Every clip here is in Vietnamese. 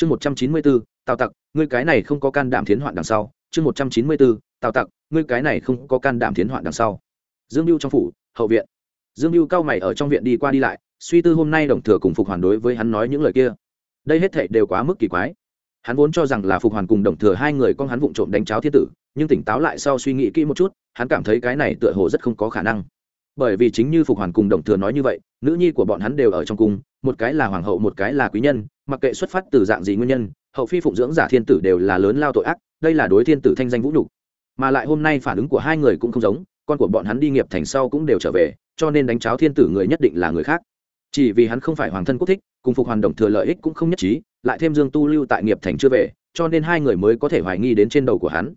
chương một trăm chín mươi bốn tào tặc, ngươi cái này không có can đảm thiến hoạn đằng sau. Chương một trăm chín mươi bốn tào tặc, ngươi cái này không có can đảm thiến hoạn đằng sau. Dương mưu trong phủ, hậu viện. Dương mưu cao mày ở trong viện đi qua đi lại, suy tư hôm nay đồng thừa cùng phục hoàn đối với hắn nói những lời kia. Đây hết thệ đều quá mức kỳ quái. Hắn vốn cho rằng là phục hoàn cùng đồng thừa hai người con hắn vụng trộm đánh cháo thiên tử, nhưng tỉnh táo lại sau suy nghĩ kỹ một chút, hắn cảm thấy cái này tựa hồ rất không có khả năng bởi vì chính như phục hoàn cùng đồng thừa nói như vậy, nữ nhi của bọn hắn đều ở trong cung, một cái là hoàng hậu, một cái là quý nhân, mặc kệ xuất phát từ dạng gì nguyên nhân, hậu phi phụng dưỡng giả thiên tử đều là lớn lao tội ác, đây là đối thiên tử thanh danh vũ nhục. Mà lại hôm nay phản ứng của hai người cũng không giống, con của bọn hắn đi nghiệp thành sau cũng đều trở về, cho nên đánh cháo thiên tử người nhất định là người khác. Chỉ vì hắn không phải hoàng thân quốc thích, cùng phục hoàn đồng thừa lợi ích cũng không nhất trí, lại thêm dương tu lưu tại nghiệp thành chưa về, cho nên hai người mới có thể hoài nghi đến trên đầu của hắn.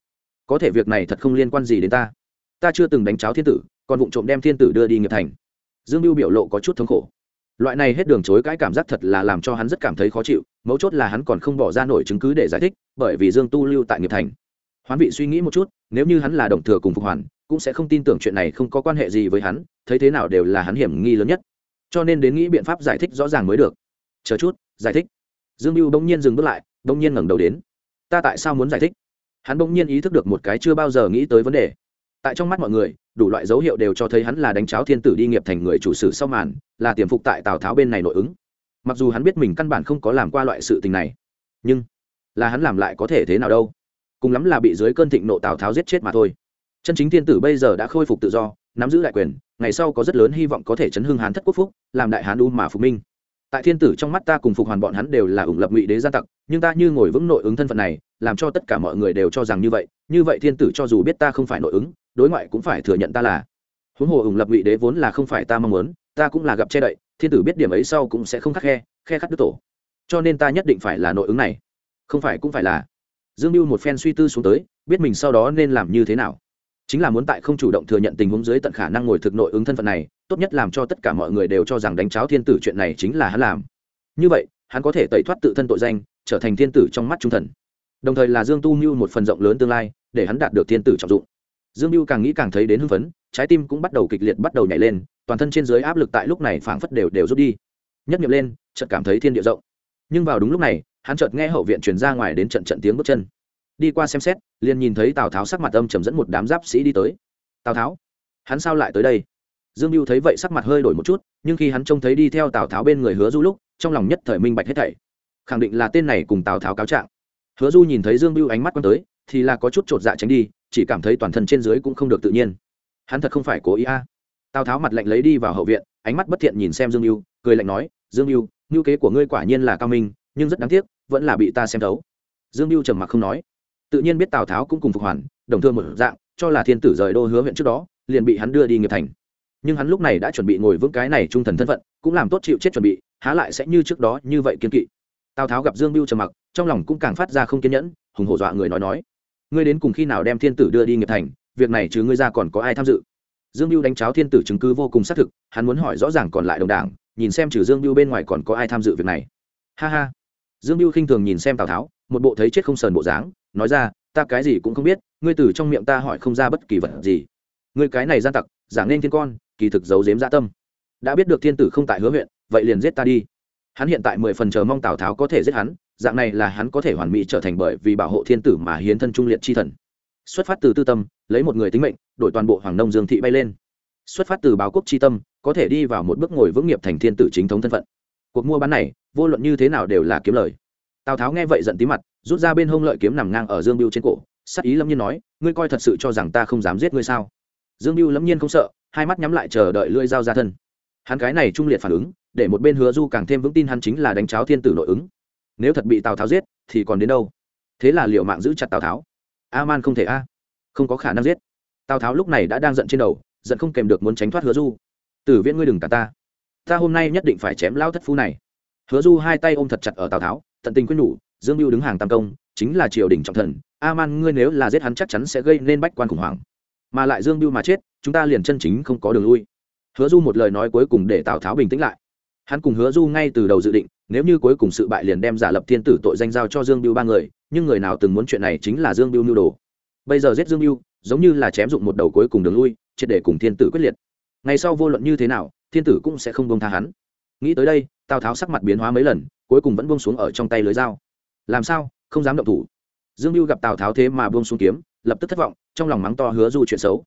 Có thể việc này thật không liên quan gì đến ta. Ta chưa từng đánh cháo thiên tử còn vụ trộm đem thiên tử đưa đi nghiệp thành. Dương mưu biểu lộ có chút thống khổ. Loại này hết đường chối cãi cảm giác thật là làm cho hắn rất cảm thấy khó chịu, mấu chốt là hắn còn không bỏ ra nổi chứng cứ để giải thích, bởi vì dương tu lưu tại nghiệp thành. Hoán vị suy nghĩ một chút, nếu như hắn là đồng thừa cùng phục hoàn, cũng sẽ không tin tưởng chuyện này không có quan hệ gì với hắn, thấy thế nào đều là hắn hiểm nghi lớn nhất. Cho nên đến nghĩ biện pháp giải thích rõ ràng mới được. Chờ chút, giải thích. Dương mưu bỗng nhiên dừng bước lại, bỗng nhiên ngẩng đầu đến. Ta tại sao muốn giải thích? Hắn bỗng nhiên ý thức được một cái chưa bao giờ nghĩ tới vấn đề. Tại trong mắt mọi người đủ loại dấu hiệu đều cho thấy hắn là đánh cháo thiên tử đi nghiệp thành người chủ sử sau màn, là tiềm phục tại tào tháo bên này nội ứng. Mặc dù hắn biết mình căn bản không có làm qua loại sự tình này, nhưng là hắn làm lại có thể thế nào đâu. Cùng lắm là bị dưới cơn thịnh nộ tào tháo giết chết mà thôi. Chân chính thiên tử bây giờ đã khôi phục tự do, nắm giữ đại quyền, ngày sau có rất lớn hy vọng có thể chấn hưng hán thất quốc phúc, làm đại hán u mà phục minh. Tại thiên tử trong mắt ta cùng phục hoàn bọn hắn đều là ủng lập ngụy đế gia tặc, nhưng ta như ngồi vững nội ứng thân phận này, làm cho tất cả mọi người đều cho rằng như vậy như vậy thiên tử cho dù biết ta không phải nội ứng đối ngoại cũng phải thừa nhận ta là. Huống hồ ủng lập ngụy đế vốn là không phải ta mong muốn, ta cũng là gặp che đậy, thiên tử biết điểm ấy sau cũng sẽ không khắc khe khe khắc đức tổ. Cho nên ta nhất định phải là nội ứng này. Không phải cũng phải là. Dương mưu một phen suy tư xuống tới, biết mình sau đó nên làm như thế nào. Chính là muốn tại không chủ động thừa nhận tình huống dưới tận khả năng ngồi thực nội ứng thân phận này, tốt nhất làm cho tất cả mọi người đều cho rằng đánh cháo thiên tử chuyện này chính là hắn làm. Như vậy, hắn có thể tẩy thoát tự thân tội danh, trở thành thiên tử trong mắt trung thần. Đồng thời là dương tu mưu một phần rộng lớn tương lai, để hắn đạt được thiên tử trọng dụng dương mưu càng nghĩ càng thấy đến hưng phấn, trái tim cũng bắt đầu kịch liệt bắt đầu nhảy lên, toàn thân trên dưới áp lực tại lúc này phảng phất đều đều rút đi. Nhất nghiệm lên, chợt cảm thấy thiên địa rộng. Nhưng vào đúng lúc này, hắn chợt nghe hậu viện truyền ra ngoài đến trận trận tiếng bước chân. Đi qua xem xét, liền nhìn thấy tào tháo sắc mặt âm trầm dẫn một đám giáp sĩ đi tới. Tào tháo, hắn sao lại tới đây? Dương mưu thấy vậy sắc mặt hơi đổi một chút, nhưng khi hắn trông thấy đi theo tào tháo bên người hứa du lúc, trong lòng nhất thời minh bạch hết thảy. Khẳng định là tên này cùng tào tháo cáo trạng. Hứa du nhìn thấy dương mưu ánh mắt quăng tới, thì là có chút chột dạ tránh đi chỉ cảm thấy toàn thân trên dưới cũng không được tự nhiên. Hắn thật không phải cố ý a. Tào tháo mặt lạnh lấy đi vào hậu viện, ánh mắt bất thiện nhìn xem dương mưu cười lạnh nói, dương mưu ngưu kế của ngươi quả nhiên là cao minh, nhưng rất đáng tiếc, vẫn là bị ta xem thấu. Dương mưu trầm mặc không nói. Tự nhiên biết tào tháo cũng cùng phục hoàn, đồng thương một dạng, cho là thiên tử rời đô hứa huyện trước đó, liền bị hắn đưa đi nghiệp thành. Nhưng hắn lúc này đã chuẩn bị ngồi vững cái này trung thần thân phận, cũng làm tốt chịu chết chuẩn bị, há lại sẽ như trước đó như vậy kiên kỵ. Tào tháo gặp dương mưu trầm mặc, trong lòng cũng càng phát ra không kiên nhẫn, hùng hổ dọa người nói nói ngươi đến cùng khi nào đem thiên tử đưa đi nghiệp thành, việc này chứ ngươi ra còn có ai tham dự? Dương mưu đánh cháo thiên tử chứng cứ vô cùng xác thực, hắn muốn hỏi rõ ràng còn lại đồng đảng, nhìn xem trừ dương mưu bên ngoài còn có ai tham dự việc này. Ha ha. Dương mưu khinh thường nhìn xem tào tháo, một bộ thấy chết không sờn bộ dáng, nói ra, ta cái gì cũng không biết, ngươi từ trong miệng ta hỏi không ra bất kỳ vật gì. Ngươi cái này gian tặc giảng nên thiên con, kỳ thực giấu dếm dã tâm. Đã biết được thiên tử không tại hứa huyện, vậy liền giết ta đi. Hắn hiện tại mười phần chờ mong tào tháo có thể giết hắn dạng này là hắn có thể hoàn mỹ trở thành bởi vì bảo hộ thiên tử mà hiến thân trung liệt chi thần. Xuất phát từ tư tâm, lấy một người tính mệnh, đổi toàn bộ hoàng nông dương thị bay lên. Xuất phát từ báo quốc chi tâm, có thể đi vào một bước ngồi vững nghiệp thành thiên tử chính thống thân phận. Cuộc mua bán này, vô luận như thế nào đều là kiếm lời. Tào tháo nghe vậy giận tí mặt, rút ra bên hông lợi kiếm nằm ngang ở dương biêu trên cổ, sắc ý lâm nhiên nói, ngươi coi thật sự cho rằng ta không dám giết ngươi sao? Dương biêu lâm nhiên không sợ, hai mắt nhắm lại chờ đợi lưỡi dao ra thân. Hắn cái này trung liệt phản ứng, để một bên hứa du càng thêm vững tin hắn chính là đánh cháo thiên tử nội ứng nếu thật bị tào tháo giết thì còn đến đâu? Thế là liệu mạng giữ chặt tào tháo. A man không thể a. Không có khả năng giết. Tào tháo lúc này đã đang giận trên đầu, giận không kèm được muốn tránh thoát hứa du. Tử viễn ngươi đừng cả ta. Ta hôm nay nhất định phải chém lao thất phu này. Hứa du hai tay ôm thật chặt ở tào tháo, tận tình quyết nhủ, dương mưu đứng hàng tam công, chính là triều đình trọng thần, a man ngươi nếu là giết hắn chắc chắn sẽ gây nên bách quan khủng hoảng. Mà lại dương mưu mà chết, chúng ta liền chân chính không có đường lui. Hứa du một lời nói cuối cùng để tào tháo bình tĩnh lại. Hắn cùng hứa du ngay từ đầu dự định nếu như cuối cùng sự bại liền đem giả lập thiên tử tội danh giao cho dương biêu ba người, nhưng người nào từng muốn chuyện này chính là dương biêu mưu đồ. Bây giờ giết dương biêu giống như là chém dụng một đầu cuối cùng đường lui, triệt để cùng thiên tử quyết liệt. Ngày sau vô luận như thế nào, thiên tử cũng sẽ không bông tha hắn. Nghĩ tới đây, tào tháo sắc mặt biến hóa mấy lần, cuối cùng vẫn bông xuống ở trong tay lưới dao. Làm sao, không dám động thủ. Dương mưu gặp tào tháo thế mà buông xuống kiếm, lập tức thất vọng, trong lòng mắng to hứa du chuyện xấu.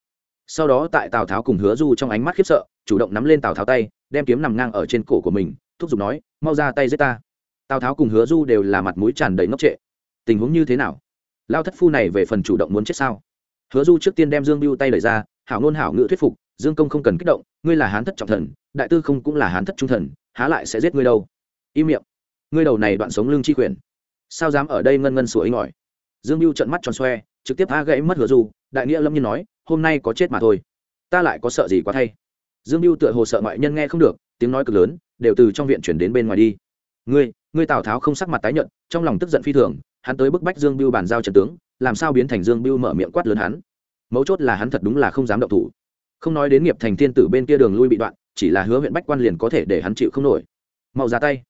Sau đó tại tào tháo cùng hứa du trong ánh mắt khiếp sợ, chủ động nắm lên tào tháo tay, đem kiếm nằm ngang ở trên cổ của mình thúc giục nói, mau ra tay giết ta. Tào tháo cùng hứa du đều là mặt mũi tràn đầy ngốc trệ. Tình huống như thế nào? Lao thất phu này về phần chủ động muốn chết sao? Hứa du trước tiên đem dương biêu tay đẩy ra, hảo ngôn hảo ngữ thuyết phục, dương công không cần kích động, ngươi là hán thất trọng thần, đại tư không cũng là hán thất trung thần, há lại sẽ giết ngươi đâu? Im miệng. Ngươi đầu này đoạn sống lưng chi quyền, sao dám ở đây ngân ngân sủa inh ỏi? Dương biêu trợn mắt tròn xoe, trực tiếp tha gãy mất hứa du, đại nghĩa lâm nhiên nói, hôm nay có chết mà thôi, ta lại có sợ gì quá thay. Dương biêu tựa hồ sợ ngoại nhân nghe không được, tiếng nói cực lớn đều từ trong viện chuyển đến bên ngoài đi. Ngươi ngươi tào tháo không sắc mặt tái nhận trong lòng tức giận phi thường, hắn tới bức bách dương biêu bàn giao trần tướng, làm sao biến thành dương biêu mở miệng quát lớn hắn. Mấu chốt là hắn thật đúng là không dám động thủ. Không nói đến nghiệp thành thiên tử bên kia đường lui bị đoạn, chỉ là hứa huyện bách quan liền có thể để hắn chịu không nổi. Mau ra tay.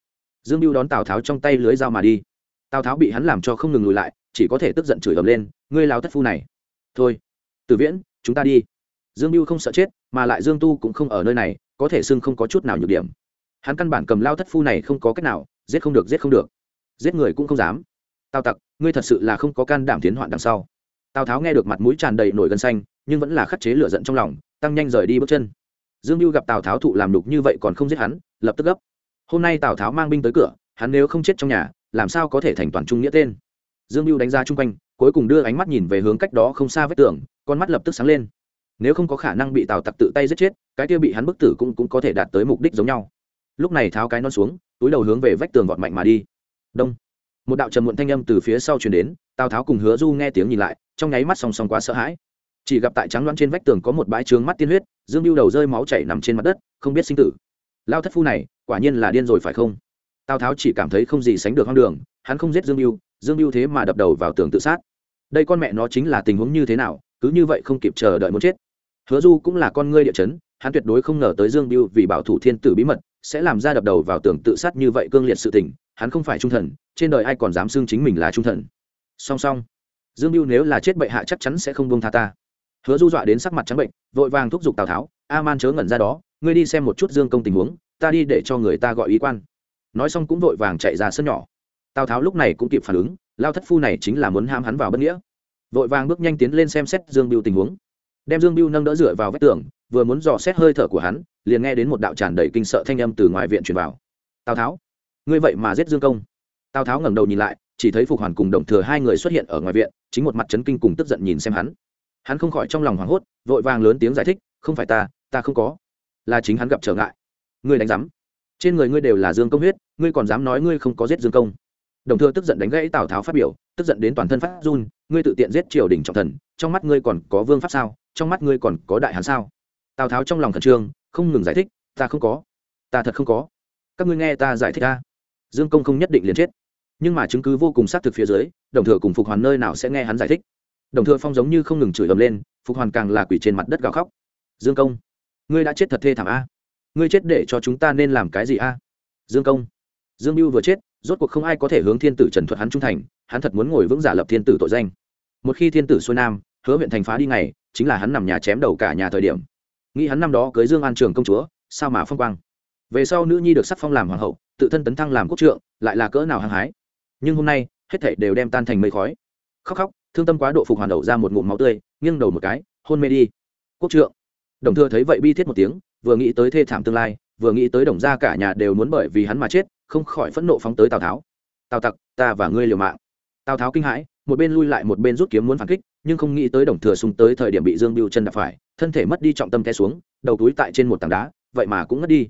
Dương biêu đón tào tháo trong tay lưới dao mà đi. Tào tháo bị hắn làm cho không ngừng lùi lại, chỉ có thể tức giận chửi ầm lên, ngươi lao thất phu này. Thôi từ viễn, chúng ta đi. Dương biêu không sợ chết, mà lại dương tu cũng không ở nơi này, có thể xưng không có chút nào nhược điểm hắn căn bản cầm lao thất phu này không có cách nào giết không được giết không được. Giết người cũng không dám. Tào tặc ngươi thật sự là không có can đảm tiến hoạn đằng sau. Tào tháo nghe được mặt mũi tràn đầy nổi gân xanh nhưng vẫn là khắc chế lửa giận trong lòng tăng nhanh rời đi bước chân. Dương mưu gặp tào tháo thụ làm đục như vậy còn không giết hắn lập tức gấp. Hôm nay tào tháo mang binh tới cửa hắn nếu không chết trong nhà làm sao có thể thành toàn trung nghĩa tên? Dương mưu đánh ra chung quanh cuối cùng đưa ánh mắt nhìn về hướng cách đó không xa vết tường con mắt lập tức sáng lên. Nếu không có khả năng bị tào tặc tự tay giết chết cái kia bị hắn bức tử cũng, cũng có thể đạt tới mục đích giống nhau lúc này tháo cái non xuống, túi đầu hướng về vách tường vọt mạnh mà đi. Đông. Một đạo trầm muộn thanh âm từ phía sau truyền đến, tào tháo cùng hứa du nghe tiếng nhìn lại, trong nháy mắt song song quá sợ hãi. Chỉ gặp tại trắng loan trên vách tường có một bãi trướng mắt tiên huyết, dương lưu đầu rơi máu chảy nằm trên mặt đất, không biết sinh tử. Lao thất phu này, quả nhiên là điên rồi phải không? Tào tháo chỉ cảm thấy không gì sánh được hoang đường, hắn không giết dương lưu dương lưu thế mà đập đầu vào tường tự sát. Đây con mẹ nó chính là tình huống như thế nào, cứ như vậy không kịp chờ đợi muốn chết. Hứa du cũng là con ngươi địa chấn, hắn tuyệt đối không ngờ tới dương lưu vì bảo thủ thiên tử bí mật sẽ làm ra đập đầu vào tường tự sát như vậy cương liệt sự tình, hắn không phải trung thần, trên đời ai còn dám xưng chính mình là trung thần. Song song, dương mưu nếu là chết bệ hạ chắc chắn sẽ không buông tha ta. Hứa du dọa đến sắc mặt trắng bệnh, vội vàng thúc giục tào tháo, a man chớ ngẩn ra đó, ngươi đi xem một chút dương công tình huống, ta đi để cho người ta gọi ý quan. Nói xong cũng vội vàng chạy ra sân nhỏ. Tào tháo lúc này cũng kịp phản ứng, lao thất phu này chính là muốn ham hắn vào bất nghĩa. Vội vàng bước nhanh tiến lên xem xét dương biêu tình huống. Đem dương biêu nâng đỡ dựa vào vách tường vừa muốn dò xét hơi thở của hắn, liền nghe đến một đạo tràn đầy kinh sợ thanh âm từ ngoài viện truyền vào. Tào tháo, ngươi vậy mà giết dương công. Tào tháo ngẩng đầu nhìn lại, chỉ thấy phục hoàn cùng đồng thừa hai người xuất hiện ở ngoài viện, chính một mặt trấn kinh cùng tức giận nhìn xem hắn. Hắn không khỏi trong lòng hoảng hốt, vội vàng lớn tiếng giải thích, không phải ta ta không có. Là chính hắn gặp trở ngại. Ngươi đánh rắm trên người ngươi đều là dương công huyết, ngươi còn dám nói ngươi không có giết dương công. Đồng thừa tức giận đánh gãy tào tháo phát biểu, tức giận đến toàn thân phát run, ngươi tự tiện giết triều đình trọng thần, trong mắt ngươi còn có vương pháp sao? Trong mắt ngươi còn có đại hán sao? Tào tháo trong lòng khẩn trương, không ngừng giải thích, ta không có, ta thật không có. Các ngươi nghe ta giải thích ta dương công không nhất định liền chết. Nhưng mà chứng cứ vô cùng xác thực phía dưới, đồng thừa cùng phục hoàn nơi nào sẽ nghe hắn giải thích. Đồng thừa phong giống như không ngừng chửi ầm lên, phục hoàn càng là quỷ trên mặt đất gào khóc. Dương công, ngươi đã chết thật thê thảm a. Ngươi chết để cho chúng ta nên làm cái gì a? Dương công, dương mưu vừa chết, rốt cuộc không ai có thể hướng thiên tử trần thuật hắn trung thành, hắn thật muốn ngồi vững giả lập thiên tử tội danh. Một khi thiên tử xuôi nam, hứa huyện thành phá đi ngày, chính là hắn nằm nhà chém đầu cả nhà thời điểm nghĩ hắn năm đó cưới dương an trường công chúa, sao mà phong quang? Về sau nữ nhi được sắc phong làm hoàng hậu, tự thân tấn thăng làm quốc trượng, lại là cỡ nào hăng hái. Nhưng hôm nay, hết thảy đều đem tan thành mây khói. Khóc khóc, thương tâm quá độ phục hoàn đầu ra một ngụm máu tươi, nghiêng đầu một cái, hôn mê đi. Quốc trượng. Đồng thừa thấy vậy bi thiết một tiếng, vừa nghĩ tới thê thảm tương lai, vừa nghĩ tới đồng gia cả nhà đều muốn bởi vì hắn mà chết, không khỏi phẫn nộ phóng tới tào tháo. Tào tặc, ta và ngươi liều mạng. Tào tháo kinh hãi một bên lui lại một bên rút kiếm muốn phản kích, nhưng không nghĩ tới đồng thừa sung tới thời điểm bị dương biêu chân đạp phải, thân thể mất đi trọng tâm té xuống, đầu túi tại trên một tảng đá, vậy mà cũng ngất đi.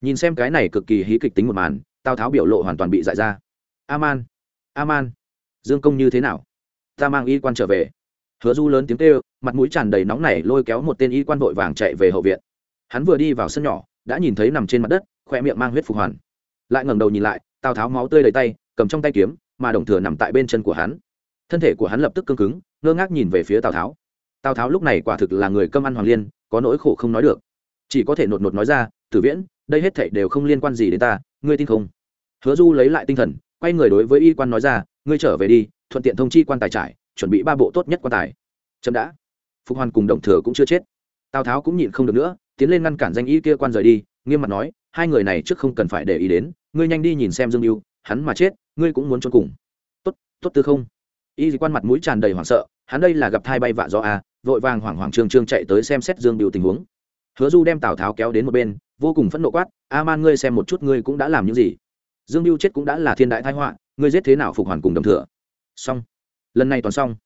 Nhìn xem cái này cực kỳ hí kịch tính một màn, tào tháo biểu lộ hoàn toàn bị dại ra. Aman aman, dương công như thế nào? Ta mang y quan trở về. Hứa du lớn tiếng kêu, mặt mũi tràn đầy nóng này lôi kéo một tên y quan vội vàng chạy về hậu viện. Hắn vừa đi vào sân nhỏ, đã nhìn thấy nằm trên mặt đất, khoe miệng mang huyết phục hoàn. Lại ngẩng đầu nhìn lại, tào tháo máu tươi đầy tay, cầm trong tay kiếm, mà đồng thừa nằm tại bên chân của hắn thân thể của hắn lập tức cương cứng, ngơ ngác nhìn về phía tào tháo. Tào tháo lúc này quả thực là người cơm ăn hoàng liên, có nỗi khổ không nói được. Chỉ có thể nột nột nói ra, tử viễn, đây hết thảy đều không liên quan gì đến ta, ngươi tin không? Hứa du lấy lại tinh thần, quay người đối với y quan nói ra, ngươi trở về đi, thuận tiện thông chi quan tài trải, chuẩn bị ba bộ tốt nhất quan tài. Chậm đã. Phục hoàn cùng động thừa cũng chưa chết. Tào tháo cũng nhịn không được nữa, tiến lên ngăn cản danh y kia quan rời đi, nghiêm mặt nói, hai người này trước không cần phải để ý đến, ngươi nhanh đi nhìn xem dương mưu hắn mà chết, ngươi cũng muốn cho cùng. Tốt tốt tư không? Y dị quan mặt mũi tràn đầy hoảng sợ, hắn đây là gặp thai bay vạ do a à, vội vàng hoảng hoảng trương trương chạy tới xem xét dương biêu tình huống. Hứa du đem tào tháo kéo đến một bên, vô cùng phẫn nộ quát, a man, ngươi xem một chút ngươi cũng đã làm những gì? Dương biêu chết cũng đã là thiên đại thái họa, ngươi giết thế nào phục hoàn cùng đồng thừa? Xong. Lần này toàn xong.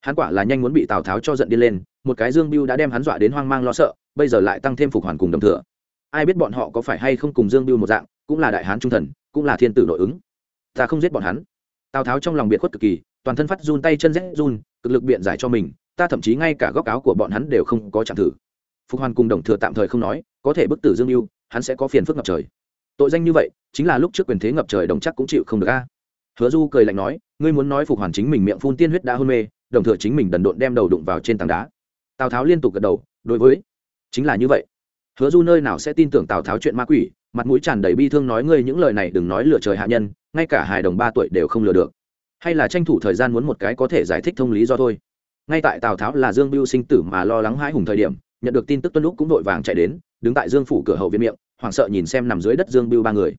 Hắn quả là nhanh muốn bị tào tháo cho giận đi lên, một cái dương biêu đã đem hắn dọa đến hoang mang lo sợ, bây giờ lại tăng thêm phục hoàn cùng đồng thừa. Ai biết bọn họ có phải hay không cùng dương biêu một dạng, cũng là đại hán trung thần, cũng là thiên tử nội ứng. Ta không giết bọn hắn. Tào tháo trong lòng biệt khuất cực kỳ toàn thân phát run, tay chân rét run, cực lực biện giải cho mình, ta thậm chí ngay cả góc áo của bọn hắn đều không có chạm thử. Phục hoàn cùng đồng thừa tạm thời không nói, có thể bức tử dương mưu hắn sẽ có phiền phức ngập trời. Tội danh như vậy, chính là lúc trước quyền thế ngập trời đồng chắc cũng chịu không được a. Hứa du cười lạnh nói, ngươi muốn nói phục hoàn chính mình miệng phun tiên huyết đã hôn mê, đồng thừa chính mình đần độn đem đầu đụng vào trên tảng đá. Tào tháo liên tục gật đầu, đối với, chính là như vậy. Hứa du nơi nào sẽ tin tưởng tào tháo chuyện ma quỷ, mặt mũi tràn đầy bi thương nói ngươi những lời này đừng nói lừa trời hạ nhân, ngay cả hài đồng ba tuổi đều không lừa được hay là tranh thủ thời gian muốn một cái có thể giải thích thông lý do thôi. Ngay tại tào tháo là dương biêu sinh tử mà lo lắng hãi hùng thời điểm, nhận được tin tức tuân lúc cũng vội vàng chạy đến, đứng tại dương phủ cửa hậu viện miệng, hoảng sợ nhìn xem nằm dưới đất dương biêu ba người.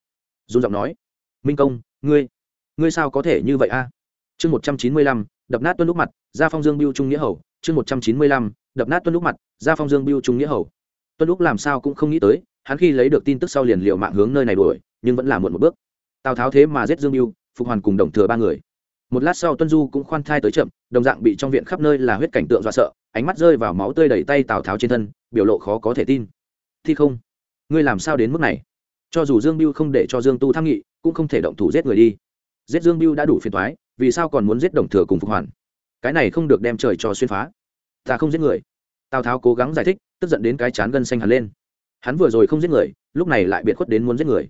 Dung giọng nói, minh công, ngươi ngươi sao có thể như vậy a? Chương một trăm chín mươi lăm, đập nát tuân lúc mặt ra phong dương biêu trung nghĩa hầu. Chương một trăm chín mươi lăm, đập nát tuân lúc mặt ra phong dương biêu trung nghĩa hầu. Tuân lúc làm sao cũng không nghĩ tới, hắn khi lấy được tin tức sau liền liệu mạng hướng nơi này đuổi, nhưng vẫn là muộn một bước. Tào tháo thế mà giết dương biêu phục hoàn cùng đồng thừa ba người một lát sau tuân du cũng khoan thai tới chậm, đồng dạng bị trong viện khắp nơi là huyết cảnh tượng dọa sợ, ánh mắt rơi vào máu tươi đầy tay tào tháo trên thân, biểu lộ khó có thể tin. Thi không, ngươi làm sao đến mức này? Cho dù dương biêu không để cho dương tu tham nghị, cũng không thể động thủ giết người đi. Giết dương biêu đã đủ phiền thoái vì sao còn muốn giết đồng thừa cùng phục hoàn? Cái này không được đem trời cho xuyên phá. Ta không giết người. Tào tháo cố gắng giải thích, tức giận đến cái chán gân xanh hẳn lên. Hắn vừa rồi không giết người, lúc này lại biệt khuất đến muốn giết người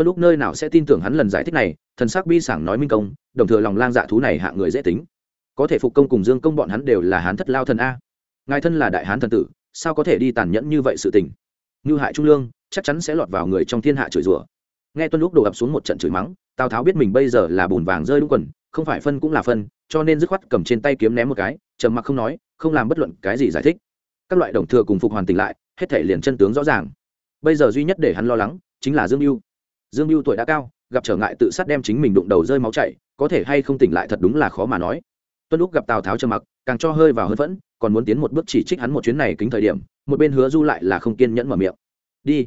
tuân lúc nơi nào sẽ tin tưởng hắn lần giải thích này, thần sắc bi sảng nói minh công, đồng thừa lòng lang dạ thú này hạ người dễ tính. Có thể phục công cùng dương công bọn hắn đều là hán thất lao thần a. Ngài thân là đại hán thần tử, sao có thể đi tàn nhẫn như vậy sự tình? Như hại trung lương, chắc chắn sẽ lọt vào người trong thiên hạ chửi rủa. Nghe tuân lúc đổ ập xuống một trận chửi mắng, tào tháo biết mình bây giờ là bùn vàng rơi đúng quần, không phải phân cũng là phân, cho nên dứt khoát cầm trên tay kiếm ném một cái, trầm mặc không nói, không làm bất luận cái gì giải thích. Các loại đồng thừa cùng phục hoàn tỉnh lại, hết thể liền chân tướng rõ ràng. Bây giờ duy nhất để hắn lo lắng, chính là dương mưu dương mưu tuổi đã cao, gặp trở ngại tự sát đem chính mình đụng đầu rơi máu chảy, có thể hay không tỉnh lại thật đúng là khó mà nói. Tuân lúc gặp tào tháo trầm mặc, càng cho hơi vào hơn vẫn còn muốn tiến một bước chỉ trích hắn một chuyến này kính thời điểm, một bên hứa du lại là không kiên nhẫn mở miệng. Đi,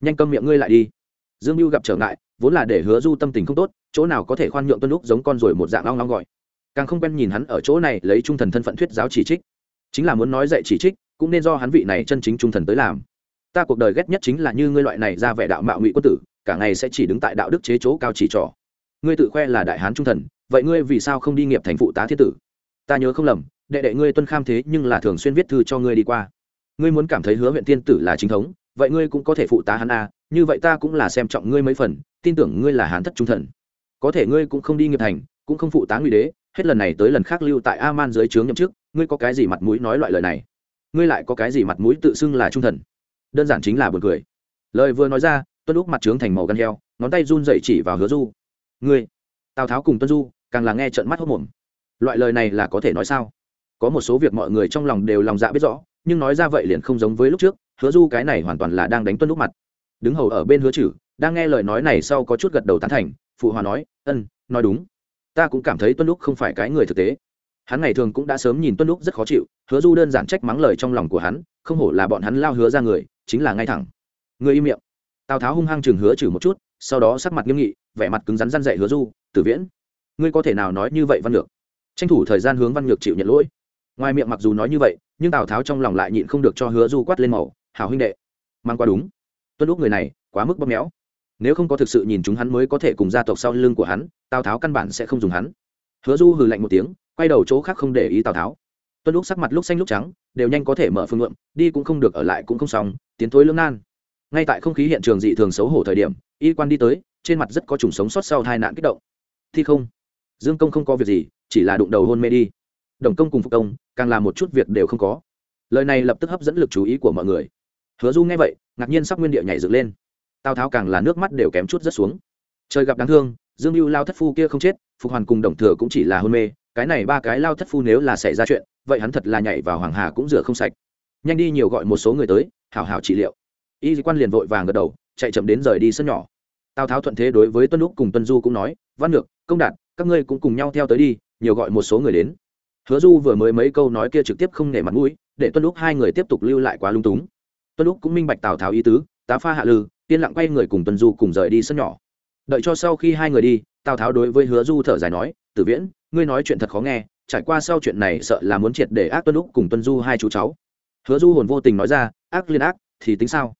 nhanh câm miệng ngươi lại đi. Dương mưu gặp trở ngại, vốn là để hứa du tâm tình không tốt, chỗ nào có thể khoan nhượng tuân lúc giống con rồi một dạng long long gọi. Càng không quen nhìn hắn ở chỗ này lấy trung thần thân phận thuyết giáo chỉ trích. Chính là muốn nói dạy chỉ trích, cũng nên do hắn vị này chân chính trung thần tới làm. Ta cuộc đời ghét nhất chính là như ngươi loại này ra vẻ đạo mạo ngụy quân tử cả ngày sẽ chỉ đứng tại đạo đức chế chỗ cao chỉ trỏ. Ngươi tự khoe là đại hán trung thần, vậy ngươi vì sao không đi nghiệp thành phụ tá thiên tử? Ta nhớ không lầm, đệ đệ ngươi tuân kham thế nhưng là thường xuyên viết thư cho ngươi đi qua. Ngươi muốn cảm thấy hứa huyện tiên tử là chính thống, vậy ngươi cũng có thể phụ tá hắn a, như vậy ta cũng là xem trọng ngươi mấy phần, tin tưởng ngươi là hán thất trung thần. Có thể ngươi cũng không đi nghiệp thành, cũng không phụ tá ngụy đế, hết lần này tới lần khác lưu tại a man dưới trướng nhậm chức, ngươi có cái gì mặt mũi nói loại lời này? Ngươi lại có cái gì mặt mũi tự xưng là trung thần? Đơn giản chính là buồn cười. Lời vừa nói ra tuân lúc mặt trướng thành màu gan heo, ngón tay run dậy chỉ vào hứa du. Ngươi, tào tháo cùng tuân du, càng là nghe trận mắt hốc mồm loại lời này là có thể nói sao? Có một số việc mọi người trong lòng đều lòng dạ biết rõ, nhưng nói ra vậy liền không giống với lúc trước, hứa du cái này hoàn toàn là đang đánh tuân lúc mặt. Đứng hầu ở bên hứa chử, đang nghe lời nói này sau có chút gật đầu tán thành, phụ hòa nói, ân, nói đúng. Ta cũng cảm thấy tuân lúc không phải cái người thực tế. Hắn ngày thường cũng đã sớm nhìn tuân lúc rất khó chịu, hứa du đơn giản trách mắng lời trong lòng của hắn, không hổ là bọn hắn lao hứa ra người, chính là ngay thẳng. Người im miệng tào tháo hung hăng chừng hứa trừ một chút, sau đó sắc mặt nghiêm nghị, vẻ mặt cứng rắn răn dạy hứa du, tử viễn, ngươi có thể nào nói như vậy văn lược? Tranh thủ thời gian hướng văn lược chịu nhận lỗi. Ngoài miệng mặc dù nói như vậy, nhưng tào tháo trong lòng lại nhịn không được cho hứa du quát lên màu hào huynh đệ, mang qua đúng. Tuân lúc người này, quá mức bóp méo. Nếu không có thực sự nhìn chúng hắn mới có thể cùng gia tộc sau lưng của hắn, tào tháo căn bản sẽ không dùng hắn. Hứa du hừ lạnh một tiếng, quay đầu chỗ khác không để ý tào tháo. Tuân lúc sắc mặt lúc xanh lúc trắng, đều nhanh có thể mở phương ngượng đi cũng không được ở lại cũng không xong, tiến thối lưỡng nan ngay tại không khí hiện trường dị thường xấu hổ thời điểm, y quan đi tới, trên mặt rất có trùng sống sót sau hai nạn kích động. Thi không dương công không có việc gì, chỉ là đụng đầu hôn mê đi. Đồng công cùng phục công, càng làm một chút việc đều không có. Lời này lập tức hấp dẫn lực chú ý của mọi người. Hứa du nghe vậy, ngạc nhiên sắp nguyên địa nhảy dựng lên. Tào tháo càng là nước mắt đều kém chút rất xuống. Trời gặp đáng thương, dương mưu lao thất phu kia không chết, phục hoàn cùng đồng thừa cũng chỉ là hôn mê, cái này ba cái lao thất phu nếu là xảy ra chuyện, vậy hắn thật là nhảy vào hoàng hà cũng rửa không sạch. Nhanh đi nhiều gọi một số người tới, hảo hảo trị liệu y quan liền vội vàng gật đầu, chạy chậm đến rời đi sân nhỏ. Tào tháo thuận thế đối với tuân lúc cùng tuân du cũng nói, văn lược công đạt, các ngươi cũng cùng nhau theo tới đi, nhiều gọi một số người đến. Hứa du vừa mới mấy câu nói kia trực tiếp không nể mặt mũi, để tuân lúc hai người tiếp tục lưu lại quá lung túng. Tuân lúc cũng minh bạch tào tháo ý tứ, tá pha hạ lư tiên lặng quay người cùng tuân du cùng rời đi sân nhỏ. Đợi cho sau khi hai người đi, tào tháo đối với hứa du thở dài nói, tử viễn, ngươi nói chuyện thật khó nghe, trải qua sau chuyện này sợ là muốn triệt để ác tuân lúc cùng tuân du hai chú cháu. Hứa du hồn vô tình nói ra, ác liên ác, thì tính sao?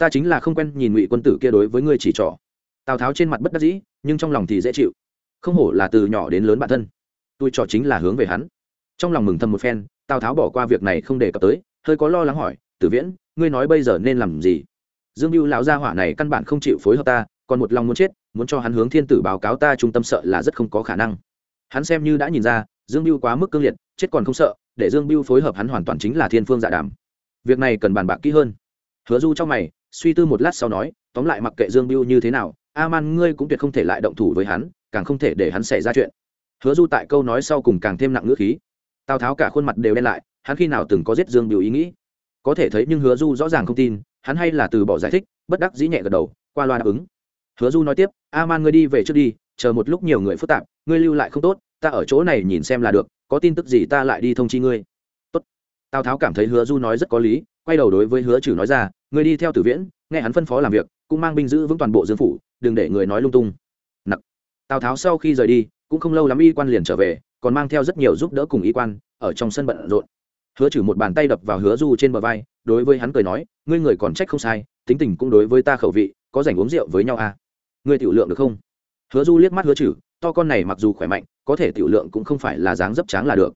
Ta chính là không quen nhìn ngụy quân tử kia đối với ngươi chỉ trỏ. Tào tháo trên mặt bất đắc dĩ, nhưng trong lòng thì dễ chịu. Không hổ là từ nhỏ đến lớn bản thân. Tôi trò chính là hướng về hắn. Trong lòng mừng thầm một phen, tào tháo bỏ qua việc này không đề cập tới, hơi có lo lắng hỏi, tử viễn, ngươi nói bây giờ nên làm gì? Dương mưu lão gia hỏa này căn bản không chịu phối hợp ta, còn một lòng muốn chết, muốn cho hắn hướng thiên tử báo cáo ta trung tâm sợ là rất không có khả năng. Hắn xem như đã nhìn ra, dương mưu quá mức cương liệt, chết còn không sợ, để dương mưu phối hợp hắn hoàn toàn chính là thiên phương dạ đàm. Việc này cần bàn bạc kỹ hơn hứa du trong mày, suy tư một lát sau nói, tóm lại mặc kệ dương mưu như thế nào a man ngươi cũng tuyệt không thể lại động thủ với hắn, càng không thể để hắn xảy ra chuyện. Hứa du tại câu nói sau cùng càng thêm nặng ngữ khí. Tào tháo cả khuôn mặt đều đen lại, hắn khi nào từng có giết dương biểu ý nghĩ? Có thể thấy nhưng hứa du rõ ràng không tin, hắn hay là từ bỏ giải thích, bất đắc dĩ nhẹ gật đầu, qua loa đáp ứng. Hứa du nói tiếp a man ngươi đi về trước đi, chờ một lúc nhiều người phức tạp, ngươi lưu lại không tốt, ta ở chỗ này nhìn xem là được, có tin tức gì ta lại đi thông chi ngươi. Tốt. tào tháo cảm thấy hứa du nói rất có lý, quay đầu đối với hứa trừ nói ra ngươi đi theo tử viễn, nghe hắn phân phó làm việc, cũng mang binh giữ vững toàn bộ dương phủ, đừng để người nói lung tung. Nặc. Tào tháo sau khi rời đi, cũng không lâu lắm y quan liền trở về, còn mang theo rất nhiều giúp đỡ cùng y quan, ở trong sân bận rộn. Hứa trừ một bàn tay đập vào hứa du trên bờ vai, đối với hắn cười nói, ngươi người còn trách không sai, tính tình cũng đối với ta khẩu vị, có dành uống rượu với nhau à? Ngươi tiểu lượng được không? Hứa du liếc mắt hứa trừ to con này mặc dù khỏe mạnh, có thể tiểu lượng cũng không phải là dáng dấp tráng là được.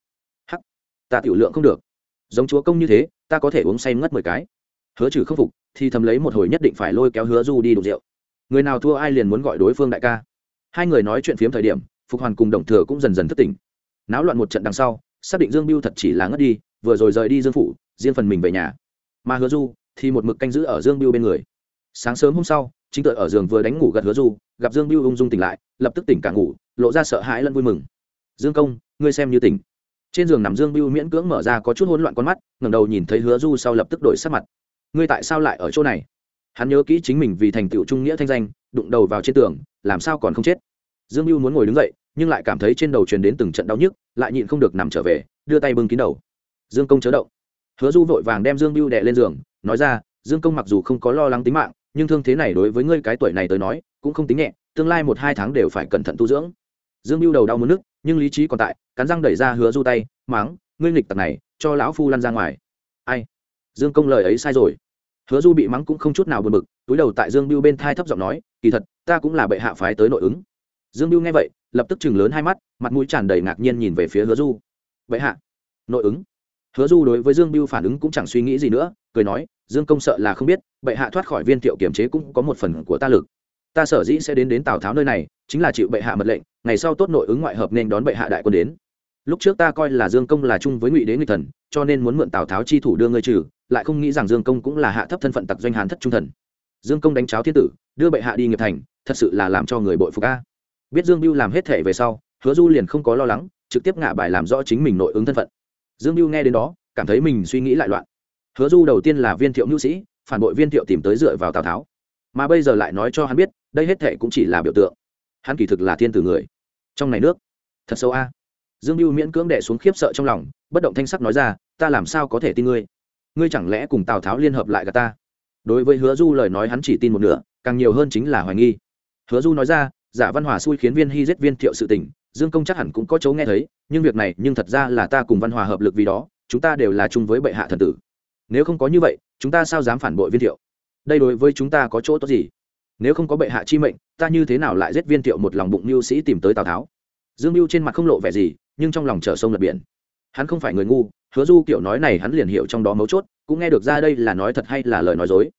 Hắc, ta tiểu lượng không được. Giống chúa công như thế, ta có thể uống say ngất mười cái hứa trừ không phục, thì thầm lấy một hồi nhất định phải lôi kéo hứa du đi đụng rượu. Người nào thua ai liền muốn gọi đối phương đại ca. Hai người nói chuyện phiếm thời điểm, phục hoàn cùng đồng thừa cũng dần dần thất tỉnh. Náo loạn một trận đằng sau, xác định dương biêu thật chỉ là ngất đi, vừa rồi rời đi dương phủ, riêng phần mình về nhà. Mà hứa du thì một mực canh giữ ở dương biêu bên người. Sáng sớm hôm sau, chính tợi ở giường vừa đánh ngủ gật hứa du, gặp dương biêu ung dung tỉnh lại, lập tức tỉnh cả ngủ, lộ ra sợ hãi lẫn vui mừng. Dương công, ngươi xem như tỉnh. Trên giường nằm dương biêu miễn cưỡng mở ra có chút hỗn loạn con mắt, ngẩng đầu nhìn thấy hứa du sau lập tức đổi sắc mặt ngươi tại sao lại ở chỗ này? Hắn nhớ kỹ chính mình vì thành tựu trung nghĩa thanh danh, đụng đầu vào trên tường, làm sao còn không chết? Dương mưu muốn ngồi đứng dậy, nhưng lại cảm thấy trên đầu truyền đến từng trận đau nhức, lại nhịn không được nằm trở về, đưa tay bưng kín đầu. Dương công chớ động. Hứa du vội vàng đem dương mưu đè lên giường, nói ra, dương công mặc dù không có lo lắng tính mạng, nhưng thương thế này đối với ngươi cái tuổi này tới nói, cũng không tính nhẹ, tương lai một hai tháng đều phải cẩn thận tu dưỡng. Dương mưu đầu đau muốn nước nhưng lý trí còn tại, cắn răng đẩy ra hứa du tay, máng, ngươi nghịch tặc này, cho lão phu lăn ra ngoài. Ai? Dương công lời ấy sai rồi hứa du bị mắng cũng không chút nào buồn bực, túi đầu tại dương biêu bên thai thấp giọng nói, kỳ thật, ta cũng là bệ hạ phái tới nội ứng. Dương biêu nghe vậy, lập tức chừng lớn hai mắt, mặt mũi tràn đầy ngạc nhiên nhìn về phía hứa du. Bệ hạ, nội ứng? Hứa du đối với dương biêu phản ứng cũng chẳng suy nghĩ gì nữa, cười nói, dương công sợ là không biết, bệ hạ thoát khỏi viên thiệu kiểm chế cũng có một phần của ta lực. Ta sở dĩ sẽ đến đến tào tháo nơi này, chính là chịu bệ hạ mật lệnh, ngày sau tốt nội ứng ngoại hợp nên đón bệ hạ đại quân đến lúc trước ta coi là dương công là chung với ngụy đế nghịch thần, cho nên muốn mượn tào tháo chi thủ đưa ngươi trừ, lại không nghĩ rằng dương công cũng là hạ thấp thân phận tặc doanh hán thất trung thần. Dương công đánh cháo thiên tử, đưa bệ hạ đi nghiệp thành, thật sự là làm cho người bội phục a. Biết dương biêu làm hết thể về sau, hứa du liền không có lo lắng, trực tiếp ngả bài làm rõ chính mình nội ứng thân phận. Dương biêu nghe đến đó, cảm thấy mình suy nghĩ lại loạn. Hứa du đầu tiên là viên thiệu nhu sĩ, phản bội viên thiệu tìm tới dựa vào tào tháo. Mà bây giờ lại nói cho hắn biết, đây hết thể cũng chỉ là biểu tượng. Hắn kỳ thực là thiên tử người. Trong này nước, thật sâu a dương biêu miễn cưỡng đệ xuống khiếp sợ trong lòng, bất động thanh sắc nói ra, ta làm sao có thể tin ngươi? Ngươi chẳng lẽ cùng tào tháo liên hợp lại gà ta? Đối với hứa du lời nói hắn chỉ tin một nửa, càng nhiều hơn chính là hoài nghi. Hứa du nói ra, giả văn hòa xui khiến viên hy giết viên thiệu sự tình, dương công chắc hẳn cũng có chỗ nghe thấy, nhưng việc này, nhưng thật ra là ta cùng văn hòa hợp lực vì đó, chúng ta đều là chung với bệ hạ thần tử. Nếu không có như vậy, chúng ta sao dám phản bội viên thiệu? Đây đối với chúng ta có chỗ tốt gì? Nếu không có bệ hạ chi mệnh, ta như thế nào lại giết viên thiệu một lòng bụng mưu sĩ tìm tới tào tháo? Dương mưu trên mặt không lộ vẻ gì nhưng trong lòng chở sông lật biển. Hắn không phải người ngu, hứa du kiểu nói này hắn liền hiểu trong đó mấu chốt, cũng nghe được ra đây là nói thật hay là lời nói dối.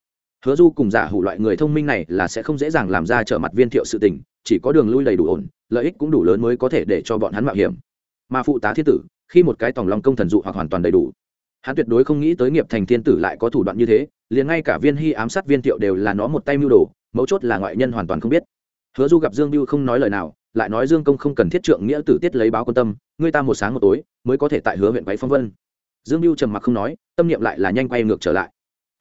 Hứa du cùng giả hủ loại người thông minh này là sẽ không dễ dàng làm ra trở mặt viên thiệu sự tình, chỉ có đường lui đầy đủ ổn, lợi ích cũng đủ lớn mới có thể để cho bọn hắn mạo hiểm. Mà phụ tá thiên tử, khi một cái tòng lòng công thần dụ hoặc hoàn toàn đầy đủ, hắn tuyệt đối không nghĩ tới nghiệp thành thiên tử lại có thủ đoạn như thế, liền ngay cả viên hy ám sát viên thiệu đều là nó một tay mưu đồ, mấu chốt là ngoại nhân hoàn toàn không biết. Hứa du gặp dương biêu không nói lời nào lại nói dương công không cần thiết trượng nghĩa tử tiết lấy báo quan tâm, ngươi ta một sáng một tối mới có thể tại hứa huyện quấy phong vân. Dương mưu trầm mặc không nói, tâm niệm lại là nhanh quay ngược trở lại.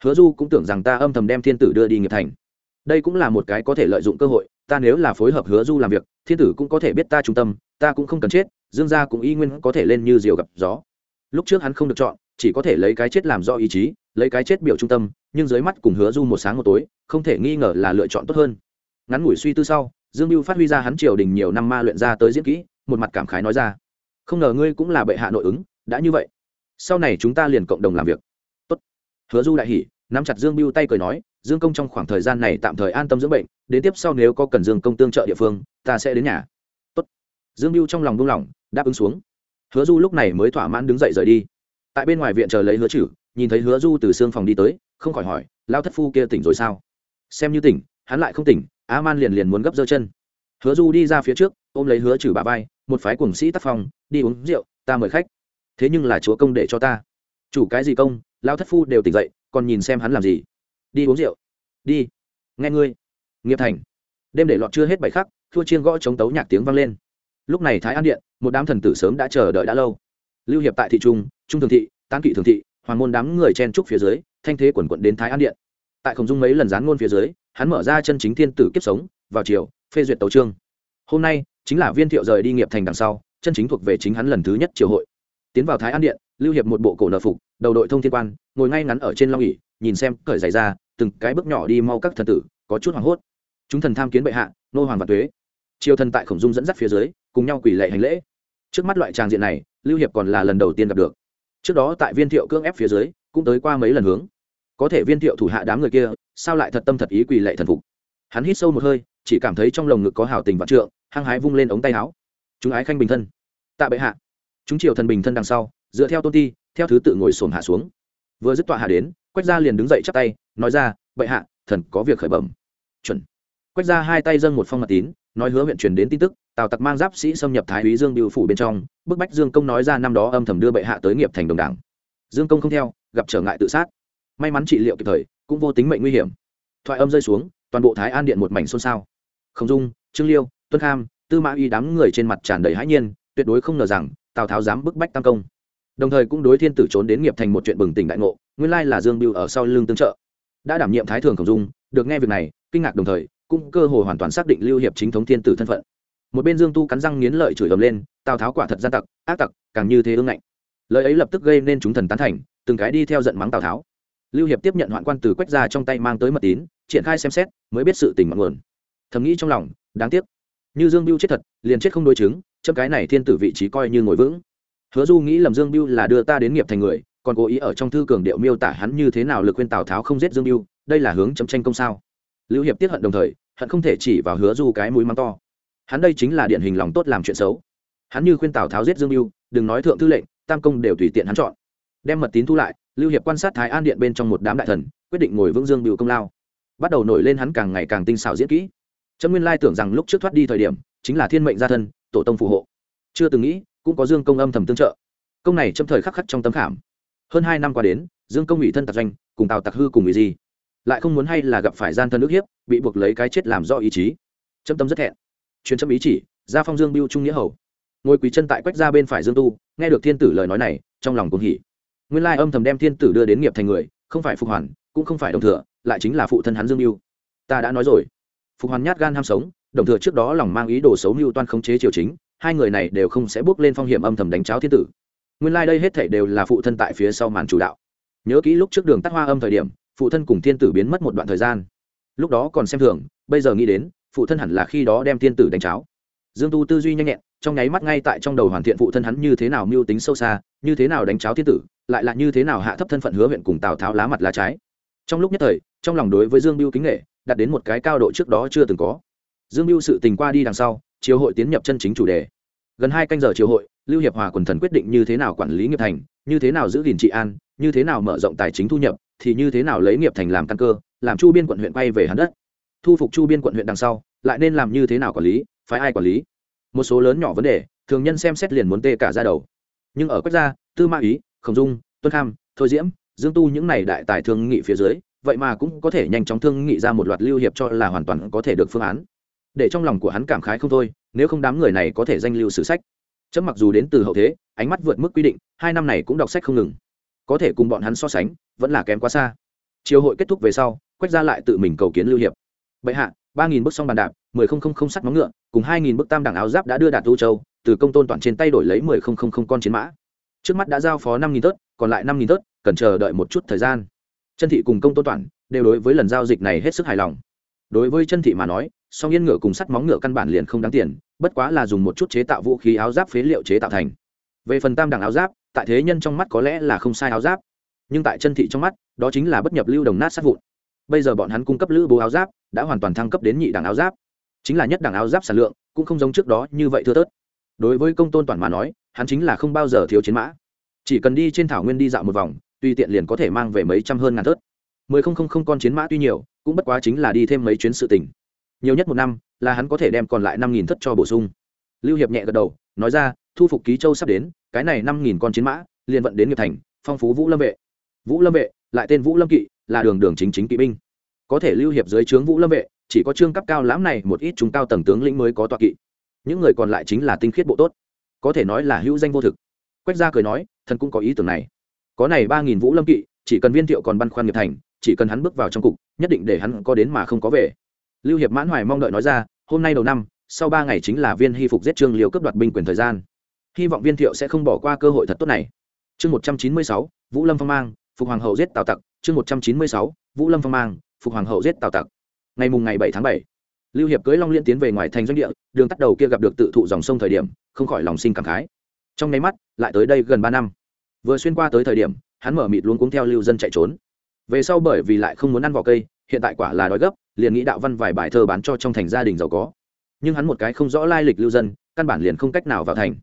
Hứa du cũng tưởng rằng ta âm thầm đem thiên tử đưa đi nghiệp thành. Đây cũng là một cái có thể lợi dụng cơ hội, ta nếu là phối hợp hứa du làm việc, thiên tử cũng có thể biết ta trung tâm, ta cũng không cần chết, dương gia cũng y nguyên có thể lên như diều gặp gió. Lúc trước hắn không được chọn, chỉ có thể lấy cái chết làm do ý chí, lấy cái chết biểu trung tâm, nhưng dưới mắt cùng hứa du một sáng một tối, không thể nghi ngờ là lựa chọn tốt hơn. Ngắn ngủi suy tư sau dương mưu phát huy ra hắn triều đình nhiều năm ma luyện ra tới diễn kỹ, một mặt cảm khái nói ra. Không ngờ ngươi cũng là bệ hạ nội ứng, đã như vậy. Sau này chúng ta liền cộng đồng làm việc. Tốt. hứa du đại hỉ, nắm chặt dương mưu tay cười nói, dương công trong khoảng thời gian này tạm thời an tâm dưỡng bệnh, đến tiếp sau nếu có cần dương công tương trợ địa phương, ta sẽ đến nhà. Tốt. dương mưu trong lòng buông lỏng, đáp ứng xuống. Hứa du lúc này mới thỏa mãn đứng dậy rời đi. Tại bên ngoài viện chờ lấy hứa chử nhìn thấy hứa du từ xương phòng đi tới, không khỏi hỏi lao thất phu kia tỉnh rồi sao? Xem như tỉnh, hắn lại không tỉnh a man liền liền muốn gấp giơ chân. Hứa du đi ra phía trước, ôm lấy hứa chử bà vai, một phái cùng sĩ tác phong, đi uống rượu, ta mời khách. Thế nhưng là chúa công để cho ta. Chủ cái gì công lao thất phu đều tỉnh dậy, còn nhìn xem hắn làm gì. Đi uống rượu. Đi. Nghe ngươi. Nghiệp thành. Đêm để lọt chưa hết bảy khắc, thua chiên gõ chống tấu nhạc tiếng vang lên. Lúc này thái an điện, một đám thần tử sớm đã chờ đợi đã lâu. Lưu hiệp tại thị trung trung thường thị, tán kỵ thường thị, hoàng môn đám người chen trúc phía dưới, thanh thế quần quận đến thái an điện tại khổng dung mấy lần dán ngôn phía dưới, hắn mở ra chân chính thiên tử kiếp sống, vào chiều phê duyệt tấu trương hôm nay, chính là viên thiệu rời đi nghiệp thành đằng sau, chân chính thuộc về chính hắn lần thứ nhất triều hội. Tiến vào thái an điện, lưu hiệp một bộ cổ nợ phục, đầu đội thông thiên quan, ngồi ngay ngắn ở trên long ỉ nhìn xem cởi giày ra, từng cái bước nhỏ đi mau các thần tử, có chút hoảng hốt. Chúng thần tham kiến bệ hạ, nô hoàng và tuế. Triều thần tại khổng dung dẫn dắt phía dưới, cùng nhau quỳ lệ hành lễ. Trước mắt loại tràng diện này, lưu hiệp còn là lần đầu tiên gặp được. Trước đó tại viên thiệu cưỡng ép phía dưới, cũng tới qua mấy lần hướng có thể viên thiệu thủ hạ đám người kia, sao lại thật tâm thật ý quỳ lệ thần phục? Hắn hít sâu một hơi, chỉ cảm thấy trong lồng ngực có hào tình vạn trượng, hăng hái vung lên ống tay áo. Chúng ái khanh bình thân. Tạ bệ hạ. Chúng triều thần bình thân đằng sau, dựa theo tôn ti, theo thứ tự ngồi xổm hạ xuống. Vừa dứt tọa hạ đến, quách gia liền đứng dậy chắp tay, nói ra, bệ hạ, thần có việc khởi bẩm. Chuẩn. Quách gia hai tay dâng một phong mật tín, nói hứa huyện truyền đến tin tức, tào tặc mang giáp sĩ xâm nhập thái úy dương biêu phủ bên trong, bức bách dương công nói ra năm đó âm thầm đưa bệ hạ tới nghiệp thành đồng đảng. Dương công không theo, gặp trở ngại tự sát may mắn trị liệu kịp thời, cũng vô tính mệnh nguy hiểm. Thoại âm rơi xuống, toàn bộ thái an điện một mảnh xôn xao. Không dung, trương liêu tuân kham, tư mã uy đám người trên mặt tràn đầy hãi nhiên, tuyệt đối không ngờ rằng, tào tháo dám bức bách tam công. Đồng thời cũng đối thiên tử trốn đến nghiệp thành một chuyện bừng tỉnh đại ngộ, nguyên lai là dương biêu ở sau lưng tương trợ. Đã đảm nhiệm thái thường khổng dung, được nghe việc này, kinh ngạc đồng thời, cũng cơ hội hoàn toàn xác định lưu hiệp chính thống thiên tử thân phận. Một bên dương tu cắn răng nghiến lợi chửi ầm lên, tào tháo quả thật gian tặc, ác tặc, càng như thế ương ngạnh. Lời ấy lập tức gây nên chúng thần tán thành, từng cái đi theo giận mắng tào tháo lưu hiệp tiếp nhận hoạn quan từ quách ra trong tay mang tới mật tín, triển khai xem xét, mới biết sự tình mặn nguồn. Thầm nghĩ trong lòng, đáng tiếc. Như dương biêu chết thật, liền chết không đối chứng, chấm cái này thiên tử vị trí coi như ngồi vững. Hứa du nghĩ lầm dương biêu là đưa ta đến nghiệp thành người, còn cố ý ở trong thư cường điệu miêu tả hắn như thế nào lực khuyên tào tháo không giết dương biêu đây là hướng chấm tranh công sao? Lưu hiệp tiết hận đồng thời, hận không thể chỉ vào hứa du cái mũi mắng to. Hắn đây chính là điển hình lòng tốt làm chuyện xấu. Hắn như khuyên tào tháo giết dương biêu đừng nói thượng thư lệnh, tam công đều tùy tiện hắn chọn. Đem mật tín thu lại lưu hiệp quan sát thái an điện bên trong một đám đại thần, quyết định ngồi vững dương biểu công lao. Bắt đầu nổi lên hắn càng ngày càng tinh xảo diễn kỹ. Trâm nguyên lai tưởng rằng lúc trước thoát đi thời điểm, chính là thiên mệnh gia thân, tổ tông phù hộ. Chưa từng nghĩ, cũng có dương công âm thầm tương trợ. Công này trong thời khắc khắc trong tấm khảm. Hơn hai năm qua đến, dương công ủy thân tạc doanh, cùng tào tạc hư cùng ủy gì lại không muốn hay là gặp phải gian thân ước hiếp, bị buộc lấy cái chết làm do ý chí. Trâm tâm rất thẹn. Truyền trâm ý chỉ ra phong dương biêu trung nghĩa hầu. Ngồi quý chân tại quách ra bên phải dương tu, nghe được thiên tử lời nói này, trong lòng cũng hỉ nguyên lai âm thầm đem thiên tử đưa đến nghiệp thành người, không phải phục hoàn, cũng không phải đồng thừa, lại chính là phụ thân hắn dương mưu. Ta đã nói rồi. Phục hoàn nhát gan ham sống, đồng thừa trước đó lòng mang ý đồ xấu mưu toan khống chế triều chính, hai người này đều không sẽ bước lên phong hiểm âm thầm đánh cháo thiên tử. Nguyên lai、like、đây hết thể đều là phụ thân tại phía sau màn chủ đạo. Nhớ kỹ lúc trước đường tắt hoa âm thời điểm, phụ thân cùng thiên tử biến mất một đoạn thời gian. Lúc đó còn xem thường, bây giờ nghĩ đến, phụ thân hẳn là khi đó đem thiên tử đánh cháo. Dương tu tư duy nhanh nhẹn trong nháy mắt ngay tại trong đầu hoàn thiện phụ thân hắn như thế nào mưu tính sâu xa, như thế nào đánh cháo thiên tử, lại là như thế nào hạ thấp thân phận hứa huyện cùng tào tháo lá mặt lá trái. Trong lúc nhất thời, trong lòng đối với dương mưu kính nghệ đạt đến một cái cao độ trước đó chưa từng có. Dương mưu sự tình qua đi đằng sau chiều hội tiến nhập chân chính chủ đề. Gần hai canh giờ chiều hội, lưu hiệp hòa quần thần quyết định như thế nào quản lý nghiệp thành, như thế nào giữ gìn trị an, như thế nào mở rộng tài chính thu nhập, thì như thế nào lấy nghiệp thành làm căn cơ, làm chu biên quận huyện quay về hắn đất. Thu phục chu biên quận huyện đằng sau, lại nên làm như thế nào quản lý phải ai quản lý? Một số lớn nhỏ vấn đề, thường nhân xem xét liền muốn tê cả ra đầu. Nhưng ở quốc gia, tư ma ý, khổng dung, tuân kham, thôi diễm, dương tu những này đại tài thương nghị phía dưới, vậy mà cũng có thể nhanh chóng thương nghị ra một loạt lưu hiệp cho là hoàn toàn có thể được phương án. Để trong lòng của hắn cảm khái không thôi, nếu không đám người này có thể danh lưu sử sách. Chấm mặc dù đến từ hậu thế, ánh mắt vượt mức quy định, hai năm này cũng đọc sách không ngừng. Có thể cùng bọn hắn so sánh, vẫn là kém quá xa. Chiều hội kết thúc về sau, quách ra lại tự mình cầu kiến lưu hiệp. Bệ hạ ba nghìn bước song bàn đạp, mười không không không sắt móng ngựa, cùng hai nghìn bước tam đẳng áo giáp đã đưa đạt tu châu, từ công tôn toàn trên tay đổi lấy mười không không không con chiến mã. Trước mắt đã giao phó năm nghìn tớt, còn lại năm nghìn tớt, cần chờ đợi một chút thời gian. Chân thị cùng công tôn toàn đều đối với lần giao dịch này hết sức hài lòng. Đối với chân thị mà nói, song yên ngựa cùng sắt móng ngựa căn bản liền không đáng tiền, bất quá là dùng một chút chế tạo vũ khí áo giáp phế liệu chế tạo thành. Về phần tam đẳng áo giáp, tại thế nhân trong mắt có lẽ là không sai áo giáp, nhưng tại chân thị trong mắt, đó chính là bất nhập lưu đồng nát sát vụn bây giờ bọn hắn cung cấp lữ bố áo giáp, đã hoàn toàn thăng cấp đến nhị đẳng áo giáp. Chính là nhất đẳng áo giáp sản lượng cũng không giống trước đó như vậy thưa tớt đối với công tôn toàn mà nói, hắn chính là không bao giờ thiếu chiến mã. Chỉ cần đi trên thảo nguyên đi dạo một vòng, tùy tiện liền có thể mang về mấy trăm hơn ngàn thớt. Mười không không không con chiến mã tuy nhiều, cũng bất quá chính là đi thêm mấy chuyến sự tình. Nhiều nhất một năm, là hắn có thể đem còn lại năm nghìn thất cho bổ sung. Lưu hiệp nhẹ gật đầu, nói ra, thu phục ký châu sắp đến, cái này năm nghìn con chiến mã, liền vận đến nghiệp thành, phong phú vũ lâm vệ. Vũ lâm vệ, lại tên vũ lâm kỵ là đường đường chính chính kỵ binh. Có thể lưu hiệp dưới trướng vũ lâm vệ, chỉ có trương cấp cao lãm này một ít chúng cao tầng tướng lĩnh mới có tọa kỵ. Những người còn lại chính là tinh khiết bộ tốt. Có thể nói là hữu danh vô thực. Quách gia cười nói, thần cũng có ý tưởng này. Có này ba nghìn vũ lâm kỵ, chỉ cần viên thiệu còn băn khoăn nghiệp thành, chỉ cần hắn bước vào trong cục, nhất định để hắn có đến mà không có về. Lưu hiệp mãn hoài mong đợi nói ra, hôm nay đầu năm, sau ba ngày chính là viên hy phục giết trương liều cấp đoạt binh quyền thời gian. Hy vọng viên thiệu sẽ không bỏ qua cơ hội thật tốt này. Chương một trăm chín mươi sáu, vũ lâm phong mang, phục hoàng hậu giết tào tặc chương một trăm chín mươi sáu, vũ lâm phong mang, phục hoàng hậu giết tào tặc. Ngày mùng ngày bảy tháng bảy, lưu hiệp cưới long liên tiến về ngoài thành doanh địa, đường tắt đầu kia gặp được tự thụ dòng sông thời điểm, không khỏi lòng sinh cảm khái. Trong nháy mắt, lại tới đây gần ba năm. Vừa xuyên qua tới thời điểm, hắn mở mịt luôn cuống theo lưu dân chạy trốn. Về sau bởi vì lại không muốn ăn vỏ cây, hiện tại quả là đói gấp, liền nghĩ đạo văn vài bài thơ bán cho trong thành gia đình giàu có. Nhưng hắn một cái không rõ lai lịch lưu dân, căn bản liền không cách nào vào thành.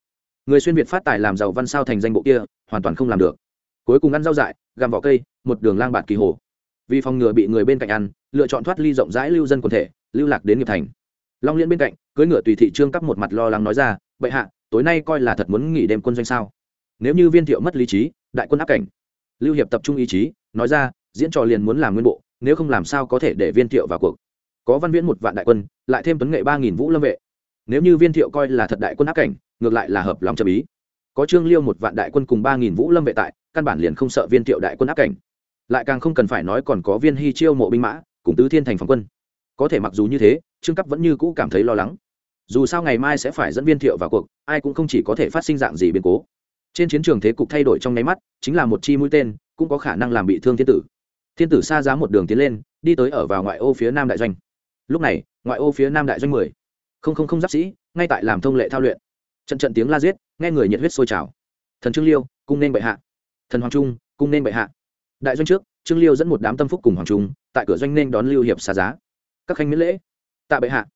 Người xuyên việt phát tài làm giàu văn sao thành danh bộ kia, hoàn toàn không làm được cuối cùng ăn rau dại, gặm vỏ cây, một đường lang bạt kỳ hồ. Vì phòng ngừa bị người bên cạnh ăn, lựa chọn thoát ly rộng rãi lưu dân quần thể, lưu lạc đến nghiệp thành. Long liên bên cạnh, cưỡi ngựa tùy thị trương cắp một mặt lo lắng nói ra, bệ hạ, tối nay coi là thật muốn nghỉ đêm quân doanh sao? Nếu như viên thiệu mất lý trí, đại quân áp cảnh. Lưu hiệp tập trung ý chí, nói ra, diễn trò liền muốn làm nguyên bộ, nếu không làm sao có thể để viên thiệu vào cuộc. Có văn viễn một vạn đại quân, lại thêm tuấn nghệ ba nghìn vũ lâm vệ. Nếu như viên thiệu coi là thật đại quân áp cảnh, ngược lại là hợp lòng trầm ý có trương liêu một vạn đại quân cùng ba nghìn vũ lâm vệ tại căn bản liền không sợ viên thiệu đại quân áp cảnh. Lại càng không cần phải nói còn có viên hy chiêu mộ binh mã, cùng tứ thiên thành phòng quân. Có thể mặc dù như thế, trương cấp vẫn như cũ cảm thấy lo lắng. Dù sao ngày mai sẽ phải dẫn viên thiệu vào cuộc, ai cũng không chỉ có thể phát sinh dạng gì biến cố. Trên chiến trường thế cục thay đổi trong nháy mắt, chính là một chi mũi tên, cũng có khả năng làm bị thương thiên tử. Thiên tử xa giá một đường tiến lên, đi tới ở vào ngoại ô phía nam đại doanh. Lúc này, ngoại ô phía nam đại doanh mười. Không không không giáp sĩ, ngay tại làm thông lệ thao luyện. Trận trận tiếng la giết, nghe người nhiệt huyết sôi trào. Thần trương liêu, cung nên bệ hạ thần hoàng trung, cung nên bệ hạ. Đại doanh trước, trương liêu dẫn một đám tâm phúc cùng hoàng trung, tại cửa doanh nên đón lưu hiệp xà giá. Các khanh miễn lễ. Tạ bệ hạ.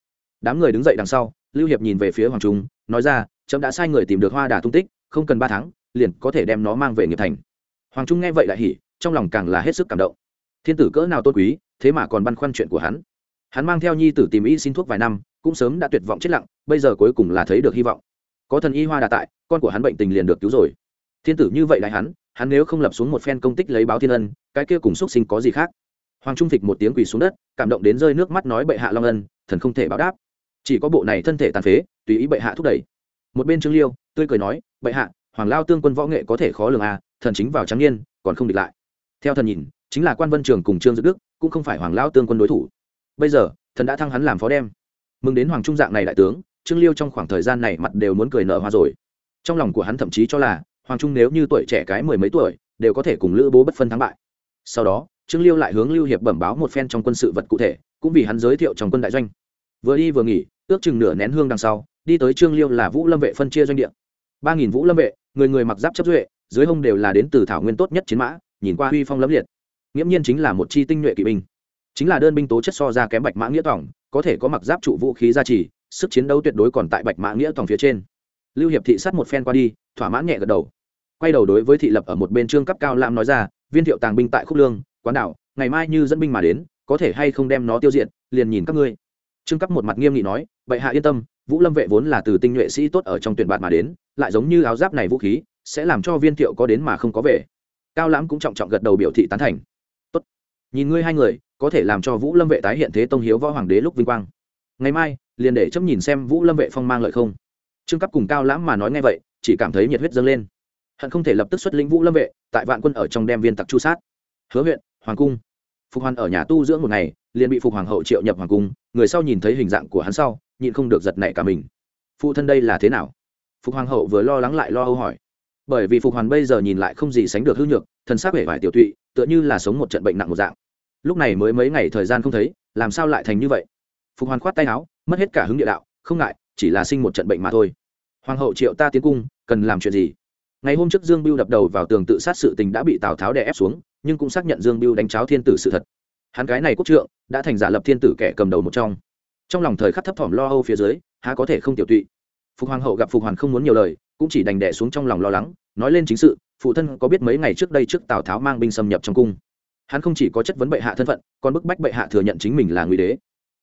Đám người đứng dậy đằng sau, lưu hiệp nhìn về phía hoàng trung, nói ra trẫm đã sai người tìm được hoa đà tung tích, không cần ba tháng, liền có thể đem nó mang về nghiệp thành. Hoàng trung nghe vậy lại hỉ, trong lòng càng là hết sức cảm động. Thiên tử cỡ nào tôn quý, thế mà còn băn khoăn chuyện của hắn. Hắn mang theo nhi tử tìm y xin thuốc vài năm, cũng sớm đã tuyệt vọng chết lặng, bây giờ cuối cùng là thấy được hy vọng. Có thần y hoa đà tại, con của hắn bệnh tình liền được cứu rồi thiên tử như vậy lại hắn hắn nếu không lập xuống một phen công tích lấy báo thiên ân, cái kia cùng xúc sinh có gì khác? Hoàng trung phịch một tiếng quỳ xuống đất, cảm động đến rơi nước mắt nói bệ hạ long ân, thần không thể báo đáp. Chỉ có bộ này thân thể tàn phế, tùy ý bệ hạ thúc đẩy. Một bên trương liêu, tươi cười nói, bệ hạ, hoàng lao tương quân võ nghệ có thể khó lường à thần chính vào trắng niên, còn không địch lại. Theo thần nhìn, chính là quan vân trường cùng trương dự đức, cũng không phải hoàng lao tương quân đối thủ. Bây giờ, thần đã thăng hắn làm phó đem. Mừng đến hoàng trung dạng này đại tướng, trương liêu trong khoảng thời gian này mặt đều muốn cười nở hoa rồi. Trong lòng của hắn thậm chí cho là hoàng trung nếu như tuổi trẻ cái mười mấy tuổi, đều có thể cùng lữ bố bất phân thắng bại. Sau đó, trương liêu lại hướng lưu hiệp bẩm báo một phen trong quân sự vật cụ thể, cũng vì hắn giới thiệu trong quân đại doanh. Vừa đi vừa nghỉ, ước chừng nửa nén hương đằng sau, đi tới trương liêu là vũ lâm vệ phân chia doanh địa. Ba nghìn vũ lâm vệ, người người mặc giáp chấp duệ, dưới hông đều là đến từ thảo nguyên tốt nhất chiến mã, nhìn qua huy phong lẫm liệt. Nghiễm nhiên chính là một chi tinh nhuệ kỵ binh. Chính là đơn binh tố chất so ra kém bạch mã nghĩa tỏng có thể có mặc giáp trụ vũ khí gia trì, sức chiến đấu tuyệt đối còn tại bạch mã nghĩa tỏng phía trên. Lưu hiệp thị sát một phen qua đi, thỏa mãn nhẹ gật đầu quay đầu đối với thị lập ở một bên trương cấp cao lam nói ra, viên thiệu tàng binh tại khúc lương, quán đảo, ngày mai như dẫn binh mà đến, có thể hay không đem nó tiêu diệt, liền nhìn các ngươi. Trương cấp một mặt nghiêm nghị nói, bệ hạ yên tâm, vũ lâm vệ vốn là từ tinh nhuệ sĩ tốt ở trong tuyển bạt mà đến, lại giống như áo giáp này vũ khí, sẽ làm cho viên thiệu có đến mà không có về. Cao lãm cũng trọng trọng gật đầu biểu thị tán thành. Tốt, nhìn ngươi hai người, có thể làm cho vũ lâm vệ tái hiện thế tông hiếu võ hoàng đế lúc vinh quang. Ngày mai, liền để chấm nhìn xem vũ lâm vệ phong mang lợi không. Trương cấp cùng cao lãm mà nói ngay vậy, chỉ cảm thấy nhiệt huyết dâng lên hận không thể lập tức xuất lĩnh vũ lâm vệ, tại vạn quân ở trong đem viên tặc chu sát. Hứa huyện, hoàng cung. Phục hoàn ở nhà tu dưỡng một ngày, liền bị phục hoàng hậu triệu nhập hoàng cung, người sau nhìn thấy hình dạng của hắn sau, nhịn không được giật nảy cả mình. Phụ thân đây là thế nào? Phục hoàng hậu vừa lo lắng lại lo âu hỏi. Bởi vì phục hoàn bây giờ nhìn lại không gì sánh được hư nhược thần sắc vẻ vải tiểu tụy, tựa như là sống một trận bệnh nặng một dạng. Lúc này mới mấy ngày thời gian không thấy, làm sao lại thành như vậy? Phục hoàn khoát tay áo, mất hết cả hứng địa đạo, không ngại, chỉ là sinh một trận bệnh mà thôi. Hoàng hậu triệu ta tiến cung, cần làm chuyện gì? Ngày hôm trước dương biêu đập đầu vào tường tự sát sự tình đã bị tào tháo đè ép xuống, nhưng cũng xác nhận dương biêu đánh cháo thiên tử sự thật. Hắn cái này quốc trượng, đã thành giả lập thiên tử kẻ cầm đầu một trong. Trong lòng thời khắc thấp thỏm lo âu phía dưới, há có thể không tiểu tụy. Phục hoàng hậu gặp phục hoàn không muốn nhiều lời, cũng chỉ đành đẻ xuống trong lòng lo lắng, nói lên chính sự, phụ thân có biết mấy ngày trước đây trước tào tháo mang binh xâm nhập trong cung. Hắn không chỉ có chất vấn bệ hạ thân phận, còn bức bách bệ hạ thừa nhận chính mình là nguy đế.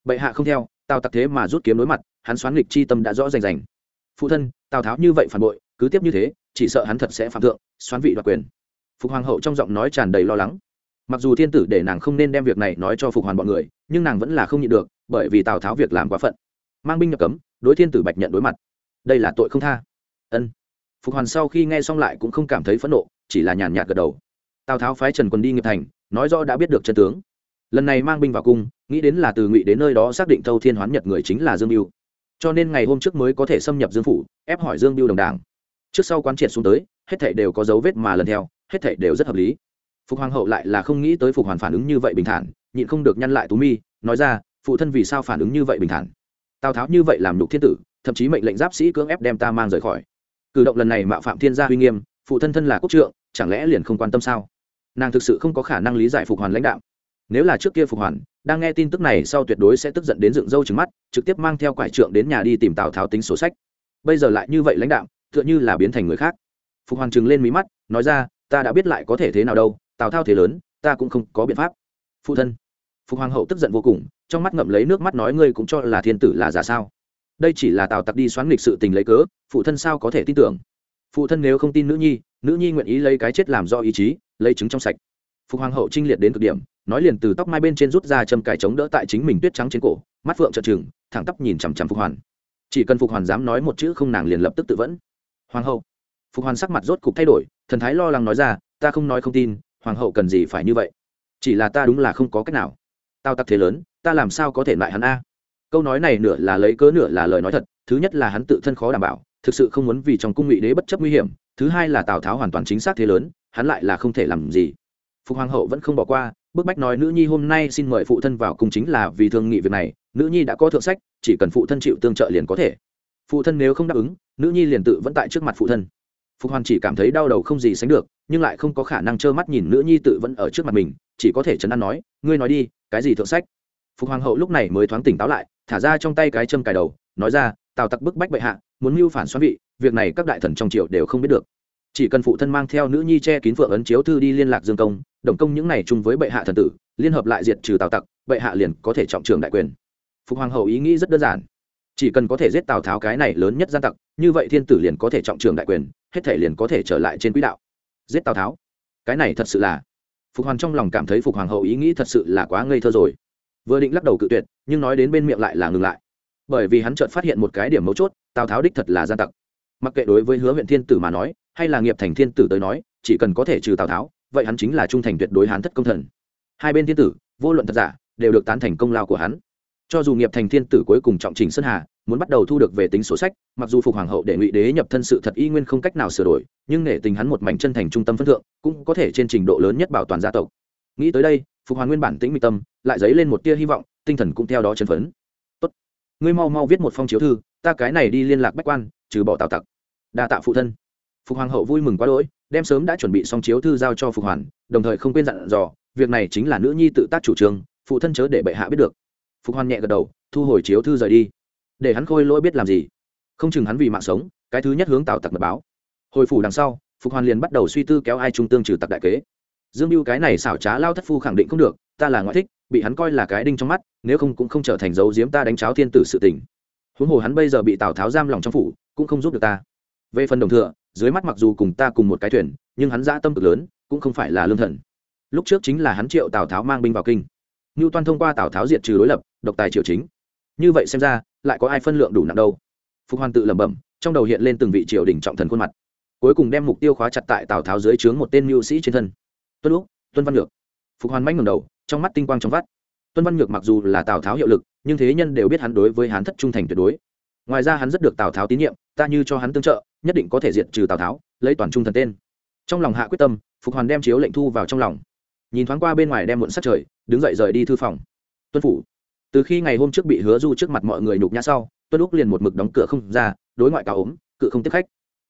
Bệ hạ không theo, tào tặc thế mà rút kiếm đối mặt, hắn xoán nghịch chi tâm đã rõ rành rành. Phụ thân, tào tháo như vậy phản bội, cứ tiếp như thế chỉ sợ hắn thật sẽ phạm thượng, xoán vị đoạt quyền. Phục hoàng hậu trong giọng nói tràn đầy lo lắng. Mặc dù thiên tử để nàng không nên đem việc này nói cho phục hoàn bọn người, nhưng nàng vẫn là không nhịn được, bởi vì tào tháo việc làm quá phận. Mang binh nhập cấm, đối thiên tử bạch nhận đối mặt. Đây là tội không tha. Ân. Phục hoàn sau khi nghe xong lại cũng không cảm thấy phẫn nộ, chỉ là nhàn nhạt gật đầu. Tào tháo phái trần quân đi nghiệp thành, nói rõ đã biết được chân tướng. Lần này mang binh vào cung, nghĩ đến là từ ngụy đến nơi đó xác định thâu thiên hoán nhật người chính là dương mưu cho nên ngày hôm trước mới có thể xâm nhập dương phủ, ép hỏi dương mưu đồng đảng trước sau quán triệt xuống tới, hết thảy đều có dấu vết mà lần theo, hết thảy đều rất hợp lý. Phục hoàng hậu lại là không nghĩ tới phục hoàn phản ứng như vậy bình thản, nhịn không được nhăn lại tú mi, nói ra, phụ thân vì sao phản ứng như vậy bình thản? Tào tháo như vậy làm nhục thiên tử, thậm chí mệnh lệnh giáp sĩ cưỡng ép đem ta mang rời khỏi. Cử động lần này mạo phạm thiên gia uy nghiêm, phụ thân thân là quốc trượng, chẳng lẽ liền không quan tâm sao? Nàng thực sự không có khả năng lý giải phục hoàn lãnh đạo. Nếu là trước kia phục hoàn, đang nghe tin tức này sau tuyệt đối sẽ tức giận đến dựng râu trứng mắt, trực tiếp mang theo quải trượng đến nhà đi tìm tào tháo tính sổ sách. Bây giờ lại như vậy lãnh đạo tựa như là biến thành người khác. Phục hoàn trừng lên mí mắt, nói ra, ta đã biết lại có thể thế nào đâu, tào thao thế lớn, ta cũng không có biện pháp. Phụ thân. Phục hoàng hậu tức giận vô cùng, trong mắt ngậm lấy nước mắt nói, ngươi cũng cho là thiên tử là giả sao? Đây chỉ là tào tặc đi xoắn nghịch sự tình lấy cớ, phụ thân sao có thể tin tưởng? Phụ thân nếu không tin nữ nhi nữ nhi nguyện ý lấy cái chết làm do ý chí, lấy chứng trong sạch. Phục hoàng hậu trinh liệt đến cực điểm, nói liền từ tóc mai bên trên rút ra châm cài chống đỡ tại chính mình tuyết trắng trên cổ, mắt phượng trợn trừng, thẳng tắp nhìn chằm chằm phục hoàn. Chỉ cần phục hoàn dám nói một chữ không nàng liền lập tức tự vẫn hoàng hậu. Phục hoàn sắc mặt rốt cục thay đổi, thần thái lo lắng nói ra, ta không nói không tin, hoàng hậu cần gì phải như vậy? Chỉ là ta đúng là không có cách nào. Tao tặc thế lớn, ta làm sao có thể lại hắn a? Câu nói này nửa là lấy cớ nửa là lời nói thật, thứ nhất là hắn tự thân khó đảm bảo, thực sự không muốn vì trong cung ngụy đế bất chấp nguy hiểm, thứ hai là tào tháo hoàn toàn chính xác thế lớn, hắn lại là không thể làm gì. Phục hoàng hậu vẫn không bỏ qua, bức bách nói, nữ nhi hôm nay xin mời phụ thân vào cung chính là vì thương nghị việc này, nữ nhi đã có thượng sách, chỉ cần phụ thân chịu tương trợ liền có thể phụ thân nếu không đáp ứng, nữ nhi liền tự vẫn tại trước mặt phụ thân. Phục hoàn chỉ cảm thấy đau đầu không gì sánh được, nhưng lại không có khả năng trơ mắt nhìn nữ nhi tự vẫn ở trước mặt mình, chỉ có thể chấn an nói, ngươi nói đi, cái gì thượng sách? Phục hoàng hậu lúc này mới thoáng tỉnh táo lại, thả ra trong tay cái châm cài đầu, nói ra, tào tặc bức bách bệ hạ, muốn mưu phản xoắn vị, việc này các đại thần trong triều đều không biết được. Chỉ cần phụ thân mang theo nữ nhi che kín phượng ấn chiếu thư đi liên lạc dương công, đồng công những này chung với bệ hạ thần tử, liên hợp lại diệt trừ tào tặc, bệ hạ liền có thể trọng trường đại quyền. Phục hoàng hậu ý nghĩ rất đơn giản chỉ cần có thể giết tào tháo cái này lớn nhất gian tặc, như vậy thiên tử liền có thể trọng trường đại quyền, hết thể liền có thể trở lại trên quỹ đạo. Giết tào tháo? Cái này thật sự là phục hoàng trong lòng cảm thấy phục hoàng hậu ý nghĩ thật sự là quá ngây thơ rồi. Vừa định lắc đầu cự tuyệt, nhưng nói đến bên miệng lại là ngừng lại. Bởi vì hắn chợt phát hiện một cái điểm mấu chốt, tào tháo đích thật là gian tặc. Mặc kệ đối với hứa huyện thiên tử mà nói, hay là nghiệp thành thiên tử tới nói, chỉ cần có thể trừ tào tháo, vậy hắn chính là trung thành tuyệt đối hắn thất công thần. Hai bên thiên tử, vô luận thật giả, đều được tán thành công lao của hắn cho dù nghiệp thành thiên tử cuối cùng trọng trình sơn hà, muốn bắt đầu thu được về tính sổ sách, mặc dù phục hoàng hậu để ngụy đế nhập thân sự thật y nguyên không cách nào sửa đổi, nhưng nể tình hắn một mảnh chân thành trung tâm phân thượng, cũng có thể trên trình độ lớn nhất bảo toàn gia tộc. Nghĩ tới đây, phục hoàng nguyên bản tĩnh mịch tâm, lại dấy lên một tia hy vọng, tinh thần cũng theo đó chân phấn. Tốt, ngươi mau mau viết một phong chiếu thư, ta cái này đi liên lạc bách quan, trừ bỏ tào tặc. Đa tạ phụ thân. Phục hoàng hậu vui mừng quá đỗi, đem sớm đã chuẩn bị xong chiếu thư giao cho phục hoàn, đồng thời không quên dặn dò, việc này chính là nữ nhi tự tác chủ trương, phụ thân chớ để bệ hạ biết được phục Hoan nhẹ gật đầu, thu hồi chiếu thư rời đi. Để hắn khôi lỗi biết làm gì? Không chừng hắn vì mạng sống, cái thứ nhất hướng tào tặc mật báo. Hồi phủ đằng sau, phục hoàn liền bắt đầu suy tư kéo ai trung tương trừ tặc đại kế. Dương mưu cái này xảo trá lao thất phu khẳng định không được, ta là ngoại thích, bị hắn coi là cái đinh trong mắt, nếu không cũng không trở thành dấu diếm ta đánh cháo thiên tử sự tình. Huống hồ hắn bây giờ bị tào tháo giam lòng trong phủ, cũng không giúp được ta. Về phần đồng thừa, dưới mắt mặc dù cùng ta cùng một cái thuyền, nhưng hắn dã tâm cực lớn, cũng không phải là lương thần. Lúc trước chính là hắn triệu tào tháo mang binh vào kinh ngưu toan thông qua tào tháo diệt trừ đối lập, độc tài triều chính. Như vậy xem ra, lại có ai phân lượng đủ nặng đâu? Phục hoàn tự lẩm bẩm, trong đầu hiện lên từng vị triều đình trọng thần khuôn mặt. Cuối cùng đem mục tiêu khóa chặt tại tào tháo dưới trướng một tên mưu sĩ trên thân. Tuân lúc tuân văn nhược phục hoàn manh ngầm đầu, trong mắt tinh quang trong vắt. Tuân văn nhược mặc dù là tào tháo hiệu lực, nhưng thế nhân đều biết hắn đối với hắn thất trung thành tuyệt đối. Ngoài ra hắn rất được tào tháo tín nhiệm, ta như cho hắn tương trợ, nhất định có thể diệt trừ tào tháo, lấy toàn trung thần tên. Trong lòng hạ quyết tâm, phục hoàn đem chiếu lệnh thu vào trong lòng. Nhìn thoáng qua bên ngoài đem muộn sát trời đứng dậy rời đi thư phòng. Tuân phủ. Từ khi ngày hôm trước bị hứa du trước mặt mọi người nhục nhã sau, tuân úc liền một mực đóng cửa không ra, đối ngoại cáo ốm, cự không tiếp khách.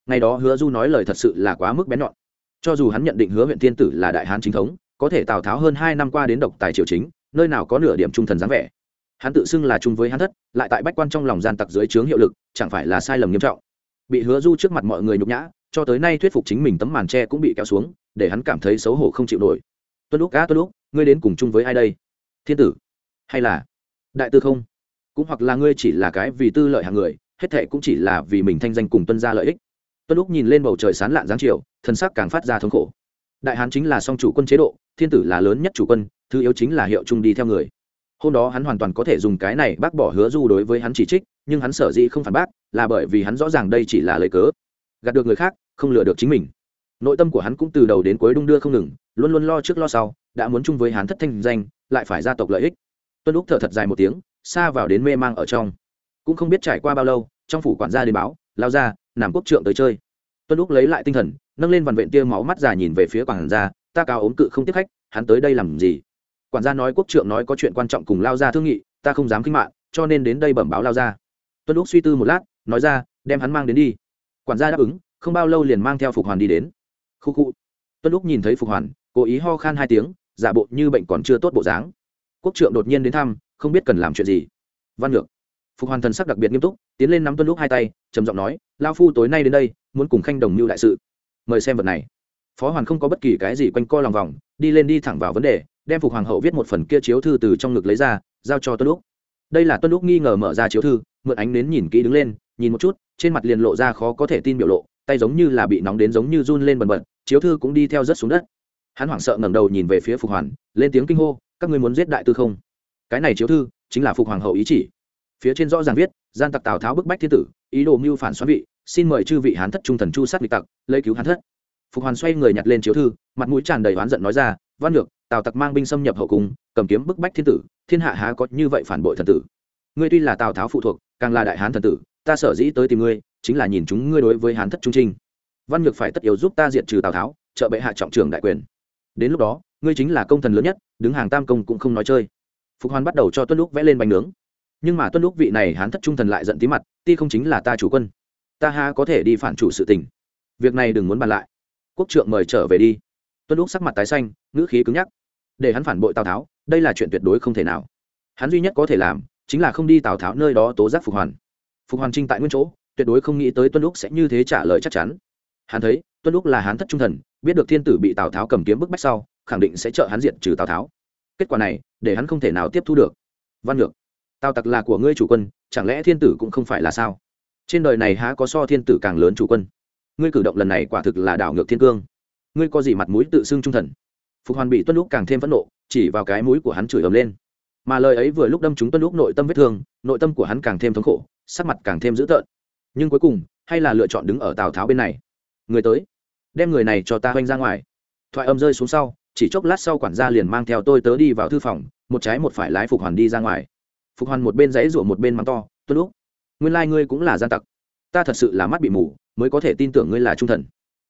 Ngày đó hứa du nói lời thật sự là quá mức bén nhọn. Cho dù hắn nhận định hứa huyện thiên tử là đại hán chính thống, có thể tào tháo hơn hai năm qua đến độc tài triều chính, nơi nào có nửa điểm trung thần dáng vẻ. Hắn tự xưng là chung với hắn thất, lại tại bách quan trong lòng gian tặc dưới trướng hiệu lực, chẳng phải là sai lầm nghiêm trọng. Bị hứa du trước mặt mọi người nhục nhã, cho tới nay thuyết phục chính mình tấm màn tre cũng bị kéo xuống, để hắn cảm thấy xấu hổ không chịu nổi. Tuân lúc cá tuân lúc ngươi đến cùng chung với ai đây? Thiên tử, hay là đại tư không? Cũng hoặc là ngươi chỉ là cái vì tư lợi hàng người, hết thệ cũng chỉ là vì mình thanh danh cùng tuân ra lợi ích. Tuân lúc nhìn lên bầu trời sán lạn giáng chiều, thân sắc càng phát ra thống khổ. Đại hán chính là song chủ quân chế độ, thiên tử là lớn nhất chủ quân, thứ yếu chính là hiệu chung đi theo người. Hôm đó hắn hoàn toàn có thể dùng cái này bác bỏ hứa du đối với hắn chỉ trích, nhưng hắn sở dĩ không phản bác, là bởi vì hắn rõ ràng đây chỉ là lời cớ. Gạt được người khác, không lừa được chính mình. Nội tâm của hắn cũng từ đầu đến cuối đung đưa không ngừng, luôn luôn lo trước lo sau đã muốn chung với hắn thất thanh danh, lại phải gia tộc lợi ích. Tuân lúc thở thật dài một tiếng, xa vào đến mê mang ở trong. Cũng không biết trải qua bao lâu, trong phủ quản gia đến báo, lao ra nằm quốc trượng tới chơi. Tuân lúc lấy lại tinh thần, nâng lên vằn vện tia máu mắt già nhìn về phía quản gia, ta cao ốm cự không tiếp khách, hắn tới đây làm gì? Quản gia nói quốc trượng nói có chuyện quan trọng cùng lao ra thương nghị, ta không dám kinh mạng, cho nên đến đây bẩm báo lao ra. Tuân lúc suy tư một lát, nói ra, đem hắn mang đến đi. Quản gia đáp ứng, không bao lâu liền mang theo phục hoàn đi đến. Khu khu. Tuân lúc nhìn thấy phục hoàn, cố ý ho khan hai tiếng giả bộ như bệnh còn chưa tốt bộ dáng. Quốc trượng đột nhiên đến thăm, không biết cần làm chuyện gì. Văn ngược phục hoàn thần sắc đặc biệt nghiêm túc, tiến lên nắm tuân lúc hai tay, trầm giọng nói lao phu tối nay đến đây, muốn cùng khanh đồng mưu đại sự. Mời xem vật này. Phó hoàn không có bất kỳ cái gì quanh co lòng vòng, đi lên đi thẳng vào vấn đề, đem phục hoàng hậu viết một phần kia chiếu thư từ trong ngực lấy ra, giao cho tuân lúc đây là tuân lúc nghi ngờ mở ra chiếu thư, mượn ánh nến nhìn kỹ đứng lên, nhìn một chút, trên mặt liền lộ ra khó có thể tin biểu lộ, tay giống như là bị nóng đến giống như run lên bần bật, chiếu thư cũng đi theo rất xuống đất hắn hoảng sợ ngẩng đầu nhìn về phía phục hoàn, lên tiếng kinh hô, các ngươi muốn giết đại tư không? Cái này chiếu thư chính là phục hoàng hậu ý chỉ. Phía trên rõ ràng viết, gian tặc tào tháo bức bách thiên tử, ý đồ mưu phản xoắn vị, xin mời chư vị hán thất trung thần chu sát vị tặc, lấy cứu hán thất. Phục hoàn xoay người nhặt lên chiếu thư, mặt mũi tràn đầy oán giận nói ra, văn lược tào tặc mang binh xâm nhập hậu cung, cầm kiếm bức bách thiên tử, thiên hạ há có như vậy phản bội thần tử? Ngươi tuy là tào tháo phụ thuộc, càng là đại hán thần tử, ta sở dĩ tới tìm ngươi, chính là nhìn chúng ngươi đối với hán thất trung trinh. Văn nhược phải tất yếu giúp ta diệt trừ tào tháo, trợ bệ hạ trọng trưởng đại quyền đến lúc đó, ngươi chính là công thần lớn nhất, đứng hàng tam công cũng không nói chơi. Phục hoàn bắt đầu cho tuân lúc vẽ lên bánh nướng. Nhưng mà tuân lúc vị này hán thất trung thần lại giận tí mặt, ti không chính là ta chủ quân, ta ha có thể đi phản chủ sự tình? Việc này đừng muốn bàn lại. Quốc trượng mời trở về đi. Tuân lúc sắc mặt tái xanh, ngữ khí cứng nhắc. Để hắn phản bội tào tháo, đây là chuyện tuyệt đối không thể nào. Hắn duy nhất có thể làm, chính là không đi tào tháo nơi đó tố giác phục hoàn. Phục hoàn trinh tại nguyên chỗ, tuyệt đối không nghĩ tới tuân lúc sẽ như thế trả lời chắc chắn. Hắn thấy tuân lúc là hán thất trung thần, biết được thiên tử bị tào tháo cầm kiếm bức bách sau, khẳng định sẽ trợ hắn diện trừ tào tháo. Kết quả này, để hắn không thể nào tiếp thu được. Văn ngược tào tặc là của ngươi chủ quân, chẳng lẽ thiên tử cũng không phải là sao? Trên đời này há có so thiên tử càng lớn chủ quân? Ngươi cử động lần này quả thực là đảo ngược thiên cương. Ngươi có gì mặt mũi tự xưng trung thần? Phục hoàn bị tuân lúc càng thêm phẫn nộ, chỉ vào cái mũi của hắn chửi ấm lên. Mà lời ấy vừa lúc đâm chúng tuân lúc nội tâm vết thương, nội tâm của hắn càng thêm thống khổ, sắc mặt càng thêm dữ tợn. Nhưng cuối cùng, hay là lựa chọn đứng ở tào tháo bên này? Người tới đem người này cho ta hoanh ra ngoài. Thoại âm rơi xuống sau, chỉ chốc lát sau quản gia liền mang theo tôi tớ đi vào thư phòng, một trái một phải lái phục hoàn đi ra ngoài. Phục hoàn một bên dãy rủa một bên mắng to, tuân lúc nguyên lai、like、ngươi cũng là gian tặc. Ta thật sự là mắt bị mù, mới có thể tin tưởng ngươi là trung thần.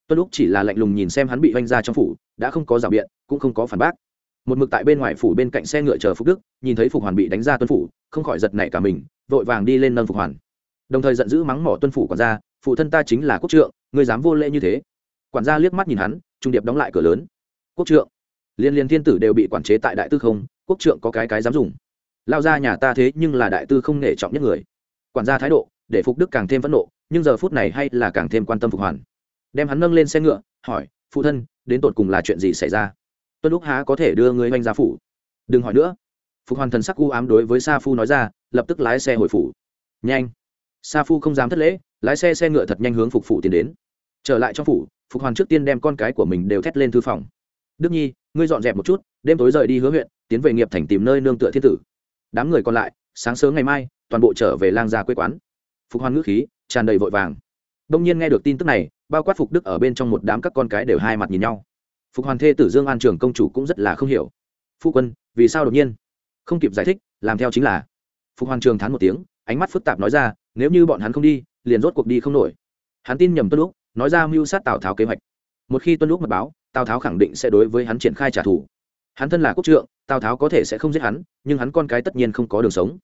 Tuân lúc chỉ là lạnh lùng nhìn xem hắn bị oanh ra trong phủ, đã không có rào biện, cũng không có phản bác. Một mực tại bên ngoài phủ bên cạnh xe ngựa chờ phục đức, nhìn thấy phục hoàn bị đánh ra tuân phủ, không khỏi giật nảy cả mình, vội vàng đi lên nâng phục hoàn. Đồng thời giận dữ mắng mỏ tuân phủ quản gia, phụ thân ta chính là quốc trượng, ngươi dám vô lễ như thế quản gia liếc mắt nhìn hắn, trung điệp đóng lại cửa lớn. Quốc trượng. Liên liên thiên tử đều bị quản chế tại đại tư không, quốc trượng có cái cái dám dùng. Lao ra nhà ta thế nhưng là đại tư không nể trọng nhất người. Quản gia thái độ, để phục đức càng thêm phẫn nộ, nhưng giờ phút này hay là càng thêm quan tâm phục hoàn. Đem hắn nâng lên xe ngựa, hỏi, phụ thân, đến tột cùng là chuyện gì xảy ra? Tuân lúc há có thể đưa người oanh ra phủ. Đừng hỏi nữa. Phục hoàn thần sắc u ám đối với sa phu nói ra, lập tức lái xe hồi phủ. Nhanh. Sa phu không dám thất lễ, lái xe xe ngựa thật nhanh hướng phục phủ tiến đến trở lại trong phủ, phục hoàn trước tiên đem con cái của mình đều thét lên thư phòng. Đức nhi, ngươi dọn dẹp một chút, đêm tối rời đi hứa huyện, tiến về nghiệp thành tìm nơi nương tựa thiên tử. Đám người còn lại, sáng sớm ngày mai, toàn bộ trở về lang gia quê quán. Phục hoàn ngữ khí tràn đầy vội vàng. Đông nhiên nghe được tin tức này, bao quát phục đức ở bên trong một đám các con cái đều hai mặt nhìn nhau. Phục hoàn thê tử dương an trường công chủ cũng rất là không hiểu. Phu quân, vì sao đột nhiên? Không kịp giải thích, làm theo chính là. Phục hoàn trường thán một tiếng, ánh mắt phức tạp nói ra, nếu như bọn hắn không đi, liền rốt cuộc đi không nổi. Hắn tin nhầm tuân lúc nói ra mưu sát tào tháo kế hoạch một khi tuân lúc mật báo tào tháo khẳng định sẽ đối với hắn triển khai trả thù hắn thân là quốc trượng tào tháo có thể sẽ không giết hắn nhưng hắn con cái tất nhiên không có đường sống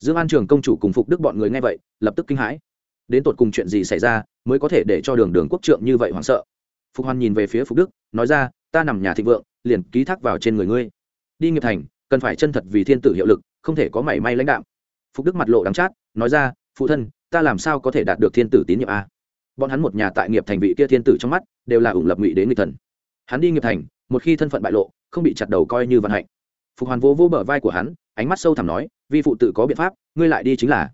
dương an trường công chủ cùng phục đức bọn người nghe vậy lập tức kinh hãi đến tột cùng chuyện gì xảy ra mới có thể để cho đường đường quốc trượng như vậy hoảng sợ phục hoàn nhìn về phía phục đức nói ra ta nằm nhà thịnh vượng liền ký thác vào trên người ngươi đi nghiệp thành cần phải chân thật vì thiên tử hiệu lực không thể có mảy may lãnh đạo phục đức mặt lộ đắng chát nói ra phụ thân ta làm sao có thể đạt được thiên tử tín nhiệm a bọn hắn một nhà tại nghiệp thành vị kia thiên tử trong mắt, đều là ủng lập ngụy đến người thần. Hắn đi nghiệp thành, một khi thân phận bại lộ, không bị chặt đầu coi như vận hạnh. Phục hoàn vô vô bờ vai của hắn, ánh mắt sâu thẳm nói, vi phụ tự có biện pháp, ngươi lại đi chính là,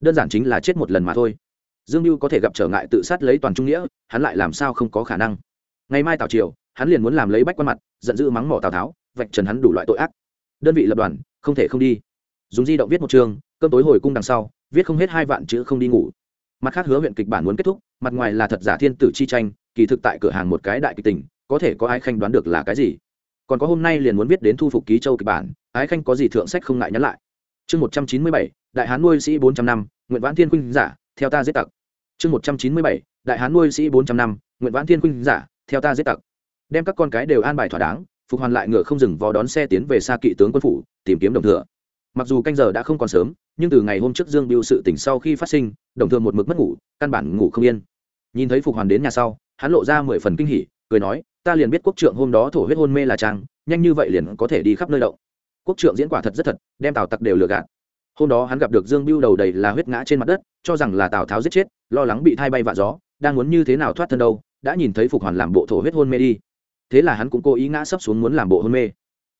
đơn giản chính là chết một lần mà thôi. Dương mưu có thể gặp trở ngại tự sát lấy toàn trung nghĩa, hắn lại làm sao không có khả năng? Ngày mai tào triều, hắn liền muốn làm lấy bách quan mặt, giận dữ mắng mỏ tào tháo, vạch trần hắn đủ loại tội ác. Đơn vị lập đoàn, không thể không đi. Dùng di động viết một chương, cơm tối hồi cung đằng sau, viết không hết hai vạn chữ không đi ngủ. Mặt khác hứa huyện kịch bản muốn kết thúc mặt ngoài là thật giả thiên tử chi tranh, kỳ thực tại cửa hàng một cái đại kịch tình, có thể có ai khanh đoán được là cái gì? Còn có hôm nay liền muốn viết đến thu phục ký châu kịch bản, ái khanh có gì thượng sách không ngại nhắn lại. Chương một trăm chín mươi bảy, đại hán nuôi sĩ bốn trăm năm nguyện vãn thiên khuynh giả, theo ta giết tặc. Chương một trăm chín mươi bảy, đại hán nuôi sĩ bốn trăm năm nguyện vãn thiên khuynh giả, theo ta giết tặc. Đem các con cái đều an bài thỏa đáng, phục hoàn lại ngựa không dừng vó đón xe tiến về xa kỵ tướng quân phủ, tìm kiếm đồng thừa mặc dù canh giờ đã không còn sớm, nhưng từ ngày hôm trước dương biêu sự tỉnh sau khi phát sinh, đồng thường một mực mất ngủ, căn bản ngủ không yên. Nhìn thấy phục hoàn đến nhà sau, hắn lộ ra mười phần kinh hỉ, cười nói, ta liền biết quốc trượng hôm đó thổ huyết hôn mê là trang nhanh như vậy liền có thể đi khắp nơi động. Quốc trượng diễn quả thật rất thật, đem tào tặc đều lừa gạt. Hôm đó hắn gặp được dương biêu đầu đầy là huyết ngã trên mặt đất, cho rằng là tào tháo giết chết, lo lắng bị thay bay vạ gió, đang muốn như thế nào thoát thân đâu, đã nhìn thấy phục hoàn làm bộ thổ huyết hôn mê đi. Thế là hắn cũng cố ý ngã sấp xuống muốn làm bộ hôn mê.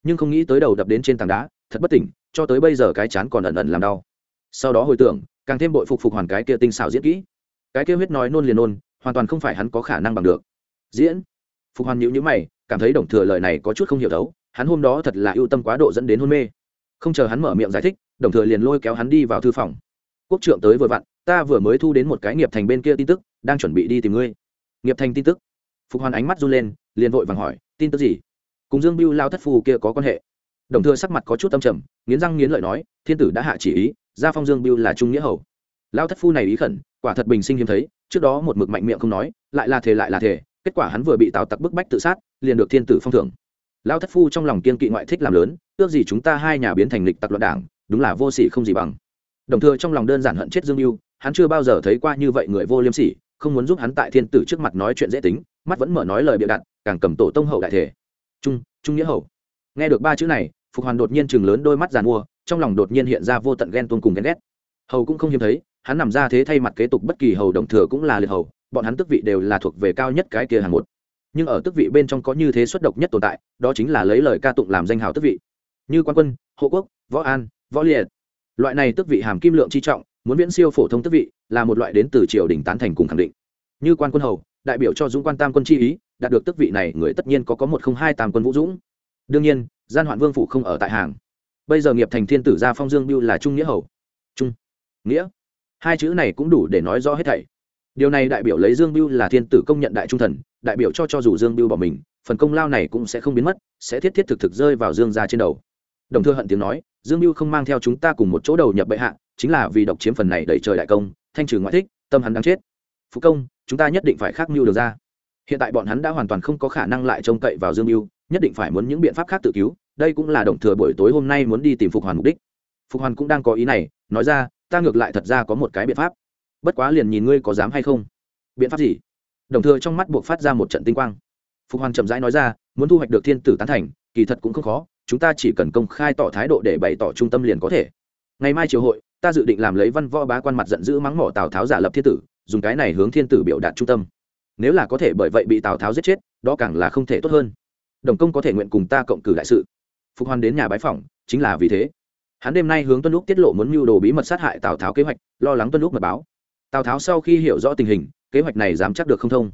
Nhưng không nghĩ tới đầu đập đến trên tảng đá, thật bất tỉnh cho tới bây giờ cái chán còn ẩn ẩn làm đau. Sau đó hồi tưởng, càng thêm bội phục phục hoàn cái kia tinh xảo diễn kỹ. Cái kia huyết nói nôn liền nôn, hoàn toàn không phải hắn có khả năng bằng được. Diễn. Phục hoàn nhữ nhữ mày, cảm thấy đồng thừa lời này có chút không hiểu thấu, hắn hôm đó thật là ưu tâm quá độ dẫn đến hôn mê. Không chờ hắn mở miệng giải thích, đồng thừa liền lôi kéo hắn đi vào thư phòng. Quốc trượng tới vừa vặn, ta vừa mới thu đến một cái nghiệp thành bên kia tin tức, đang chuẩn bị đi tìm ngươi. Nghiệp thành tin tức? Phục hoàn ánh mắt run lên, liền vội vàng hỏi, tin tức gì? Cùng dương biêu lao thất phù kia có quan hệ đồng thừa sắc mặt có chút tâm trầm, nghiến răng nghiến lợi nói, thiên tử đã hạ chỉ ý ra phong dương biêu là trung nghĩa hầu. Lao thất phu này ý khẩn, quả thật bình sinh hiếm thấy, trước đó một mực mạnh miệng không nói, lại là thể lại là thể kết quả hắn vừa bị tào tặc bức bách tự sát, liền được thiên tử phong thưởng. Lao thất phu trong lòng kiên kỵ ngoại thích làm lớn, ước gì chúng ta hai nhà biến thành lịch tặc loạn đảng, đúng là vô sỉ không gì bằng. Đồng thừa trong lòng đơn giản hận chết dương mưu hắn chưa bao giờ thấy qua như vậy người vô liêm sỉ, không muốn giúp hắn tại thiên tử trước mặt nói chuyện dễ tính, mắt vẫn mở nói lời bịa đặt, càng cầm tổ tông hậu đại thể. Trung trung nghĩa hậu nghe được ba chữ này phục hoàn đột nhiên chừng lớn đôi mắt giàn mua, trong lòng đột nhiên hiện ra vô tận ghen tuông cùng ghen ghét. Hầu cũng không hiếm thấy, hắn nằm ra thế thay mặt kế tục bất kỳ hầu đồng thừa cũng là liệt hầu, bọn hắn tức vị đều là thuộc về cao nhất cái kia hàng một. Nhưng ở tức vị bên trong có như thế xuất độc nhất tồn tại, đó chính là lấy lời ca tụng làm danh hào tức vị. Như quan quân, hộ quốc, võ an, võ liệt. Loại này tức vị hàm kim lượng chi trọng, muốn viễn siêu phổ thông tức vị, là một loại đến từ triều đình tán thành cùng khẳng định. Như quan quân hầu, đại biểu cho dũng quan tam quân chi ý, đạt được tức vị này người tất nhiên có có một không hai tam quân vũ dũng. Đương nhiên gian hoạn vương phủ không ở tại hàng. Bây giờ nghiệp thành thiên tử gia phong dương biêu là trung nghĩa hầu. Trung, nghĩa. Hai chữ này cũng đủ để nói rõ hết thảy. Điều này đại biểu lấy dương biêu là thiên tử công nhận đại trung thần, đại biểu cho cho dù dương biêu bỏ mình, phần công lao này cũng sẽ không biến mất, sẽ thiết thiết thực thực rơi vào dương gia trên đầu. Đồng thưa hận tiếng nói, dương biêu không mang theo chúng ta cùng một chỗ đầu nhập bệ hạ, chính là vì độc chiếm phần này đẩy trời đại công, thanh trừ ngoại thích, tâm hắn đáng chết. Phụ công, chúng ta nhất định phải khắc mưu được ra hiện tại bọn hắn đã hoàn toàn không có khả năng lại trông cậy vào dương mưu nhất định phải muốn những biện pháp khác tự cứu, đây cũng là đồng thừa buổi tối hôm nay muốn đi tìm phục hoàn mục đích. Phục hoàn cũng đang có ý này, nói ra, ta ngược lại thật ra có một cái biện pháp. Bất quá liền nhìn ngươi có dám hay không. Biện pháp gì? Đồng thừa trong mắt buộc phát ra một trận tinh quang. Phục hoàn chậm rãi nói ra, muốn thu hoạch được thiên tử tán thành, kỳ thật cũng không khó, chúng ta chỉ cần công khai tỏ thái độ để bày tỏ trung tâm liền có thể. Ngày mai triều hội, ta dự định làm lấy văn võ bá quan mặt giận dữ mắng mỏ tào tháo giả lập thiên tử, dùng cái này hướng thiên tử biểu đạt trung tâm nếu là có thể bởi vậy bị tào tháo giết chết đó càng là không thể tốt hơn đồng công có thể nguyện cùng ta cộng cử đại sự phục hoàn đến nhà bái phỏng chính là vì thế hắn đêm nay hướng tuân lúc tiết lộ muốn mưu đồ bí mật sát hại tào tháo kế hoạch lo lắng tuân lúc mật báo tào tháo sau khi hiểu rõ tình hình kế hoạch này dám chắc được không thông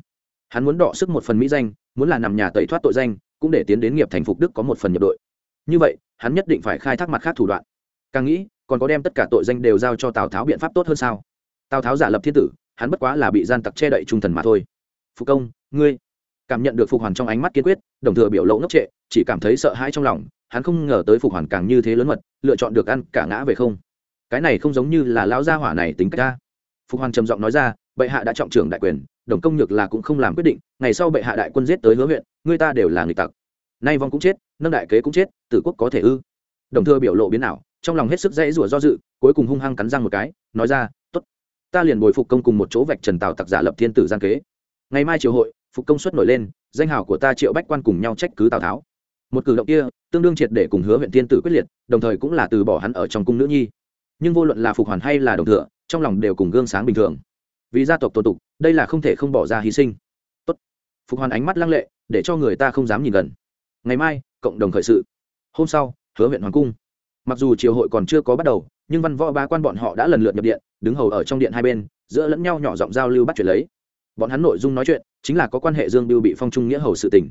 hắn muốn đọ sức một phần mỹ danh muốn là nằm nhà tẩy thoát tội danh cũng để tiến đến nghiệp thành phục đức có một phần nhập đội như vậy hắn nhất định phải khai thác mặt khác thủ đoạn càng nghĩ còn có đem tất cả tội danh đều giao cho tào tháo biện pháp tốt hơn sao tào tháo giả lập thiên tử hắn bất quá là bị gian tặc che đậy trung thần mà thôi phục công ngươi. Cảm nhận được phục hoàn trong ánh mắt kiên quyết đồng thừa biểu lộ ngốc trệ chỉ cảm thấy sợ hãi trong lòng hắn không ngờ tới phục hoàn càng như thế lớn mật lựa chọn được ăn cả ngã về không. Cái này không giống như là lão gia hỏa này tính cách ta. Phục hoàn trầm giọng nói ra bệ hạ đã trọng trưởng đại quyền đồng công nhược là cũng không làm quyết định ngày sau bệ hạ đại quân giết tới hứa huyện người ta đều là người tặc. Nay vong cũng chết nâng đại kế cũng chết tử quốc có thể ư? Đồng thừa biểu lộ biến ảo trong lòng hết sức dễ rủa do dự cuối cùng hung hăng cắn răng một cái nói ra tốt, ta liền bồi phục công cùng một chỗ vạch trần tào tặc giả lập thiên tử gian kế ngày mai triều hội, phục công suất nổi lên, danh hào của ta triệu bách quan cùng nhau trách cứ tào tháo. Một cử động kia, tương đương triệt để cùng hứa huyện thiên tử quyết liệt, đồng thời cũng là từ bỏ hắn ở trong cung nữ nhi. Nhưng vô luận là phục hoàn hay là đồng thừa trong lòng đều cùng gương sáng bình thường. Vì gia tộc tổ tục, đây là không thể không bỏ ra hy sinh. Tốt. phục hoàn ánh mắt lăng lệ, để cho người ta không dám nhìn gần. Ngày mai, cộng đồng khởi sự. Hôm sau, hứa huyện hoàng cung. Mặc dù triều hội còn chưa có bắt đầu, nhưng văn võ ba quan bọn họ đã lần lượt nhập điện, đứng hầu ở trong điện hai bên, giữa lẫn nhau nhỏ giọng giao lưu bắt chuyện lấy bọn hắn nội dung nói chuyện chính là có quan hệ dương biêu bị phong trung nghĩa hầu sự tình.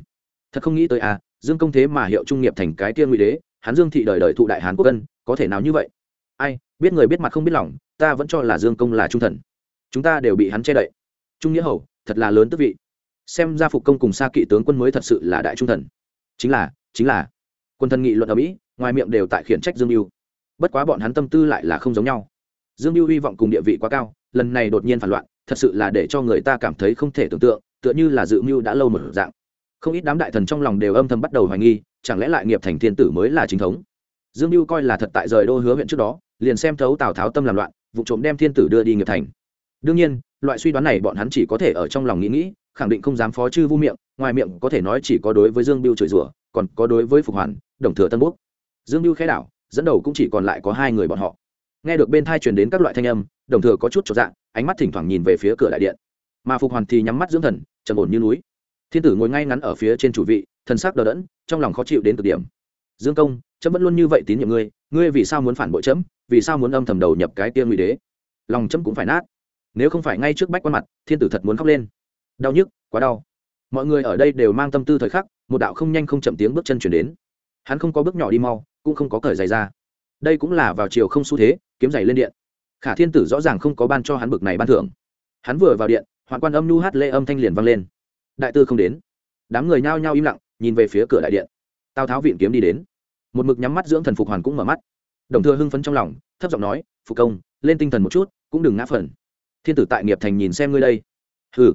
Thật không nghĩ tới à dương công thế mà hiệu trung nghiệp thành cái tiên nguy đế, hắn dương thị đời đời thụ đại hán quốc cân có thể nào như vậy? Ai, biết người biết mặt không biết lòng, ta vẫn cho là dương công là trung thần. Chúng ta đều bị hắn che đậy. Trung nghĩa hầu, thật là lớn tức vị. Xem ra phục công cùng xa kỵ tướng quân mới thật sự là đại trung thần. Chính là chính là. Quân thần nghị luận ở mỹ, ngoài miệng đều tại khiển trách dương mưu bất quá bọn hắn tâm tư lại là không giống nhau. Dương mưu hy vọng cùng địa vị quá cao lần này đột nhiên phản loạn, thật sự là để cho người ta cảm thấy không thể tưởng tượng, tựa như là dự mưu đã lâu một dạng. Không ít đám đại thần trong lòng đều âm thầm bắt đầu hoài nghi, chẳng lẽ lại nghiệp thành thiên tử mới là chính thống? Dương mưu coi là thật tại rời đô hứa huyện trước đó, liền xem thấu tào tháo tâm làm loạn, vụ trộm đem thiên tử đưa đi nghiệp thành. Đương nhiên, loại suy đoán này bọn hắn chỉ có thể ở trong lòng nghĩ nghĩ, khẳng định không dám phó chư vu miệng, ngoài miệng có thể nói chỉ có đối với dương biêu chửi rủa, còn có đối với phục hoàn, đồng thừa tân quốc. Dương biêu khẽ đảo, dẫn đầu cũng chỉ còn lại có hai người bọn họ. Nghe được bên thai truyền đến các loại thanh âm đồng thừa có chút trọn dạng ánh mắt thỉnh thoảng nhìn về phía cửa đại điện. Mà phục hoàn thì nhắm mắt dưỡng thần, trầm ổn như núi. Thiên tử ngồi ngay ngắn ở phía trên chủ vị thân sắc đờ đẫn, trong lòng khó chịu đến cực điểm. Dương công, chấm vẫn luôn như vậy tín nhiệm ngươi ngươi vì sao muốn phản bội chấm, vì sao muốn âm thầm đầu nhập cái tiên ngụy đế? Lòng chấm cũng phải nát. Nếu không phải ngay trước bách quan mặt, thiên tử thật muốn khóc lên. Đau nhức, quá đau. Mọi người ở đây đều mang tâm tư thời khắc, một đạo không nhanh không chậm tiếng bước chân chuyển đến. Hắn không có bước nhỏ đi mau, cũng không có cởi giày ra. Đây cũng là vào chiều không xu thế, kiếm giày lên điện khả thiên tử rõ ràng không có ban cho hắn bực này ban thưởng. Hắn vừa vào điện, hoạn quan âm nhu hát lê âm thanh liền vang lên. Đại tư không đến. Đám người nhao nhao im lặng, nhìn về phía cửa đại điện. Tào tháo viện kiếm đi đến. Một mực nhắm mắt dưỡng thần phục hoàn cũng mở mắt. Đồng thừa hưng phấn trong lòng, thấp giọng nói, phục công, lên tinh thần một chút, cũng đừng ngã phần. Thiên tử tại nghiệp thành nhìn xem ngươi đây. Hừ.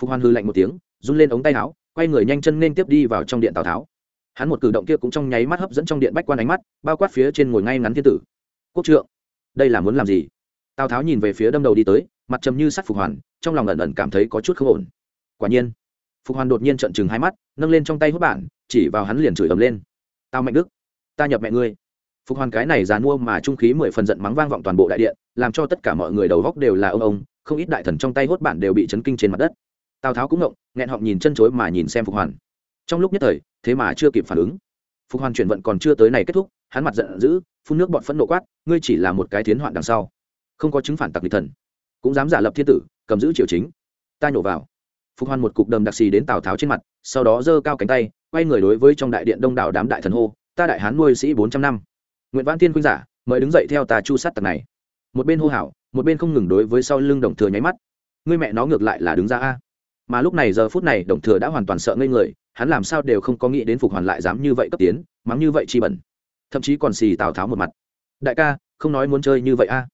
Phục hoàn hư lạnh một tiếng, run lên ống tay áo, quay người nhanh chân nên tiếp đi vào trong điện tào tháo. Hắn một cử động kia cũng trong nháy mắt hấp dẫn trong điện bách quan ánh mắt, bao quát phía trên ngồi ngay ngắn thiên tử. Quốc trượng, đây là muốn làm gì? Tào tháo nhìn về phía đâm đầu đi tới mặt trầm như sắt phục hoàn trong lòng ẩn ẩn cảm thấy có chút không ổn quả nhiên phục hoàn đột nhiên trận chừng hai mắt nâng lên trong tay hút bản chỉ vào hắn liền chửi ầm lên tao mạnh đức ta nhập mẹ ngươi phục hoàn cái này dàn mua mà trung khí mười phần giận mắng vang vọng toàn bộ đại điện làm cho tất cả mọi người đầu góc đều là ông ông không ít đại thần trong tay hốt bản đều bị chấn kinh trên mặt đất tào tháo cũng ngộng nghẹn họng nhìn chân chối mà nhìn xem phục hoàn trong lúc nhất thời thế mà chưa kịp phản ứng phục hoàn chuyển vận còn chưa tới này kết thúc hắn mặt giận dữ phun nước bọn phẫn nộ quát ngươi chỉ là một cái tiến hoạn đằng sau không có chứng phản tặc địch thần. Cũng dám giả lập thiên tử, cầm giữ triều chính. Ta nhổ vào. Phục hoàn một cục đầm đặc xì đến tào tháo trên mặt, sau đó giơ cao cánh tay, quay người đối với trong đại điện đông đảo đám đại thần hô, ta đại hán nuôi sĩ bốn trăm năm. Nguyễn văn thiên khuynh giả, mời đứng dậy theo ta chu sát tặc này. Một bên hô hào, một bên không ngừng đối với sau lưng đồng thừa nháy mắt. Ngươi mẹ nó ngược lại là đứng ra a. Mà lúc này giờ phút này đồng thừa đã hoàn toàn sợ ngây người, hắn làm sao đều không có nghĩ đến phục hoàn lại dám như vậy cấp tiến, mắng như vậy chi bẩn. Thậm chí còn xì tào tháo một mặt. Đại ca, không nói muốn chơi như vậy a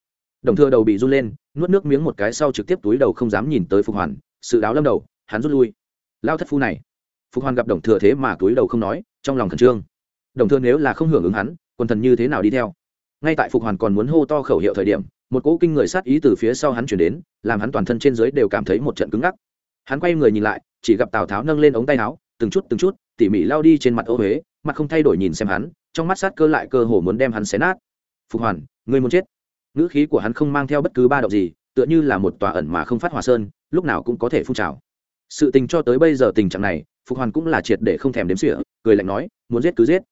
đồng thừa đầu bị run lên, nuốt nước miếng một cái sau trực tiếp túi đầu không dám nhìn tới phục hoàn, sự đáo lâm đầu, hắn rút lui. Lao thất phu này. Phục hoàn gặp đồng thừa thế mà túi đầu không nói, trong lòng khẩn trương. Đồng thừa nếu là không hưởng ứng hắn, quần thần như thế nào đi theo? Ngay tại phục hoàn còn muốn hô to khẩu hiệu thời điểm, một cỗ kinh người sát ý từ phía sau hắn chuyển đến, làm hắn toàn thân trên dưới đều cảm thấy một trận cứng ngắc. Hắn quay người nhìn lại, chỉ gặp tào tháo nâng lên ống tay áo, từng chút từng chút, tỉ mỉ lao đi trên mặt ô huế, mặt không thay đổi nhìn xem hắn, trong mắt sát cơ lại cơ hồ muốn đem hắn xé nát. Phục hoàn, ngươi muốn chết? Ngữ khí của hắn không mang theo bất cứ ba động gì, tựa như là một tòa ẩn mà không phát hỏa sơn, lúc nào cũng có thể phun trào. Sự tình cho tới bây giờ tình trạng này, phục hoàn cũng là triệt để không thèm đếm sỉa cười lạnh nói, muốn giết cứ giết.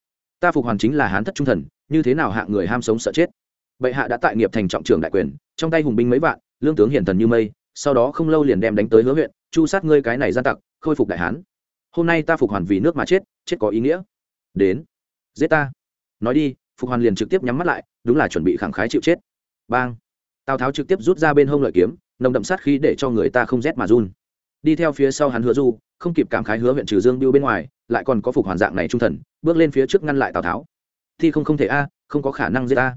Ta phục hoàn chính là hán thất trung thần, như thế nào hạ người ham sống sợ chết? Bệ hạ đã tại nghiệp thành trọng trưởng đại quyền, trong tay hùng binh mấy vạn, lương tướng hiển thần như mây, sau đó không lâu liền đem đánh tới hứa huyện, chu sát ngươi cái này gian tặc, khôi phục đại hán. Hôm nay ta phục hoàn vì nước mà chết chết có ý nghĩa. Đến, giết ta. Nói đi, phục hoàn liền trực tiếp nhắm mắt lại, đúng là chuẩn bị khẳng khái chịu chết bang. Tào tháo trực tiếp rút ra bên hông lợi kiếm, nồng đậm sát khí để cho người ta không rét mà run. Đi theo phía sau hắn hứa du, không kịp cảm khái hứa huyện trừ dương biêu bên ngoài, lại còn có phục hoàn dạng này trung thần, bước lên phía trước ngăn lại tào tháo. Thi không không thể a, không có khả năng giết a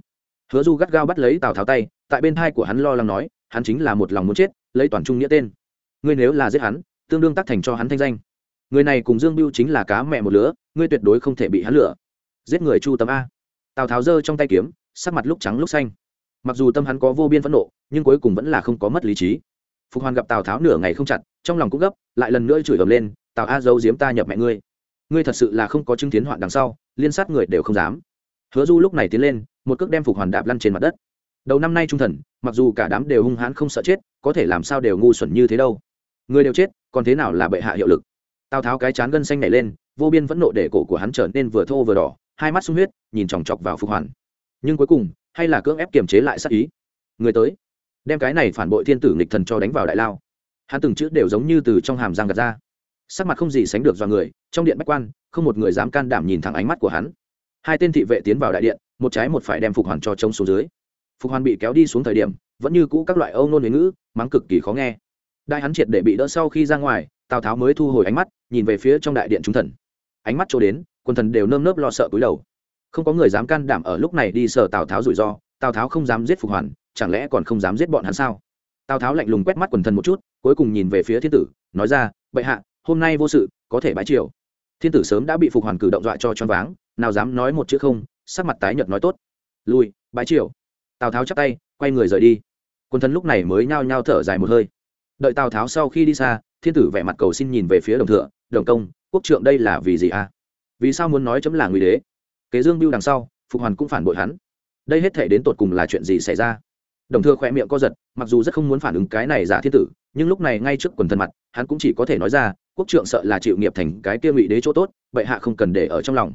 hứa du gắt gao bắt lấy tào tháo tay, tại bên thai của hắn lo lắng nói, hắn chính là một lòng muốn chết, lấy toàn trung nghĩa tên. Ngươi nếu là giết hắn, tương đương tác thành cho hắn thanh danh. Người này cùng dương biêu chính là cá mẹ một lứa, ngươi tuyệt đối không thể bị hắn lửa giết người chu tâm a. Tào tháo giơ trong tay kiếm, sắc mặt lúc trắng lúc xanh mặc dù tâm hắn có vô biên phẫn nộ, nhưng cuối cùng vẫn là không có mất lý trí. Phục hoàn gặp tào tháo nửa ngày không chặt, trong lòng cũng gấp, lại lần nữa chửi ầm lên, tào a giấu giếm ta nhập mẹ ngươi. Ngươi thật sự là không có chứng tiến hoạn đằng sau, liên sát người đều không dám. Hứa du lúc này tiến lên, một cước đem phục hoàn đạp lăn trên mặt đất. Đầu năm nay trung thần, mặc dù cả đám đều hung hãn không sợ chết, có thể làm sao đều ngu xuẩn như thế đâu. Người đều chết, còn thế nào là bệ hạ hiệu lực? Tào tháo cái chán gân xanh nảy lên, vô biên vẫn nộ để cổ của hắn trở nên vừa thô vừa đỏ, hai mắt sung huyết, nhìn chòng chọc vào phục hoàn. Nhưng cuối cùng hay là cưỡng ép kiềm chế lại sát ý? Người tới. Đem cái này phản bội thiên tử nghịch thần cho đánh vào đại lao. Hắn từng chữ đều giống như từ trong hàm răng gạt ra. Sắc mặt không gì sánh được do người, trong điện bách quan, không một người dám can đảm nhìn thẳng ánh mắt của hắn. Hai tên thị vệ tiến vào đại điện, một trái một phải đem phục hoàn cho trông xuống dưới. Phục hoàn bị kéo đi xuống thời điểm, vẫn như cũ các loại âu nôn huế ngữ, mắng cực kỳ khó nghe. Đại hắn triệt để bị đỡ sau khi ra ngoài, tào tháo mới thu hồi ánh mắt, nhìn về phía trong đại điện chúng thần. Ánh mắt chỗ đến, quân thần đều nơm nớp lo sợ cúi đầu không có người dám can đảm ở lúc này đi sờ tào tháo rủi ro, tào tháo không dám giết phục hoàn, chẳng lẽ còn không dám giết bọn hắn sao? Tào tháo lạnh lùng quét mắt quần thần một chút, cuối cùng nhìn về phía thiên tử, nói ra, bệ hạ, hôm nay vô sự, có thể bái triều. Thiên tử sớm đã bị phục hoàn cử động dọa cho choáng váng, nào dám nói một chữ không, sắc mặt tái nhợt nói tốt. Lui, bái triều. Tào tháo chắp tay, quay người rời đi. Quần thần lúc này mới nhao nhao thở dài một hơi. Đợi tào tháo sau khi đi xa, thiên tử vẻ mặt cầu xin nhìn về phía đồng thượng, đồng công, quốc trượng đây là vì gì à? Vì sao muốn nói chấm là nguy đế? Kế dương biêu đằng sau, phục hoàn cũng phản bội hắn. Đây hết thể đến tột cùng là chuyện gì xảy ra? Đồng thừa khỏe miệng co giật, mặc dù rất không muốn phản ứng cái này giả thiên tử, nhưng lúc này ngay trước quần thân mặt, hắn cũng chỉ có thể nói ra, quốc trượng sợ là chịu nghiệp thành cái kia ngụy đế chỗ tốt vậy hạ không cần để ở trong lòng.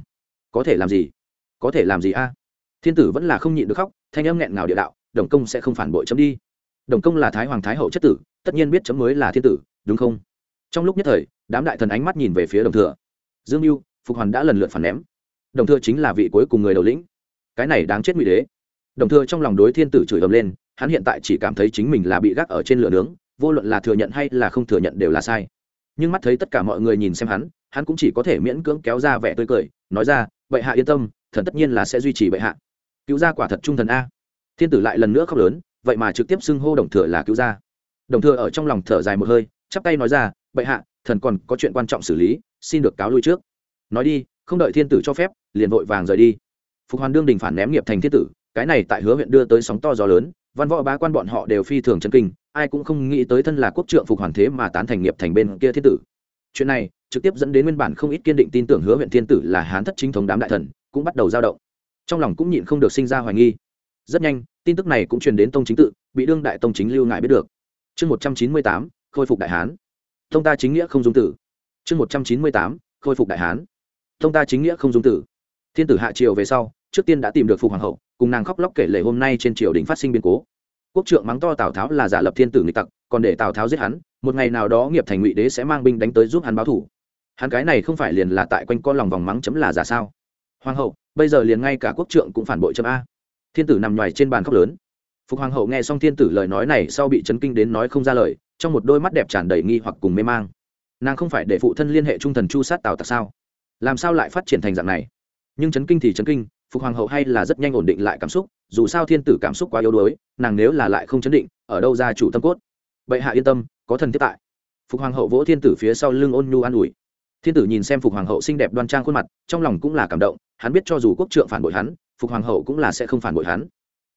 Có thể làm gì? Có thể làm gì a? Thiên tử vẫn là không nhịn được khóc, thanh âm nghẹn ngào địa đạo, đồng công sẽ không phản bội chấm đi. Đồng công là thái hoàng thái hậu chất tử, tất nhiên biết chấm mới là thiên tử, đúng không? Trong lúc nhất thời, đám đại thần ánh mắt nhìn về phía đồng thừa. Dương mưu phục hoàn đã lần lượt phản ném đồng thừa chính là vị cuối cùng người đầu lĩnh. Cái này đáng chết ngụy đế. Đồng thừa trong lòng đối thiên tử chửi ầm lên, hắn hiện tại chỉ cảm thấy chính mình là bị gác ở trên lửa nướng, vô luận là thừa nhận hay là không thừa nhận đều là sai. Nhưng mắt thấy tất cả mọi người nhìn xem hắn hắn cũng chỉ có thể miễn cưỡng kéo ra vẻ tươi cười, nói ra, bệ hạ yên tâm, thần tất nhiên là sẽ duy trì bệ hạ. Cứu gia quả thật trung thần a. Thiên tử lại lần nữa khóc lớn, vậy mà trực tiếp xưng hô đồng thừa là cứu gia. Đồng thừa ở trong lòng thở dài một hơi, chắp tay nói ra, bệ hạ, thần còn có chuyện quan trọng xử lý, xin được cáo lui trước. Nói đi không đợi thiên tử cho phép, liền vội vàng rời đi. Phục hoàn đương đình phản ném nghiệp thành thiên tử, cái này tại hứa huyện đưa tới sóng to gió lớn, văn võ bá quan bọn họ đều phi thường chân kinh, ai cũng không nghĩ tới thân là quốc trượng phục hoàn thế mà tán thành nghiệp thành bên kia thiên tử. Chuyện này, trực tiếp dẫn đến nguyên bản không ít kiên định tin tưởng hứa huyện thiên tử là hán thất chính thống đám đại thần, cũng bắt đầu dao động. Trong lòng cũng nhịn không được sinh ra hoài nghi. Rất nhanh, tin tức này cũng truyền đến tông chính tự, bị đương đại tông chính lưu ngại biết được. Chương một trăm chín mươi tám, khôi phục đại hán. Tông ta chính nghĩa không dung tử. Chương một trăm chín mươi tám, khôi phục đại hán thông ta chính nghĩa không dung tử. Thiên tử hạ triều về sau, trước tiên đã tìm được phục hoàng hậu, cùng nàng khóc lóc kể lể hôm nay trên triều đình phát sinh biến cố. Quốc trượng mắng to tào tháo là giả lập thiên tử nghịch tặc, còn để tào tháo giết hắn, một ngày nào đó nghiệp thành ngụy đế sẽ mang binh đánh tới giúp hắn báo thủ. Hắn cái này không phải liền là tại quanh con lòng vòng mắng chấm là giả sao? Hoàng hậu, bây giờ liền ngay cả quốc trượng cũng phản bội chấm a. Thiên tử nằm ngoài trên bàn khóc lớn. Phục hoàng hậu nghe xong thiên tử lời nói này sau bị chấn kinh đến nói không ra lời, trong một đôi mắt đẹp tràn đầy nghi hoặc cùng mê mang. Nàng không phải để phụ thân liên hệ trung thần chu sát tào tặc sao? Làm sao lại phát triển thành dạng này? Nhưng chấn kinh thì chấn kinh, phục hoàng hậu hay là rất nhanh ổn định lại cảm xúc, dù sao thiên tử cảm xúc quá yếu đuối, nàng nếu là lại không chấn định, ở đâu ra chủ tâm cốt? Bệ hạ yên tâm, có thần thiết tại. Phục hoàng hậu vỗ thiên tử phía sau lưng ôn nhu an ủi. Thiên tử nhìn xem phục hoàng hậu xinh đẹp đoan trang khuôn mặt, trong lòng cũng là cảm động, hắn biết cho dù quốc trượng phản bội hắn, phục hoàng hậu cũng là sẽ không phản bội hắn.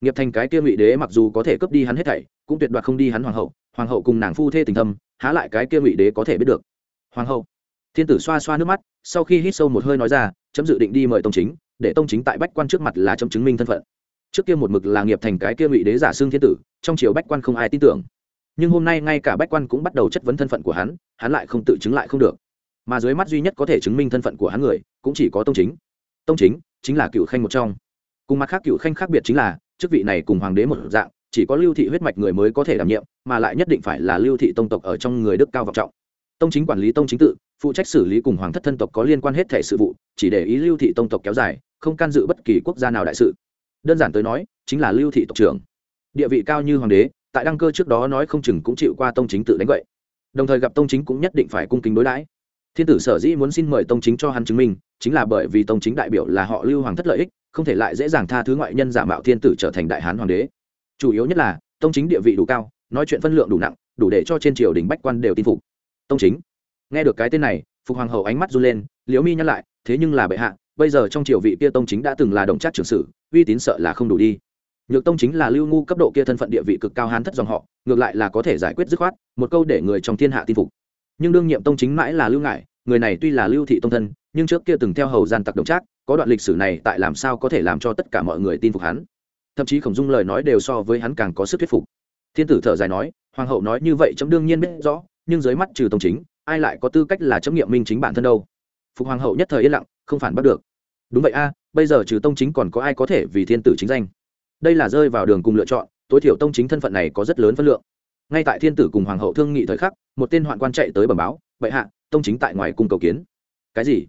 Nghiệp thành cái kia ngụy đế mặc dù có thể cướp đi hắn hết thảy, cũng tuyệt đoạt không đi hắn hoàng hậu hoàng hậu cùng nàng phu thê tình thâm, há lại cái kia ngụy đế có thể biết được? Hoàng hậu thiên tử xoa xoa nước mắt, sau khi hít sâu một hơi nói ra, chấm dự định đi mời tông chính, để tông chính tại bách quan trước mặt là chấm chứng minh thân phận. Trước kia một mực là nghiệp thành cái kia ngụy đế giả xương thiên tử, trong triều bách quan không ai tin tưởng. Nhưng hôm nay ngay cả bách quan cũng bắt đầu chất vấn thân phận của hắn hắn lại không tự chứng lại không được. Mà dưới mắt duy nhất có thể chứng minh thân phận của hắn người, cũng chỉ có tông chính. Tông chính chính là cựu khanh một trong. Cùng mặt khác cựu khanh khác biệt chính là, chức vị này cùng hoàng đế một dạng, chỉ có lưu thị huyết mạch người mới có thể đảm nhiệm, mà lại nhất định phải là lưu thị tông tộc ở trong người đức cao vọng trọng tông chính quản lý tông chính tự, phụ trách xử lý cùng hoàng thất thân tộc có liên quan hết thể sự vụ, chỉ để ý lưu thị tông tộc kéo dài, không can dự bất kỳ quốc gia nào đại sự. Đơn giản tới nói, chính là lưu thị tộc trưởng. Địa vị cao như hoàng đế, tại đăng cơ trước đó nói không chừng cũng chịu qua tông chính tự đánh vậy đồng thời gặp tông chính cũng nhất định phải cung kính đối đãi. Thiên tử sở dĩ muốn xin mời tông chính cho hắn chứng minh, chính là bởi vì tông chính đại biểu là họ lưu hoàng thất lợi ích, không thể lại dễ dàng tha thứ ngoại nhân giả mạo thiên tử trở thành đại hán hoàng đế. Chủ yếu nhất là, tông chính địa vị đủ cao, nói chuyện phân lượng đủ nặng, đủ để cho trên triều đình bách quan đều tin phục tông chính. Nghe được cái tên này, phục hoàng hậu ánh mắt run lên, liễu mi nhắc lại, thế nhưng là bệ hạ, bây giờ trong triều vị kia tông chính đã từng là đồng trác trưởng sử, uy tín sợ là không đủ đi. Nhược tông chính là lưu ngu cấp độ kia thân phận địa vị cực cao hán thất dòng họ, ngược lại là có thể giải quyết dứt khoát, một câu để người trong thiên hạ tin phục. Nhưng đương nhiệm tông chính mãi là lưu ngại, người này tuy là lưu thị tông thân, nhưng trước kia từng theo hầu gian tặc đồng trác, có đoạn lịch sử này tại làm sao có thể làm cho tất cả mọi người tin phục hắn? Thậm chí khổng dung lời nói đều so với hắn càng có sức thuyết phục. Thiên tử thở dài nói, hoàng hậu nói như vậy chấm đương nhiên biết rõ nhưng dưới mắt trừ tông chính, ai lại có tư cách là chấm nghiệm minh chính bản thân đâu? Phục hoàng hậu nhất thời yên lặng, không phản bắt được. Đúng vậy a, bây giờ trừ tông chính còn có ai có thể vì thiên tử chính danh? Đây là rơi vào đường cùng lựa chọn, tối thiểu tông chính thân phận này có rất lớn phân lượng. Ngay tại thiên tử cùng hoàng hậu thương nghị thời khắc, một tên hoạn quan chạy tới bẩm báo, bệ hạ, tông chính tại ngoài cung cầu kiến. Cái gì?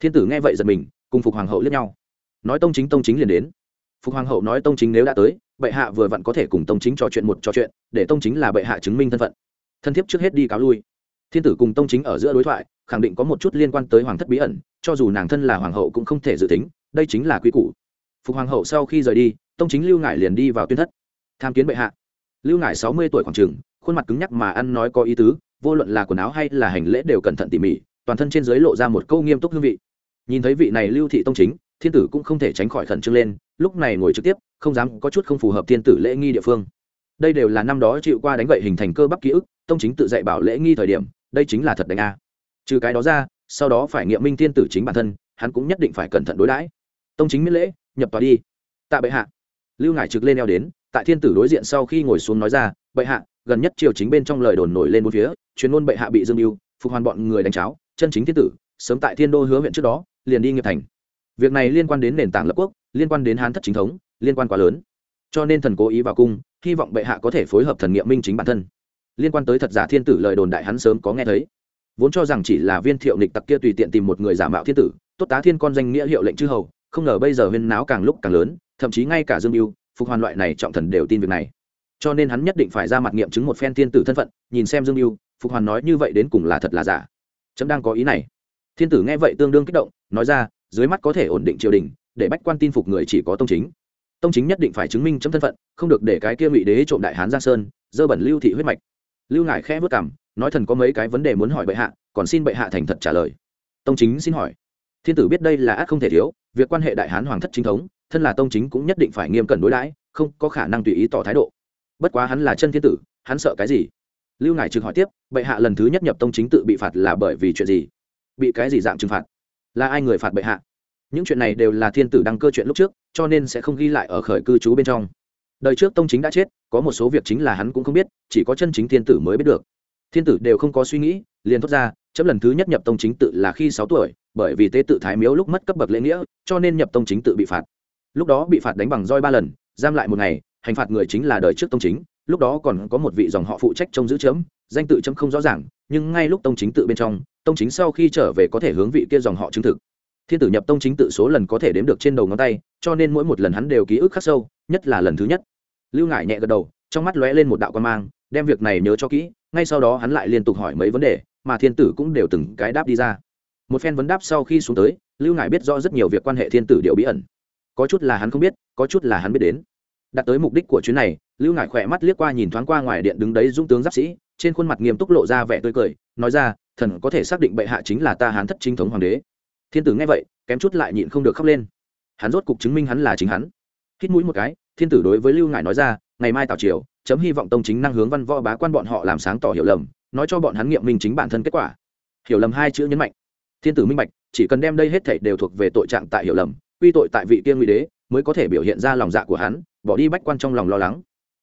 Thiên tử nghe vậy giật mình, cùng phục hoàng hậu lẫn nhau. Nói tông chính tông chính liền đến. Phục hoàng hậu nói tông chính nếu đã tới, bệ hạ vừa vặn có thể cùng tông chính trò chuyện một trò chuyện, để tông chính là bệ hạ chứng minh thân phận thân thiếp trước hết đi cáo lui. Thiên tử cùng tông chính ở giữa đối thoại, khẳng định có một chút liên quan tới hoàng thất bí ẩn, cho dù nàng thân là hoàng hậu cũng không thể dự tính, đây chính là quy củ. Phục hoàng hậu sau khi rời đi, tông chính lưu ngải liền đi vào tuyên thất. Tham kiến bệ hạ. Lưu ngải sáu mươi tuổi khoảng trường, khuôn mặt cứng nhắc mà ăn nói có ý tứ, vô luận là quần áo hay là hành lễ đều cẩn thận tỉ mỉ, toàn thân trên dưới lộ ra một câu nghiêm túc hương vị. Nhìn thấy vị này lưu thị tông chính, thiên tử cũng không thể tránh khỏi khẩn trương lên, lúc này ngồi trực tiếp, không dám có chút không phù hợp thiên tử lễ nghi địa phương đây đều là năm đó chịu qua đánh gậy hình thành cơ bắp ký ức, tông chính tự dạy bảo lễ nghi thời điểm, đây chính là thật đánh a. Trừ cái đó ra, sau đó phải nghiệm minh thiên tử chính bản thân, hắn cũng nhất định phải cẩn thận đối đãi. Tông chính miễn lễ, nhập tòa đi. Tạ bệ hạ. Lưu ngải trực lên eo đến, tại thiên tử đối diện sau khi ngồi xuống nói ra, bệ hạ, gần nhất triều chính bên trong lời đồn nổi lên bốn phía, chuyên môn bệ hạ bị dương mưu phục hoàn bọn người đánh cháo, chân chính thiên tử, sớm tại thiên đô hứa huyện trước đó, liền đi nghiệp thành. Việc này liên quan đến nền tảng lập quốc, liên quan đến hán thất chính thống, liên quan quá lớn cho nên thần cố ý vào cung, hy vọng bệ hạ có thể phối hợp thần nghiệm minh chính bản thân. Liên quan tới thật giả thiên tử lời đồn đại hắn sớm có nghe thấy. Vốn cho rằng chỉ là viên thiệu nịch tặc kia tùy tiện tìm một người giả mạo thiên tử, tốt tá thiên con danh nghĩa hiệu lệnh chư hầu, không ngờ bây giờ huyên náo càng lúc càng lớn, thậm chí ngay cả dương mưu phục hoàn loại này trọng thần đều tin việc này. Cho nên hắn nhất định phải ra mặt nghiệm chứng một phen thiên tử thân phận, nhìn xem dương mưu phục hoàn nói như vậy đến cùng là thật là giả. Chấm đang có ý này. Thiên tử nghe vậy tương đương kích động, nói ra, dưới mắt có thể ổn định triều đình, để bách quan tin phục người chỉ có tông chính tông chính nhất định phải chứng minh chấm thân phận, không được để cái kia ngụy đế trộm đại hán giang sơn, dơ bẩn lưu thị huyết mạch. Lưu ngải khẽ vất cảm nói thần có mấy cái vấn đề muốn hỏi bệ hạ, còn xin bệ hạ thành thật trả lời. Tông chính xin hỏi. Thiên tử biết đây là ác không thể thiếu, việc quan hệ đại hán hoàng thất chính thống, thân là tông chính cũng nhất định phải nghiêm cẩn đối đãi, không có khả năng tùy ý tỏ thái độ. Bất quá hắn là chân thiên tử, hắn sợ cái gì? Lưu ngải trực hỏi tiếp, bệ hạ lần thứ nhất nhập tông chính tự bị phạt là bởi vì chuyện gì? Bị cái gì dạng trừng phạt? Là ai người phạt bệ hạ? Những chuyện này đều là thiên tử đăng cơ chuyện lúc trước, cho nên sẽ không ghi lại ở khởi cư trú bên trong. Đời trước tông chính đã chết, có một số việc chính là hắn cũng không biết, chỉ có chân chính thiên tử mới biết được. Thiên tử đều không có suy nghĩ, liền thốt ra, chấm lần thứ nhất nhập tông chính tự là khi sáu tuổi, bởi vì tế tự thái miếu lúc mất cấp bậc lễ nghĩa, cho nên nhập tông chính tự bị phạt. Lúc đó bị phạt đánh bằng roi ba lần, giam lại một ngày, hành phạt người chính là đời trước tông chính, lúc đó còn có một vị dòng họ phụ trách trông giữ chấm, danh tự chấm không rõ ràng, nhưng ngay lúc tông chính tự bên trong, tông chính sau khi trở về có thể hướng vị kia dòng họ chứng thực thiên tử nhập tông chính tự số lần có thể đếm được trên đầu ngón tay, cho nên mỗi một lần hắn đều ký ức khắc sâu, nhất là lần thứ nhất. Lưu ngải nhẹ gật đầu, trong mắt lóe lên một đạo quan mang, đem việc này nhớ cho kỹ, ngay sau đó hắn lại liên tục hỏi mấy vấn đề, mà thiên tử cũng đều từng cái đáp đi ra. Một phen vấn đáp sau khi xuống tới, lưu ngải biết rõ rất nhiều việc quan hệ thiên tử điệu bí ẩn. Có chút là hắn không biết, có chút là hắn biết đến. Đạt tới mục đích của chuyến này, lưu ngải khỏe mắt liếc qua nhìn thoáng qua ngoài điện đứng đấy dung tướng giáp sĩ, trên khuôn mặt nghiêm túc lộ ra vẻ tươi cười, nói ra, thần có thể xác định bệ hạ chính là ta hán thất chính thống hoàng đế thiên tử nghe vậy, kém chút lại nhịn không được khóc lên. Hắn rốt cục chứng minh hắn là chính hắn. Hít mũi một cái, thiên tử đối với lưu ngải nói ra, ngày mai tào triều, chấm hy vọng tông chính năng hướng văn võ bá quan bọn họ làm sáng tỏ hiểu lầm, nói cho bọn hắn nghiệm minh chính bản thân kết quả. Hiểu lầm hai chữ nhấn mạnh. Thiên tử minh bạch, chỉ cần đem đây hết thảy đều thuộc về tội trạng tại hiểu lầm, quy tội tại vị tiên nguy đế, mới có thể biểu hiện ra lòng dạ của hắn, bỏ đi bách quan trong lòng lo lắng.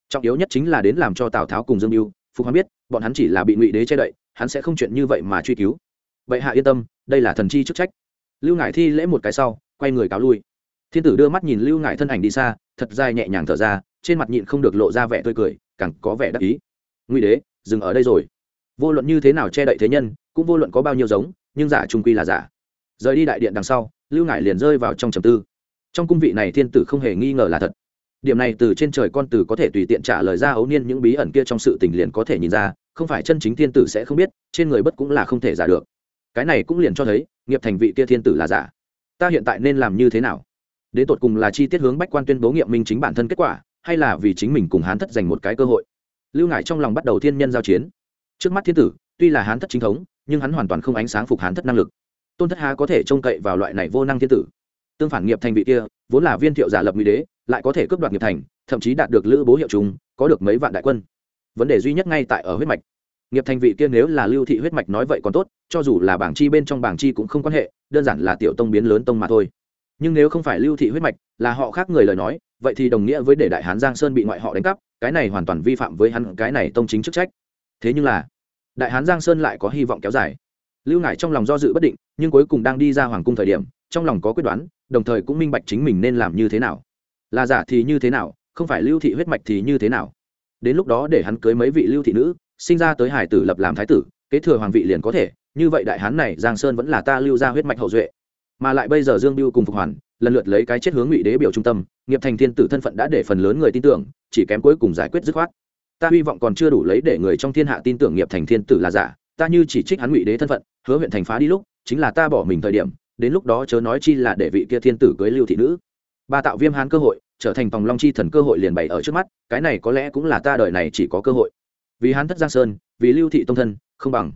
Trọng yếu nhất chính là đến làm cho tào tháo cùng dương mưu phục hắn biết, bọn hắn chỉ là bị ngụy đế che đậy, hắn sẽ không chuyện như vậy mà truy cứu. Vậy hạ yên tâm, đây là thần chi chức trách lưu ngải thi lễ một cái sau, quay người cáo lui. Thiên tử đưa mắt nhìn lưu ngải thân ảnh đi xa, thật dài nhẹ nhàng thở ra, trên mặt nhịn không được lộ ra vẻ tươi cười, càng có vẻ đắc ý. Ngụy đế, dừng ở đây rồi. Vô luận như thế nào che đậy thế nhân, cũng vô luận có bao nhiêu giống, nhưng giả trung quy là giả. Rời đi đại điện đằng sau, lưu ngải liền rơi vào trong trầm tư. Trong cung vị này thiên tử không hề nghi ngờ là thật. Điểm này từ trên trời con tử có thể tùy tiện trả lời ra ấu niên những bí ẩn kia trong sự tình liền có thể nhìn ra, không phải chân chính thiên tử sẽ không biết, trên người bất cũng là không thể giả được cái này cũng liền cho thấy, nghiệp thành vị kia thiên tử là giả. Ta hiện tại nên làm như thế nào? Đến tột cùng là chi tiết hướng bách quan tuyên bố nghiệm minh chính bản thân kết quả, hay là vì chính mình cùng hán thất dành một cái cơ hội? Lưu ngải trong lòng bắt đầu thiên nhân giao chiến. Trước mắt thiên tử, tuy là hán thất chính thống, nhưng hắn hoàn toàn không ánh sáng phục hán thất năng lực. Tôn thất há có thể trông cậy vào loại này vô năng thiên tử? Tương phản nghiệp thành vị kia, vốn là viên thiệu giả lập nguy đế, lại có thể cướp đoạt nghiệp thành, thậm chí đạt được lữ bố hiệu chúng có được mấy vạn đại quân. Vấn đề duy nhất ngay tại ở huyết mạch nghiệp thành vị kia nếu là lưu thị huyết mạch nói vậy còn tốt, cho dù là bảng chi bên trong bảng chi cũng không quan hệ, đơn giản là tiểu tông biến lớn tông mà thôi. Nhưng nếu không phải lưu thị huyết mạch là họ khác người lời nói, vậy thì đồng nghĩa với để đại hán giang sơn bị ngoại họ đánh cắp, cái này hoàn toàn vi phạm với hắn, cái này tông chính chức trách. Thế nhưng là, đại hán giang sơn lại có hy vọng kéo dài. Lưu ngải trong lòng do dự bất định, nhưng cuối cùng đang đi ra hoàng cung thời điểm, trong lòng có quyết đoán, đồng thời cũng minh bạch chính mình nên làm như thế nào. Là giả thì như thế nào, không phải lưu thị huyết mạch thì như thế nào. Đến lúc đó để hắn cưới mấy vị lưu thị nữ sinh ra tới hải tử lập làm thái tử, kế thừa hoàng vị liền có thể, như vậy đại hán này, giang sơn vẫn là ta lưu ra huyết mạch hậu duệ. Mà lại bây giờ dương biêu cùng phục hoàn, lần lượt lấy cái chết hướng ngụy đế biểu trung tâm, nghiệp thành thiên tử thân phận đã để phần lớn người tin tưởng, chỉ kém cuối cùng giải quyết dứt khoát. Ta hy vọng còn chưa đủ lấy để người trong thiên hạ tin tưởng nghiệp thành thiên tử là giả, ta như chỉ trích hắn ngụy đế thân phận, hứa huyện thành phá đi lúc, chính là ta bỏ mình thời điểm, đến lúc đó chớ nói chi là để vị kia thiên tử cưới lưu thị nữ. Ba tạo viêm hán cơ hội, trở thành tòng long chi thần cơ hội liền bày ở trước mắt, cái này có lẽ cũng là ta đời này chỉ có cơ hội vì hán thất giang sơn, vì lưu thị tông thân, không bằng.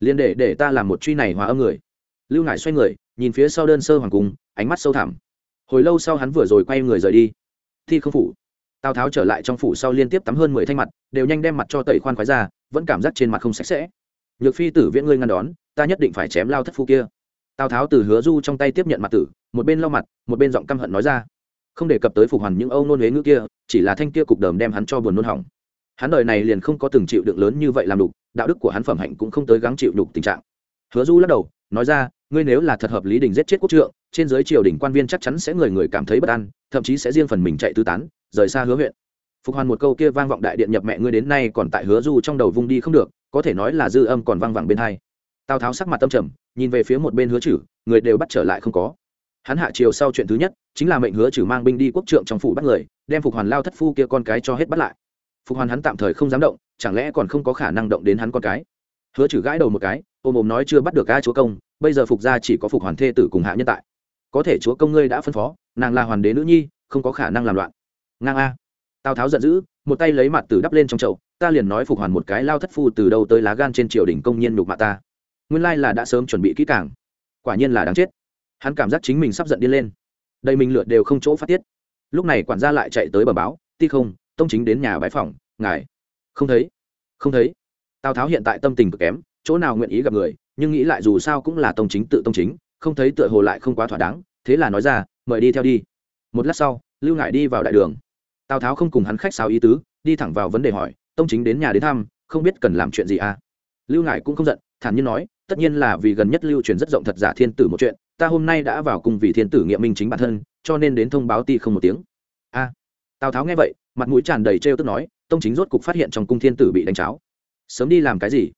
Liền để để ta làm một truy này hòa âm người. Lưu ngải xoay người, nhìn phía sau đơn sơ hoàng cung, ánh mắt sâu thẳm. Hồi lâu sau hắn vừa rồi quay người rời đi. Thi không phủ. Tào tháo trở lại trong phủ sau liên tiếp tắm hơn mười thanh mặt, đều nhanh đem mặt cho tẩy khoan khoái ra, vẫn cảm giác trên mặt không sạch sẽ. Nhược phi tử viễn ngươi ngăn đón, ta nhất định phải chém lao thất phu kia. Tào tháo từ hứa du trong tay tiếp nhận mặt tử, một bên lau mặt, một bên giọng căm hận nói ra. Không đề cập tới phục hoàn những âu nôn huế ngữ kia, chỉ là thanh kia cục đờm đem hắn cho buồn nôn hỏng hắn đời này liền không có từng chịu đựng lớn như vậy làm đục, đạo đức của hắn phẩm hạnh cũng không tới gắng chịu đục tình trạng. Hứa du lắc đầu, nói ra, ngươi nếu là thật hợp lý đình giết chết quốc trượng, trên dưới triều đình quan viên chắc chắn sẽ người người cảm thấy bất an, thậm chí sẽ riêng phần mình chạy tứ tán, rời xa hứa huyện. Phục hoàn một câu kia vang vọng đại điện nhập mẹ ngươi đến nay còn tại hứa du trong đầu vung đi không được, có thể nói là dư âm còn vang vẳng bên hai. Tào tháo sắc mặt tâm trầm, nhìn về phía một bên hứa chử, người đều bắt trở lại không có. Hắn hạ chiều sau chuyện thứ nhất, chính là mệnh hứa chử mang binh đi quốc trượng trong phủ bắt người, đem phục hoàn lao thất phu kia con cái cho hết bắt lại phục hoàn hắn tạm thời không dám động, chẳng lẽ còn không có khả năng động đến hắn con cái? Hứa chử gãi đầu một cái, ôm ôm nói chưa bắt được ai chúa công, bây giờ phục ra chỉ có phục hoàn thê tử cùng hạ nhân tại. Có thể chúa công ngươi đã phân phó, nàng là hoàn đế nữ nhi, không có khả năng làm loạn. Ngang a. Tào tháo giận dữ, một tay lấy mặt tử đắp lên trong chậu, ta liền nói phục hoàn một cái lao thất phu từ đâu tới lá gan trên triều đình công nhiên nhục mạ ta. Nguyên lai là đã sớm chuẩn bị kỹ càng. Quả nhiên là đáng chết. Hắn cảm giác chính mình sắp giận điên lên. Đầy mình lượt đều không chỗ phát tiết. Lúc này quản gia lại chạy tới bờ báo, ti không tông chính đến nhà bãi phòng ngài, không thấy không thấy. Tào tháo hiện tại tâm tình cực kém, chỗ nào nguyện ý gặp người, nhưng nghĩ lại dù sao cũng là tông chính tự tông chính, không thấy tựa hồ lại không quá thỏa đáng, thế là nói ra, mời đi theo đi. Một lát sau, lưu ngại đi vào đại đường. Tào tháo không cùng hắn khách sáo ý tứ, đi thẳng vào vấn đề hỏi, tông chính đến nhà đến thăm, không biết cần làm chuyện gì à? Lưu ngại cũng không giận, thản nhiên nói, tất nhiên là vì gần nhất lưu truyền rất rộng thật giả thiên tử một chuyện, ta hôm nay đã vào cùng vì thiên tử nghiệm minh chính bản thân, cho nên đến thông báo ti không một tiếng. A tào tháo nghe vậy mặt mũi tràn đầy trêu tức nói, tông chính rốt cục phát hiện trong cung thiên tử bị đánh cháo. Sớm đi làm cái gì?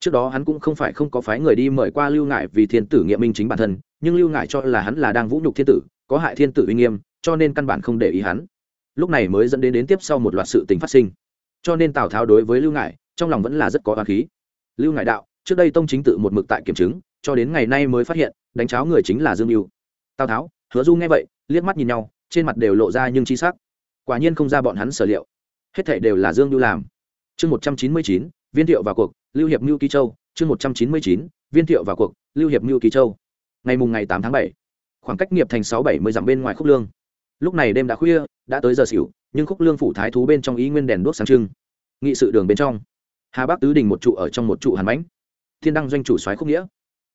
Trước đó hắn cũng không phải không có phái người đi mời qua lưu ngại vì thiên tử nghiệm minh chính bản thân, nhưng lưu ngại cho là hắn là đang vũ nhục thiên tử, có hại thiên tử uy nghiêm, cho nên căn bản không để ý hắn. Lúc này mới dẫn đến đến tiếp sau một loạt sự tình phát sinh. Cho nên tào tháo đối với lưu ngại trong lòng vẫn là rất có oán khí. Lưu ngại đạo, trước đây tông chính tự một mực tại kiểm chứng, cho đến ngày nay mới phát hiện, đánh cháo người chính là dương mưu tào tháo, hứa du nghe vậy, liếc mắt nhìn nhau, trên mặt đều lộ ra nhưng chi sắc quả nhiên không ra bọn hắn sở liệu. Hết thảy đều là dương mưu làm. Chương một trăm chín mươi chín, viên thiệu vào cuộc, lưu hiệp mưu ký châu. Chương một trăm chín mươi chín, viên thiệu vào cuộc, lưu hiệp mưu ký châu. Ngày mùng ngày tám tháng bảy. Khoảng cách nghiệp thành sáu bảy mươi dặm bên ngoài khúc lương. Lúc này đêm đã khuya, đã tới giờ xỉu, nhưng khúc lương phủ thái thú bên trong ý nguyên đèn đuốc sáng trưng. Nghị sự đường bên trong. Hà bắc tứ đình một trụ ở trong một trụ hàn mãnh. Thiên đăng doanh chủ soái khúc nghĩa.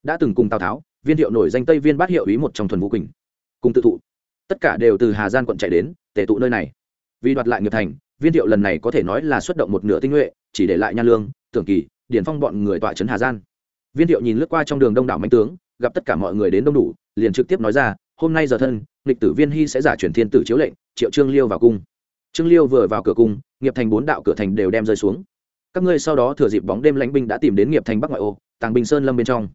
Đã từng cùng tào tháo, viên thiệu nổi danh tây viên bát hiệu ý một trong thuần vũ quỳnh. Cùng tự thụ. Tất cả đều từ hà gian quận chạy đến tể tụ nơi này vì đoạt lại nghiệp thành, viên thiệu lần này có thể nói là xuất động một nửa tinh nhuệ, chỉ để lại nha lương, tưởng kỳ, điển phong bọn người tọa trấn hà gian viên thiệu nhìn lướt qua trong đường đông đảo mạnh tướng, gặp tất cả mọi người đến đông đủ, liền trực tiếp nói ra, hôm nay giờ thân lịch tử viên hy sẽ giả chuyển thiên tử chiếu lệnh, triệu trương liêu vào cung. Trương liêu vừa vào cửa cung, nghiệp thành bốn đạo cửa thành đều đem rơi xuống. Các ngươi sau đó thừa dịp bóng đêm lãnh binh đã tìm đến nghiệp thành bắc ngoại ô, tàng bình sơn lâm bên trong.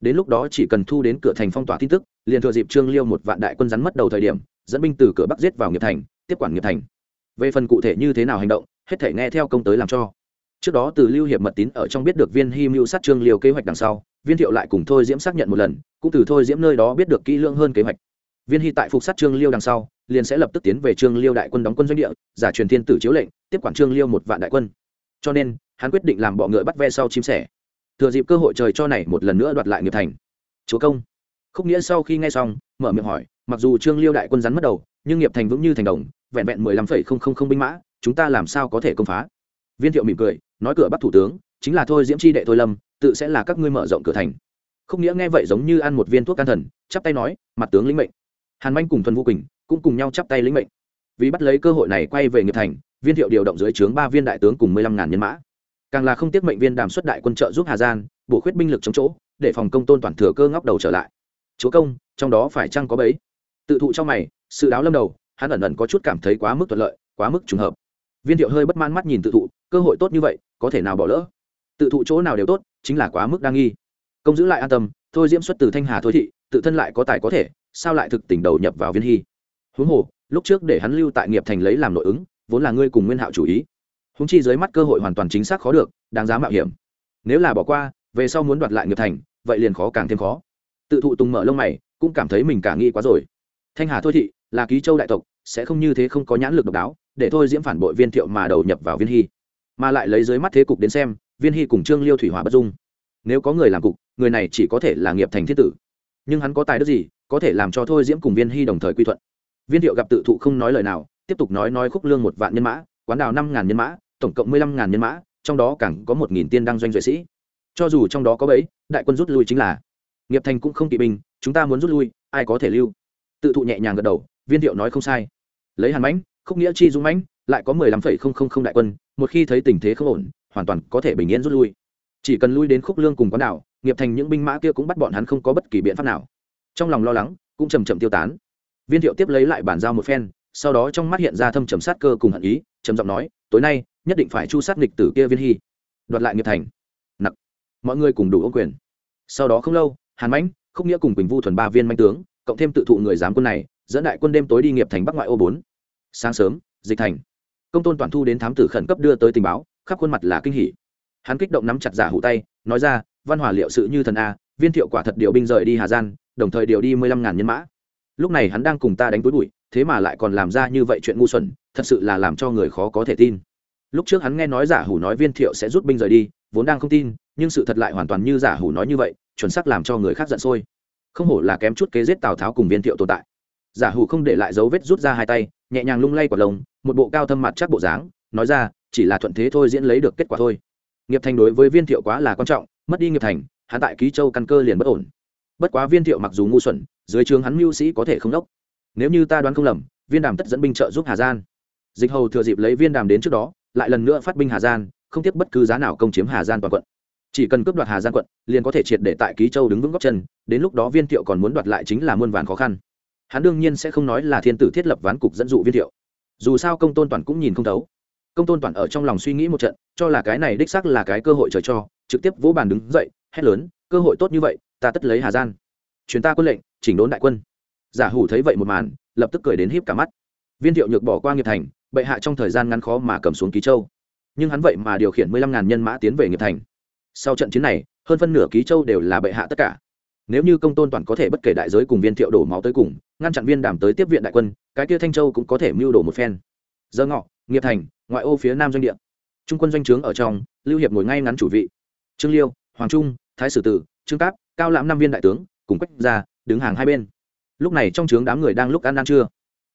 Đến lúc đó chỉ cần thu đến cửa thành phong tỏa tin tức, liền thừa dịp trương liêu một vạn đại quân rắn mất đầu thời điểm, dẫn binh từ cửa bắc giết vào nghiệp thành, tiếp quản nghiệp thành về phần cụ thể như thế nào hành động, hết thể nghe theo công tới làm cho. Trước đó từ lưu hiệp mật tín ở trong biết được viên hy mưu sát trương liêu kế hoạch đằng sau, viên thiệu lại cùng thôi diễm xác nhận một lần, cũng từ thôi diễm nơi đó biết được kỹ lưỡng hơn kế hoạch. Viên hy tại phục sát trương liêu đằng sau, liền sẽ lập tức tiến về trương liêu đại quân đóng quân doanh địa, giả truyền thiên tử chiếu lệnh, tiếp quản trương liêu một vạn đại quân. Cho nên, hắn quyết định làm bọ ngựa bắt ve sau chim sẻ. Thừa dịp cơ hội trời cho này một lần nữa đoạt lại nghiệp thành. Chúa công. Khúc nghĩa sau khi nghe xong, mở miệng hỏi, mặc dù trương liêu đại quân rắn mất đầu nhưng nghiệp thành vững như thành đồng, vẹn vẹn mười lăm phẩy không không không binh mã, chúng ta làm sao có thể công phá? Viên thiệu mỉm cười, nói cửa bắt thủ tướng, chính là thôi diễm chi đệ thôi lâm, tự sẽ là các ngươi mở rộng cửa thành. Không nghĩa nghe vậy giống như ăn một viên thuốc can thần, chắp tay nói, mặt tướng lĩnh mệnh. Hàn manh cùng thuần vũ quỳnh cũng cùng nhau chắp tay lĩnh mệnh. Vì bắt lấy cơ hội này quay về nghiệp thành, viên thiệu điều động dưới trướng ba viên đại tướng cùng mười lăm ngàn nhân mã. Càng là không tiếc mệnh viên đàm xuất đại quân trợ giúp hà Giang, bổ khuyết binh lực chống chỗ, để phòng công tôn toàn thừa cơ ngóc đầu trở lại. Chúa công, trong đó phải chăng có bấy? Tự thụ trong mày sự đáo lâm đầu, hắn ẩn ẩn có chút cảm thấy quá mức thuận lợi, quá mức trùng hợp. Viên thiệu hơi bất mãn mắt nhìn tự thụ, cơ hội tốt như vậy, có thể nào bỏ lỡ? Tự thụ chỗ nào đều tốt, chính là quá mức đa nghi. Công giữ lại an tâm, thôi diễm xuất từ thanh hà thôi thị, tự thân lại có tài có thể, sao lại thực tình đầu nhập vào viên hy? Huống hồ, lúc trước để hắn lưu tại nghiệp thành lấy làm nội ứng, vốn là ngươi cùng nguyên hạo chủ ý. Húng chi dưới mắt cơ hội hoàn toàn chính xác khó được, đáng giá mạo hiểm. Nếu là bỏ qua, về sau muốn đoạt lại nghiệp thành, vậy liền khó càng thêm khó. Tự thụ tùng mở lông mày, cũng cảm thấy mình cả nghĩ quá rồi. Thanh hà thôi thị là ký châu đại tộc, sẽ không như thế không có nhãn lực độc đáo, để thôi diễm phản bội viên thiệu mà đầu nhập vào viên hy. Mà lại lấy dưới mắt thế cục đến xem, viên hy cùng trương liêu thủy hòa bất dung. Nếu có người làm cục, người này chỉ có thể là nghiệp thành thiết tử. Nhưng hắn có tài đức gì, có thể làm cho thôi diễm cùng viên hy đồng thời quy thuận? Viên thiệu gặp tự thụ không nói lời nào, tiếp tục nói nói khúc lương một vạn nhân mã, quán đào năm ngàn nhân mã, tổng cộng mười lăm ngàn nhân mã, trong đó càng có một nghìn tiên đăng doanh duệ sĩ. Cho dù trong đó có bấy đại quân rút lui chính là. Nghiệp thành cũng không kỵ binh, chúng ta muốn rút lui, ai có thể lưu? Tự thụ nhẹ nhàng gật đầu viên thiệu nói không sai. Lấy hàn mãnh, khúc nghĩa chi dung mãnh, lại có mười lăm phẩy không không không đại quân, một khi thấy tình thế không ổn, hoàn toàn có thể bình yên rút lui. Chỉ cần lui đến khúc lương cùng quán đảo, nghiệp thành những binh mã kia cũng bắt bọn hắn không có bất kỳ biện pháp nào. Trong lòng lo lắng, cũng chầm chậm tiêu tán. Viên thiệu tiếp lấy lại bản giao một phen, sau đó trong mắt hiện ra thâm trầm sát cơ cùng hận ý, trầm giọng nói, tối nay, nhất định phải chu sát nghịch tử kia viên hy, đoạt lại nghiệp thành. Nặc. Mọi người cùng đủ ô quyền. Sau đó không lâu, hàn mãnh không nghĩa cùng quỳnh vu thuần ba viên manh tướng, cộng thêm tự thụ người giám quân này dẫn đại quân đêm tối đi nghiệp thành bắc ngoại ô bốn. Sáng sớm, dịch thành. Công tôn toàn thu đến thám tử khẩn cấp đưa tới tình báo, khắp khuôn mặt là kinh hỉ. Hắn kích động nắm chặt giả hụ tay, nói ra, văn hòa liệu sự như thần a, viên thiệu quả thật điều binh rời đi hà giang, đồng thời điều đi mười lăm ngàn nhân mã. Lúc này hắn đang cùng ta đánh túi bụi, thế mà lại còn làm ra như vậy chuyện ngu xuẩn, thật sự là làm cho người khó có thể tin. Lúc trước hắn nghe nói giả hủ nói viên thiệu sẽ rút binh rời đi, vốn đang không tin, nhưng sự thật lại hoàn toàn như giả hủ nói như vậy, chuẩn xác làm cho người khác giận sôi. Không hổ là kém chút kế giết tào tháo cùng viên thiệu tồn tại giả hủ không để lại dấu vết rút ra hai tay, nhẹ nhàng lung lay quả lồng một bộ cao thâm mặt chắc bộ dáng, nói ra, chỉ là thuận thế thôi diễn lấy được kết quả thôi. Nghiệp thành đối với viên thiệu quá là quan trọng, mất đi nghiệp thành, hắn tại ký châu căn cơ liền bất ổn. Bất quá viên thiệu mặc dù ngu xuẩn, dưới trường hắn mưu sĩ có thể không đốc. Nếu như ta đoán không lầm, viên đàm tất dẫn binh trợ giúp hà giang dịch hầu thừa dịp lấy viên đàm đến trước đó, lại lần nữa phát binh hà giang không tiếc bất cứ giá nào công chiếm hà giang toàn quận. Chỉ cần cướp đoạt hà giang quận, liền có thể triệt để tại ký châu đứng vững góc chân, đến lúc đó viên thiệu còn muốn đoạt lại chính là muôn vàn khó khăn hắn đương nhiên sẽ không nói là thiên tử thiết lập ván cục dẫn dụ viên thiệu. Dù sao công tôn toàn cũng nhìn không thấu. Công tôn toàn ở trong lòng suy nghĩ một trận, cho là cái này đích xác là cái cơ hội trời cho, trực tiếp vỗ bàn đứng dậy, hét lớn, cơ hội tốt như vậy, ta tất lấy hà giang chuyến ta quân lệnh, chỉnh đốn đại quân. Giả hủ thấy vậy một màn, lập tức cười đến híp cả mắt. Viên thiệu nhược bỏ qua nghiệp thành, bệ hạ trong thời gian ngắn khó mà cầm xuống ký châu. Nhưng hắn vậy mà điều khiển mười lăm ngàn nhân mã tiến về nghiệp thành. Sau trận chiến này, hơn phân nửa ký châu đều là bệ hạ tất cả nếu như công tôn toàn có thể bất kể đại giới cùng viên thiệu đổ máu tới cùng, ngăn chặn viên đàm tới tiếp viện đại quân, cái kia thanh châu cũng có thể mưu đổ một phen. Giờ ngọ, nghiệp thành, ngoại ô phía nam doanh địa. Trung quân doanh trướng ở trong, lưu hiệp ngồi ngay ngắn chủ vị. Trương liêu, hoàng trung, thái sử tử, trương cáp, cao lãm năm viên đại tướng, cùng quách ra đứng hàng hai bên. Lúc này trong trướng đám người đang lúc ăn ăn trưa.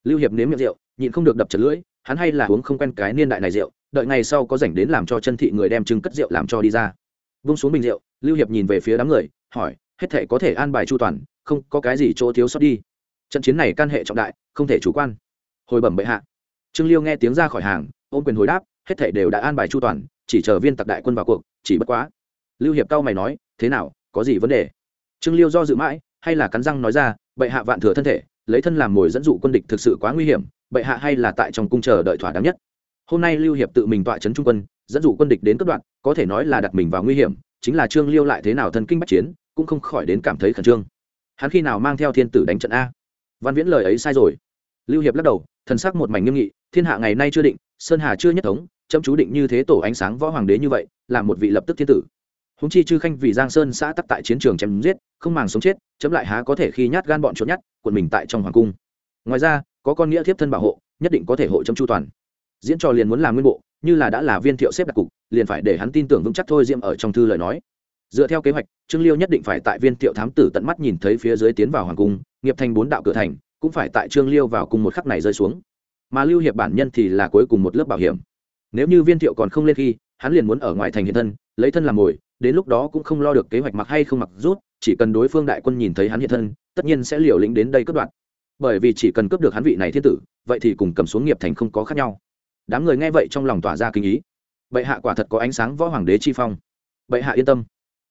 Lưu hiệp nếm miệng rượu, nhịn không được đập chật lưỡi, hắn hay là uống không quen cái niên đại này rượu, đợi ngày sau có rảnh đến làm cho chân thị người đem trưng cất rượu làm cho đi ra. Vung xuống bình rượu, lưu hiệp nhìn về phía đám người, hỏi hết thể có thể an bài chu toàn, không có cái gì chỗ thiếu sót đi. Trận chiến này can hệ trọng đại, không thể chủ quan. Hồi bẩm bệ hạ. Trương liêu nghe tiếng ra khỏi hàng, ôm quyền hồi đáp, hết thể đều đã an bài chu toàn, chỉ chờ viên tặc đại quân vào cuộc, chỉ bất quá. Lưu hiệp cao mày nói, thế nào, có gì vấn đề? Trương liêu do dự mãi, hay là cắn răng nói ra, bệ hạ vạn thừa thân thể, lấy thân làm mồi dẫn dụ quân địch thực sự quá nguy hiểm, bệ hạ hay là tại trong cung chờ đợi thỏa đáng nhất. Hôm nay lưu hiệp tự mình tọa trấn trung quân, dẫn dụ quân địch đến cất đoạn, có thể nói là đặt mình vào nguy hiểm, chính là trương liêu lại thế nào thân kinh bách chiến cũng không khỏi đến cảm thấy khẩn trương. Hắn khi nào mang theo thiên tử đánh trận a? Văn viễn lời ấy sai rồi. Lưu hiệp lắc đầu, thần sắc một mảnh nghiêm nghị, thiên hạ ngày nay chưa định, sơn hà chưa nhất thống, chấm chú định như thế tổ ánh sáng võ hoàng đế như vậy, là một vị lập tức thiên tử. Húng chi chư khanh vì giang sơn xã tắc tại chiến trường chém giết, không màng sống chết, chấm lại há có thể khi nhát gan bọn trốn nhát quần mình tại trong hoàng cung. Ngoài ra, có con nghĩa thiếp thân bảo hộ, nhất định có thể hộ chấm chu toàn. Diễn trò liền muốn làm nguyên bộ, như là đã là viên thiệu xếp đặt cục, liền phải để hắn tin tưởng vững chắc thôi diễm ở trong thư lời nói dựa theo kế hoạch, trương liêu nhất định phải tại viên thiệu thám tử tận mắt nhìn thấy phía dưới tiến vào hoàng cung, nghiệp thành bốn đạo cửa thành, cũng phải tại trương liêu vào cùng một khắc này rơi xuống. Mà lưu hiệp bản nhân thì là cuối cùng một lớp bảo hiểm. Nếu như viên thiệu còn không lên khi, hắn liền muốn ở ngoài thành hiện thân, lấy thân làm mồi, đến lúc đó cũng không lo được kế hoạch mặc hay không mặc rút, chỉ cần đối phương đại quân nhìn thấy hắn hiện thân, tất nhiên sẽ liều lĩnh đến đây cướp đoạt. Bởi vì chỉ cần cướp được hắn vị này thiên tử, vậy thì cùng cầm xuống nghiệp thành không có khác nhau. Đám người nghe vậy trong lòng tỏa ra kinh ý. Bệ hạ quả thật có ánh sáng võ hoàng đế chi phong. Bệ hạ yên tâm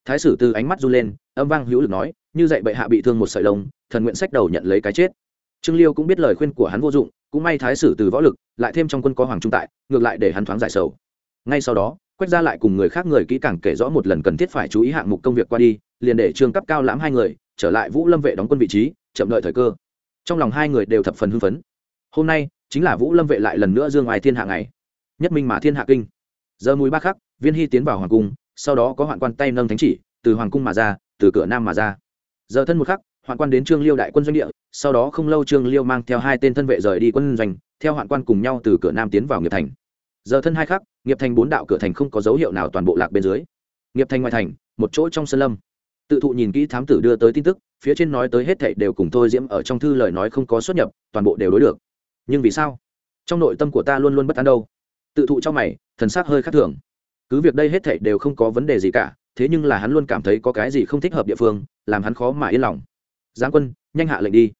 thái sử từ ánh mắt run lên, âm vang hữu lực nói, như dạy bệ hạ bị thương một sợi lông, thần nguyện sách đầu nhận lấy cái chết. Trương liêu cũng biết lời khuyên của hắn vô dụng, cũng may thái sử từ võ lực, lại thêm trong quân có hoàng trung tại, ngược lại để hắn thoáng giải sầu. Ngay sau đó, quách ra lại cùng người khác người kỹ càng kể rõ một lần cần thiết phải chú ý hạng mục công việc qua đi, liền để trương cấp cao lãm hai người, trở lại vũ lâm vệ đóng quân vị trí, chậm đợi thời cơ. Trong lòng hai người đều thập phần hưng phấn. Hôm nay, chính là vũ lâm vệ lại lần nữa dương ngoài thiên hạ ngày. Nhất minh mà thiên hạ kinh. Giờ mùi ba khắc, viên hy tiến vào hoàng cung sau đó có hoạn quan tay nâng thánh chỉ, từ hoàng cung mà ra, từ cửa nam mà ra. Giờ thân một khắc, hoạn quan đến trương liêu đại quân doanh địa, sau đó không lâu trương liêu mang theo hai tên thân vệ rời đi quân doanh, theo hoạn quan cùng nhau từ cửa nam tiến vào nghiệp thành. Giờ thân hai khắc, nghiệp thành bốn đạo cửa thành không có dấu hiệu nào toàn bộ lạc bên dưới. Nghiệp thành ngoài thành, một chỗ trong sân lâm. Tự thụ nhìn kỹ thám tử đưa tới tin tức, phía trên nói tới hết thảy đều cùng thôi diễm ở trong thư lời nói không có xuất nhập, toàn bộ đều đối được. Nhưng vì sao? Trong nội tâm của ta luôn luôn bất an đâu. Tự thụ trong mày, thần sắc hơi khác thường cứ việc đây hết thảy đều không có vấn đề gì cả, thế nhưng là hắn luôn cảm thấy có cái gì không thích hợp địa phương, làm hắn khó mà yên lòng. Giáng quân, nhanh hạ lệnh đi.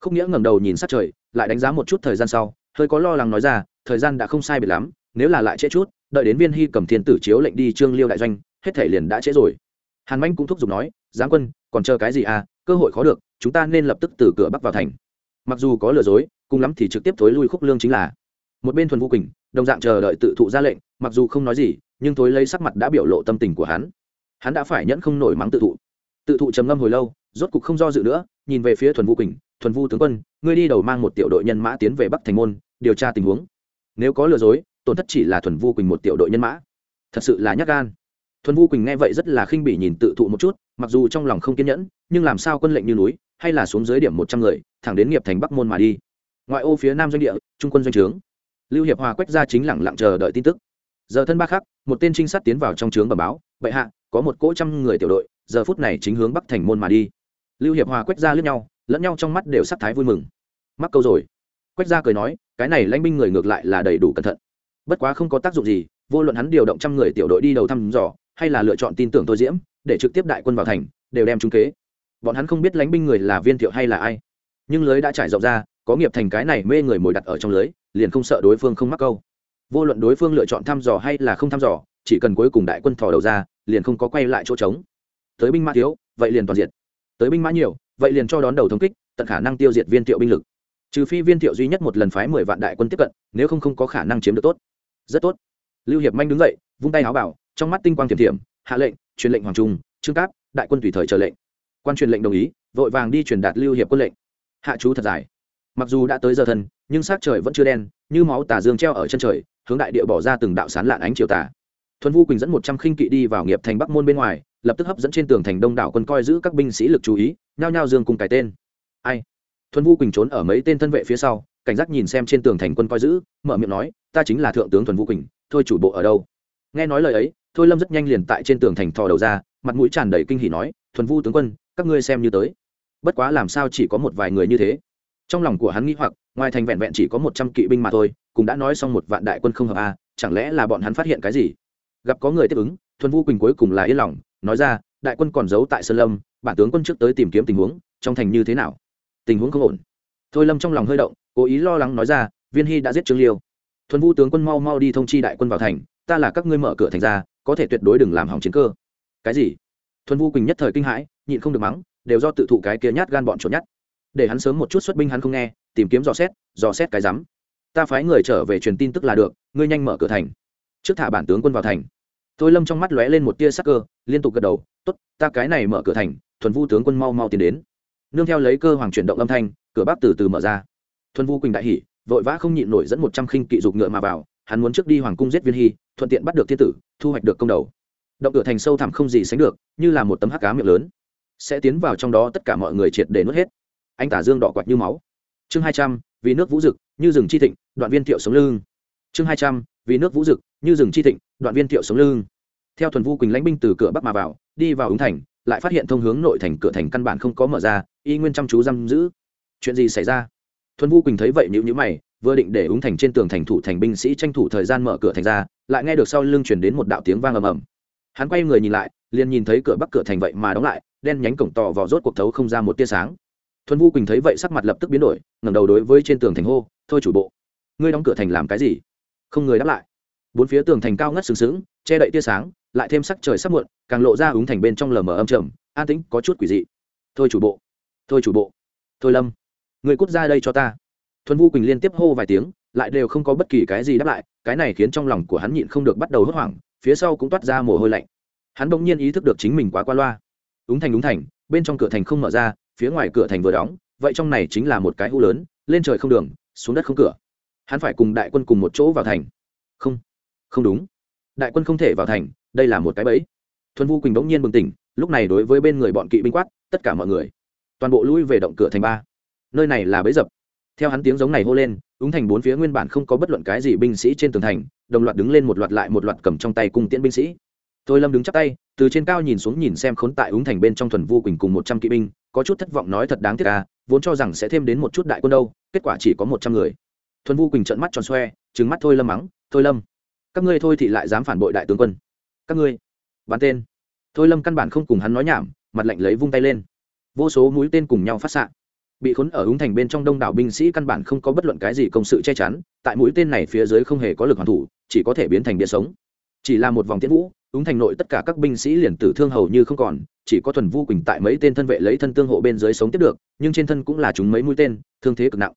Khúc nghĩa ngẩng đầu nhìn sát trời, lại đánh giá một chút thời gian sau, hơi có lo lắng nói ra, thời gian đã không sai biệt lắm, nếu là lại trễ chút, đợi đến viên hy cầm thiên tử chiếu lệnh đi trương liêu đại doanh, hết thể liền đã trễ rồi. Hàn manh cũng thúc giục nói giáng quân, còn chờ cái gì à? Cơ hội khó được, chúng ta nên lập tức từ cửa bắc vào thành. Mặc dù có lừa dối, cùng lắm thì trực tiếp thối lui khúc lương chính là. Một bên thuần vũ quỳnh, đồng dạng chờ đợi tự thụ ra lệnh, mặc dù không nói gì nhưng thối lấy sắc mặt đã biểu lộ tâm tình của hắn. Hắn đã phải nhẫn không nổi mắng tự thụ. Tự thụ trầm ngâm hồi lâu, rốt cục không do dự nữa, nhìn về phía thuần vũ quỳnh, thuần vũ tướng quân, ngươi đi đầu mang một tiểu đội nhân mã tiến về bắc thành môn, điều tra tình huống. Nếu có lừa dối, tổn thất chỉ là thuần vũ quỳnh một tiểu đội nhân mã. Thật sự là nhắc gan. Thuần vũ quỳnh nghe vậy rất là khinh bỉ nhìn tự thụ một chút, mặc dù trong lòng không kiên nhẫn, nhưng làm sao quân lệnh như núi, hay là xuống dưới điểm một trăm người, thẳng đến nghiệp thành bắc môn mà đi. Ngoại ô phía nam doanh địa, trung quân doanh trướng. Lưu hiệp hòa quách ra chính lẳng lặng chờ đợi tin tức giờ thân ba khắc, một tên trinh sát tiến vào trong trướng bẩm báo, bệ hạ, có một cỗ trăm người tiểu đội, giờ phút này chính hướng bắc thành môn mà đi. Lưu hiệp hòa quét ra lướt nhau, lẫn nhau trong mắt đều sắc thái vui mừng. Mắc câu rồi. Quét ra cười nói, cái này lãnh binh người ngược lại là đầy đủ cẩn thận. Bất quá không có tác dụng gì, vô luận hắn điều động trăm người tiểu đội đi đầu thăm dò, hay là lựa chọn tin tưởng tôi diễm, để trực tiếp đại quân vào thành, đều đem trung kế. Bọn hắn không biết lãnh binh người là viên thiệu hay là ai. Nhưng lưới đã trải rộng ra, có nghiệp thành cái này mê người mồi đặt ở trong lưới, liền không sợ đối phương không mắc câu vô luận đối phương lựa chọn thăm dò hay là không thăm dò, chỉ cần cuối cùng đại quân thò đầu ra, liền không có quay lại chỗ trống. Tới binh mã thiếu, vậy liền toàn diệt. Tới binh mã nhiều, vậy liền cho đón đầu thống kích, tận khả năng tiêu diệt viên thiệu binh lực. Trừ phi viên thiệu duy nhất một lần phái mười vạn đại quân tiếp cận, nếu không không có khả năng chiếm được tốt. Rất tốt. Lưu hiệp manh đứng dậy, vung tay áo bảo, trong mắt tinh quang thiểm thiểm, hạ lệnh, truyền lệnh hoàng trung, trương cáp, đại quân tùy thời chờ lệnh. Quan truyền lệnh đồng ý, vội vàng đi truyền đạt lưu hiệp quân lệnh. Hạ chú thật dài. Mặc dù đã tới giờ thân nhưng sát trời vẫn chưa đen, như máu tà dương treo ở chân trời hướng đại địa bỏ ra từng đạo sán lạn ánh chiều tà. Thuần vu quỳnh dẫn một trăm khinh kỵ đi vào nghiệp thành bắc môn bên ngoài, lập tức hấp dẫn trên tường thành đông đảo quân coi giữ các binh sĩ lực chú ý, nhao nhao dương cùng cái tên. Ai? Thuần vu quỳnh trốn ở mấy tên thân vệ phía sau, cảnh giác nhìn xem trên tường thành quân coi giữ, mở miệng nói, ta chính là thượng tướng thuần vu quỳnh, thôi chủ bộ ở đâu? Nghe nói lời ấy, thôi lâm rất nhanh liền tại trên tường thành thò đầu ra, mặt mũi tràn đầy kinh hỉ nói, thuần vu tướng quân, các ngươi xem như tới. Bất quá làm sao chỉ có một vài người như thế. Trong lòng của hắn nghĩ hoặc, ngoài thành vẹn vẹn chỉ có một trăm kỵ binh mà thôi cũng đã nói xong một vạn đại quân không hợp a, chẳng lẽ là bọn hắn phát hiện cái gì? Gặp có người tiếp ứng, thuần vu quỳnh cuối cùng là yên lòng, nói ra, đại quân còn giấu tại sơn lâm, bản tướng quân trước tới tìm kiếm tình huống, trong thành như thế nào? Tình huống không ổn. Thôi lâm trong lòng hơi động, cố ý lo lắng nói ra, viên hy đã giết trương liêu. Thuần vu tướng quân mau mau đi thông chi đại quân vào thành, ta là các ngươi mở cửa thành ra, có thể tuyệt đối đừng làm hỏng chiến cơ. Cái gì? Thuần vu quỳnh nhất thời kinh hãi, nhịn không được mắng, đều do tự thụ cái kia nhát gan bọn trốn nhát. Để hắn sớm một chút xuất binh hắn không nghe, tìm kiếm dò xét dò xét cái rắm ta phái người trở về truyền tin tức là được, ngươi nhanh mở cửa thành. Trước thả bản tướng quân vào thành. Tôi lâm trong mắt lóe lên một tia sắc cơ, liên tục gật đầu t ố t ta cái này mở cửa thành, thuần vu tướng quân mau mau tiến đến. Nương theo lấy cơ hoàng chuyển động âm thanh, cửa bắc từ từ mở ra. Thuần vu quỳnh đại hỷ vội vã không nhịn nổi dẫn một trăm khinh kỵ dục ngựa mà vào, hắn muốn trước đi hoàng cung giết viên hy, thuận tiện bắt được thiên tử, thu hoạch được công đầu. Động cửa thành sâu thẳm không gì sánh được, như là một tấm hắc cá miệng lớn. Sẽ tiến vào trong đó tất cả mọi người triệt để nuốt hết. Anh tả dương đỏ quạt như máu. Chương hai trăm, vì nước vũ dực như rừng chi thịnh, đoạn viên thiệu sống lưng. Chương hai trăm, vì nước vũ dực như rừng chi thịnh, đoạn viên thiệu sống lưng. Theo thuần vu quỳnh lãnh binh từ cửa bắc mà vào, đi vào ứng thành, lại phát hiện thông hướng nội thành cửa thành căn bản không có mở ra, y nguyên chăm chú giam giữ. Chuyện gì xảy ra? Thuần vu quỳnh thấy vậy nhữ nhữ mày, vừa định để ứng thành trên tường thành thủ thành binh sĩ tranh thủ thời gian mở cửa thành ra, lại nghe được sau lưng chuyển đến một đạo tiếng vang ầm ầm. Hắn quay người nhìn lại, liền nhìn thấy cửa bắc cửa thành vậy mà đóng lại, đen nhánh cổng tỏ vào rốt cuộc thấu không ra một tia sáng thuần vu quỳnh thấy vậy sắc mặt lập tức biến đổi, ngẩng đầu đối với trên tường thành hô, thôi chủ bộ, ngươi đóng cửa thành làm cái gì? Không người đáp lại. Bốn phía tường thành cao ngất sừng sững, che đậy tia sáng, lại thêm sắc trời sắp muộn, càng lộ ra úng thành bên trong lờ mờ âm trầm, an tĩnh, có chút quỷ dị. Thôi chủ bộ, thôi chủ bộ, thôi lâm người cút ra đây cho ta. Thuần vu quỳnh liên tiếp hô vài tiếng, lại đều không có bất kỳ cái gì đáp lại, cái này khiến trong lòng của hắn nhịn không được bắt đầu hốt hoảng, phía sau cũng toát ra mồ hôi lạnh. Hắn bỗng nhiên ý thức được chính mình quá qua loa. Úng thành úng thành, bên trong cửa thành không mở ra phía ngoài cửa thành vừa đóng, vậy trong này chính là một cái hũ lớn, lên trời không đường, xuống đất không cửa. Hắn phải cùng đại quân cùng một chỗ vào thành. Không không đúng. Đại quân không thể vào thành, đây là một cái bẫy. Thuần vu quỳnh bỗng nhiên bừng tỉnh, lúc này đối với bên người bọn kỵ binh quát, tất cả mọi người, toàn bộ lui về động cửa thành ba. Nơi này là bẫy dập. Theo hắn tiếng giống này hô lên, ứng thành bốn phía nguyên bản không có bất luận cái gì binh sĩ trên tường thành, đồng loạt đứng lên một loạt lại một loạt cầm trong tay cung tiễn binh sĩ. Tôi lâm đứng chắc tay từ trên cao nhìn xuống nhìn xem khốn tại úng thành bên trong thuần vu quỳnh cùng một trăm kỵ binh, có chút thất vọng nói thật đáng tiếc ca vốn cho rằng sẽ thêm đến một chút đại quân đâu, kết quả chỉ có một trăm người. Thuần vu quỳnh trợn mắt tròn xoe, trừng mắt thôi lâm mắng, thôi lâm, các ngươi thôi thì lại dám phản bội đại tướng quân. Các ngươi, bắn tên. Thôi lâm căn bản không cùng hắn nói nhảm, mặt lạnh lấy vung tay lên. Vô số mũi tên cùng nhau phát xạ. Bị khốn ở úng thành bên trong đông đảo binh sĩ căn bản không có bất luận cái gì công sự che chắn, tại mũi tên này phía dưới không hề có lực hoàn thủ, chỉ có thể biến thành địa sống. Chỉ là một vòng tiễn vũ ứng thành nội tất cả các binh sĩ liền tử thương hầu như không còn, chỉ có thuần vu quỳnh tại mấy tên thân vệ lấy thân tương hộ bên dưới sống tiếp được, nhưng trên thân cũng là chúng mấy mũi tên, thương thế cực nặng.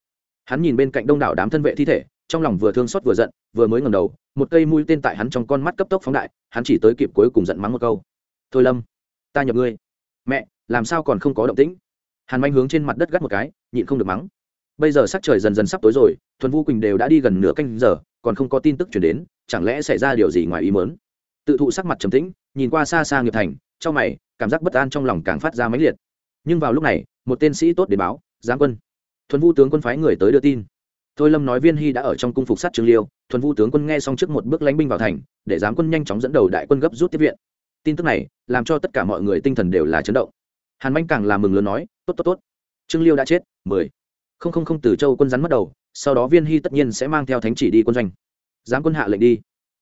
Hắn nhìn bên cạnh đông đảo đám thân vệ thi thể, trong lòng vừa thương xót vừa giận, vừa mới ngầm đầu, một cây mũi tên tại hắn trong con mắt cấp tốc phóng đại, hắn chỉ tới kịp cuối cùng giận mắng một câu. Thôi lâm, ta nhập ngươi. Mẹ, làm sao còn không có động tĩnh? Hàn manh hướng trên mặt đất gắt một cái, nhịn không được mắng. Bây giờ sắc trời dần dần sắp tối rồi, thuần vu quỳnh đều đã đi gần nửa canh giờ, còn không có tin tức chuyển đến, chẳng lẽ xảy ra điều gì ngoài ý mớn tự thụ sắc mặt trầm tĩnh, nhìn qua xa xa nghiệp thành, trong mày, cảm giác bất an trong lòng càng phát ra mãnh liệt. Nhưng vào lúc này, một tên sĩ tốt đến báo giáng quân, thuần vu tướng quân phái người tới đưa tin. Thôi lâm nói viên hy đã ở trong cung phục sát trương liêu, thuần vu tướng quân nghe xong trước một bước lánh binh vào thành, để giám quân nhanh chóng dẫn đầu đại quân gấp rút tiếp viện. Tin tức này, làm cho tất cả mọi người tinh thần đều là chấn động. Hàn manh càng làm mừng lớn nói, tốt tốt tốt. Trương liêu đã chết, mười. Không không không, từ châu quân rắn mất đầu, sau đó viên hy tất nhiên sẽ mang theo thánh chỉ đi quân doanh. Giám quân hạ lệnh đi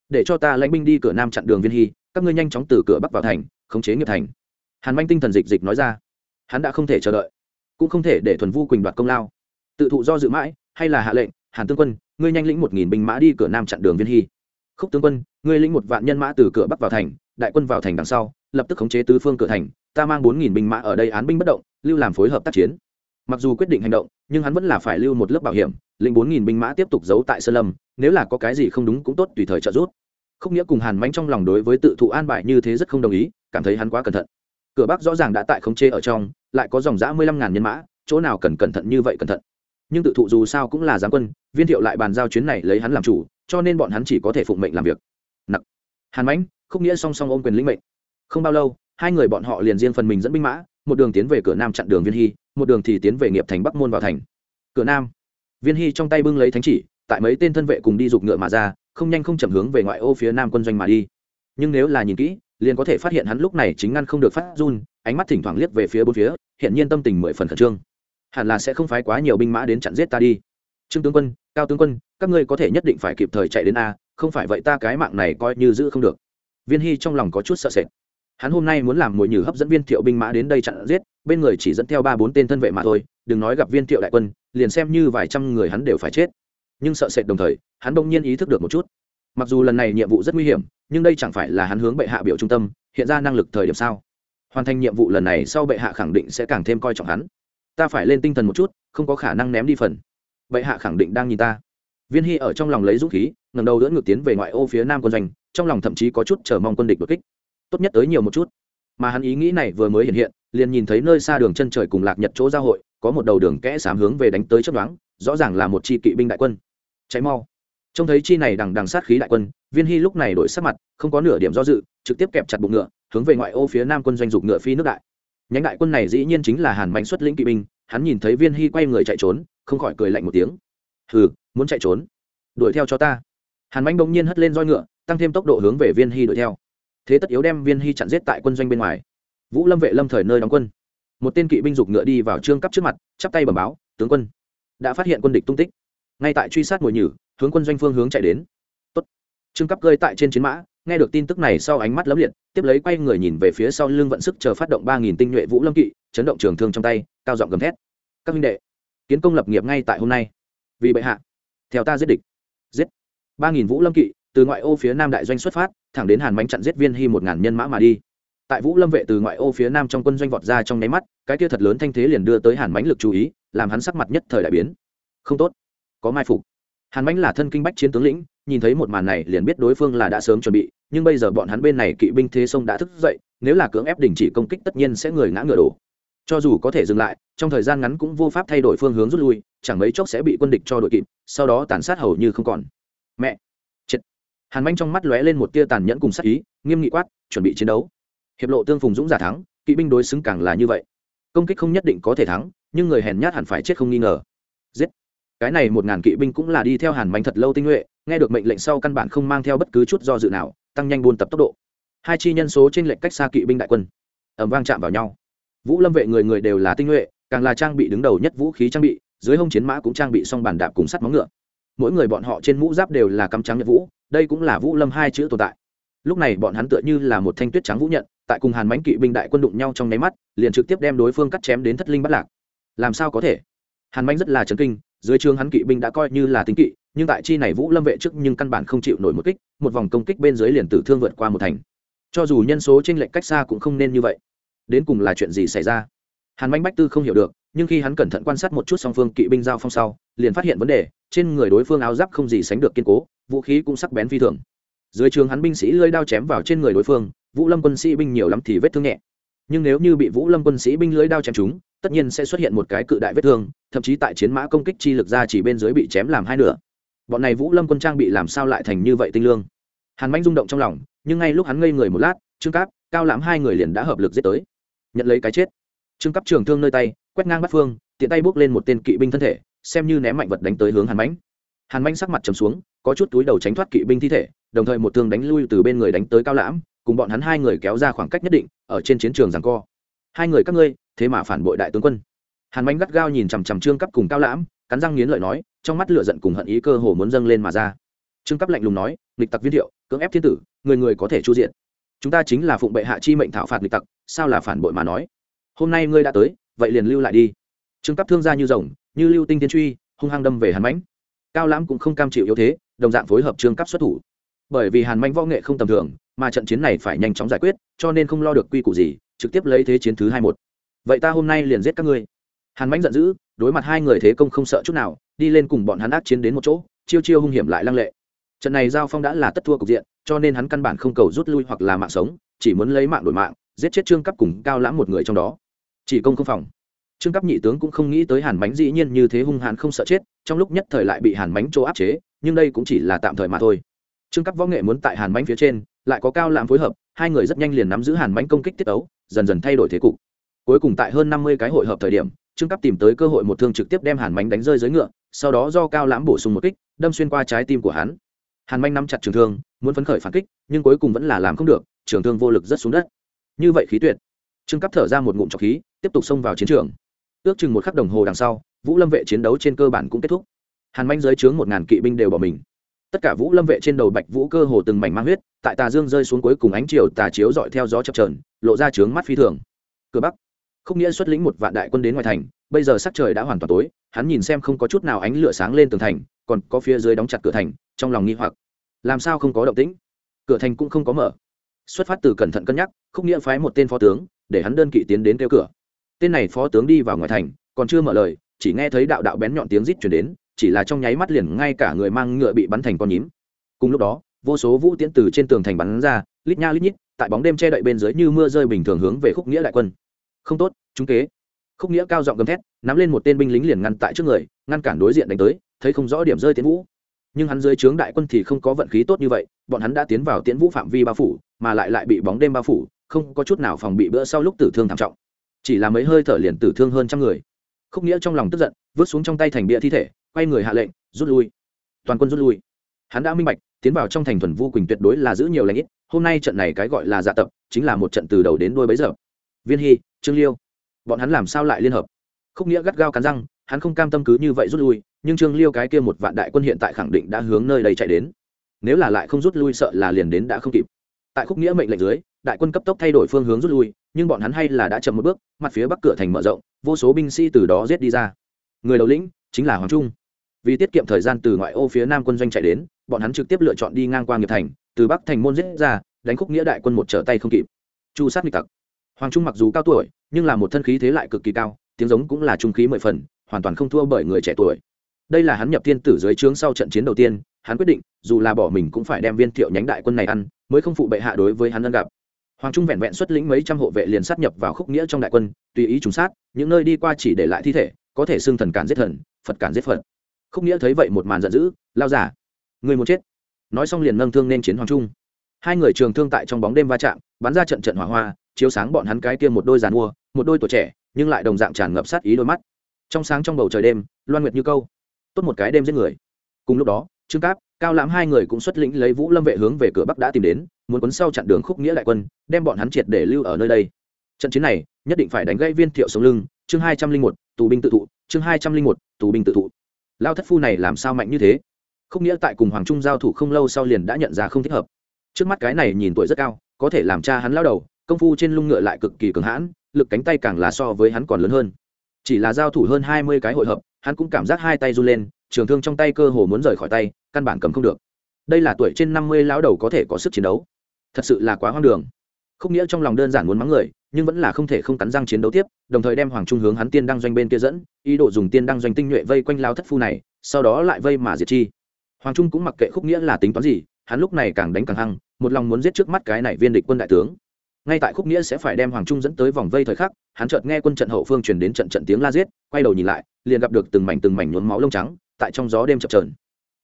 để cho ta lãnh binh đi cửa nam chặn đường viên hy, các ngươi nhanh chóng từ cửa bắc vào thành, khống chế nghiệp thành. Hàn manh tinh thần dịch dịch nói ra. Hắn đã không thể chờ đợi, cũng không thể để thuần vu quỳnh đoạt công lao. Tự thụ do dự mãi, hay là hạ lệnh, hàn tướng quân, ngươi nhanh lĩnh một nghìn binh mã đi cửa nam chặn đường viên hy. Khúc tướng quân, ngươi lĩnh một vạn nhân mã từ cửa bắc vào thành, đại quân vào thành đằng sau, lập tức khống chế tứ phương cửa thành, ta mang bốn nghìn binh mã ở đây án binh bất động, lưu làm phối hợp tác chiến. Mặc dù quyết định hành động, nhưng hắn vẫn là phải lưu một lớp bảo hiểm lĩnh bốn nghìn binh mã tiếp tục giấu tại sơn lâm, nếu là có cái gì không đúng cũng tốt tùy thời trợ giúp. Khúc nghĩa cùng hàn mánh trong lòng đối với tự thụ an bài như thế rất không đồng ý, cảm thấy hắn quá cẩn thận. Cửa bắc rõ ràng đã tại khống chế ở trong, lại có dòng giã mười lăm ngàn nhân mã, chỗ nào cần cẩn thận như vậy cẩn thận. Nhưng tự thụ dù sao cũng là giáng quân, viên thiệu lại bàn giao chuyến này lấy hắn làm chủ, cho nên bọn hắn chỉ có thể phụng mệnh làm việc. Nặc. Hàn mãnh, khúc nghĩa song song ôm quyền lĩnh mệnh. Không bao lâu, hai người bọn họ liền riêng phần mình dẫn binh mã, một đường tiến về cửa nam chặn đường viên hy, một đường thì tiến về nghiệp thành bắc môn vào thành. Cửa nam viên hy trong tay bưng lấy thánh chỉ, tại mấy tên thân vệ cùng đi giục ngựa mà ra, không nhanh không chậm hướng về ngoại ô phía nam quân doanh mà đi. Nhưng nếu là nhìn kỹ, liền có thể phát hiện hắn lúc này chính ngăn không được phát run, ánh mắt thỉnh thoảng liếc về phía bốn phía, hiện nhiên tâm tình mười phần khẩn trương. Hẳn là sẽ không phái quá nhiều binh mã đến chặn giết ta đi. Trương tướng quân, cao tướng quân, các ngươi có thể nhất định phải kịp thời chạy đến a, không phải vậy ta cái mạng này coi như giữ không được. Viên hy trong lòng có chút sợ sệt hắn hôm nay muốn làm mồi nhử hấp dẫn viên thiệu binh mã đến đây chặn giết, bên người chỉ dẫn theo ba bốn tên thân vệ mà thôi, đừng nói gặp viên thiệu đại quân, liền xem như vài trăm người hắn đều phải chết. Nhưng sợ sệt đồng thời, hắn đông nhiên ý thức được một chút. Mặc dù lần này nhiệm vụ rất nguy hiểm, nhưng đây chẳng phải là hắn hướng bệ hạ biểu trung tâm, hiện ra năng lực thời điểm sao? Hoàn thành nhiệm vụ lần này sau bệ hạ khẳng định sẽ càng thêm coi trọng hắn. Ta phải lên tinh thần một chút, không có khả năng ném đi phần. Bệ hạ khẳng định đang nhìn ta. Viên hy ở trong lòng lấy dũng khí ngầm đầu đỡ ngược tiến về ngoại ô phía nam quân doanh, trong lòng thậm chí có chút chờ mong quân địch đột kích tốt nhất tới nhiều một chút. Mà hắn ý nghĩ này vừa mới hiện hiện, liền nhìn thấy nơi xa đường chân trời cùng lạc nhật chỗ giao hội, có một đầu đường kẽ sám hướng về đánh tới chấp đoán rõ ràng là một chi kỵ binh đại quân. Cháy mau. Trông thấy chi này đằng đằng sát khí đại quân, viên hy lúc này đổi sắc mặt, không có nửa điểm do dự, trực tiếp kẹp chặt bụng ngựa, hướng về ngoại ô phía nam quân doanh dục ngựa phi nước đại. Nhánh đại quân này dĩ nhiên chính là hàn mạnh xuất lĩnh kỵ binh, hắn nhìn thấy viên hy quay người chạy trốn, không khỏi cười lạnh một tiếng. Hừ, muốn chạy trốn? Đuổi theo cho ta. Hàn Mạnh bỗng nhiên hất lên roi ngựa, tăng thêm tốc độ hướng về viên hy đuổi theo thế tất yếu đem viên hy chặn giết tại quân doanh bên ngoài. Vũ lâm vệ lâm thời nơi đóng quân. Một tên kỵ binh dục ngựa đi vào trương cấp trước mặt, chắp tay bẩm báo, tướng quân, đã phát hiện quân địch tung tích. Ngay tại truy sát mồi nhử, hướng quân doanh phương hướng chạy đến. Tốt. trương cấp cơi tại trên chiến mã, nghe được tin tức này sau ánh mắt lấm liệt, tiếp lấy quay người nhìn về phía sau lưng vận sức chờ phát động ba nghìn tinh nhuệ vũ lâm kỵ, chấn động trường thương trong tay, cao giọng gầm thét. Các minh đệ, kiến công lập nghiệp ngay tại hôm nay. Vì bệ hạ, theo ta giết địch. Giết. Ba nghìn vũ lâm kỵ, từ ngoại ô phía nam đại doanh xuất phát thẳng đến hàn mánh chặn giết viên hy một ngàn nhân mã mà đi. Tại vũ lâm vệ từ ngoại ô phía nam trong quân doanh vọt ra trong nháy mắt, cái kia thật lớn thanh thế liền đưa tới hàn mánh lực chú ý, làm hắn sắc mặt nhất thời đại biến. Không tốt, có mai phục. Hàn mánh là thân kinh bách chiến tướng lĩnh, nhìn thấy một màn này liền biết đối phương là đã sớm chuẩn bị, nhưng bây giờ bọn hắn bên này kỵ binh thế sông đã thức dậy, nếu là cưỡng ép đình chỉ công kích tất nhiên sẽ người ngã ngựa đổ. Cho dù có thể dừng lại, trong thời gian ngắn cũng vô pháp thay đổi phương hướng rút lui, chẳng mấy chốc sẽ bị quân địch cho đội kịp, sau đó tàn sát hầu như không còn hàn manh trong mắt lóe lên một tia tàn nhẫn cùng sát ý, nghiêm nghị quát, chuẩn bị chiến đấu. Hiệp lộ tương phùng dũng giả thắng, kỵ binh đối xứng càng là như vậy. Công kích không nhất định có thể thắng, nhưng người hèn nhát hẳn phải chết không nghi ngờ. Giết! Cái này một ngàn kỵ binh cũng là đi theo hàn manh thật lâu tinh nhuệ, nghe được mệnh lệnh sau căn bản không mang theo bất cứ chút do dự nào, tăng nhanh buôn tập tốc độ. Hai chi nhân số trên lệnh cách xa kỵ binh đại quân ẩm vang chạm vào nhau. Vũ lâm vệ người người đều là tinh nhuệ, càng là trang bị đứng đầu nhất vũ khí trang bị, dưới hông chiến mã cũng trang bị xong bàn đạp cùng sắt móng ngựa. Mỗi người bọn họ trên mũ giáp đều là cắm trắng nhật vũ đây cũng là vũ lâm hai chữ tồn tại. Lúc này bọn hắn tựa như là một thanh tuyết trắng vũ nhận, tại cùng hàn mánh kỵ binh đại quân đụng nhau trong nháy mắt, liền trực tiếp đem đối phương cắt chém đến thất linh bắt lạc. Làm sao có thể? Hàn mánh rất là chấn kinh, dưới trường hắn kỵ binh đã coi như là tính kỵ, nhưng tại chi này vũ lâm vệ trước nhưng căn bản không chịu nổi một kích, một vòng công kích bên dưới liền tử thương vượt qua một thành. Cho dù nhân số trên lệch cách xa cũng không nên như vậy. Đến cùng là chuyện gì xảy ra? Hàn manh bách tư không hiểu được, nhưng khi hắn cẩn thận quan sát một chút song phương kỵ binh giao phong sau, liền phát hiện vấn đề, trên người đối phương áo giáp không gì sánh được kiên cố vũ khí cũng sắc bén phi thường. Dưới trường hắn binh sĩ lơi đao chém vào trên người đối phương, vũ lâm quân sĩ binh nhiều lắm thì vết thương nhẹ. Nhưng nếu như bị vũ lâm quân sĩ binh lưỡi đao chém chúng tất nhiên sẽ xuất hiện một cái cự đại vết thương, thậm chí tại chiến mã công kích chi lực ra chỉ bên dưới bị chém làm hai nửa. Bọn này vũ lâm quân trang bị làm sao lại thành như vậy tinh lương? Hàn manh rung động trong lòng, nhưng ngay lúc hắn ngây người một lát, trương cáp, cao lãm hai người liền đã hợp lực giết tới. Nhận lấy cái chết. Trương cáp trường thương nơi tay, quét ngang bắt phương, tiện tay bước lên một tên kỵ binh thân thể, xem như ném mạnh vật đánh tới hướng hàn mãnh hàn mãnh sắc mặt trầm xuống có chút túi đầu tránh thoát kỵ binh thi thể, đồng thời một thương đánh lui từ bên người đánh tới cao lãm, cùng bọn hắn hai người kéo ra khoảng cách nhất định, ở trên chiến trường giằng co. Hai người các ngươi, thế mà phản bội đại tướng quân. Hàn manh gắt gao nhìn chằm chằm trương cấp cùng cao lãm, cắn răng nghiến lợi nói, trong mắt lửa giận cùng hận ý cơ hồ muốn dâng lên mà ra. Trương cấp lạnh lùng nói, nghịch tặc viên thiệu, cưỡng ép thiên tử, người người có thể chu diện. Chúng ta chính là phụng bệ hạ chi mệnh thảo phạt nghịch tặc, sao là phản bội mà nói? Hôm nay ngươi đã tới, vậy liền lưu lại đi. Trương cấp thương ra như rồng, như lưu tinh tiên truy, hung hăng đâm về hàn mãnh cao lãm cũng không cam chịu yếu thế đồng dạng phối hợp trương cấp xuất thủ. Bởi vì hàn mãnh võ nghệ không tầm thường, mà trận chiến này phải nhanh chóng giải quyết, cho nên không lo được quy củ gì, trực tiếp lấy thế chiến thứ hai một. Vậy ta hôm nay liền giết các ngươi. Hàn mãnh giận dữ, đối mặt hai người thế công không sợ chút nào, đi lên cùng bọn hắn ác chiến đến một chỗ, chiêu chiêu hung hiểm lại lăng lệ. Trận này giao phong đã là tất thua cục diện, cho nên hắn căn bản không cầu rút lui hoặc là mạng sống, chỉ muốn lấy mạng đổi mạng, giết chết trương cấp cùng cao lãm một người trong đó. Chỉ công không phòng. Trương cấp nhị tướng cũng không nghĩ tới hàn bánh dĩ nhiên như thế hung hãn không sợ chết, trong lúc nhất thời lại bị hàn bánh chỗ áp chế nhưng đây cũng chỉ là tạm thời mà thôi. Trương cấp võ nghệ muốn tại hàn bánh phía trên, lại có cao lãm phối hợp, hai người rất nhanh liền nắm giữ hàn bánh công kích tiết ấu, dần dần thay đổi thế cục. Cuối cùng tại hơn năm mươi cái hội hợp thời điểm, trương cấp tìm tới cơ hội một thương trực tiếp đem hàn bánh đánh rơi dưới ngựa, sau đó do cao lãm bổ sung một kích, đâm xuyên qua trái tim của hắn. Hàn bánh nắm chặt trường thương, muốn phấn khởi phản kích, nhưng cuối cùng vẫn là làm không được, trường thương vô lực rất xuống đất. Như vậy khí tuyệt. Trương cấp thở ra một ngụm trọc khí, tiếp tục xông vào chiến trường. Ước chừng một khắc đồng hồ đằng sau, vũ lâm vệ chiến đấu trên cơ bản cũng kết thúc hàn manh giới chướng một ngàn kỵ binh đều bỏ mình. Tất cả vũ lâm vệ trên đầu bạch vũ cơ hồ từng mảnh mang huyết, tại tà dương rơi xuống cuối cùng ánh chiều tà chiếu dọi theo gió chập trờn lộ ra trướng mắt phi thường. Cửa bắc không nghĩa xuất lĩnh một vạn đại quân đến ngoài thành, bây giờ sắc trời đã hoàn toàn tối, hắn nhìn xem không có chút nào ánh lửa sáng lên tường thành, còn có phía dưới đóng chặt cửa thành, trong lòng nghi hoặc. Làm sao không có động tĩnh? Cửa thành cũng không có mở. Xuất phát từ cẩn thận cân nhắc, khúc nghĩa phái một tên phó tướng, để hắn đơn kỵ tiến đến kêu cửa. Tên này phó tướng đi vào ngoài thành, còn chưa mở lời, chỉ nghe thấy đạo đạo bén nhọn tiếng rít chuyển đến chỉ là trong nháy mắt liền ngay cả người mang ngựa bị bắn thành con nhím. Cùng lúc đó, vô số vũ tiễn từ trên tường thành bắn ra, lít nha lít nhít, tại bóng đêm che đậy bên dưới như mưa rơi bình thường hướng về khúc nghĩa đại quân. Không tốt, chúng kế. Khúc nghĩa cao giọng gầm thét, nắm lên một tên binh lính liền ngăn tại trước người, ngăn cản đối diện đánh tới, thấy không rõ điểm rơi tiến vũ. Nhưng hắn dưới trướng đại quân thì không có vận khí tốt như vậy, bọn hắn đã tiến vào tiến vũ phạm vi bao phủ, mà lại lại bị bóng đêm bao phủ, không có chút nào phòng bị bữa sau lúc tử thương thảm trọng. Chỉ là mấy hơi thở liền tử thương hơn trăm người khúc nghĩa trong lòng tức giận, vứt xuống trong tay thành bia thi thể, quay người hạ lệnh, rút lui. Toàn quân rút lui. Hắn đã minh bạch, tiến vào trong thành thuần vu quỳnh tuyệt đối là giữ nhiều lãnh ít, hôm nay trận này cái gọi là dạ tập, chính là một trận từ đầu đến đuôi bấy giờ. Viên hy, trương liêu, bọn hắn làm sao lại liên hợp? Khúc nghĩa gắt gao cắn răng, hắn không cam tâm cứ như vậy rút lui, nhưng trương liêu cái kia một vạn đại quân hiện tại khẳng định đã hướng nơi đây chạy đến. Nếu là lại không rút lui sợ là liền đến đã không kịp tại khúc nghĩa mệnh lệnh dưới, đại quân cấp tốc thay đổi phương hướng rút lui, nhưng bọn hắn hay là đã chậm một bước, mặt phía bắc cửa thành mở rộng, vô số binh sĩ từ đó giết đi ra. Người đầu lĩnh chính là hoàng trung. Vì tiết kiệm thời gian từ ngoại ô phía nam quân doanh chạy đến, bọn hắn trực tiếp lựa chọn đi ngang qua nghiệp thành, từ bắc thành môn giết ra, đánh khúc nghĩa đại quân một trở tay không kịp. Chu sát nghịch tặc. Hoàng trung mặc dù cao tuổi, nhưng là một thân khí thế lại cực kỳ cao, tiếng giống cũng là trung khí mười phần, hoàn toàn không thua bởi người trẻ tuổi. Đây là hắn nhập tiên tử dưới trướng sau trận chiến đầu tiên, hắn quyết định, dù là bỏ mình cũng phải đem viên thiệu nhánh đại quân này ăn mới không phụ bệ hạ đối với hắn ân gặp. Hoàng trung vẹn vẹn xuất lĩnh mấy trăm hộ vệ liền sát nhập vào khúc nghĩa trong đại quân, tùy ý trùng sát, những nơi đi qua chỉ để lại thi thể, có thể xưng thần cản giết thần, phật cản giết phật. Khúc nghĩa thấy vậy một màn giận dữ, lao giả, người muốn chết. Nói xong liền nâng thương nên chiến hoàng trung. Hai người trường thương tại trong bóng đêm va chạm, bắn ra trận trận hỏa hoa, chiếu sáng bọn hắn cái kia một đôi giàn mua, một đôi tuổi trẻ, nhưng lại đồng dạng tràn ngập sát ý đôi mắt. Trong sáng trong bầu trời đêm, loan nguyệt như câu, tốt một cái đêm giết người. Cùng lúc đó, trương cáp cao lãm hai người cũng xuất lĩnh lấy vũ lâm vệ hướng về cửa bắc đã tìm đến, muốn quấn sau chặn đường khúc nghĩa đại quân, đem bọn hắn triệt để lưu ở nơi đây. Trận chiến này, nhất định phải đánh gãy viên thiệu sống lưng, chương hai trăm linh một, tù binh tự thụ, chương hai trăm linh một, tù binh tự thụ. Lao thất phu này làm sao mạnh như thế? Khúc nghĩa tại cùng hoàng trung giao thủ không lâu sau liền đã nhận ra không thích hợp. Trước mắt cái này nhìn tuổi rất cao, có thể làm cha hắn lao đầu, công phu trên lung ngựa lại cực kỳ cường hãn, lực cánh tay càng là so với hắn còn lớn hơn. Chỉ là giao thủ hơn hai mươi cái hội hợp, hắn cũng cảm giác hai tay run lên trường thương trong tay cơ hồ muốn rời khỏi tay, căn bản cầm không được. Đây là tuổi trên năm mươi lão đầu có thể có sức chiến đấu. Thật sự là quá hoang đường. Không nghĩa trong lòng đơn giản muốn mắng người, nhưng vẫn là không thể không cắn răng chiến đấu tiếp, đồng thời đem hoàng trung hướng hắn tiên đăng doanh bên kia dẫn, ý đồ dùng tiên đăng doanh tinh nhuệ vây quanh lao thất phu này, sau đó lại vây mà diệt chi. Hoàng trung cũng mặc kệ khúc nghĩa là tính toán gì, hắn lúc này càng đánh càng hăng, một lòng muốn giết trước mắt cái này viên địch quân đại tướng. Ngay tại khúc nghĩa sẽ phải đem hoàng trung dẫn tới vòng vây thời khắc, hắn chợt nghe quân trận hậu phương truyền đến trận trận tiếng la giết, quay đầu nhìn lại, liền gặp được từng mảnh từng mảnh nhuốm máu lông trắng tại trong gió đêm chập trờn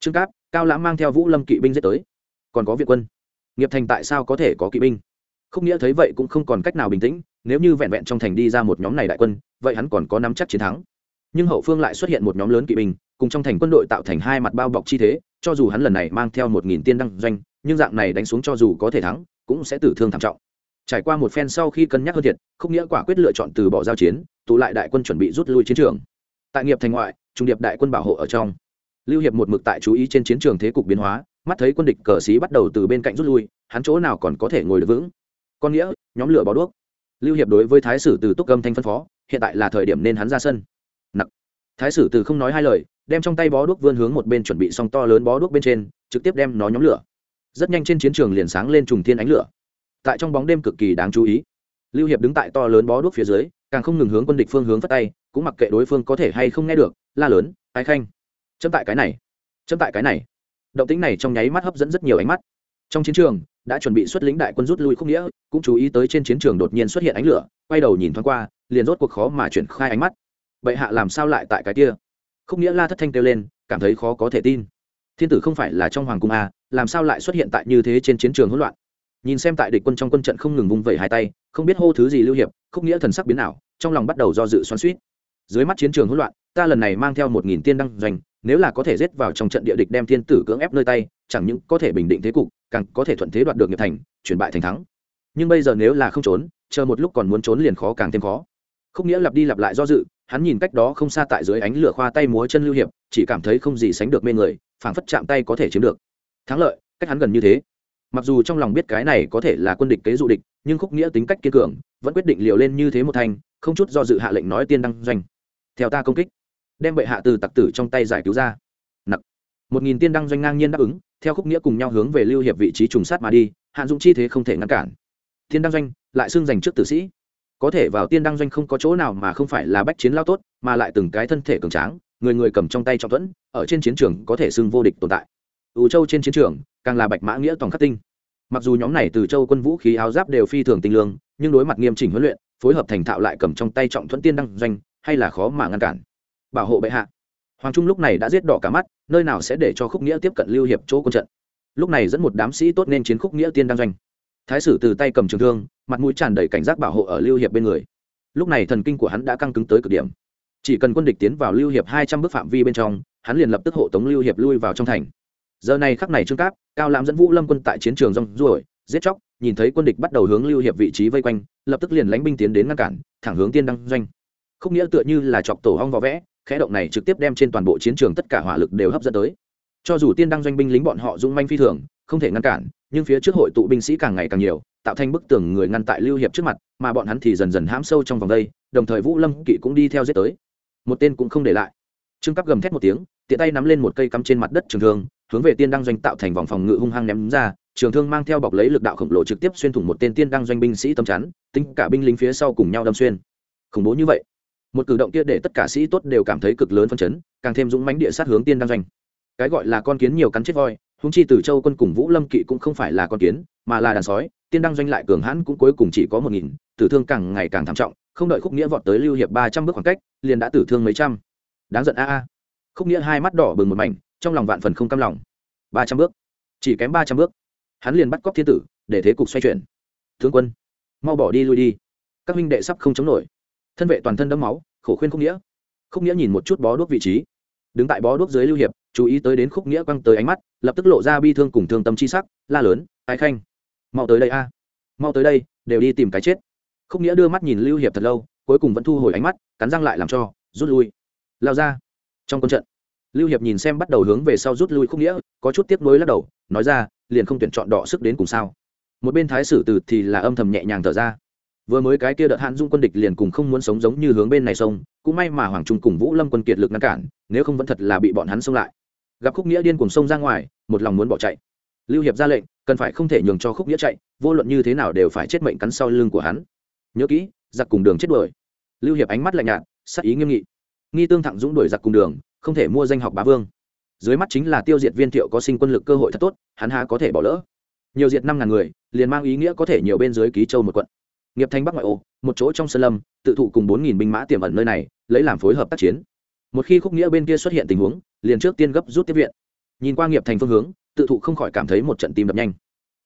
trương cáp, cao lãm mang theo vũ lâm kỵ binh giết tới. Còn có viện quân. Nghiệp thành tại sao có thể có kỵ binh? Không nghĩa thấy vậy cũng không còn cách nào bình tĩnh, nếu như vẹn vẹn trong thành đi ra một nhóm này đại quân, vậy hắn còn có nắm chắc chiến thắng. Nhưng hậu phương lại xuất hiện một nhóm lớn kỵ binh, cùng trong thành quân đội tạo thành hai mặt bao bọc chi thế, cho dù hắn lần này mang theo một nghìn tiên đăng doanh, nhưng dạng này đánh xuống cho dù có thể thắng, cũng sẽ tử thương thảm trọng. Trải qua một phen sau khi cân nhắc hơn thiệt không nghĩa quả quyết lựa chọn từ bỏ giao chiến, tụ lại đại quân chuẩn bị rút lui chiến trường. Tại nghiệp thành ngoại trung điệp đại quân bảo hộ ở trong. Lưu hiệp một mực tại chú ý trên chiến trường thế cục biến hóa, mắt thấy quân địch cờ xí bắt đầu từ bên cạnh rút lui, hắn chỗ nào còn có thể ngồi được vững? Con nghĩa, nhóm lửa bó đuốc. Lưu hiệp đối với thái sử từ túc âm thanh phân phó, hiện tại là thời điểm nên hắn ra sân. Nặc. Thái sử từ không nói hai lời, đem trong tay bó đuốc vươn hướng một bên chuẩn bị xong to lớn bó đuốc bên trên, trực tiếp đem nó nhóm lửa. Rất nhanh trên chiến trường liền sáng lên trùng thiên ánh lửa. Tại trong bóng đêm cực kỳ đáng chú ý. Lưu hiệp đứng tại to lớn bó đuốc phía dưới, càng không ngừng hướng quân địch phương hướng phát tay, cũng mặc kệ đối phương có thể hay không nghe được la lớn ai khanh. Châm tại cái này châm tại cái này. Động tính này trong nháy mắt hấp dẫn rất nhiều ánh mắt. Trong chiến trường, đã chuẩn bị xuất lĩnh đại quân rút lui không nghĩa, cũng chú ý tới trên chiến trường đột nhiên xuất hiện ánh lửa, quay đầu nhìn thoáng qua, liền rốt cuộc khó mà chuyển khai ánh mắt. Bệ hạ làm sao lại tại cái kia? Không nghĩa la thất thanh kêu lên, cảm thấy khó có thể tin. Thiên tử không phải là trong hoàng cung a làm sao lại xuất hiện tại như thế trên chiến trường hỗn loạn? Nhìn xem tại địch quân trong quân trận không ngừng vung vẩy hai tay, không biết hô thứ gì lưu hiệp, không nghĩa thần sắc biến ảo, trong lòng bắt đầu do dự xoắn suýt dưới mắt chiến trường hỗn loạn ta lần này mang theo một nghìn tiên đăng doanh, nếu là có thể giết vào trong trận địa địch đem thiên tử cưỡng ép nơi tay, chẳng những có thể bình định thế cục, càng có thể thuận thế đoạt được nghiệp thành, chuyển bại thành thắng. Nhưng bây giờ nếu là không trốn, chờ một lúc còn muốn trốn liền khó càng thêm khó. Không nghĩa lặp đi lặp lại do dự, hắn nhìn cách đó không xa tại dưới ánh lửa khoa tay múa chân lưu hiệp, chỉ cảm thấy không gì sánh được mê người, phảng phất chạm tay có thể chiếm được. Thắng lợi, cách hắn gần như thế. Mặc dù trong lòng biết cái này có thể là quân địch kế dụ địch, nhưng khúc nghĩa tính cách kiên cường, vẫn quyết định liều lên như thế một thành, không chút do dự hạ lệnh nói tiên đăng doanh. Theo ta công kích đem bệ hạ từ tặc tử trong tay giải cứu ra. Nặc. Một nghìn tiên đăng doanh ngang nhiên đáp ứng, theo khúc nghĩa cùng nhau hướng về lưu hiệp vị trí trùng sát mà đi hạn dụng chi thế không thể ngăn cản. Tiên đăng doanh, lại xưng giành trước tử sĩ. Có thể vào tiên đăng doanh không có chỗ nào mà không phải là bách chiến lao tốt, mà lại từng cái thân thể cường tráng, người người cầm trong tay trọng thuẫn, ở trên chiến trường có thể xưng vô địch tồn tại. Ủ châu trên chiến trường, càng là bạch mã nghĩa toàn khắc tinh. Mặc dù nhóm này từ châu quân vũ khí áo giáp đều phi thường tinh lương, nhưng đối mặt nghiêm chỉnh huấn luyện, phối hợp thành thạo lại cầm trong tay trọng thuẫn tiên đăng doanh, hay là khó mà ngăn cản bảo hộ bệ hạ. Hoàng trung lúc này đã giết đỏ cả mắt, nơi nào sẽ để cho khúc nghĩa tiếp cận lưu hiệp chỗ quân trận. Lúc này dẫn một đám sĩ tốt nên chiến khúc nghĩa tiên đăng doanh. Thái sử từ tay cầm trường thương, mặt mũi tràn đầy cảnh giác bảo hộ ở lưu hiệp bên người. Lúc này thần kinh của hắn đã căng cứng tới cực điểm. Chỉ cần quân địch tiến vào lưu hiệp hai trăm bước phạm vi bên trong, hắn liền lập tức hộ tống lưu hiệp lui vào trong thành. Giờ này khắc này trương cáp, cao lãm dẫn vũ lâm quân tại chiến trường rong ruổi, giết chóc, nhìn thấy quân địch bắt đầu hướng lưu hiệp vị trí vây quanh, lập tức liền lánh binh tiến đến ngăn cản, thẳng hướng tiên đăng doanh không nghĩa tựa như là chọc tổ hong vò vẽ, khẽ động này trực tiếp đem trên toàn bộ chiến trường tất cả hỏa lực đều hấp dẫn tới. Cho dù tiên đăng doanh binh lính bọn họ dung manh phi thường, không thể ngăn cản, nhưng phía trước hội tụ binh sĩ càng ngày càng nhiều, tạo thành bức tường người ngăn tại lưu hiệp trước mặt, mà bọn hắn thì dần dần hãm sâu trong vòng đây, đồng thời vũ lâm kỵ cũng đi theo giết tới. Một tên cũng không để lại. Trương cắp gầm thét một tiếng, tiện tay nắm lên một cây cắm trên mặt đất trường thương, hướng về tiên đăng doanh tạo thành vòng phòng ngự hung hăng ném ra, trường thương mang theo bọc lấy lực đạo khổng lồ trực tiếp xuyên thủng một tên tiên đăng doanh binh sĩ tâm chắn, tính cả binh lính phía sau cùng nhau đâm xuyên. Khủng bố như vậy một cử động kia để tất cả sĩ tốt đều cảm thấy cực lớn phân chấn, càng thêm dũng mãnh địa sát hướng tiên đăng doanh. Cái gọi là con kiến nhiều cắn chết voi húng chi từ châu quân cùng vũ lâm kỵ cũng không phải là con kiến, mà là đàn sói, tiên đăng doanh lại cường hãn cũng cuối cùng chỉ có một nghìn, tử thương càng ngày càng thảm trọng, không đợi khúc nghĩa vọt tới lưu hiệp ba trăm bước khoảng cách, liền đã tử thương mấy trăm. Đáng giận a a. Khúc nghĩa hai mắt đỏ bừng một mảnh, trong lòng vạn phần không cam lòng. Ba trăm bước. Chỉ kém ba trăm bước. Hắn liền bắt cóc thiên tử, để thế cục xoay chuyển. Tướng quân, mau bỏ đi lui đi. Các huynh đệ sắp không chống nổi thân vệ toàn thân đẫm máu, khổ khuyên khúc nghĩa. Khúc nghĩa nhìn một chút bó đuốc vị trí. Đứng tại bó đuốc dưới lưu hiệp, chú ý tới đến khúc nghĩa quăng tới ánh mắt, lập tức lộ ra bi thương cùng thương tâm chi sắc, la lớn, ai khanh? Mau tới đây a. Mau tới đây, đều đi tìm cái chết. Khúc nghĩa đưa mắt nhìn lưu hiệp thật lâu, cuối cùng vẫn thu hồi ánh mắt, cắn răng lại làm cho, rút lui. Lao ra. Trong quân trận, lưu hiệp nhìn xem bắt đầu hướng về sau rút lui khúc nghĩa, có chút tiếp nối lắc đầu, nói ra, liền không tuyển chọn đỏ sức đến cùng sao? Một bên thái sử từ thì là âm thầm nhẹ nhàng thở ra vừa mới cái kia đợt hạn dung quân địch liền cùng không muốn sống giống như hướng bên này sông, cũng may mà hoàng trung cùng vũ lâm quân kiệt lực ngăn cản, nếu không vẫn thật là bị bọn hắn xông lại. Gặp khúc nghĩa điên cùng sông ra ngoài, một lòng muốn bỏ chạy. Lưu hiệp ra lệnh, cần phải không thể nhường cho khúc nghĩa chạy, vô luận như thế nào đều phải chết mệnh cắn sau lưng của hắn. Nhớ kỹ, giặc cùng đường chết đuổi. Lưu hiệp ánh mắt lạnh nhạt, sắc ý nghiêm nghị. Nghi tương thẳng dũng đuổi giặc cùng đường, không thể mua danh học bá vương. Dưới mắt chính là tiêu diệt viên thiệu có sinh quân lực cơ hội thật tốt, hắn há có thể bỏ lỡ. Nhiều diệt năm ngàn người, liền mang ý nghĩa có thể nhiều bên dưới ký châu một quận nghiệp thành bắc ngoại ô, một chỗ trong sơn lâm, tự thụ cùng bốn nghìn binh mã tiềm ẩn nơi này, lấy làm phối hợp tác chiến. Một khi khúc nghĩa bên kia xuất hiện tình huống, liền trước tiên gấp rút tiếp viện. Nhìn qua nghiệp thành phương hướng, tự thụ không khỏi cảm thấy một trận tim đập nhanh.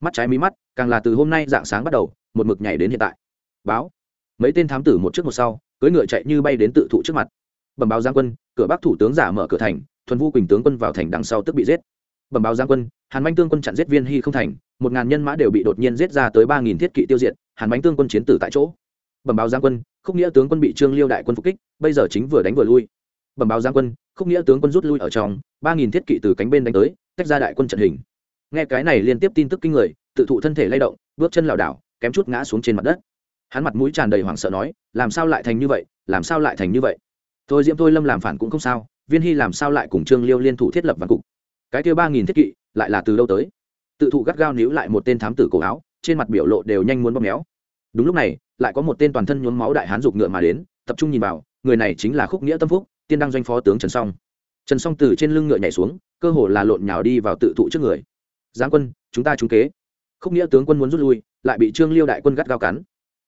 Mắt trái mí mắt, càng là từ hôm nay dạng sáng bắt đầu, một mực nhảy đến hiện tại. Báo. Mấy tên thám tử một trước một sau, cưỡi ngựa chạy như bay đến tự thụ trước mặt. Bẩm báo giang quân, cửa bắc thủ tướng giả mở cửa thành, thuần vu quỳnh tướng quân vào thành đằng sau tức bị giết. Bẩm báo giang quân, hàn manh tương quân chặn giết viên hy không thành, một ngàn nhân mã đều bị đột nhiên giết ra tới ba nghìn thiết kỵ tiêu diệt hàn bánh tương quân chiến tử tại chỗ. Bẩm báo giang quân, khúc nghĩa tướng quân bị trương liêu đại quân phục kích, bây giờ chính vừa đánh vừa lui. Bẩm báo giang quân, khúc nghĩa tướng quân rút lui ở trong, ba nghìn thiết kỵ từ cánh bên đánh tới, tách ra đại quân trận hình. Nghe cái này liên tiếp tin tức kinh người, tự thụ thân thể lay động, bước chân lảo đảo, kém chút ngã xuống trên mặt đất. Hắn mặt mũi tràn đầy hoảng sợ nói, làm sao lại thành như vậy? Làm sao lại thành như vậy? Thôi diễm thôi lâm làm phản cũng không sao, viên hy làm sao lại cùng trương liêu liên thủ thiết lập văn cục? Cái kia ba nghìn thiết kỵ lại là từ đâu tới? Tự thụ gắt gao níu lại một tên thám tử cổ áo trên mặt biểu lộ đều nhanh muốn bóp méo. Đúng lúc này, lại có một tên toàn thân nhuốm máu đại hán dục ngựa mà đến, tập trung nhìn vào, người này chính là khúc nghĩa tâm phúc, tiên đăng doanh phó tướng trần song. Trần song từ trên lưng ngựa nhảy xuống, cơ hồ là lộn nhào đi vào tự thụ trước người. Giáng quân, chúng ta trúng kế. Khúc nghĩa tướng quân muốn rút lui, lại bị trương liêu đại quân gắt gao cắn.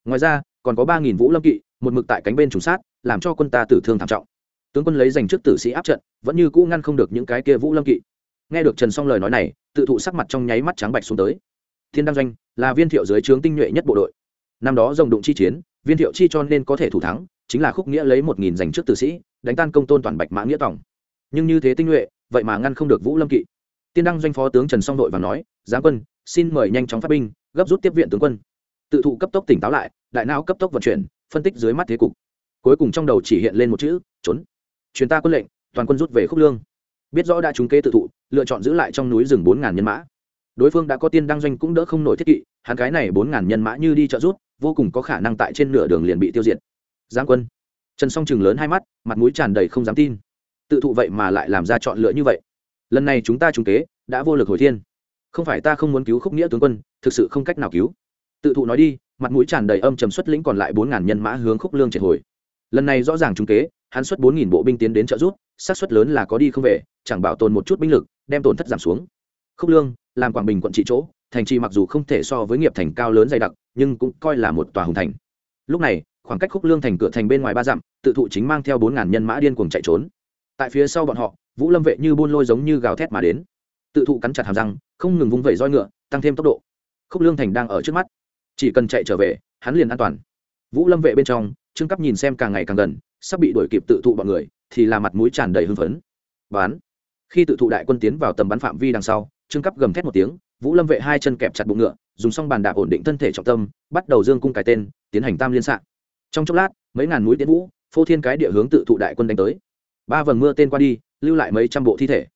Ngoài ra, còn có ba nghìn vũ lâm kỵ, một mực tại cánh bên trùng sát, làm cho quân ta tử thương thảm trọng. Tướng quân lấy giành trước tử sĩ áp trận, vẫn như cũ ngăn không được những cái kia vũ lâm kỵ. Nghe được trần song lời nói này, tự thụ sắc mặt trong nháy mắt trắng bạch xuống tới thiên đăng doanh là viên thiệu dưới trướng tinh nhuệ nhất bộ đội. Năm đó rồng đụng chi chiến, viên thiệu chi cho nên có thể thủ thắng, chính là khúc nghĩa lấy một nghìn giành trước tử sĩ, đánh tan công tôn toàn bạch mã nghĩa tổng nhưng như thế tinh nhuệ, vậy mà ngăn không được vũ lâm kỵ. Tiên đăng doanh phó tướng trần song đội và nói, giáng quân, xin mời nhanh chóng phát binh, gấp rút tiếp viện tướng quân. Tự thụ cấp tốc tỉnh táo lại, đại não cấp tốc vận chuyển, phân tích dưới mắt thế cục. Cuối cùng trong đầu chỉ hiện lên một chữ, trốn. Chuyến ta quân lệnh, toàn quân rút về khúc lương. Biết rõ đã trúng kế tự thụ, lựa chọn giữ lại trong núi rừng bốn ngàn nhân mã đối phương đã có tiên đăng doanh cũng đỡ không nổi thiết kỵ, hắn cái này bốn ngàn nhân mã như đi trợ rút vô cùng có khả năng tại trên nửa đường liền bị tiêu diệt. Giang quân. Trần song chừng lớn hai mắt, mặt mũi tràn đầy không dám tin. Tự thụ vậy mà lại làm ra chọn lựa như vậy. Lần này chúng ta trúng kế, đã vô lực hồi thiên. Không phải ta không muốn cứu khúc nghĩa tướng quân, thực sự không cách nào cứu. Tự thụ nói đi, mặt mũi tràn đầy âm trầm xuất lĩnh còn lại bốn ngàn nhân mã hướng khúc lương triệt hồi. Lần này rõ ràng trúng kế, hắn xuất bốn nghìn bộ binh tiến đến trợ rút xác suất lớn là có đi không về, chẳng bảo tồn một chút binh lực, đem tổn thất giảm xuống khúc lương, làm quảng bình quận trị chỗ, thành trì mặc dù không thể so với nghiệp thành cao lớn dày đặc, nhưng cũng coi là một tòa hùng thành. Lúc này, khoảng cách khúc lương thành cửa thành bên ngoài ba dặm, tự thụ chính mang theo bốn ngàn nhân mã điên cuồng chạy trốn. Tại phía sau bọn họ, vũ lâm vệ như buôn lôi giống như gào thét mà đến. Tự thụ cắn chặt hàm răng, không ngừng vung vẩy roi ngựa, tăng thêm tốc độ. Khúc lương thành đang ở trước mắt. Chỉ cần chạy trở về, hắn liền an toàn. Vũ lâm vệ bên trong, trương cấp nhìn xem càng ngày càng gần, sắp bị đuổi kịp tự thụ bọn người, thì là mặt mũi tràn đầy hưng phấn. Bán. Khi tự thụ đại quân tiến vào tầm bắn phạm vi đằng sau trương cấp gầm thét một tiếng, vũ lâm vệ hai chân kẹp chặt bụng ngựa, dùng xong bàn đạp ổn định thân thể trọng tâm, bắt đầu dương cung cái tên, tiến hành tam liên xạ trong chốc lát, mấy ngàn mũi tiến vũ, phô thiên cái địa hướng tự thụ đại quân đánh tới. Ba vầng mưa tên qua đi, lưu lại mấy trăm bộ thi thể.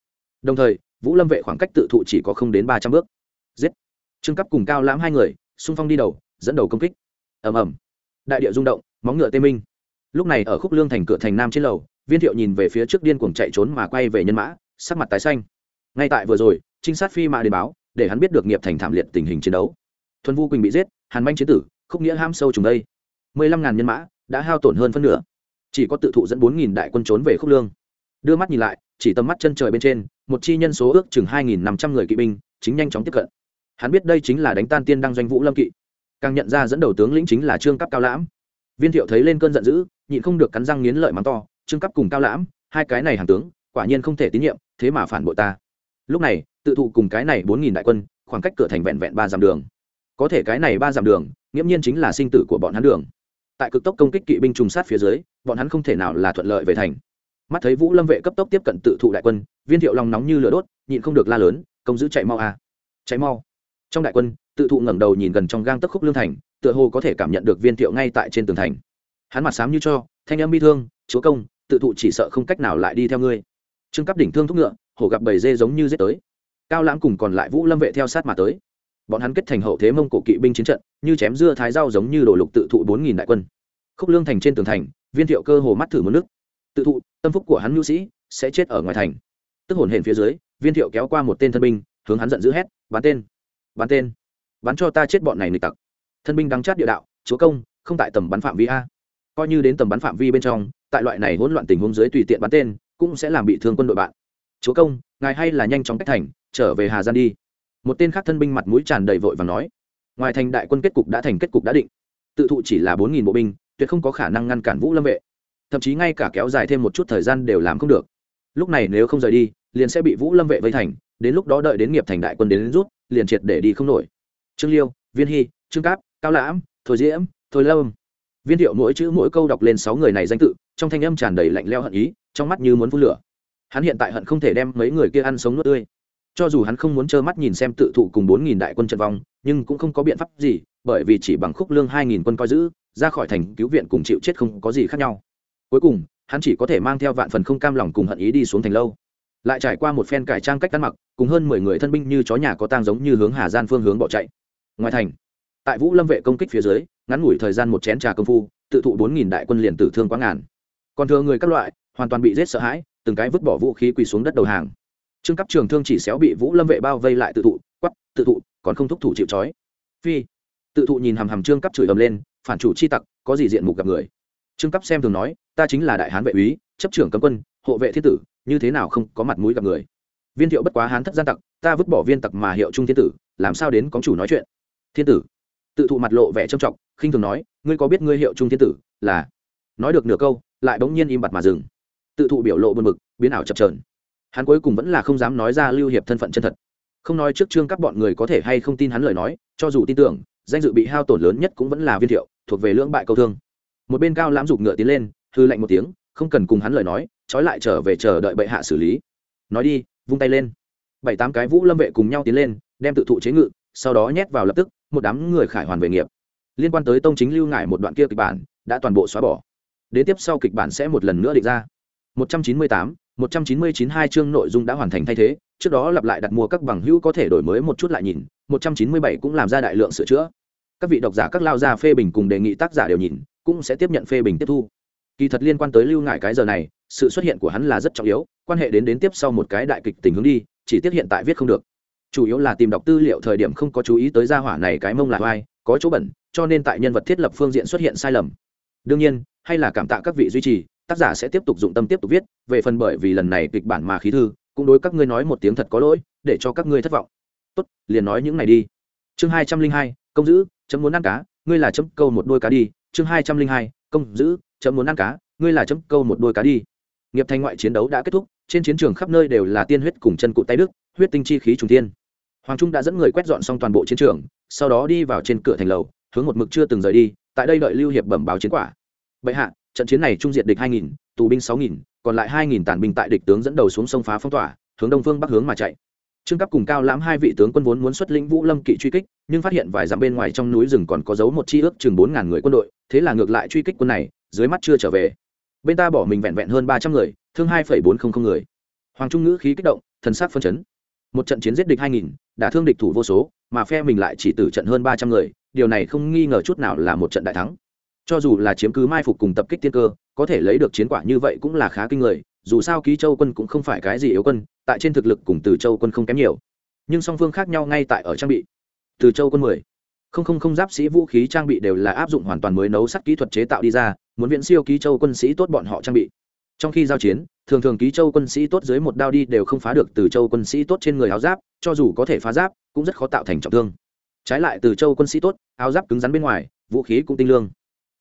Đồng thời, vũ lâm vệ khoảng cách tự thụ chỉ có không đến ba trăm bước. Giết! Trương cấp cùng cao lãm hai người, xung phong đi đầu, dẫn đầu công kích. Ầm ầm. Đại địa rung động, móng ngựa tê minh. Lúc này ở khúc lương thành cửa thành nam trên lầu, viên thiệu nhìn về phía trước điên cuồng chạy trốn mà quay về nhân mã, sắc mặt tái xanh. Ngay tại vừa rồi trinh sát phi mã đến báo, để hắn biết được nghiệp thành thảm liệt tình hình chiến đấu. Thuần vu quỳnh bị giết, hàn manh chiến tử, khúc nghĩa ham sâu trùng đây. Mười lăm ngàn nhân mã, đã hao tổn hơn phân nửa. Chỉ có tự thụ dẫn bốn nghìn đại quân trốn về khúc lương. Đưa mắt nhìn lại, chỉ tầm mắt chân trời bên trên, một chi nhân số ước chừng hai nghìn năm trăm người kỵ binh, chính nhanh chóng tiếp cận. Hắn biết đây chính là đánh tan tiên đăng doanh vũ lâm kỵ. Càng nhận ra dẫn đầu tướng lĩnh chính là trương cấp cao lãm. Viên thiệu thấy lên cơn giận dữ, nhịn không được cắn răng nghiến lợi mắng to, trương cấp cùng cao lãm, hai cái này hàng tướng, quả nhiên không thể tín nhiệm, thế mà phản bội ta lúc này, tự thụ cùng cái này bốn nghìn đại quân, khoảng cách cửa thành vẹn vẹn ba dặm đường. Có thể cái này ba dặm đường, nghiễm nhiên chính là sinh tử của bọn hắn đường. Tại cực tốc công kích kỵ binh trùng sát phía dưới, bọn hắn không thể nào là thuận lợi về thành. Mắt thấy vũ lâm vệ cấp tốc tiếp cận tự thụ đại quân, viên thiệu lòng nóng như lửa đốt, nhịn không được la lớn, công giữ chạy mau à. chạy mau. Trong đại quân, tự thụ ngẩng đầu nhìn gần trong gang tấc khúc lương thành, tựa hồ có thể cảm nhận được viên thiệu ngay tại trên tường thành. Hắn mặt sám như cho, thanh âm bi thương, chúa công, tự thụ chỉ sợ không cách nào lại đi theo ngươi. Trương cấp đỉnh thương thúc ngựa hổ gặp bầy dê giống như giết tới. Cao lãng cùng còn lại vũ lâm vệ theo sát mà tới. Bọn hắn kết thành hậu thế mông cổ kỵ binh chiến trận, như chém dưa thái rau giống như đổ lục tự thụ bốn nghìn đại quân. Khúc lương thành trên tường thành, viên thiệu cơ hồ mắt thử một nước. Tự thụ, tâm phúc của hắn nhu sĩ, sẽ chết ở ngoài thành. Tức hồn hển phía dưới, viên thiệu kéo qua một tên thân binh, hướng hắn giận dữ hét, bắn tên! Bắn tên! Bắn cho ta chết bọn này nịch tặc! Thân binh đắng chát địa đạo, chúa công, không tại tầm bắn phạm vi a. Coi như đến tầm bắn phạm vi bên trong, tại loại này hỗn loạn tình huống dưới tùy tiện bắn tên, cũng sẽ làm bị thương quân đội bạn chúa công ngài hay là nhanh chóng cách thành trở về hà gian đi. Một tên khác thân binh mặt mũi tràn đầy vội và nói ngoài thành đại quân kết cục đã thành kết cục đã định. Tự thụ chỉ là bốn nghìn bộ binh tuyệt không có khả năng ngăn cản vũ lâm vệ. Thậm chí ngay cả kéo dài thêm một chút thời gian đều làm không được. Lúc này nếu không rời đi liền sẽ bị vũ lâm vệ vây thành đến lúc đó đợi đến nghiệp thành đại quân đến, đến rút liền triệt để đi không nổi. Trương liêu viên hy trương cáp cao lãm thôi diễm thôi lâm. Viên thiệu mỗi chữ mỗi câu đọc lên sáu người này danh tự trong thanh âm tràn đầy lạnh leo hận ý trong mắt như muốn phun lửa hắn hiện tại hận không thể đem mấy người kia ăn sống nuốt tươi. Cho dù hắn không muốn trơ mắt nhìn xem tự thụ cùng bốn nghìn đại quân trận vong, nhưng cũng không có biện pháp gì, bởi vì chỉ bằng khúc lương hai nghìn quân coi giữ, ra khỏi thành cứu viện cùng chịu chết không có gì khác nhau. Cuối cùng, hắn chỉ có thể mang theo vạn phần không cam lòng cùng hận ý đi xuống thành lâu. Lại trải qua một phen cải trang cách ăn mặc, cùng hơn mười người thân binh như chó nhà có tang giống như hướng hà gian phương hướng bỏ chạy. Ngoài thành, tại vũ lâm vệ công kích phía dưới, ngắn ngủi thời gian một chén trà công phu, tự thụ bốn nghìn đại quân liền tử thương quá ngàn. Còn thừa người các loại, hoàn toàn bị giết sợ hãi từng cái vứt bỏ vũ khí quỳ xuống đất đầu hàng. Trương cấp trường thương chỉ xéo bị vũ lâm vệ bao vây lại tự thụ quắp tự thụ, còn không thúc thủ chịu trói. Phi. Tự thụ nhìn hàm hàm trương cấp chửi ầm lên, phản chủ chi tặc, có gì diện mục gặp người? Trương cấp xem thường nói, ta chính là đại hán vệ úy, chấp trưởng cấm quân, hộ vệ thiên tử, như thế nào không có mặt mũi gặp người? Viên thiệu bất quá hán thất gian tặc, ta vứt bỏ viên tặc mà hiệu trung thiên tử, làm sao đến có chủ nói chuyện? Thiên tử. Tự thụ mặt lộ vẻ trầm trọng, khinh thường nói, ngươi có biết ngươi hiệu trung thiên tử là? Nói được nửa câu, lại bỗng nhiên im bặt mà dừng tự thụ biểu lộ bơn mực biến ảo chập trờn hắn cuối cùng vẫn là không dám nói ra lưu hiệp thân phận chân thật. Không nói trước trương các bọn người có thể hay không tin hắn lời nói, cho dù tin tưởng, danh dự bị hao tổn lớn nhất cũng vẫn là viên thiệu, thuộc về lưỡng bại câu thương. Một bên cao lãm dục ngựa tiến lên, hư lạnh một tiếng, không cần cùng hắn lời nói, trói lại trở về chờ đợi bệ hạ xử lý. Nói đi, vung tay lên. Bảy tám cái vũ lâm vệ cùng nhau tiến lên, đem tự thụ chế ngự, sau đó nhét vào lập tức, một đám người khải hoàn về nghiệp. Liên quan tới tông chính lưu ngải một đoạn kia kịch bản, đã toàn bộ xóa bỏ. Đến tiếp sau kịch bản sẽ một lần nữa định ra. 198, 199 hai chương nội dung đã hoàn thành thay thế trước đó lặp lại đặt mua các bằng hữu có thể đổi mới một chút lại nhìn 197 cũng làm ra đại lượng sửa chữa. Các vị độc giả các lao gia phê bình cùng đề nghị tác giả đều nhìn cũng sẽ tiếp nhận phê bình tiếp thu. Kỳ thật liên quan tới lưu ngải cái giờ này sự xuất hiện của hắn là rất trọng yếu quan hệ đến đến tiếp sau một cái đại kịch tình hướng đi chỉ tiếc hiện tại viết không được. Chủ yếu là tìm đọc tư liệu thời điểm không có chú ý tới gia hỏa này cái mông là oai, có chỗ bẩn cho nên tại nhân vật thiết lập phương diện xuất hiện sai lầm. Đương nhiên hay là cảm tạ các vị duy trì tác giả sẽ tiếp tục dụng tâm tiếp tục viết, về phần bởi vì lần này kịch bản mà khí thư, cũng đối các ngươi nói một tiếng thật có lỗi, để cho các ngươi thất vọng. Tốt, liền nói những này đi. Chương hai trăm linh hai, công giữ, chấm muốn ăn cá, ngươi là chấm câu một đôi cá đi. Chương hai trăm linh hai, công giữ, chấm muốn ăn cá, ngươi là chấm câu một đôi cá đi. Nghiệp thành ngoại chiến đấu đã kết thúc, trên chiến trường khắp nơi đều là tiên huyết cùng chân cụ tay đức, huyết tinh chi khí trùng tiên hoàng trung đã dẫn người quét dọn xong toàn bộ chiến trường, sau đó đi vào trên cửa thành lầu, hướng một mực chưa từng rời đi, tại đây đợi lưu hiệp bẩm báo chiến quả. Bệ hạ trận chiến này trung diệt địch hai nghìn, tù binh sáu nghìn, còn lại hai nghìn tàn binh tại địch tướng dẫn đầu xuống sông phá phong tỏa, hướng đông phương bắc hướng mà chạy. Trương cấp cùng cao lãm hai vị tướng quân vốn muốn xuất lĩnh vũ lâm kỵ truy kích, nhưng phát hiện vài dặm bên ngoài trong núi rừng còn có dấu một chi ước chừng bốn ngàn người quân đội, thế là ngược lại truy kích quân này, dưới mắt chưa trở về. Bên ta bỏ mình vẹn vẹn hơn ba trăm người, thương hai bốn trăm linh người. Hoàng trung ngữ khí kích động, thần sắc phân chấn. Một trận chiến giết địch hai nghìn đã thương địch thủ vô số, mà phe mình lại chỉ tử trận hơn ba trăm người, điều này không nghi ngờ chút nào là một trận đại thắng cho dù là chiếm cứ mai phục cùng tập kích tiên cơ, có thể lấy được chiến quả như vậy cũng là khá kinh người, dù sao ký châu quân cũng không phải cái gì yếu quân, tại trên thực lực cùng từ châu quân không kém nhiều. Nhưng song phương khác nhau ngay tại ở trang bị. Từ châu quân mười. Không không không giáp sĩ vũ khí trang bị đều là áp dụng hoàn toàn mới nấu sắt kỹ thuật chế tạo đi ra, muốn viễn siêu ký châu quân sĩ tốt bọn họ trang bị. Trong khi giao chiến, thường thường ký châu quân sĩ tốt dưới một đao đi đều không phá được từ châu quân sĩ tốt trên người áo giáp, cho dù có thể phá giáp, cũng rất khó tạo thành trọng thương. Trái lại từ châu quân sĩ tốt, áo giáp cứng rắn bên ngoài, vũ khí cũng tinh lương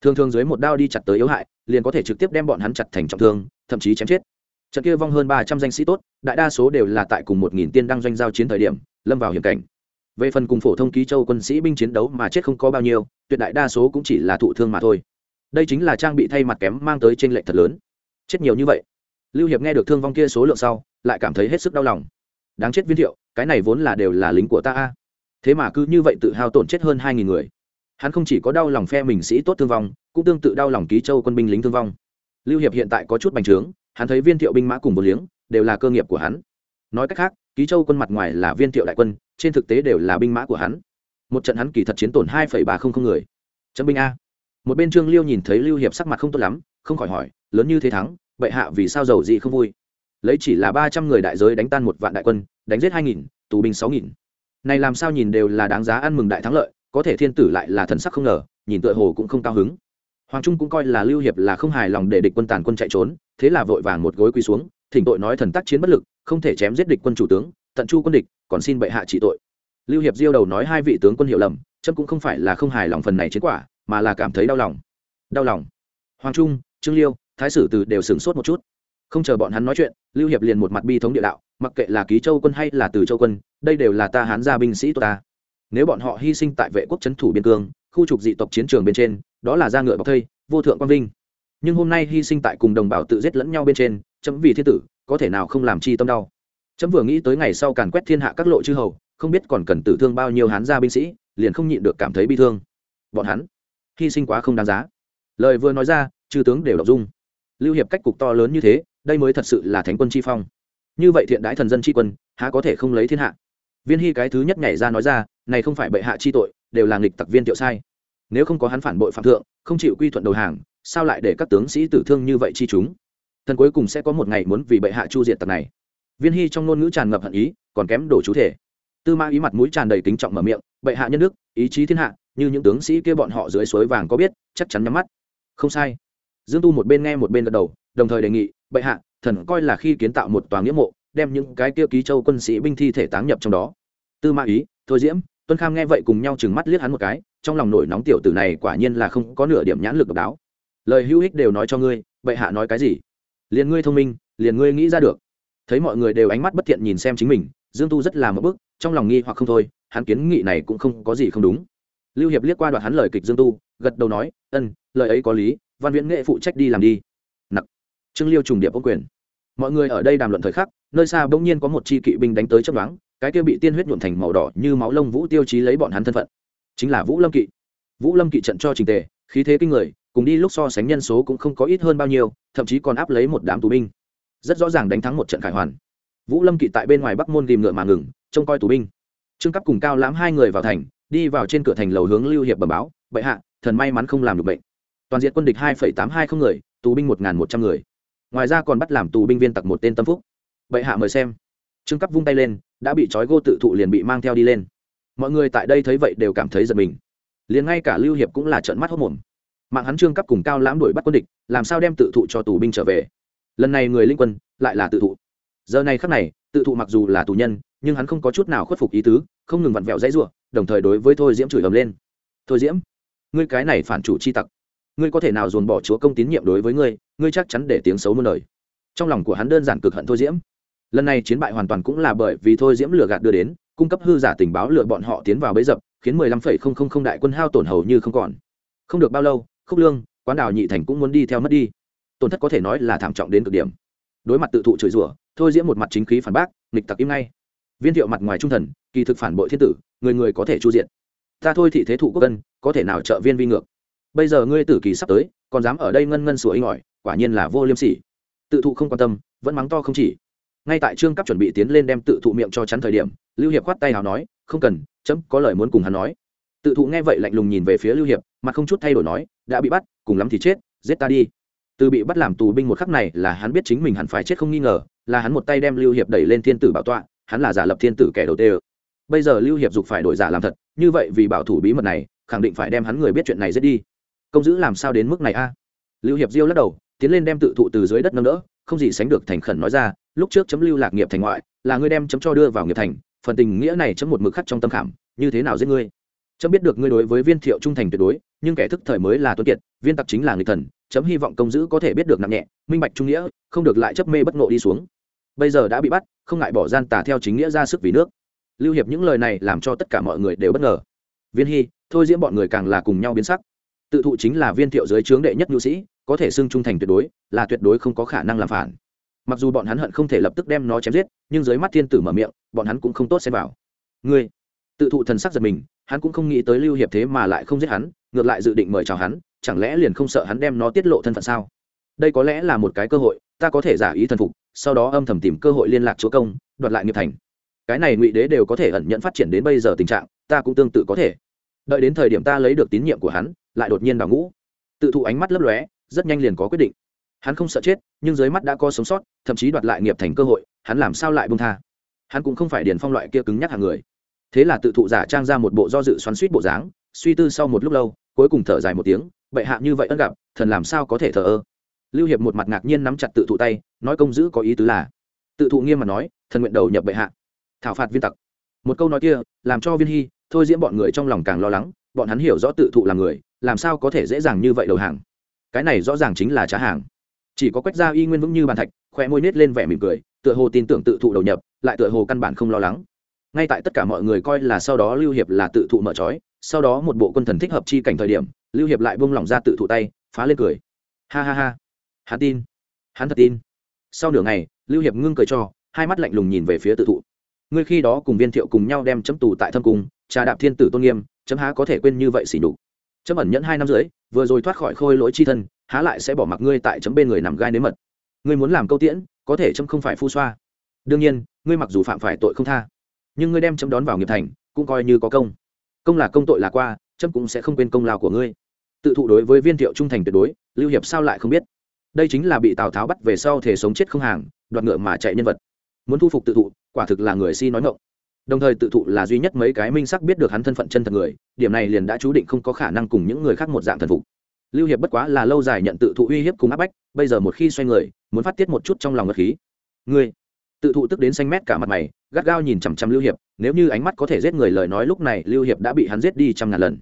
thường thường dưới một đao đi chặt tới yếu hại, liền có thể trực tiếp đem bọn hắn chặt thành trọng thương, thậm chí chém chết. Trận kia vong hơn ba trăm danh sĩ tốt, đại đa số đều là tại cùng một nghìn tiên đăng doanh giao chiến thời điểm, lâm vào hiểm cảnh. Về phần cùng phổ thông ký châu quân sĩ binh chiến đấu mà chết không có bao nhiêu, tuyệt đại đa số cũng chỉ là thụ thương mà thôi. Đây chính là trang bị thay mặt kém mang tới t r ê n lệch thật lớn. Chết nhiều như vậy. Lưu hiệp nghe được thương vong kia số lượng sau, lại cảm thấy hết sức đau lòng. Đáng chết viên thiệu, cái này vốn là đều là lính của ta a. Thế mà cứ như vậy tự hao tổn chết hơn hai nghìn người hắn không chỉ có đau lòng phe mình sĩ tốt thương vong, cũng tương tự đau lòng ký châu quân binh lính thương vong. Lưu hiệp hiện tại có chút bành trướng, hắn thấy viên thiệu binh mã cùng một liếng, đều là cơ nghiệp của hắn. Nói cách khác, ký châu quân mặt ngoài là viên thiệu đại quân, trên thực tế đều là binh mã của hắn. Một trận hắn kỳ thật chiến tổn hai ba không không người. Chấm binh a. Một bên trương liêu nhìn thấy lưu hiệp sắc mặt không tốt lắm, không khỏi hỏi, lớn như thế thắng, bệ hạ vì sao giàu gì không vui? Lấy chỉ là ba trăm người đại giới đánh tan một vạn đại quân, đánh giết hai nghìn, tù binh sáu nghìn. Này làm sao nhìn đều là đáng giá ăn mừng đại thắng lợi có thể thiên tử lại là thần sắc không ngờ, nhìn tựa hồ cũng không cao hứng. Hoàng trung cũng coi là lưu hiệp là không hài lòng để địch quân tàn quân chạy trốn, thế là vội vàng một gối quỳ xuống, thỉnh tội nói thần tác chiến bất lực, không thể chém giết địch quân chủ tướng, tận chu quân địch, còn xin bệ hạ trị tội. Lưu hiệp diêu đầu nói hai vị tướng quân hiểu lầm trâm cũng không phải là không hài lòng phần này chiến quả, mà là cảm thấy đau lòng. Đau lòng. Hoàng trung, trương liêu, thái sử từ đều sửng sốt một chút. Không chờ bọn hắn nói chuyện, lưu hiệp liền một mặt bi thống địa đạo, mặc kệ là ký châu quân hay là từ châu quân, đây đều là ta hán gia binh sĩ tốt ta nếu bọn họ hy sinh tại vệ quốc trấn thủ biên cương, khu trục dị tộc chiến trường bên trên, đó là gia ngựa bọc thây, vô thượng quang vinh. Nhưng hôm nay hy sinh tại cùng đồng bào tự giết lẫn nhau bên trên, chấm vì thiên tử, có thể nào không làm chi tâm đau? Chấm vừa nghĩ tới ngày sau càn quét thiên hạ các lộ chư hầu, không biết còn cần tử thương bao nhiêu hán gia binh sĩ, liền không nhịn được cảm thấy bi thương. Bọn hắn, hy sinh quá không đáng giá. Lời vừa nói ra, chư tướng đều đọc dung. Lưu hiệp cách cục to lớn như thế, đây mới thật sự là thánh quân chi phong. Như vậy thiện đãi thần dân chi quân, há có thể không lấy thiên hạ? Viên hy cái thứ nhất nhảy ra nói ra này không phải bệ hạ chi tội, đều là nghịch tặc viên tiệu sai. Nếu không có hắn phản bội phạm thượng, không chịu quy thuận đầu hàng, sao lại để các tướng sĩ tử thương như vậy chi chúng? Thần cuối cùng sẽ có một ngày muốn vì bệ hạ chu diệt tặc này. Viên hy trong ngôn ngữ tràn ngập hận ý, còn kém đổ chú thể. Tư Ma ý mặt mũi tràn đầy kính trọng mở miệng, bệ hạ nhân đức, ý chí thiên hạ, như những tướng sĩ kia bọn họ dưới suối vàng có biết, chắc chắn nhắm mắt. Không sai. Dương tu một bên nghe một bên gật đầu, đồng thời đề nghị, bệ hạ, thần coi là khi kiến tạo một tòa nghĩa mộ, đem những cái kia ký châu quân sĩ binh thi thể táng nhập trong đó. Tư Ma ý, thôi diễm tuân kham nghe vậy cùng nhau chừng mắt liếc hắn một cái, trong lòng nổi nóng tiểu tử này quả nhiên là không có nửa điểm nhãn lực độc đáo. Lời hữu ích đều nói cho ngươi, bệ hạ nói cái gì? Liền ngươi thông minh, liền ngươi nghĩ ra được. Thấy mọi người đều ánh mắt bất thiện nhìn xem chính mình, dương tu rất là mất bức, trong lòng nghi hoặc không thôi, hắn kiến nghị này cũng không có gì không đúng. Lưu hiệp liếc qua đoạn hắn lời kịch dương tu, gật đầu nói, ân, lời ấy có lý, văn viễn nghệ phụ trách đi làm đi. Nặc. Trương liêu trùng điệp ô quyền. Mọi người ở đây đàm luận thời khắc, nơi xa bỗng nhiên có một chi kỵ binh đánh tới chấp đoán cái kia bị tiên huyết nhuộn thành màu đỏ như máu lông vũ tiêu chí lấy bọn hắn thân phận. Chính là vũ lâm kỵ. Vũ lâm kỵ trận cho trình tề, khí thế kinh người, cùng đi lúc so sánh nhân số cũng không có ít hơn bao nhiêu, thậm chí còn áp lấy một đám tù binh. Rất rõ ràng đánh thắng một trận khải hoàn. Vũ lâm kỵ tại bên ngoài bắc môn tìm ngựa mà ngừng, trông coi tù binh. Trương cấp cùng cao lãm hai người vào thành, đi vào trên cửa thành lầu hướng lưu hiệp bẩm báo, bệ hạ, thần may mắn không làm được bệnh. Toàn diện quân địch hai tám hai không người, tù binh một một trăm người. Ngoài ra còn bắt làm tù binh viên tặc một tên tâm phúc. Bệ hạ mời xem. Trương cấp vung tay lên đã bị trói gô tự thụ liền bị mang theo đi lên. Mọi người tại đây thấy vậy đều cảm thấy giật mình. Liền ngay cả lưu hiệp cũng là trợn mắt hốt mồm. Mạng hắn trương cấp cùng cao lãm đuổi bắt quân địch, làm sao đem tự thụ cho tù binh trở về? Lần này người linh quân lại là tự thụ. Giờ này khắc này, tự thụ mặc dù là tù nhân, nhưng hắn không có chút nào khuất phục ý tứ, không ngừng vặn vẹo dãy r đồng thời đối với thôi diễm chửi ầm lên. Thôi diễm, ngươi cái này phản chủ chi tặc, ngươi có thể nào dồn bỏ chúa công tín nhiệm đối với ngươi ngươi chắc chắn để tiếng xấu muôn đời. Trong lòng của hắn đơn giản cực hận thôi diễm lần này chiến bại hoàn toàn cũng là bởi vì thôi diễm lừa gạt đưa đến, cung cấp hư giả tình báo lừa bọn họ tiến vào bấy dập, khiến mười lăm phẩy không không không đại quân hao tổn hầu như không còn. Không được bao lâu, khúc lương, quán đào nhị thành cũng muốn đi theo mất đi. Tổn thất có thể nói là thảm trọng đến cực điểm. Đối mặt tự thụ chửi rủa, thôi diễm một mặt chính khí phản bác, nghịch tặc im ngay. Viên thiệu mặt ngoài trung thần, kỳ thực phản bội thiên tử, người người có thể chu diện ta thôi thị thế thụ quốc dân, có thể nào trợ viên vi ngược? Bây giờ ngươi tử kỳ sắp tới, còn dám ở đây ngân ngân sủa inh ỏi, quả nhiên là vô liêm sỉ. Tự thụ không quan tâm, vẫn mắng to không chỉ ngay tại trương cấp chuẩn bị tiến lên đem tự thụ miệng cho chắn thời điểm, lưu hiệp khoát tay nào nói, không cần, chấm có lời muốn cùng hắn nói. Tự thụ nghe vậy lạnh lùng nhìn về phía lưu hiệp mà không chút thay đổi nói, đã bị bắt, cùng lắm thì chết, giết ta đi. Từ bị bắt làm tù binh một khắc này là hắn biết chính mình hẳn phải chết không nghi ngờ, là hắn một tay đem lưu hiệp đẩy lên thiên tử bảo tọa, hắn là giả lập thiên tử kẻ đầu tiên bây giờ lưu hiệp dục phải đổi giả làm thật, như vậy vì bảo thủ bí mật này, khẳng định phải đem hắn người biết chuyện này giết đi. Công giữ làm sao đến mức này a? Lưu hiệp diêu lắc đầu, tiến lên đem tự thụ từ dưới đất nâng đỡ, không gì sánh được thành khẩn nói ra lúc trước chấm lưu lạc nghiệp thành ngoại, là ngươi đem chấm cho đưa vào nghiệp thành, phần tình nghĩa này chấm một mực khắc trong tâm khảm, như thế nào giết ngươi? Chấm biết được ngươi đối với viên thiệu trung thành tuyệt đối, nhưng kẻ thức thời mới là tuân kiệt, viên tặc chính là người thần, chấm hy vọng công giữ có thể biết được nặng nhẹ, minh bạch trung nghĩa, không được lại chấp mê bất ngộ đi xuống. Bây giờ đã bị bắt, không ngại bỏ gian tà theo chính nghĩa ra sức vì nước. Lưu hiệp những lời này làm cho tất cả mọi người đều bất ngờ. Viên hy, thôi diễm bọn người càng là cùng nhau biến sắc. Tự thụ chính là viên thiệu dưới trướng đệ nhất nhu sĩ, có thể xưng trung thành tuyệt đối, là tuyệt đối không có khả năng làm phản mặc dù bọn hắn hận không thể lập tức đem nó chém giết, nhưng dưới mắt thiên tử mở miệng, bọn hắn cũng không tốt xem vào. Ngươi, tự thụ thần sắc giật mình, hắn cũng không nghĩ tới lưu hiệp thế mà lại không giết hắn, ngược lại dự định mời chào hắn, chẳng lẽ liền không sợ hắn đem nó tiết lộ thân phận sao? Đây có lẽ là một cái cơ hội, ta có thể giả ý thần phục, sau đó âm thầm tìm cơ hội liên lạc chúa công, đoạt lại nghiệp thành. Cái này ngụy đế đều có thể ẩn nhận phát triển đến bây giờ tình trạng, ta cũng tương tự có thể. Đợi đến thời điểm ta lấy được tín nhiệm của hắn, lại đột nhiên đào ngũ. Tự thụ ánh mắt lấp lóe, rất nhanh liền có quyết định hắn không sợ chết, nhưng dưới mắt đã có sống sót, thậm chí đoạt lại nghiệp thành cơ hội, hắn làm sao lại bông tha? Hắn cũng không phải điền phong loại kia cứng nhắc hàng người. Thế là tự thụ giả trang ra một bộ do dự xoắn suýt bộ dáng, suy tư sau một lúc lâu, cuối cùng thở dài một tiếng, bệ hạ như vậy ân gặp, thần làm sao có thể thờ ơ? Lưu hiệp một mặt ngạc nhiên nắm chặt tự thụ tay, nói công giữ có ý tứ là, tự thụ nghiêm mà nói, thần nguyện đầu nhập bệ hạ. Thảo phạt viên tặc. Một câu nói kia, làm cho viên hy, thôi diễn bọn người trong lòng càng lo lắng, bọn hắn hiểu rõ tự thụ là người, làm sao có thể dễ dàng như vậy đầu hàng. Cái này rõ ràng chính là trả hàng chỉ có quách gia y nguyên vững như bàn thạch khoe môi nết lên vẻ mỉm cười, tựa hồ tin tưởng tự thụ đầu nhập, lại tựa hồ căn bản không lo lắng. Ngay tại tất cả mọi người coi là sau đó lưu hiệp là tự thụ mở trói, sau đó một bộ quân thần thích hợp chi cảnh thời điểm, lưu hiệp lại buông lỏng ra tự thụ tay, phá lên cười. Ha ha ha. Hắn tin. Hắn thật tin. Sau nửa ngày, lưu hiệp ngưng cười cho, hai mắt lạnh lùng nhìn về phía tự thụ. Ngươi khi đó cùng viên thiệu cùng nhau đem chấm tù tại thâm cung, trà đạp thiên tử tôn nghiêm, chấm há có thể quên như vậy xỉ đục chấm ẩn nhẫn hai năm rưỡi, vừa rồi thoát khỏi khôi lỗi chi thân há lại sẽ bỏ mặc ngươi tại chấm bên người nằm gai nếm mật. Ngươi muốn làm câu tiễn, có thể chấm không phải phu xoa. Đương nhiên, ngươi mặc dù phạm phải tội không tha, nhưng ngươi đem chấm đón vào nghiệp thành, cũng coi như có công. Công là công tội là qua, chấm cũng sẽ không quên công lao của ngươi. Tự thụ đối với viên thiệu trung thành tuyệt đối, lưu hiệp sao lại không biết? Đây chính là bị tào tháo bắt về sau thể sống chết không hàng, đoạt ngựa mà chạy nhân vật. Muốn thu phục tự thụ, quả thực là người si nói ngộng đồng thời tự thụ là duy nhất mấy cái minh sắc biết được hắn thân phận chân thật người, điểm này liền đã chú định không có khả năng cùng những người khác một dạng thần phục lưu hiệp bất quá là lâu dài nhận tự thụ uy hiếp cùng áp bách, bây giờ một khi xoay người, muốn phát tiết một chút trong lòng ngất khí. Ngươi, tự thụ tức đến xanh mét cả mặt mày, gắt gao nhìn chằm chằm lưu hiệp, nếu như ánh mắt có thể giết người lời nói lúc này, lưu hiệp đã bị hắn giết đi trăm ngàn lần.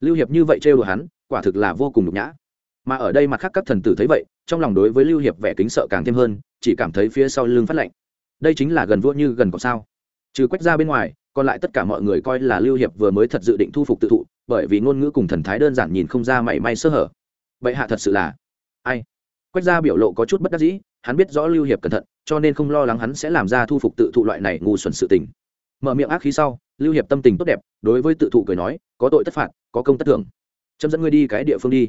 Lưu hiệp như vậy trêu đùa hắn, quả thực là vô cùng nhục nhã. Mà ở đây mặt khác các thần tử thấy vậy, trong lòng đối với lưu hiệp vẻ kính sợ càng thêm hơn, chỉ cảm thấy phía sau lưng phát lạnh. Đây chính là gần vua như gần có sao? Trừ quách ra bên ngoài, còn lại tất cả mọi người coi là lưu hiệp vừa mới thật dự định thu phục tự thụ bởi vì ngôn ngữ cùng thần thái đơn giản nhìn không ra mảy may sơ hở. Vậy hạ thật sự là ai? Quách gia biểu lộ có chút bất đắc dĩ, hắn biết rõ lưu hiệp cẩn thận, cho nên không lo lắng hắn sẽ làm ra thu phục tự thụ loại này ngu xuẩn sự tình. Mở miệng ác khí sau, lưu hiệp tâm tình tốt đẹp, đối với tự thụ cười nói, có tội tất phạt, có công tất thưởng. Chấm dẫn ngươi đi cái địa phương đi.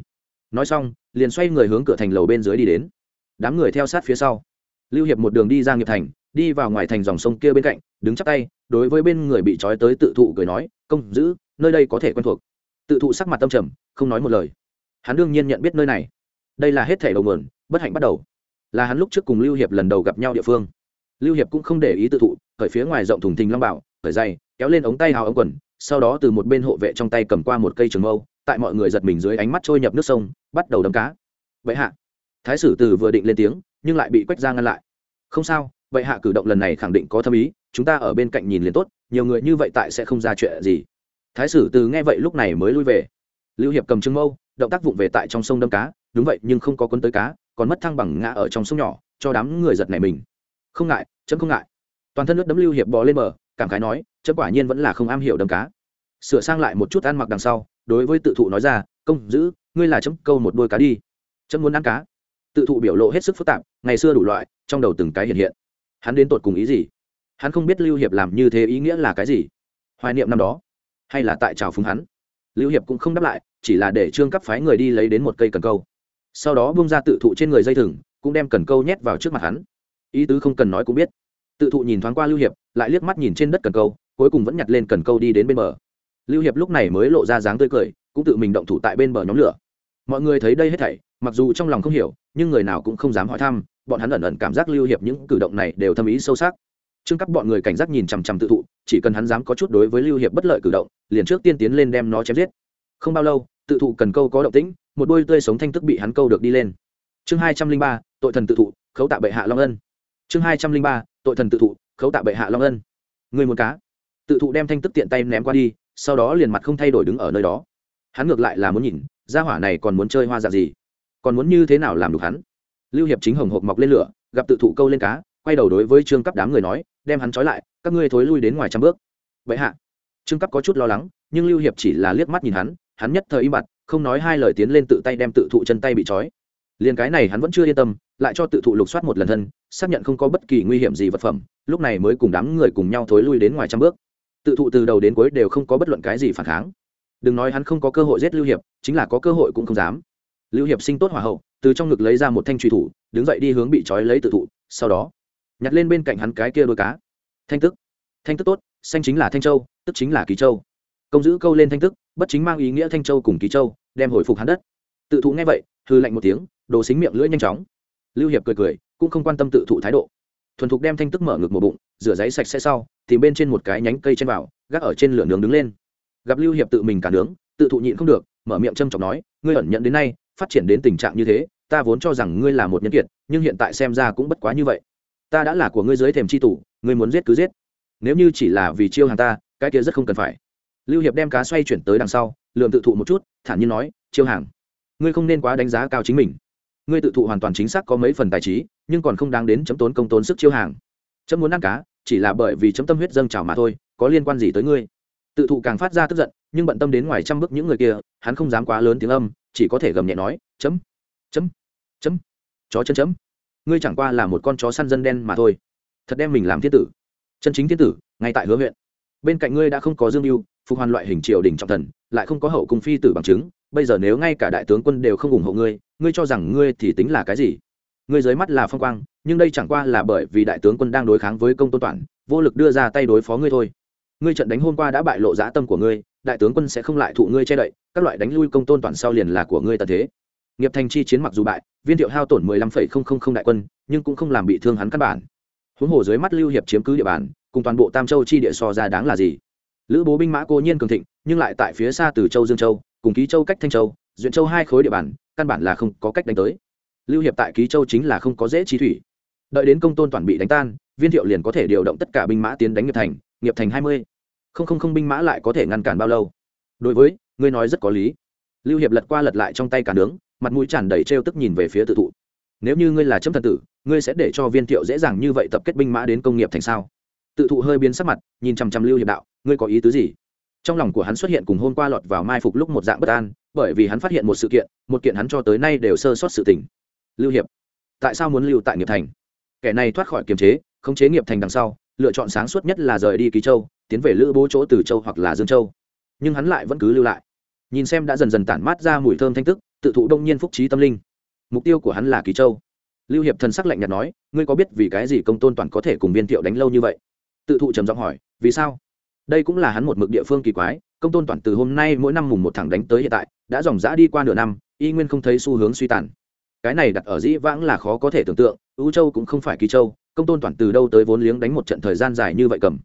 Nói xong, liền xoay người hướng cửa thành lầu bên dưới đi đến. Đám người theo sát phía sau. Lưu hiệp một đường đi ra nghiệp thành, đi vào ngoài thành dòng sông kia bên cạnh, đứng chắp tay, đối với bên người bị trói tới tự thụ cười nói, công giữ, nơi đây có thể quen thuộc tự thụ sắc mặt tâm trầm, không nói một lời. Hắn đương nhiên nhận biết nơi này. Đây là hết thể đầu nguồn, bất hạnh bắt đầu. Là hắn lúc trước cùng lưu hiệp lần đầu gặp nhau địa phương. Lưu hiệp cũng không để ý tự thụ khởi phía ngoài rộng thùng thình long bảo khởi dày kéo lên ống tay hào ống quần, sau đó từ một bên hộ vệ trong tay cầm qua một cây trường mâu, tại mọi người giật mình dưới ánh mắt trôi nhập nước sông, bắt đầu đấm cá. Vậy hạ. Thái sử từ vừa định lên tiếng, nhưng lại bị quách ra ngăn lại. Không sao, vậy hạ cử động lần này khẳng định có thâm ý, chúng ta ở bên cạnh nhìn liền tốt, nhiều người như vậy tại sẽ không ra chuyện gì thái sử từ nghe vậy lúc này mới lui về. Lưu hiệp cầm trưng mâu, động tác vụng về tại trong sông đâm cá. Đúng vậy, nhưng không có quân tới cá, còn mất thăng bằng ngã ở trong sông nhỏ, cho đám người giật này mình. Không ngại, chấm không ngại. Toàn thân nước đấm lưu hiệp bò lên bờ, cảm khái nói, chấm quả nhiên vẫn là không am hiểu đâm cá. Sửa sang lại một chút ăn mặc đằng sau, đối với tự thụ nói ra, công giữ, ngươi là chấm câu một đôi cá đi. Chấm muốn ăn cá. Tự thụ biểu lộ hết sức phức tạp, ngày xưa đủ loại, trong đầu từng cái hiện hiện. Hắn đến tột cùng ý gì? Hắn không biết lưu hiệp làm như thế ý nghĩa là cái gì. Hoài niệm năm đó hay là tại trào phúng hắn. Lưu hiệp cũng không đáp lại, chỉ là để trương cấp phái người đi lấy đến một cây cần câu. Sau đó bung ra tự thụ trên người dây thừng, cũng đem cần câu nhét vào trước mặt hắn. Ý tứ không cần nói cũng biết. Tự thụ nhìn thoáng qua lưu hiệp, lại liếc mắt nhìn trên đất cần câu, cuối cùng vẫn nhặt lên cần câu đi đến bên bờ. Lưu hiệp lúc này mới lộ ra dáng tươi cười, cũng tự mình động thủ tại bên bờ nhóm lửa. Mọi người thấy đây hết thảy, mặc dù trong lòng không hiểu, nhưng người nào cũng không dám hỏi thăm, bọn hắn ẩn ẩn cảm giác lưu hiệp những cử động này đều thâm ý sâu sắc trương các bọn người cảnh giác nhìn chằm chằm tự thụ, chỉ cần hắn dám có chút đối với lưu hiệp bất lợi cử động, liền trước tiên tiến lên đem nó chém giết. Không bao lâu, tự thụ cần câu có động tĩnh, một đôi tươi sống thanh tức bị hắn câu được đi lên. Chương hai trăm linh ba, tội thần tự thụ, khấu tạ bệ hạ long ân. Chương hai trăm linh ba, tội thần tự thụ, khấu tạ bệ hạ long ân. Người một cá. Tự thụ đem thanh tức tiện tay ném qua đi, sau đó liền mặt không thay đổi đứng ở nơi đó. Hắn ngược lại là muốn nhìn, gia hỏa này còn muốn chơi hoa dạng gì, còn muốn như thế nào làm được hắn. Lưu hiệp chính hồng hộp mọc lên lửa, gặp tự thụ câu lên cá, quay đầu đối với trương cấp đám người nói đem hắn trói lại, các ngươi thối lui đến ngoài trăm bước. Vậy hạ. Trương cấp có chút lo lắng, nhưng lưu hiệp chỉ là liếc mắt nhìn hắn hắn nhất thời im bặt, không nói hai lời tiến lên tự tay đem tự thụ chân tay bị trói. Liền cái này hắn vẫn chưa yên tâm, lại cho tự thụ lục soát một lần thân, xác nhận không có bất kỳ nguy hiểm gì vật phẩm, lúc này mới cùng đám người cùng nhau thối lui đến ngoài trăm bước. Tự thụ từ đầu đến cuối đều không có bất luận cái gì phản kháng. Đừng nói hắn không có cơ hội giết lưu hiệp, chính là có cơ hội cũng không dám. Lưu hiệp sinh tốt hòa hậu, từ trong ngực lấy ra một thanh truy thủ, đứng dậy đi hướng bị trói lấy tự thụ, sau đó nhặt lên bên cạnh hắn cái kia đôi cá. Thanh tức. Thanh tức tốt, xanh chính là thanh châu, tức chính là kỳ châu. Công giữ câu lên thanh tức, bất chính mang ý nghĩa thanh châu cùng kỳ châu, đem hồi phục hắn đất. Tự thụ nghe vậy hư lạnh một tiếng, đồ xính miệng lưỡi nhanh chóng. Lưu hiệp cười cười, cũng không quan tâm tự thụ thái độ. Thuần thục đem thanh tức mở ngực một bụng, rửa giấy sạch sẽ sau thì bên trên một cái nhánh cây trên vào, gác ở trên lửa nướng đứng lên. Gặp lưu hiệp tự mình cả nướng, tự thụ nhịn không được, mở miệng châm chọc nói, ngươi ẩn nhận đến nay, phát triển đến tình trạng như thế, ta vốn cho rằng ngươi là một nhân kiệt, nhưng hiện tại xem ra cũng bất quá như vậy ta đã là của ngươi dưới thềm c h i tủ, ngươi muốn giết cứ giết. Nếu như chỉ là vì chiêu hàng ta, cái kia rất không cần phải. Lưu hiệp đem cá xoay chuyển tới đằng sau, lượm tự thụ một chút, thản nhiên nói, chiêu hàng, ngươi không nên quá đánh giá cao chính mình. Ngươi tự thụ hoàn toàn chính xác có mấy phần tài trí, nhưng còn không đáng đến chấm tốn công tốn sức chiêu hàng. Chấm muốn ăn cá, chỉ là bởi vì chấm tâm huyết dâng trào mà thôi, có liên quan gì tới ngươi? Tự thụ càng phát ra tức giận, nhưng bận tâm đến ngoài trăm bước những người kia, hắn không dám quá lớn tiếng âm, chỉ có thể gầm nhẹ nói, chấm chấm chấm, chó chân chấm ngươi chẳng qua là một con chó săn dân đen mà thôi. Thật đem mình làm thiên tử. Chân chính thiên tử, ngay tại hứa huyện. Bên cạnh ngươi đã không có dương mưu phục hoàn loại hình triều đình trọng thần, lại không có hậu cung phi tử bằng chứng. Bây giờ nếu ngay cả đại tướng quân đều không ủng hộ ngươi ngươi cho rằng ngươi thì tính là cái gì? Ngươi dưới mắt là phong quang, nhưng đây chẳng qua là bởi vì đại tướng quân đang đối kháng với công tôn toản vô lực đưa ra tay đối phó ngươi thôi. Ngươi trận đánh hôm qua đã bại lộ dã tâm của ngươi, đại tướng quân sẽ không lại thụ ngươi che đậy, các loại đánh lui công tôn toàn sau liền là của ngươi tận thế nghiệp thành chi chiến mặc dù bại, viên thiệu hao tổn mười lăm phẩy không không không đại quân, nhưng cũng không làm bị thương hắn căn bản. Huống hồ dưới mắt lưu hiệp chiếm cứ địa bàn, cùng toàn bộ tam châu chi địa so ra đáng là gì? Lữ bố binh mã cố nhiên cường thịnh, nhưng lại tại phía xa từ châu dương châu, cùng ký châu cách thanh châu, duyện châu hai khối địa bàn, căn bản là không có cách đánh tới. Lưu hiệp tại ký châu chính là không có dễ trí thủy. Đợi đến công tôn toàn bị đánh tan, viên thiệu liền có thể điều động tất cả binh mã tiến đánh nghiệp thành nghiệp thành hai mươi. Không không không binh mã lại có thể ngăn cản bao lâu? Đối với, ngươi nói rất có lý. Lưu hiệp lật qua lật lại trong tay cả nướng mặt mũi tràn đầy trêu tức nhìn về phía tự thụ. Nếu như ngươi là chấm thần tử, ngươi sẽ để cho viên thiệu dễ dàng như vậy tập kết binh mã đến công nghiệp thành sao? Tự thụ hơi biến sắc mặt, nhìn chằm chằm lưu hiệp đạo, ngươi có ý tứ gì? Trong lòng của hắn xuất hiện cùng hôm qua lọt vào mai phục lúc một dạng bất an, bởi vì hắn phát hiện một sự kiện, một kiện hắn cho tới nay đều sơ sót sự tình. Lưu hiệp, tại sao muốn lưu tại nghiệp thành? Kẻ này thoát khỏi kiềm chế, khống chế nghiệp thành đằng sau, lựa chọn sáng suốt nhất là rời đi ký châu, tiến về lữ bố chỗ từ châu hoặc là dương châu. Nhưng hắn lại vẫn cứ lưu lại. Nhìn xem đã dần dần tản mát ra mùi thơm thanh tức tự thụ đông nhiên phúc trí tâm linh. Mục tiêu của hắn là Kỳ châu. Lưu hiệp thần sắc lạnh nhạt nói, ngươi có biết vì cái gì công tôn toàn có thể cùng viên thiệu đánh lâu như vậy? Tự thụ trầm giọng hỏi, vì sao? Đây cũng là hắn một mực địa phương kỳ quái, công tôn toàn từ hôm nay mỗi năm mùng một thẳng đánh tới hiện tại, đã dòng dã đi qua nửa năm, y nguyên không thấy xu hướng suy tàn. Cái này đặt ở dĩ vãng là khó có thể tưởng tượng ưu châu cũng không phải kỳ châu, công tôn toàn từ đâu tới vốn liếng đánh một trận thời gian dài như vậy cầm.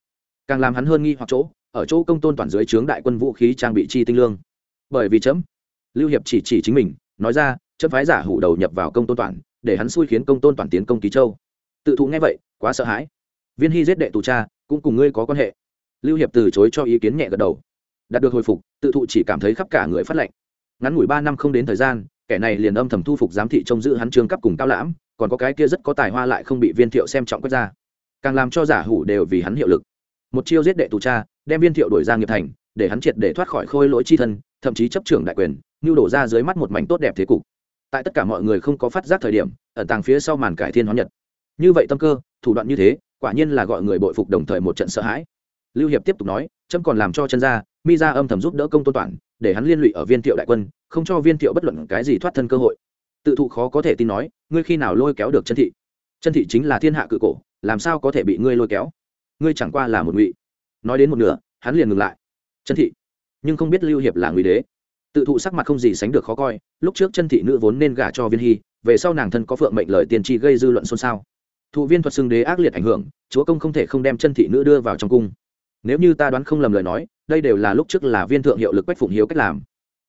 Càng làm hắn hơn nghi hoặc chỗ, ở chỗ công tôn toàn dưới trướng đại quân vũ khí trang bị chi tinh lương. Bởi vì chấm lưu hiệp chỉ chỉ chính mình, nói ra chấm phái giả hủ đầu nhập vào công tôn toàn, để hắn xui khiến công tôn toàn tiến công ký châu. Tự thụ nghe vậy, quá sợ hãi. Viên hy giết đệ tù cha, cũng cùng ngươi có quan hệ. Lưu hiệp từ chối cho ý kiến nhẹ gật đầu. Đạt được hồi phục, tự thụ chỉ cảm thấy khắp cả người phát lệnh ngắn ngủi ba năm không đến thời gian, kẻ này liền âm thầm thu phục giám thị trông giữ hắn trương cấp cùng cao lãm, còn có cái kia rất có tài hoa lại không bị viên thiệu xem trọng quốc gia càng làm cho giả hủ đều vì hắn hiệu lực. Một chiêu giết đệ tù cha, đem viên thiệu đổi ra nghiệp thành, để hắn triệt để thoát khỏi khôi lỗi chi thân thậm chí chấp trưởng đại quyền như đổ ra dưới mắt một mảnh tốt đẹp thế cục. Tại tất cả mọi người không có phát giác thời điểm, ẩn tàng phía sau màn cải thiên hóa nhật. Như vậy tâm cơ, thủ đoạn như thế, quả nhiên là gọi người bội phục đồng thời một trận sợ hãi. Lưu hiệp tiếp tục nói trâm còn làm cho chân gia, mi ra âm thầm giúp đỡ công tôn toàn, để hắn liên lụy ở viên thiệu đại quân, không cho viên thiệu bất luận cái gì thoát thân cơ hội. Tự thụ khó có thể tin nói, ngươi khi nào lôi kéo được chân thị? Chân thị chính là thiên hạ cự cổ, làm sao có thể bị ngươi lôi kéo? Ngươi chẳng qua là một ngụy. Nói đến một nửa, hắn liền ngừng lại. Chân thị nhưng không biết lưu hiệp là nguy đế. Tự thụ sắc mặt không gì sánh được khó coi, lúc trước chân thị nữ vốn nên gả cho viên hy, về sau nàng thân có phượng mệnh lời tiên tri gây dư luận xôn xao. Thụ viên thuật xưng đế ác liệt ảnh hưởng, chúa công không thể không đem chân thị nữ đưa vào trong cung. Nếu như ta đoán không lầm lời nói, đây đều là lúc trước là viên thượng hiệu lực quách phụng hiếu cách làm.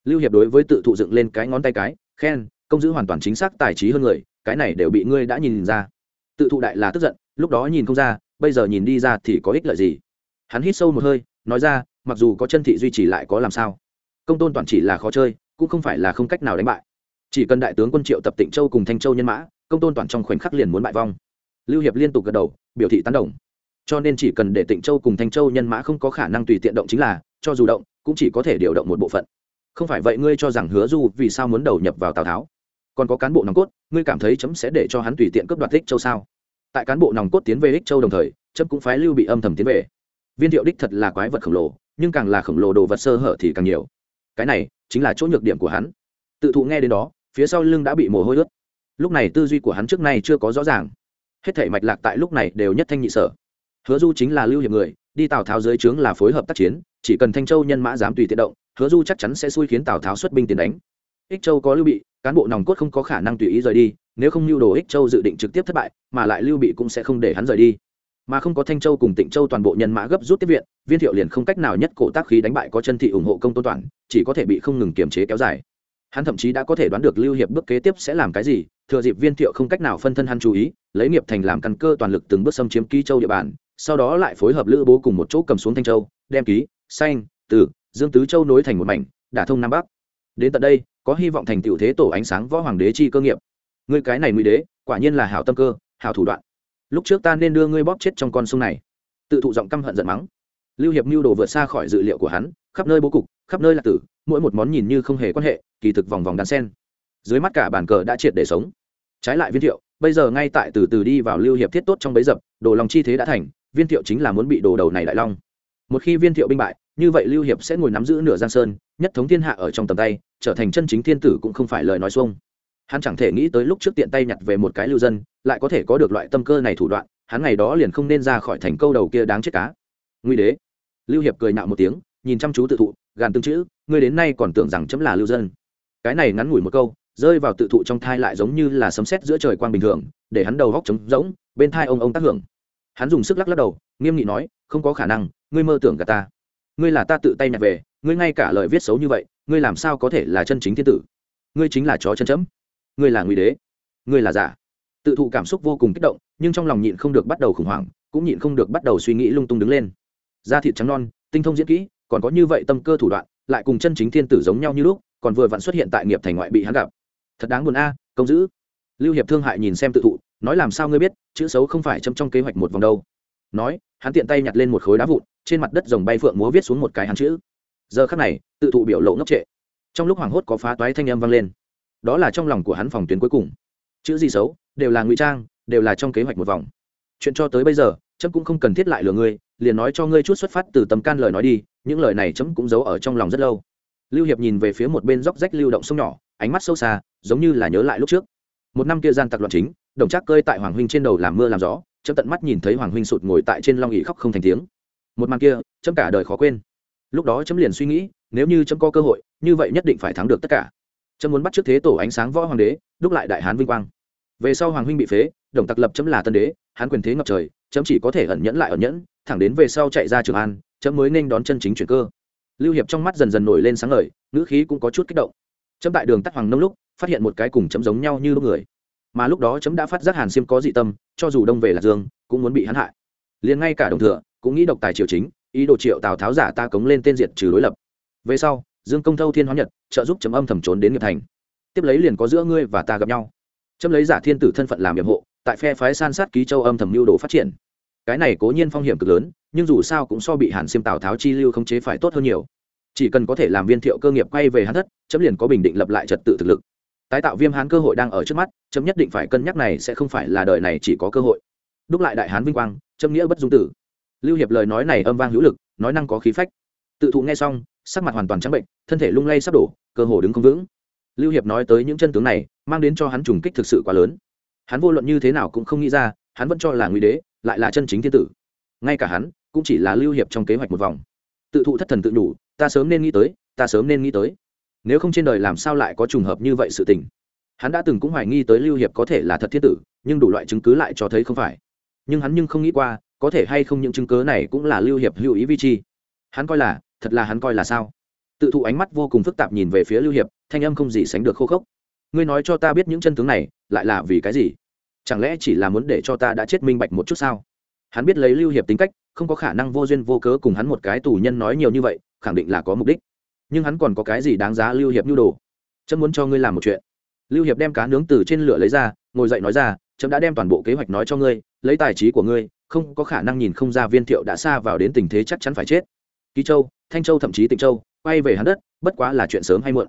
Lưu hiệp đối với tự thụ dựng lên cái ngón tay cái, khen, công giữ hoàn toàn chính xác tài trí hơn người, cái này đều bị ngươi đã nhìn ra. Tự thụ đại là tức giận, lúc đó nhìn không ra, bây giờ nhìn đi ra thì có ích lợi gì? Hắn hít sâu một hơi, nói ra mặc dù có chân thị duy trì lại có làm sao. Công tôn toàn chỉ là khó chơi, cũng không phải là không cách nào đánh bại. Chỉ cần đại tướng quân triệu tập tịnh châu cùng thanh châu nhân mã, công tôn toàn trong khoảnh khắc liền muốn bại vong. Lưu hiệp liên tục gật đầu, biểu thị tán đồng. Cho nên chỉ cần để tịnh châu cùng thanh châu nhân mã không có khả năng tùy tiện động chính là, cho dù động, cũng chỉ có thể điều động một bộ phận. Không phải vậy ngươi cho rằng hứa du vì sao muốn đầu nhập vào tào tháo? Còn có cán bộ nòng cốt, ngươi cảm thấy chấm sẽ để cho hắn tùy tiện cướp đoạt ích châu sao? Tại cán bộ nòng cốt tiến về ích châu đồng thời, chấm cũng phái lưu bị âm thầm tiến về. Viên thiệu đích thật là quái vật khổng lồ nhưng càng là khổng lồ đồ vật sơ hở thì càng nhiều. Cái này chính là chỗ nhược điểm của hắn. Tự thụ nghe đến đó, phía sau lưng đã bị mồ hôi ướt. Lúc này tư duy của hắn trước nay chưa có rõ ràng. Hết thể mạch lạc tại lúc này đều nhất thanh nhị sở. Hứa du chính là lưu hiệp người, đi tào tháo dưới trướng là phối hợp tác chiến, chỉ cần thanh châu nhân mã dám tùy tiện động, hứa du chắc chắn sẽ xui khiến tào tháo xuất binh tiền đánh. Ích châu có lưu bị, cán bộ nòng cốt không có khả năng tùy ý rời đi, nếu không lưu đồ ích châu dự định trực tiếp thất bại, mà lại lưu bị cũng sẽ không để hắn rời đi mà không có thanh châu cùng tịnh châu toàn bộ nhân mã gấp rút tiếp viện viên thiệu liền không cách nào nhất cổ tác khí đánh bại có chân thị ủng hộ công tôn toàn chỉ có thể bị không ngừng kiềm chế kéo dài. Hắn thậm chí đã có thể đoán được lưu hiệp bước kế tiếp sẽ làm cái gì thừa dịp viên thiệu không cách nào phân thân hắn chú ý lấy nghiệp thành làm căn cơ toàn lực từng bước xâm chiếm ký châu địa bàn sau đó lại phối hợp lữ bố cùng một chỗ cầm xuống thanh châu đem ký xanh tử, dương tứ châu nối thành một mảnh đả thông nam bắc. Đến tận đây có hy vọng thành tựu thế tổ ánh sáng võ hoàng đế chi cơ nghiệp. Ngươi cái này nguy đế quả nhiên là hảo tâm cơ hảo thủ đoạn lúc trước ta nên đưa ngươi bóp chết trong con sông này. Tự thụ giọng căm hận giận mắng. Lưu hiệp mưu đồ vượt xa khỏi dự liệu của hắn, khắp nơi bố cục, khắp nơi là tử, mỗi một món nhìn như không hề quan hệ, kỳ thực vòng vòng đan sen. Dưới mắt cả bàn cờ đã triệt để sống. Trái lại viên thiệu, bây giờ ngay tại từ từ đi vào lưu hiệp thiết tốt trong bấy dập, đồ lòng chi thế đã thành, viên thiệu chính là muốn bị đồ đầu này đại long. Một khi viên thiệu binh bại, như vậy lưu hiệp sẽ ngồi nắm giữ nửa giang sơn, nhất thống thiên hạ ở trong tầm tay, trở thành chân chính thiên tử cũng không phải lời nói xuông hắn chẳng thể nghĩ tới lúc trước tiện tay nhặt về một cái lưu dân, lại có thể có được loại tâm cơ này thủ đoạn, hắn ngày đó liền không nên ra khỏi thành câu đầu kia đáng chết cá. Nguy đế. Lưu hiệp cười nạo một tiếng, nhìn chăm chú tự thụ, gàn tương chữ, ngươi đến nay còn tưởng rằng chấm là lưu dân. Cái này ngắn ngủi một câu, rơi vào tự thụ trong thai lại giống như là sấm sét giữa trời quang bình thường, để hắn đầu góc trống rỗng, bên thai ông ông tác hưởng. Hắn dùng sức lắc lắc đầu, nghiêm nghị nói, không có khả năng, ngươi mơ tưởng cả ta. Ngươi là ta tự tay nhặt về, ngươi ngay cả lời viết xấu như vậy, ngươi làm sao có thể là chân chính thiên tử? Ngươi chính là chó chân chấm ngươi là ngụy đế, ngươi là giả. Tự thụ cảm xúc vô cùng kích động, nhưng trong lòng nhịn không được bắt đầu khủng hoảng, cũng nhịn không được bắt đầu suy nghĩ lung tung đứng lên. Da thịt trắng non, tinh thông diễn kỹ, còn có như vậy tâm cơ thủ đoạn, lại cùng chân chính thiên tử giống nhau như lúc, còn vừa vặn xuất hiện tại nghiệp thành ngoại bị hắn gặp. Thật đáng buồn a, công giữ lưu hiệp thương hại nhìn xem tự thụ, nói làm sao ngươi biết, chữ xấu không phải châm trong kế hoạch một vòng đâu. Nói, hắn tiện tay nhặt lên một khối đá vụn, trên mặt đất dòng bay phượng múa viết xuống một cái hắn chữ. Giờ khắc này, tự thụ biểu lộ ngốc trệ. Trong lúc hoảng hốt có phá toái thanh âm vang lên đó là trong lòng của hắn phòng tuyến cuối cùng. Chữ gì xấu, đều là ngụy trang, đều là trong kế hoạch một vòng. Chuyện cho tới bây giờ, chấm cũng không cần thiết lại lừa ngươi, liền nói cho ngươi chút xuất phát từ tầm can lời nói đi, những lời này chấm cũng giấu ở trong lòng rất lâu. Lưu hiệp nhìn về phía một bên dốc rách lưu động sông nhỏ, ánh mắt sâu xa, giống như là nhớ lại lúc trước. Một năm kia gian tặc loạn chính, đồng trác cơi tại hoàng huynh trên đầu làm mưa làm gió, chấm tận mắt nhìn thấy hoàng huynh sụt ngồi tại trên long ỉ khóc không thành tiếng. Một màn kia, chấm cả đời khó quên. Lúc đó chấm liền suy nghĩ, nếu như chấm có cơ hội, như vậy nhất định phải thắng được tất cả chấm muốn bắt trước thế tổ ánh sáng võ hoàng đế, đúc lại đại hán vinh quang. Về sau hoàng huynh bị phế, đồng tặc lập chấm là tân đế, hán quyền thế ngập trời, chấm chỉ có thể ẩn nhẫn lại ẩn nhẫn, thẳng đến về sau chạy ra trường an, chấm mới nên đón chân chính chuyển cơ. Lưu hiệp trong mắt dần dần nổi lên sáng ngời, ngữ khí cũng có chút kích động. Chấm tại đường tắt hoàng nông lúc, phát hiện một cái cùng chấm giống nhau như lúc người. Mà lúc đó chấm đã phát giác hàn xiêm có dị tâm, cho dù đông về lạc dương, cũng muốn bị hắn hại. Liền ngay cả đồng thừa, cũng nghĩ độc tài triều chính, ý đồ triệu tào tháo giả ta cống lên tên diệt trừ đối lập. Về sau dương công thâu thiên hóa nhật, trợ giúp chấm âm thầm trốn đến nghiệp thành. Tiếp lấy liền có giữa ngươi và ta gặp nhau. Chấm lấy giả thiên tử thân phận làm nhiệm hộ, tại phe phái san sát ký châu âm thầm mưu đồ phát triển. Cái này cố nhiên phong hiểm cực lớn, nhưng dù sao cũng so bị hàn xiêm tào tháo chi lưu không chế phải tốt hơn nhiều. Chỉ cần có thể làm viên thiệu cơ nghiệp quay về hắn thất chấm liền có bình định lập lại trật tự thực lực. Tái tạo viêm hán cơ hội đang ở trước mắt chấm nhất định phải cân nhắc này sẽ không phải là đời này chỉ có cơ hội. Đúc lại đại hán vinh quang chấm nghĩa bất dung tử. Lưu hiệp lời nói này âm vang hữu lực, nói năng có khí phách. Tự thụ nghe xong sắc mặt hoàn toàn trắng bệnh, thân thể lung lay sắp đổ, cơ hồ đứng không vững. Lưu hiệp nói tới những chân tướng này, mang đến cho hắn trùng kích thực sự quá lớn. Hắn vô luận như thế nào cũng không nghĩ ra, hắn vẫn cho là nguy đế, lại là chân chính thiên tử. Ngay cả hắn, cũng chỉ là lưu hiệp trong kế hoạch một vòng. Tự thụ thất thần tự đủ, ta sớm nên nghĩ tới, ta sớm nên nghĩ tới. Nếu không trên đời làm sao lại có trùng hợp như vậy sự tình? Hắn đã từng cũng hoài nghi tới lưu hiệp có thể là thật thiên tử, nhưng đủ loại chứng cứ lại cho thấy không phải. Nhưng hắn nhưng không nghĩ qua, có thể hay không những chứng cứ này cũng là lưu hiệp hữu ý vi chi. Hắn coi là thật là hắn coi là sao? Tự thụ ánh mắt vô cùng phức tạp nhìn về phía lưu hiệp, thanh âm không gì sánh được khô khốc. Ngươi nói cho ta biết những chân tướng này, lại là vì cái gì? Chẳng lẽ chỉ là muốn để cho ta đã chết minh bạch một chút sao? Hắn biết lấy lưu hiệp tính cách, không có khả năng vô duyên vô cớ cùng hắn một cái tù nhân nói nhiều như vậy, khẳng định là có mục đích. Nhưng hắn còn có cái gì đáng giá lưu hiệp nhu đồ? Trâm muốn cho ngươi làm một chuyện. Lưu hiệp đem cá nướng từ trên lửa lấy ra, ngồi dậy nói ra trâm đã đem toàn bộ kế hoạch nói cho ngươi, lấy tài trí của ngươi, không có khả năng nhìn không ra viên thiệu đã xa vào đến tình thế chắc chắn phải chết. Ký châu thanh châu thậm chí tịnh châu, quay về hắn đất, bất quá là chuyện sớm hay muộn.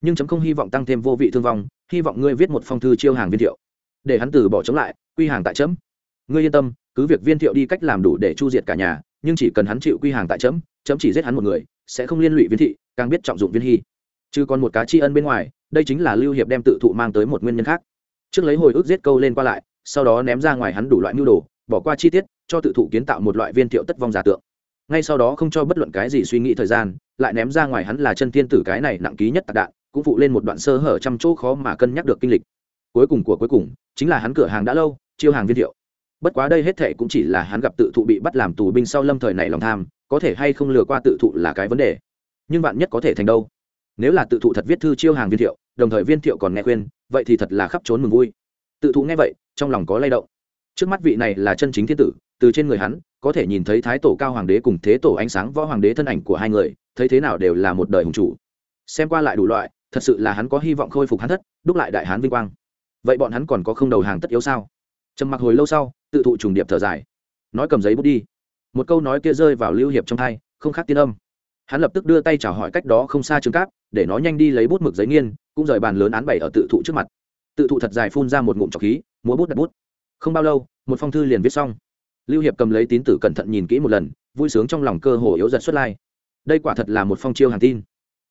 Nhưng chấm không hy vọng tăng thêm vô vị thương vong, hy vọng ngươi viết một phong thư chiêu hàng viên thiệu. Để hắn từ bỏ chống lại, quy hàng tại chấm. Ngươi yên tâm, cứ việc viên thiệu đi cách làm đủ để chu diệt cả nhà, nhưng chỉ cần hắn chịu quy hàng tại chấm chấm chỉ giết hắn một người, sẽ không liên lụy viên thị, càng biết trọng dụng viên hy. Chứ còn một cá tri ân bên ngoài, đây chính là lưu hiệp đem tự thụ mang tới một nguyên nhân khác. Trước lấy hồi ức giết câu lên qua lại, sau đó ném ra ngoài hắn đủ loại mưu đồ, bỏ qua chi tiết, cho tự thụ kiến tạo một loại viên thiệu tất vong giả tượng ngay sau đó không cho bất luận cái gì suy nghĩ thời gian, lại ném ra ngoài hắn là chân tiên tử cái này nặng ký nhất tạc đạn, cũng phụ lên một đoạn sơ hở trăm chỗ khó mà cân nhắc được kinh lịch. Cuối cùng của cuối cùng, chính là hắn cửa hàng đã lâu, chiêu hàng viên thiệu. Bất quá đây hết thệ cũng chỉ là hắn gặp tự thụ bị bắt làm tù binh sau lâm thời này lòng tham, có thể hay không lừa qua tự thụ là cái vấn đề. Nhưng bạn nhất có thể thành đâu? Nếu là tự thụ thật viết thư chiêu hàng viên thiệu, đồng thời viên thiệu còn nghe khuyên, vậy thì thật là khắp trốn mừng vui. Tự thụ nghe vậy, trong lòng có lay động. Trước mắt vị này là chân chính thiên tử từ trên người hắn, có thể nhìn thấy thái tổ cao hoàng đế cùng thế tổ ánh sáng võ hoàng đế thân ảnh của hai người, thấy thế nào đều là một đời hùng chủ. Xem qua lại đủ loại, thật sự là hắn có hy vọng khôi phục hắn thất, đúc lại đại hán vinh quang. Vậy bọn hắn còn có không đầu hàng tất yếu sao? Trầm mặc hồi lâu sau, tự thụ trùng điệp thở dài. Nói cầm giấy bút đi. Một câu nói kia rơi vào lưu hiệp trong thai, không khác tiên âm. Hắn lập tức đưa tay chào hỏi cách đó không xa trường cáp, để nó nhanh đi lấy bút mực giấy nghiên, cũng rời bàn lớn án bày ở tự thụ trước mặt. Tự thụ thật dài phun ra một ngụm trọc khí, múa bút đặt bút. Không bao lâu, một phong thư liền viết xong lưu hiệp cầm lấy tín tử cẩn thận nhìn kỹ một lần, vui sướng trong lòng cơ hồ yếu giật xuất lai. Đây quả thật là một phong chiêu hàng tin.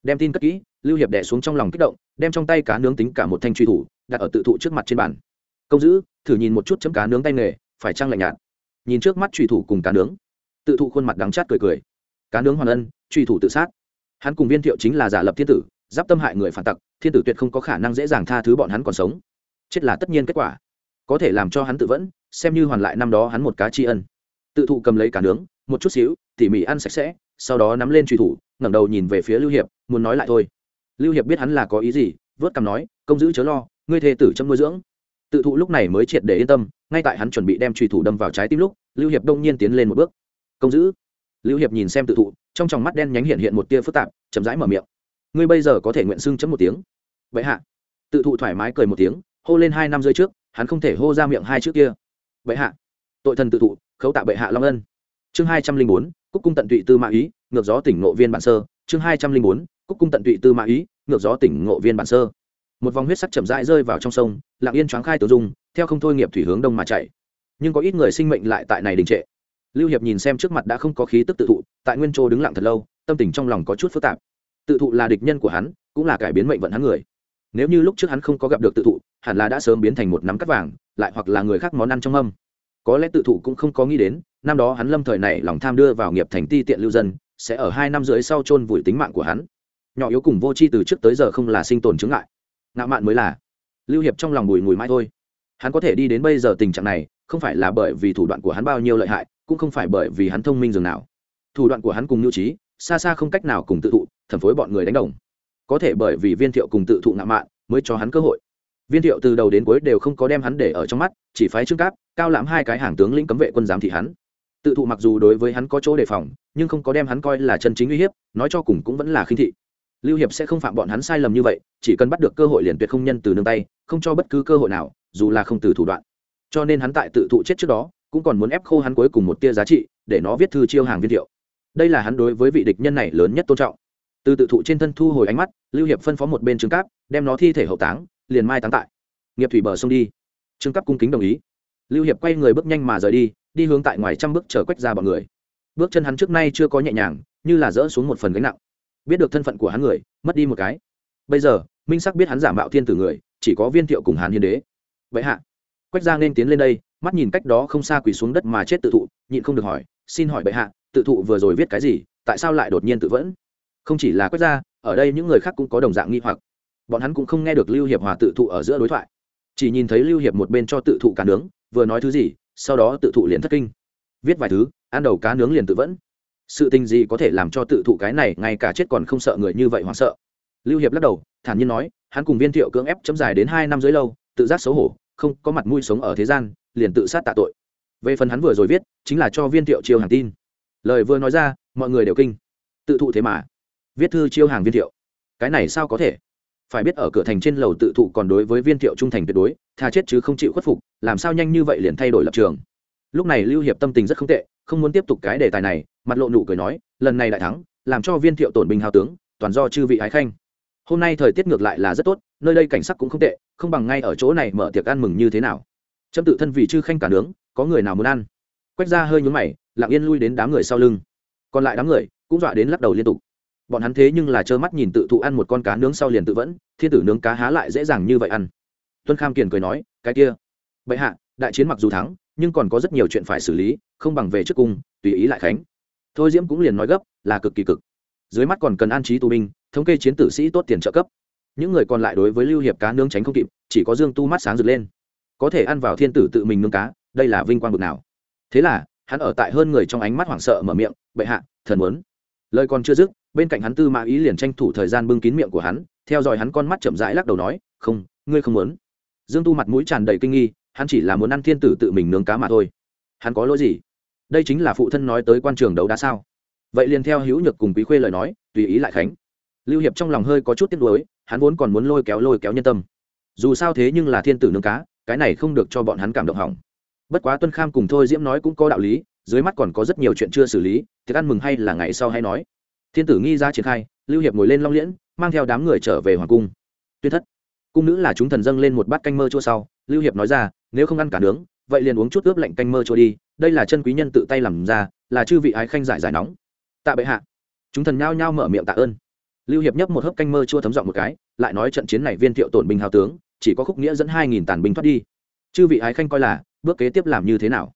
Đem tin cất kỹ, lưu hiệp đẻ xuống trong lòng kích động, đem trong tay cá nướng tính cả một thanh truy thủ, đặt ở tự thụ trước mặt trên bàn. Công giữ, thử nhìn một chút chấm cá nướng tay nghề, phải trăng lạnh nhạt? Nhìn trước mắt truy thủ cùng cá nướng. Tự thụ khuôn mặt đắng chát cười cười. Cá nướng hoàn ân, truy thủ tự sát. Hắn cùng viên thiệu chính là giả lập thiên tử, giáp tâm hại người phản tặc, thiên tử tuyệt không có khả năng dễ dàng tha thứ bọn hắn còn sống. Chết là tất nhiên kết quả có thể làm cho hắn tự vẫn, xem như hoàn lại năm đó hắn một cá tri ân. Tự thụ cầm lấy cả nướng, một chút xíu, tỉ mỉ ăn sạch sẽ, sau đó nắm lên truy thủ, ngẩng đầu nhìn về phía lưu hiệp, muốn nói lại thôi. Lưu hiệp biết hắn là có ý gì, vớt cằm nói, công giữ chớ lo, ngươi thê tử trong nuôi dưỡng. Tự thụ lúc này mới triệt để yên tâm, ngay tại hắn chuẩn bị đem truy thủ đâm vào trái tim lúc, lưu hiệp đông nhiên tiến lên một bước. Công giữ. Lưu hiệp nhìn xem tự thụ, trong tròng mắt đen nhánh hiện hiện một tia phức tạp, chậm rãi mở miệng. Ngươi bây giờ có thể nguyện xưng chấm một tiếng. Vậy hạ. Tự thụ thoải mái cười một tiếng, hô lên hai năm rơi trước hắn không thể hô ra miệng hai chữ kia. Bệ hạ, tội thần tự thụ, khấu tạ bệ hạ long ân. Chương hai trăm linh bốn, cúc cung tận tụy tư mã ý, ngược gió tỉnh ngộ viên bản sơ. Chương hai trăm linh bốn, cúc cung tận tụy tư mã ý, ngược gió tỉnh ngộ viên bản sơ. Một vòng huyết sắc chậm rãi rơi vào trong sông, lặng yên choáng khai tử dung, theo không thôi nghiệp thủy hướng đông mà chạy. Nhưng có ít người sinh mệnh lại tại này đình trệ. Lưu hiệp nhìn xem trước mặt đã không có khí tức tự thụ, tại nguyên châu đứng lặng thật lâu, tâm tình trong lòng có chút phức tạp. Tự thụ là địch nhân của hắn, cũng là cải biến mệnh vận hắn người nếu như lúc trước hắn không có gặp được tự thụ, hẳn là đã sớm biến thành một nắm cắt vàng, lại hoặc là người khác món ăn trong âm có lẽ tự thụ cũng không có nghĩ đến, năm đó hắn lâm thời này lòng tham đưa vào nghiệp thành ti tiện lưu dân, sẽ ở hai năm rưỡi sau chôn vùi tính mạng của hắn. Nhỏ yếu cùng vô tri từ trước tới giờ không là sinh tồn chứng ngại. Ngạo mạn mới là. Lưu hiệp trong lòng bùi ngùi mãi thôi. Hắn có thể đi đến bây giờ tình trạng này, không phải là bởi vì thủ đoạn của hắn bao nhiêu lợi hại, cũng không phải bởi vì hắn thông minh dường nào. Thủ đoạn của hắn cùng nhu trí, xa xa không cách nào cùng tự thụ, thẩm phối bọn người đánh đồng có thể bởi vì viên thiệu cùng tự thụ ngạo mạn mới cho hắn cơ hội. Viên thiệu từ đầu đến cuối đều không có đem hắn để ở trong mắt, chỉ phái trương cáp, cao lãm hai cái hàng tướng lĩnh cấm vệ quân giám thị hắn. Tự thụ mặc dù đối với hắn có chỗ đề phòng, nhưng không có đem hắn coi là chân chính uy hiếp, nói cho cùng cũng vẫn là khinh thị. Lưu hiệp sẽ không phạm bọn hắn sai lầm như vậy, chỉ cần bắt được cơ hội liền tuyệt không nhân từ nương tay, không cho bất cứ cơ hội nào, dù là không từ thủ đoạn. Cho nên hắn tại tự thụ chết trước đó, cũng còn muốn ép khô hắn cuối cùng một tia giá trị, để nó viết thư chiêu hàng viên thiệu. Đây là hắn đối với vị địch nhân này lớn nhất tôn trọng từ tự thụ trên thân thu hồi ánh mắt, lưu hiệp phân phó một bên trương cáp, đem nó thi thể hậu táng, liền mai táng tại. Nghiệp thủy bờ sông đi. Trương cáp cung kính đồng ý. Lưu hiệp quay người bước nhanh mà rời đi đi hướng tại ngoài trăm bước chờ quách ra bọn người. Bước chân hắn trước nay chưa có nhẹ nhàng, như là dỡ xuống một phần gánh nặng. Biết được thân phận của hắn người, mất đi một cái. Bây giờ, minh sắc biết hắn giả mạo thiên tử người, chỉ có viên thiệu cùng hắn hiến đế. Vậy hạ, quách ra nên tiến lên đây, mắt nhìn cách đó không xa quỳ xuống đất mà chết tự thụ, nhịn không được hỏi, xin hỏi bệ hạ, tự thụ vừa rồi viết cái gì, tại sao lại đột nhiên tự vẫn? Không chỉ là quách gia ở đây những người khác cũng có đồng dạng nghi hoặc. Bọn hắn cũng không nghe được lưu hiệp hòa tự thụ ở giữa đối thoại. Chỉ nhìn thấy lưu hiệp một bên cho tự thụ cá nướng, vừa nói thứ gì, sau đó tự thụ liền thất kinh. Viết vài thứ, ăn đầu cá nướng liền tự vẫn. Sự tình gì có thể làm cho tự thụ cái này ngay cả chết còn không sợ người như vậy hoảng sợ. Lưu hiệp lắc đầu, thản nhiên nói, hắn cùng viên thiệu cưỡng ép chấm dài đến hai năm dưới lâu, tự giác xấu hổ, không có mặt mũi sống ở thế gian, liền tự sát tạ tội. Về phần hắn vừa rồi viết, chính là cho viên thiệu chiêu hàng tin. Lời vừa nói ra, mọi người đều kinh. Tự thụ thế mà viết thư chiêu hàng viên thiệu. Cái này sao có thể? Phải biết ở cửa thành trên lầu tự thụ còn đối với viên thiệu trung thành tuyệt đối, tha chết chứ không chịu khuất phục, làm sao nhanh như vậy liền thay đổi lập trường? Lúc này lưu hiệp tâm tình rất không tệ, không muốn tiếp tục cái đề tài này, mặt lộ nụ cười nói, lần này đại thắng, làm cho viên thiệu tổn binh hào tướng, toàn do chư vị ái khanh. Hôm nay thời tiết ngược lại là rất tốt, nơi đây cảnh sắc cũng không tệ, không bằng ngay ở chỗ này mở tiệc ăn mừng như thế nào. Trâm tự thân vì chư khanh cả nướng, có người nào muốn ăn? Quách ra hơi nhúng mày, lặng yên lui đến đám người sau lưng. Còn lại đám người cũng dọa đến lắc đầu liên tục bọn hắn thế nhưng là trơ mắt nhìn tự thụ ăn một con cá nướng sau liền tự vẫn, thiên tử nướng cá há lại dễ dàng như vậy ăn. Tuân kham kiền cười nói, cái kia, bệ hạ, đại chiến mặc dù thắng, nhưng còn có rất nhiều chuyện phải xử lý, không bằng về trước cung, tùy ý lại khánh. Thôi diễm cũng liền nói gấp, là cực kỳ cực. Dưới mắt còn cần an trí tù binh, thống kê chiến tử sĩ tốt tiền trợ cấp. Những người còn lại đối với lưu hiệp cá nướng tránh không kịp, chỉ có dương tu mắt sáng rực lên. Có thể ăn vào thiên tử tự mình nướng cá, đây là vinh quang bực nào. Thế là, hắn ở tại hơn người trong ánh mắt hoảng sợ mở miệng, bệ hạ, thần muốn. Lời còn chưa dứt bên cạnh hắn tư mã ý liền tranh thủ thời gian bưng kín miệng của hắn, theo dõi hắn con mắt chậm rãi lắc đầu nói, không, ngươi không muốn. Dương tu mặt mũi tràn đầy kinh nghi, hắn chỉ là muốn ăn thiên tử tự mình nướng cá mà thôi. Hắn có lỗi gì? Đây chính là phụ thân nói tới quan trường đấu đá sao? Vậy liền theo hữu nhược cùng quý khuê lời nói, tùy ý lại khánh. Lưu hiệp trong lòng hơi có chút tiếc nuối, hắn vốn còn muốn lôi kéo lôi kéo nhân tâm. Dù sao thế nhưng là thiên tử nướng cá, cái này không được cho bọn hắn cảm động hỏng. Bất quá tuân kham cùng thôi diễm nói cũng có đạo lý, dưới mắt còn có rất nhiều chuyện chưa xử lý thì ăn mừng hay là ngày sau hay nói thiên tử nghi ra triển khai, lưu hiệp ngồi lên long liễn, mang theo đám người trở về hoàng cung. Tuyên thất. Cung nữ là chúng thần dâng lên một bát canh mơ chua sau, lưu hiệp nói ra, nếu không ăn cả nướng, vậy liền uống chút ướp lạnh canh mơ chua đi, đây là chân quý nhân tự tay làm ra, là chư vị ái khanh giải giải nóng. Tạ bệ hạ. Chúng thần nhao nhao mở miệng tạ ơn. Lưu hiệp nhấp một hớp canh mơ chua thấm giọng một cái, lại nói trận chiến này viên thiệu tổn binh hào tướng, chỉ có khúc nghĩa dẫn hai nghìn tàn binh thoát đi. Chư vị ái khanh coi là, bước kế tiếp làm như thế nào?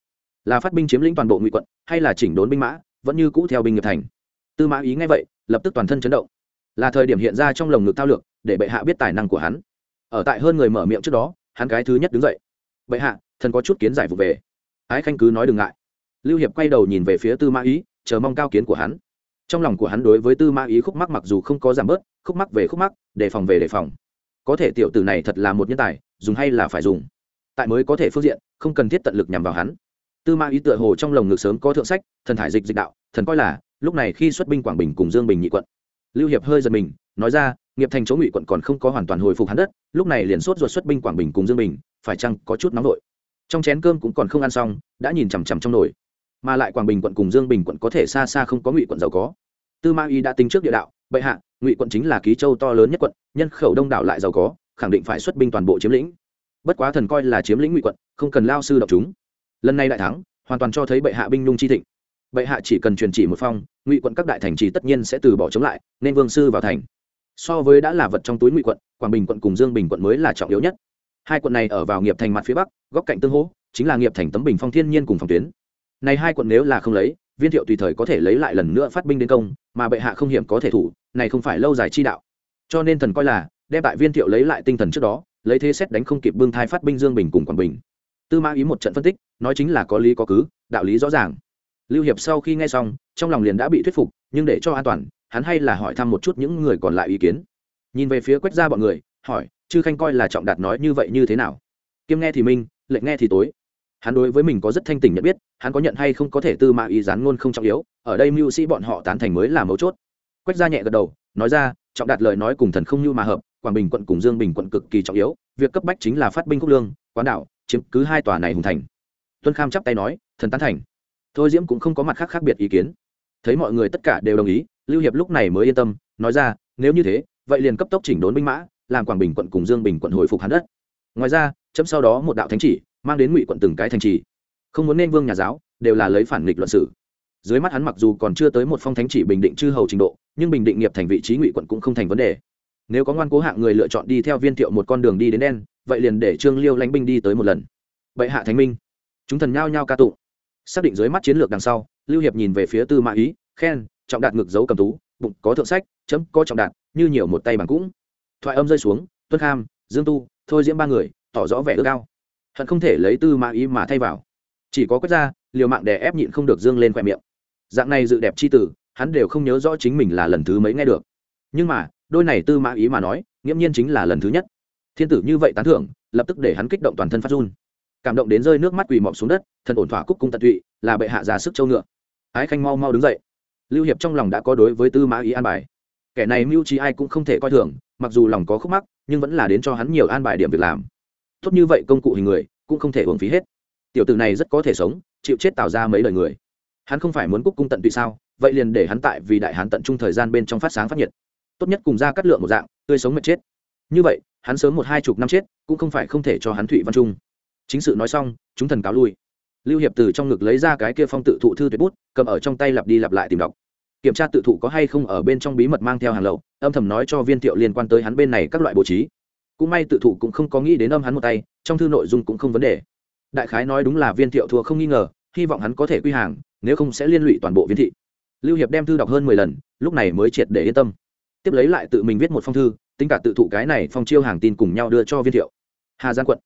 Là phát binh chiếm lĩnh toàn bộ ngụy quận, hay là chỉnh đốn binh mã, vẫn như cũ theo binh nghiệp thành? Tư mã ý ngay vậy, lập tức toàn thân chấn động. Là thời điểm hiện ra trong lồng ngực thao lược, để bệ hạ biết tài năng của hắn. Ở tại hơn người mở miệng trước đó, hắn cái thứ nhất đứng dậy. Bệ hạ, thần có chút kiến giải vụ về. Ái khanh cứ nói đừng ngại. Lưu hiệp quay đầu nhìn về phía tư mã ý, chờ mong cao kiến của hắn. Trong lòng của hắn đối với tư mã ý khúc mắc mặc dù không có giảm bớt, khúc mắc về khúc mắc, đề phòng về đề phòng. Có thể tiểu tử này thật là một nhân tài, dùng hay là phải dùng. Tại mới có thể phương diện, không cần thiết tận lực nhằm vào hắn. Tư mã ý tựa hồ trong lồng ngực sớm có thượng sách, thần thải dịch dịch đạo, thần coi là lúc này khi xuất binh quảng bình cùng dương bình nhị quận, lưu hiệp hơi giật mình, nói ra, nghiệp thành chỗ ngụy quận còn không có hoàn toàn hồi phục hắn đất, lúc này liền sốt ruột xuất binh quảng bình cùng dương bình, phải chăng có chút nóng vội trong chén cơm cũng còn không ăn xong, đã nhìn chằm chằm trong nồi. Mà lại quảng bình quận cùng dương bình quận có thể xa xa không có ngụy quận giàu có. Tư ma y đã tính trước địa đạo, bệ hạ, ngụy quận chính là ký châu to lớn nhất quận, nhân khẩu đông đảo lại giàu có, khẳng định phải xuất binh toàn bộ chiếm lĩnh. Bất quá thần coi là chiếm lĩnh ngụy quận, không cần lao sư đọc chúng. Lần này đại thắng, hoàn toàn cho thấy bệ hạ binh nhung chi thịnh bệ hạ chỉ cần truyền chỉ một phong, ngụy quận các đại thành trì tất nhiên sẽ từ bỏ chống lại, nên vương sư vào thành. So với đã là vật trong túi ngụy quận, quảng bình quận cùng dương bình quận mới là trọng yếu nhất. Hai quận này ở vào nghiệp thành mặt phía bắc, góc cạnh tương hỗ, chính là nghiệp thành tấm bình phong thiên nhiên cùng phòng tuyến. Này hai quận nếu là không lấy, viên thiệu tùy thời có thể lấy lại lần nữa phát binh đến công, mà bệ hạ không hiểm có thể thủ, này không phải lâu dài chi đạo. Cho nên thần coi là, đem tại viên thiệu lấy lại tinh thần trước đó, lấy thế xét đánh không kịp bưng thai phát binh dương bình cùng quảng bình. Tư mã ý một trận phân tích, nói chính là có lý có cứ, đạo lý rõ ràng lưu hiệp sau khi nghe xong, trong lòng liền đã bị thuyết phục, nhưng để cho an toàn, hắn hay là hỏi thăm một chút những người còn lại ý kiến. Nhìn về phía quách ra bọn người, hỏi, chư khanh coi là trọng đạt nói như vậy như thế nào? Kiêm nghe thì minh, lệnh nghe thì tối. Hắn đối với mình có rất thanh tình nhận biết, hắn có nhận hay không có thể tư mạ ý gián ngôn không trọng yếu, ở đây mưu sĩ bọn họ tán thành mới là mấu chốt. Quách ra nhẹ gật đầu, nói ra, trọng đạt lời nói cùng thần không như mà hợp, quảng bình quận cùng dương bình quận cực kỳ trọng yếu, việc cấp bách chính là phát binh quốc lương, quán đảo chiếm cứ hai tòa này hùng thành. Tuân kham chắp tay nói, thần tán thành thôi diễm cũng không có mặt khác khác biệt ý kiến. Thấy mọi người tất cả đều đồng ý, lưu hiệp lúc này mới yên tâm, nói ra, nếu như thế, vậy liền cấp tốc chỉnh đốn binh mã, làm quảng bình quận cùng dương bình quận hồi phục hắn đất. Ngoài ra, chấm sau đó một đạo thánh chỉ, mang đến ngụy quận từng cái thành trì. Không muốn nên vương nhà giáo, đều là lấy phản nghịch luận sử dưới mắt hắn mặc dù còn chưa tới một phong thánh chỉ bình định chư hầu trình độ, nhưng bình định nghiệp thành vị trí ngụy quận cũng không thành vấn đề. Nếu có ngoan cố hạng người lựa chọn đi theo viên thiệu một con đường đi đến đen, vậy liền để trương liêu lãnh binh đi tới một lần. Bệ hạ thánh minh. Chúng thần nhao nhao ca tụng xác định dưới mắt chiến lược đằng sau, lưu hiệp nhìn về phía tư mã ý, khen, trọng đạt ngực dấu cầm tú, bụng có thượng sách, chấm có trọng đạt, như nhiều một tay bằng cũng. Thoại âm rơi xuống tuân kham, dương tu, thôi diễm ba người, tỏ rõ vẻ ước cao hận không thể lấy tư mã ý mà thay vào. Chỉ có quét ra, liều mạng đè ép nhịn không được dương lên khoe miệng. Dạng này dự đẹp c h i tử, hắn đều không nhớ rõ chính mình là lần thứ mấy nghe được. Nhưng mà, đôi này tư mã ý mà nói, nghiễm nhiên chính là lần thứ nhất. Thiên tử như vậy tán thưởng, lập tức để hắn kích động toàn thân phát run cảm động đến rơi nước mắt quỳ mọc xuống đất, thần ổn thỏa cúc cung tận tụy, là bệ hạ ra sức châu ngựa. Ái khanh mau mau đứng dậy. Lưu hiệp trong lòng đã có đối với tư mã ý an bài. Kẻ này mưu trí ai cũng không thể coi thường, mặc dù lòng có khúc mắc, nhưng vẫn là đến cho hắn nhiều an bài điểm việc làm. Tốt như vậy công cụ hình người, cũng không thể hưởng phí hết. Tiểu tử này rất có thể sống, chịu chết tạo ra mấy lời người. Hắn không phải muốn cúc cung tận tụy sao? Vậy liền để hắn tại vì đại hắn tận trung thời gian bên trong phát sáng phát nhiệt. Tốt nhất cùng ra cắt lượng một dạng, tươi sống mệt chết. Như vậy, hắn sớm một hai chục năm chết, cũng không phải không thể cho hắn thụy văn trung chính sự nói xong, chúng thần cáo lui. Lưu hiệp từ trong ngực lấy ra cái kia phong tự thụ thư tuyệt bút, cầm ở trong tay lặp đi lặp lại tìm đọc. Kiểm tra tự thụ có hay không ở bên trong bí mật mang theo hàng lậu, âm thầm nói cho viên thiệu liên quan tới hắn bên này các loại bố trí. Cũng may tự thụ cũng không có nghĩ đến âm hắn một tay, trong thư nội dung cũng không vấn đề. Đại khái nói đúng là viên thiệu thua không nghi ngờ, hy vọng hắn có thể quy hàng, nếu không sẽ liên lụy toàn bộ viên thị. Lưu hiệp đem thư đọc hơn mười lần, lúc này mới triệt để yên tâm. Tiếp lấy lại tự mình viết một phong thư, tính cả tự thụ cái này phong chiêu hàng tin cùng nhau đưa cho viên thiệu. Hà giang quận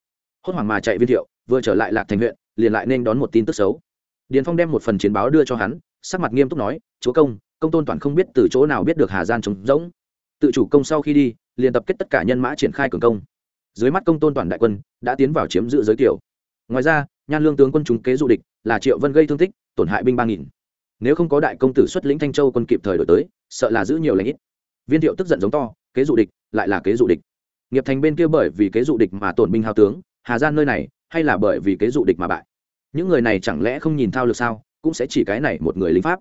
hốt hoảng mà chạy viên thiệu, vừa trở lại lạc thành huyện, liền lại nên đón một tin tức xấu. Điền phong đem một phần chiến báo đưa cho hắn, sắc mặt nghiêm túc nói, chúa công công tôn toàn không biết từ chỗ nào biết được hà gian trống rỗng. Tự chủ công sau khi đi, liền tập kết tất cả nhân mã triển khai cường công. Dưới mắt công tôn toàn đại quân đã tiến vào chiếm giữ giới kiểu. Ngoài ra, nhan lương tướng quân chúng kế dụ địch là triệu vân gây thương tích, tổn hại binh ba nghìn. Nếu không có đại công tử xuất lĩnh thanh châu quân kịp thời đổi tới, sợ là giữ nhiều lãnh ít. Viên thiệu tức giận giống to, kế dụ địch lại là kế dụ địch. Nghiệp thành bên kia bởi vì kế dụ địch mà tổn binh hao tướng hà gian nơi này, hay là bởi vì kế dụ địch mà bại? Những người này chẳng lẽ không nhìn thao lược sao? Cũng sẽ chỉ cái này một người lính pháp.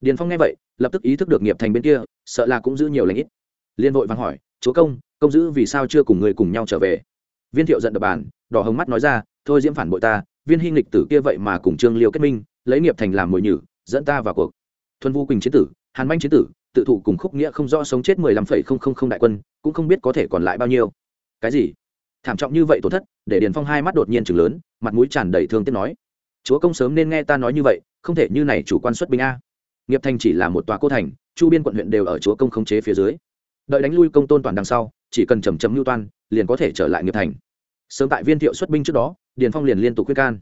Điền phong nghe vậy, lập tức ý thức được nghiệp thành bên kia, sợ là cũng giữ nhiều lãnh ít. Liên vội vàng hỏi, chúa công công giữ vì sao chưa cùng người cùng nhau trở về? Viên thiệu giận đập bàn, đỏ hồng mắt nói ra, thôi diễm phản bội ta, viên hy nghịch tử kia vậy mà cùng trương liêu kết minh, lấy nghiệp thành làm mồi nhử, dẫn ta vào cuộc. Thuần vu quỳnh chiến tử, hàn manh chiến tử, tự thủ cùng khúc nghĩa không rõ sống chết mười lăm phẩy không không không đại quân, cũng không biết có thể còn lại bao nhiêu. Cái gì? Thảm trọng như vậy tổn thất, để điền phong hai mắt đột nhiên chừng lớn, mặt mũi tràn đầy thương tiếc nói, chúa công sớm nên nghe ta nói như vậy, không thể như này chủ quan xuất binh a. Nghiệp thành chỉ là một tòa cô thành, chu biên quận huyện đều ở chúa công khống chế phía dưới. Đợi đánh lui công tôn toàn đằng sau, chỉ cần chầm chấm lưu toan, liền có thể trở lại nghiệp thành. Sớm tại viên thiệu xuất binh trước đó, điền phong liền liên tục khuyên can.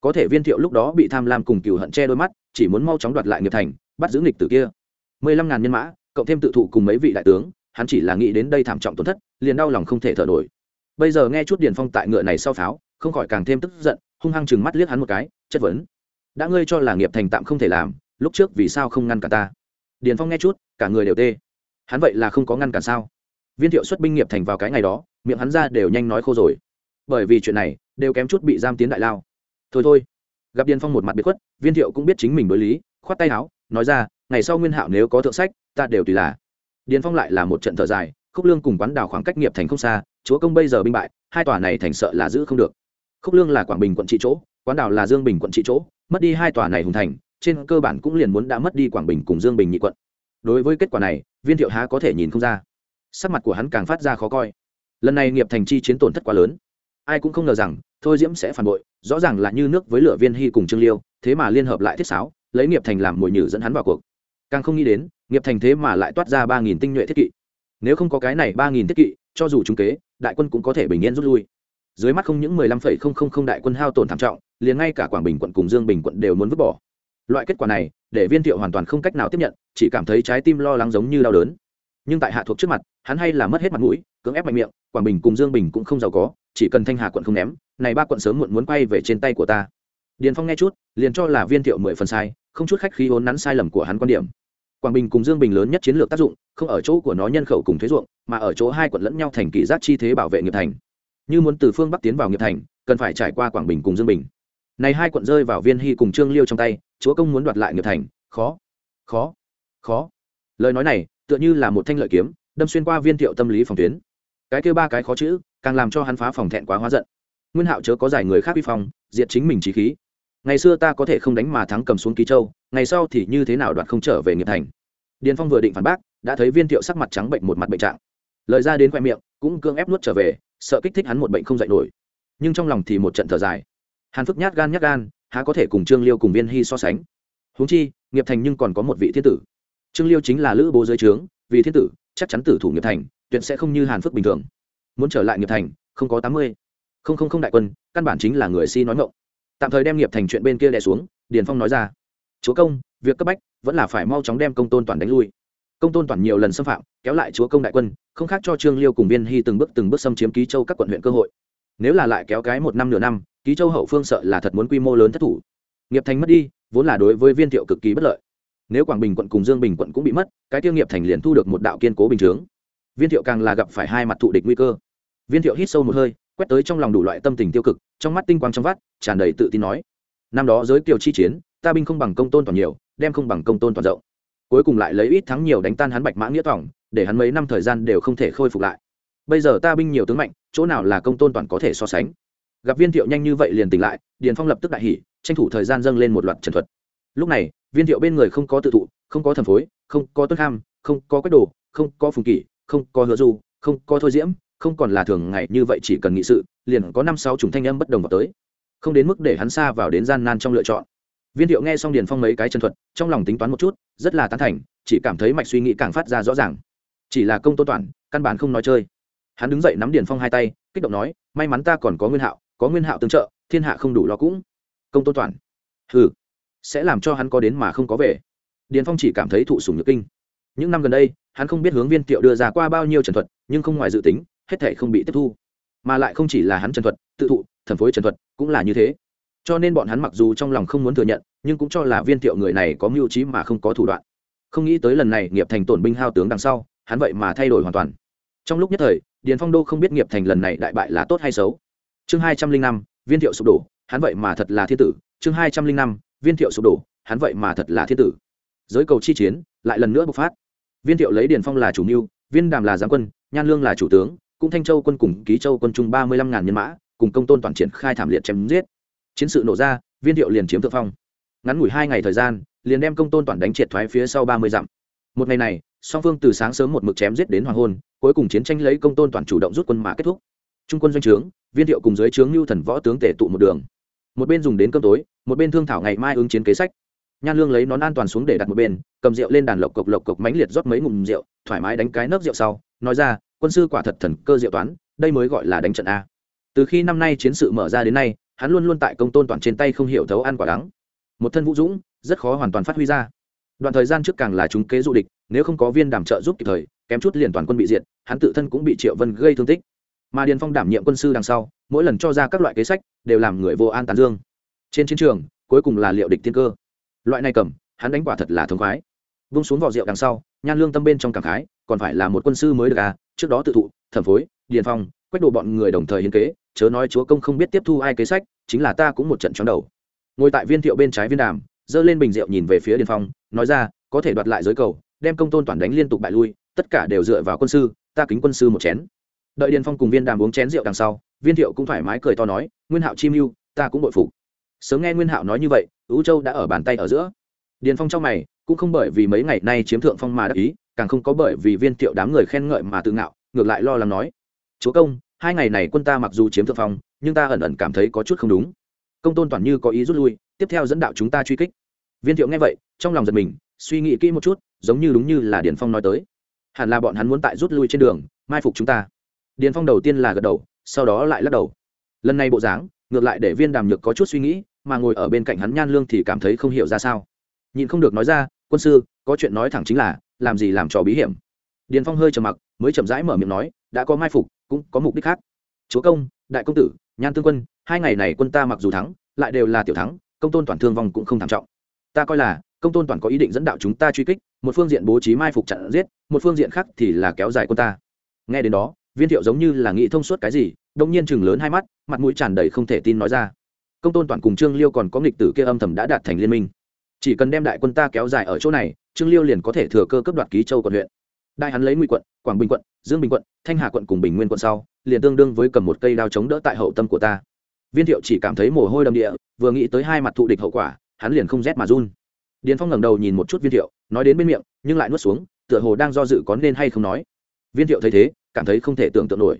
Có thể viên thiệu lúc đó bị tham lam cùng cừu hận che đôi mắt, chỉ muốn mau chóng đoạt lại nghiệp thành, bắt giữ nghịch tử kia. Mười lăm ngàn nhân mã, cộng thêm tự thụ cùng mấy vị đại tướng, hắn chỉ là nghĩ đến đây thảm trọng tổn thất, liền đau lòng không thể thở nổi bây giờ nghe chút điền phong tại ngựa này sau pháo, không khỏi càng thêm tức giận, hung hăng chừng mắt liếc hắn một cái, chất vấn. Đã ngươi cho là nghiệp thành tạm không thể làm, lúc trước vì sao không ngăn cả ta? Điền phong nghe chút, cả người đều tê. Hắn vậy là không có ngăn cản sao? Viên thiệu xuất binh nghiệp thành vào cái ngày đó, miệng hắn ra đều nhanh nói khô rồi. Bởi vì chuyện này, đều kém chút bị giam tiến đại lao. Thôi thôi. Gặp điền phong một mặt biệt khuất, viên thiệu cũng biết chính mình đối lý, khoát tay áo, nói ra, ngày sau nguyên hạo nếu có thượng sách, ta đều tùy là. Điền phong lại là một trận thở dài, khúc lương cùng quán đào khoảng cách nghiệp thành không xa chúa công bây giờ binh bại, hai tòa này thành sợ là giữ không được. Khúc lương là quảng bình quận trị chỗ, quán Đảo là dương bình quận trị chỗ, mất đi hai tòa này hùng thành, trên cơ bản cũng liền muốn đã mất đi quảng bình cùng dương bình nhị quận. Đối với kết quả này, viên thiệu há có thể nhìn không ra. Sắc mặt của hắn càng phát ra khó coi. Lần này nghiệp thành chi chiến tổn thất quá lớn. Ai cũng không ngờ rằng, thôi diễm sẽ phản bội, rõ ràng là như nước với lửa viên hy cùng trương liêu, thế mà liên hợp lại thiết sáo, lấy nghiệp thành làm mồi nhử dẫn hắn vào cuộc. Càng không nghĩ đến, nghiệp thành thế mà lại toát ra ba nghìn tinh nhuệ thiết kỵ. Nếu không có cái này ba nghìn thiết kỵ cho dù chúng kế, đại quân cũng có thể bình yên rút lui. Dưới mắt không những mười lăm phẩy không không không đại quân hao tổn thảm trọng, liền ngay cả quảng bình quận cùng dương bình quận đều muốn vứt bỏ. Loại kết quả này, để viên thiệu hoàn toàn không cách nào tiếp nhận, chỉ cảm thấy trái tim lo lắng giống như đau đớn. Nhưng tại hạ thuộc trước mặt, hắn hay là mất hết mặt mũi, cưỡng ép mạnh miệng, quảng bình cùng dương bình cũng không giàu có, chỉ cần thanh hà quận không ném, này ba quận sớm muộn muốn quay về trên tay của ta. Điền phong nghe chút, liền cho là viên thiệu mười phần sai, không chút khách khí vốn nắn sai lầm của hắn quan điểm quảng bình cùng dương bình lớn nhất chiến lược tác dụng, không ở chỗ của nó nhân khẩu cùng thuế ruộng, mà ở chỗ hai quận lẫn nhau thành kỷ giác chi thế bảo vệ nghiệp thành. Như muốn từ phương bắc tiến vào nghiệp thành, cần phải trải qua quảng bình cùng dương bình. Này hai quận rơi vào viên hy cùng trương liêu trong tay, chúa công muốn đoạt lại nghiệp thành. Khó khó khó. Lời nói này, tựa như là một thanh lợi kiếm, đâm xuyên qua viên thiệu tâm lý phòng tuyến. Cái kêu ba cái khó chữ, càng làm cho hắn phá phòng thẹn quá hóa giận. Nguyên hạo chớ có giải người khác vi phòng diệt chính mình trí khí ngày xưa ta có thể không đánh mà thắng cầm xuống ký châu, ngày sau thì như thế nào đoạt không trở về nghiệp thành. Điền phong vừa định phản bác, đã thấy viên thiệu sắc mặt trắng bệnh một mặt bệnh trạng. Lời ra đến khoe miệng, cũng cương ép nuốt trở về, sợ kích thích hắn một bệnh không dạy nổi. Nhưng trong lòng thì một trận thở dài. Hàn phức nhát gan nhát gan, há có thể cùng trương liêu cùng viên hy so sánh? Huống chi, nghiệp thành nhưng còn có một vị thiên tử. Trương liêu chính là lữ bố giới trướng, vì thiên tử, chắc chắn tử thủ nghiệp thành, tuyệt sẽ không như hàn phức bình thường. Muốn trở lại nghiệp thành, không có tám mươi. Không không không đại quân, căn bản chính là người si nói ngộng tạm thời đem nghiệp thành chuyện bên kia đè xuống, điền phong nói ra. Chúa công, việc cấp bách vẫn là phải mau chóng đem công tôn toàn đánh lui. Công tôn toàn nhiều lần xâm phạm, kéo lại chúa công đại quân, không khác cho trương liêu cùng viên hy từng bước từng bước xâm chiếm ký châu các quận huyện cơ hội. Nếu là lại kéo cái một năm nửa năm, ký châu hậu phương sợ là thật muốn quy mô lớn thất thủ. Nghiệp thành mất đi, vốn là đối với viên thiệu cực kỳ bất lợi. Nếu quảng bình quận cùng dương bình quận cũng bị mất, cái tiêu nghiệp thành liền thu được một đạo kiên cố bình chướng. Viên thiệu càng là gặp phải hai mặt thụ địch nguy cơ. Viên thiệu hít sâu một hơi quét tới trong lòng đủ loại tâm tình tiêu cực, trong mắt tinh quang trong vắt, tràn đầy tự tin nói, năm đó giới kiều chi chiến, ta binh không bằng công tôn toàn nhiều, đem không bằng công tôn toàn rộng. Cuối cùng lại lấy ít thắng nhiều đánh tan hắn bạch mã nghĩa tỏng để hắn mấy năm thời gian đều không thể khôi phục lại. Bây giờ ta binh nhiều tướng mạnh, chỗ nào là công tôn toàn có thể so sánh? Gặp viên thiệu nhanh như vậy liền tỉnh lại, điền phong lập tức đại hỉ, tranh thủ thời gian dâng lên một loạt trần thuật. Lúc này, viên thiệu bên người không có tự thụ, không có thần phối, không có tuân ham không có quách đồ, không có phùng kỷ, không có hứa du, không có thôi diễm không còn là thường ngày như vậy chỉ cần nghị sự, liền có năm sáu chủng thanh âm bất đồng vào tới. Không đến mức để hắn xa vào đến gian nan trong lựa chọn. Viên thiệu nghe xong điền phong mấy cái chân thuật, trong lòng tính toán một chút, rất là tán thành, chỉ cảm thấy mạch suy nghĩ càng phát ra rõ ràng. Chỉ là công tô toàn, căn bản không nói chơi. Hắn đứng dậy nắm điền phong hai tay, kích động nói, may mắn ta còn có nguyên hạo, có nguyên hạo tương trợ, thiên hạ không đủ lo cũng. Công tô toàn. Hừ, sẽ làm cho hắn có đến mà không có về. Điền phong chỉ cảm thấy thụ sùng nhược kinh. Những năm gần đây, hắn không biết hướng viên thiệu đưa ra qua bao nhiêu trần thuật, nhưng không ngoài dự tính hết thể không bị tiếp thu. Mà lại không chỉ là hắn trần thuật, tự thụ thần phối trần thuật cũng là như thế. Cho nên bọn hắn mặc dù trong lòng không muốn thừa nhận, nhưng cũng cho là viên tiệu người này có mưu trí mà không có thủ đoạn. Không nghĩ tới lần này nghiệp thành tổn binh hao tướng đằng sau, hắn vậy mà thay đổi hoàn toàn. Trong lúc nhất thời, điền phong đô không biết nghiệp thành lần này đại bại là tốt hay xấu. Chương hai trăm linh năm, viên thiệu sụp đổ, hắn vậy mà thật là thiên tử. Chương hai trăm linh năm, viên thiệu sụp đổ, hắn vậy mà thật là thiên tử. Giới cầu chi chiến, lại lần nữa bộc phát. Viên thiệu lấy điền phong là chủ mưu, viên đàm là giám quân, nhan lương là chủ tướng cũng thanh châu quân cùng ký châu quân chung ba mươi lăm ngàn nhân mã, cùng công tôn toàn triển khai thảm liệt chém giết. Chiến sự nổ ra, viên thiệu liền chiếm thượng phong. Ngắn ngủi hai ngày thời gian, liền đem công tôn toàn đánh triệt thoái phía sau ba mươi dặm. Một ngày này, song phương từ sáng sớm một mực chém giết đến hoàng hôn, cuối cùng chiến tranh lấy công tôn toàn chủ động rút quân mà kết thúc. Trung quân doanh trướng, viên thiệu cùng dưới trướng lưu thần võ tướng tể tụ một đường. Một bên dùng đến cơm tối, một bên thương thảo ngày mai ứng chiến kế sách. Nhan lương lấy nón an toàn xuống để đặt một bên, cầm rượu lên đàn lộc cộc lộc cộc mánh liệt rót mấy ngụm rượu, thoải mái đánh cái nấc rượu sau, nói ra quân sư quả thật thần cơ diệu toán, đây mới gọi là đánh trận a. Từ khi năm nay chiến sự mở ra đến nay, hắn luôn luôn tại công tôn toàn trên tay không hiểu thấu ăn quả đắng. Một thân vũ dũng, rất khó hoàn toàn phát huy ra. Đoạn thời gian trước càng là chúng kế du địch, nếu không có viên đảm trợ giúp kịp thời, kém chút liền toàn quân bị diệt, hắn tự thân cũng bị triệu vân gây thương tích. Mà điền phong đảm nhiệm quân sư đằng sau, mỗi lần cho ra các loại kế sách, đều làm người vô an tán dương. Trên chiến trường, cuối cùng là liệu địch tiên cơ. Loại này cầm, hắn đánh quả thật là thống khoái. Vung xuống vỏ rượu đằng sau, nhan lương tâm bên trong cảm khái, còn phải là một quân sư mới được à trước đó tự thụ, thẩm phối, điền phong quách đồ bọn người đồng thời hiến kế, chớ nói chúa công không biết tiếp thu ai kế sách, chính là ta cũng một trận chóng đầu. Ngồi tại viên thiệu bên trái viên đàm, giơ lên bình rượu nhìn về phía điền phong, nói ra, có thể đoạt lại giới cầu, đem công tôn toàn đánh liên tục bại lui, tất cả đều dựa vào quân sư, ta kính quân sư một chén. Đợi điền phong cùng viên đàm uống chén rượu đằng sau, viên thiệu cũng thoải mái cười to nói, nguyên hạo chi mưu, ta cũng bội phục. Sớm nghe nguyên hạo nói như vậy ứ châu đã ở bàn tay ở giữa. Điền phong trong mày, cũng không bởi vì mấy ngày nay chiếm thượng phong mà đắc ý càng không có bởi vì viên thiệu đám người khen ngợi mà tự ngạo, ngược lại lo lắng nói, chúa công, hai ngày này quân ta mặc dù chiếm thượng phong, nhưng ta ẩn ẩn cảm thấy có chút không đúng. Công tôn toàn như có ý rút lui, tiếp theo dẫn đạo chúng ta truy kích. Viên thiệu nghe vậy, trong lòng giật mình, suy nghĩ kỹ một chút, giống như đúng như là điền phong nói tới. Hẳn là bọn hắn muốn tại rút lui trên đường, mai phục chúng ta. Điền phong đầu tiên là gật đầu, sau đó lại lắc đầu. Lần này bộ dáng, ngược lại để viên đàm nhược có chút suy nghĩ, mà ngồi ở bên cạnh hắn nhan lương thì cảm thấy không hiểu ra sao. Nhìn không được nói ra, quân sư, có chuyện nói thẳng chính là làm gì làm trò bí hiểm. Điền phong hơi trầm mặc, mới chậm rãi mở miệng nói, đã có mai phục, cũng có mục đích khác. Chúa công, đại công tử, nhan tương quân, hai ngày này quân ta mặc dù thắng, lại đều là tiểu thắng, công tôn toàn thương vong cũng không thảm trọng. Ta coi là, công tôn toàn có ý định dẫn đạo chúng ta truy kích, một phương diện bố trí mai phục chặn giết, một phương diện khác thì là kéo dài quân ta. Nghe đến đó, viên thiệu giống như là nghĩ thông suốt cái gì đông nhiên chừng lớn hai mắt, mặt mũi tràn đầy không thể tin nói ra. Công tôn toàn cùng trương liêu còn có nghịch tử kia âm thầm đã đạt thành liên minh chỉ cần đem đại quân ta kéo dài ở chỗ này, trương liêu liền có thể thừa cơ cấp đoạt ký châu quận huyện. Đại hắn lấy nguy quận, quảng bình quận, dương bình quận, thanh hà quận cùng bình nguyên quận sau, liền tương đương với cầm một cây đao chống đỡ tại hậu tâm của ta. Viên thiệu chỉ cảm thấy mồ hôi đầm địa, vừa nghĩ tới hai mặt thụ địch hậu quả, hắn liền không rét mà run. Điền phong ngẩng đầu nhìn một chút viên thiệu, nói đến bên miệng, nhưng lại nuốt xuống, tựa hồ đang do dự có nên hay không nói. Viên thiệu thấy thế, cảm thấy không thể tưởng tượng nổi.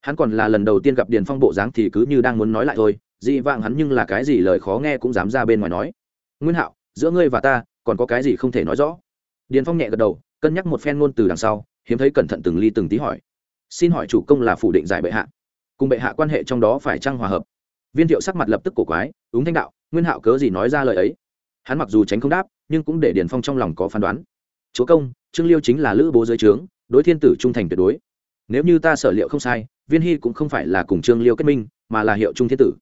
Hắn còn là lần đầu tiên gặp điền phong bộ dáng thì cứ như đang muốn nói lại thôi, dị vạng hắn nhưng là cái gì lời khó nghe cũng dám ra bên ngoài nói. Nguyên hạo giữa ngươi và ta, còn có cái gì không thể nói rõ? Điền phong nhẹ gật đầu, cân nhắc một phen ngôn từ đằng sau, hiếm thấy cẩn thận từng ly từng tí hỏi. Xin hỏi chủ công là phủ định giải bệ hạ. Cùng bệ hạ quan hệ trong đó phải trăng hòa hợp? Viên thiệu sắc mặt lập tức cổ quái, ứng thanh đạo, nguyên hạo cớ gì nói ra lời ấy? Hắn mặc dù tránh không đáp, nhưng cũng để điền phong trong lòng có phán đoán. Chúa công, trương liêu chính là lữ bố dưới trướng, đối thiên tử trung thành tuyệt đối. Nếu như ta sở liệu không sai, viên hy cũng không phải là cùng trương liêu kết minh, mà là hiệu trung thiên tử.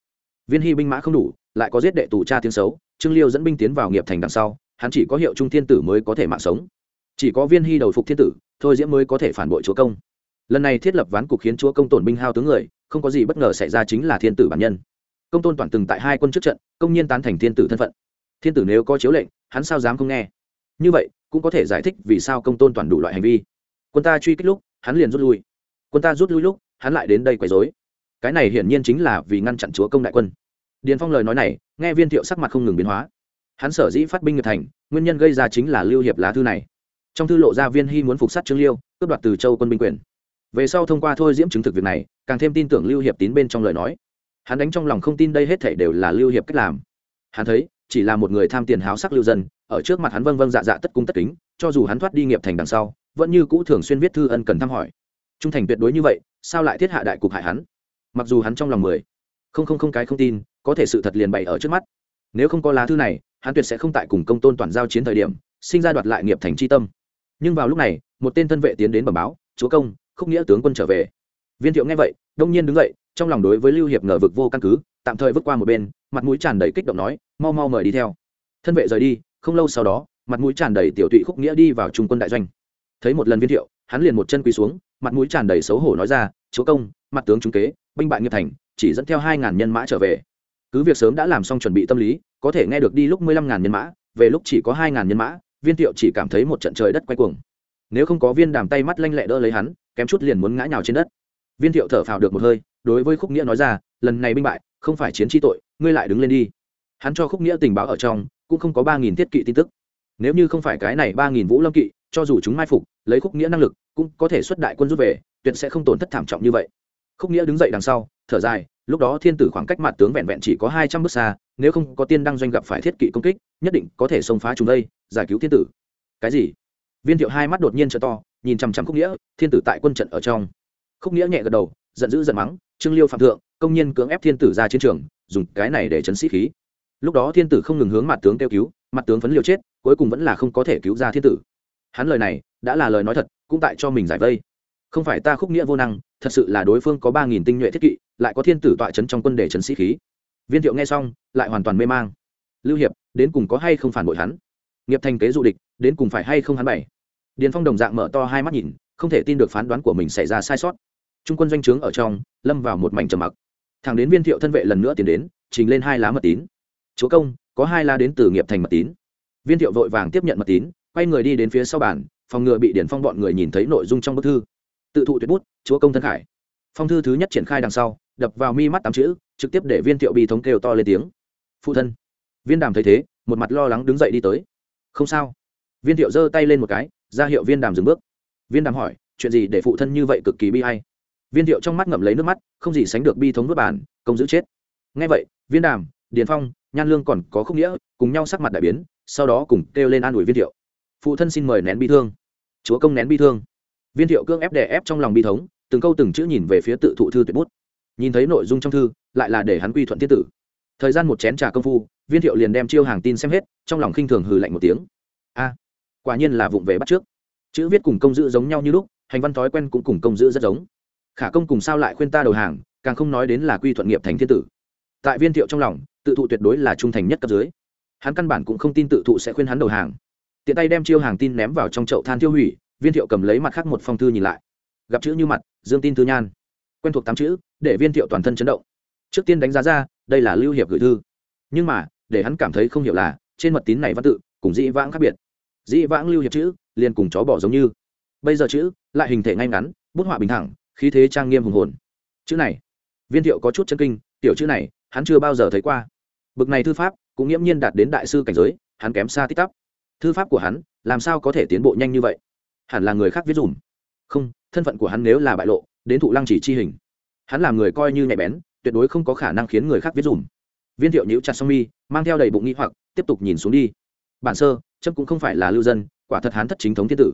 Viên hy binh mã không đủ lại có giết đệ tù cha tiếng xấu, trương liêu dẫn binh tiến vào nghiệp thành đằng sau, hắn chỉ có hiệu trung thiên tử mới có thể mạng sống. Chỉ có viên hy đầu phục thiên tử, thôi diễm mới có thể phản bội chúa công. Lần này thiết lập ván cục khiến chúa công tổn binh hao tướng người, không có gì bất ngờ xảy ra chính là thiên tử bản nhân. Công tôn toàn từng tại hai quân trước trận, công nhiên tán thành thiên tử thân phận. Thiên tử nếu có chiếu lệnh, hắn sao dám không nghe? Như vậy, cũng có thể giải thích vì sao công tôn toàn đủ loại hành vi. Quân ta truy kích lúc, hắn liền rút lui. Quân ta rút lui lúc, hắn lại đến đây quấy dối cái này hiển nhiên chính là vì ngăn chặn chúa công đại quân điền phong lời nói này, nghe viên thiệu sắc mặt không ngừng biến hóa. Hắn sở dĩ phát binh nghiệp thành, nguyên nhân gây ra chính là lưu hiệp lá thư này. Trong thư lộ ra viên hy muốn phục sát trương liêu, cướp đoạt từ châu quân binh quyền. Về sau thông qua thôi diễm chứng thực việc này, càng thêm tin tưởng lưu hiệp tín bên trong lời nói. Hắn đánh trong lòng không tin đây hết thể đều là lưu hiệp cách làm. Hắn thấy, chỉ là một người tham tiền háo sắc lưu dân, ở trước mặt hắn vâng vâng dạ dạ tất cung tất kính, cho dù hắn thoát đi nghiệp thành đằng sau, vẫn như cũ thường xuyên viết thư ân cần thăm hỏi. Trung thành tuyệt đối như vậy, sao lại thiết hạ đại cục hại hắn? Mặc dù hắn trong lòng mười, không không không cái không tin có thể sự thật liền bày ở trước mắt. Nếu không có lá thư này, hắn tuyệt sẽ không tại cùng công tôn toàn giao chiến thời điểm, sinh ra đoạt lại nghiệp thành c h i tâm. Nhưng vào lúc này, một tên thân vệ tiến đến bẩm báo, chúa công, khúc nghĩa tướng quân trở về. Viên thiệu nghe vậy, đông nhiên đứng dậy, trong lòng đối với lưu hiệp ngờ vực vô căn cứ, tạm thời vứt qua một bên, mặt mũi tràn đầy kích động nói, mau mau mời đi theo. Thân vệ rời đi, không lâu sau đó, mặt mũi tràn đầy tiểu tụy khúc nghĩa đi vào trung quân đại doanh. Thấy một lần viên thiệu, hắn liền một chân quỳ xuống, mặt mũi tràn đầy xấu hổ nói ra, chúa công, mặt tướng trung kế, binh bại nghiệp thành, chỉ dẫn theo hai ngàn nhân mã trở về cứ việc sớm đã làm xong chuẩn bị tâm lý, có thể nghe được đi lúc mười lăm ngàn nhân mã, về lúc chỉ có hai ngàn nhân mã, viên thiệu chỉ cảm thấy một trận trời đất quay cuồng. Nếu không có viên đàm tay mắt lanh lẹ đỡ lấy hắn, kém chút liền muốn ngã nhào trên đất. Viên thiệu thở phào được một hơi, đối với khúc nghĩa nói ra, lần này binh bại, không phải chiến tri tội, ngươi lại đứng lên đi. Hắn cho khúc nghĩa tình báo ở trong, cũng không có ba nghìn thiết kỵ tin tức. Nếu như không phải cái này ba nghìn vũ lâm kỵ, cho dù chúng mai phục, lấy khúc nghĩa năng lực, cũng có thể xuất đại quân rút về, tuyệt sẽ không tổn thất thảm trọng như vậy. Khúc nghĩa đứng dậy đằng sau, thở dài lúc đó thiên tử khoảng cách mặt tướng vẹn vẹn chỉ có hai trăm bước xa, nếu không có tiên đăng doanh gặp phải thiết kỵ công kích, nhất định có thể xông phá chúng đây, giải cứu thiên tử. Cái gì? Viên thiệu hai mắt đột nhiên trở to, nhìn chằm chằm khúc nghĩa, thiên tử tại quân trận ở trong. Khúc nghĩa nhẹ gật đầu, giận dữ giận mắng, trương liêu phạm thượng, công nhân cưỡng ép thiên tử ra chiến trường, dùng cái này để chấn sĩ khí. Lúc đó thiên tử không ngừng hướng mặt tướng kêu cứu, mặt tướng phấn liều chết, cuối cùng vẫn là không có thể cứu ra thiên tử. Hắn lời này đã là lời nói thật, cũng tại cho mình giải vây không phải ta khúc nghĩa vô năng, thật sự là đối phương có ba nghìn tinh nhuệ thiết kỵ, lại có thiên tử tọa chấn trong quân để chấn sĩ khí. Viên thiệu nghe xong, lại hoàn toàn mê mang. Lưu hiệp, đến cùng có hay không phản bội hắn? Nghiệp thành kế du địch, đến cùng phải hay không hắn bảy điền phong đồng dạng mở to hai mắt nhìn, không thể tin được phán đoán của mình xảy ra sai sót. Trung quân doanh trướng ở trong, lâm vào một mảnh trầm mặc. Thằng đến viên thiệu thân vệ lần nữa tiến đến, trình lên hai lá mật tín. Chúa công, có hai lá đến từ nghiệp thành mật tín. Viên thiệu vội vàng tiếp nhận mật tín, quay người đi đến phía sau bàn, phòng ngừa bị điển phong bọn người nhìn thấy nội dung trong bức thư tự thụ tuyệt bút, chúa công thân khải. Phong thư thứ nhất triển khai đằng sau, đập vào mi mắt tám chữ, trực tiếp để viên thiệu bị thống kêu to lên tiếng. Phụ thân. Viên đàm thấy thế, một mặt lo lắng đứng dậy đi tới. Không sao. Viên thiệu giơ tay lên một cái, ra hiệu viên đàm dừng bước. Viên đàm hỏi, chuyện gì để phụ thân như vậy cực kỳ bi hay viên thiệu trong mắt ngậm lấy nước mắt, không gì sánh được bi thống nước bản công giữ chết. Ngay vậy, viên đàm, điền phong, nhan lương còn có không nghĩa, cùng nhau sắc mặt đại biến, sau đó cùng kêu lên an ủi viên thiệu. Phụ thân xin mời nén bi thương. Chúa công nén bi thương viên thiệu cương ép đè ép trong lòng bi thống, từng câu từng chữ nhìn về phía tự thụ thư tuyệt bút. Nhìn thấy nội dung trong thư, lại là để hắn quy thuận thiên tử. Thời gian một chén trà công phu, viên thiệu liền đem chiêu hàng tin xem hết, trong lòng khinh thường hừ lạnh một tiếng. A, quả nhiên là vụng về bắt trước. Chữ viết cùng công giữ giống nhau như lúc, hành văn thói quen cũng cùng công giữ rất giống. Khả công cùng sao lại khuyên ta đầu hàng, càng không nói đến là quy thuận nghiệp thành thiên tử. Tại viên thiệu trong lòng, tự thụ tuyệt đối là trung thành nhất cấp dưới. Hắn căn bản cũng không tin tự thụ sẽ khuyên hắn đầu hàng. Tiện tay đem chiêu hàng tin ném vào trong chậu than tiêu hủy viên thiệu cầm lấy mặt khác một phong thư nhìn lại. Gặp chữ như mặt, dương tin thư nhan. Quen thuộc tám chữ, để viên thiệu toàn thân chấn động. Trước tiên đánh giá ra, đây là lưu hiệp gửi thư. Nhưng mà, để hắn cảm thấy không hiểu là, trên mật tín này văn tự, cùng dĩ vãng khác biệt. Dĩ vãng lưu hiệp chữ, liền cùng chó bỏ giống như. Bây giờ chữ, lại hình thể ngay ngắn, bút họa bình thẳng, khí thế trang nghiêm hùng hồn. Chữ này. Viên thiệu có chút chân kinh, tiểu chữ này, hắn chưa bao giờ thấy qua. Bực này thư pháp, cũng nghiễm nhiên đạt đến đại sư cảnh giới, hắn kém xa tích tắp. Thư pháp của hắn, làm sao có thể tiến bộ nhanh như vậy? Hẳn là người khác viết dùm. Không, thân phận của hắn nếu là bại lộ, đến thụ lăng chỉ chi hình. Hắn làm người coi như nhạy bén, tuyệt đối không có khả năng khiến người khác viết dùm. Viên thiệu nhữ chặt song mi, mang theo đầy bụng nghĩ hoặc, tiếp tục nhìn xuống đi. Bản sơ trâm cũng không phải là lưu dân, quả thật hắn thất chính thống thiên tử.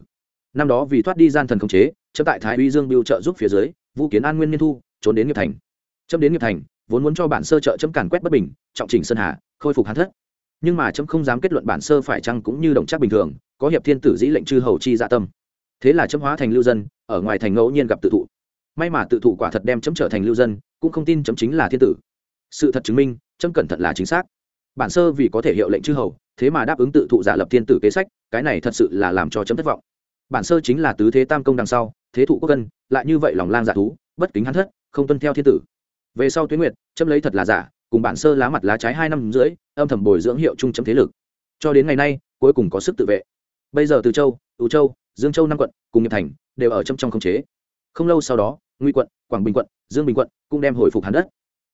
Năm đó vì thoát đi gian thần khống chế trâm tại thái uy dương biêu trợ giúp phía dưới vũ kiến an nguyên niên thu, trốn đến nghiệp thành. Trâm đến nghiệp thành, vốn muốn cho bản sơ trợ chấm càn quét bất bình, trọng trình sơn hà, khôi phục hắn thất. Nhưng mà chấm không dám kết luận bản sơ phải chăng cũng như đồng chắc bình thường, có hiệp thiên tử dĩ lệnh chư hầu chi dạ tâm thế là chấm hóa thành lưu dân, ở ngoài thành ngẫu nhiên gặp tự thụ. May mà tự thụ quả thật đem chấm trở thành lưu dân, cũng không tin chấm chính là thiên tử. Sự thật chứng minh, chấm cẩn thận là chính xác. Bản sơ vì có thể hiệu lệnh chư hầu, thế mà đáp ứng tự thụ giả lập thiên tử kế sách, cái này thật sự là làm cho chấm thất vọng. Bản sơ chính là tứ thế tam công đằng sau, thế thụ quốc cân, lại như vậy lòng lang giả thú, bất kính hắn thất, không tuân theo thiên tử. Về sau tuyến nguyệt, chấm lấy thật là giả, cùng bản sơ lá mặt lá trái hai năm rưỡi, âm thầm bồi dưỡng hiệu trung chấm thế lực. Cho đến ngày nay, cuối cùng có sức tự vệ. Bây giờ từ châu ưu châu dương châu năm quận, cùng nghiệp thành, đều ở trong trong khống chế. Không lâu sau đó, nguy quận, quảng bình quận, dương bình quận cũng đem hồi phục hàn đất.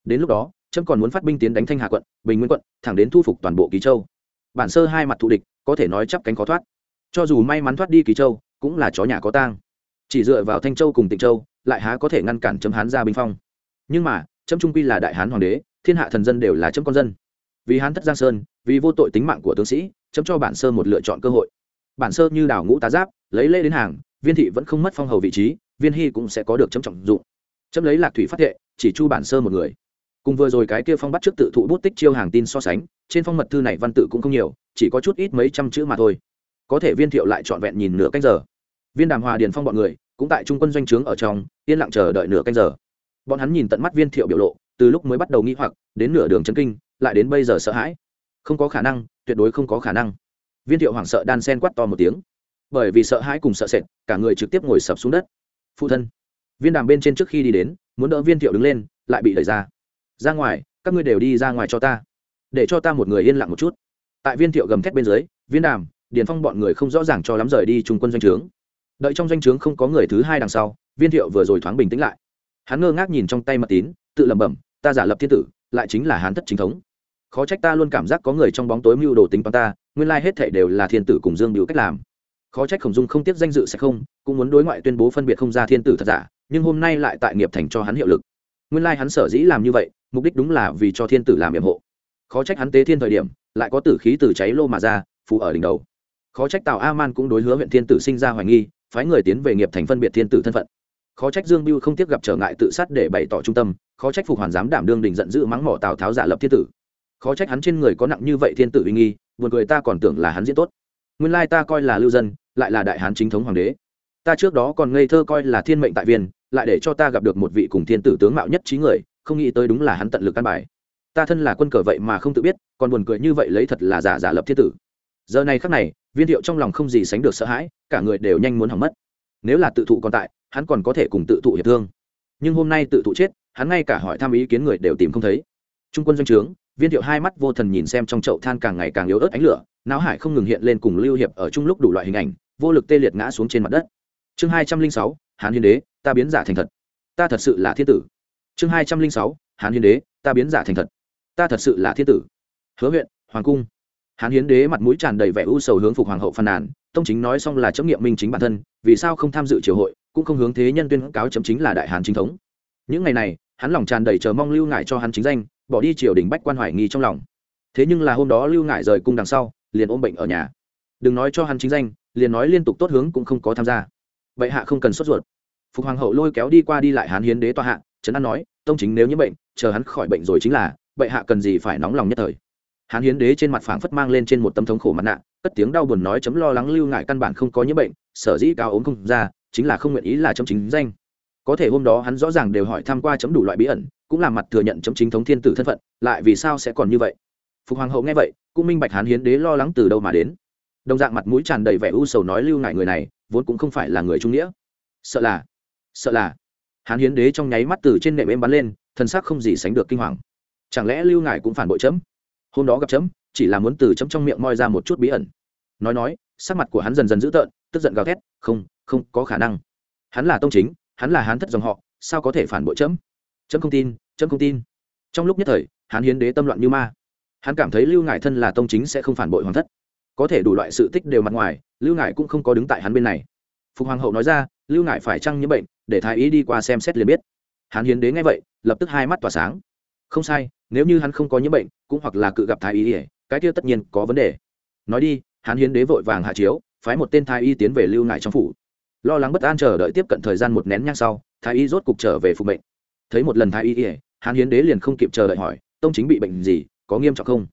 Đến lúc đó, trâm còn muốn phát binh tiến đánh thanh hà quận, bình nguyên quận, thẳng đến thu phục toàn bộ ký châu. Bản sơ hai mặt thù địch, có thể nói chắp cánh khó thoát. Cho dù may mắn thoát đi ký châu, cũng là chó nhà có tang. Chỉ dựa vào thanh châu cùng tịnh châu, lại há có thể ngăn cản chấm hán ra binh phong. Nhưng mà, trâm trung quy là đại hán hoàng đế, thiên hạ thần dân đều là chấm con dân. Vì hán thất giang sơn, vì vô tội tính mạng của tướng sĩ chấm cho bản sơ một lựa chọn cơ hội bản sơ như đảo ngũ tá giáp, lấy lễ đến hàng, viên thị vẫn không mất phong hầu vị trí, viên hy cũng sẽ có được chấm trọng dụng. Chấm lấy lạc thủy phát thệ, chỉ chu bản sơ một người. Cùng vừa rồi cái kia phong bắt trước tự thụ bút tích chiêu hàng tin so sánh, trên phong mật thư này văn tự cũng không nhiều, chỉ có chút ít mấy trăm chữ mà thôi. Có thể viên thiệu lại trọn vẹn nhìn nửa canh giờ. Viên đàm hòa điền phong bọn người, cũng tại trung quân doanh trướng ở trong, yên lặng chờ đợi nửa canh giờ. Bọn hắn nhìn tận mắt viên thiệu biểu lộ, từ lúc mới bắt đầu nghi hoặc, đến nửa đường chân kinh, lại đến bây giờ sợ hãi. Không có khả năng, tuyệt đối không có khả năng viên thiệu hoảng sợ đan sen quát to một tiếng. Bởi vì sợ hãi cùng sợ sệt, cả người trực tiếp ngồi sập xuống đất. Phụ thân, viên đàm bên trên trước khi đi đến, muốn đỡ viên thiệu đứng lên, lại bị đẩy ra. Ra ngoài, các ngươi đều đi ra ngoài cho ta. Để cho ta một người yên lặng một chút. Tại viên thiệu gầm thét bên dưới, viên đàm, điền phong bọn người không rõ ràng cho lắm rời đi trung quân doanh trướng. Đợi trong doanh trướng không có người thứ hai đằng sau, viên thiệu vừa rồi thoáng bình tĩnh lại. Hắn ngơ ngác nhìn trong tay mật tín, tự lẩm bẩm, ta giả lập thiên tử, lại chính là hán thất chính thống khó trách ta luôn cảm giác có người trong bóng tối mưu đồ tính toán ta, nguyên lai hết đều là thiên tử cùng dương biểu cách làm. Khó trách khổng dung không tiếp danh dự sẽ không, cũng muốn đối ngoại tuyên bố phân biệt không ra thiên tử thật giả, nhưng hôm nay lại tại nghiệp thành cho hắn hiệu lực. Nguyên lai hắn sở dĩ làm như vậy, mục đích đúng là vì cho thiên tử làm nhiệm hộ. Khó trách hắn tế thiên thời điểm, lại có tử khí từ cháy lô mà ra, phù ở đỉnh đầu. Khó trách tào a man cũng đối hứa huyện thiên tử sinh ra hoài nghi, phái người tiến về nghiệp thành phân biệt thiên tử thân phận. Khó trách dương biêu không tiếc gặp trở ngại tự sát để bày tỏ trung tâm, khó trách phục hoàn dám đảm đương đình giận dữ mắng mỏ tào tháo giả lập thiên tử khó trách hắn trên người có nặng như vậy thiên tử uy nghi, buồn cười ta còn tưởng là hắn diễn tốt. Nguyên lai ta coi là lưu dân, lại là đại hán chính thống hoàng đế. Ta trước đó còn ngây thơ coi là thiên mệnh tại viên, lại để cho ta gặp được một vị cùng thiên tử tướng mạo nhất trí người, không nghĩ tới đúng là hắn tận lực căn bài. Ta thân là quân cờ vậy mà không tự biết, còn buồn cười như vậy lấy thật là giả giả lập thiên tử. Giờ này khắc này, viên thiệu trong lòng không gì sánh được sợ hãi, cả người đều nhanh muốn hỏng mất. Nếu là tự thụ còn tại, hắn còn có thể cùng tự thụ hiệp thương. Nhưng hôm nay tự thụ chết, hắn ngay cả hỏi thăm ý kiến người đều tìm không thấy. Trung quân doanh trướng viên thiệu hai mắt vô thần nhìn xem trong chậu than càng ngày càng yếu ớt ánh lửa, não hải không ngừng hiện lên cùng lưu hiệp ở chung lúc đủ loại hình ảnh, vô lực tê liệt ngã xuống trên mặt đất. Chương hai trăm linh sáu, hán hiến đế, ta biến giả thành thật. Ta thật sự là thiên tử. Chương hai trăm linh sáu, hán hiến đế, ta biến giả thành thật. Ta thật sự là thiên tử. Hứa huyện hoàng cung. Hán hiến đế mặt mũi tràn đầy vẻ u sầu hướng phục hoàng hậu phàn nàn, tông chính nói xong là chấp nghiệm minh chính bản thân, vì sao không tham dự triều hội, cũng không hướng thế nhân tuyên cáo chấm chính là đại hán chính thống. Những ngày này, hắn lòng tràn đầy chờ mong lưu ngại cho hắn chính danh bỏ đi triều đình bách quan hoài nghi trong lòng. Thế nhưng là hôm đó lưu ngại rời cung đằng sau, liền ôm bệnh ở nhà. Đừng nói cho hắn chính danh, liền nói liên tục tốt hướng cũng không có tham gia. Vậy hạ không cần sốt ruột. Phục hoàng hậu lôi kéo đi qua đi lại hán hiến đế tòa hạ, trấn an nói, tông chính nếu như bệnh, chờ hắn khỏi bệnh rồi chính là, vậy hạ cần gì phải nóng lòng nhất thời? Hán hiến đế trên mặt phảng phất mang lên trên một tâm thống khổ mặt nạ, cất tiếng đau buồn nói, chấm lo lắng lưu ngại căn bản không có những bệnh, sở dĩ cao ốm không ra, chính là không nguyện ý là chấm chính danh. Có thể hôm đó hắn rõ ràng đều hỏi tham q u a chấm đủ loại bí ẩn cũng làm mặt thừa nhận chấm chính thống thiên tử thân phận, lại vì sao sẽ còn như vậy? Phục hoàng hậu nghe vậy, cũng minh bạch hán hiến đế lo lắng từ đâu mà đến. Đồng dạng mặt mũi tràn đầy vẻ u sầu nói lưu ngại người này, vốn cũng không phải là người trung nghĩa. Sợ là sợ là. Hán hiến đế trong nháy mắt từ trên nệm em bắn lên thân xác không gì sánh được kinh hoàng. Chẳng lẽ lưu ngại cũng phản bội chấm? Hôm đó gặp chấm, chỉ là muốn từ chấm trong miệng moi ra một chút bí ẩn. Nói nói, sắc mặt của hắn dần dần dữ tợn, tức giận gào thét, không không có khả năng. Hắn là tông chính, hắn là hán thất dòng họ, sao có thể phản bội chấm? Chấm không tin, chấm không tin. Trong lúc nhất thời, hán hiến đế tâm loạn như ma. Hắn cảm thấy lưu ngải thân là tông chính sẽ không phản bội hoàng thất. Có thể đủ loại sự tích đều mặt ngoài, lưu ngải cũng không có đứng tại hắn bên này. Phục hoàng hậu nói ra, lưu ngải phải chăng nhiễm bệnh, để thái y đi qua xem xét liền biết. Hắn hiến đế nghe vậy, lập tức hai mắt tỏa sáng. Không sai, nếu như hắn không có nhiễm bệnh, cũng hoặc là cự gặp thái y cái kia tất nhiên có vấn đề. Nói đi hắn hiến đế vội vàng hạ chiếu, phái một tên thái y tiến về lưu ngải trong phủ. Lo lắng bất an chờ đợi tiếp cận thời gian một nén nhang sau, thái y rốt cục trở về phục mệnh thấy một lần thái y hắn hiến đế liền không kịp chờ đợi hỏi, tông chính bị bệnh gì, có nghiêm trọng không?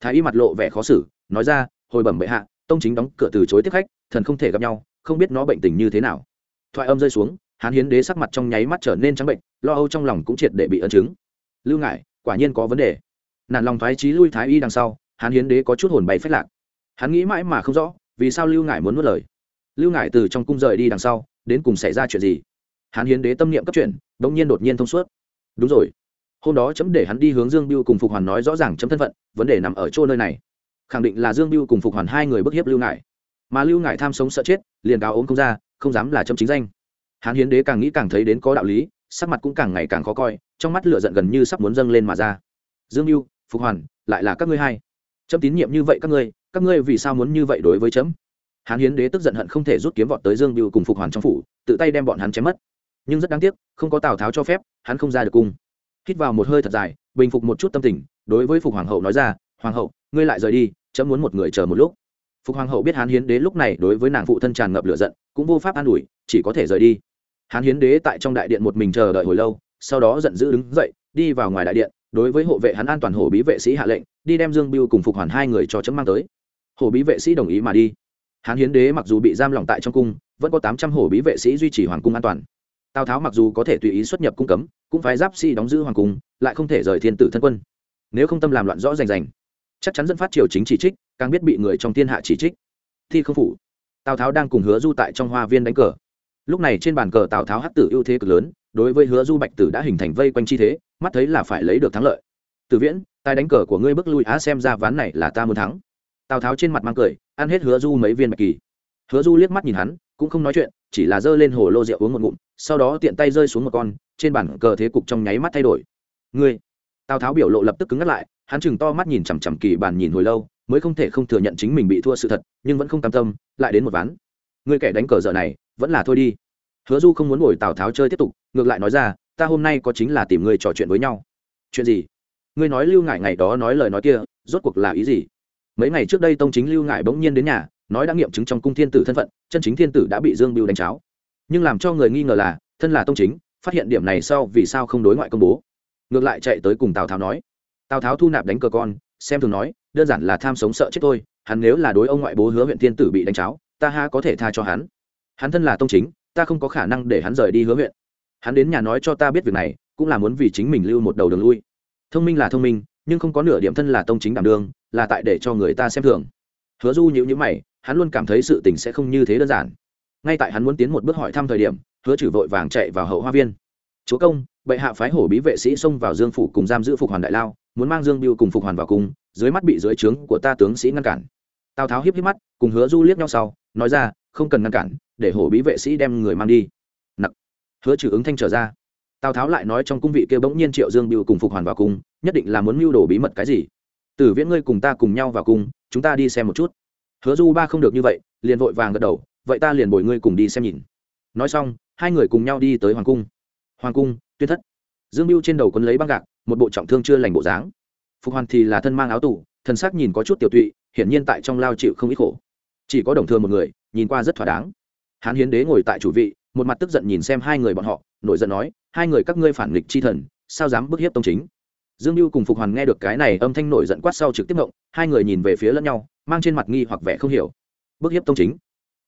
Thái y mặt lộ vẻ khó xử, nói ra, hồi bẩm bệ hạ, tông chính đóng cửa từ chối tiếp khách, thần không thể gặp nhau, không biết nó bệnh tình như thế nào. Thoại âm rơi xuống, hán hiến đế sắc mặt trong nháy mắt trở nên trắng bệnh, lo âu trong lòng cũng triệt để bị ấn chứng. Lưu ngại quả nhiên có vấn đề. Nản lòng thoái trí lui thái y đằng sau, hán hiến đế có chút hồn bay phách lạc. Hắn nghĩ mãi mà không rõ, vì sao lưu ngại muốn mất lời. Lưu ngại từ trong cung rời đi đằng sau, đến cùng xảy ra chuyện gì? Hán hiến đế tâm niệm cấp chuyển đ ỗ n g nhiên đột nhiên thông suốt. Đúng rồi. Hôm đó chấm để hắn đi hướng dương biêu cùng phục hoàn nói rõ ràng chấm thân phận, vấn đề nằm ở chỗ nơi này. Khẳng định là dương biêu cùng phục hoàn hai người bức hiếp lưu ngại mà lưu ngại tham sống sợ chết, liền cáo ốm không ra, không dám là chấm chính danh. Hán hiến đế càng nghĩ càng thấy đến có đạo lý, sắc mặt cũng càng ngày càng khó coi, trong mắt lửa giận gần như sắp muốn dâng lên mà ra. Dương biêu phục hoàn, lại là các ngươi hai. Chấm tín nhiệm như vậy các ngươi các ngươi vì sao muốn như vậy đối với chấm? Hán hiến đế tức giận hận không thể rút kiếm vọt tới dương biêu cùng phục hoàn trong phủ, tự tay đem bọn hắn chém mất nhưng rất đáng tiếc, không có tào tháo cho phép, hắn không ra được cung. Hít vào một hơi thật dài, bình phục một chút tâm tình, đối với phục hoàng hậu nói ra, hoàng hậu, ngươi lại rời đi, chấm muốn một người chờ một lúc. Phục hoàng hậu biết hán hiến đế lúc này đối với nàng phụ thân tràn ngập lửa giận, cũng vô pháp an ủi, chỉ có thể rời đi. Hán hiến đế tại trong đại điện một mình chờ đợi hồi lâu, sau đó giận dữ đứng dậy, đi vào ngoài đại điện, đối với hộ vệ hắn an toàn hổ bí vệ sĩ hạ lệnh, đi đem dương biêu cùng phục hoàn hai người cho chấm mang tới. Hổ bí vệ sĩ đồng ý mà đi. Hán hiến đế mặc dù bị giam lỏng tại trong cung, vẫn có tám trăm hổ bí vệ sĩ duy trì hoàng cung an toàn tào tháo mặc dù có thể tùy ý xuất nhập cung cấm, cũng phải giáp sĩ đóng giữ hoàng cung, lại không thể rời thiên tử thân quân. Nếu không tâm làm loạn rõ rành rành, chắc chắn dẫn phát triều chính chỉ trích, càng biết bị người trong thiên hạ chỉ trích. Thi không phủ. Tào tháo đang cùng hứa du tại trong hoa viên đánh cờ. Lúc này trên bàn cờ tào tháo hắc tử ưu thế cực lớn, đối với hứa du bạch tử đã hình thành vây quanh chi thế, mắt thấy là phải lấy được thắng lợi. Từ viễn, tài đánh cờ của ngươi bước lui á xem ra ván này là ta muốn thắng. Tào tháo trên mặt mang cười, ăn hết hứa du mấy viên bạch kỳ. Hứa du liếc mắt nhìn hắn cũng không nói chuyện, chỉ là giơ lên hồ lô rượu uống một ngụm, sau đó tiện tay rơi xuống một con, trên bản cờ thế cục trong nháy mắt thay đổi. Ngươi! Tào tháo biểu lộ lập tức cứng ngắt lại, hắn chừng to mắt nhìn chằm chằm kỳ bàn nhìn hồi lâu, mới không thể không thừa nhận chính mình bị thua sự thật, nhưng vẫn không cam tâm, lại đến một ván. Người kẻ đánh cờ dở này, vẫn là thôi đi. Hứa du không muốn ngồi tào tháo chơi tiếp tục, ngược lại nói ra, ta hôm nay có chính là tìm người trò chuyện với nhau. Chuyện gì? Ngươi nói lưu ngại ngày đó nói lời nói kia, rốt cuộc là ý gì? Mấy ngày trước đây tông chính lưu ngại bỗng nhiên đến nhà nói đã nghiệm chứng trong cung thiên tử thân phận, chân chính thiên tử đã bị dương biêu đánh cháo. Nhưng làm cho người nghi ngờ là, thân là tông chính, phát hiện điểm này sau vì sao không đối ngoại công bố? Ngược lại chạy tới cùng tào tháo nói, tào tháo thu nạp đánh cờ con, xem thường nói, đơn giản là tham sống sợ chết tôi hắn nếu là đối ông ngoại bố hứa huyện thiên tử bị đánh cháo, ta ha có thể tha cho hắn. Hắn thân là tông chính, ta không có khả năng để hắn rời đi hứa huyện. Hắn đến nhà nói cho ta biết việc này, cũng là muốn vì chính mình lưu một đầu đường lui. Thông minh là thông minh, nhưng không có nửa điểm thân là tông chính đảm đương, là tại để cho người ta xem thường. Hứa du nhữ nhữ mày hắn luôn cảm thấy sự tình sẽ không như thế đơn giản. Ngay tại hắn muốn tiến một bước hỏi thăm thời điểm, hứa trừ vội vàng chạy vào hậu hoa viên. Chúa công, bệ hạ phái hổ bí vệ sĩ xông vào dương phủ cùng giam giữ phục hoàn đại lao, muốn mang dương biêu cùng phục hoàn vào cung, dưới mắt bị dưới trướng của ta tướng sĩ ngăn cản. Tào tháo hiếp hiếp mắt, cùng hứa du liếc nhau sau, nói ra, không cần ngăn cản, để hổ bí vệ sĩ đem người mang đi. Nặc. Hứa trừ ứng thanh trở ra. Tào tháo lại nói trong cung vị kia bỗng nhiên triệu dương biêu cùng phục hoàn vào cung, nhất định là muốn mưu đồ bí mật cái gì. Tử viễn ngươi cùng ta cùng nhau vào cung, chúng ta đi xem một chút hứa du ba không được như vậy, liền vội vàng gật đầu, vậy ta liền bồi ngươi cùng đi xem nhìn. Nói xong, hai người cùng nhau đi tới hoàng cung. Hoàng cung tuyệt thất. Dương biêu trên đầu quấn lấy băng gạc, một bộ trọng thương chưa lành bộ dáng. Phục hoàn thì là thân mang áo tủ thân xác nhìn có chút tiểu tụy, hiển nhiên tại trong lao chịu không ít khổ. Chỉ có đồng Thương một người, nhìn qua rất thỏa đáng. Hán hiến đế ngồi tại chủ vị, một mặt tức giận nhìn xem hai người bọn họ, nổi giận nói, hai người các ngươi phản nghịch chi thần, sao dám bức hiếp tông chính? Dương mưu cùng phục hoàn nghe được cái này âm thanh nổi giận quát sau trực tiếp ngộng hai người nhìn về phía lẫn nhau mang trên mặt nghi hoặc vẻ không hiểu. Bức hiếp tông chính.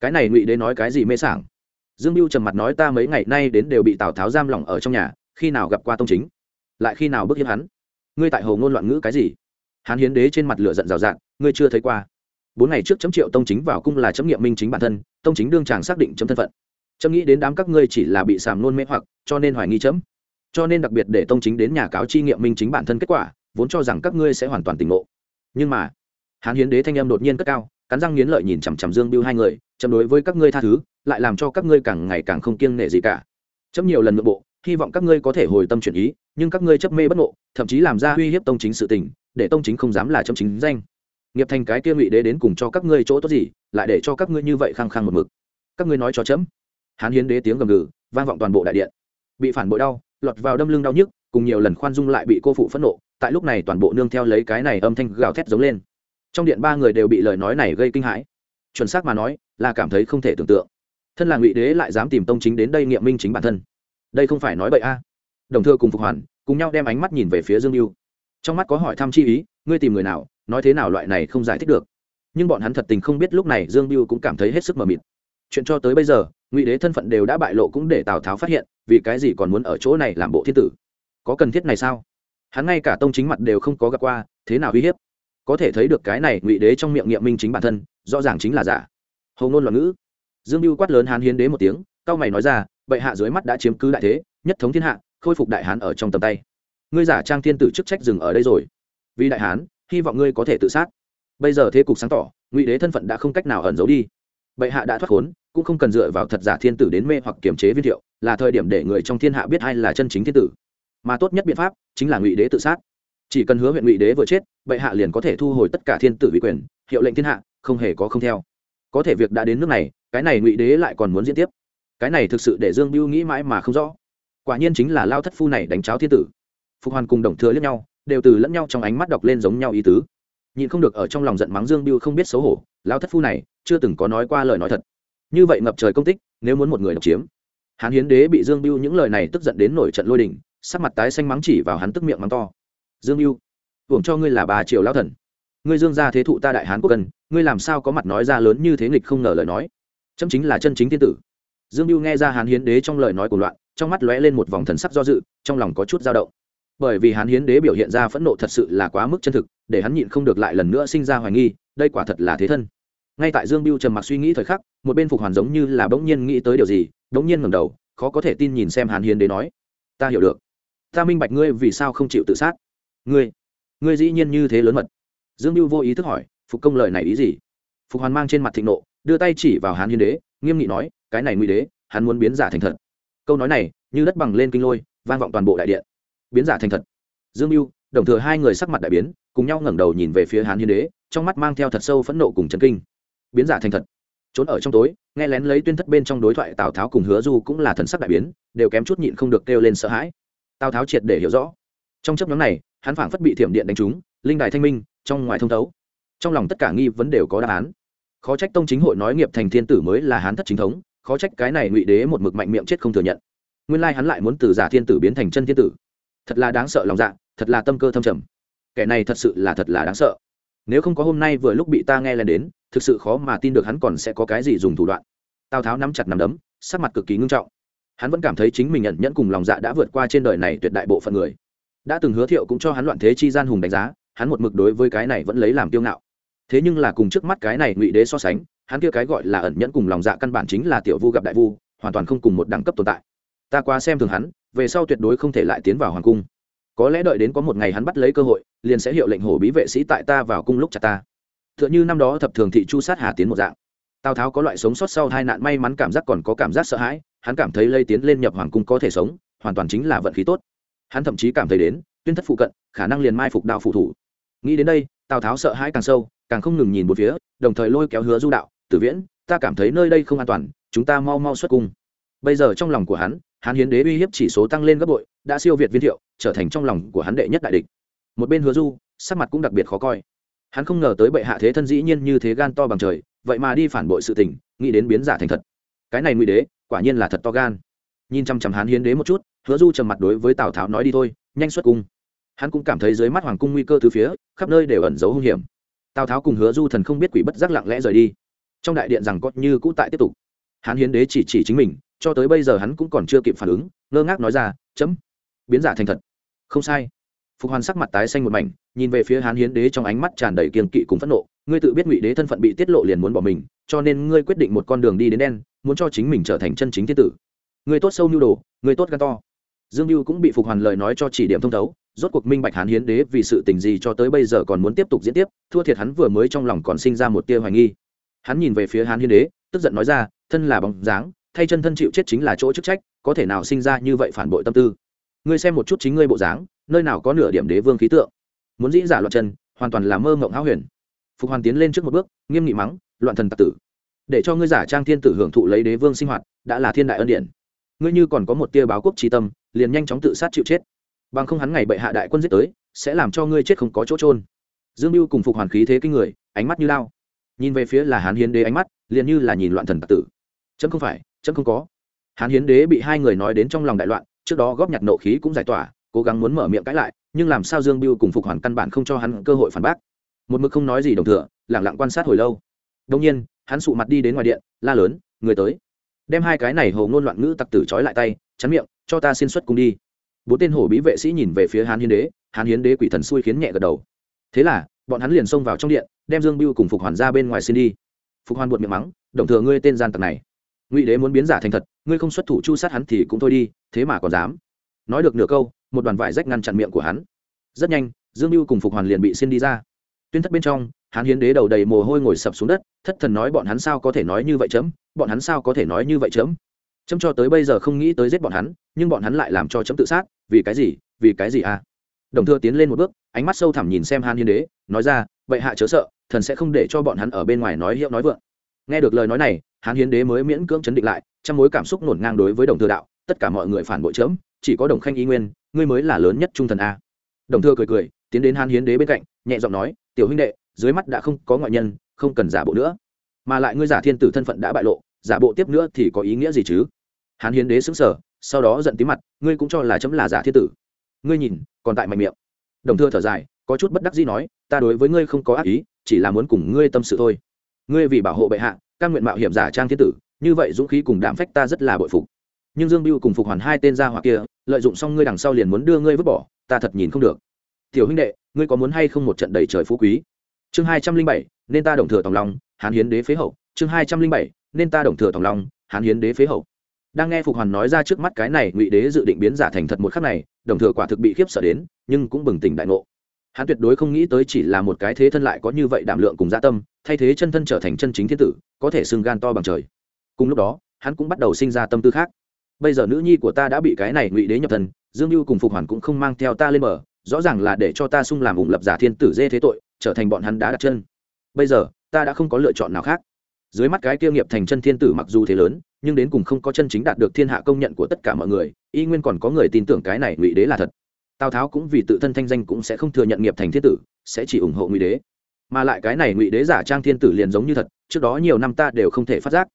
Cái này ngụy đế nói cái gì mê sảng? Dương mưu trầm mặt nói ta mấy ngày nay đến đều bị tào tháo giam lỏng ở trong nhà, khi nào gặp qua tông chính? Lại khi nào bức hiếp hắn? Ngươi tại hồ ngôn loạn ngữ cái gì? Hán hiến đế trên mặt lửa giận rào rạt, ngươi chưa thấy qua. Bốn ngày trước chấm triệu tông chính vào cung là chấm nghiệm minh chính bản thân, tông chính đương chàng xác định chấm thân phận. Chấm nghĩ đến đám các ngươi chỉ là bị sàm nôn mê hoặc, cho nên hoài nghi chấm. Cho nên đặc biệt để tông chính đến nhà cáo chi nghiệm minh chính bản thân kết quả, vốn cho rằng các ngươi sẽ hoàn toàn tỉnh ngộ. Nhưng mà hán hiến đế thanh âm đột nhiên cất cao, cắn răng nghiến lợi nhìn chằm chằm dương biêu hai người chấm đối với các ngươi tha thứ, lại làm cho các ngươi càng ngày càng không kiêng nể gì cả. Chấm nhiều lần nội bộ, hy vọng các ngươi có thể hồi tâm chuyển ý, nhưng các ngươi chấp mê bất ngộ, thậm chí làm ra uy hiếp tông chính sự tình, để tông chính không dám là chấm chính danh. Nghiệp thành cái kia ngụy đế đến cùng cho các ngươi chỗ tốt gì, lại để cho các ngươi như vậy khăng khăng một mực. Các ngươi nói cho chấm. Hán hiến đế tiếng gầm gừ, vang vọng toàn bộ đại điện. Bị phản bội đau, lọt vào đâm lưng đau nhức, cùng nhiều lần khoan dung lại bị cô phụ phẫn nộ, tại lúc này toàn bộ nương theo lấy cái này âm thanh gào thét giống lên trong điện ba người đều bị lời nói này gây kinh hãi. Chuẩn xác mà nói, là cảm thấy không thể tưởng tượng. Thân là ngụy đế lại dám tìm tông chính đến đây nghiệm minh chính bản thân. Đây không phải nói bậy a. Đồng thưa cùng phục hoàn, cùng nhau đem ánh mắt nhìn về phía dương mưu trong mắt có hỏi thăm chi ý, ngươi tìm người nào, nói thế nào loại này không giải thích được. Nhưng bọn hắn thật tình không biết lúc này dương mưu cũng cảm thấy hết sức mờ mịt. Chuyện cho tới bây giờ, ngụy đế thân phận đều đã bại lộ cũng để tào tháo phát hiện, vì cái gì còn muốn ở chỗ này làm bộ thiên tử. Có cần thiết này sao? Hắn ngay cả tông chính mặt đều không có gặp qua, thế nào uy hiếp? Có thể thấy được cái này ngụy đế trong miệng nghiệm minh chính bản thân, rõ ràng chính là giả. Hầu ngôn loạn ngữ. Dương mưu quát lớn hán hiến đế một tiếng, cao mày nói ra, bệ hạ dưới mắt đã chiếm cứ đại thế, nhất thống thiên hạ, khôi phục đại hán ở trong tầm tay. Ngươi giả trang thiên tử chức trách dừng ở đây rồi. Vì đại hán, hy vọng ngươi có thể tự sát. Bây giờ thế cục sáng tỏ, ngụy đế thân phận đã không cách nào ẩn giấu đi. Bệ hạ đã thoát khốn, cũng không cần dựa vào thật giả thiên tử đến mê hoặc kiềm chế viên thiệu, là thời điểm để người trong thiên hạ biết ai là chân chính thiên tử. Mà tốt nhất biện pháp, chính là ngụy đế tự sát chỉ cần hứa huyện ngụy đế vừa chết, bệ hạ liền có thể thu hồi tất cả thiên tử vị quyền, hiệu lệnh thiên hạ, không hề có không theo. Có thể việc đã đến nước này, cái này ngụy đế lại còn muốn diễn tiếp. Cái này thực sự để dương biêu nghĩ mãi mà không rõ. Quả nhiên chính là lao thất phu này đánh cháo thiên tử. Phục hoàn cùng đồng thừa lẫn nhau, đều từ lẫn nhau trong ánh mắt đọc lên giống nhau ý tứ. Nhịn không được ở trong lòng giận mắng dương biêu không biết xấu hổ, lao thất phu này chưa từng có nói qua lời nói thật. Như vậy ngập trời công tích, nếu muốn một người độc chiếm. Hán hiến đế bị dương biêu những lời này tức giận đến nổi trận lôi đình, sắc mặt tái xanh mắng chỉ vào hắn tức miệng mắng to dương mưu hưởng cho ngươi là bà triệu lao thần. Ngươi dương gia thế thụ ta đại hán quốc cần ngươi làm sao có mặt nói ra lớn như thế nghịch không ngờ lời nói? Chấm chính là chân chính thiên tử. Dương mưu nghe ra hán hiến đế trong lời nói của loạn, trong mắt lóe lên một vòng thần sắc do dự, trong lòng có chút dao động. Bởi vì hán hiến đế biểu hiện ra phẫn nộ thật sự là quá mức chân thực, để hắn nhịn không được lại lần nữa sinh ra hoài nghi, đây quả thật là thế thân. Ngay tại dương biêu trầm mặc suy nghĩ thời khắc, một bên phục hoàn giống như là bỗng nhiên nghĩ tới điều gì, bỗng nhiên ngẩng đầu, khó có thể tin nhìn xem hàn hiến đế nói, ta hiểu được. Ta minh bạch ngươi vì sao không chịu tự sát ngươi ngươi dĩ nhiên như thế lớn mật. Dương mưu vô ý thức hỏi, phục công lời này ý gì? Phục hoàn mang trên mặt thịnh nộ, đưa tay chỉ vào hán hiến đế, nghiêm nghị nói, cái này nguy đế, hắn muốn biến giả thành thật. Câu nói này, như đất bằng lên kinh lôi, vang vọng toàn bộ đại điện. Biến giả thành thật. Dương mưu đồng thừa hai người sắc mặt đại biến, cùng nhau ngẩng đầu nhìn về phía hán hiến đế, trong mắt mang theo thật sâu phẫn nộ cùng chấn kinh. Biến giả thành thật. Trốn ở trong tối, nghe lén lấy tuyên thất bên trong đối thoại tào tháo cùng hứa du cũng là thần sắc đại biến, đều kém chút nhịn không được kêu lên sợ hãi. Tào tháo triệt để hiểu rõ. Trong chấp nhóm này hắn phảng phất bị thiểm điện đánh trúng, linh đài thanh minh, trong ngoài thông thấu. Trong lòng tất cả nghi vấn đều có đáp án. Khó trách tông chính hội nói nghiệp thành thiên tử mới là hán thất chính thống, khó trách cái này ngụy đế một mực mạnh miệng chết không thừa nhận. Nguyên lai hắn lại muốn từ giả thiên tử biến thành chân thiên tử. Thật là đáng sợ lòng dạ thật là tâm cơ thâm trầm. Kẻ này thật sự là thật là đáng sợ. Nếu không có hôm nay vừa lúc bị ta nghe lên đến, thực sự khó mà tin được hắn còn sẽ có cái gì dùng thủ đoạn. Tào tháo nắm chặt nắm đấm, sắc mặt cực kỳ ngưng trọng. Hắn vẫn cảm thấy chính mình nhận nhẫn cùng lòng dạ đã vượt qua trên đời này tuyệt đại bộ phận người đã từng hứa thiệu cũng cho hắn loạn thế chi gian hùng đánh giá, hắn một mực đối với cái này vẫn lấy làm tiêu ngạo. Thế nhưng là cùng trước mắt cái này ngụy đế so sánh, hắn kia cái gọi là ẩn nhẫn cùng lòng dạ căn bản chính là tiểu vu gặp đại vu, hoàn toàn không cùng một đẳng cấp tồn tại. Ta quá xem thường hắn, về sau tuyệt đối không thể lại tiến vào hoàng cung. Có lẽ đợi đến có một ngày hắn bắt lấy cơ hội, liền sẽ hiệu lệnh hổ bí vệ sĩ tại ta vào cung lúc chặt ta. T h ư ợ n h ư năm đó thập thường thị chu sát hà tiến một dạng. Tào tháo có loại sống sót sau hai nạn may mắn cảm giác còn có cảm giác sợ hãi, hắn cảm thấy lây tiến lên nhập hoàng cung có thể sống, hoàn toàn chính là vận khí tốt hắn thậm chí cảm thấy đến, tuyên thất phụ cận, khả năng liền mai phục đạo phụ thủ. Nghĩ đến đây, tào tháo sợ hãi càng sâu, càng không ngừng nhìn một phía, đồng thời lôi kéo hứa du đạo, tử viễn, ta cảm thấy nơi đây không an toàn, chúng ta mau mau xuất cung. Bây giờ trong lòng của hắn hắn hiến đế uy hiếp chỉ số tăng lên gấp bội, đã siêu việt viên thiệu, trở thành trong lòng của hắn đệ nhất đại địch. Một bên hứa du, sắc mặt cũng đặc biệt khó coi. Hắn không ngờ tới bệ hạ thế thân dĩ nhiên như thế gan to bằng trời, vậy mà đi phản bội sự tình, nghĩ đến biến giả thành thật. Cái này ngụy đế, quả nhiên là thật to gan nhìn chăm chăm hắn hiến đế một chút, hứa du trầm mặt đối với tào tháo nói đi thôi, nhanh xuất cung. Hắn cũng cảm thấy dưới mắt hoàng cung nguy cơ từ phía, khắp nơi đều ẩn giấu hung hiểm. Tào tháo cùng hứa du thần không biết quỷ bất giác lặng lẽ rời đi. Trong đại điện rằng có như cũ tại tiếp tục. Hắn hiến đế chỉ chỉ chính mình, cho tới bây giờ hắn cũng còn chưa kịp phản ứng, ngơ ngác nói ra, chấm, biến giả thành thật. Không sai. Phục hoàn sắc mặt tái xanh một mảnh, nhìn về phía hán hiến đế trong ánh mắt tràn đầy kiềm kỵ cùng phẫn nộ. Ngươi tự biết ngụy đế thân phận bị tiết lộ liền muốn bỏ mình, cho nên ngươi quyết định một con đường đi đến đen, muốn cho chính mình trở thành chân chính thiên tử người tốt sâu nhu đồ, người tốt gan to. Dương mưu cũng bị phục hoàn lời nói cho chỉ điểm thông thấu, rốt cuộc minh bạch hán hiến đế vì sự tình gì cho tới bây giờ còn muốn tiếp tục diễn tiếp, thua thiệt hắn vừa mới trong lòng còn sinh ra một tia hoài nghi. Hắn nhìn về phía hán hiến đế, tức giận nói ra, thân là bóng dáng, thay chân thân chịu chết chính là chỗ chức trách, có thể nào sinh ra như vậy phản bội tâm tư? Ngươi xem một chút chính ngươi bộ dáng, nơi nào có nửa điểm đế vương khí tượng? Muốn dĩ giả loạn chân, hoàn toàn là mơ mộng háo huyền. Phục hoàn tiến lên trước một bước, nghiêm nghị mắng, loạn thần tạc tử, để cho ngươi giả trang thiên tử hưởng thụ lấy đế vương sinh hoạt, đã là thiên đại ân điển ngươi như còn có một tia báo quốc trí tâm, liền nhanh chóng tự sát chịu chết. Bằng không hắn ngày bệ hạ đại quân giết tới, sẽ làm cho ngươi chết không có chỗ trôn dương mưu cùng phục hoàn khí thế kinh người, ánh mắt như lao. Nhìn về phía là hán hiến đế ánh mắt, liền như là nhìn loạn thần tạc tử. Chấm không phải, chấm không có. Hán hiến đế bị hai người nói đến trong lòng đại loạn, trước đó góp nhặt nộ khí cũng giải tỏa, cố gắng muốn mở miệng cãi lại, nhưng làm sao dương biêu cùng phục hoàn căn bản không cho hắn cơ hội phản bác. Một mực không nói gì đồng thừa lẳng lặng quan sát hồi lâu. Đông nhiên, hắn sụ mặt đi đến ngoài điện, la lớn, người tới đem hai cái này hồ ngôn loạn ngữ tặc tử trói lại tay, chắn miệng, cho ta xin xuất cung đi. Bốn tên hổ bí vệ sĩ nhìn về phía hán hiến đế, hán hiến đế quỷ thần xui khiến nhẹ gật đầu. Thế là, bọn hắn liền xông vào trong điện, đem dương biêu cùng phục hoàn ra bên ngoài xin đi. Phục hoàn buột miệng mắng, đồng thừa ngươi tên gian tặc này. Ngụy đế muốn biến giả thành thật, ngươi không xuất thủ chu sát hắn thì cũng thôi đi, thế mà còn dám. Nói được nửa câu, một đoàn vải rách ngăn chặn miệng của hắn. Rất nhanh, dương biêu cùng phục hoàn liền bị xin đi ra. Tuyên thất bên trong Hán hiến đế đầu đầy mồ hôi ngồi sập xuống đất, thất thần nói bọn hắn sao có thể nói như vậy chấm? Bọn hắn sao có thể nói như vậy chấm? Chấm cho tới bây giờ không nghĩ tới giết bọn hắn, nhưng bọn hắn lại làm cho chấm tự sát, vì cái gì? Vì cái gì à? Đồng thừa tiến lên một bước, ánh mắt sâu thẳm nhìn xem Hán hiến đế, nói ra, vậy hạ chớ sợ, thần sẽ không để cho bọn hắn ở bên ngoài nói hiệu nói vượng. Nghe được lời nói này, hán hiến đế mới miễn cưỡng chấn định lại, trong mối cảm xúc nổn ngang đối với đồng thừa đạo, tất cả mọi người phản bội chớm chỉ có đồng khanh y nguyên, ngươi mới là lớn nhất trung thần a. Đồng thừa cười cười, tiến đến hán hiến đế bên cạnh, nhẹ giọng nói, tiểu huynh đệ dưới mắt đã không có ngoại nhân, không cần giả bộ nữa. Mà lại ngươi giả thiên tử thân phận đã bại lộ, giả bộ tiếp nữa thì có ý nghĩa gì chứ? Hán hiến đế xứng sở sau đó giận tí mặt, ngươi cũng cho là chấm là giả thiên tử. Ngươi nhìn, còn tại mạnh miệng. Đồng thừa thở dài, có chút bất đắc dĩ nói, ta đối với ngươi không có ác ý, chỉ là muốn cùng ngươi tâm sự thôi. Ngươi vì bảo hộ bệ hạ các nguyện mạo hiểm giả trang thiên tử, như vậy dũng khí cùng đảm phách ta rất là bội phục. Nhưng dương biêu cùng phục hoàn hai tên gia hỏa kia, lợi dụng xong ngươi đằng sau liền muốn đưa ngươi vứt bỏ, ta thật nhìn không được. Tiểu huynh đệ, ngươi có muốn hay không một trận đầy trời phú quý? Chương hai trăm linh bảy, nên ta đồng thừa tòng long, hán hiến đế phế hậu. Chương hai trăm linh bảy, nên ta đồng thừa tòng long, hán hiến đế phế hậu. Đang nghe phục hoàn nói ra trước mắt cái này, ngụy đế dự định biến giả thành thật một khắc này, đồng thừa quả thực bị khiếp sợ đến, nhưng cũng bừng tỉnh đại ngộ. Hắn tuyệt đối không nghĩ tới chỉ là một cái thế thân lại có như vậy đảm lượng cùng gia tâm, thay thế chân thân trở thành chân chính thiên tử, có thể xưng gan to bằng trời. Cùng lúc đó, hắn cũng bắt đầu sinh ra tâm tư khác. Bây giờ nữ nhi của ta đã bị cái này ngụy đế nhập thần, dương mưu cùng phục hoàn cũng không mang theo ta lên mở rõ ràng là để cho ta sung làm ủng lập giả thiên tử dê thế tội trở thành bọn hắn đá đặt chân. Bây giờ, ta đã không có lựa chọn nào khác. Dưới mắt cái kia nghiệp thành chân thiên tử mặc dù thế lớn, nhưng đến cùng không có chân chính đạt được thiên hạ công nhận của tất cả mọi người, y nguyên còn có người tin tưởng cái này ngụy đế là thật. Tào tháo cũng vì tự thân thanh danh cũng sẽ không thừa nhận nghiệp thành thiên tử, sẽ chỉ ủng hộ ngụy đế. Mà lại cái này ngụy đế giả trang thiên tử liền giống như thật, trước đó nhiều năm ta đều không thể phát giác.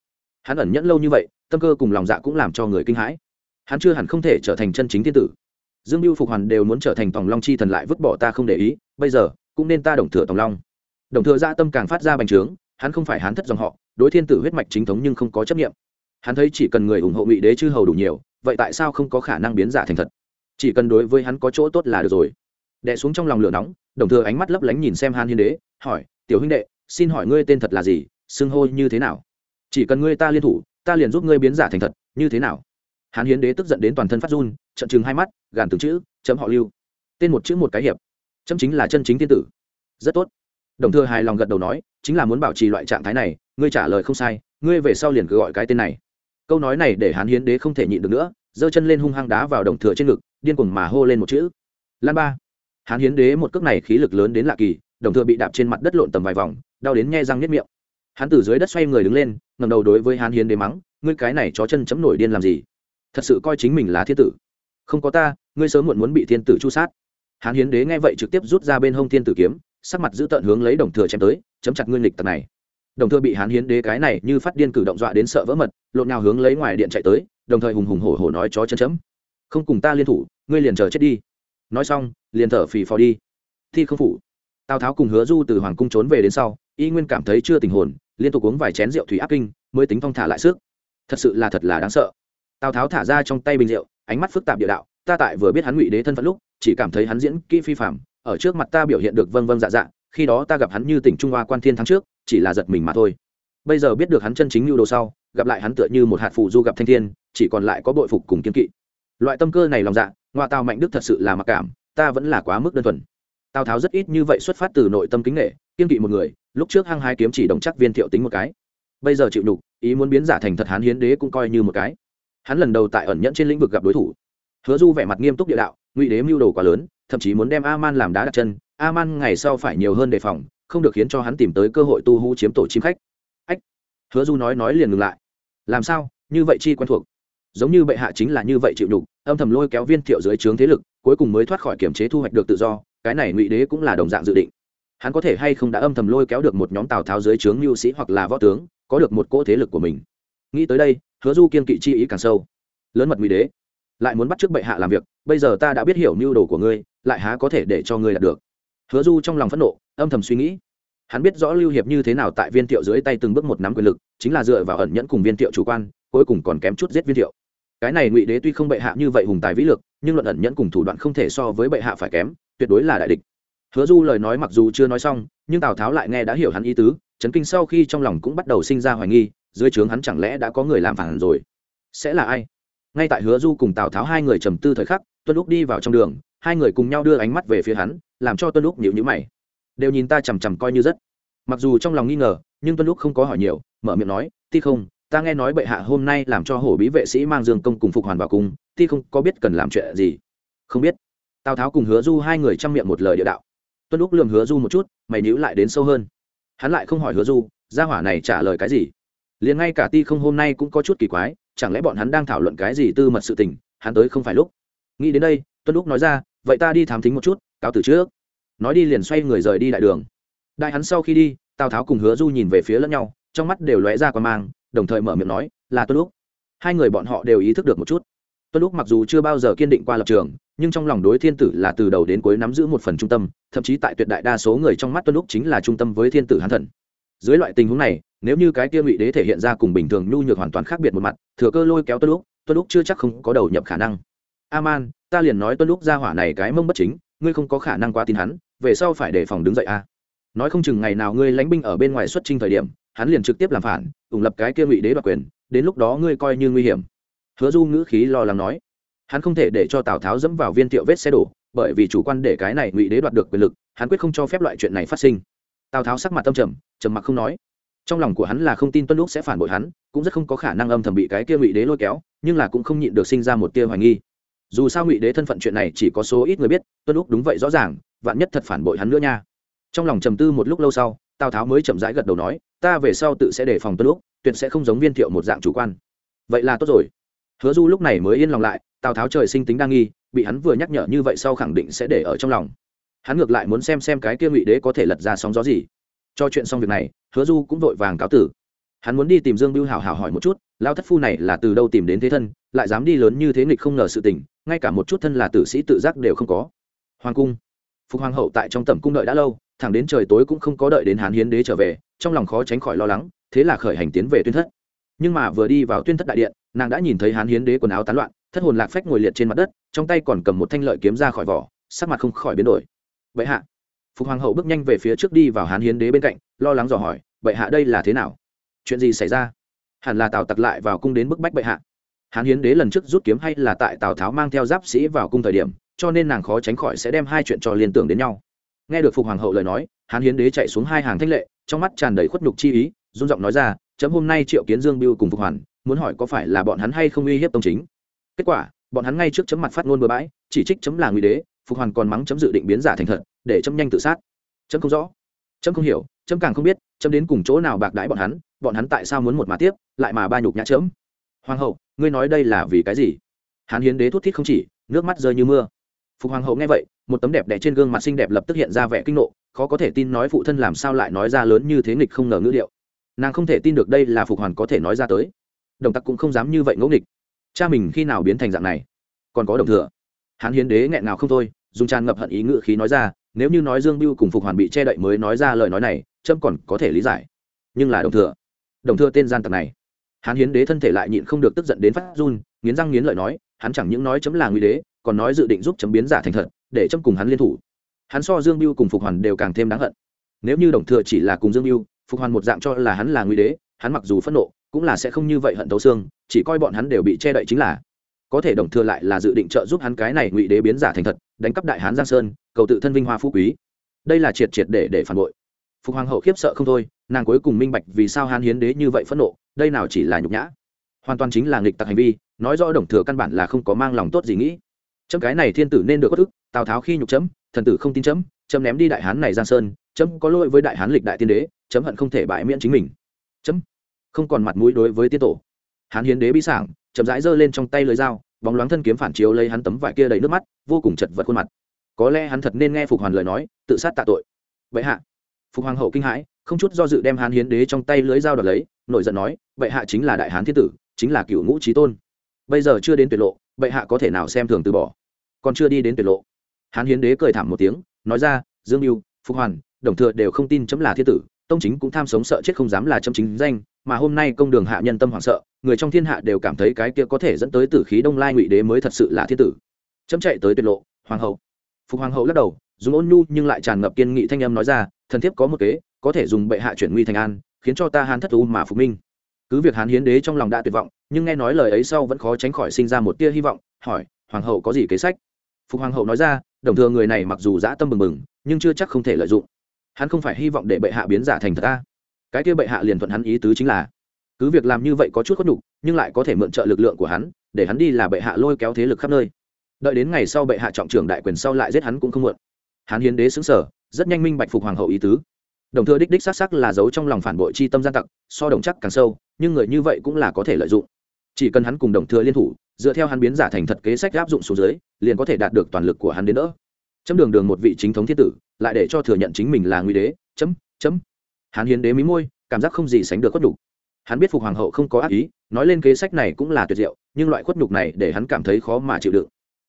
Hắn ẩn nhẫn lâu như vậy, tâm cơ cùng lòng dạ cũng làm cho người kinh hãi. Hắn chưa hẳn không thể trở thành chân chính thiên tử. Dương mưu phục hoàn đều muốn trở thành tòng long chi thần lại vứt bỏ ta không để ý, bây giờ cũng nên ta đồng thừa tòng long. Đồng thừa gia tâm càng phát ra bành trướng, hắn không phải hắn thất dòng họ, đối thiên tử huyết mạch chính thống nhưng không có chấp nghiệm hắn thấy chỉ cần người ủng hộ ngụy đế chư hầu đủ nhiều, vậy tại sao không có khả năng biến giả thành thật? Chỉ cần đối với hắn có chỗ tốt là được rồi. Đẻ xuống trong lòng lửa nóng, đồng thừa ánh mắt lấp lánh nhìn xem hàn hiên đế, hỏi, tiểu huynh đệ, xin hỏi ngươi tên thật là gì, xưng hô như thế nào? Chỉ cần ngươi ta liên thủ, ta liền giúp ngươi biến giả thành thật, như thế nào? Hàn hiến đế tức giận đến toàn thân phát run trận chừng hai mắt, gàn từng chữ, chấm họ lưu. Tên một chữ một cái hiệp chấm chính là chân chính thiên tử. Rất tốt. Đồng thừa hài lòng gật đầu nói, chính là muốn bảo trì loại trạng thái này, ngươi trả lời không sai, ngươi về sau liền cứ gọi cái tên này. Câu nói này để hán hiến đế không thể nhịn được nữa, giơ chân lên hung hăng đá vào đồng thừa trên ngực, điên cuồng mà hô lên một chữ. Lan ba. Hán hiến đế một cước này khí lực lớn đến lạ kỳ, đồng thừa bị đạp trên mặt đất lộn tầm vài vòng, đau đến nghe răng nhếch miệng. Hắn từ dưới đất xoay người đứng lên ngầm đầu đối với hán hiến đế mắng, ngươi cái này chó chân chấm nổi điên làm gì? Thật sự coi chính mình là thiên tử. Không có ta, ngươi sớm muộn muốn bị thiên tử chu sát hán hiến đế nghe vậy trực tiếp rút ra bên hông thiên tử kiếm, sắc mặt giữ tợn hướng lấy đồng thừa chém tới, chấm chặt ngươi lịch tật này. Đồng thừa bị hán hiến đế cái này như phát điên cử động dọa đến sợ vỡ mật, lộn nào hướng lấy ngoài điện chạy tới, đồng thời hùng hùng hổ hổ nói chó chân chấm. Không cùng ta liên thủ, ngươi liền chờ chết đi. Nói xong, liền thở phì phò đi. Thi không phủ. Tào tháo cùng hứa du từ hoàng cung trốn về đến sau, y nguyên cảm thấy chưa tình hồn, liên tục uống vài chén rượu thủy áp kinh, mới tính phong thả lại sức. Thật sự là thật là đáng sợ. Tào tháo thả ra trong tay bình rượu, ánh mắt phức tạp địa đạo, ta tại vừa biết hắn ngụy đế thân phận lúc chỉ cảm thấy hắn diễn kỹ phi phạm, ở trước mặt ta biểu hiện được vâng vâng dạ dạ khi đó ta gặp hắn như tỉnh trung hoa quan thiên tháng trước, chỉ là giật mình mà thôi. Bây giờ biết được hắn chân chính lưu đồ sau, gặp lại hắn tựa như một hạt phù du gặp thanh thiên, chỉ còn lại có bội phục cùng kiên kỵ. Loại tâm cơ này lòng dạ ngoại tào mạnh đức thật sự là mặc cảm, ta vẫn là quá mức đơn thuần. Tào tháo rất ít như vậy xuất phát từ nội tâm kính nghệ kiên kỵ một người, lúc trước hăng hai kiếm chỉ đồng chắc viên thiệu tính một cái. Bây giờ chịu đục ý muốn biến giả thành thật hán hiến đế cũng coi như một cái. Hắn lần đầu tại ẩn nhẫn trên lĩnh vực gặp đối thủ. Hứa du vẻ mặt nghiêm túc địa đạo ngụy đế mưu đồ quá lớn, thậm chí muốn đem a man làm đá đặt chân a man ngày sau phải nhiều hơn đề phòng, không được khiến cho hắn tìm tới cơ hội tu hú chiếm tổ chim khách. Ách, hứa du nói nói liền ngừng lại. Làm sao? Như vậy chi quen thuộc. Giống như bệ hạ chính là như vậy chịu nhục, âm thầm lôi kéo viên thiệu dưới trướng thế lực, cuối cùng mới thoát khỏi kiểm chế thu hoạch được tự do, cái này ngụy đế cũng là đồng dạng dự định. Hắn có thể hay không đã âm thầm lôi kéo được một nhóm tào tháo dưới trướng mưu sĩ hoặc là võ tướng, có được một cỗ thế lực của mình. Nghĩ tới đây, hứa du kiên kỵ chi ý càng sâu. Lớn mật ngụy đế lại muốn bắt t r ư ớ c bệ hạ làm việc, bây giờ ta đã biết hiểu mưu đồ của ngươi, lại há có thể để cho ngươi đạt được. Hứa du trong lòng phẫn nộ, âm thầm suy nghĩ. Hắn biết rõ lưu hiệp như thế nào tại viên thiệu dưới tay từng bước một nắm quyền lực, chính là dựa vào ẩn nhẫn cùng viên thiệu chủ quan, cuối cùng còn kém chút giết viên thiệu. Cái này ngụy đế tuy không bệ hạ như vậy hùng tài vĩ lực, nhưng luận ẩn nhẫn cùng thủ đoạn không thể so với bệ hạ phải kém, tuyệt đối là đại địch. Hứa du lời nói mặc dù chưa nói xong, nhưng tào tháo lại nghe đã hiểu hắn ý tứ, chấn kinh sau khi trong lòng cũng bắt đầu sinh ra hoài nghi, dưới trướng hắn chẳng lẽ đã có người làm phản rồi? Sẽ là ai? Ngay tại hứa du cùng tào tháo hai người trầm tư thời khắc, tuân lúc đi vào trong đường, hai người cùng nhau đưa ánh mắt về phía hắn, làm cho tuân lúc nhịu nhữ mày. Đều nhìn ta chằm chằm coi như rất. Mặc dù trong lòng nghi ngờ, nhưng tuân lúc không có hỏi nhiều, mở miệng nói, ti không, ta nghe nói bệ hạ hôm nay làm cho hổ bí vệ sĩ mang dương công cùng phục hoàn vào cung, ti không có biết cần làm chuyện gì? Không biết. Tào tháo cùng hứa du hai người chăm miệng một lời địa đạo. Tuân lúc lường hứa du một chút, mày níu lại đến sâu hơn. Hắn lại không hỏi hứa du, gia hỏa này trả lời cái gì? Liền ngay cả ti không hôm nay cũng có chút kỳ quái chẳng lẽ bọn hắn đang thảo luận cái gì tư mật sự tình, hắn tới không phải lúc. Nghĩ đến đây, tuân lúc nói ra, vậy ta đi thám thính một chút, cáo từ trước. Nói đi liền xoay người rời đi đại đường. Đại hắn sau khi đi, tào tháo cùng hứa du nhìn về phía lẫn nhau, trong mắt đều lóe ra qua mang, đồng thời mở miệng nói, là tuân lúc hai người bọn họ đều ý thức được một chút. Tuân lúc mặc dù chưa bao giờ kiên định qua lập trường, nhưng trong lòng đối thiên tử là từ đầu đến cuối nắm giữ một phần trung tâm, thậm chí tại tuyệt đại đa số người trong mắt tuân lúc chính là trung tâm với thiên tử hán thần. Dưới loại tình huống này nếu như cái kia ngụy đế thể hiện ra cùng bình thường nhu nhược hoàn toàn khác biệt một mặt, thừa cơ lôi kéo tuân lúc tuân lúc chưa chắc không có đầu nhập khả năng. A ta liền nói tuân lúc ra hỏa này cái mông bất chính, ngươi không có khả năng quá tin hắn, về sau phải đề phòng đứng dậy a. Nói không chừng ngày nào ngươi lánh binh ở bên ngoài xuất trình thời điểm, hắn liền trực tiếp làm phản, ủng lập cái kia ngụy đế đoạt quyền, đến lúc đó ngươi coi như nguy hiểm. Hứa du ngữ khí lo lắng nói. Hắn không thể để cho tào tháo dẫm vào viên tiệu vết xe đổ, bởi vì chủ quan để cái này ngụy đế đoạt được quyền lực, hắn quyết không cho phép loại chuyện này phát sinh. Tào tháo sắc mặt tâm trầm trầm mặc không nói trong lòng của hắn là không tin tuân lúc sẽ phản bội hắn, cũng rất không có khả năng âm thầm bị cái kia ngụy đế lôi kéo, nhưng là cũng không nhịn được sinh ra một tia hoài nghi. Dù sao ngụy đế thân phận chuyện này chỉ có số ít người biết, tuân lúc đúng vậy rõ ràng, vạn nhất thật phản bội hắn nữa nha. Trong lòng trầm tư một lúc lâu sau, tào tháo mới chậm rãi gật đầu nói, ta về sau tự sẽ đề phòng tuân lúc, tuyệt sẽ không giống viên thiệu một dạng chủ quan. Vậy là tốt rồi. Hứa du lúc này mới yên lòng lại, tào tháo trời sinh tính đa nghi, bị hắn vừa nhắc nhở như vậy sau khẳng định sẽ để ở trong lòng. Hắn ngược lại muốn xem xem cái kia ngụy đế có thể lật ra sóng gió gì cho chuyện xong việc này, hứa du cũng vội vàng cáo tử. Hắn muốn đi tìm dương bưu hảo hảo hỏi một chút, lao thất phu này là từ đâu tìm đến thế thân, lại dám đi lớn như thế nghịch không ngờ sự tình, ngay cả một chút thân là tử sĩ tự giác đều không có. Hoàng cung. Phục hoàng hậu tại trong tầm cung đợi đã lâu, thẳng đến trời tối cũng không có đợi đến hán hiến đế trở về, trong lòng khó tránh khỏi lo lắng, thế là khởi hành tiến về tuyên thất. Nhưng mà vừa đi vào tuyên thất đại điện, nàng đã nhìn thấy hán hiến đế quần áo tán loạn, thất hồn lạc phách ngồi liệt trên mặt đất, trong tay còn cầm một thanh lợi kiếm ra khỏi vỏ, sắc mặt không khỏi biến đổi. Vậy hạ phục hoàng hậu bước nhanh về phía trước đi vào hán hiến đế bên cạnh, lo lắng dò hỏi, bệ hạ đây là thế nào? Chuyện gì xảy ra? Hẳn là tào tặc lại vào cung đến bức bách bệ hạ. Hán hiến đế lần trước rút kiếm hay là tại tào tháo mang theo giáp sĩ vào cung thời điểm, cho nên nàng khó tránh khỏi sẽ đem hai chuyện cho liên tưởng đến nhau. Nghe được phục hoàng hậu lời nói, hán hiến đế chạy xuống hai hàng thanh lệ, trong mắt tràn đầy khuất nhục chi ý, run giọng nói ra, chấm hôm nay triệu kiến dương biêu cùng phục hoàn, muốn hỏi có phải là bọn hắn hay không uy hiếp tông chính? Kết quả, bọn hắn ngay trước chấm mặt phát ngôn bừa bãi, chỉ trích chấm là nguy đế phục hoàn còn mắng chấm dự định biến giả thành thật, để chấm nhanh tự sát. Chấm không rõ. Chấm không hiểu, chấm càng không biết, chấm đến cùng chỗ nào bạc đãi bọn hắn bọn hắn tại sao muốn một mà tiếp, lại mà ba nhục nhã chấm. Hoàng hậu, ngươi nói đây là vì cái gì? Hán hiến đế thút thít không chỉ, nước mắt rơi như mưa. Phục hoàng hậu nghe vậy, một tấm đẹp đẽ trên gương mặt xinh đẹp lập tức hiện ra vẻ kinh nộ, khó có thể tin nói phụ thân làm sao lại nói ra lớn như thế nghịch không ngờ ngữ điệu. Nàng không thể tin được đây là phục hoàn có thể nói ra tới. Đồng tặc cũng không dám như vậy ngẫu nghịch. Cha mình khi nào biến thành dạng này? Còn có đồng thừa. Hán hiến đế nghẹn nào không thôi dùng tràn ngập hận ý ngự khí nói ra, nếu như nói dương biêu cùng phục hoàn bị che đậy mới nói ra lời nói này trâm còn có thể lý giải. Nhưng là đồng thừa đồng thừa tên gian tặc này, hán hiến đế thân thể lại nhịn không được tức giận đến phát run, nghiến răng nghiến lợi nói, hắn chẳng những nói chấm là nguy đế, còn nói dự định giúp chấm biến giả thành thật, để chấm cùng hắn liên thủ. Hắn so dương biêu cùng phục hoàn đều càng thêm đáng hận. Nếu như đồng thừa chỉ là cùng dương biêu phục hoàn một dạng cho là hắn là nguy đế, hắn mặc dù phẫn nộ, cũng là sẽ không như vậy hận tấu xương, chỉ coi bọn hắn đều bị che đậy chính là có thể đồng thừa lại là dự định trợ giúp hắn cái này ngụy đế biến giả thành thật, đánh cắp đại hán giang sơn, cầu tự thân vinh hoa phú quý. Đây là triệt triệt để để phản bội. Phục hoàng hậu khiếp sợ không thôi, nàng cuối cùng minh bạch vì sao hán hiến đế như vậy phẫn nộ, đây nào chỉ là nhục nhã. Hoàn toàn chính là nghịch tặc hành vi, nói rõ đồng thừa căn bản là không có mang lòng tốt gì nghĩ. Chấm cái này thiên tử nên được bất ức, tào tháo khi nhục chấm, thần tử không tin chấm chấm ném đi đại hán này giang sơn, chấm có lỗi với đại hán lịch đại tiên đế, chấm hận không thể bại miễn chính mình. Chấm, không còn mặt mũi đối với tiên tổ. Hán hiến đế bi sảng chậm rãi giơ lên trong tay lưới dao, bóng loáng thân kiếm phản chiếu lấy hắn tấm vải kia đầy nước mắt, vô cùng chật vật khuôn mặt. Có lẽ hắn thật nên nghe phục hoàn lời nói, tự sát tạ tội. Vậy hạ. Phục hoàng hậu kinh hãi, không chút do dự đem hán hiến đế trong tay lưới dao đoạt lấy, nổi giận nói, bệ hạ chính là đại hán thiên tử, chính là cựu ngũ trí tôn. Bây giờ chưa đến tuyệt lộ, bệ hạ có thể nào xem thường từ bỏ? Còn chưa đi đến tuyệt lộ, hán hiến đế cười thảm một tiếng, nói ra, dương mưu phục hoàn, đồng thừa đều không tin chấm là thiên tử tông chính cũng tham sống sợ chết không dám là châm chính danh, mà hôm nay công đường hạ nhân tâm hoảng sợ, người trong thiên hạ đều cảm thấy cái kia có thể dẫn tới tử khí đông lai ngụy đế mới thật sự là thiên tử. Chấm chạy tới tuyệt lộ, hoàng hậu. Phục hoàng hậu lắc đầu, dùng ôn nhu nhưng lại tràn ngập kiên nghị thanh âm nói ra, thần thiếp có một kế, có thể dùng bệ hạ chuyển nguy thành an, khiến cho ta hán thất u mà phục minh. Cứ việc hán hiến đế trong lòng đã tuyệt vọng, nhưng nghe nói lời ấy sau vẫn khó tránh khỏi sinh ra một tia hy vọng, hỏi, hoàng hậu có gì kế sách? Phục hoàng hậu nói ra, đồng thừa người này mặc dù dã tâm bừng bừng, nhưng chưa chắc không thể lợi dụng hắn không phải hy vọng để bệ hạ biến giả thành thật ta. Cái kia bệ hạ liền thuận hắn ý tứ chính là, cứ việc làm như vậy có chút khuất nhục, nhưng lại có thể mượn trợ lực lượng của hắn, để hắn đi là bệ hạ lôi kéo thế lực khắp nơi. Đợi đến ngày sau bệ hạ trọng trưởng đại quyền sau lại giết hắn cũng không muộn. Hắn hiến đế xứng sở, rất nhanh minh bạch phục hoàng hậu ý tứ. Đồng thừa đích đích xác sắc là giấu trong lòng phản bội chi tâm gian tặc, so đồng chắc càng sâu, nhưng người như vậy cũng là có thể lợi dụng. Chỉ cần hắn cùng đồng thừa liên thủ, dựa theo hắn biến giả thành thật kế sách áp dụng xuống dưới, liền có thể đạt được toàn lực của hắn đến đỡ chấm đường đường một vị chính thống thiên tử, lại để cho thừa nhận chính mình là nguy đế, chấm chấm. Hắn hiến đế mí môi, cảm giác không gì sánh được khuất nhục. Hắn biết phục hoàng hậu không có ác ý, nói lên kế sách này cũng là tuyệt diệu, nhưng loại khuất nhục này để hắn cảm thấy khó mà chịu đựng.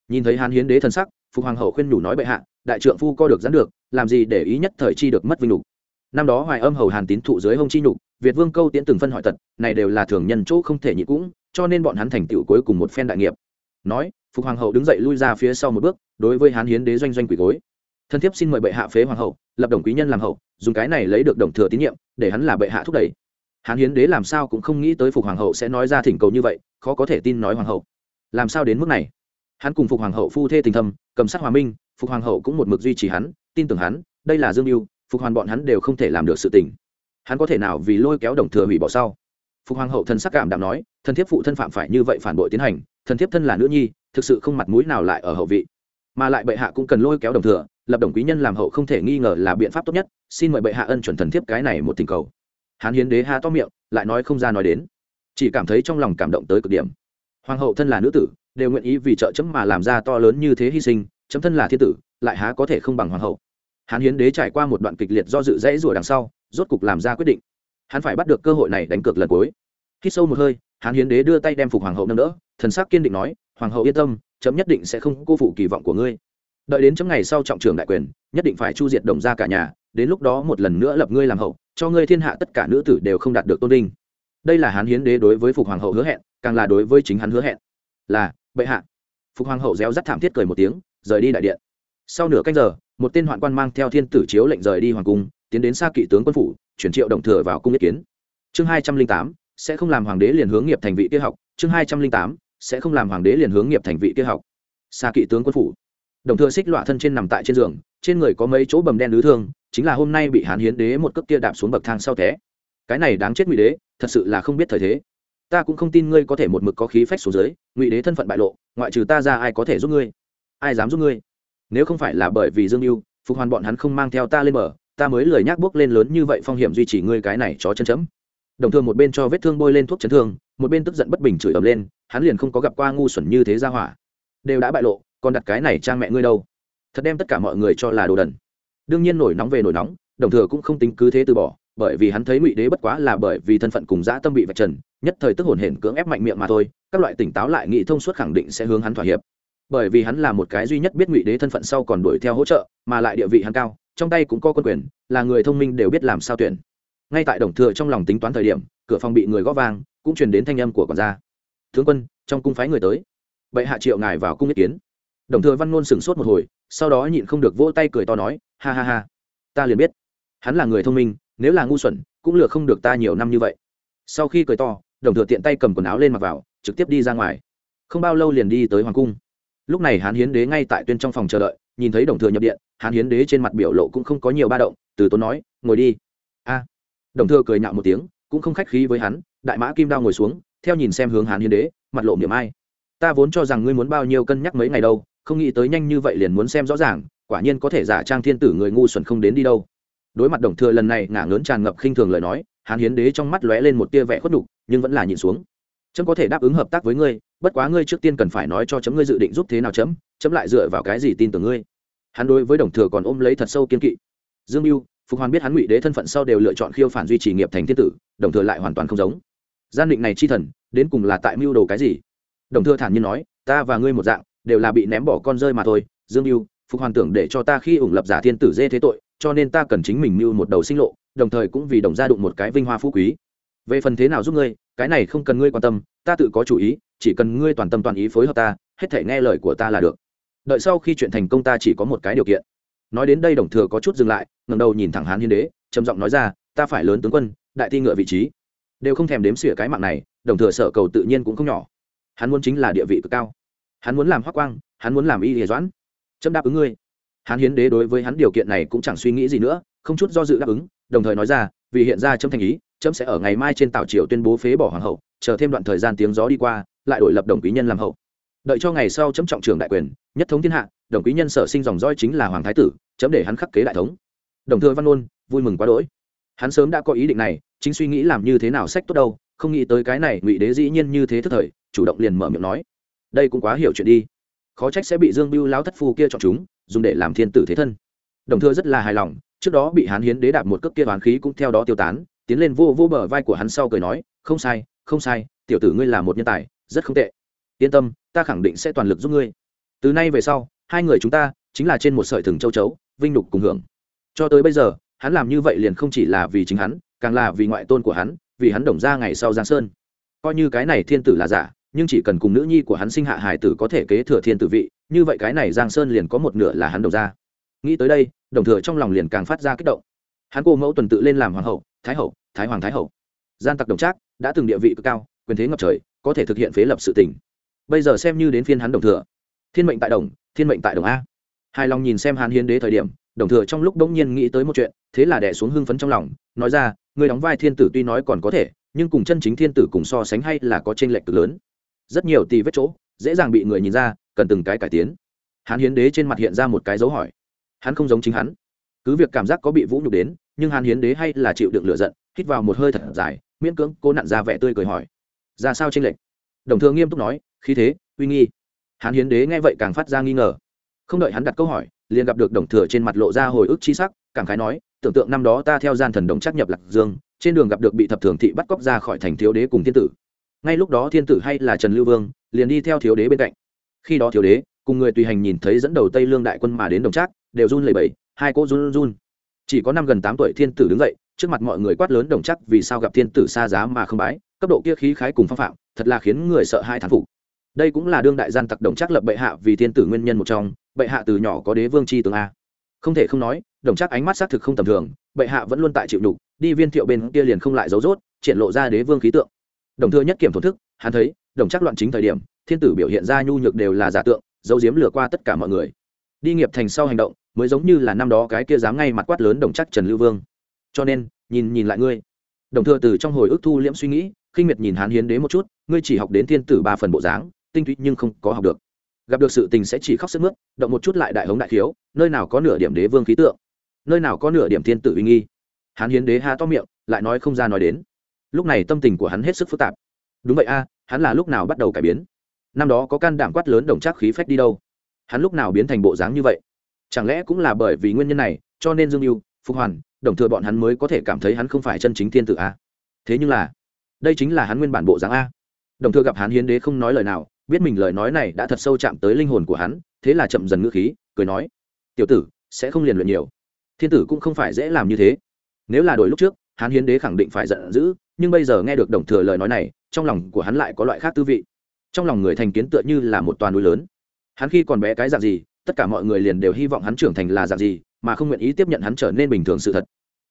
Nhìn thấy hắn hiến đế thân sắc, phục hoàng hậu khuyên nhủ nói bệ hạ, đại trượng phu co được dẫn được, làm gì để ý nhất thời chi được mất vinh nhục. Năm đó hoài âm hầu hàn tín thụ dưới hông chi nhục, việt vương câu tiễn từng phân hỏi tật, này đều là thường nhân chỗ không thể nhị cũng, cho nên bọn hắn thành tựu cuối cùng một phen đại nghiệp. Nói phục hoàng hậu đứng dậy lui ra phía sau một bước, đối với hán hiến đế doanh doanh quỷ gối. Thân thiếp xin mời bệ hạ phế hoàng hậu, lập đồng quý nhân làm hậu, dùng cái này lấy được đồng thừa tín nhiệm, để hắn là bệ hạ thúc đẩy. Hán hiến đế làm sao cũng không nghĩ tới phục hoàng hậu sẽ nói ra thỉnh cầu như vậy, khó có thể tin nói hoàng hậu. Làm sao đến mức này? Hắn cùng phục hoàng hậu phu thê tình thâm, cầm sát hòa minh, phục hoàng hậu cũng một mực duy trì hắn, tin tưởng hắn, đây là dương mưu, phục hoàn bọn hắn đều không thể làm được sự tình. Hắn có thể nào vì lôi kéo đồng thừa hủy bỏ sau? Phục hoàng hậu thân sắc cảm đạm nói, thân thiếp phụ thân phạm phải như vậy phản bội tiến hành, thân thiếp thân là nữ nhi thực sự không mặt mũi nào lại ở hậu vị. Mà lại bệ hạ cũng cần lôi kéo đồng thừa, lập đồng quý nhân làm hậu không thể nghi ngờ là biện pháp tốt nhất, xin mời bệ hạ ân chuẩn thần thiếp cái này một tình cầu. Hán hiến đế ha to miệng, lại nói không ra nói đến. Chỉ cảm thấy trong lòng cảm động tới cực điểm. Hoàng hậu thân là nữ tử, đều nguyện ý vì trợ chấm mà làm ra to lớn như thế hy sinh, chấm thân là thiên tử, lại há có thể không bằng hoàng hậu. Hán hiến đế trải qua một đoạn kịch liệt do dự dãy rủa đằng sau, rốt cục làm ra quyết định. Hắn phải bắt được cơ hội này đánh cược lần cuối. Khi sâu một hơi, hán hiến đế đưa tay đem phục hoàng hậu nâng đỡ, thần sắc kiên định nói hoàng hậu yên tâm, chấm nhất định sẽ không cô phụ kỳ vọng của ngươi. Đợi đến chấm ngày sau trọng trường đại quyền, nhất định phải chu diệt đồng ra cả nhà, đến lúc đó một lần nữa lập ngươi làm hậu, cho ngươi thiên hạ tất cả nữ tử đều không đạt được tôn vinh. Đây là hán hiến đế đối với phục hoàng hậu hứa hẹn, càng là đối với chính hắn hứa hẹn. Là, bệ hạ. Phục hoàng hậu réo rắt thảm thiết cười một tiếng, rời đi đại điện. Sau nửa canh giờ, một tên hoạn quan mang theo thiên tử chiếu lệnh rời đi hoàng cung, tiến đến xa kỵ tướng quân phủ, chuyển triệu đồng thừa vào cung ý kiến. Chương hai trăm linh tám, sẽ không làm hoàng đế liền hướng nghiệp thành vị kia học, chương hai trăm linh tám sẽ không làm hoàng đế liền hướng nghiệp thành vị kia học. Xa kỵ tướng quân phủ. Đồng thừa xích loạ thân trên nằm tại trên giường trên người có mấy chỗ bầm đen ứ thương chính là hôm nay bị hán hiến đế một cước kia đạp xuống bậc thang sau té. Cái này đáng chết ngụy đế thật sự là không biết thời thế. Ta cũng không tin ngươi có thể một mực có khí phách xuống dưới ngụy đế thân phận bại lộ ngoại trừ ta ra ai có thể giúp ngươi? Ai dám giúp ngươi? Nếu không phải là bởi vì dương mưu phục hoàn bọn hắn không mang theo ta lên bờ, ta mới lười nhác bước lên lớn như vậy phong hiểm duy trì ngươi cái này chó chân chấm. Đồng thường một bên cho vết thương bôi lên thuốc chấn thương một bên tức giận bất bình chửi ầm lên hắn liền không có gặp qua ngu xuẩn như thế ra hỏa. Đều đã bại lộ, còn đặt cái này trang mẹ ngươi đâu? Thật đem tất cả mọi người cho là đồ đần. Đương nhiên nổi nóng về nổi nóng, đồng thừa cũng không tính cứ thế từ bỏ, bởi vì hắn thấy ngụy đế bất quá là bởi vì thân phận cùng dã tâm bị vạch trần, nhất thời tức hồn hển cưỡng ép mạnh miệng mà thôi, các loại tỉnh táo lại nghị thông suốt khẳng định sẽ hướng hắn thỏa hiệp. Bởi vì hắn là một cái duy nhất biết ngụy đế thân phận sau còn đuổi theo hỗ trợ, mà lại địa vị hắn cao, trong tay cũng có quân quyền, là người thông minh đều biết làm sao tuyển. Ngay tại đồng thừa trong lòng tính toán thời điểm, cửa phòng bị người gõ vang, cũng truyền đến thanh âm của quản gia tướng quân, trong cung phái người tới. Vậy hạ triệu ngài vào cung ý kiến. Đồng thừa văn ngôn sửng sốt một hồi, sau đó nhịn không được vỗ tay cười to nói, ha ha ha, ta liền biết. Hắn là người thông minh, nếu là ngu xuẩn, cũng lừa không được ta nhiều năm như vậy. Sau khi cười to, đồng thừa tiện tay cầm quần áo lên mặc vào, trực tiếp đi ra ngoài. Không bao lâu liền đi tới hoàng cung. Lúc này hán hiến đế ngay tại tuyên trong phòng chờ đợi, nhìn thấy đồng thừa nhập điện, hán hiến đế trên mặt biểu lộ cũng không có nhiều ba động, từ tốn nói, ngồi đi. A. Đồng thừa cười nhạo một tiếng, cũng không khách khí với hắn, đại mã kim đao ngồi xuống theo nhìn xem hướng hán hiến đế, mặt lộ miệng ai. Ta vốn cho rằng ngươi muốn bao nhiêu cân nhắc mấy ngày đâu, không nghĩ tới nhanh như vậy liền muốn xem rõ ràng, quả nhiên có thể giả trang thiên tử người ngu xuẩn không đến đi đâu. Đối mặt đồng thừa lần này ngả ngớn tràn ngập khinh thường lời nói, hán hiến đế trong mắt lóe lên một tia vẻ khuất đục nhưng vẫn là nhìn xuống. Chấm có thể đáp ứng hợp tác với ngươi, bất quá ngươi trước tiên cần phải nói cho chấm ngươi dự định giúp thế nào chấm chấm lại dựa vào cái gì tin tưởng ngươi. Hắn đối với đồng thừa còn ôm lấy thật sâu kiên kỵ. Dương mưu phục hoàn biết hắn ngụy đế thân phận sau đều lựa chọn khiêu phản duy trì nghiệp thành thiên tử, đồng thừa lại hoàn toàn không giống gian định này chi thần, đến cùng là tại mưu đồ cái gì? Đồng thừa thản nhiên nói, ta và ngươi một dạng, đều là bị ném bỏ con rơi mà thôi, dương mưu phục hoàn tưởng để cho ta khi ủng lập giả thiên tử dê thế tội, cho nên ta cần chính mình mưu một đầu sinh lộ, đồng thời cũng vì đồng gia đụng một cái vinh hoa phú quý. Về phần thế nào giúp ngươi, cái này không cần ngươi quan tâm, ta tự có chủ ý, chỉ cần ngươi toàn tâm toàn ý phối hợp ta, hết thể nghe lời của ta là được. Đợi sau khi chuyện thành công ta chỉ có một cái điều kiện. Nói đến đây đồng thừa có chút dừng lại, ngẩng đầu nhìn thẳng hán hiến đế, trầm giọng nói ra, ta phải lớn tướng quân, đại ti ngựa vị trí đều không thèm đếm xỉa cái mạng này, đồng thừa sở cầu tự nhiên cũng không nhỏ. Hắn muốn chính là địa vị cực cao. Hắn muốn làm hoác quang, hắn muốn làm y hề doãn. Chấm đáp ứng ngươi. Hắn hiến đế đối với hắn điều kiện này cũng chẳng suy nghĩ gì nữa, không chút do dự đáp ứng, đồng thời nói ra, vì hiện ra chấm thành ý, chấm sẽ ở ngày mai trên tàu triều tuyên bố phế bỏ hoàng hậu, chờ thêm đoạn thời gian tiếng gió đi qua, lại đổi lập đồng quý nhân làm hậu. Đợi cho ngày sau chấm trọng trưởng đại quyền, nhất thống thiên hạ, đồng quý nhân sở sinh dòng roi chính là hoàng thái tử, chấm để hắn khắc kế đại thống. Đồng thừa văn ôn vui mừng quá đỗi hắn sớm đã có ý định này, chính suy nghĩ làm như thế nào sách tốt đâu, không nghĩ tới cái này ngụy đế dĩ nhiên như thế thức thời, chủ động liền mở miệng nói. Đây cũng quá hiểu chuyện đi. Khó trách sẽ bị dương biêu lão thất phu kia chọn chúng, dùng để làm thiên tử thế thân. Đồng thừa rất là hài lòng, trước đó bị hắn hiến đế đạp một cước kia toán khí cũng theo đó tiêu tán, tiến lên vô vô bờ vai của hắn sau cười nói, không sai không sai, tiểu tử ngươi là một nhân tài, rất không tệ. Yên tâm, ta khẳng định sẽ toàn lực giúp ngươi. Từ nay về sau, hai người chúng ta chính là trên một sợi thừng châu chấu, vinh nhục cùng hưởng. Cho tới bây giờ hắn làm như vậy liền không chỉ là vì chính hắn, càng là vì ngoại tôn của hắn, vì hắn đồng ra ngày sau giang sơn. Coi như cái này thiên tử là giả, nhưng chỉ cần cùng nữ nhi của hắn sinh hạ hải tử có thể kế thừa thiên tử vị, như vậy cái này giang sơn liền có một nửa là hắn đồng ra. Nghĩ tới đây, đồng thừa trong lòng liền càng phát ra kích động. Hắn cô mẫu tuần tự lên làm hoàng hậu, thái hậu, thái hoàng thái hậu. Gian tặc đồng trác, đã từng địa vị cực cao, quyền thế ngập trời, có thể thực hiện phế lập sự tỉnh bây giờ xem như đến phiên hắn đồng thừa. Thiên mệnh tại đồng, thiên mệnh tại đồng a. Hài lòng nhìn xem hàn hiến đế thời điểm đồng thừa trong lúc đống nhiên nghĩ tới một chuyện, thế là đẻ xuống hưng phấn trong lòng, nói ra người đóng vai thiên tử tuy nói còn có thể, nhưng cùng chân chính thiên tử cùng so sánh hay là có tranh lệch cực lớn. Rất nhiều tì vết chỗ, dễ dàng bị người nhìn ra, cần từng cái cải tiến. Hán hiến đế trên mặt hiện ra một cái dấu hỏi. Hắn không giống chính hắn. Cứ việc cảm giác có bị vũ nhục đến, nhưng hán hiến đế hay là chịu đựng lựa giận, hít vào một hơi thật dài, miễn cưỡng cô nặn ra vẻ tươi cười hỏi. Ra sao tranh lệch? Đồng thừa nghiêm túc nói, khí thế, uy nghi. Hán hiến đế nghe vậy càng phát ra nghi ngờ. Không đợi hắn đặt câu hỏi liền gặp được đồng thừa trên mặt lộ ra hồi ức chi sắc, cảm khái nói, tưởng tượng năm đó ta theo gian thần đồng chắc nhập lạc dương, trên đường gặp được bị thập thường thị bắt cóc ra khỏi thành thiếu đế cùng thiên tử. Ngay lúc đó thiên tử hay là trần lưu vương, liền đi theo thiếu đế bên cạnh. Khi đó thiếu đế, cùng người tùy hành nhìn thấy dẫn đầu tây lương đại quân mà đến đồng trác đều run lẩy bẩy, hai cô run run chỉ có năm gần tám tuổi thiên tử đứng dậy, trước mặt mọi người quát lớn đồng chắc vì sao gặp thiên tử xa giá mà không bái, cấp độ kia khí khái cùng phong phạm, thật là khiến người sợ hai thán phục. Đây cũng là đương đại gian tặc đồng chắc lập bệ hạ vì thiên tử nguyên nhân một trong bệ hạ từ nhỏ có đế vương c h i tướng a. Không thể không nói, đồng chắc ánh mắt xác thực không tầm thường, bệ hạ vẫn luôn tại chịu nhục, đi viên thiệu bên kia liền không lại giấu dốt triển lộ ra đế vương khí tượng. Đồng thừa nhất kiểm thổn thức, hắn thấy, đồng chắc loạn chính thời điểm, thiên tử biểu hiện ra nhu nhược đều là giả tượng, giấu diếm lừa qua tất cả mọi người. Đi nghiệp thành sau hành động, mới giống như là năm đó cái kia dám ngay mặt quát lớn đồng chắc trần lưu vương. Cho nên, nhìn nhìn lại ngươi. Đồng thừa từ trong hồi ức thu liễm suy nghĩ, khinh miệt nhìn hán hiến đế một chút, ngươi chỉ học đến thiên tử ba phần bộ dáng, tinh túy nhưng không có học được gặp được sự tình sẽ chỉ khóc sức mướt, động một chút lại đại hống đại khiếu, nơi nào có nửa điểm đế vương khí tượng, nơi nào có nửa điểm thiên tử uy nghi. Hắn hiến đế ha to miệng, lại nói không ra nói đến. Lúc này tâm tình của hắn hết sức phức tạp. Đúng vậy a, hắn là lúc nào bắt đầu cải biến? Năm đó có can đảm quát lớn đồng trác khí phách đi đâu? Hắn lúc nào biến thành bộ dáng như vậy? Chẳng lẽ cũng là bởi vì nguyên nhân này, cho nên dương mưu phục hoàn, đồng thừa bọn hắn mới có thể cảm thấy hắn không phải chân chính thiên tử a? Thế nhưng là, đây chính là hắn nguyên bản bộ dáng a. Đồng thừa gặp hắn hiến đế không nói lời nào biết mình lời nói này đã thật sâu chạm tới linh hồn của hắn, thế là chậm dần ngữ khí, cười nói, tiểu tử, sẽ không liền luyện nhiều. Thiên tử cũng không phải dễ làm như thế. Nếu là đổi lúc trước, hắn hiến đế khẳng định phải giận dữ, nhưng bây giờ nghe được đồng thừa lời nói này, trong lòng của hắn lại có loại khác tư vị. Trong lòng người thành kiến tựa như là một toàn núi lớn. Hắn khi còn bé cái dạng gì, tất cả mọi người liền đều hy vọng hắn trưởng thành là dạng gì, mà không nguyện ý tiếp nhận hắn trở nên bình thường sự thật.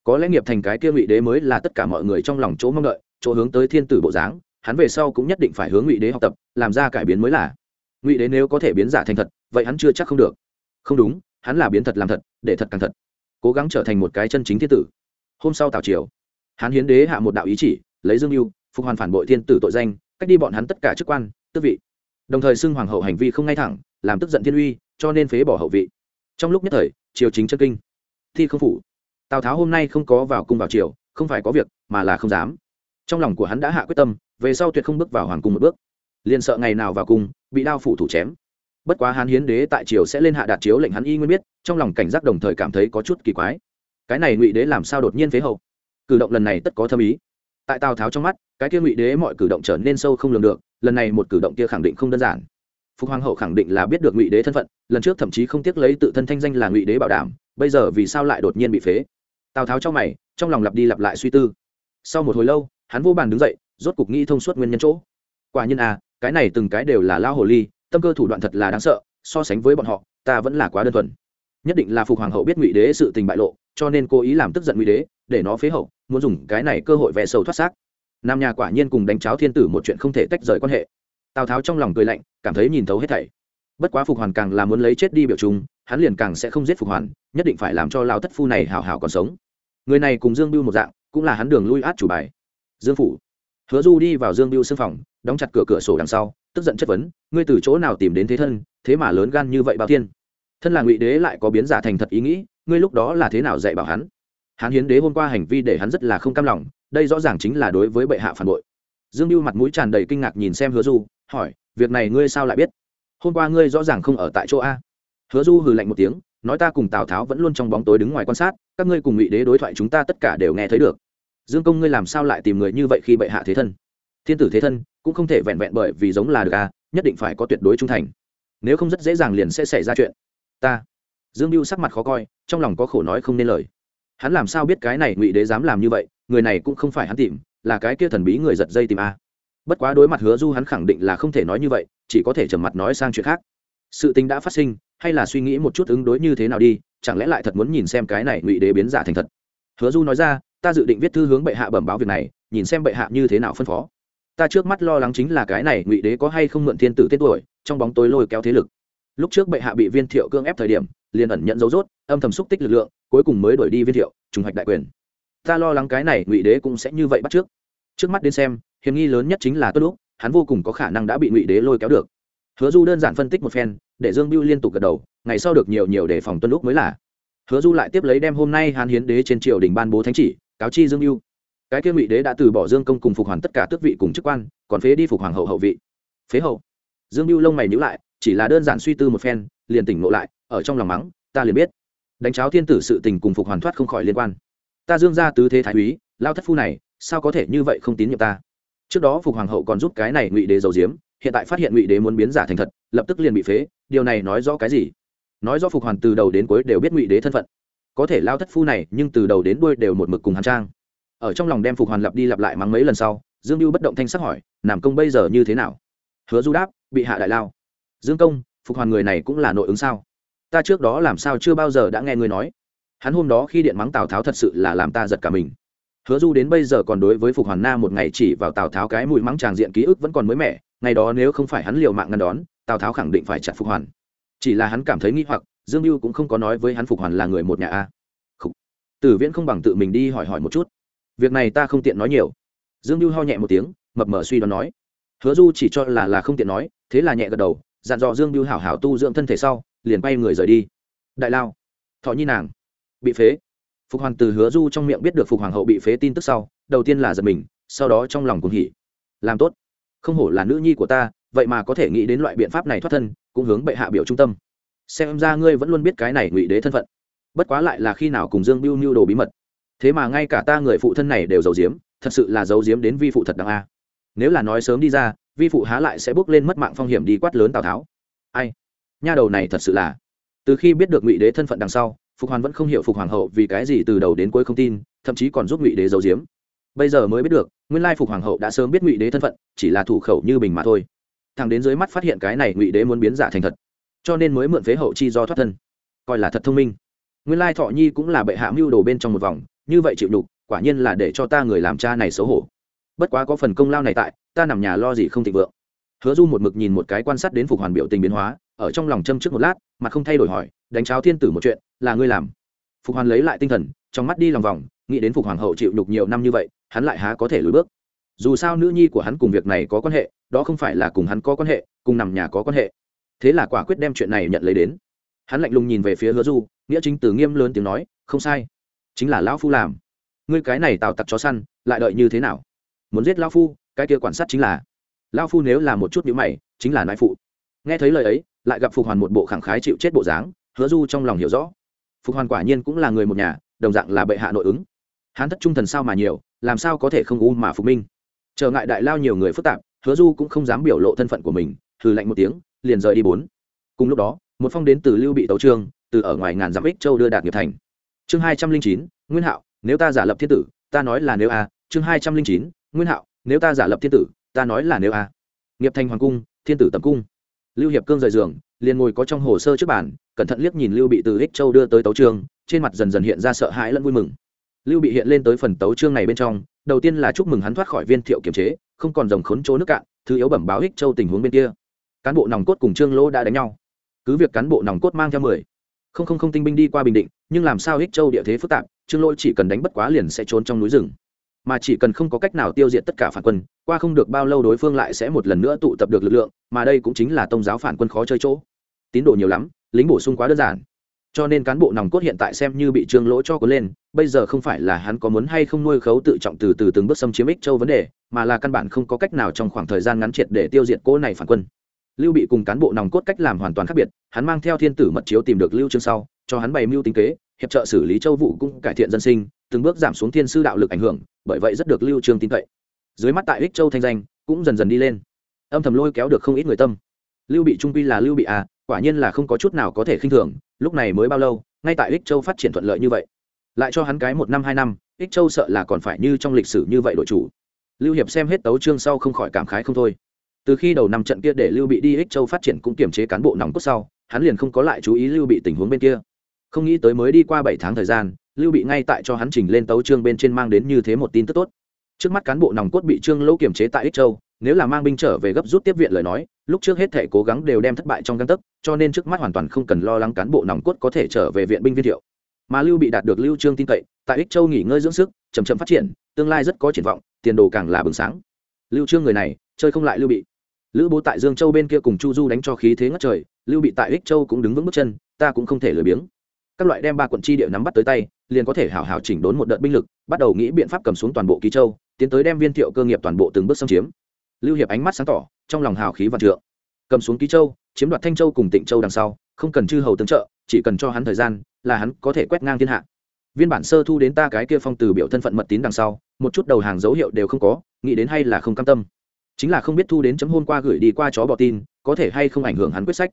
Có lẽ nghiệp thành cái kia ngụy đế mới là tất cả mọi người trong lòng chỗ mong đợi, chỗ hướng tới thiên tử bộ dáng hắn về sau cũng nhất định phải hướng ngụy đế học tập, làm ra cải biến mới là. Ngụy đế nếu có thể biến giả thành thật, vậy hắn chưa chắc không được. Không đúng, hắn là biến thật làm thật, để thật càng thật. Cố gắng trở thành một cái chân chính thiên tử. Hôm sau tào triều, hắn hiến đế hạ một đạo ý chỉ, lấy dương mưu phục hoàn phản bội thiên tử tội danh, cách đi bọn hắn tất cả chức quan, tước vị. Đồng thời xưng hoàng hậu hành vi không ngay thẳng, làm tức giận thiên uy, cho nên phế bỏ hậu vị. Trong lúc nhất thời, triều chính chân kinh. Thi không phủ. Tào tháo hôm nay không có vào cung vào triều, không phải có việc, mà là không dám. Trong lòng của hắn đã hạ quyết tâm về sau tuyệt không bước vào hoàng cung một bước. Liền sợ ngày nào vào cung, bị đao phủ thủ chém. Bất quá hán hiến đế tại triều sẽ lên hạ đạt chiếu lệnh hắn y nguyên biết, trong lòng cảnh giác đồng thời cảm thấy có chút kỳ quái. Cái này ngụy đế làm sao đột nhiên phế hậu cử động lần này tất có thâm ý. Tại tào tháo trong mắt, cái kia ngụy đế mọi cử động trở nên sâu không lường được, lần này một cử động kia khẳng định không đơn giản. Phục hoàng hậu khẳng định là biết được ngụy đế thân phận, lần trước thậm chí không tiếc lấy tự thân thanh danh là ngụy đế bảo đảm, bây giờ vì sao lại đột nhiên bị phế? Tào tháo trong mày, trong lòng lặp đi lặp lại suy tư. Sau một hồi lâu, hắn vô bàn đứng dậy rốt cục nghĩ thông suốt nguyên nhân chỗ. Quả nhiên à cái này từng cái đều là lao hồ ly, tâm cơ thủ đoạn thật là đáng sợ, so sánh với bọn họ, ta vẫn là quá đơn thuần. Nhất định là phục hoàng hậu biết ngụy đế sự tình bại lộ, cho nên cố ý làm tức giận ngụy đế, để nó phế hậu, muốn dùng cái này cơ hội vẽ sầu thoát xác. Nam nhà quả nhiên cùng đánh cháo thiên tử một chuyện không thể tách rời quan hệ. Tào tháo trong lòng cười lạnh, cảm thấy nhìn thấu hết thảy. Bất quá phục hoàn càng là muốn lấy chết đi biểu trung, hắn liền càng sẽ không giết phục hoàn, nhất định phải làm cho lao thất phu này hào hào còn sống. Người này cùng dương biêu một dạng, cũng là hắn đường lui át chủ bài. Dương phủ hứa du đi vào dương biêu xương phòng, đóng chặt cửa cửa sổ đằng sau, tức giận chất vấn, ngươi từ chỗ nào tìm đến thế thân, thế mà lớn gan như vậy bao tiên? Thân là ngụy đế lại có biến giả thành thật ý nghĩ, ngươi lúc đó là thế nào dạy bảo hắn? Hắn hiến đế hôm qua hành vi để hắn rất là không cam lòng, đây rõ ràng chính là đối với bệ hạ phản bội. Dương biêu mặt mũi tràn đầy kinh ngạc nhìn xem hứa du, hỏi, việc này ngươi sao lại biết? Hôm qua ngươi rõ ràng không ở tại chỗ a? Hứa du hừ lạnh một tiếng, nói ta cùng tào tháo vẫn luôn trong bóng tối đứng ngoài quan sát, các ngươi cùng ngụy đế đối thoại chúng ta tất cả đều nghe thấy được dương công ngươi làm sao lại tìm người như vậy khi bệ hạ thế thân? Thiên tử thế thân cũng không thể vẹn vẹn bởi vì giống là được à? nhất định phải có tuyệt đối trung thành. Nếu không rất dễ dàng liền sẽ xảy ra chuyện. Ta. Dương mưu sắc mặt khó coi, trong lòng có khổ nói không nên lời. Hắn làm sao biết cái này ngụy đế dám làm như vậy, người này cũng không phải hắn tìm, là cái kia thần bí người giật dây tìm a. Bất quá đối mặt hứa du hắn khẳng định là không thể nói như vậy, chỉ có thể trầm mặt nói sang chuyện khác. Sự tình đã phát sinh, hay là suy nghĩ một chút ứng đối như thế nào đi, chẳng lẽ lại thật muốn nhìn xem cái này ngụy đế biến giả thành thật? Hứa du nói ra ta dự định viết thư hướng bệ hạ bẩm báo việc này, nhìn xem bệ hạ như thế nào phân phó. Ta trước mắt lo lắng chính là cái này ngụy đế có hay không mượn thiên tử tên tuổi, trong bóng tối lôi kéo thế lực. Lúc trước bệ hạ bị viên thiệu cương ép thời điểm, liền ẩn nhận dấu dốt âm thầm xúc tích lực lượng, cuối cùng mới đuổi đi viên thiệu, trùng hoạch đại quyền. Ta lo lắng cái này ngụy đế cũng sẽ như vậy bắt trước. Trước mắt đến xem, hiểm nghi lớn nhất chính là tuân lúc, hắn vô cùng có khả năng đã bị ngụy đế lôi kéo được. Hứa du đơn giản phân tích một phen, để dương biêu liên tục gật đầu, ngày sau được nhiều nhiều để phòng tuân lúc mới là. Hứa du lại tiếp lấy đem hôm nay hán hiến đế trên triều đình ban bố thánh chỉ cáo chi dương mưu cái kia ngụy đế đã từ bỏ dương công cùng phục hoàn tất cả tước vị cùng chức quan, còn phế đi phục hoàng hậu hậu vị. Phế hậu. Dương mưu lông mày nhữ lại, chỉ là đơn giản suy tư một phen, liền tỉnh ngộ lại, ở trong lòng mắng, ta liền biết. Đánh cháo thiên tử sự tình cùng phục hoàn thoát không khỏi liên quan. Ta dương ra tứ thế thái úy, lao thất phu này, sao có thể như vậy không tín nhiệm ta? Trước đó phục hoàng hậu còn giúp cái này ngụy đế giấu diếm hiện tại phát hiện ngụy đế muốn biến giả thành thật, lập tức liền bị phế, điều này nói rõ cái gì? Nói rõ phục hoàn từ đầu đến cuối đều biết ngụy đế thân phận có thể lao thất phu này, nhưng từ đầu đến đuôi đều một mực cùng hàn trang. Ở trong lòng đem phục hoàn lặp đi lặp lại mắng mấy lần sau, dương mưu bất động thanh sắc hỏi làm công bây giờ như thế nào? Hứa du đáp, bị hạ đại lao. Dương công, phục hoàn người này cũng là nội ứng sao? Ta trước đó làm sao chưa bao giờ đã nghe ngươi nói? Hắn hôm đó khi điện mắng tào tháo thật sự là làm ta giật cả mình. Hứa du đến bây giờ còn đối với phục hoàn na một ngày chỉ vào tào tháo cái mùi mắng tràng diện ký ức vẫn còn mới mẻ, ngày đó nếu không phải hắn liều mạng ngăn đón, tào tháo khẳng định phải chặt phục hoàn. Chỉ là hắn cảm thấy nghi hoặc dương mưu cũng không có nói với hắn phục hoàn là người một nhà a. Tử viễn không bằng tự mình đi hỏi hỏi một chút. Việc này ta không tiện nói nhiều. Dương mưu ho nhẹ một tiếng, mập mờ suy đoán nói. Hứa du chỉ cho là là không tiện nói, thế là nhẹ gật đầu, dặn dò dương mưu hảo hảo tu dưỡng thân thể sau, liền bay người rời đi. Đại lao. Thọ nhi nàng. Bị phế. Phục hoàng từ hứa du trong miệng biết được phục hoàng hậu bị phế tin tức sau, đầu tiên là giật mình, sau đó trong lòng cũng hỉ. Làm tốt. Không hổ là nữ nhi của ta, vậy mà có thể nghĩ đến loại biện pháp này thoát thân, cũng hướng bệ hạ biểu trung tâm xem ra ngươi vẫn luôn biết cái này ngụy đế thân phận. Bất quá lại là khi nào cùng dương biêu mưu đồ bí mật. Thế mà ngay cả ta người phụ thân này đều giấu giếm, thật sự là giấu giếm đến vi phụ thật đáng a. Nếu là nói sớm đi ra, vi phụ há lại sẽ bước lên mất mạng phong hiểm đi quát lớn tào tháo. Ai? Nha đầu này thật sự là. Từ khi biết được ngụy đế thân phận đằng sau, phục hoàn vẫn không hiểu phục hoàng hậu vì cái gì từ đầu đến cuối không tin, thậm chí còn giúp ngụy đế giấu giếm. Bây giờ mới biết được, nguyên lai phục hoàng hậu đã sớm biết ngụy đế thân phận, chỉ là thủ khẩu như bình mà thôi. Thằng đến dưới mắt phát hiện cái này ngụy đế muốn biến giả thành thật cho nên mới mượn phế hậu chi do thoát thân. Coi là thật thông minh. Nguyên lai thọ nhi cũng là bệ hạ mưu đồ bên trong một vòng, như vậy chịu đục quả nhiên là để cho ta người làm cha này xấu hổ. Bất quá có phần công lao này tại, ta nằm nhà lo gì không thịnh vượng. Hứa du một mực nhìn một cái quan sát đến phục hoàn biểu tình biến hóa, ở trong lòng châm trước một lát, mà không thay đổi hỏi, đánh cháo thiên tử một chuyện, là ngươi làm? Phục hoàn lấy lại tinh thần, trong mắt đi lòng vòng, nghĩ đến phục hoàng hậu chịu đục nhiều năm như vậy, hắn lại há có thể lùi bước. Dù sao nữ nhi của hắn cùng việc này có quan hệ, đó không phải là cùng hắn có quan hệ, cùng nằm nhà có quan hệ thế là quả quyết đem chuyện này nhận lấy đến. Hắn lạnh lùng nhìn về phía hứa du, nghĩa chính từ nghiêm lớn tiếng nói, không sai, chính là lão phu làm. Ngươi cái này tào tặc chó săn, lại đợi như thế nào? Muốn giết lão phu, cái kia quản sát chính là. Lão phu nếu là một chút nhữ mày, chính là nãi phụ. Nghe thấy lời ấy, lại gặp phục hoàn một bộ khẳng khái chịu chết bộ dáng, hứa du trong lòng hiểu rõ. Phục hoàn quả nhiên cũng là người một nhà, đồng dạng là bệ hạ nội ứng. Hắn thất trung thần sao mà nhiều, làm sao có thể không u mà phục minh? Trở ngại đại lao nhiều người phức tạp, hứa du cũng không dám biểu lộ thân phận của mình thử lạnh một tiếng liền rời đi bốn. Cùng lúc đó một phong đến từ lưu bị tấu trương từ ở ngoài ngàn dặm ích châu đưa đạt nghiệp thành. Chương hai trăm linh chín nguyên hạo nếu ta giả lập thiên tử ta nói là nếu a. Chương hai trăm linh chín nguyên hạo nếu ta giả lập thiên tử ta nói là nếu a. Nghiệp thành hoàng cung thiên tử tầm cung. Lưu hiệp cương rời giường liền ngồi có trong hồ sơ trước bàn, cẩn thận liếc nhìn lưu bị từ ích châu đưa tới tấu trương trên mặt dần dần hiện ra sợ hãi lẫn vui mừng. Lưu bị hiện lên tới phần tấu trương này bên trong đầu tiên là chúc mừng hắn thoát khỏi viên thiệu kiềm chế không còn dòng khốn chỗ nước cạn thứ yếu bẩm báo ích châu tình huống bên kia cán bộ nòng cốt cùng trương lỗ đã đánh nhau. Cứ việc cán bộ nòng cốt mang theo mười, không không không tinh binh đi qua bình định, nhưng làm sao ích châu địa thế phức tạp, trương lỗ chỉ cần đánh bất quá liền sẽ trốn trong núi rừng. Mà chỉ cần không có cách nào tiêu diệt tất cả phản quân, qua không được bao lâu đối phương lại sẽ một lần nữa tụ tập được lực lượng, mà đây cũng chính là tông giáo phản quân khó chơi chỗ. Tín đồ nhiều lắm, lính bổ sung quá đơn giản. Cho nên cán bộ nòng cốt hiện tại xem như bị trương lỗ cho cuốn lên, bây giờ không phải là hắn có muốn hay không nuôi khấu tự trọng từ từ từng bước xâm chiếm ích châu vấn đề, mà là căn bản không có cách nào trong khoảng thời gian ngắn triệt để tiêu diệt cỗ này phản quân lưu bị cùng cán bộ nòng cốt cách làm hoàn toàn khác biệt, hắn mang theo thiên tử mật chiếu tìm được lưu trương sau, cho hắn bày mưu tính kế, hiệp trợ xử lý châu vụ cũng cải thiện dân sinh, từng bước giảm xuống thiên sư đạo lực ảnh hưởng, bởi vậy rất được lưu trương tin cậy. Dưới mắt tại ích châu thanh danh, cũng dần dần đi lên. Âm thầm lôi kéo được không ít người tâm. Lưu bị trung quy là lưu bị à quả nhiên là không có chút nào có thể khinh thường, lúc này mới bao lâu, ngay tại ích châu phát triển thuận lợi như vậy. Lại cho hắn cái một năm hai năm, ích châu sợ là còn phải như trong lịch sử như vậy đội chủ. Lưu hiệp xem hết tấu chương sau không khỏi cảm khái không thôi từ khi đầu năm trận kia để lưu bị đi ích châu phát triển cũng kiềm chế cán bộ nòng cốt sau, hắn liền không có lại chú ý lưu bị tình huống bên kia. Không nghĩ tới mới đi qua bảy tháng thời gian, lưu bị ngay tại cho hắn trình lên tấu Trương bên trên mang đến như thế một tin tức tốt. Trước mắt cán bộ nòng cốt bị trương lỗ kiềm chế tại ích châu, nếu là mang binh trở về gấp rút tiếp viện lời nói, lúc trước hết thể cố gắng đều đem thất bại trong găng tấc, cho nên trước mắt hoàn toàn không cần lo lắng cán bộ nòng cốt có thể trở về viện binh viên thiệu. Mà lưu bị đạt được lưu trương tin cậy, tại ích châu nghỉ ngơi dưỡng sức chầm chậm phát triển, tương lai rất có triển vọng, tiền đồ càng là bừng sáng. Lưu trương người này chơi không lại lưu bị. Lữ bố tại dương châu bên kia cùng chu du đánh cho khí thế ngất trời, lưu bị tại ích châu cũng đứng vững bước chân, ta cũng không thể lười biếng. Các loại đem ba quận chi địa nắm bắt tới tay, liền có thể hảo hảo chỉnh đốn một đợt binh lực, bắt đầu nghĩ biện pháp cầm xuống toàn bộ ký châu, tiến tới đem viên thiệu cơ nghiệp toàn bộ từng bước xâm chiếm. Lưu hiệp ánh mắt sáng tỏ, trong lòng hào khí và trượng. Cầm xuống ký châu, chiếm đoạt thanh châu cùng tịnh châu đằng sau, không cần chư hầu tương trợ, chỉ cần cho hắn thời gian, là hắn có thể quét ngang thiên hạ. Viên bản sơ thu đến ta cái kia phong từ biểu thân phận mật tín đằng sau, một chút đầu hàng dấu hiệu đều không có, nghĩ đến hay là không cam tâm chính là không biết thu đến chấm hôn qua gửi đi qua chó bọ tin, có thể hay không ảnh hưởng hắn quyết sách.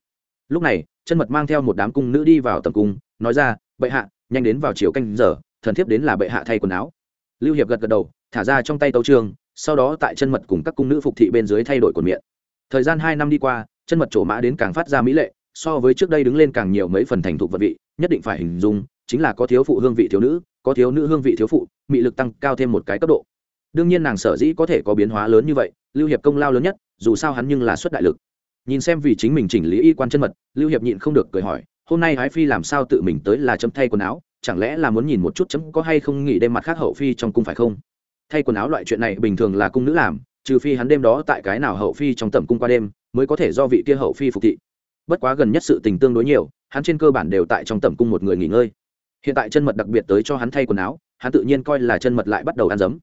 Lúc này, chân mật mang theo một đám cung nữ đi vào tầm cung, nói ra, bệ hạ, nhanh đến vào chiều canh giờ, thần thiếp đến là bệ hạ thay quần áo. Lưu hiệp gật gật đầu, thả ra trong tay tấu trường, sau đó tại chân mật cùng các cung nữ phục thị bên dưới thay đổi quần miệng. Thời gian hai năm đi qua, chân mật trổ mã đến càng phát ra mỹ lệ, so với trước đây đứng lên càng nhiều mấy phần thành thục vật vị, nhất định phải hình dung, chính là có thiếu phụ hương vị thiếu nữ, có thiếu nữ hương vị thiếu phụ, mị lực tăng cao thêm một cái cấp độ đương nhiên nàng sở dĩ có thể có biến hóa lớn như vậy, lưu hiệp công lao lớn nhất, dù sao hắn nhưng là xuất đại lực. Nhìn xem vì chính mình chỉnh lý y quan chân mật, lưu hiệp nhịn không được cười hỏi, hôm nay ái phi làm sao tự mình tới là chấm thay quần áo? Chẳng lẽ là muốn nhìn một chút chấm có hay không nghỉ đêm mặt khác hậu phi trong cung phải không? Thay quần áo loại chuyện này bình thường là cung nữ làm, trừ phi hắn đêm đó tại cái nào hậu phi trong tầm cung qua đêm, mới có thể do vị kia hậu phi phục thị. Bất quá gần nhất sự tình tương đối nhiều, hắn trên cơ bản đều tại trong tầm cung một người nghỉ ngơi. Hiện tại chân mật đặc biệt tới cho hắn thay quần áo, hắn tự nhiên coi là chân mật lại bắt đầu ăn dấm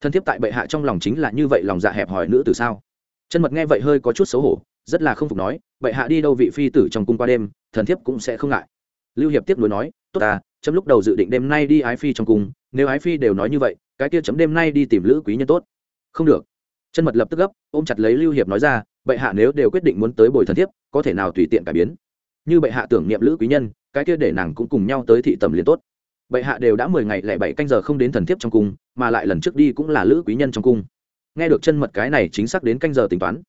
thân thiếp tại bệ hạ trong lòng chính là như vậy lòng dạ hẹp hòi nữ từ sao? Chân mật nghe vậy hơi có chút xấu hổ, rất là không phục nói, bệ hạ đi đâu vị phi tử trong cung qua đêm, thần thiếp cũng sẽ không ngại. Lưu hiệp tiếp nối nói, tốt à chấm lúc đầu dự định đêm nay đi ái phi trong cung, nếu ái phi đều nói như vậy, cái kia chấm đêm nay đi tìm lữ quý nhân tốt. Không được. Chân mật lập tức gấp, ôm chặt lấy lưu hiệp nói ra, bệ hạ nếu đều quyết định muốn tới bồi thần thiếp, có thể nào tùy tiện cải biến. Như bệ hạ tưởng niệm lữ quý nhân, cái kia để nàng cũng cùng nhau tới thị tầm liền tốt bệ hạ đều đã mười ngày lẻ bảy canh giờ không đến thần thiếp trong cung, mà lại lần trước đi cũng là lữ quý nhân trong cung. Nghe được chân mật cái này chính xác đến canh giờ tính toán,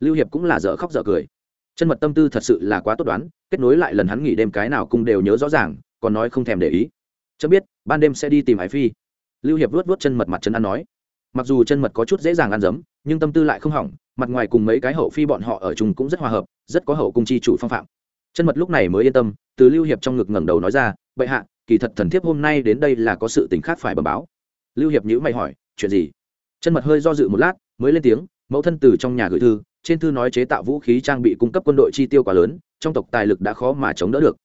lưu hiệp cũng là dở khóc dở cười. Chân mật tâm tư thật sự là quá tốt đoán, kết nối lại lần hắn nghỉ đêm cái nào cung đều nhớ rõ ràng, còn nói không thèm để ý. Chớ biết, ban đêm sẽ đi tìm ái phi. Lưu hiệp vuốt vuốt chân mật mặt chân ăn nói. Mặc dù chân mật có chút dễ dàng ăn dấm, nhưng tâm tư lại không hỏng, mặt ngoài cùng mấy cái hậu phi bọn họ ở chung cũng rất hòa hợp, rất có hậu cung chi chủ phong phạm chân mật lúc này mới yên tâm, từ lưu hiệp trong ngực ngẩng đầu nói ra, bệ hạ, kỳ thật thần thiếp hôm nay đến đây là có sự tình khác phải bẩm báo. Lưu hiệp nhữ mày hỏi, chuyện gì? Chân mật hơi do dự một lát, mới lên tiếng, mẫu thân từ trong nhà gửi thư, trên thư nói chế tạo vũ khí trang bị cung cấp quân đội chi tiêu quá lớn, trong tộc tài lực đã khó mà chống đỡ được.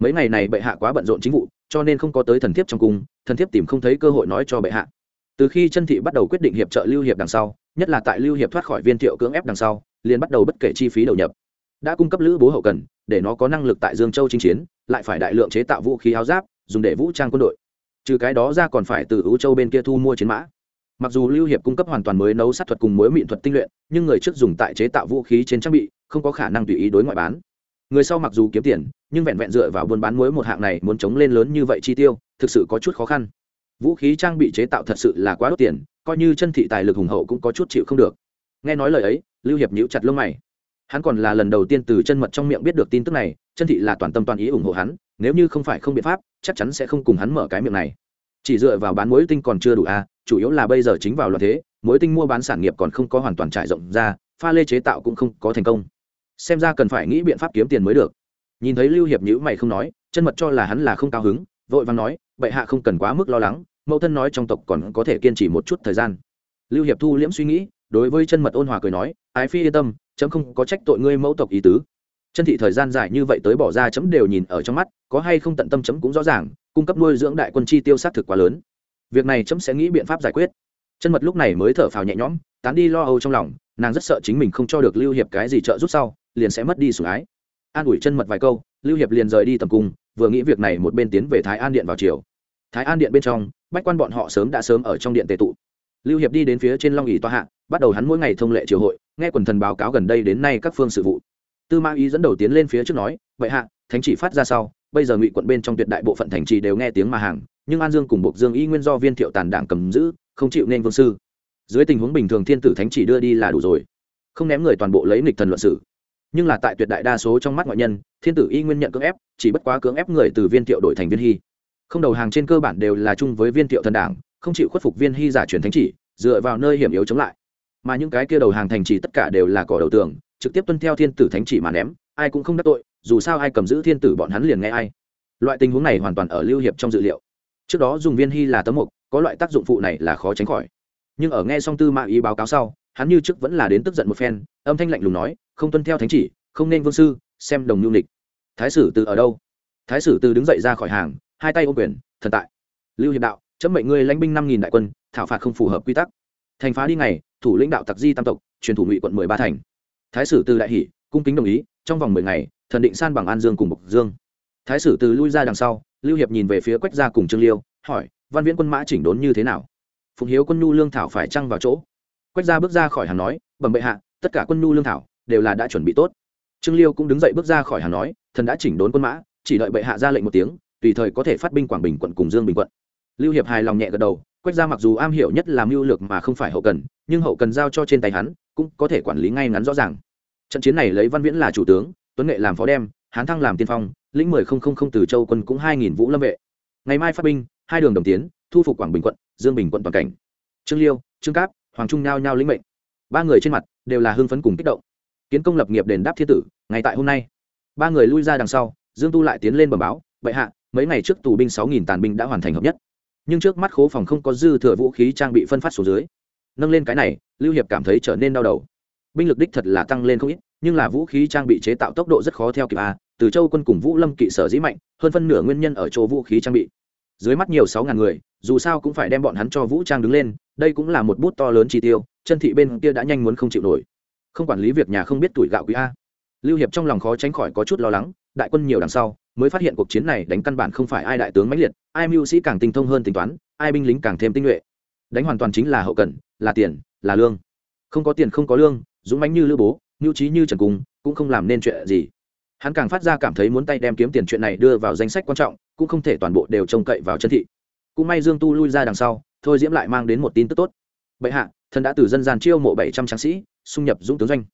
Mấy ngày này bệ hạ quá bận rộn chính vụ, cho nên không có tới thần thiếp trong cung, thần thiếp tìm không thấy cơ hội nói cho bệ hạ. Từ khi chân thị bắt đầu quyết định hiệp trợ lưu hiệp đằng sau, nhất là tại lưu hiệp thoát khỏi viên thiệu cưỡng ép đằng sau, liền bắt đầu bất kể chi phí đầu nhập đã cung cấp lữ bố hậu cần, để nó có năng lực tại dương châu chinh chiến, lại phải đại lượng chế tạo vũ khí áo giáp, dùng để vũ trang quân đội. Trừ cái đó ra còn phải từ ưu châu bên kia thu mua chiến mã. Mặc dù lưu hiệp cung cấp hoàn toàn mới nấu sát thuật cùng mối mịn thuật tinh luyện, nhưng người trước dùng tại chế tạo vũ khí trên trang bị, không có khả năng tùy ý đối ngoại bán. Người sau mặc dù kiếm tiền, nhưng vẹn vẹn dựa vào buôn bán muối một hạng này muốn chống lên lớn như vậy chi tiêu, thực sự có chút khó khăn. Vũ khí trang bị chế tạo thật sự là quá đốt tiền, coi như chân thị tài lực hùng hậu cũng có chút chịu không được. Nghe nói lời ấy, lưu hiệp nhíu chặt lông mày hắn còn là lần đầu tiên từ chân mật trong miệng biết được tin tức này chân thị là toàn tâm toàn ý ủng hộ hắn nếu như không phải không biện pháp chắc chắn sẽ không cùng hắn mở cái miệng này. Chỉ dựa vào bán mối tinh còn chưa đủ a à, chủ yếu là bây giờ chính vào loạn thế mối tinh mua bán sản nghiệp còn không có hoàn toàn trải rộng ra pha lê chế tạo cũng không có thành công. Xem ra cần phải nghĩ biện pháp kiếm tiền mới được. Nhìn thấy lưu hiệp nhữ mày không nói chân mật cho là hắn là không cao hứng vội vàng nói bệ hạ không cần quá mức lo lắng mẫu thân nói trong tộc còn có thể kiên trì một chút thời gian. Lưu hiệp thu liễm suy nghĩ đối với chân mật ôn hòa cười nói ái phi yên tâm, chấm không có trách tội ngươi mẫu tộc ý tứ. Chân thị thời gian dài như vậy tới bỏ ra chấm đều nhìn ở trong mắt, có hay không tận tâm chấm cũng rõ ràng, cung cấp nuôi dưỡng đại quân chi tiêu sát thực quá lớn. Việc này chấm sẽ nghĩ biện pháp giải quyết. Chân mật lúc này mới thở phào nhẹ nhõm, tán đi lo âu trong lòng, nàng rất sợ chính mình không cho được lưu hiệp cái gì trợ giúp sau, liền sẽ mất đi sủng ái. An ủi chân mật vài câu, lưu hiệp liền rời đi tầm cung, vừa nghĩ việc này một bên tiến về thái an điện vào chiều. Thái an điện bên trong, bách quan bọn họ sớm đã sớm ở trong điện tề tụ lưu hiệp đi đến phía trên long ỉ toa hạ, bắt đầu hắn mỗi ngày thông lệ triều hội, nghe quần thần báo cáo gần đây đến nay các phương sự vụ. Tư Ma ý dẫn đầu tiến lên phía trước nói, vậy hạ, thánh chỉ phát ra sau, bây giờ ngụy quận bên trong tuyệt đại bộ phận thành trì đều nghe tiếng mà hàng, nhưng an dương cùng buộc dương y nguyên do viên thiệu tàn đảng cầm giữ, không chịu nên vương sư. Dưới tình huống bình thường thiên tử thánh chỉ đưa đi là đủ rồi, không ném người toàn bộ lấy nghịch thần luận sử nhưng là tại tuyệt đại đa số trong mắt ngoại nhân, thiên tử y nguyên nhận cưỡng ép, chỉ bất quá cưỡng ép người từ viên thiệu đổi thành viên hy. Không đầu hàng trên cơ bản đều là chung với viên thiệu thần đảng không chịu khuất phục viên hy giả truyền thánh chỉ, dựa vào nơi hiểm yếu chống lại. Mà những cái kia đầu hàng thành trì tất cả đều là cỏ đầu tường, trực tiếp tuân theo thiên tử thánh chỉ mà ném, ai cũng không đắc tội, dù sao ai cầm giữ thiên tử bọn hắn liền nghe ai. Loại tình huống này hoàn toàn ở lưu hiệp trong dự liệu. Trước đó dùng viên hy là tấm mục, có loại tác dụng phụ này là khó tránh khỏi. Nhưng ở nghe song tư mã ý báo cáo sau, hắn như trước vẫn là đến tức giận một phen, âm thanh lạnh lùng nói, không tuân theo thánh chỉ, không nên vương sư, xem đồng nhu lịch. Thái sử từ ở đâu? Thái sử từ đứng dậy ra khỏi hàng, hai tay ôm quyền, thần tại. Lưu hiệp đạo chấm mệnh ngươi lãnh binh năm nghìn đại quân, thảo phạt không phù hợp quy tắc. Thành phá đi ngày, thủ lãnh đạo tặc di tam tộc, truyền thủ ngụy quận mười ba thành. Thái sử từ đại hỷ, cung kính đồng ý, trong vòng mười ngày, thần định san bằng an dương cùng bộc dương. Thái sử từ lui ra đằng sau, lưu hiệp nhìn về phía quách gia cùng trương liêu, hỏi, văn viễn quân mã chỉnh đốn như thế nào? Phụng hiếu quân nhu lương thảo phải trăng vào chỗ. Quách gia bước ra khỏi hàng nói, bẩm bệ hạ, tất cả quân nhu lương thảo đều là đã chuẩn bị tốt. Trương liêu cũng đứng dậy bước ra khỏi hàng nói, thần đã chỉnh đốn quân mã, chỉ đợi bệ hạ ra lệnh một tiếng, tùy thời có thể phát binh quảng bình quận cùng dương bình quận lưu hiệp hài lòng nhẹ gật đầu, quách gia mặc dù am hiểu nhất là mưu lược mà không phải hậu cần, nhưng hậu cần giao cho trên tay hắn, cũng có thể quản lý ngay ngắn rõ ràng. Trận chiến này lấy văn viễn là chủ tướng, tuấn nghệ làm phó đem, hán thăng làm tiên phong, lĩnh mười không không không từ châu quân cũng hai nghìn vũ lâm vệ. Ngày mai phát binh, hai đường đồng tiến, thu phục quảng bình quận, dương bình quận toàn cảnh. Trương liêu, trương cáp, hoàng trung nhao nhao lĩnh mệnh. Ba người trên mặt đều là hưng phấn cùng kích động. Kiến công lập nghiệp đền đáp thiên tử ngày tại hôm nay. Ba người lui ra đằng sau, dương tu lại tiến lên bẩm báo, bệ hạ, mấy ngày trước tù binh sáu nghìn tàn binh đã hoàn thành hợp nhất nhưng trước mắt khố phòng không có dư thừa vũ khí trang bị phân phát xuống dưới. Nâng lên cái này, lưu hiệp cảm thấy trở nên đau đầu. Binh lực đích thật là tăng lên không ít, nhưng là vũ khí trang bị chế tạo tốc độ rất khó theo kịp a. Từ châu quân cùng vũ lâm kỵ sở dĩ mạnh, hơn phân nửa nguyên nhân ở chỗ vũ khí trang bị. Dưới mắt nhiều sáu ngàn người, dù sao cũng phải đem bọn hắn cho vũ trang đứng lên, đây cũng là một bút to lớn chi tiêu, chân thị bên kia đã nhanh muốn không chịu nổi. Không quản lý việc nhà không biết tuổi gạo quý a. Lưu hiệp trong lòng khó tránh khỏi có chút lo lắng, đại quân nhiều đằng sau mới phát hiện cuộc chiến này đánh căn bản không phải ai đại tướng mãnh liệt, ai mưu sĩ càng tinh thông hơn tính toán, ai binh lính càng thêm tinh nhuệ. Đánh hoàn toàn chính là hậu cần, là tiền, là lương. Không có tiền không có lương, dũng mãnh như lữ bố, mưu trí như trần cung cũng không làm nên chuyện gì. Hắn càng phát ra cảm thấy muốn tay đem kiếm tiền chuyện này đưa vào danh sách quan trọng, cũng không thể toàn bộ đều trông cậy vào chân thị. Cũng may dương tu lui ra đằng sau, thôi diễm lại mang đến một tin tức tốt. Bệ hạ thần đã từ dân gian chiêu mộ bảy trăm tráng sĩ, xung nhập dũng tướng doanh.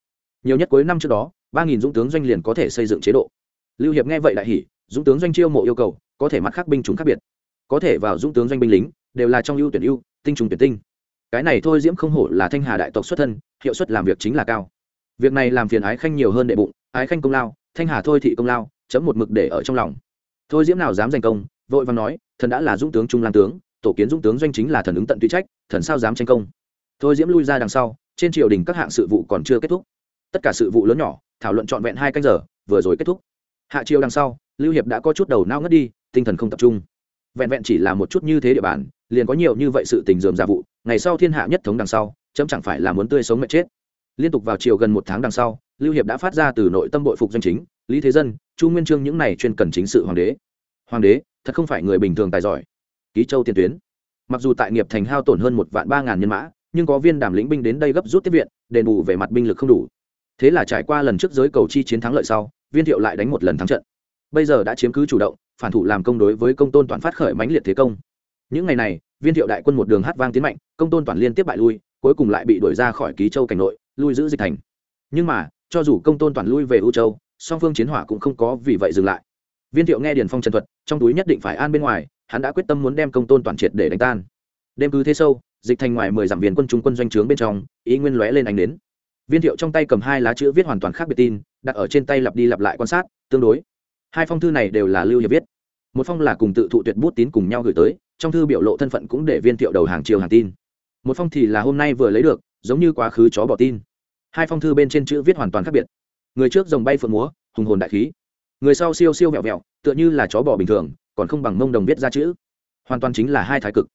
Nhiều nhất cuối năm trước đó, ba nghìn dũng tướng doanh liền có thể xây dựng chế độ. Lưu hiệp nghe vậy đại hỉ dũng tướng doanh chiêu mộ yêu cầu, có thể mặt khác binh chúng khác biệt. Có thể vào dũng tướng doanh binh lính, đều là trong ưu tuyển ưu, tinh trùng tuyển tinh. Cái này thôi diễm không hổ là thanh hà đại tộc xuất thân, hiệu suất làm việc chính là cao. Việc này làm phiền ái khanh nhiều hơn đệ bụng, ái khanh công lao, thanh hà thôi thị công lao, chấm một mực để ở trong lòng. Thôi diễm nào dám giành công, vội và nói, thần đã là dũng tướng trung lan tướng, tổ kiến dũng tướng doanh chính là thần ứng tận tùy trách, thần sao dám tranh công. Thôi diễm lui ra đằng sau, trên triều đình các hạng sự vụ còn chưa kết thúc. Tất cả sự vụ lớn nhỏ, thảo luận trọn vẹn hai canh giờ, vừa rồi kết thúc. Hạ triều đằng sau lưu hiệp đã có chút đầu nao ngất đi, tinh thần không tập trung. Vẹn vẹn chỉ là một chút như thế địa bàn, liền có nhiều như vậy sự tình dườm ra vụ, ngày sau thiên hạ nhất thống đằng sau, chấm chẳng phải là muốn tươi sống mệt chết. Liên tục vào chiều gần một tháng đằng sau, lưu hiệp đã phát ra từ nội tâm bội phục doanh chính, lý thế dân, chu nguyên trương những này chuyên cần chính sự hoàng đế. Hoàng đế, thật không phải người bình thường tài giỏi. Ký châu tiền tuyến. Mặc dù tại nghiệp thành hao tổn hơn một vạn ba ngàn nhân mã, nhưng có viên đảm lĩnh binh đến đây gấp rút tiếp viện, đền bù về mặt binh lực không đủ. Thế là trải qua lần trước giới cầu chi chiến thắng lợi sau, viên thiệu lại đánh một lần thắng trận bây giờ đã chiếm cứ chủ động, phản thủ làm công đối với công tôn toàn phát khởi mãnh liệt thế công. Những ngày này, viên thiệu đại quân một đường hát vang tiến mạnh, công tôn toàn liên tiếp bại lui, cuối cùng lại bị đuổi ra khỏi ký châu cảnh nội, lui giữ dịch thành. Nhưng mà, cho dù công tôn toàn lui về u châu, song phương chiến hỏa cũng không có vì vậy dừng lại. Viên thiệu nghe điền phong trần thuật, trong túi nhất định phải an bên ngoài, hắn đã quyết tâm muốn đem công tôn toàn triệt để đánh tan. Đêm cứ thế sâu, dịch thành ngoài mười dặm viên quân trung quân doanh trướng bên trong, ý nguyên lóe lên ánh đến viên thiệu trong tay cầm hai lá chữ viết hoàn toàn khác biệt tin, đặt ở trên tay lặp đi lặp lại quan sát, tương đối hai phong thư này đều là lưu hiệp viết. Một phong là cùng tự thụ tuyệt bút tín cùng nhau gửi tới trong thư biểu lộ thân phận cũng để viên thiệu đầu hàng chiều hàng tin. Một phong thì là hôm nay vừa lấy được giống như quá khứ chó bỏ tin. Hai phong thư bên trên chữ viết hoàn toàn khác biệt. Người trước dòng bay phượng múa hùng hồn đại khí. Người sau siêu siêu vẹo vẹo tựa như là chó bỏ bình thường còn không bằng mông đồng viết ra chữ. Hoàn toàn chính là hai thái cực.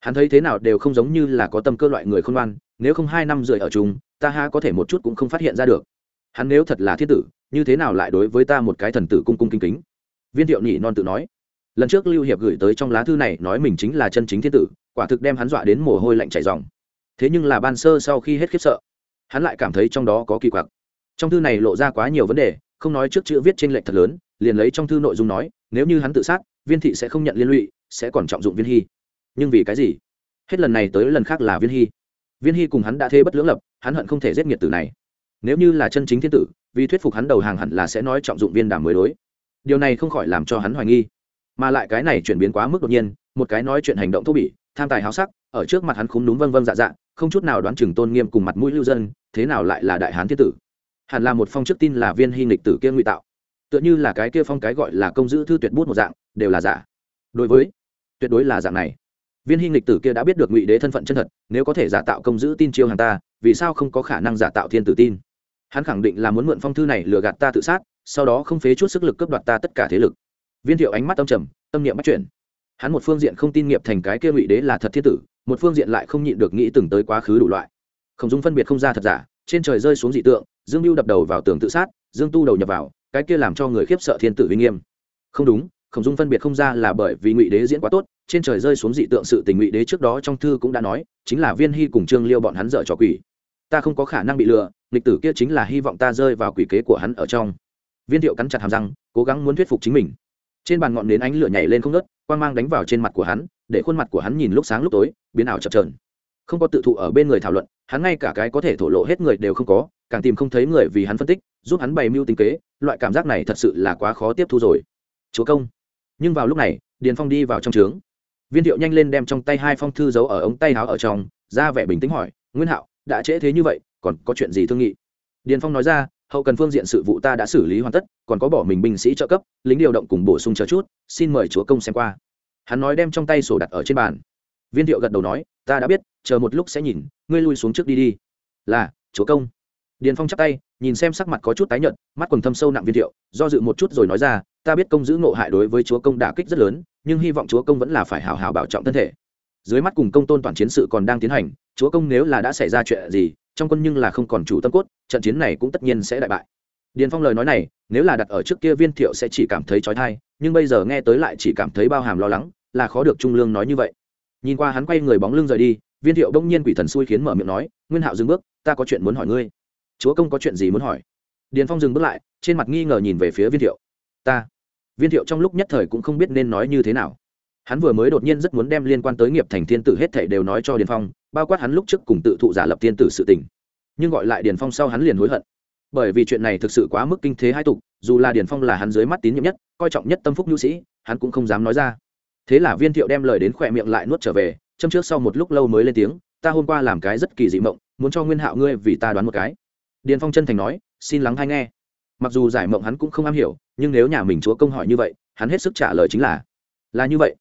Hắn thấy thế nào đều không giống như là có tâm cơ loại người không ngoan nếu không hai năm rưỡi ở chúng, ta ha có thể một chút cũng không phát hiện ra được. Hắn nếu thật là thiết tử như thế nào lại đối với ta một cái thần tử cung cung kính kính? Viên thiệu nhị non tự nói. Lần trước lưu hiệp gửi tới trong lá thư này nói mình chính là chân chính thiên tử, quả thực đem hắn dọa đến mồ hôi lạnh chảy dòng thế nhưng là ban sơ sau khi hết khiếp sợ, hắn lại cảm thấy trong đó có kỳ quặc. Trong thư này lộ ra quá nhiều vấn đề, không nói trước chữ viết trên lệnh thật lớn, liền lấy trong thư nội dung nói, nếu như hắn tự sát, viên thị sẽ không nhận liên lụy, sẽ còn trọng dụng viên hy. Nhưng vì cái gì? Hết lần này tới lần khác là viên hy. Viên hy cùng hắn đã thế bất lưỡng lập, hắn hận không thể giết nghiệt tử này nếu như là chân chính thiên tử, vì thuyết phục hắn đầu hàng hẳn là sẽ nói trọng dụng viên đàm mới đối. Điều này không khỏi làm cho hắn hoài nghi. Mà lại cái này chuyển biến quá mức đột nhiên, một cái nói chuyện hành động thô bỉ, tham tài háo sắc, ở trước mặt hắn khúng đúng vâng vâng dạ dạ không chút nào đoán chừng tôn nghiêm cùng mặt mũi lưu dân, thế nào lại là đại hán thiên tử? Hẳn là một phong trước tin là viên hy lịch tử kia ngụy tạo. Tựa như là cái kia phong cái gọi là công giữ thư tuyệt bút một dạng, đều là giả. Đối với, tuyệt đối là dạng này. Viên hy lịch tử kia đã biết được ngụy đế thân phận chân thật, nếu có thể giả tạo công giữ tin chiêu hàng ta, vì sao không có khả năng giả tạo thiên tử tin? Hắn khẳng định là muốn mượn phong thư này lừa gạt ta tự sát, sau đó không phế chút sức lực cướp đoạt ta tất cả thế lực. Viên thiệu ánh mắt tâm trầm, tâm niệm bắt chuyển. Hắn một phương diện không tin nghiệp thành cái kia ngụy đế là thật thiết tử, một phương diện lại không nhịn được nghĩ từng tới quá khứ đủ loại. Không dung phân biệt không ra thật giả, trên trời rơi xuống dị tượng, dương mưu đập đầu vào tường tự sát, dương tu đầu nhập vào, cái kia làm cho người khiếp sợ thiên tử uy nghiêm. Không đúng khổng dung phân biệt không ra là bởi vì ngụy đế diễn quá tốt, trên trời rơi xuống dị tượng sự tình ngụy đế trước đó trong thư cũng đã nói, chính là viên hy cùng trương liêu bọn hắn dở trò quỷ ta không có khả năng bị lừa lịch tử kia chính là hy vọng ta rơi vào quỷ kế của hắn ở trong. Viên thiệu cắn chặt hàm răng, cố gắng muốn thuyết phục chính mình. Trên bàn ngọn nến ánh lửa nhảy lên không nớt quang mang đánh vào trên mặt của hắn, để khuôn mặt của hắn nhìn lúc sáng lúc tối, biến ảo chập trờn không có tự thụ ở bên người thảo luận, hắn ngay cả cái có thể thổ lộ hết người đều không có, càng tìm không thấy người vì hắn phân tích, giúp hắn bày mưu tính kế, loại cảm giác này thật sự là quá khó tiếp thu rồi. Chúa công. Nhưng vào lúc này, điền phong đi vào trong trướng. Viên thiệu nhanh lên đem trong tay hai phong thư giấu ở ống tay áo ở trong, ra vẻ bình tĩnh hỏi, nguyên hạo đã trễ thế như vậy, còn có chuyện gì thương nghị? Điền phong nói ra, hậu cần phương diện sự vụ ta đã xử lý hoàn tất, còn có bỏ mình binh sĩ trợ cấp, lính điều động cùng bổ sung chờ chút, xin mời chúa công xem qua. Hắn nói đem trong tay sổ đặt ở trên bàn. Viên thiệu gật đầu nói, ta đã biết, chờ một lúc sẽ nhìn, ngươi lui xuống trước đi đi. Là, chúa công. Điền phong chắp tay, nhìn xem sắc mặt có chút tái nhợt, mắt quần thâm sâu nặng viên thiệu, do dự một chút rồi nói ra, ta biết công giữ ngộ hại đối với chúa công đả kích rất lớn, nhưng hy vọng chúa công vẫn là phải hào hào bảo trọng thân thể. Dưới mắt cùng công tôn toàn chiến sự còn đang tiến hành chúa công nếu là đã xảy ra chuyện gì, trong quân nhưng là không còn chủ tâm cốt, trận chiến này cũng tất nhiên sẽ đại bại. Điền phong lời nói này, nếu là đặt ở trước kia viên thiệu sẽ chỉ cảm thấy trói thai, nhưng bây giờ nghe tới lại chỉ cảm thấy bao hàm lo lắng, là khó được trung lương nói như vậy. Nhìn qua hắn quay người bóng lưng rời đi, viên thiệu đông nhiên quỷ thần xui khiến mở miệng nói, nguyên hạo dừng bước, ta có chuyện muốn hỏi ngươi. Chúa công có chuyện gì muốn hỏi? Điền phong dừng bước lại, trên mặt nghi ngờ nhìn về phía viên thiệu. Ta. Viên thiệu trong lúc nhất thời cũng không biết nên nói như thế nào. Hắn vừa mới đột nhiên rất muốn đem liên quan tới nghiệp thành thiên tử hết thảy đều nói cho điền phong bao quát hắn lúc trước cùng tự thụ giả lập thiên tử sự tình. Nhưng gọi lại điền phong sau hắn liền hối hận. Bởi vì chuyện này thực sự quá mức kinh thế hai tục, dù là điền phong là hắn dưới mắt tín nhiệm nhất, coi trọng nhất tâm phúc nhu sĩ, hắn cũng không dám nói ra. Thế là viên thiệu đem lời đến khỏe miệng lại nuốt trở về, châm trước sau một lúc lâu mới lên tiếng, ta hôm qua làm cái rất kỳ dị mộng, muốn cho nguyên hạo ngươi vì ta đoán một cái. Điền phong chân thành nói, xin lắng hay nghe. Mặc dù giải mộng hắn cũng không am hiểu, nhưng nếu nhà mình chúa công hỏi như vậy, hắn hết sức trả lời chính là là như vậy.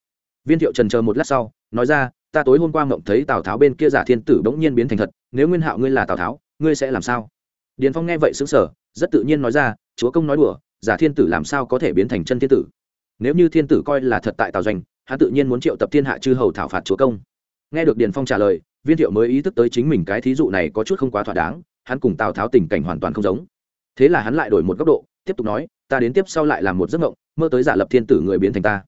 Viên thiệu trần chờ một lát sau, nói ra ta tối hôm qua mộng thấy tào tháo bên kia giả thiên tử bỗng nhiên biến thành thật, nếu nguyên hạo ngươi là tào tháo, ngươi sẽ làm sao? Điền phong nghe vậy xứng sở rất tự nhiên nói ra, chúa công nói đùa, giả thiên tử làm sao có thể biến thành chân thiên tử? Nếu như thiên tử coi là thật tại tào doanh, hắn tự nhiên muốn triệu tập thiên hạ chư hầu thảo phạt chúa công. Nghe được điền phong trả lời, viên thiệu mới ý thức tới chính mình cái thí dụ này có chút không quá thỏa đáng, hắn cùng tào tháo tình cảnh hoàn toàn không giống. Thế là hắn lại đổi một góc độ, tiếp tục nói, ta đến tiếp sau lại làm một giấc mộng, mơ tới giả lập thiên tử người biến thành ta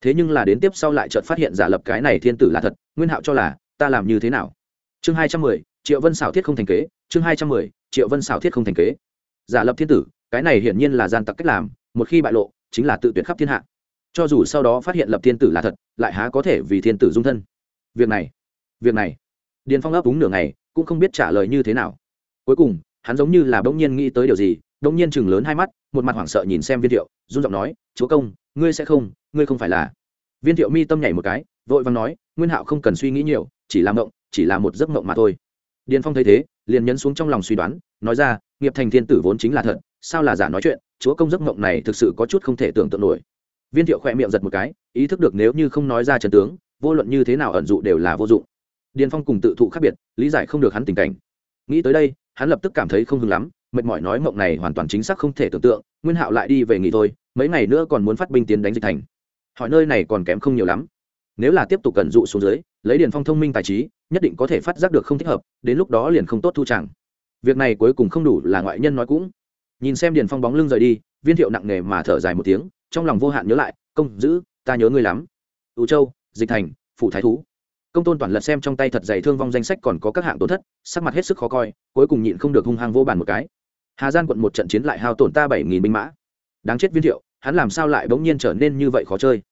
thế nhưng là đến tiếp sau lại chợt phát hiện giả lập cái này thiên tử là thật, nguyên hạo cho là, ta làm như thế nào? Chương hai trăm mười, triệu vân xảo thiết không thành kế, chương hai trăm mười, triệu vân xảo thiết không thành kế. Giả lập thiên tử, cái này hiển nhiên là gian tặc cách làm, một khi bại lộ, chính là tự tuyệt khắp thiên hạ. Cho dù sau đó phát hiện lập thiên tử là thật, lại há có thể vì thiên tử dung thân? Việc này việc này. Điền phong ấp úng nửa ngày, cũng không biết trả lời như thế nào. Cuối cùng, hắn giống như là bỗng nhiên nghĩ tới điều gì, bỗng nhiên chừng lớn hai mắt, một mặt hoảng sợ nhìn xem viên thiệu, run giọng nói, chúa công, ngươi sẽ không ngươi không phải là. Viên thiệu mi tâm nhảy một cái, vội vàng nói, nguyên hạo không cần suy nghĩ nhiều, chỉ là mộng chỉ là một giấc mộng mà thôi. Điền phong thấy thế, liền nhấn xuống trong lòng suy đoán, nói ra, nghiệp thành thiên tử vốn chính là thật, sao là giả nói chuyện, chúa công giấc mộng này thực sự có chút không thể tưởng tượng nổi. Viên thiệu khỏe miệng giật một cái, ý thức được nếu như không nói ra trần tướng, vô luận như thế nào ẩn dụ đều là vô dụng. Điền phong cùng tự thụ khác biệt, lý giải không được hắn tình cảnh. Nghĩ tới đây, hắn lập tức cảm thấy không hứng lắm, mệt mỏi nói mộng này hoàn toàn chính xác không thể tưởng tượng, nguyên hạo lại đi về nghỉ thôi, mấy ngày nữa còn muốn phát binh tiến đánh dịch thành hỏi nơi này còn kém không nhiều lắm. Nếu là tiếp tục cẩn dụ xuống dưới, lấy điền phong thông minh tài trí, nhất định có thể phát giác được không thích hợp, đến lúc đó liền không tốt thu chẳng. Việc này cuối cùng không đủ là ngoại nhân nói cũng. Nhìn xem điền phong bóng lưng rời đi, viên thiệu nặng nề mà thở dài một tiếng, trong lòng vô hạn nhớ lại, công giữ, ta nhớ ngươi lắm. Ưu châu, dịch thành, phủ thái thú. Công tôn toàn lật xem trong tay thật dày thương vong danh sách còn có các hạng tổn thất, sắc mặt hết sức khó coi, cuối cùng nhịn không được hung hăng vô bàn một cái. Hà giang quận một trận chiến lại hao tổn ta bảy nghìn binh mã. Đáng chết viên thiệu hắn làm sao lại bỗng nhiên trở nên như vậy khó chơi?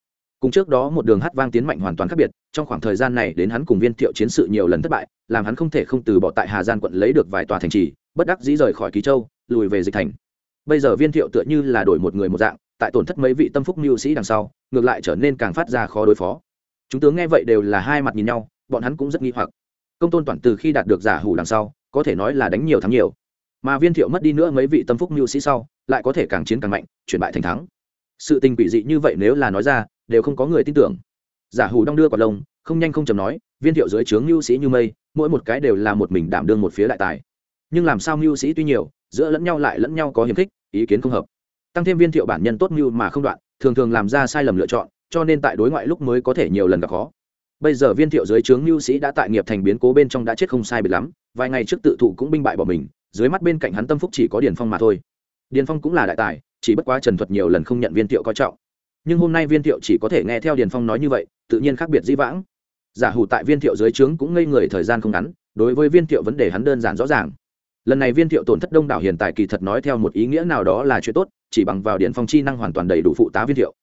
Cùng trước đó một đường hát vang tiến mạnh hoàn toàn khác biệt, trong khoảng thời gian này đến hắn cùng viên thiệu chiến sự nhiều lần thất bại, làm hắn không thể không từ bỏ tại hà giang quận lấy được vài tòa thành trì, bất đắc dĩ rời khỏi ký châu, lùi về dịch thành. Bây giờ viên thiệu tựa như là đổi một người một dạng, tại tổn thất mấy vị tâm phúc mưu sĩ đằng sau, ngược lại trở nên càng phát ra khó đối phó. Chúng tướng nghe vậy đều là hai mặt nhìn nhau, bọn hắn cũng rất nghi hoặc. Công tôn toàn từ khi đạt được giả hủ đằng sau, có thể nói là đánh nhiều thắng nhiều mà viên thiệu mất đi nữa mấy vị tâm phúc mưu sĩ sau, lại có thể càng chiến càng mạnh, chuyển bại thành thắng. Sự tình quỷ dị như vậy nếu là nói ra, đều không có người tin tưởng. Giả hủ đong đưa quả lông, không nhanh không chầm nói, viên thiệu dưới trướng mưu sĩ như mây, mỗi một cái đều là một mình đảm đương một phía đại tài. Nhưng làm sao mưu sĩ tuy nhiều, giữa lẫn nhau lại lẫn nhau có hiềm khích, ý kiến không hợp. Tăng thêm viên thiệu bản nhân tốt mưu mà không đoạn, thường thường làm ra sai lầm lựa chọn, cho nên tại đối ngoại lúc mới có thể nhiều lần gặp khó. Bây giờ viên thiệu dưới trướng mưu sĩ đã tại nghiệp thành biến cố bên trong đã chết không sai biệt lắm, vài ngày trước tự thụ cũng binh bại bỏ mình dưới mắt bên cạnh hắn tâm phúc chỉ có điền phong mà thôi. Điền phong cũng là đại tài, chỉ bất quá trần thuật nhiều lần không nhận viên thiệu coi trọng. Nhưng hôm nay viên thiệu chỉ có thể nghe theo điền phong nói như vậy, tự nhiên khác biệt dĩ vãng. Giả hủ tại viên thiệu dưới trướng cũng ngây người thời gian không ngắn, đối với viên thiệu vấn đề hắn đơn giản rõ ràng. Lần này viên thiệu tổn thất đông đảo hiện tại kỳ thật nói theo một ý nghĩa nào đó là chuyện tốt, chỉ bằng vào điện phong chi năng hoàn toàn đầy đủ phụ tá viên thiệu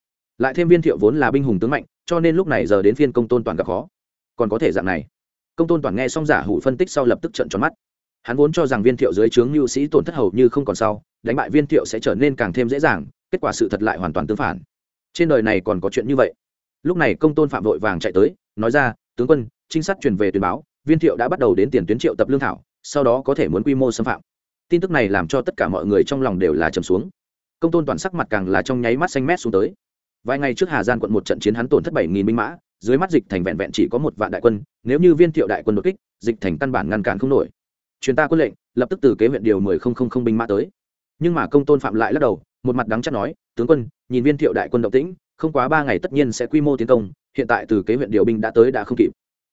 lại thêm viên thiệu vốn là binh hùng tướng mạnh, cho nên lúc này giờ đến phiên công tôn toàn gặp khó. Còn có thể dạng này. Công tôn toàn nghe xong giả hủ phân tích sau lập tức trận tròn mắt hắn vốn cho rằng viên thiệu dưới trướng mưu sĩ tổn thất hầu như không còn sau, đánh bại viên thiệu sẽ trở nên càng thêm dễ dàng, kết quả sự thật lại hoàn toàn tương phản. Trên đời này còn có chuyện như vậy. Lúc này công tôn phạm vội vàng chạy tới, nói ra, tướng quân, trinh sát truyền về tuyên báo, viên thiệu đã bắt đầu đến tiền tuyến triệu tập lương thảo, sau đó có thể muốn quy mô xâm phạm. Tin tức này làm cho tất cả mọi người trong lòng đều là trầm xuống. Công tôn toàn sắc mặt càng là trong nháy mắt xanh mét xuống tới. Vài ngày trước hà giang quận một trận chiến hắn tổn thất bảy nghìn binh mã, dưới mắt dịch thành vẹn vẹn chỉ có một vạn đại quân, nếu như viên thiệu đại quân đột kích, dịch thành căn bản ngăn cản không nổi truyền ta quân lệnh, lập tức từ kế huyện điều mười không không không binh mã tới. Nhưng mà công tôn phạm lại lắc đầu, một mặt đắng chắc nói, tướng quân, nhìn viên thiệu đại quân động tĩnh, không quá ba ngày tất nhiên sẽ quy mô tiến công, hiện tại từ kế huyện điều binh đã tới đã không kịp.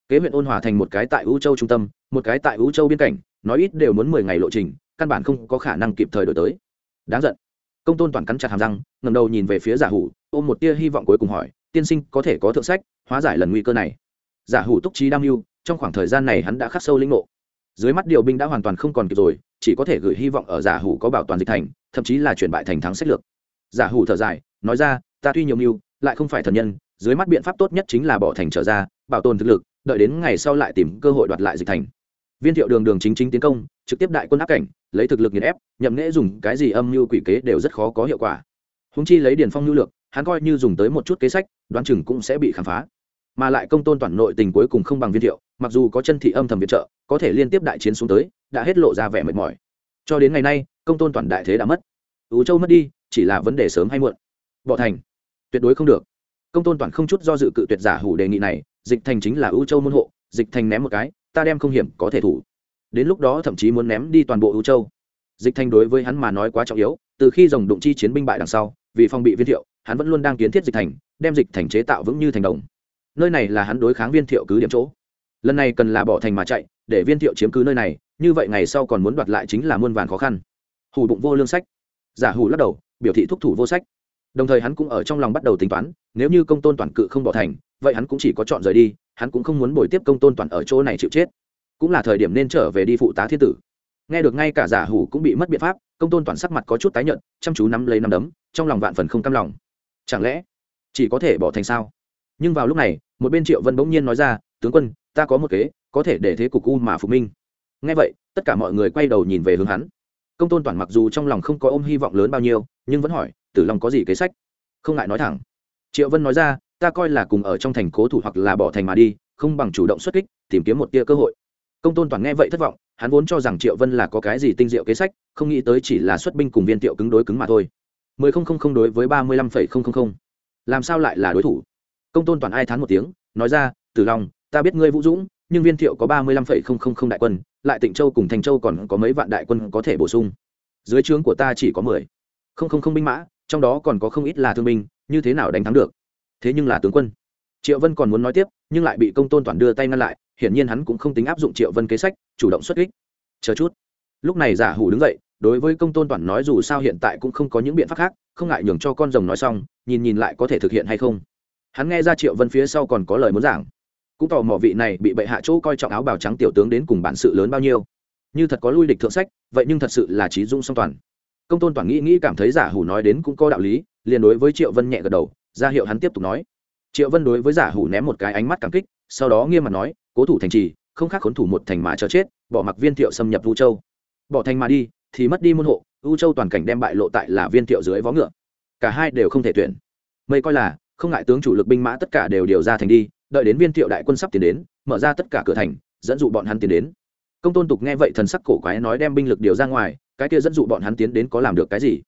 Kế huyện ôn hòa thành một cái tại vũ châu trung tâm, một cái tại vũ châu biên cảnh, nói ít đều muốn mười ngày lộ trình, căn bản không có khả năng kịp thời đổi tới. Đáng giận. Công tôn toàn cắn chặt hàm răng ngầm đầu nhìn về phía giả hủ, ôm một tia hy vọng cuối cùng hỏi, tiên sinh có thể có thượng sách, hóa giải lần nguy cơ này. Giả hủ túc trí đam mưu, trong khoảng thời gian này hắn đã khắc sâu lĩnh ngộ dưới mắt điều binh đã hoàn toàn không còn kịp rồi, chỉ có thể gửi hy vọng ở giả hủ có bảo toàn dịch thành, thậm chí là chuyển bại thành thắng sách lược. Giả hủ thở dài, nói ra, ta tuy nhiều mưu, lại không phải thần nhân, dưới mắt biện pháp tốt nhất chính là bỏ thành trở ra, bảo tồn thực lực, đợi đến ngày sau lại tìm cơ hội đoạt lại dịch thành. Viên thiệu đường đường chính chính tiến công, trực tiếp đại quân áp cảnh, lấy thực lực nghiền ép, nhậm nghễ dùng cái gì âm mưu quỷ kế đều rất khó có hiệu quả. Húng chi lấy điền phong nhu lược, hắn coi như dùng tới một chút kế sách, đoán chừng cũng sẽ bị khám phá mà lại công tôn toàn nội tình cuối cùng không bằng viên thiệu, mặc dù có chân thị âm thầm viện trợ, có thể liên tiếp đại chiến xuống tới, đã hết lộ ra vẻ mệt mỏi. Cho đến ngày nay, công tôn toàn đại thế đã mất. Ứ châu mất đi, chỉ là vấn đề sớm hay muộn. Bỏ thành. Tuyệt đối không được. Công tôn toàn không chút do dự cự tuyệt giả hủ đề nghị này, dịch thành chính là ưu châu môn hộ, dịch thành ném một cái, ta đem không hiểm có thể thủ. Đến lúc đó thậm chí muốn ném đi toàn bộ ưu châu. Dịch thành đối với hắn mà nói quá trọng yếu, từ khi dòng đụng chi chiến binh bại đằng sau, vì phòng bị viên thiệu, hắn vẫn luôn đang kiến thiết dịch thành, đem dịch thành chế tạo vững như thành đồng nơi này là hắn đối kháng viên thiệu cứ điểm chỗ. Lần này cần là bỏ thành mà chạy, để viên thiệu chiếm cứ nơi này, như vậy ngày sau còn muốn đoạt lại chính là muôn vàn khó khăn. Hủ bụng vô lương sách. Giả hủ lắc đầu, biểu thị thúc thủ vô sách. Đồng thời hắn cũng ở trong lòng bắt đầu tính toán, nếu như công tôn toàn cự không bỏ thành, vậy hắn cũng chỉ có chọn rời đi, hắn cũng không muốn bồi tiếp công tôn toàn ở chỗ này chịu chết. Cũng là thời điểm nên trở về đi phụ tá thiên tử. Nghe được ngay cả giả hủ cũng bị mất biện pháp, công tôn toàn sắc mặt có chút tái nhợt, chăm chú nắm lấy nắm đấm, trong lòng vạn phần không cam lòng. Chẳng lẽ chỉ có thể bỏ thành sao? Nhưng vào lúc này một bên triệu vân bỗng nhiên nói ra, tướng quân, ta có một kế, có thể để thế cục u mà phục minh. Nghe vậy, tất cả mọi người quay đầu nhìn về hướng hắn. Công tôn toàn mặc dù trong lòng không có ôm hy vọng lớn bao nhiêu, nhưng vẫn hỏi, tử long có gì kế sách? Không ngại nói thẳng. Triệu vân nói ra, ta coi là cùng ở trong thành cố thủ hoặc là bỏ thành mà đi, không bằng chủ động xuất kích, tìm kiếm một tia cơ hội. Công tôn toàn nghe vậy thất vọng, hắn vốn cho rằng triệu vân là có cái gì tinh diệu kế sách, không nghĩ tới chỉ là xuất binh cùng viên tiệu cứng đối cứng mà thôi. Mười không không không đối với ba mươi lăm phẩy không không không. Làm sao lại là đối thủ? Công tôn toàn ai thán một tiếng, nói ra, tử long, ta biết ngươi vũ dũng, nhưng viên thiệu có ba mươi lăm phẩy không không không đại quân, lại tịnh châu cùng thành châu còn có mấy vạn đại quân có thể bổ sung. Dưới trướng của ta chỉ có mười. Không không không binh mã, trong đó còn có không ít là thương binh, như thế nào đánh thắng được? Thế nhưng là tướng quân. Triệu vân còn muốn nói tiếp, nhưng lại bị công tôn toàn đưa tay ngăn lại, hiển nhiên hắn cũng không tính áp dụng triệu vân kế sách, chủ động xuất kích. Chờ chút. Lúc này giả hủ đứng dậy, đối với công tôn toàn nói dù sao hiện tại cũng không có những biện pháp khác, không ngại nhường cho con rồng nói xong, nhìn nhìn lại có thể thực hiện hay không hắn nghe ra triệu vân phía sau còn có lời muốn giảng, cũng tò mò vị này bị bệ hạ chỗ coi trọng áo bào trắng tiểu tướng đến cùng bản sự lớn bao nhiêu. Như thật có lui địch thượng sách, vậy nhưng thật sự là trí dung song toàn. Công tôn toàn nghĩ nghĩ cảm thấy giả hủ nói đến cũng có đạo lý, liền đối với triệu vân nhẹ gật đầu, ra hiệu hắn tiếp tục nói. Triệu vân đối với giả hủ ném một cái ánh mắt cảm kích, sau đó nghiêm mặt nói, cố thủ thành trì, không khác khốn thủ một thành mà chờ chết, bỏ mặc viên thiệu xâm nhập vũ châu. Bỏ thành mà đi, thì mất đi môn hộ, u châu toàn cảnh đem bại lộ tại là viên thiệu dưới vó ngựa. Cả hai đều không thể tuyển. Mây coi là không ngại tướng chủ lực binh mã tất cả đều điều ra thành đi, đợi đến viên thiệu đại quân sắp tiến đến, mở ra tất cả cửa thành, dẫn dụ bọn hắn tiến đến. Công tôn tục nghe vậy thần sắc cổ quái nói đem binh lực điều ra ngoài, cái kia dẫn dụ bọn hắn tiến đến có làm được cái gì?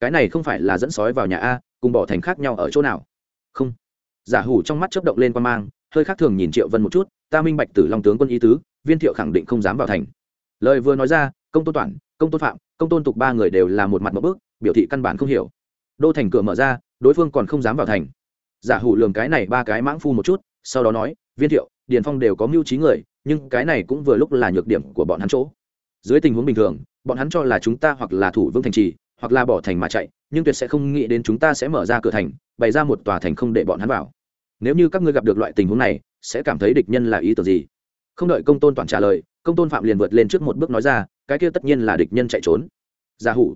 Cái này không phải là dẫn sói vào nhà a, cùng bỏ thành khác nhau ở chỗ nào? Không. Giả hủ trong mắt chớp động lên quan mang, hơi khác thường nhìn triệu vân một chút, ta minh bạch tử long tướng quân ý tứ, viên thiệu khẳng định không dám vào thành. Lời vừa nói ra, công tôn toản, công tôn phạm, công tôn tục ba người đều là một mặt một bước, biểu thị căn bản không hiểu. Đô thành cửa mở ra, đối phương còn không dám vào thành giả hủ lường cái này ba cái mãng phu một chút, sau đó nói, viên thiệu, điền phong đều có mưu trí người, nhưng cái này cũng vừa lúc là nhược điểm của bọn hắn chỗ. Dưới tình huống bình thường, bọn hắn cho là chúng ta hoặc là thủ vương thành trì, hoặc là bỏ thành mà chạy, nhưng tuyệt sẽ không nghĩ đến chúng ta sẽ mở ra cửa thành, bày ra một tòa thành không để bọn hắn vào. Nếu như các ngươi gặp được loại tình huống này, sẽ cảm thấy địch nhân là ý tưởng gì? Không đợi công tôn toàn trả lời, công tôn phạm liền vượt lên trước một bước nói ra, cái kia tất nhiên là địch nhân chạy trốn. Giả hủ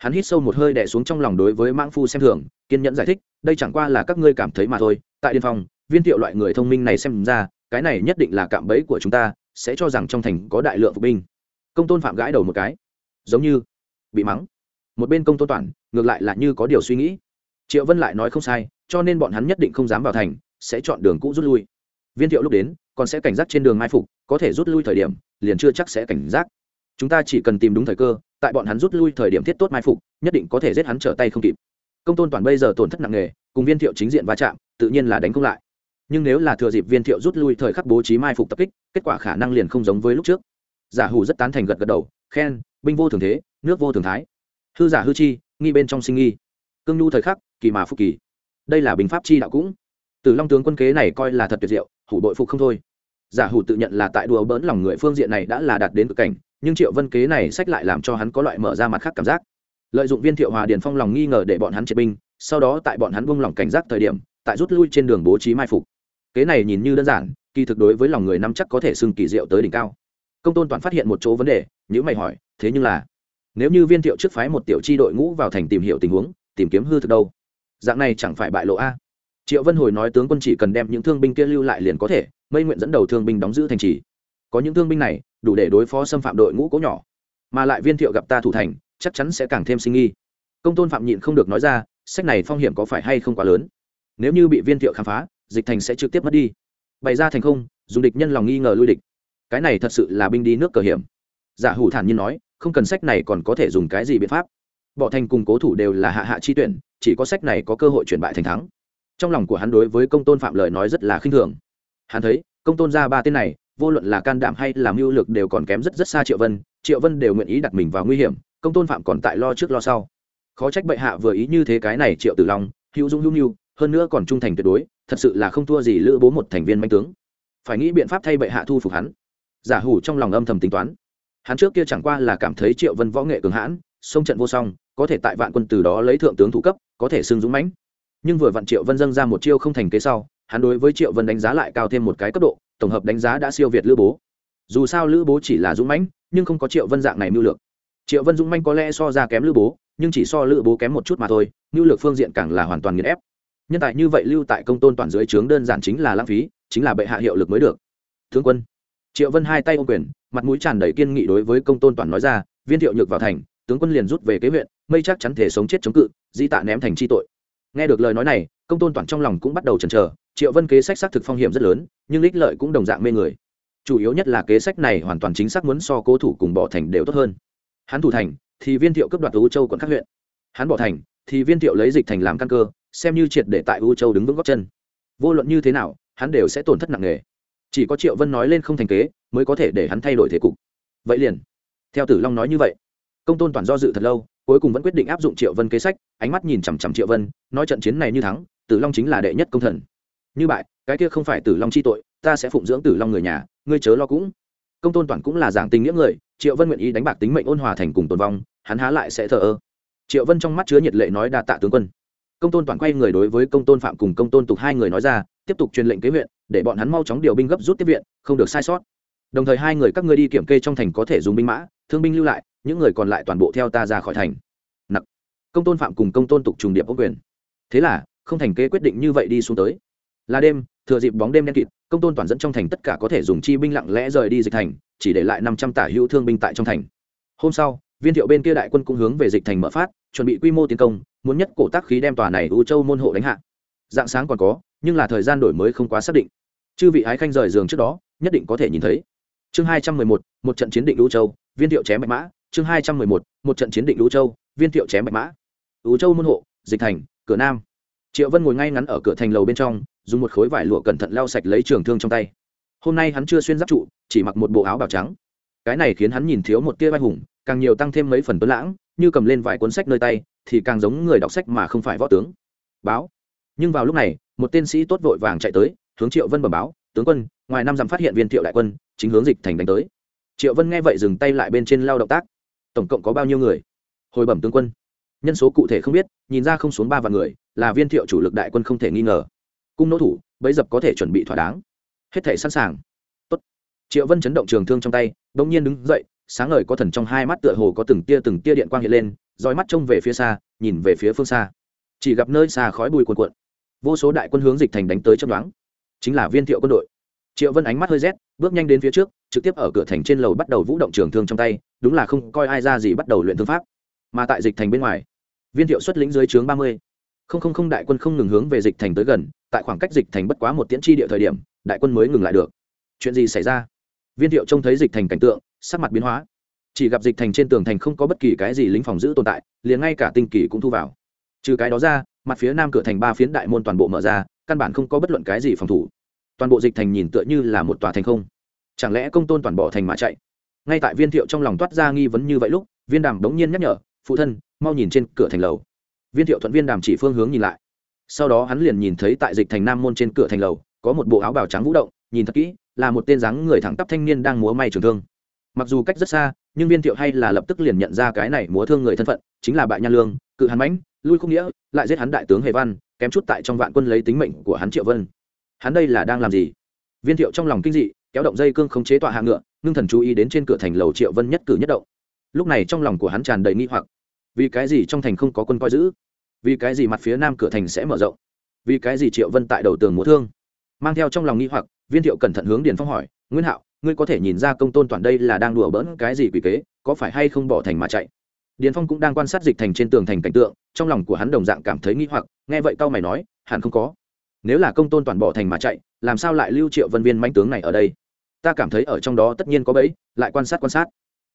hắn hít sâu một hơi đẻ xuống trong lòng đối với mãng phu xem thường, kiên nhẫn giải thích, đây chẳng qua là các ngươi cảm thấy mà thôi, tại điên phòng viên thiệu loại người thông minh này xem ra, cái này nhất định là cạm bẫy của chúng ta, sẽ cho rằng trong thành có đại lượng phục binh. Công tôn phạm gãi đầu một cái. Giống như bị mắng. Một bên công tôn toàn ngược lại là như có điều suy nghĩ. Triệu vân lại nói không sai, cho nên bọn hắn nhất định không dám vào thành, sẽ chọn đường cũ rút lui. Viên thiệu lúc đến, còn sẽ cảnh giác trên đường mai phục, có thể rút lui thời điểm, liền chưa chắc sẽ cảnh giác chúng ta chỉ cần tìm đúng thời cơ, tại bọn hắn rút lui thời điểm thiết tốt mai phục, nhất định có thể giết hắn trở tay không kịp. Công tôn toàn bây giờ tổn thất nặng nề, cùng viên thiệu chính diện va chạm, tự nhiên là đánh không lại. Nhưng nếu là thừa dịp viên thiệu rút lui thời khắc bố trí mai phục tập kích, kết quả khả năng liền không giống với lúc trước. Giả hủ rất tán thành gật gật đầu, khen, binh vô thường thế, nước vô thường thái. Hư giả hư chi, nghi bên trong sinh nghi. Cương nhu thời khắc, kỳ mà phục kỳ. Đây là bình pháp chi đạo cũng. Từ long tướng quân kế này coi là thật tuyệt diệu, hủ bội phục không thôi. Giả hủ tự nhận là tại đùa bỡn lòng người phương diện này đã là đạt đến cực cảnh nhưng triệu vân kế này sách lại làm cho hắn có loại mở ra mặt khác cảm giác. Lợi dụng viên thiệu hòa điền phong lòng nghi ngờ để bọn hắn triệt binh, sau đó tại bọn hắn buông lỏng cảnh giác thời điểm, tại rút lui trên đường bố trí mai phục. Kế này nhìn như đơn giản, kỳ thực đối với lòng người nắm chắc có thể xưng kỳ diệu tới đỉnh cao. Công tôn toàn phát hiện một chỗ vấn đề nhữ mày hỏi, thế nhưng là, nếu như viên thiệu trước phái một tiểu chi đội ngũ vào thành tìm hiểu tình huống, tìm kiếm hư thực đâu? Dạng này chẳng phải bại lộ a? Triệu vân hồi nói tướng quân chỉ cần đem những thương binh kia lưu lại liền có thể, mây nguyện dẫn đầu thương binh đóng giữ thành trì. Có những thương binh này đủ để đối phó xâm phạm đội ngũ cố nhỏ. Mà lại viên thiệu gặp ta thủ thành, chắc chắn sẽ càng thêm sinh nghi. Công tôn phạm nhịn không được nói ra, sách này phong hiểm có phải hay không quá lớn? Nếu như bị viên thiệu khám phá, dịch thành sẽ trực tiếp mất đi. Bày ra thành không, dùng địch nhân lòng nghi ngờ lui địch. Cái này thật sự là binh đi nước cờ hiểm. Giả hủ thản nhiên nói, không cần sách này còn có thể dùng cái gì biện pháp? Bỏ thành cùng cố thủ đều là hạ hạ chi tuyển, chỉ có sách này có cơ hội chuyển bại thành thắng. Trong lòng của hắn đối với công tôn phạm lời nói rất là khinh thường. Hắn thấy, công tôn ra ba tên này vô luận là can đảm hay làm mưu lược đều còn kém rất rất xa triệu vân triệu vân đều nguyện ý đặt mình vào nguy hiểm, công tôn phạm còn tại lo trước lo sau. Khó trách bệ hạ vừa ý như thế cái này triệu tử long, hữu dung hữu nhu hơn nữa còn trung thành tuyệt đối, thật sự là không thua gì lữ bố một thành viên manh tướng. Phải nghĩ biện pháp thay bệ hạ thu phục hắn. Giả hủ trong lòng âm thầm tính toán. Hắn trước kia chẳng qua là cảm thấy triệu vân võ nghệ cường hãn, sông trận vô song, có thể tại vạn quân từ đó lấy thượng tướng thủ cấp, có thể xưng dũng mãnh. Nhưng vừa vặn triệu vân dâng ra một chiêu không thành kế sau, hắn đối với triệu vân đánh giá lại cao thêm một cái cấp độ tổng hợp đánh giá đã siêu việt lữ bố. Dù sao lữ bố chỉ là dũng mãnh, nhưng không có triệu vân dạng này mưu lược. Triệu vân dũng mãnh có lẽ so ra kém lữ bố, nhưng chỉ so lữ bố kém một chút mà thôi, mưu lược phương diện càng là hoàn toàn nghiền ép. Nhân tài như vậy lưu tại công tôn toàn dưới trướng đơn giản chính là lãng phí, chính là bệ hạ hiệu lực mới được. Thương quân. Triệu vân hai tay ô quyền, mặt mũi tràn đầy kiên nghị đối với công tôn toàn nói ra, viên thiệu nhược vào thành, tướng quân liền rút về kế huyện, mây chắc chắn thể sống chết chống cự di tạ ném thành chi tội. Nghe được lời nói này công tôn toàn trong lòng cũng bắt đầu chần chờ, triệu vân kế sách xác thực phong hiểm rất lớn, nhưng ích lợi cũng đồng dạng mê người. Chủ yếu nhất là kế sách này hoàn toàn chính xác muốn so cố thủ cùng bỏ thành đều tốt hơn. Hắn thủ thành, thì viên thiệu cấp đoạt u châu quận các huyện. Hắn bỏ thành, thì viên thiệu lấy dịch thành làm căn cơ, xem như triệt để tại u châu đứng vững góc chân. Vô luận như thế nào, hắn đều sẽ tổn thất nặng nề. Chỉ có triệu vân nói lên không thành kế, mới có thể để hắn thay đổi thế cục. Vậy liền. Theo tử long nói như vậy, công tôn toàn do dự thật lâu, cuối cùng vẫn quyết định áp dụng triệu vân kế sách, ánh mắt nhìn chằm chằm triệu vân, nói trận chiến này như thắng tử long chính là đệ nhất công thần. Như bại, cái kia không phải tử long chi tội, ta sẽ phụng dưỡng tử long người nhà, ngươi chớ lo cũng. Công tôn toàn cũng là giảng tình nghĩa người, triệu vân nguyện ý đánh bạc tính mệnh ôn hòa thành cùng tồn vong, hắn há lại sẽ thờ ơ. Triệu vân trong mắt chứa nhiệt lệ nói đa tạ tướng quân. Công tôn toàn quay người đối với công tôn phạm cùng công tôn tục hai người nói ra, tiếp tục truyền lệnh kế huyện, để bọn hắn mau chóng điều binh gấp rút tiếp viện, không được sai sót. Đồng thời hai người các ngươi đi kiểm kê trong thành có thể dùng binh mã, thương binh lưu lại, những người còn lại toàn bộ theo ta ra khỏi thành. Nặc. Công tôn phạm cùng công tôn tục trùng điệp ô quyền. Thế là không thành kế quyết định như vậy đi xuống tới. Là đêm, thừa dịp bóng đêm đen kịt, công tôn toàn dẫn trong thành tất cả có thể dùng chi binh lặng lẽ rời đi dịch thành, chỉ để lại năm trăm tả hữu thương binh tại trong thành. Hôm sau, viên thiệu bên kia đại quân cũng hướng về dịch thành mở phát, chuẩn bị quy mô tiến công, muốn nhất cổ tác khí đem tòa này u châu môn hộ đánh hạ. Dạng sáng còn có, nhưng là thời gian đổi mới không quá xác định. Chư vị ái khanh rời giường trước đó, nhất định có thể nhìn thấy. Chương hai trăm mười một một trận chiến định u châu, viên thiệu chém bạch mã. Chương hai trăm mười một một trận chiến định u châu, viên thiệu chém bạch mã. U châu môn hộ, dịch thành, cửa nam triệu vân ngồi ngay ngắn ở cửa thành lầu bên trong, dùng một khối vải lụa cẩn thận lau sạch lấy trường thương trong tay. Hôm nay hắn chưa xuyên giáp trụ, chỉ mặc một bộ áo bào trắng. Cái này khiến hắn nhìn thiếu một tia vai hùng, càng nhiều tăng thêm mấy phần tuấn lãng, như cầm lên vài cuốn sách nơi tay, thì càng giống người đọc sách mà không phải võ tướng. Báo. Nhưng vào lúc này, một tên sĩ tốt vội vàng chạy tới, hướng triệu vân bẩm báo, tướng quân, ngoài năm dặm phát hiện viên thiệu đại quân, chính hướng dịch thành đánh tới. Triệu vân nghe vậy dừng tay lại bên trên lao động tác. Tổng cộng có bao nhiêu người? Hồi bẩm tướng quân. Nhân số cụ thể không biết, nhìn ra không xuống ba vạn người là viên thiệu chủ lực đại quân không thể nghi ngờ. Cung nỗ thủ, bấy dập có thể chuẩn bị thỏa đáng. Hết thể sẵn sàng. Tốt. triệu vân chấn động trường thương trong tay đ ỗ n g nhiên đứng dậy, sáng ngời có thần trong hai mắt tựa hồ có từng tia từng tia điện quang hiện lên, dõi mắt trông về phía xa, nhìn về phía phương xa. Chỉ gặp nơi xa khói bùi cuồn cuộn. Vô số đại quân hướng dịch thành đánh tới chấp đoán chính là viên thiệu quân đội. Triệu vân ánh mắt hơi rét, bước nhanh đến phía trước, trực tiếp ở cửa thành trên lầu bắt đầu vũ động trường thương trong tay, đúng là không coi ai ra gì bắt đầu luyện thương pháp. Mà tại dịch thành bên ngoài, viên thiệu xuất lĩnh dưới trướng ba mươi không không không đại quân không ngừng hướng về dịch thành tới gần, tại khoảng cách dịch thành bất quá một tiễn tri địa thời điểm, đại quân mới ngừng lại được. Chuyện gì xảy ra? Viên thiệu trông thấy dịch thành cảnh tượng, sắc mặt biến hóa. Chỉ gặp dịch thành trên tường thành không có bất kỳ cái gì lính phòng giữ tồn tại, liền ngay cả tinh kỳ cũng thu vào. Trừ cái đó ra, mặt phía nam cửa thành ba phiến đại môn toàn bộ mở ra, căn bản không có bất luận cái gì phòng thủ. Toàn bộ dịch thành nhìn tựa như là một tòa thành không. Chẳng lẽ công tôn toàn bộ thành mà chạy? Ngay tại viên thiệu trong lòng toát ra nghi vấn như vậy lúc, viên đàm bỗng nhiên nhắc nhở, phụ thân, mau nhìn trên cửa thành lầu viên thiệu thuận viên đàm chỉ phương hướng nhìn lại. Sau đó hắn liền nhìn thấy tại dịch thành nam môn trên cửa thành lầu, có một bộ áo bào trắng vũ động, nhìn thật kỹ, là một tên dáng người thẳng tắp thanh niên đang múa may trường thương. Mặc dù cách rất xa, nhưng viên thiệu hay là lập tức liền nhận ra cái này múa thương người thân phận, chính là bại nhan lương, cự hắn mãnh, lui không nghĩa, lại giết hắn đại tướng hề văn, kém chút tại trong vạn quân lấy tính mệnh của hắn triệu vân. Hắn đây là đang làm gì? Viên thiệu trong lòng kinh dị, kéo động dây cương không chế tọa hạ ngựa, ngưng thần chú ý đến trên cửa thành lầu triệu vân nhất cử nhất động. Lúc này trong lòng của hắn tràn đầy nghi hoặc vì cái gì trong thành không có quân coi giữ? Vì cái gì mặt phía nam cửa thành sẽ mở rộng? Vì cái gì triệu vân tại đầu tường múa thương? Mang theo trong lòng nghi hoặc, viên thiệu cẩn thận hướng điền phong hỏi nguyễn hạo, ngươi có thể nhìn ra công tôn toàn đây là đang đùa bỡn cái gì quỷ kế, có phải hay không bỏ thành mà chạy? Điền phong cũng đang quan sát dịch thành trên tường thành cảnh tượng, trong lòng của hắn đồng dạng cảm thấy nghi hoặc, nghe vậy tao mày nói, hẳn không có. Nếu là công tôn toàn bỏ thành mà chạy, làm sao lại lưu triệu vân viên manh tướng này ở đây? Ta cảm thấy ở trong đó tất nhiên có bẫy, lại quan sát quan sát.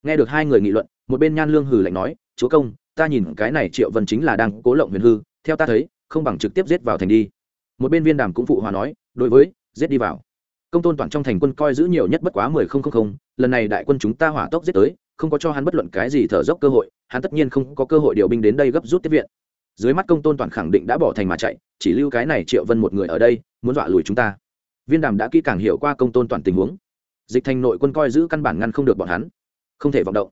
Nghe được hai người nghị luận, một bên nhan lương hừ lạnh nói, chúa công ta nhìn cái này triệu vân chính là đang cố lộng huyền hư, theo ta thấy, không bằng trực tiếp giết vào thành đi. Một bên viên đàm cũng phụ hòa nói, đối với, giết đi vào. Công tôn toàn trong thành quân coi giữ nhiều nhất bất quá mười không không không, lần này đại quân chúng ta hỏa tốc giết tới, không có cho hắn bất luận cái gì thở dốc cơ hội, hắn tất nhiên không có cơ hội điều binh đến đây gấp rút tiếp viện. Dưới mắt công tôn toàn khẳng định đã bỏ thành mà chạy, chỉ lưu cái này triệu vân một người ở đây, muốn dọa lùi chúng ta. Viên đàm đã kỹ càng hiểu qua công tôn toàn tình huống. Dịch thành nội quân coi giữ căn bản ngăn không được bọn hắn. Không thể vọng động.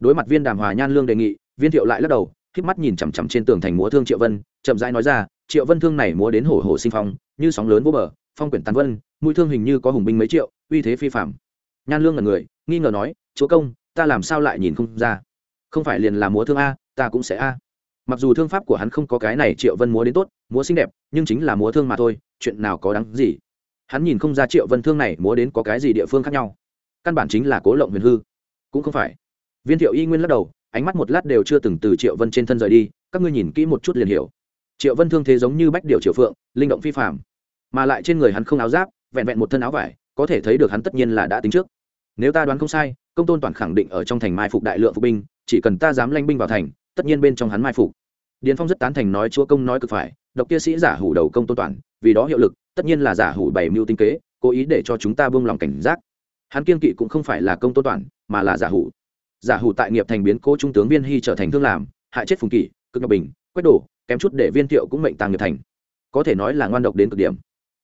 Đối mặt viên đàm hòa nhan lương đề nghị viên thiệu lại lắc đầu k mắt nhìn chằm chằm trên tường thành múa thương triệu vân, chậm rãi nói ra, triệu vân thương này múa đến hổ hổ sinh phong, như sóng lớn vô bờ, phong quyển tàn vân, mũi thương hình như có hùng binh mấy triệu, uy thế phi phạm nhan lương là người, nghi ngờ nói, chúa công, ta làm sao lại nhìn không ra? Không phải liền là múa thương a, ta cũng sẽ a. Mặc dù thương pháp của hắn không có cái này triệu vân múa đến tốt, múa xinh đẹp, nhưng chính là múa thương mà thôi, chuyện nào có đáng gì? Hắn nhìn không ra triệu vân thương này múa đến có cái gì địa phương khác nhau. Căn bản chính là cố lộng huyền hư. Cũng không phải. Viên thiệu y nguyên lắc đầu ánh mắt một lát đều chưa từng từ triệu vân trên thân rời đi, các ngươi nhìn kỹ một chút liền hiểu. Triệu vân thương thế giống như bách điệu triệu phượng, linh động phi phạm mà lại trên người hắn không áo giáp, vẹn vẹn một thân áo vải, có thể thấy được hắn tất nhiên là đã tính trước. Nếu ta đoán không sai, công tôn toàn khẳng định ở trong thành mai phục đại lượng phục binh, chỉ cần ta dám lanh binh vào thành, tất nhiên bên trong hắn mai phục. Điền phong rất tán thành nói chúa công nói cực phải, độc kia sĩ giả hủ đầu công tôn toàn, vì đó hiệu lực, tất nhiên là giả hủ bảy mưu tinh kế, cố ý để cho chúng ta buông lòng cảnh giác. Hắn kiên kỵ cũng không phải là công tôn toàn, mà là giả hủ giả hủ tại nghiệp thành biến cố trung tướng viên hy trở thành thương làm, hại chết phùng kỷ cực ngọc bình quét đổ, kém chút để viên thiệu cũng mệnh tàng nghiệp thành. Có thể nói là ngoan độc đến cực điểm.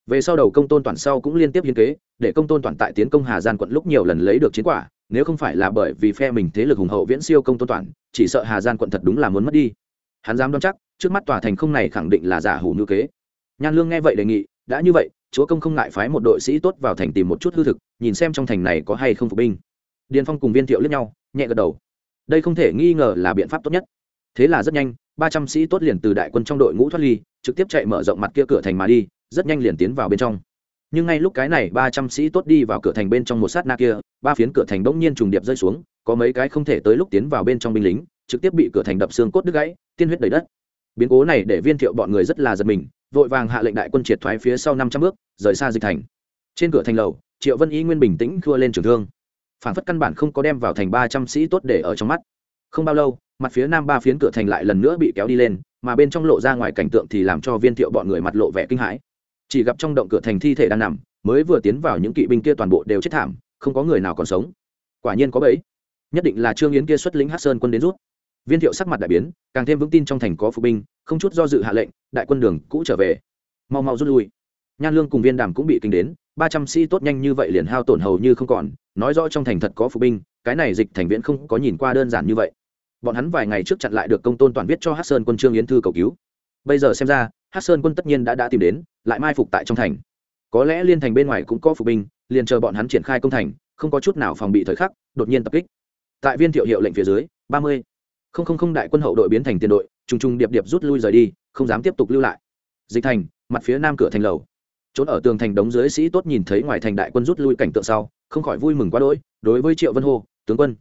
Về sau đầu công tôn toàn sau cũng liên tiếp hiến kế, để công tôn toàn tại tiến công hà giang quận lúc nhiều lần lấy được chiến quả, nếu không phải là bởi vì phe mình thế lực hùng hậu viễn siêu công tôn toàn, chỉ sợ hà giang quận thật đúng là muốn mất đi. Hắn dám đoán chắc, trước mắt tòa thành không này khẳng định là giả hủ ngữ kế. Nhan lương nghe vậy đề nghị, đã như vậy, chúa công không ngại phái một đội sĩ tốt vào thành tìm một chút hư thực, nhìn xem trong thành này có hay không phục binh điền phong cùng viên thiệu lướt nhau, nhẹ gật đầu. Đây không thể nghi ngờ là biện pháp tốt nhất. Thế là rất nhanh, ba trăm sĩ tốt liền từ đại quân trong đội ngũ thoát ly, trực tiếp chạy mở rộng mặt kia cửa thành mà đi, rất nhanh liền tiến vào bên trong. Nhưng ngay lúc cái này, ba trăm sĩ tốt đi vào cửa thành bên trong một sát na kia, ba phiến cửa thành bỗng nhiên trùng điệp rơi xuống, có mấy cái không thể tới lúc tiến vào bên trong binh lính, trực tiếp bị cửa thành đập xương cốt đứt gãy, tiên huyết đầy đất. Biến cố này để viên thiệu bọn người rất là giật mình, vội vàng hạ lệnh đại quân triệt thoái phía sau năm trăm bước, rời xa dịch thành. Trên cửa thành lầu, triệu vân y nguyên bình tĩnh khua lên trường thương phản phất căn bản không có đem vào thành ba trăm sĩ tốt để ở trong mắt. Không bao lâu, mặt phía nam ba phiến cửa thành lại lần nữa bị kéo đi lên, mà bên trong lộ ra ngoài cảnh tượng thì làm cho viên thiệu bọn người mặt lộ vẻ kinh hãi. Chỉ gặp trong động cửa thành thi thể đang nằm, mới vừa tiến vào những kỵ binh kia toàn bộ đều chết thảm, không có người nào còn sống. Quả nhiên có bẫy. Nhất định là trương yến kia xuất lĩnh hát sơn quân đến rút. Viên thiệu sắc mặt đại biến, càng thêm vững tin trong thành có phục binh, không chút do dự hạ lệnh, đại quân đường cũ trở về. Mau mau rút lui. Nhan lương cùng viên đàm cũng bị kinh đến ba trăm sĩ tốt nhanh như vậy liền hao tổn hầu như không còn, nói rõ trong thành thật có phụ binh, cái này dịch thành viễn không có nhìn qua đơn giản như vậy. Bọn hắn vài ngày trước chặn lại được công tôn toàn viết cho hát sơn quân trương yến thư cầu cứu. Bây giờ xem ra hát sơn quân tất nhiên đã đã tìm đến, lại mai phục tại trong thành. Có lẽ liên thành bên ngoài cũng có phục binh, liền chờ bọn hắn triển khai công thành, không có chút nào phòng bị thời khắc, đột nhiên tập kích. Tại viên thiệu hiệu lệnh phía dưới, ba mươi. Không không không đại quân hậu đội biến thành tiền đội, trùng trùng điệp điệp rút lui rời đi, không dám tiếp tục lưu lại. Dịch thành, mặt phía nam cửa thành lầu trốn ở tường thành đống dưới sĩ tốt nhìn thấy ngoài thành đại quân rút lui cảnh tượng sau, không khỏi vui mừng quá đỗi, đối với triệu vân hô, tướng quân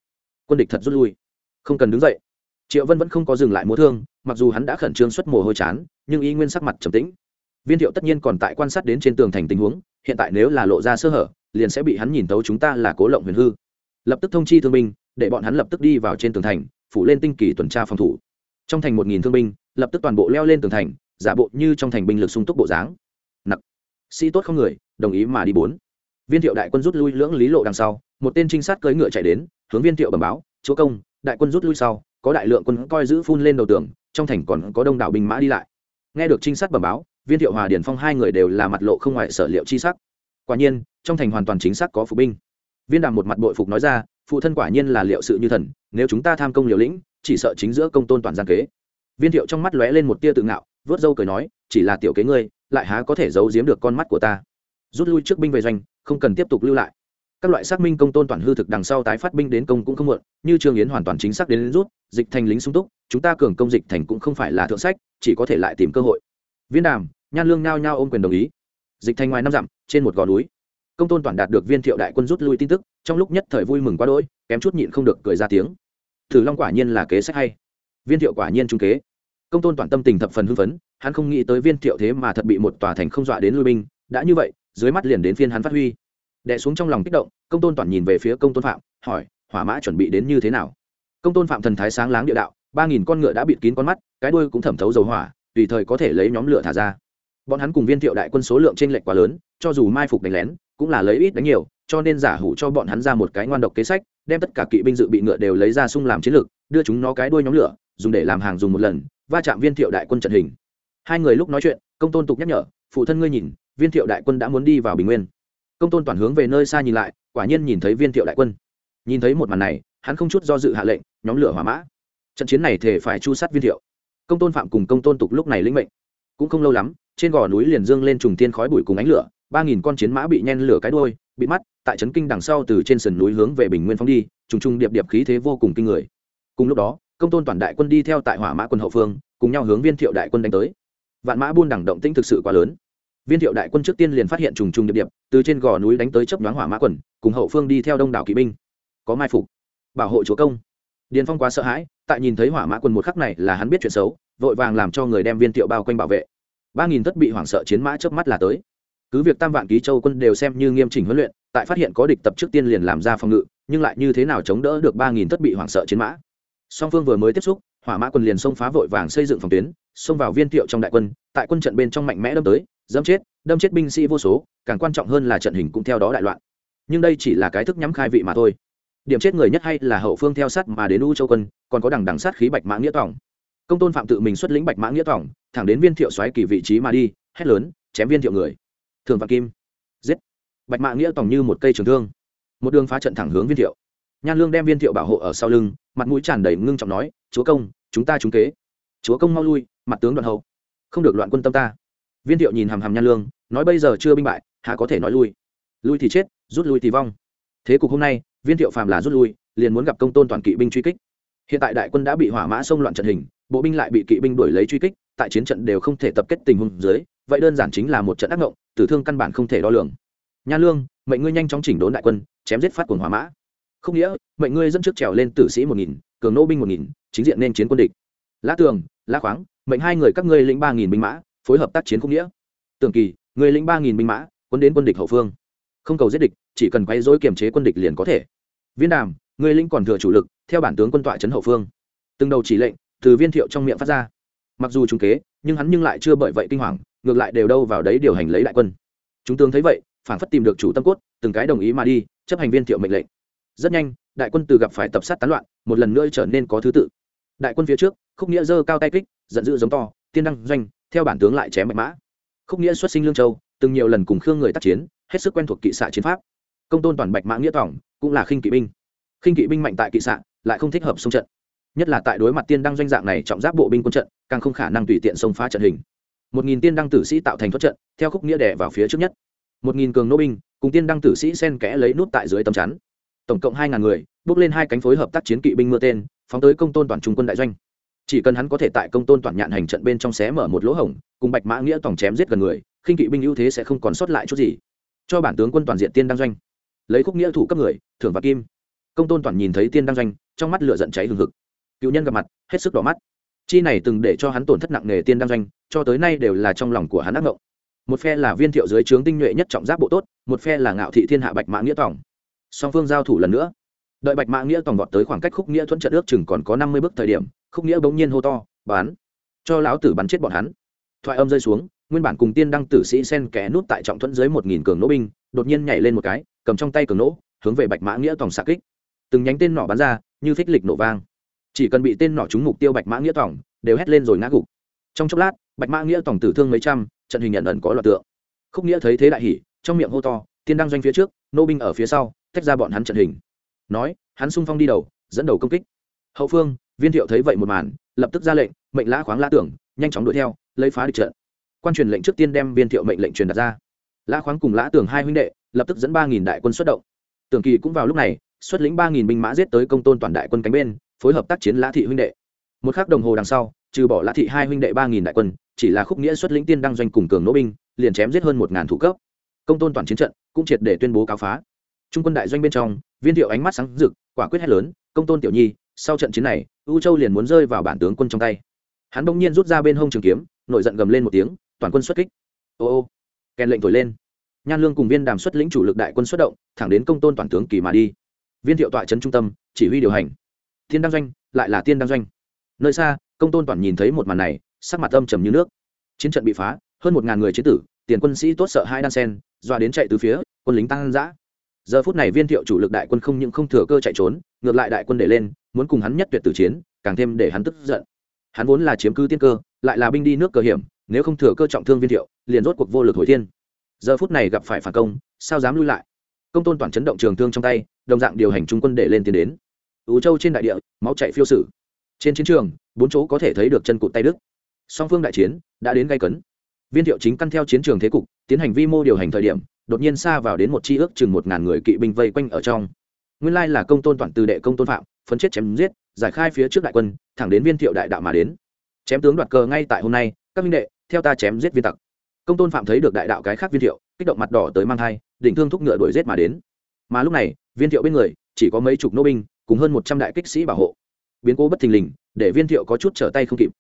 quân địch thật rút lui. Không cần đứng dậy. Triệu vân vẫn không có dừng lại múa thương, mặc dù hắn đã khẩn trương xuất mồ hôi chán, nhưng y nguyên sắc mặt trầm tĩnh. Viên thiệu tất nhiên còn tại quan sát đến trên tường thành tình huống, hiện tại nếu là lộ ra sơ hở, liền sẽ bị hắn nhìn tấu chúng ta là cố lộng huyền hư. Lập tức thông chi thương binh, để bọn hắn lập tức đi vào trên tường thành, phủ lên tinh kỳ tuần tra phòng thủ. Trong thành một nghìn thương binh, lập tức toàn bộ leo lên tường thành, giả bộ như trong thành binh lực sung túc bộ dáng sĩ tốt không người, đồng ý mà đi bốn. Viên thiệu đại quân rút lui lưỡng lý lộ đằng sau, một tên trinh sát cưỡi ngựa chạy đến, hướng viên thiệu bẩm báo, chúa công, đại quân rút lui sau, có đại lượng quân coi giữ phun lên đầu tường, trong thành còn có đông đảo binh mã đi lại. Nghe được trinh sát bẩm báo, viên thiệu hòa điển phong hai người đều là mặt lộ không ngoại sở liệu chi sắc. Quả nhiên, trong thành hoàn toàn chính xác có phục binh. Viên đàm một mặt bội phục nói ra, phụ thân quả nhiên là liệu sự như thần, nếu chúng ta tham công liều lĩnh, chỉ sợ chính giữa công tôn toàn gian kế. Viên thiệu trong mắt lóe lên một tia tự ngạo, vớt dâu cười nói, chỉ là tiểu kế ngươi lại há có thể giấu giếm được con mắt của ta. Rút lui trước binh về doanh không cần tiếp tục lưu lại. Các loại xác minh công tôn toàn hư thực đằng sau tái phát binh đến công cũng không muộn như trương yến hoàn toàn chính xác đến, đến rút dịch thành lính sung túc chúng ta cường công dịch thành cũng không phải là thượng sách chỉ có thể lại tìm cơ hội. Viên đàm nhan lương nhao nhao ôm quyền đồng ý. Dịch thành ngoài năm dặm trên một gò núi. Công tôn toàn đạt được viên thiệu đại quân rút lui tin tức trong lúc nhất thời vui mừng quá đỗi kém chút nhịn không được cười ra tiếng. Thử long quả nhiên là kế sách hay. Viên thiệu quả nhiên trung kế công tôn toàn tâm tình thập phần hưng phấn, hắn không nghĩ tới viên thiệu thế mà thật bị một tòa thành không dọa đến lui binh, đã như vậy, dưới mắt liền đến phiên hắn phát huy. Đẻ xuống trong lòng kích động, công tôn toàn nhìn về phía công tôn phạm, hỏi, hỏa mã chuẩn bị đến như thế nào? Công tôn phạm thần thái sáng láng địa đạo, ba nghìn con ngựa đã bịt kín con mắt, cái đuôi cũng thẩm thấu dầu hỏa, tùy thời có thể lấy nhóm lửa thả ra. Bọn hắn cùng viên thiệu đại quân số lượng t r ê n lệch quá lớn, cho dù mai phục đánh lén, cũng là lấy ít đánh nhiều, cho nên giả hủ cho bọn hắn ra một cái ngoan độc kế sách, đem tất cả kỵ binh dự bị ngựa đều lấy ra sung làm chiến lược, đưa chúng nó cái đuôi nhóm lửa, dùng để làm hàng dùng một lần va chạm viên thiệu đại quân trận hình. Hai người lúc nói chuyện, công tôn tục nhắc nhở, phụ thân ngươi nhìn, viên thiệu đại quân đã muốn đi vào bình nguyên. Công tôn toàn hướng về nơi xa nhìn lại, quả nhiên nhìn thấy viên thiệu đại quân. Nhìn thấy một màn này, hắn không chút do dự hạ lệnh, nhóm lửa hỏa mã. Trận chiến này thể phải chu sát viên thiệu. Công tôn phạm cùng công tôn tục lúc này lĩnh mệnh. Cũng không lâu lắm, trên gò núi liền dương lên trùng tiên khói bụi cùng ánh lửa, ba nghìn con chiến mã bị nhen lửa cái đôi bị mắt, tại trấn kinh đằng sau từ trên sườn núi hướng về bình nguyên phóng đi, trùng trùng điệp điệp khí thế vô cùng kinh người. Cùng lúc đó công tôn toàn đại quân đi theo tại hỏa mã quân hậu phương, cùng nhau hướng viên thiệu đại quân đánh tới. Vạn mã buôn đẳng động tĩnh thực sự quá lớn. Viên thiệu đại quân trước tiên liền phát hiện trùng trùng điệp điệp, từ trên gò núi đánh tới chấp đoán hỏa mã quần cùng hậu phương đi theo đông đảo kỵ binh. Có mai phục, bảo hộ chúa công. Điền phong quá sợ hãi, tại nhìn thấy hỏa mã quần một khắc này là hắn biết chuyện xấu, vội vàng làm cho người đem viên thiệu bao quanh bảo vệ. Ba nghìn thất bị hoảng sợ chiến mã chớp mắt là tới. Cứ việc tam vạn ký châu quân đều xem như nghiêm chỉnh huấn luyện, tại phát hiện có địch tập trước tiên liền làm ra phòng ngự, nhưng lại như thế nào chống đỡ được ba nghìn thất bị hoảng sợ chiến mã? Song phương vừa mới tiếp xúc, hỏa mã quân liền xông phá vội vàng xây dựng phòng tuyến, xông vào viên thiệu trong đại quân, tại quân trận bên trong mạnh mẽ đâm tới, dẫm chết, đâm chết binh sĩ vô số, càng quan trọng hơn là trận hình cũng theo đó đại loạn. Nhưng đây chỉ là cái thức nhắm khai vị mà thôi. Điểm chết người nhất hay là hậu phương theo sát mà đến u châu quân, còn có đằng đằng sát khí bạch mã nghĩa tỏng công tôn phạm tự mình xuất lĩnh bạch mã nghĩa tỏng thẳng đến viên thiệu xoáy kỳ vị trí mà đi, hét lớn, chém viên thiệu người. Thường vạn kim. Giết. Bạch mã nghĩa tỏng như một cây trường thương. Một đường phá trận thẳng hướng viên thiệu nhan lương đem viên thiệu bảo hộ ở sau lưng, mặt mũi tràn đầy ngưng trọng nói, chúa công, chúng ta trúng kế. Chúa công mau lui, mặt tướng đoạn hậu. Không được loạn quân tâm ta. Viên thiệu nhìn hàm hàm nhan lương, nói, bây giờ chưa binh bại, há có thể nói lui? Lui thì chết, rút lui thì vong. Thế cục hôm nay, viên thiệu phàm là rút lui, liền muốn gặp công tôn toàn kỵ binh truy kích. Hiện tại đại quân đã bị hỏa mã xông loạn trận hình, bộ binh lại bị kỵ binh đuổi lấy truy kích, tại chiến trận đều không thể tập kết tình huống dưới, vậy đơn giản chính là một trận ác ngộng tử thương căn bản không thể đo lường. Nhan lương, mệnh ngươi nhanh chóng chỉnh đốn đại quân, chém giết phát cuồng hỏa mã không nghĩa, mệnh ngươi dẫn trước trèo lên tử sĩ một nghìn, cường nô binh một nghìn, chính diện nên chiến quân địch. Lã tường, lã khoáng, mệnh hai người các ngươi lĩnh ba nghìn binh mã, phối hợp tác chiến không nghĩa. Tường kỳ, người lĩnh ba nghìn binh mã, quân đến quân địch hậu phương. Không cầu giết địch, chỉ cần quay dối kiềm chế quân địch liền có thể. Viên đàm, người lĩnh còn thừa chủ lực, theo bản tướng quân tọa trấn hậu phương. Từng đầu chỉ lệnh, từ viên thiệu trong miệng phát ra. Mặc dù chúng kế, nhưng hắn nhưng lại chưa bởi vậy kinh hoàng, ngược lại đều đâu vào đấy điều hành lấy đại quân. Chúng tướng thấy vậy phản phất tìm được chủ tâm cốt, từng cái đồng ý mà đi, chấp hành viên thiệu mệnh lệnh rất nhanh, đại quân từ gặp phải tập sát tán loạn, một lần nữa trở nên có thứ tự. Đại quân phía trước, khúc nghĩa giơ cao tay kích, giận dữ giống to, tiên đăng doanh, theo bản tướng lại chém bạch mã. Khúc nghĩa xuất sinh lương châu, từng nhiều lần cùng khương người tác chiến, hết sức quen thuộc kỵ xạ chiến pháp. Công tôn toàn bạch mã nghĩa tỏng cũng là khinh kỵ binh. Khinh kỵ binh mạnh tại kỵ xạ, lại không thích hợp xung trận. Nhất là tại đối mặt tiên đăng doanh dạng này trọng giáp bộ binh quân trận, càng không khả năng tùy tiện xông phá trận hình. Một nghìn tiên đăng tử sĩ tạo thành thoát trận, theo khúc nghĩa đẻ vào phía trước nhất. Một nghìn cường nô binh, cùng tiên đăng tử sĩ sen kẽ lấy nút tại dưới tầm chắn tổng cộng hai ngàn người, bước lên hai cánh phối hợp tác chiến kỵ binh mưa tên, phóng tới công tôn toàn trung quân đại doanh. Chỉ cần hắn có thể tại công tôn toàn nhạn hành trận bên trong xé mở một lỗ hổng, cùng bạch mã nghĩa tổng chém giết gần người, khinh kỵ binh ưu thế sẽ không còn sót lại chút gì. Cho bản tướng quân toàn diện tiên đăng doanh. Lấy khúc nghĩa thủ cấp người, thưởng và kim. Công tôn toàn nhìn thấy tiên đăng doanh, trong mắt lửa giận cháy hừng hực. Cựu nhân gặp mặt, hết sức đỏ mắt. Chi này từng để cho hắn tổn thất nặng nề tiên đăng doanh, cho tới nay đều là trong lòng của hắn ác ngộng. Một phe là viên thiệu dưới trướng tinh nhuệ nhất trọng giáp bộ tốt, một phe là ngạo thị thiên hạ bạch mã nghĩa tổng song phương giao thủ lần nữa. Đợi bạch mã nghĩa tổng vọt tới khoảng cách khúc nghĩa thuận trận ước chừng còn có năm mươi bước thời điểm, khúc nghĩa bỗng nhiên hô to bán cho lão tử bắn chết bọn hắn. Thoại âm rơi xuống, nguyên bản cùng tiên đăng tử sĩ sen kẽ nút tại trọng thuẫn dưới một nghìn cường nỗ binh, đột nhiên nhảy lên một cái, cầm trong tay cường nỗ, hướng về bạch mã nghĩa tổng xạ kích. Từng nhánh tên nỏ bắn ra, như phích lịch nổ vang. Chỉ cần bị tên nỏ trúng mục tiêu bạch mã nghĩa tổng, đều hét lên rồi ngã gục. Trong chốc lát, bạch mã nghĩa tổng tử thương mấy trăm, trận hình nhận ẩn có loạt tượng. Khúc nghĩa thấy thế đại hỉ, trong miệng hô to, tiên đăng doanh phía trước nô binh ở phía sau tách ra bọn hắn trận hình. Nói, hắn sung phong đi đầu, dẫn đầu công kích. Hậu phương, viên thiệu thấy vậy một màn, lập tức ra lệnh, mệnh lã khoáng lã tưởng, nhanh chóng đuổi theo, lấy phá địch trận. Quan truyền lệnh trước tiên đem viên thiệu mệnh lệnh truyền đặt ra. Lã khoáng cùng lã tưởng hai huynh đệ, lập tức dẫn ba nghìn đại quân xuất động. Tưởng kỳ cũng vào lúc này, xuất lĩnh ba nghìn binh mã giết tới công tôn toàn đại quân cánh bên, phối hợp tác chiến lã thị huynh đệ. Một khắc đồng hồ đằng sau, trừ bỏ lã thị hai huynh đệ ba nghìn đại quân, chỉ là khúc nghĩa xuất lĩnh tiên đăng doanh cùng cường nỗ binh, liền chém giết hơn một ngàn thủ cấp. Công tôn toàn chiến trận cũng triệt để tuyên bố cáo phá trung quân đại doanh bên trong, viên thiệu ánh mắt sáng rực, quả quyết hét lớn, công tôn tiểu nhi, sau trận chiến này, u châu liền muốn rơi vào bản tướng quân trong tay. Hắn bỗng nhiên rút ra bên hông trường kiếm, nổi giận gầm lên một tiếng, toàn quân xuất kích. Ô ô, kèn lệnh thổi lên. Nhan lương cùng viên đàm xuất lĩnh chủ lực đại quân xuất động, thẳng đến công tôn toàn tướng kỳ mà đi. Viên thiệu tọa trấn trung tâm, chỉ huy điều hành. Thiên đăng doanh, lại là tiên đăng doanh. Nơi xa, công tôn toàn nhìn thấy một màn này, sắc mặt âm trầm như nước. Chiến trận bị phá, hơn một ngàn người chế tử, tiền quân sĩ tốt sợ hai đan sen doa đến chạy từ phía, quân lính tăng giã giờ phút này viên thiệu chủ lực đại quân không những không thừa cơ chạy trốn, ngược lại đại quân để lên, muốn cùng hắn nhất tuyệt tử chiến, càng thêm để hắn tức giận. Hắn vốn là chiếm cứ tiên cơ, lại là binh đi nước cơ hiểm, nếu không thừa cơ trọng thương viên thiệu, liền rốt cuộc vô lực hồi thiên. Giờ phút này gặp phải phản công, sao dám lui lại? Công tôn toàn chấn động trường thương trong tay, đồng dạng điều hành trung quân để lên tiến đến. Ứ châu trên đại địa, máu chạy phiêu sử. Trên chiến trường, bốn chỗ có thể thấy được chân cụt tay đức song phương đại chiến đã đến gây cấn. Viên thiệu chính căn theo chiến trường thế cục, tiến hành vi mô điều hành thời điểm đột nhiên xa vào đến một chi ước chừng một ngàn người kỵ binh vây quanh ở trong. Nguyên lai là công tôn toàn từ đệ công tôn phạm, phấn chết chém giết, giải khai phía trước đại quân, thẳng đến viên thiệu đại đạo mà đến. Chém tướng đoạt cờ ngay tại hôm nay, các minh đệ, theo ta chém giết viên tặc. Công tôn phạm thấy được đại đạo cái khác viên thiệu, kích động mặt đỏ tới mang thai định thương thúc ngựa đuổi giết mà đến. Mà lúc này, viên thiệu bên người, chỉ có mấy chục nô binh, cùng hơn một trăm đại kích sĩ bảo hộ. Biến cố bất thình lình, để viên thiệu có chút trở tay không kịp.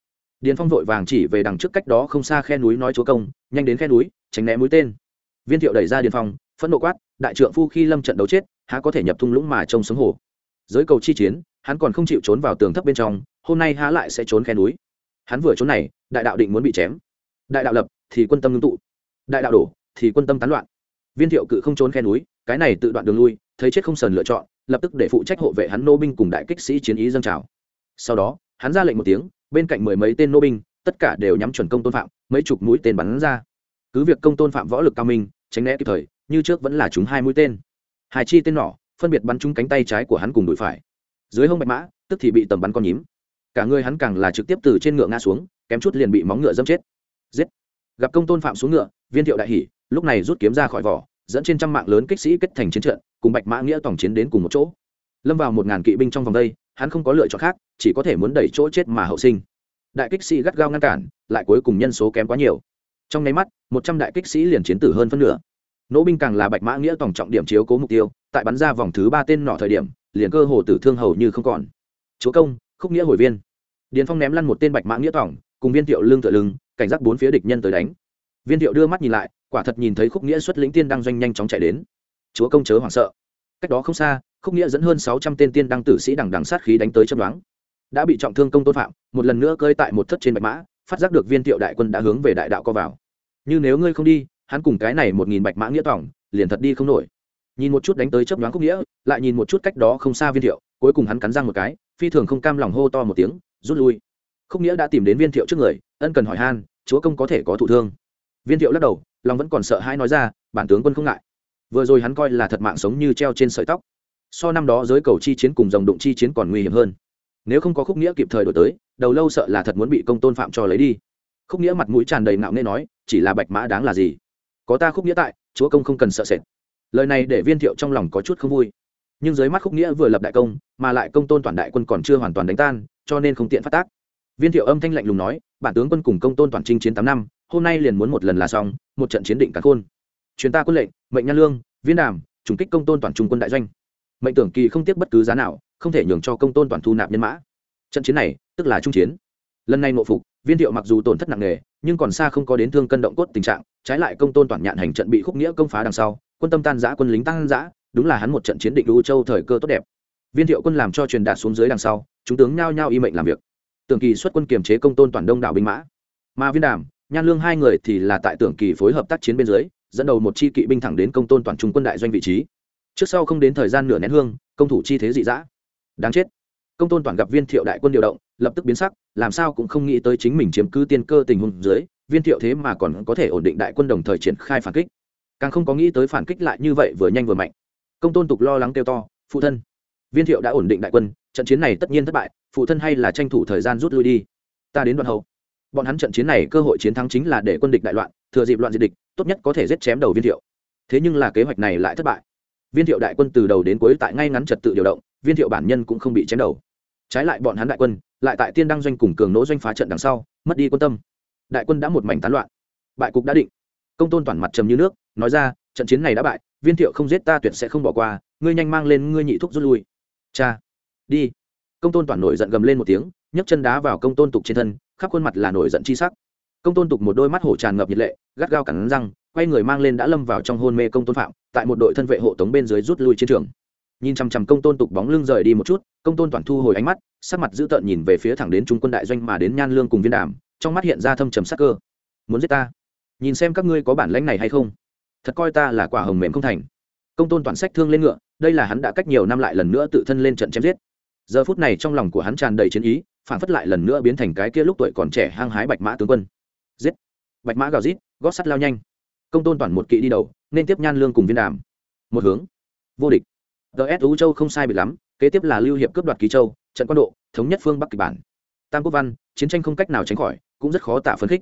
Điền phong vội vàng chỉ về đằng trước cách đó không xa khe núi nói chúa công, nhanh đến khe núi, tránh né mũi tên viên thiệu đẩy ra điền phong, phẫn nộ quát, đại trượng phu khi lâm trận đấu chết, há có thể nhập thung lũng mà trông sống hồ? Giới cầu chi chiến, hắn còn không chịu trốn vào tường thấp bên trong, hôm nay há lại sẽ trốn khe núi. Hắn vừa trốn này, đại đạo định muốn bị chém. Đại đạo lập, thì quân tâm ngưng tụ. Đại đạo đổ, thì quân tâm tán loạn. Viên thiệu cự không trốn khe núi, cái này tự đoạn đường lui, thấy chết không sờn lựa chọn, lập tức để phụ trách hộ vệ hắn nô binh cùng đại kích sĩ chiến ý dâng trào. Sau đó, hắn ra lệnh một tiếng, bên cạnh mười mấy tên nô binh, tất cả đều nhắm chuẩn công tôn phạm, mấy chục mũi tên bắn ra cứ việc công tôn phạm võ lực cao minh, tránh né kịp thời, như trước vẫn là chúng hai mũi tên. Hai chi tên nỏ phân biệt bắn trúng cánh tay trái của hắn cùng đùi phải. Dưới hông bạch mã, tức thì bị tầm bắn con nhím. Cả người hắn càng là trực tiếp từ trên ngựa ngã xuống, kém chút liền bị móng ngựa dâm chết. Giết! Gặp công tôn phạm xuống ngựa, viên thiệu đại hỉ, lúc này rút kiếm ra khỏi vỏ, dẫn trên trăm mạng lớn kích sĩ kết thành chiến trận, cùng bạch mã nghĩa tổng chiến đến cùng một chỗ. Lâm vào một ngàn kỵ binh trong vòng đây, hắn không có lựa chọn khác, chỉ có thể muốn đẩy chỗ chết mà hậu sinh. Đại kích sĩ gắt gao ngăn cản, lại cuối cùng nhân số kém quá nhiều trong nháy mắt, một trăm đại kích sĩ liền chiến tử hơn phân nửa. Nỗ binh càng là bạch mã nghĩa tổng trọng điểm chiếu cố mục tiêu, tại bắn ra vòng thứ ba tên nọ thời điểm, liền cơ hồ tử thương hầu như không còn. Chúa công, khúc nghĩa hồi viên. Điền phong ném lăn một tên bạch mã nghĩa tổng, cùng viên thiệu lưng tựa lưng, cảnh giác bốn phía địch nhân tới đánh. Viên thiệu đưa mắt nhìn lại, quả thật nhìn thấy khúc nghĩa xuất lĩnh tiên đang doanh nhanh chóng chạy đến. Chúa công chớ hoảng sợ. Cách đó không xa, khúc nghĩa dẫn hơn sáu trăm tên tiên đăng tử sĩ đằng đằng sát khí đánh tới chấp đoán đã bị trọng thương công tôn phạm, một lần nữa cơi tại một thất trên bạch mã, phát giác được viên thiệu đại quân đã hướng về đại đạo co vào như nếu ngươi không đi, hắn cùng cái này một nghìn bạch mã nghĩa tỏng, liền thật đi không nổi. Nhìn một chút đánh tới chấp đoán khúc nghĩa, lại nhìn một chút cách đó không xa viên thiệu, cuối cùng hắn cắn răng một cái, phi thường không cam lòng hô to một tiếng, rút lui. Khúc nghĩa đã tìm đến viên thiệu trước người, ân cần hỏi han, chúa công có thể có thụ thương? Viên thiệu lắc đầu, lòng vẫn còn sợ hãi nói ra, bản tướng quân không ngại. Vừa rồi hắn coi là thật mạng sống như treo trên sợi tóc. So năm đó giới cầu chi chiến cùng dòng đụng chi chiến còn nguy hiểm hơn. Nếu không có khúc nghĩa kịp thời đổi tới, đầu lâu sợ là thật muốn bị công tôn phạm cho lấy đi. Khúc nghĩa mặt mũi tràn đầy ngạo nghê nói chỉ là bạch mã đáng là gì? Có ta khúc nghĩa tại, chúa công không cần sợ sệt. Lời này để viên thiệu trong lòng có chút không vui. Nhưng dưới mắt khúc nghĩa vừa lập đại công, mà lại công tôn toàn đại quân còn chưa hoàn toàn đánh tan, cho nên không tiện phát tác. Viên thiệu âm thanh lạnh lùng nói, bản tướng quân cùng công tôn toàn trinh chiến tám năm, hôm nay liền muốn một lần là xong, một trận chiến định cả khôn. Chuyến ta quân lệnh, mệnh nhan lương, viên đàm, trùng kích công tôn toàn trung quân đại doanh. Mệnh tưởng kỳ không tiếc bất cứ giá nào, không thể nhường cho công tôn toàn thu nạp nhân mã. Trận chiến này, tức là trung chiến. Lần này nội phục viên thiệu mặc dù tổn thất nặng nề, nhưng còn xa không có đến thương cân động cốt tình trạng, trái lại công tôn toàn nhạn hành trận bị khúc nghĩa công phá đằng sau, quân tâm tan giã, quân lính tăng giã, đúng là hắn một trận chiến định lưu châu thời cơ tốt đẹp. Viên thiệu quân làm cho truyền đạt xuống dưới đằng sau, chúng tướng nhao nhao y mệnh làm việc. Tưởng kỳ xuất quân kiềm chế công tôn toàn đông đảo binh mã. Mà viên đàm, nhan lương hai người thì là tại tưởng kỳ phối hợp tác chiến bên dưới, dẫn đầu một chi kỵ binh thẳng đến công tôn toàn trung quân đại doanh vị trí. Trước sau không đến thời gian nửa nén hương, công thủ chi thế dị dã. Đáng chết. Công tôn toàn gặp viên thiệu đại quân điều động lập tức biến sắc, làm sao cũng không nghĩ tới chính mình chiếm cứ tiên cơ tình huống dưới, viên thiệu thế mà còn có thể ổn định đại quân đồng thời triển khai phản kích. Càng không có nghĩ tới phản kích lại như vậy vừa nhanh vừa mạnh. Công tôn tục lo lắng kêu to, phụ thân, viên thiệu đã ổn định đại quân, trận chiến này tất nhiên thất bại, phụ thân hay là tranh thủ thời gian rút lui đi. Ta đến đoạn hậu. Bọn hắn trận chiến này cơ hội chiến thắng chính là để quân địch đại loạn, thừa dịp loạn diệt địch, tốt nhất có thể giết chém đầu viên thiệu. Thế nhưng là kế hoạch này lại thất bại. Viên thiệu đại quân từ đầu đến cuối tại ngay ngắn trật tự điều động, viên thiệu bản nhân cũng không bị chém đầu trái lại bọn hắn đại quân, lại tại tiên đăng doanh cùng cường nỗ doanh phá trận đằng sau, mất đi quân tâm. Đại quân đã một mảnh tán loạn. Bại cục đã định. Công tôn toàn mặt trầm như nước, nói ra, trận chiến này đã bại, viên thiệu không giết ta tuyệt sẽ không bỏ qua, ngươi nhanh mang lên ngươi nhị thúc rút lui. Cha, đi. Công tôn toàn nổi giận gầm lên một tiếng, nhấc chân đá vào công tôn tục trên thân, khắp khuôn mặt là nổi giận chi sắc. Công tôn tục một đôi mắt hổ tràn ngập nhiệt lệ, gắt gao cắn răng, quay người mang lên đã lâm vào trong hôn mê công tôn phạm, tại một đội thân vệ hộ tống bên dưới rút lui chiến trường nhìn chằm chằm công tôn tục bóng lưng rời đi một chút, công tôn toàn thu hồi ánh mắt, sắc mặt dữ tợn nhìn về phía thẳng đến trung quân đại doanh mà đến nhan lương cùng viên đàm, trong mắt hiện ra thâm trầm sắc cơ. Muốn giết ta? Nhìn xem các ngươi có bản lãnh này hay không? Thật coi ta là quả hồng mềm không thành. Công tôn toàn sách thương lên ngựa, đây là hắn đã cách nhiều năm lại lần nữa tự thân lên trận chém giết. Giờ phút này trong lòng của hắn tràn đầy chiến ý, phản phất lại lần nữa biến thành cái kia lúc tuổi còn trẻ hăng hái bạch mã tướng quân. Giết! Bạch mã gào rít, gót sắt lao nhanh. Công tôn toàn một kỵ đi đầu, nên tiếp nhan lương cùng viên đàm. Một hướng. Vô địch ts ú châu không sai bị lắm, kế tiếp là lưu hiệp cướp đoạt ký châu, trận quan độ, thống nhất phương bắc kịch bản. Tam quốc văn, chiến tranh không cách nào tránh khỏi, cũng rất khó tạo phấn khích.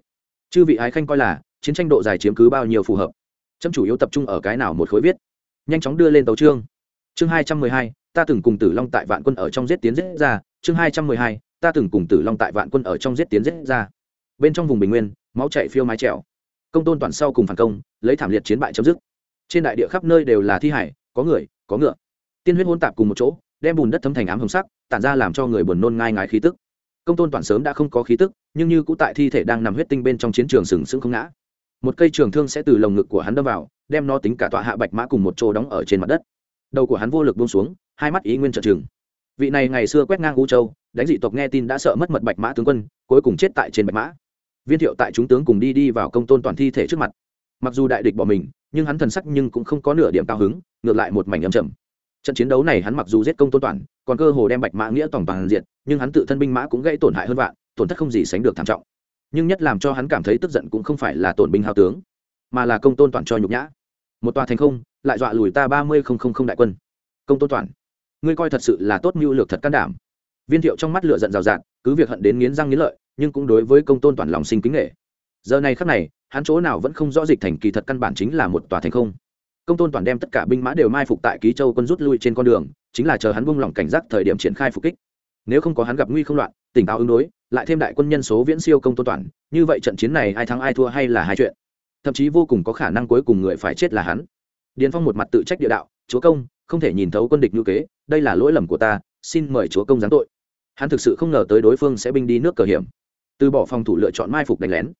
Chư vị ái khanh coi là, chiến tranh độ dài chiếm cứ bao nhiêu phù hợp. Chấm chủ yếu tập trung ở cái nào một khối viết. Nhanh chóng đưa lên tấu chương. Chương hai trăm mười hai, ta từng cùng tử long tại vạn quân ở trong giết tiến giết ra. Chương hai trăm mười hai, ta từng cùng tử long tại vạn quân ở trong giết tiến giết ra. Bên trong vùng bình nguyên, máu chạy phiêu mái trèo. Công tôn toàn sau cùng phản công, lấy thảm liệt chiến bại chấm dứt. Trên đại địa khắp nơi đều là thi hải, có người, có ngựa tiên huyết hôn tạp cùng một chỗ, đem bùn đất thấm thành ám hồng sắc, tản ra làm cho người buồn nôn ngai ngái khí tức. Công tôn toàn sớm đã không có khí tức, nhưng như cũ tại thi thể đang nằm huyết tinh bên trong chiến trường sừng sững không ngã. Một cây trường thương sẽ từ lồng ngực của hắn đâm vào, đem nó tính cả tọa hạ bạch mã cùng một chỗ đóng ở trên mặt đất. Đầu của hắn vô lực buông xuống, hai mắt ý nguyên trợ chừng vị này ngày xưa quét ngang u châu, đánh dị tộc nghe tin đã sợ mất mật bạch mã tướng quân, cuối cùng chết tại trên bạch mã. Viên thiệu tại chúng tướng cùng đi đi vào công tôn toàn thi thể trước mặt. Mặc dù đại địch bỏ mình, nhưng hắn thần sắc nhưng cũng không có nửa điểm cao hứng, ngược lại một mảnh âm trầm trận chiến đấu này hắn mặc dù giết công tôn toàn, còn cơ hồ đem bạch mã nghĩa toàn toàn diện nhưng hắn tự thân binh mã cũng gây tổn hại hơn vạn, tổn thất không gì sánh được thảm trọng. Nhưng nhất làm cho hắn cảm thấy tức giận cũng không phải là tổn binh hao tướng, mà là công tôn toàn cho nhục nhã. Một tòa thành không, lại dọa lùi ta ba mươi không không không đại quân. Công tôn toàn, ngươi coi thật sự là tốt mưu lược thật can đảm. Viên thiệu trong mắt lửa giận rào rạt, cứ việc hận đến nghiến răng nghiến lợi, nhưng cũng đối với công tôn toàn lòng sinh kính nghệ giờ này khắc này, hắn chỗ nào vẫn không rõ dịch thành kỳ thật căn bản chính là một tòa thành không công tôn toàn đem tất cả binh mã đều mai phục tại ký châu quân rút lui trên con đường, chính là chờ hắn buông lỏng cảnh giác thời điểm triển khai phục kích. Nếu không có hắn gặp nguy không loạn, tỉnh táo ứng đối, lại thêm đại quân nhân số viễn siêu công tôn toàn, như vậy trận chiến này ai thắng ai thua hay là hai chuyện. Thậm chí vô cùng có khả năng cuối cùng người phải chết là hắn. Điền phong một mặt tự trách địa đạo, chúa công, không thể nhìn thấu quân địch ngữ kế, đây là lỗi lầm của ta, xin mời chúa công giáng tội. Hắn thực sự không ngờ tới đối phương sẽ binh đi nước cờ hiểm. Từ bỏ phòng thủ lựa chọn mai phục đánh lén.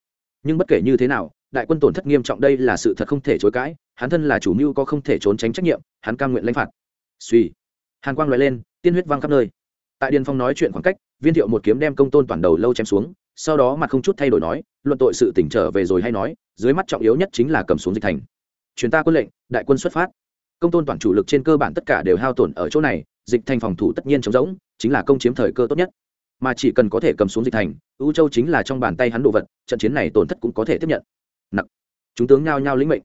Nhưng bất kể như thế nào, đại quân tổn thất nghiêm trọng đây là sự thật không thể chối cãi hắn thân là chủ mưu có không thể trốn tránh trách nhiệm, hắn cam nguyện lãnh phạt. Suy. Hàn quang loại lên, tiên huyết văng khắp nơi. Tại điền phong nói chuyện khoảng cách, viên thiệu một kiếm đem công tôn toàn đầu lâu chém xuống, sau đó mặt không chút thay đổi nói, luận tội sự tỉnh trở về rồi hay nói, dưới mắt trọng yếu nhất chính là cầm xuống dịch thành. Chuyến ta quân lệnh, đại quân xuất phát. Công tôn toàn chủ lực trên cơ bản tất cả đều hao tổn ở chỗ này, dịch thành phòng thủ tất nhiên chống rỗng, chính là công chiếm thời cơ tốt nhất. Mà chỉ cần có thể cầm xuống dịch thành ưu châu chính là trong bàn tay hắn đồ vật, trận chiến này tổn thất cũng có thể tiếp nhận. Nặng. Chúng tướng nhao nhao lĩnh mệnh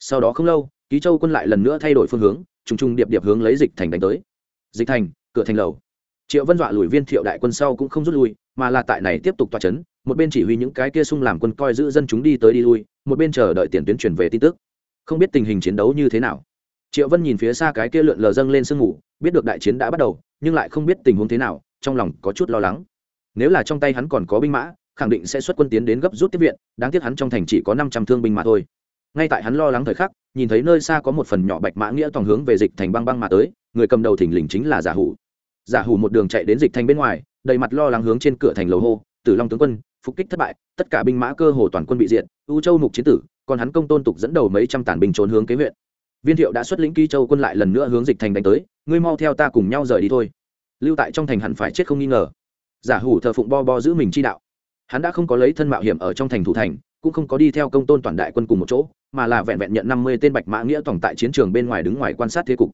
sau đó không lâu, ký châu quân lại lần nữa thay đổi phương hướng, trùng trùng điệp điệp hướng lấy dịch thành đánh tới. Dịch thành, cửa thành lầu. Triệu vân dọa lùi viên thiệu đại quân sau cũng không rút lui, mà là tại này tiếp tục tỏa chấn, một bên chỉ huy những cái kia sung làm quân coi giữ dân chúng đi tới đi lui, một bên chờ đợi tiền tuyến truyền về tin tức. Không biết tình hình chiến đấu như thế nào. Triệu vân nhìn phía xa cái kia lượn lờ dâng lên sương ngủ biết được đại chiến đã bắt đầu, nhưng lại không biết tình huống thế nào, trong lòng có chút lo lắng. Nếu là trong tay hắn còn có binh mã, khẳng định sẽ xuất quân tiến đến gấp rút tiếp viện, đáng tiếc hắn trong thành chỉ có năm trăm thương binh mà thôi ngay tại hắn lo lắng thời khắc nhìn thấy nơi xa có một phần nhỏ bạch mã nghĩa toàn hướng về dịch thành băng băng mà tới người cầm đầu thình lình chính là giả hủ. Giả hủ một đường chạy đến dịch thành bên ngoài đầy mặt lo lắng hướng trên cửa thành lầu hô tử long tướng quân phục kích thất bại tất cả binh mã cơ hồ toàn quân bị diện, u châu mục chiến tử còn hắn công tôn tục dẫn đầu mấy trăm tàn binh trốn hướng kế huyện. Viên thiệu đã xuất lĩnh ký châu quân lại lần nữa hướng dịch thành đánh tới ngươi mau theo ta cùng nhau rời đi thôi. Lưu tại trong thành hẳn phải chết không nghi ngờ. Giả hủ thờ phụng bo bo giữ mình chi đạo. Hắn đã không có lấy thân mạo hiểm ở trong thành thủ thành cũng không có đi theo công tôn toàn đại quân cùng một chỗ, mà là vẹn vẹn nhận năm mươi tên bạch mã nghĩa tổng tại chiến trường bên ngoài đứng ngoài quan sát thế cục.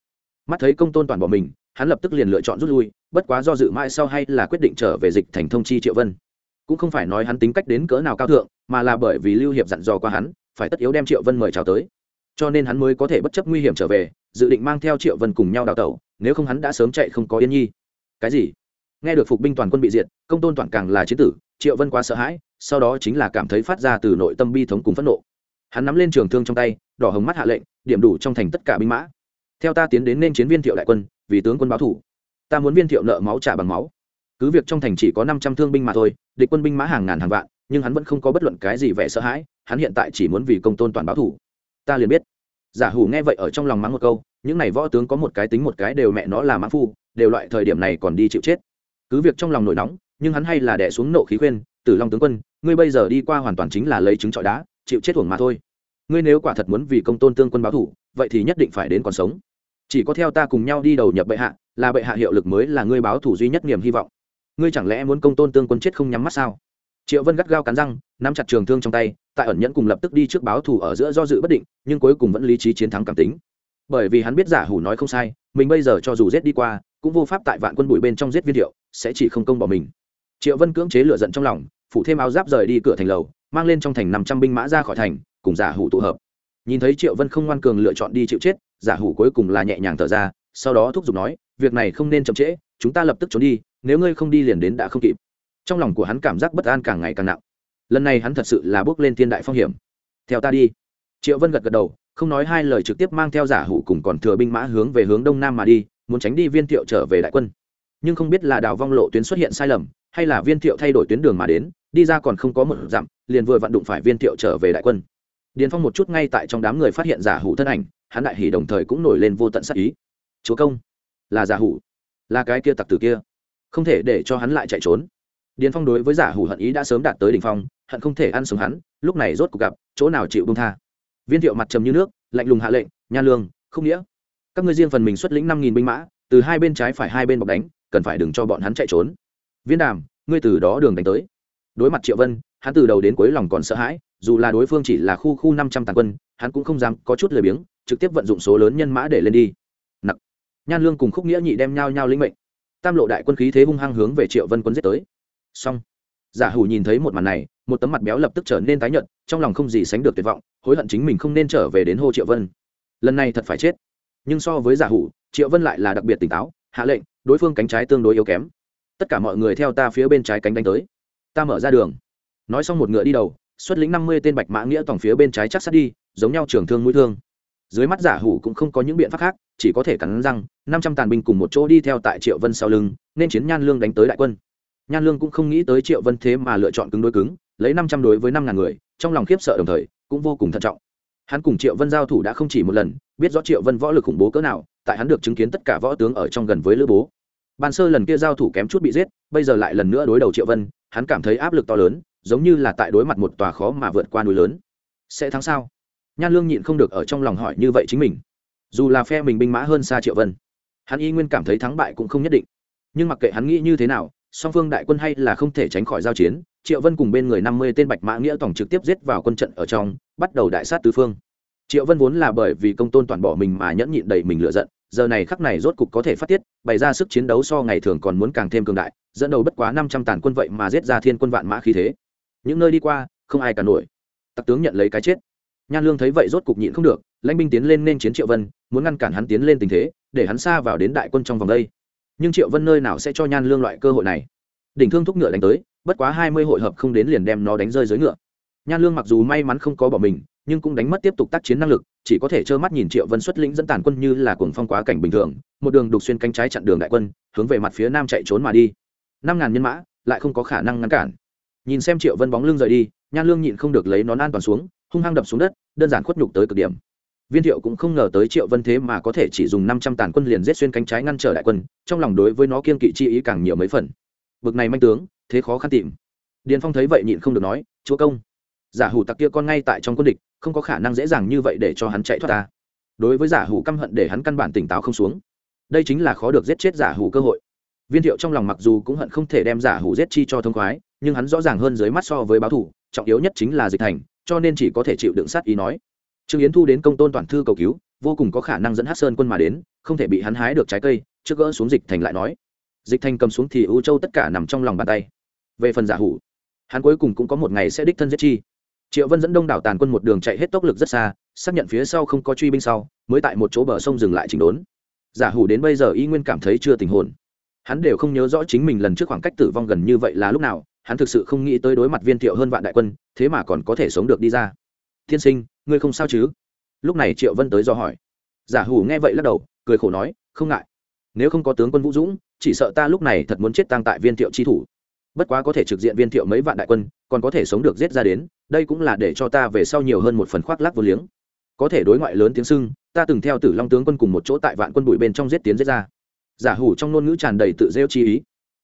Mắt thấy công tôn toàn bỏ mình, hắn lập tức liền lựa chọn rút lui, bất quá do dự mãi sau hay là quyết định trở về dịch thành thông chi triệu vân. Cũng không phải nói hắn tính cách đến cỡ nào cao thượng, mà là bởi vì lưu hiệp dặn dò qua hắn, phải tất yếu đem triệu vân mời chào tới. Cho nên hắn mới có thể bất chấp nguy hiểm trở về, dự định mang theo triệu vân cùng nhau đào tẩu, nếu không hắn đã sớm chạy không có yên nhi. Cái gì? Nghe được phục binh toàn quân bị diệt, công tôn toàn càng là chiến tử, triệu vân quá sợ hãi sau đó chính là cảm thấy phát ra từ nội tâm bi thống cùng phẫn nộ. Hắn nắm lên trường thương trong tay, đỏ hồng mắt hạ lệnh, điểm đủ trong thành tất cả binh mã. Theo ta tiến đến nên chiến viên thiệu đại quân, vì tướng quân báo thủ. Ta muốn viên thiệu nợ máu trả bằng máu. Cứ việc trong thành chỉ có năm trăm thương binh mà thôi, địch quân binh mã hàng ngàn hàng vạn, nhưng hắn vẫn không có bất luận cái gì vẻ sợ hãi, hắn hiện tại chỉ muốn vì công tôn toàn báo thủ. Ta liền biết. Giả hủ nghe vậy ở trong lòng mắng một câu, những này võ tướng có một cái tính một cái đều mẹ nó là mã phu, đều loại thời điểm này còn đi chịu chết. Cứ việc trong lòng nổi nóng nhưng hắn hay là đẻ xuống nộ khí khuyên, tử long tướng quân, ngươi bây giờ đi qua hoàn toàn chính là lấy trứng trọi đá, chịu chết thuồng mà thôi. Ngươi nếu quả thật muốn vì công tôn tương quân báo thủ, vậy thì nhất định phải đến còn sống. Chỉ có theo ta cùng nhau đi đầu nhập bệ hạ, là bệ hạ hiệu lực mới là ngươi báo thủ duy nhất niềm hy vọng. Ngươi chẳng lẽ muốn công tôn tương quân chết không nhắm mắt sao? Triệu vân gắt gao cắn răng, nắm chặt trường thương trong tay, tại ẩn nhẫn cùng lập tức đi trước báo thủ ở giữa do dự bất định, nhưng cuối cùng vẫn lý trí chiến thắng cảm tính. Bởi vì hắn biết giả hủ nói không sai, mình bây giờ cho dù giết đi qua, cũng vô pháp tại vạn quân bụi bên trong giết viên hiệu sẽ chỉ không công bỏ mình triệu vân cưỡng chế lựa giận trong lòng, phủ thêm áo giáp rời đi cửa thành lầu, mang lên trong thành năm trăm binh mã ra khỏi thành, cùng giả hủ tụ hợp. Nhìn thấy triệu vân không ngoan cường lựa chọn đi chịu chết, giả hủ cuối cùng là nhẹ nhàng thở ra, sau đó thúc giục nói, việc này không nên chậm trễ, chúng ta lập tức trốn đi, nếu ngươi không đi liền đến đã không kịp. Trong lòng của hắn cảm giác bất an càng ngày càng nặng. Lần này hắn thật sự là bước lên thiên đại phong hiểm. Theo ta đi. Triệu vân gật gật đầu, không nói hai lời trực tiếp mang theo giả hủ cùng còn thừa binh mã hướng về hướng đông nam mà đi, muốn tránh đi viên thiệu trở về đại quân. Nhưng không biết là đào vong lộ tuyến xuất hiện sai lầm hay là viên thiệu thay đổi tuyến đường mà đến, đi ra còn không có một dặm, liền vừa vặn đụng phải viên thiệu trở về đại quân. Điền phong một chút ngay tại trong đám người phát hiện giả hủ thân ảnh, hắn đại hỉ đồng thời cũng nổi lên vô tận sắc ý. Chúa công, là giả hủ, là cái kia tặc tử kia, không thể để cho hắn lại chạy trốn. Điền phong đối với giả hủ hận ý đã sớm đạt tới đ ỉ n h phong, hận không thể ăn sống hắn, lúc này rốt cuộc gặp, chỗ nào chịu bông tha. Viên thiệu mặt trầm như nước, lạnh lùng hạ lệnh, nha lương, không nghĩa. Các ngươi riêng phần mình xuất lĩnh năm nghìn binh mã, từ hai bên trái phải hai bên bọc đánh, cần phải đừng cho bọn hắn chạy trốn viên đàm, ngươi từ đó đường đánh tới. Đối mặt triệu vân, hắn từ đầu đến cuối lòng còn sợ hãi, dù là đối phương chỉ là khu khu năm trăm tàn quân, hắn cũng không dám có chút lười biếng, trực tiếp vận dụng số lớn nhân mã để lên đi. Nặc. Nhan lương cùng khúc nghĩa nhị đem nhau nhau linh mệnh. Tam lộ đại quân khí thế hung hăng hướng về triệu vân quân giết tới. Xong. Giả hủ nhìn thấy một màn này, một tấm mặt béo lập tức trở nên tái nhợt, trong lòng không gì sánh được tuyệt vọng, hối hận chính mình không nên trở về đến hô triệu vân. Lần này thật phải chết. Nhưng so với giả hủ, triệu vân lại là đặc biệt tỉnh táo, hạ lệnh, đối phương cánh trái tương đối yếu kém tất cả mọi người theo ta phía bên trái cánh đánh tới. Ta mở ra đường. Nói xong một ngựa đi đầu, xuất lĩnh năm mươi tên bạch mã nghĩa tổng phía bên trái chắc sát đi, giống nhau trường thương mũi thương. Dưới mắt giả hủ cũng không có những biện pháp khác, chỉ có thể cắn răng, năm trăm tàn binh cùng một chỗ đi theo tại triệu vân sau lưng, nên chiến nhan lương đánh tới đại quân. Nhan lương cũng không nghĩ tới triệu vân thế mà lựa chọn cứng đối cứng, lấy năm trăm đối với năm ngàn người, trong lòng khiếp sợ đồng thời, cũng vô cùng thận trọng. Hắn cùng triệu vân giao thủ đã không chỉ một lần, biết rõ triệu vân võ lực khủng bố cỡ nào, tại hắn được chứng kiến tất cả võ tướng ở trong gần với lữ bố ban sơ lần kia giao thủ kém chút bị giết, bây giờ lại lần nữa đối đầu triệu vân, hắn cảm thấy áp lực to lớn, giống như là tại đối mặt một tòa khó mà vượt qua núi lớn. Sẽ thắng sao? Nhan lương nhịn không được ở trong lòng hỏi như vậy chính mình. Dù là phe mình binh mã hơn xa triệu vân, hắn y nguyên cảm thấy thắng bại cũng không nhất định. Nhưng mặc kệ hắn nghĩ như thế nào, song phương đại quân hay là không thể tránh khỏi giao chiến, triệu vân cùng bên người năm mươi tên bạch mã nghĩa tổng trực tiếp giết vào quân trận ở trong, bắt đầu đại sát tứ phương. Triệu vân vốn là bởi vì công tôn toàn bỏ mình mà nhẫn nhịn đầy mình lựa giận giờ này khắc này rốt cục có thể phát tiết, bày ra sức chiến đấu so ngày thường còn muốn càng thêm cường đại, dẫn đầu bất quá năm trăm tàn quân vậy mà giết ra thiên quân vạn mã khí thế. Những nơi đi qua, không ai cả nổi. Tặc tướng nhận lấy cái chết. Nhan lương thấy vậy rốt cục nhịn không được, lãnh binh tiến lên nên chiến triệu vân, muốn ngăn cản hắn tiến lên tình thế, để hắn xa vào đến đại quân trong vòng đây. Nhưng triệu vân nơi nào sẽ cho nhan lương loại cơ hội này? Đỉnh thương thúc ngựa đánh tới, bất quá hai mươi hội hợp không đến liền đem nó đánh rơi dưới ngựa. Nhan lương mặc dù may mắn không có bỏ mình, nhưng cũng đánh mất tiếp tục tác chiến năng lực chỉ có thể trơ mắt nhìn triệu vân xuất lĩnh dẫn tàn quân như là cuồng phong quá cảnh bình thường, một đường đục xuyên cánh trái chặn đường đại quân, hướng về mặt phía nam chạy trốn mà đi. Năm ngàn nhân mã, lại không có khả năng ngăn cản. Nhìn xem triệu vân bóng lưng rời đi, nhan lương nhịn không được lấy nón an toàn xuống, hung hăng đập xuống đất, đơn giản khuất nhục tới cực điểm. Viên thiệu cũng không ngờ tới triệu vân thế mà có thể chỉ dùng năm trăm tàn quân liền giết xuyên cánh trái ngăn trở đại quân, trong lòng đối với nó kiên kỵ chi ý càng nhiều mấy phần. Bực này manh tướng, thế khó khăn tìm. Điền phong thấy vậy nhịn không được nói, chúa công, giả hủ tặc kia con ngay tại trong quân địch không có khả năng dễ dàng như vậy để cho hắn chạy thoát ta. Đối với giả hủ căm hận để hắn căn bản tỉnh táo không xuống. Đây chính là khó được giết chết giả hủ cơ hội. Viên thiệu trong lòng mặc dù cũng hận không thể đem giả hủ giết chi cho thông khoái, nhưng hắn rõ ràng hơn dưới mắt so với báo thủ, trọng yếu nhất chính là dịch thành, cho nên chỉ có thể chịu đựng sát ý nói. Trương yến thu đến công tôn toàn thư cầu cứu, vô cùng có khả năng dẫn hát sơn quân mà đến, không thể bị hắn hái được trái cây, trước gỡ xuống dịch thành lại nói. Dịch thành cầm xuống thì ưu châu tất cả nằm trong lòng bàn tay. Về phần giả hủ, hắn cuối cùng cũng có một ngày sẽ đích thân giết chi triệu vân dẫn đông đảo tàn quân một đường chạy hết tốc lực rất xa, xác nhận phía sau không có truy binh sau, mới tại một chỗ bờ sông dừng lại chỉnh đốn. Giả hủ đến bây giờ y nguyên cảm thấy chưa tình hồn. Hắn đều không nhớ rõ chính mình lần trước khoảng cách tử vong gần như vậy là lúc nào, hắn thực sự không nghĩ tới đối mặt viên thiệu hơn vạn đại quân, thế mà còn có thể sống được đi ra. Tiên sinh, ngươi không sao chứ? Lúc này triệu vân tới do hỏi. Giả hủ nghe vậy lắc đầu, cười khổ nói, không ngại. Nếu không có tướng quân vũ dũng, chỉ sợ ta lúc này thật muốn chết tang tại viên thiệu chi thủ bất quá có thể trực diện viên thiệu mấy vạn đại quân, còn có thể sống được giết ra đến, đây cũng là để cho ta về sau nhiều hơn một phần khoác lác vô liếng. Có thể đối ngoại lớn tiếng sưng, ta từng theo tử long tướng quân cùng một chỗ tại vạn quân bụi bên trong giết tiến giết ra. Giả hủ trong ngôn ngữ tràn đầy tự rêu chi ý.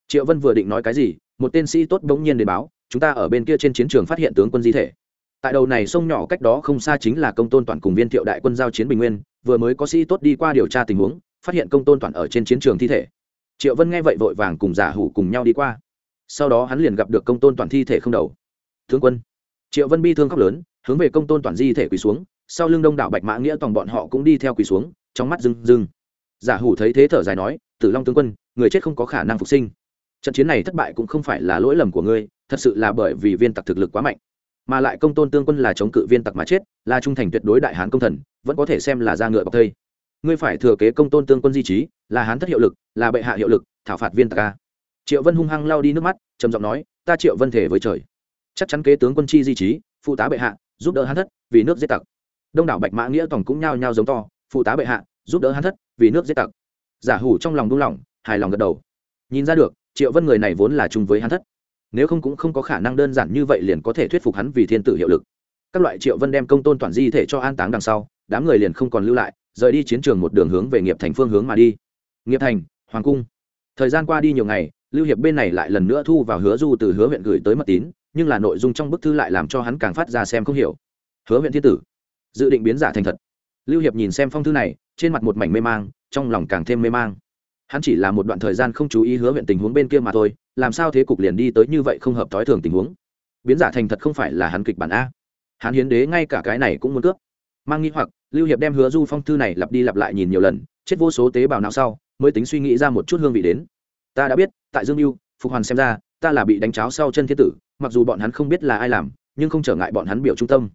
Triệu vân vừa định nói cái gì, một tên sĩ tốt bỗng nhiên đến báo, chúng ta ở bên kia trên chiến trường phát hiện tướng quân di thể. Tại đầu này sông nhỏ cách đó không xa chính là công tôn toàn cùng viên thiệu đại quân giao chiến bình nguyên, vừa mới có sĩ tốt đi qua điều tra tình huống, phát hiện công tôn toàn ở trên chiến trường thi thể. Triệu vân nghe vậy vội vàng cùng giả hủ cùng nhau đi qua sau đó hắn liền gặp được công tôn toàn thi thể không đầu. Tướng quân. Triệu vân bi thương khóc lớn, hướng về công tôn toàn di thể quỳ xuống, sau lưng đông đảo bạch mã nghĩa toàn bọn họ cũng đi theo quỳ xuống, trong mắt rừng rừng giả hủ thấy thế thở dài nói, tử long tướng quân, người chết không có khả năng phục sinh. Trận chiến này thất bại cũng không phải là lỗi lầm của ngươi, thật sự là bởi vì viên tặc thực lực quá mạnh. Mà lại công tôn tương quân là chống cự viên tặc mà chết, là trung thành tuyệt đối đại hán công thần, vẫn có thể xem là ra ngựa bọc thây. Ngươi phải thừa kế công tôn tương quân di trí, là hán thất hiệu lực, là bệ hạ hiệu lực, thảo phạt viên tặc ca triệu vân hung hăng lao đi nước mắt, trầm giọng nói, ta triệu vân thể với trời. Chắc chắn kế tướng quân chi di trí, phụ tá bệ hạ, giúp đỡ hắn thất, vì nước giết tặc. Đông đảo bạch mã nghĩa tổng cũng nhao nhao giống to, phụ tá bệ hạ, giúp đỡ hắn thất, vì nước giết tặc. Giả hủ trong lòng đung lòng hài lòng gật đầu. Nhìn ra được, triệu vân người này vốn là chung với hắn thất. Nếu không cũng không có khả năng đơn giản như vậy liền có thể thuyết phục hắn vì thiên tử hiệu lực. Các loại triệu vân đem công tôn toàn di thể cho an táng đằng sau, đám người liền không còn lưu lại, rời đi chiến trường một đường hướng về nghiệp thành phương hướng mà đi. Nghiệp thành, hoàng cung. Thời gian qua đi nhiều ngày lưu hiệp bên này lại lần nữa thu vào hứa du từ hứa huyện gửi tới mật tín, nhưng là nội dung trong bức thư lại làm cho hắn càng phát ra xem không hiểu. Hứa huyện thiên tử, dự định biến giả thành thật. Lưu hiệp nhìn xem phong thư này, trên mặt một mảnh mê mang, trong lòng càng thêm mê mang. Hắn chỉ là một đoạn thời gian không chú ý hứa huyện tình huống bên kia mà thôi, làm sao thế cục liền đi tới như vậy không hợp thói thường tình huống? Biến giả thành thật không phải là hắn kịch bản a. Hắn hiến đế ngay cả cái này cũng muốn cướp. Mang nghĩ hoặc, lưu hiệp đem hứa du phong thư này lặp đi lặp lại nhìn nhiều lần, chết vô số tế bào não sau, mới tính suy nghĩ ra một chút hương vị đến. Ta đã biết tại dương mưu phục hoàn xem ra, ta là bị đánh cháo sau chân thiên tử, mặc dù bọn hắn không biết là ai làm, nhưng không trở ngại bọn hắn biểu trung tâm.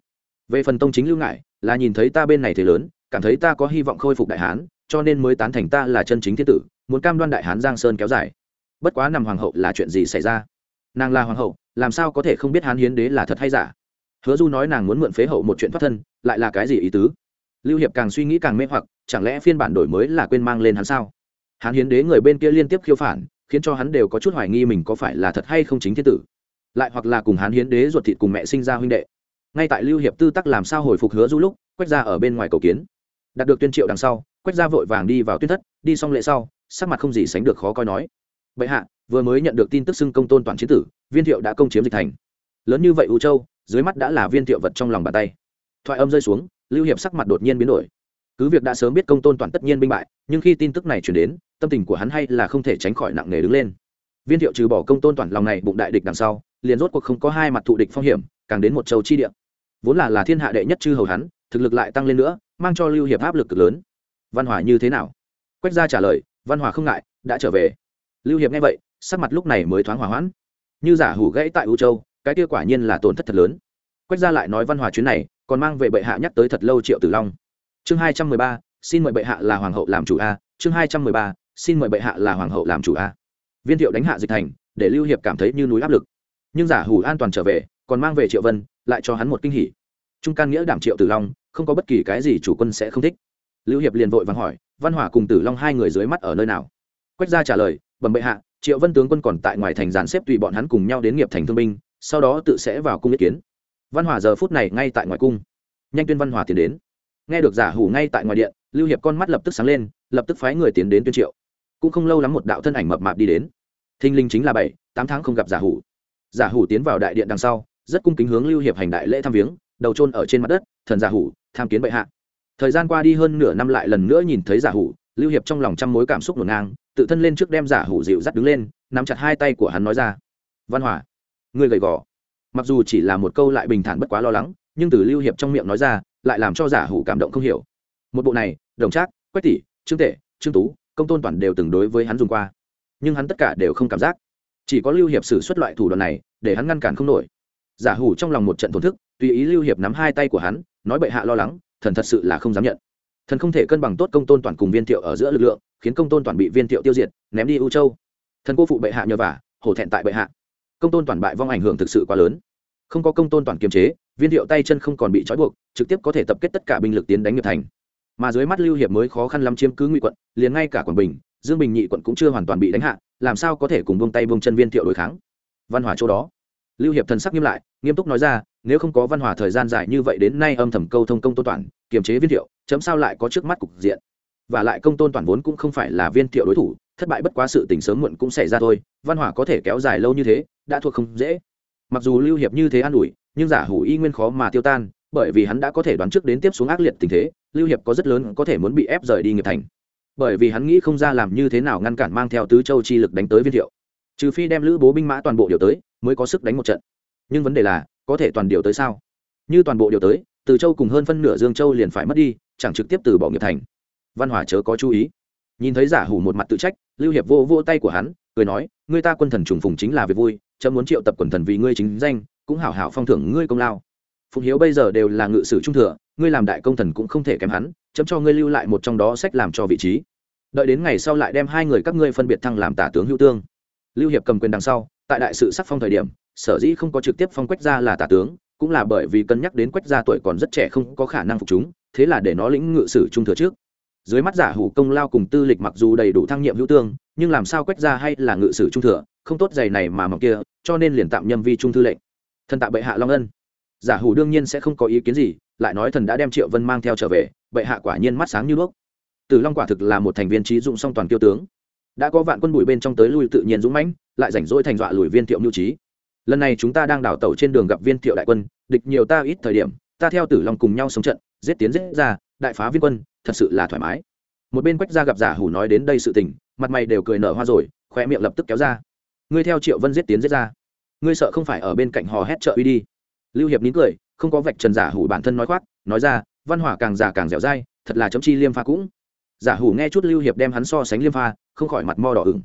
Về phần tông chính lưu ngại là nhìn thấy ta bên này thế lớn, cảm thấy ta có hy vọng khôi phục đại hán, cho nên mới tán thành ta là chân chính thiên tử, muốn cam đoan đại hán giang sơn kéo dài. Bất quá nằm hoàng hậu là chuyện gì xảy ra? Nàng là hoàng hậu, làm sao có thể không biết hán hiến đế là thật hay giả? Hứa du nói nàng muốn mượn phế hậu một chuyện thoát thân, lại là cái gì ý tứ? Lưu hiệp càng suy nghĩ càng mê hoặc, chẳng lẽ phiên bản đổi mới là quên mang lên hắn sao? Hán hiến đế người bên kia liên tiếp khiêu phản khiến cho hắn đều có chút hoài nghi mình có phải là thật hay không chính thiên tử. Lại hoặc là cùng hán hiến đế ruột thịt cùng mẹ sinh ra huynh đệ. Ngay tại lưu hiệp tư tắc làm sao hồi phục hứa du lúc quách ra ở bên ngoài cầu kiến. Đạt được tuyên triệu đằng sau quách ra vội vàng đi vào tuyên thất, đi xong lễ sau, sắc mặt không gì sánh được khó coi nói. Bệ hạ, vừa mới nhận được tin tức xưng công tôn toàn chiến tử, viên thiệu đã công chiếm dịch thành. Lớn như vậy u châu, dưới mắt đã là viên thiệu vật trong lòng bàn tay. Thoại âm rơi xuống, lưu hiệp sắc mặt đột nhiên biến đổi cứ việc đã sớm biết công tôn toàn tất nhiên binh bại, nhưng khi tin tức này chuyển đến, tâm tình của hắn hay là không thể tránh khỏi nặng nề đứng lên. Viên thiệu trừ bỏ công tôn toàn lòng này bụng đại địch đằng sau, liền rốt cuộc không có hai mặt thụ địch phong hiểm, càng đến một châu chi địa. Vốn là là thiên hạ đệ nhất chư hầu hắn, thực lực lại tăng lên nữa, mang cho lưu hiệp áp lực cực lớn. Văn hòa như thế nào? Quách gia trả lời, văn hòa không ngại, đã trở về. Lưu hiệp nghe vậy, sắc mặt lúc này mới thoáng hòa hoãn. Như giả hủ gãy tại u châu, cái kia quả nhiên là tổn thất thật lớn. Quách gia lại nói văn hòa chuyến này, còn mang về bệ hạ nhắc tới thật lâu triệu tử long chương hai trăm mười ba, xin mời bệ hạ là hoàng hậu làm chủ a. Chương hai trăm mười ba, xin mời bệ hạ là hoàng hậu làm chủ a. Viên thiệu đánh hạ dịch thành, để lưu hiệp cảm thấy như núi áp lực. Nhưng giả hủ an toàn trở về, còn mang về triệu vân, lại cho hắn một kinh hỉ. Trung can nghĩa đảm triệu tử long, không có bất kỳ cái gì chủ quân sẽ không thích. Lưu hiệp liền vội vàng hỏi, văn hỏa cùng tử long hai người dưới mắt ở nơi nào? Quách gia trả lời, bẩm bệ hạ, triệu vân tướng quân còn tại ngoài thành dàn xếp tùy bọn hắn cùng nhau đến nghiệp thành thương binh, sau đó tự sẽ vào cung ý kiến. Văn hỏa giờ phút này ngay tại ngoài cung. Nhanh tuyên văn hỏa tiến đến nghe được giả hủ ngay tại ngoài điện, lưu hiệp con mắt lập tức sáng lên, lập tức phái người tiến đến tuyên triệu. Cũng không lâu lắm một đạo thân ảnh mập mạp đi đến. Thinh linh chính là bảy, tám tháng không gặp giả hủ. Giả hủ tiến vào đại điện đằng sau, rất cung kính hướng lưu hiệp hành đại lễ thăm viếng, đầu trôn ở trên mặt đất, thần giả hủ, tham kiến bệ hạ. Thời gian qua đi hơn nửa năm lại lần nữa nhìn thấy giả hủ, lưu hiệp trong lòng trăm mối cảm xúc ngổn ngang, tự thân lên trước đem giả hủ dịu dắt đứng lên, nắm chặt hai tay của hắn nói ra. Văn hỏa người gầy gò. Mặc dù chỉ là một câu lại bình thản bất quá lo lắng, nhưng từ lưu hiệp trong miệng nói ra lại làm cho giả hủ cảm động không hiểu. Một bộ này, đồng trác, quách tỷ, trương tể, trương tú, công tôn toàn đều từng đối với hắn dùng qua. Nhưng hắn tất cả đều không cảm giác. Chỉ có lưu hiệp xử xuất loại thủ đoạn này, để hắn ngăn cản không nổi. Giả hủ trong lòng một trận thổn thức, tùy ý lưu hiệp nắm hai tay của hắn, nói bệ hạ lo lắng, thần thật sự là không dám nhận. Thần không thể cân bằng tốt công tôn toàn cùng viên thiệu ở giữa lực lượng, khiến công tôn toàn bị viên thiệu tiêu diệt, ném đi ưu châu. Thần cô phụ bệ hạ nhờ vả, hổ thẹn tại bệ hạ. Công tôn toàn bại vong ảnh hưởng thực sự quá lớn không có công tôn toàn kiềm chế, viên thiệu tay chân không còn bị trói buộc, trực tiếp có thể tập kết tất cả binh lực tiến đánh nghiệp thành. Mà dưới mắt lưu hiệp mới khó khăn lắm chiếm cứ ngụy quận, liền ngay cả quảng bình, dương bình nhị quận cũng chưa hoàn toàn bị đánh hạ, làm sao có thể cùng buông tay buông chân viên thiệu đối kháng? Văn hỏa chỗ đó. Lưu hiệp thần sắc nghiêm lại, nghiêm túc nói ra, nếu không có văn hòa thời gian dài như vậy đến nay âm thầm câu thông công tôn toàn, kiềm chế viên thiệu, chấm sao lại có trước mắt cục diện? Và lại công tôn toàn vốn cũng không phải là viên thiệu đối thủ, thất bại bất quá sự tình sớm muộn cũng xảy ra thôi, văn hòa có thể kéo dài lâu như thế, đã thuộc không dễ mặc dù lưu hiệp như thế an ủi, nhưng giả hủ y nguyên khó mà tiêu tan, bởi vì hắn đã có thể đoán trước đến tiếp xuống ác liệt tình thế, lưu hiệp có rất lớn có thể muốn bị ép rời đi nghiệp thành. Bởi vì hắn nghĩ không ra làm như thế nào ngăn cản mang theo tứ châu chi lực đánh tới viên thiệu. Trừ phi đem lữ bố binh mã toàn bộ điều tới, mới có sức đánh một trận. Nhưng vấn đề là, có thể toàn điều tới sao? Như toàn bộ điều tới, từ châu cùng hơn phân nửa dương châu liền phải mất đi, chẳng trực tiếp từ bỏ nghiệp thành. Văn hòa chớ có chú ý nhìn thấy giả hủ một mặt tự trách, lưu hiệp vô vô tay của hắn, cười nói, ngươi ta quân thần trùng phùng chính là việc vui, chấm muốn triệu tập quần thần vì ngươi chính danh, cũng hảo hảo phong thưởng ngươi công lao. Phụng hiếu bây giờ đều là ngự sử trung thừa, ngươi làm đại công thần cũng không thể kém hắn, chấm cho ngươi lưu lại một trong đó sách làm cho vị trí. Đợi đến ngày sau lại đem hai người các ngươi phân biệt thăng làm tả tướng hữu tương. Lưu hiệp cầm quyền đằng sau, tại đại sự sắc phong thời điểm, sở dĩ không có trực tiếp phong quách ra là tả tướng, cũng là bởi vì cân nhắc đến quách gia tuổi còn rất trẻ không có khả năng phục chúng, thế là để nó lĩnh ngự sử trung thừa trước dưới mắt giả hủ công lao cùng tư lịch mặc dù đầy đủ thăng nhiệm hữu tương, nhưng làm sao quét ra hay là ngự sử trung thừa, không tốt giày này mà mọc kia, cho nên liền tạm nhâm vi trung thư lệnh. Thần tạ bệ hạ long ân. Giả hủ đương nhiên sẽ không có ý kiến gì, lại nói thần đã đem triệu vân mang theo trở về, bệ hạ quả nhiên mắt sáng như đuốc. Từ long quả thực là một thành viên trí dụng song toàn kiêu tướng. Đã có vạn quân bụi bên trong tới lui tự nhiên dũng mãnh, lại rảnh rỗi thành dọa lùi viên thiệu mưu trí. Lần này chúng ta đang đảo tàu trên đường gặp viên thiệu đại quân, địch nhiều ta ít thời điểm, ta theo tử long cùng nhau sống trận, giết tiến giết ra, đại phá viên quân thật sự là thoải mái. Một bên quách gia gặp giả hủ nói đến đây sự tình, mặt mày đều cười nở hoa rồi khoe miệng lập tức kéo ra. Ngươi theo triệu vân giết tiến giết ra. Ngươi sợ không phải ở bên cạnh hò hét trợ uy đi. Lưu hiệp nín cười, không có vạch trần giả hủ bản thân nói khoác, nói ra, văn hỏa càng giả càng dẻo dai, thật là chấm chi liêm pha cũng. Giả hủ nghe chút lưu hiệp đem hắn so sánh liêm pha, không khỏi mặt mo đỏ ửng.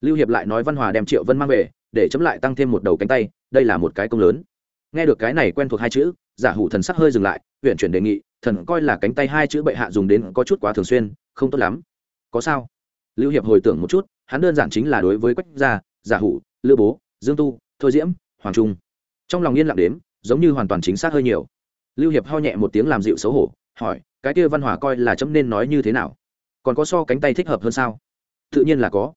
Lưu hiệp lại nói văn hòa đem triệu vân mang về, để chấm lại tăng thêm một đầu cánh tay, đây là một cái công lớn. Nghe được cái này quen thuộc hai chữ, giả hủ thần sắc hơi dừng lại huyện chuyển đề nghị thần coi là cánh tay hai chữ bệ hạ dùng đến có chút quá thường xuyên, không tốt lắm. Có sao? Lưu hiệp hồi tưởng một chút, hắn đơn giản chính là đối với quách gia, giả hủ, lữ bố, dương tu, thôi diễm, hoàng trung. Trong lòng yên lặng đếm, giống như hoàn toàn chính xác hơi nhiều. Lưu hiệp ho nhẹ một tiếng làm dịu xấu hổ, hỏi, cái kia văn hòa coi là chấm nên nói như thế nào? Còn có so cánh tay thích hợp hơn sao? Tự nhiên là có.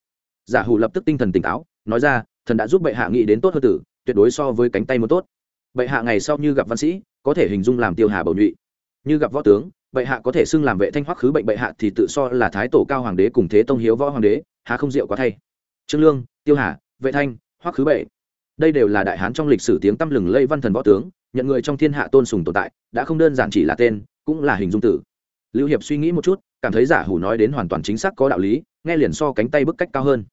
Giả hủ lập tức tinh thần tỉnh táo, nói ra, thần đã giúp bệ hạ nghĩ đến tốt hơn tử, tuyệt đối so với cánh tay một tốt. Bệ hạ ngày sau như gặp văn sĩ, có thể hình dung làm tiêu hà bầu nhụy như gặp võ tướng, bệ hạ có thể xưng làm vệ thanh hoắc khứ bệnh bệ hạ thì tự so là thái tổ cao hoàng đế cùng thế tông hiếu võ hoàng đế hà không diệu quá thay. Trương lương, tiêu hà, vệ thanh, hoắc khứ bệ. Đây đều là đại hán trong lịch sử tiếng tăm lừng lây văn thần võ tướng, nhận người trong thiên hạ tôn sùng tồn tại, đã không đơn giản chỉ là tên, cũng là hình dung tử. Lưu hiệp suy nghĩ một chút, cảm thấy giả hủ nói đến hoàn toàn chính xác có đạo lý, nghe liền so cánh tay bức cách cao hơn.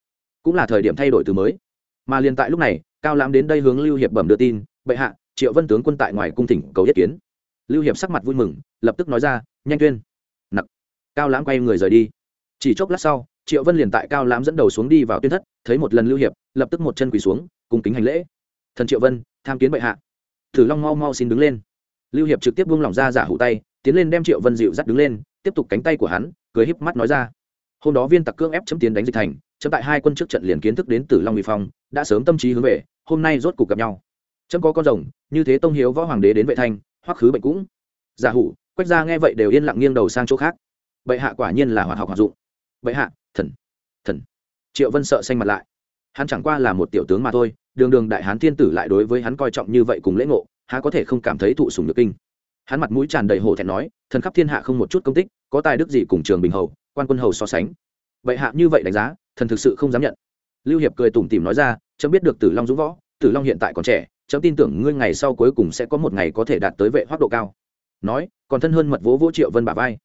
Cũng là thời điểm thay đổi từ mới. Mà liền tại lúc này, cao lãm đến đây hướng lưu hiệp bẩm đưa tin, bệ hạ, triệu vân tướng quân tại ngoài cung thỉnh cầu yết kiến lưu hiệp sắc mặt vui mừng, lập tức nói ra, nhanh tuyên. Nặc. Cao lãm quay người rời đi. Chỉ chốc lát sau, triệu vân liền tại cao lãm dẫn đầu xuống đi vào tuyên thất, thấy một lần lưu hiệp, lập tức một chân quỳ xuống cùng kính hành lễ. Thần triệu vân, tham kiến bệ hạ. Thử long mau mau xin đứng lên. Lưu hiệp trực tiếp buông lỏng ra giả hủ tay, tiến lên đem triệu vân dịu dắt đứng lên, tiếp tục cánh tay của hắn, cười híp mắt nói ra, hôm đó viên tặc cương ép chấm tiến đánh dịch thành, chấm tại hai quân trước trận liền kiến thức đến tử long bị phong, đã sớm tâm trí hướng về, hôm nay rốt cuộc gặp nhau. Chấm có con rồng, như thế tông hiếu võ hoàng đế đến vệ thanh hoắc khứ bệnh cũng. Giả hủ, quách gia nghe vậy đều yên lặng nghiêng đầu sang chỗ khác. Bệ hạ quả nhiên là hoạt học hoạt dụng. Bệ hạ, thần thần. Triệu vân sợ xanh mặt lại. Hắn chẳng qua là một tiểu tướng mà thôi, đường đường đại hán thiên tử lại đối với hắn coi trọng như vậy cùng lễ ngộ, há có thể không cảm thấy thụ sùng được kinh. Hắn mặt mũi tràn đầy hổ thẹn nói, thần khắp thiên hạ không một chút công tích, có tài đức gì cùng trường bình hầu, quan quân hầu so sánh. Vậy hạ như vậy đánh giá, thần thực sự không dám nhận. Lưu hiệp cười tủm tỉm nói ra, chấm biết được tử long dũng võ, tử long hiện tại còn trẻ chấm tin tưởng ngươi ngày sau cuối cùng sẽ có một ngày có thể đạt tới vệ hoác độ cao. Nói, còn thân hơn mật vỗ vỗ triệu vân bà vai.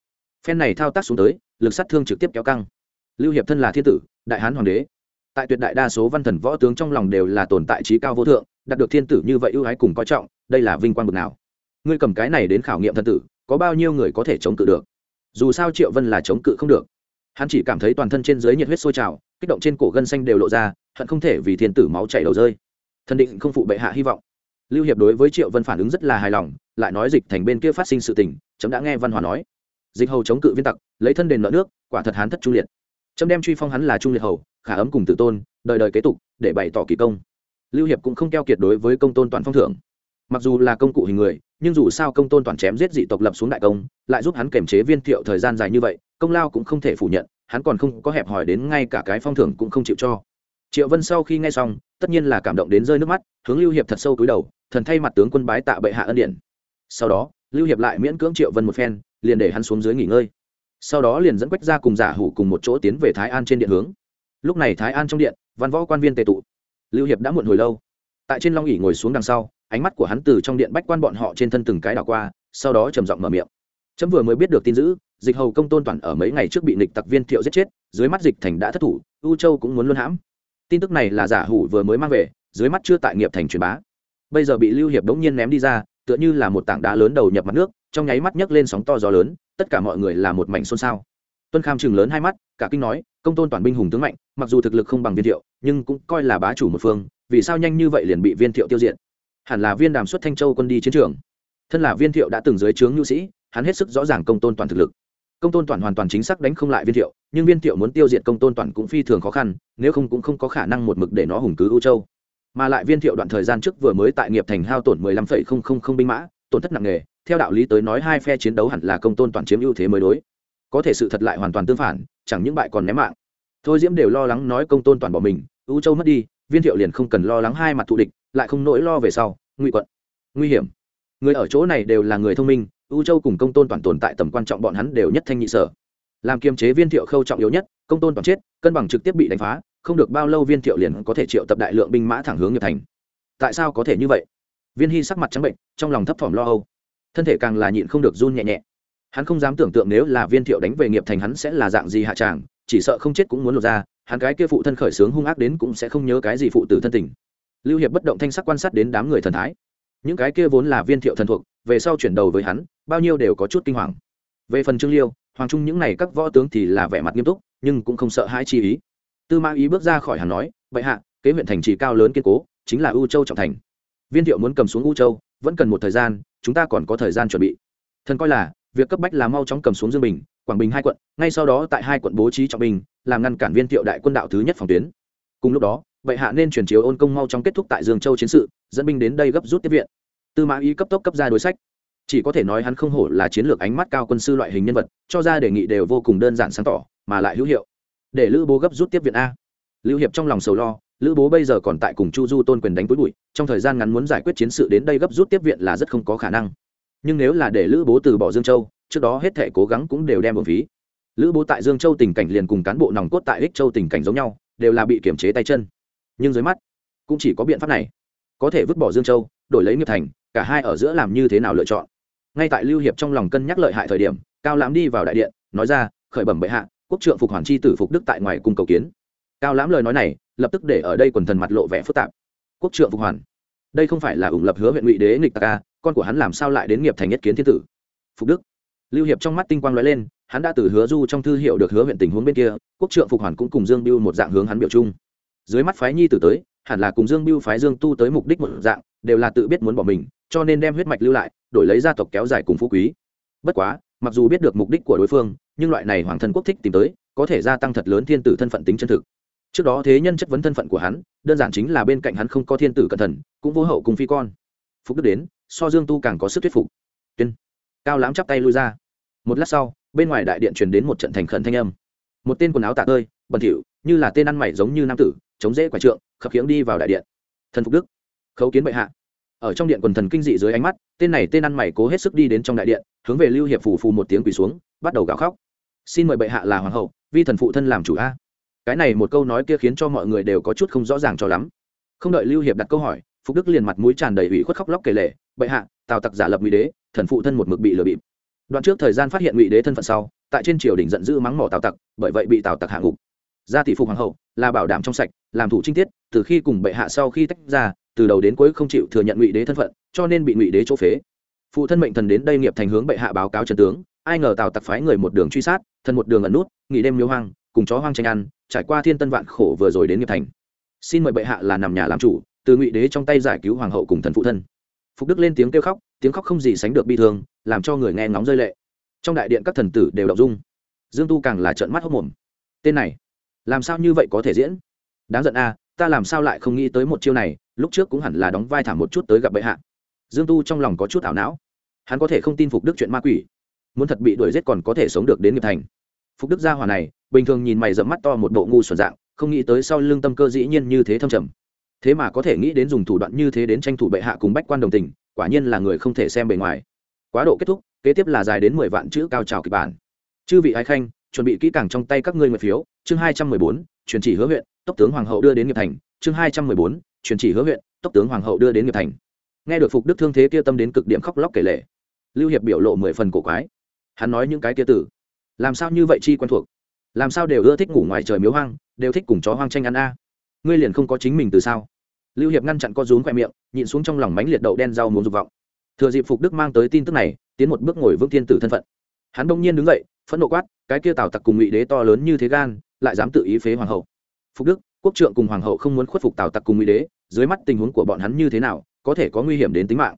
Phen này thao tác xuống tới, lực sát thương trực tiếp kéo căng. Lưu hiệp thân là thiên tử, đại hán hoàng đế. Tại tuyệt đại đa số văn thần võ tướng trong lòng đều là tồn tại trí cao vô thượng, đạt được thiên tử như vậy ưu ái cùng coi trọng, đây là vinh quang bực nào. Ngươi cầm cái này đến khảo nghiệm thân tử, có bao nhiêu người có thể chống cự được? Dù sao triệu vân là chống cự không được. Hắn chỉ cảm thấy toàn thân trên dưới nhiệt huyết sôi trào, kích động trên cổ gân xanh đều lộ ra, hận không thể vì thiên tử máu chảy đầu rơi thần định không phụ bệ hạ hy vọng. Lưu hiệp đối với triệu vân phản ứng rất là hài lòng, lại nói dịch thành bên kia phát sinh sự tình, chấm đã nghe văn hòa nói. Dịch hầu chống cự viên tặc, lấy thân đền nợ nước, quả thật hán thất trung liệt. Chấm đem truy phong hắn là trung liệt hầu, khả ấm cùng tử tôn, đời đời kế tục, để bày tỏ kỳ công. Lưu hiệp cũng không keo kiệt đối với công tôn toàn phong thưởng. Mặc dù là công cụ hình người, nhưng dù sao công tôn toàn chém giết dị tộc lập xuống đại công, lại giúp hắn kiềm chế viên thiệu thời gian dài như vậy, công lao cũng không thể phủ nhận, hắn còn không có hẹp hỏi đến ngay cả cái phong thưởng cũng không chịu cho. Triệu vân sau khi nghe xong tất nhiên là cảm động đến rơi nước mắt, hướng lưu hiệp thật sâu cúi đầu, thần thay mặt tướng quân bái tạ bệ hạ ân điển. Sau đó, lưu hiệp lại miễn cưỡng triệu vân một phen, liền để hắn xuống dưới nghỉ ngơi. Sau đó liền dẫn quách ra cùng giả hủ cùng một chỗ tiến về thái an trên điện hướng. Lúc này thái an trong điện, văn võ quan viên tề tụ. Lưu hiệp đã muộn hồi lâu. Tại trên long ỉ ngồi xuống đằng sau, ánh mắt của hắn từ trong điện bách quan bọn họ trên thân từng cái đảo qua, sau đó trầm giọng mở miệng. Chấm vừa mới biết được tin dữ, dịch hầu công tôn toàn ở mấy ngày trước bị nịch tặc viên thiệu giết chết, dưới mắt dịch thành đã thất thủ, u châu cũng muốn luân hãm tin tức này là giả hủ vừa mới mang về, dưới mắt chưa tại nghiệp thành truyền bá. Bây giờ bị lưu hiệp đống nhiên ném đi ra, tựa như là một tảng đá lớn đầu nhập mặt nước, trong nháy mắt nhấc lên sóng to gió lớn, tất cả mọi người là một mảnh xôn xao. Tuân kham chừng lớn hai mắt, cả kinh nói, công tôn toàn binh hùng tướng mạnh, mặc dù thực lực không bằng viên thiệu, nhưng cũng coi là bá chủ một phương, vì sao nhanh như vậy liền bị viên thiệu tiêu diệt? Hẳn là viên đàm xuất thanh châu quân đi chiến trường. Thân là viên thiệu đã từng dưới trướng nhu sĩ, hắn hết sức rõ ràng công tôn toàn thực lực công tôn toàn hoàn toàn chính xác đánh không lại viên thiệu, nhưng viên thiệu muốn tiêu diệt công tôn toàn cũng phi thường khó khăn, nếu không cũng không có khả năng một mực để nó hùng cứ ưu châu. Mà lại viên thiệu đoạn thời gian trước vừa mới tại nghiệp thành hao tổn mười lăm phẩy không không không binh mã, tổn thất nặng nề, theo đạo lý tới nói hai phe chiến đấu hẳn là công tôn toàn chiếm ưu thế mới đối. Có thể sự thật lại hoàn toàn tương phản, chẳng những bại còn ném mạng. Thôi diễm đều lo lắng nói công tôn toàn bỏ mình ưu châu mất đi, viên thiệu liền không cần lo lắng hai mặt thù địch, lại không nỗi lo về sau. Nguy quận. Nguy hiểm. Người ở chỗ này đều là người thông minh ưu châu cùng công tôn toàn tồn tại tầm quan trọng bọn hắn đều nhất thanh nhị sở. Làm kiềm chế viên thiệu khâu trọng yếu nhất, công tôn toàn chết, cân bằng trực tiếp bị đánh phá, không được bao lâu viên thiệu liền có thể triệu tập đại lượng binh mã thẳng hướng nghiệp thành. Tại sao có thể như vậy? Viên hy sắc mặt trắng bệnh, trong lòng thấp thỏm lo âu. Thân thể càng là nhịn không được run nhẹ nhẹ. Hắn không dám tưởng tượng nếu là viên thiệu đánh về nghiệp thành hắn sẽ là dạng gì hạ tràng, chỉ sợ không chết cũng muốn lột ra, hắn cái kia phụ thân khởi sướng hung ác đến cũng sẽ không nhớ cái gì phụ tử thân tình. Lưu hiệp bất động thanh sắc quan sát đến đám người thần thái những cái kia vốn là viên thiệu thần thuộc, về sau chuyển đầu với hắn, bao nhiêu đều có chút kinh hoàng. Về phần trương liêu, hoàng trung những n à y các võ tướng thì là vẻ mặt nghiêm túc, nhưng cũng không sợ hãi chi ý. Tư mã ý bước ra khỏi hắn nói vậy hạ, kế huyện thành trì cao lớn kiên cố, chính là u châu trọng thành. Viên thiệu muốn cầm xuống u châu, vẫn cần một thời gian, chúng ta còn có thời gian chuẩn bị. Thần coi là, việc cấp bách là mau chóng cầm xuống dương bình, quảng bình hai quận, ngay sau đó tại hai quận bố trí trọng bình làm ngăn cản viên thiệu đại quân đạo thứ nhất phòng tuyến. Cùng lúc đó bệ hạ nên chuyển chiếu ôn công mau chóng kết thúc tại dương châu chiến sự, dẫn binh đến đây gấp rút tiếp viện. Tư mã ý cấp tốc cấp ra đối sách. Chỉ có thể nói hắn không hổ là chiến lược ánh mắt cao quân sư loại hình nhân vật, cho ra đề nghị đều vô cùng đơn giản sáng tỏ, mà lại hữu hiệu. Để lữ bố gấp rút tiếp viện a. Lưu hiệp trong lòng sầu lo, lữ bố bây giờ còn tại cùng chu du tôn quyền đánh túi bụi, trong thời gian ngắn muốn giải quyết chiến sự đến đây gấp rút tiếp viện là rất không có khả năng. Nhưng nếu là để lữ bố từ bỏ dương châu, trước đó hết thể cố gắng cũng đều đem một phí. Lữ bố tại dương châu tình cảnh liền cùng cán bộ nòng cốt tại ích châu tình cảnh giống nhau, đều là bị kiểm chế tay chân nhưng dưới mắt cũng chỉ có biện pháp này. Có thể vứt bỏ dương châu, đổi lấy nghiệp thành, cả hai ở giữa làm như thế nào lựa chọn? Ngay tại lưu hiệp trong lòng cân nhắc lợi hại thời điểm, cao lãm đi vào đại điện, nói ra, khởi bẩm bệ hạ, quốc trượng phục hoàn chi tử phục đức tại ngoài cung cầu kiến. Cao lãm lời nói này, lập tức để ở đây quần thần mặt lộ vẻ phức tạp. Quốc trượng phục hoàn? Đây không phải là ủng lập hứa huyện ngụy đế nghịch ta à, con của hắn làm sao lại đến nghiệp thành nhất kiến thiên tử? Phục đức? Lưu hiệp trong mắt tinh quang lóe lên, hắn đã từ hứa du trong thư hiệu được hứa huyện tình huống bên kia, quốc trượng phục hoàn cũng cùng dương biêu một dạng hướng hắn biểu trung dưới mắt phái nhi tử tới, hẳn là cùng dương biêu phái dương tu tới mục đích một dạng, đều là tự biết muốn bỏ mình, cho nên đem huyết mạch lưu lại, đổi lấy gia tộc kéo dài cùng phú quý. Bất quá, mặc dù biết được mục đích của đối phương, nhưng loại này hoàng thân quốc thích tìm tới, có thể gia tăng thật lớn thiên tử thân phận tính chân thực. Trước đó thế nhân chất vấn thân phận của hắn, đơn giản chính là bên cạnh hắn không có thiên tử cẩn thận, cũng vô hậu cùng phi con. Phúc đức đến, so dương tu càng có sức thuyết phục. Tuyên. Cao lãm chắp tay lui ra. Một lát sau, bên ngoài đại điện truyền đến một trận thành khẩn thanh âm. Một tên quần áo tạ tơi, bẩn thỉu, như là tên ăn mày giống như nam tử chống dễ quả trượng, khập khiễng đi vào đại điện. Thần phục đức, khấu kiến bệ hạ. Ở trong điện quần thần kinh dị dưới ánh mắt, tên này tên ăn mày cố hết sức đi đến trong đại điện, hướng về lưu hiệp phủ phù một tiếng quỳ xuống, bắt đầu gào khóc. Xin mời bệ hạ là hoàng hậu, vi thần phụ thân làm chủ a. Cái này một câu nói kia khiến cho mọi người đều có chút không rõ ràng cho lắm. Không đợi lưu hiệp đặt câu hỏi, phục đức liền mặt mũi tràn đầy ủy khuất khóc lóc kể lể, bệ hạ, tào tặc giả lập ngụy đế, thần phụ thân một mực bị lừa bịp. Đoạn trước thời gian phát hiện ngụy đế thân phận sau, tại trên triều đình giận dữ mắng mỏ tào tặc, bởi vậy bị tào tặc hạ ngục. Gia tỷ phục hoàng hậu là bảo đảm trong sạch, làm thủ trinh tiết, từ khi cùng bệ hạ sau khi tách ra, từ đầu đến cuối không chịu thừa nhận ngụy đế thân phận, cho nên bị ngụy đế chỗ phế. Phụ thân mệnh thần đến đây nghiệp thành hướng bệ hạ báo cáo trần tướng, ai ngờ tào tặc phái người một đường truy sát thân một đường ẩn nút, nghỉ đêm miếu hoang, cùng chó hoang tranh ăn, trải qua thiên tân vạn khổ vừa rồi đến nghiệp thành. Xin mời bệ hạ là nằm nhà làm chủ, từ ngụy đế trong tay giải cứu hoàng hậu cùng thần phụ thân. Phục đức lên tiếng kêu khóc, tiếng khóc không gì sánh được bi thương, làm cho người nghe ngóng rơi lệ. Trong đại điện các thần tử đều đọc dung. Dương tu càng là trợn mắt hốc mồm tên này làm sao như vậy có thể diễn? Đáng giận a, ta làm sao lại không nghĩ tới một chiêu này, lúc trước cũng hẳn là đóng vai thảm một chút tới gặp bệ hạ. Dương tu trong lòng có chút ảo não. Hắn có thể không tin phục đức chuyện ma quỷ. Muốn thật bị đuổi giết còn có thể sống được đến nghiệp thành. Phục đức gia hòa này, bình thường nhìn mày dẫm mắt to một bộ ngu xuẩn dạng, không nghĩ tới sau lưng tâm cơ dĩ nhiên như thế thâm trầm. Thế mà có thể nghĩ đến dùng thủ đoạn như thế đến tranh thủ bệ hạ cùng bách quan đồng tình, quả nhiên là người không thể xem bề ngoài. Quá độ kết thúc, kế tiếp là dài đến mười vạn chữ cao trào kịch bản. Chư vị ái khanh, chuẩn bị kỹ càng trong tay các ngươi nguyện phiếu chương hai trăm mười bốn, truyền chỉ hứa huyện, tốc tướng hoàng hậu đưa đến nghiệp thành. chương hai trăm mười bốn, truyền chỉ hứa huyện, tốc tướng hoàng hậu đưa đến nghiệp thành. nghe được phục đức thương thế kia tâm đến cực điểm khóc lóc kể lệ lưu hiệp biểu lộ mười phần cổ quái. hắn nói những cái kia tử, làm sao như vậy chi quen thuộc? làm sao đều ưa thích ngủ ngoài trời miếu hoang, đều thích cùng chó hoang tranh ăn a? ngươi liền không có chính mình từ sao? lưu hiệp ngăn chặn co rún khoe miệng, nhịn xuống trong lòng mánh liệt đậu đen rau muốn dục vọng. thừa dịp phục đức mang tới tin tức này, tiến một bước ngồi vững thiên tử thân phận. hắn đông nhiên đứng dậy, phẫn nộ quát, cái kia tào tặc cùng ngụy đế to lớn như thế gan lại dám tự ý phế hoàng hậu. Phúc đức, quốc trượng cùng hoàng hậu không muốn khuất phục tào tặc cùng nguy đế, dưới mắt tình huống của bọn hắn như thế nào, có thể có nguy hiểm đến tính mạng.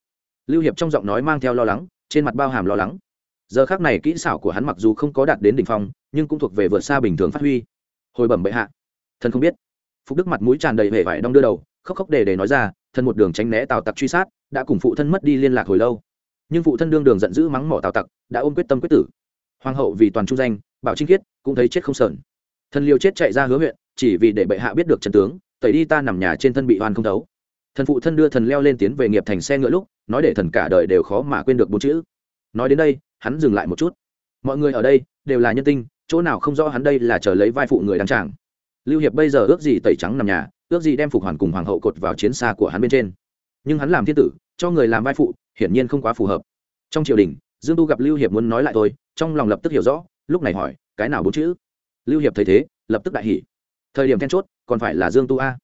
Lưu hiệp trong giọng nói mang theo lo lắng, trên mặt bao hàm lo lắng. Giờ khác này kỹ xảo của hắn mặc dù không có đạt đến đ ỉ n h phong, nhưng cũng thuộc về vượt xa bình thường phát huy. Hồi bẩm bệ hạ. Thần không biết. Phúc đức mặt mũi tràn đầy vẻ vải đong đưa đầu, khóc khóc để để nói ra thân một đường tránh né tào tặc truy sát, đã cùng phụ thân mất đi liên lạc hồi lâu. Nhưng phụ thân đương đường giận dữ mắng mỏ tào tặc, đã ôm quyết tâm quyết tử. Hoàng hậu vì toàn trung danh, bảo trinh khiết cũng thấy chết không sờn thần liều chết chạy ra hứa huyện, chỉ vì để bệ hạ biết được trần tướng, tẩy đi ta nằm nhà trên thân bị oan không thấu. Thần phụ thân đưa thần leo lên tiến về nghiệp thành xe ngựa lúc, nói để thần cả đời đều khó mà quên được bốn chữ. Nói đến đây, hắn dừng lại một chút. Mọi người ở đây, đều là nhân tinh, chỗ nào không rõ hắn đây là chờ lấy vai phụ người đăng tràng. Lưu hiệp bây giờ ước gì tẩy trắng nằm nhà, ước gì đem phục hoàn cùng hoàng hậu cột vào chiến xa của hắn bên trên. Nhưng hắn làm thiên tử, cho người làm vai phụ, hiển nhiên không quá phù hợp. Trong triều đình, dương tu gặp lưu hiệp muốn nói lại tôi trong lòng lập tức hiểu rõ, lúc này hỏi, cái nào bốn chữ? Lưu hiệp thấy thế, lập tức đại hỉ. Thời điểm then chốt, còn phải là dương tu a.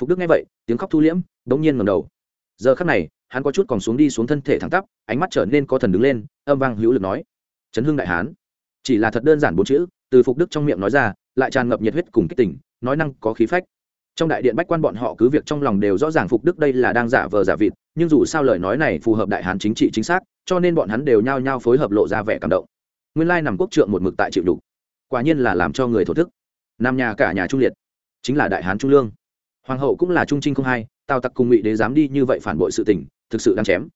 Phục đức nghe vậy, tiếng khóc thu liễm đống nhiên ngầm đầu. Giờ khắc này, hắn có chút còn xuống đi xuống thân thể thẳng tắp, ánh mắt trở nên có thần đứng lên, âm vang hữu lực nói. Chấn hưng đại hán. Chỉ là thật đơn giản bốn chữ, từ phục đức trong miệng nói ra, lại tràn ngập nhiệt huyết cùng kích tỉnh nói năng có khí phách. Trong đại điện bách quan bọn họ cứ việc trong lòng đều rõ ràng phục đức đây là đang giả vờ giả vịt, nhưng dù sao lời nói này phù hợp đại hán chính trị chính xác, cho nên bọn hắn đều nhao nhao phối hợp lộ ra vẻ cảm động. Nguyên lai nằm quốc trượng một mực tại chịu đủ quả nhiên là làm cho người thổ thức. Nam nhà cả nhà trung liệt, chính là đại hán trung lương. Hoàng hậu cũng là trung trinh không hai, tào tặc cùng ngụy đế dám đi như vậy phản bội sự tình, thực sự đang chém.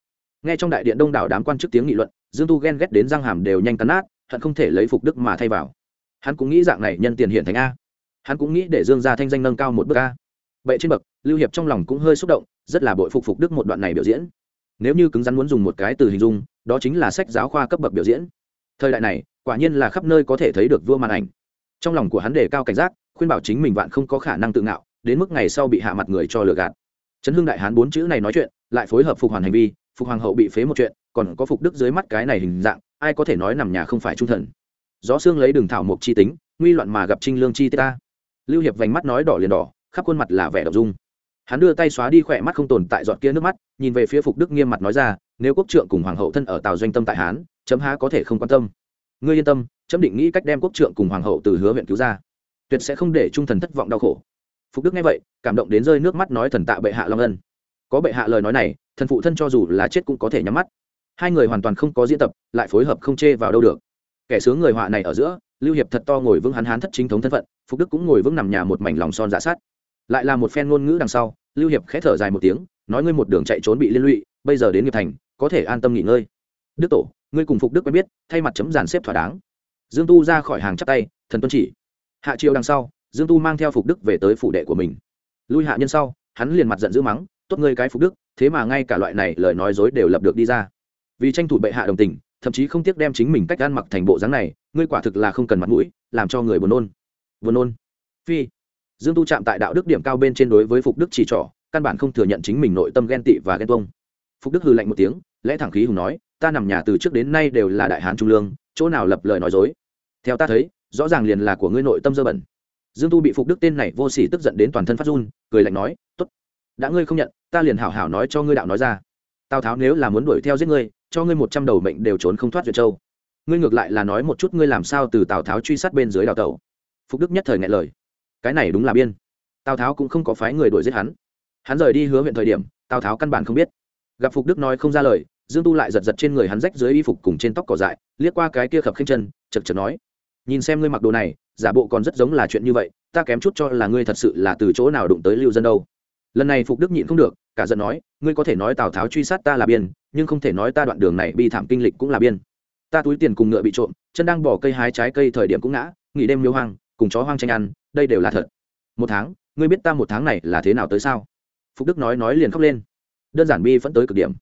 Nghe trong đại điện đông đảo đám quan chức tiếng nghị luận, dương tu ghen ghét đến răng hàm đều nhanh cắn nát, hận không thể lấy phục đức mà thay vào. Hắn cũng nghĩ dạng này nhân tiền hiện thành a. Hắn cũng nghĩ để dương gia thanh danh nâng cao một bước a. Vậy trên bậc, lưu hiệp trong lòng cũng hơi xúc động, rất là bội phục phục đức một đoạn này biểu diễn. Nếu như cứng rắn muốn dùng một cái từ hình dung, đó chính là sách giáo khoa cấp bậc biểu diễn. Thời đại này quả nhiên là khắp nơi có thể thấy được vua màn ảnh. Trong lòng của hắn đề cao cảnh giác, khuyên bảo chính mình vạn không có khả năng tự ngạo, đến mức ngày sau bị hạ mặt người cho lừa gạt. Trấn hưng đại hán bốn chữ này nói chuyện, lại phối hợp phục hoàn hành vi, phục hoàng hậu bị phế một chuyện, còn có phục đức dưới mắt cái này hình dạng, ai có thể nói nằm nhà không phải trung thần. Gió xương lấy đường thảo mộc chi tính, nguy loạn mà gặp trinh lương chi tiết ta. Lưu hiệp vành mắt nói đỏ liền đỏ, khắp khuôn mặt là vẻ đậu dung. Hắn đưa tay xóa đi khỏe mắt không tồn tại giọt kia nước mắt, nhìn về phía phục đức nghiêm mặt nói ra, nếu quốc trượng cùng hoàng hậu thân ở tàu doanh tâm tại hán, chấm há có thể không quan tâm ngươi yên tâm, chấm định nghĩ cách đem quốc trượng cùng hoàng hậu từ hứa huyện cứu ra. Tuyệt sẽ không để trung thần thất vọng đau khổ. Phục đức nghe vậy, cảm động đến rơi nước mắt nói thần tạ bệ hạ long ân. Có bệ hạ lời nói này, thần phụ thân cho dù là chết cũng có thể nhắm mắt. Hai người hoàn toàn không có diễn tập, lại phối hợp không chê vào đâu được. Kẻ sướng người họa này ở giữa, lưu hiệp thật to ngồi vững hắn hán thất chính thống thân phận, phục đức cũng ngồi vững nằm nhà một mảnh lòng son giả sát. Lại là một phen ngôn ngữ đằng sau, lưu hiệp khẽ thở dài một tiếng, nói ngươi một đường chạy trốn bị liên lụy, bây giờ đến nghiệp thành, có thể an tâm nghỉ ngơi. Đức tổ ngươi cùng phục đức quen biết, thay mặt chấm dàn xếp thỏa đáng. Dương tu ra khỏi hàng chắp tay, thần tuân chỉ. Hạ triều đằng sau, dương tu mang theo phục đức về tới phủ đệ của mình. Lui hạ nhân sau, hắn liền mặt giận dữ mắng, tốt ngươi cái phục đức, thế mà ngay cả loại này lời nói dối đều lập được đi ra. Vì tranh thủ bệ hạ đồng tình, thậm chí không tiếc đem chính mình cách ăn mặc thành bộ dáng này, ngươi quả thực là không cần mặt mũi, làm cho người buồn nôn. Buồn nôn. Phi. Dương tu chạm tại đạo đức điểm cao bên trên đối với phục đức chỉ trỏ, căn bản không thừa nhận chính mình nội tâm ghen tị và ghen tuông. Phục đức hừ lạnh một tiếng, lẽ thẳng khí hùng nói ta nằm nhà từ trước đến nay đều là đại hán trung lương, chỗ nào lập lời nói dối. Theo ta thấy, rõ ràng liền là của ngươi nội tâm dơ bẩn. Dương tu bị phục đức tên này vô s ỉ tức giận đến toàn thân phát run, cười lạnh nói t ố t đã ngươi không nhận, ta liền hảo hảo nói cho ngươi đạo nói ra. Tào tháo nếu là muốn đuổi theo giết ngươi, cho ngươi một trăm đầu mệnh đều trốn không thoát duyệt châu. Ngươi ngược lại là nói một chút ngươi làm sao từ tào tháo truy sát bên dưới đào tẩu. Phục đức nhất thời ngại lời. Cái này đúng là biên. Tào tháo cũng không có phái người đuổi giết hắn. Hắn rời đi hứa huyện thời điểm, tào tháo căn bản không biết. Gặp phục đức nói không ra lời dương tu lại giật giật trên người hắn rách dưới y phục cùng trên tóc cỏ dại, liếc qua cái kia khập khinh chân chật chật nói, nhìn xem ngươi mặc đồ này, giả bộ còn rất giống là chuyện như vậy, ta kém chút cho là ngươi thật sự là từ chỗ nào đụng tới lưu dân đâu. Lần này phục đức nhịn không được, cả giận nói, ngươi có thể nói tào tháo truy sát ta là biên, nhưng không thể nói ta đoạn đường này bi thảm kinh lịch cũng là biên. Ta túi tiền cùng ngựa bị trộm, chân đang bỏ cây hái trái cây thời điểm cũng ngã, nghỉ đêm miêu hoang, cùng chó hoang tranh ăn, đây đều là thật. Một tháng, ngươi biết ta một tháng này là thế nào tới sao? Phục đức nói nói liền khóc lên. Đơn giản bi vẫn tới cực điểm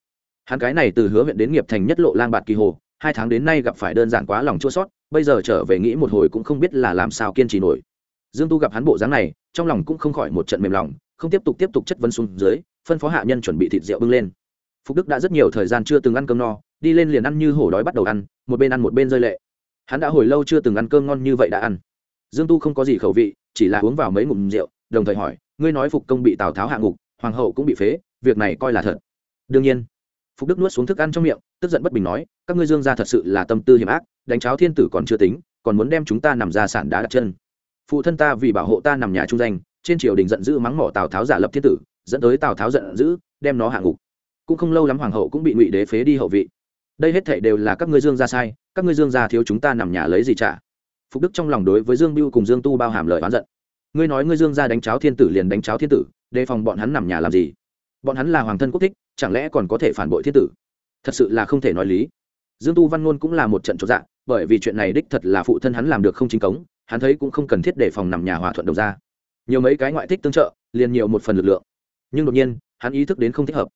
hắn cái này từ hứa huyện đến nghiệp thành nhất lộ lang bạt kỳ hồ, hai tháng đến nay gặp phải đơn giản quá lòng chua sót, bây giờ trở về nghĩ một hồi cũng không biết là làm sao kiên trì nổi. Dương tu gặp hắn bộ dáng này, trong lòng cũng không khỏi một trận mềm lòng, không tiếp tục tiếp tục chất vấn xuống dưới, phân phó hạ nhân chuẩn bị thịt rượu bưng lên. Phục đức đã rất nhiều thời gian chưa từng ăn cơm no, đi lên liền ăn như hổ đói bắt đầu ăn, một bên ăn một bên rơi lệ. Hắn đã hồi lâu chưa từng ăn cơm ngon như vậy đã ăn. Dương tu không có gì khẩu vị, chỉ là uống vào mấy ngụm rượu, đồng thời hỏi, ngươi nói phục công bị tào tháo hạ ngục, hoàng hậu cũng bị phế, việc này coi là thật. Đương nhiên phục đức nuốt xuống thức ăn trong miệng, tức giận bất bình nói, các ngươi dương gia thật sự là tâm tư hiểm ác, đánh cháo thiên tử còn chưa tính, còn muốn đem chúng ta nằm ra sản đá đặt chân. Phụ thân ta vì bảo hộ ta nằm nhà trung danh, trên triều đình giận dữ mắng mỏ tào tháo giả lập thiên tử, dẫn tới tào tháo giận dữ, đem nó hạ ngục. Cũng không lâu lắm hoàng hậu cũng bị ngụy đế phế đi hậu vị. Đây hết thảy đều là các ngươi dương gia sai, các ngươi dương gia thiếu chúng ta nằm nhà lấy gì trả? Phục đức trong lòng đối với dương biêu cùng dương tu bao hàm lời oán giận. Ngươi nói ngươi dương gia đánh cháo thiên tử liền đánh cháo thiên tử, đề phòng bọn hắn nằm nhà làm gì? Bọn hắn là hoàng thân quốc thích chẳng lẽ còn có thể phản bội thiên tử? Thật sự là không thể nói lý. Dương tu văn ngôn cũng là một trận trọn dạng, bởi vì chuyện này đích thật là phụ thân hắn làm được không chính cống, hắn thấy cũng không cần thiết để phòng nằm nhà hòa thuận đầu ra. Nhiều mấy cái ngoại thích tương trợ, liền nhiều một phần lực lượng. Nhưng đột nhiên, hắn ý thức đến không thích hợp.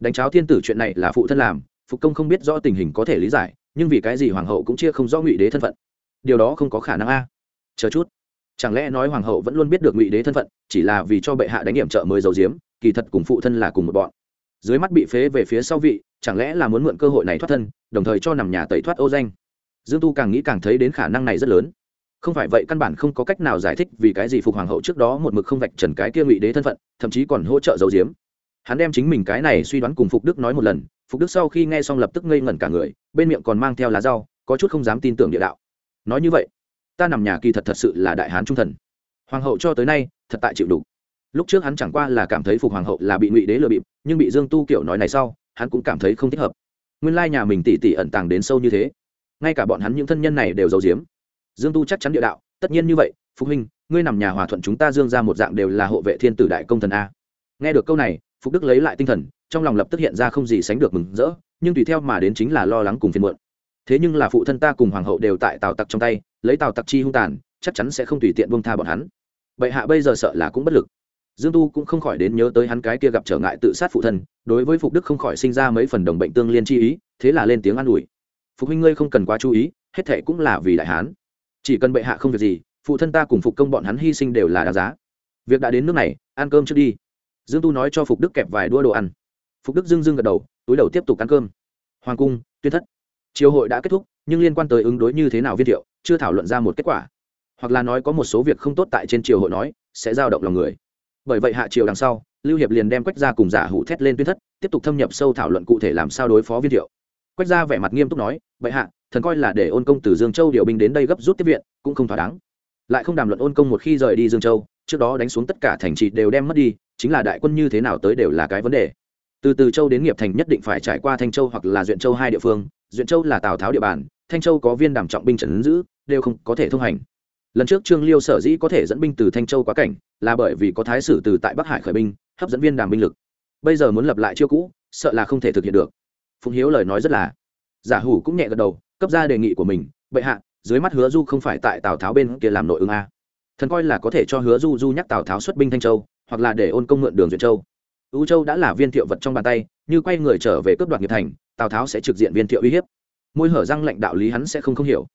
Đánh cháo thiên tử chuyện này là phụ thân làm, phục công không biết rõ tình hình có thể lý giải, nhưng vì cái gì hoàng hậu cũng chia không rõ ngụy đế thân phận. Điều đó không có khả năng a. Chờ chút. Chẳng lẽ nói hoàng hậu vẫn luôn biết được ngụy đế thân phận, chỉ là vì cho bệ hạ đánh hiểm trợ mới giấu diếm kỳ thật cùng phụ thân là cùng một bọn dưới mắt bị phế về phía sau vị, chẳng lẽ là muốn mượn cơ hội này thoát thân, đồng thời cho nằm nhà tẩy thoát ô danh? Dương tu càng nghĩ càng thấy đến khả năng này rất lớn. Không phải vậy, căn bản không có cách nào giải thích vì cái gì phục hoàng hậu trước đó một mực không vạch trần cái kia ngụy đế thân phận, thậm chí còn hỗ trợ giấu diếm hắn đem chính mình cái này suy đoán cùng phục đức nói một lần, phục đức sau khi nghe xong lập tức ngây ngẩn cả người, bên miệng còn mang theo lá rau, có chút không dám tin tưởng địa đạo. Nói như vậy, ta nằm nhà kỳ thật thật sự là đại hán trung thần. Hoàng hậu cho tới nay, thật tại chịu đủ lúc trước hắn chẳng qua là cảm thấy phục hoàng hậu là bị ngụy đế lừa bịp, nhưng bị dương tu kiểu nói này sau, hắn cũng cảm thấy không thích hợp. Nguyên lai nhà mình tỉ tỉ ẩn tàng đến sâu như thế, ngay cả bọn hắn những thân nhân này đều giấu giếm. Dương tu chắc chắn địa đạo, tất nhiên như vậy, phục huynh, ngươi nằm nhà hòa thuận chúng ta dương ra một dạng đều là hộ vệ thiên tử đại công thần a. Nghe được câu này, phục đức lấy lại tinh thần, trong lòng lập tức hiện ra không gì sánh được mừng rỡ, nhưng tùy theo mà đến chính là lo lắng cùng phiền muộn. Thế nhưng là phụ thân ta cùng hoàng hậu đều tại tào tặc trong tay, lấy tào tặc chi hung tàn, chắc chắn sẽ không tùy tiện buông tha bọn hắn. Bệ hạ bây giờ sợ là cũng bất lực dương tu cũng không khỏi đến nhớ tới hắn cái kia gặp trở ngại tự sát phụ thân, đối với phục đức không khỏi sinh ra mấy phần đồng bệnh tương liên chi ý, thế là lên tiếng an ủi. Phục huynh ngươi không cần quá chú ý, hết thệ cũng là vì đại hán. Chỉ cần bệ hạ không việc gì, phụ thân ta cùng phục công bọn hắn hy sinh đều là đáng giá. Việc đã đến nước này, ăn cơm trước đi. Dương tu nói cho phục đức kẹp vài đua đồ ăn. Phục đức dưng dưng gật đầu, túi đầu tiếp tục ăn cơm. Hoàng cung, tuyên thất. Triều hội đã kết thúc, nhưng liên quan tới ứng đối như thế nào viên thiệu, chưa thảo luận ra một kết quả. Hoặc là nói có một số việc không tốt tại trên triều hội nói, sẽ giao động lòng người bởi vậy hạ triều đằng sau, lưu hiệp liền đem quách gia cùng giả hủ thét lên tuyên thất, tiếp tục thâm nhập sâu thảo luận cụ thể làm sao đối phó viên thiệu. Quách gia vẻ mặt nghiêm túc nói vậy hạ, thần coi là để ôn công từ dương châu điều binh đến đây gấp rút tiếp viện, cũng không thỏa đáng. Lại không đàm luận ôn công một khi rời đi dương châu, trước đó đánh xuống tất cả thành trì đều đem mất đi, chính là đại quân như thế nào tới đều là cái vấn đề. Từ từ châu đến nghiệp thành nhất định phải trải qua thanh châu hoặc là duyện châu hai địa phương, duyện châu là tào tháo địa bàn, thanh châu có viên đàm trọng binh trần ứng giữ, đều không có thể thông hành lần trước trương liêu sở dĩ có thể dẫn binh từ thanh châu quá cảnh là bởi vì có thái sử từ tại bắc hải khởi binh, hấp dẫn viên đàm binh lực. Bây giờ muốn lập lại chiêu cũ, sợ là không thể thực hiện được. Phụng hiếu lời nói rất là. Giả hủ cũng nhẹ gật đầu, cấp ra đề nghị của mình, bệ hạ, dưới mắt hứa du không phải tại tào tháo bên kia làm nội ứng a. Thần coi là có thể cho hứa du du nhắc tào tháo xuất binh thanh châu, hoặc là để ôn công mượn đường duyệt châu. Ưu châu đã là viên thiệu vật trong bàn tay, như quay người trở về cướp đoạt nghiệp thành, tào tháo sẽ trực diện viên thiệu uy hiếp. Môi hở răng lệnh đạo lý hắn sẽ không không hiểu.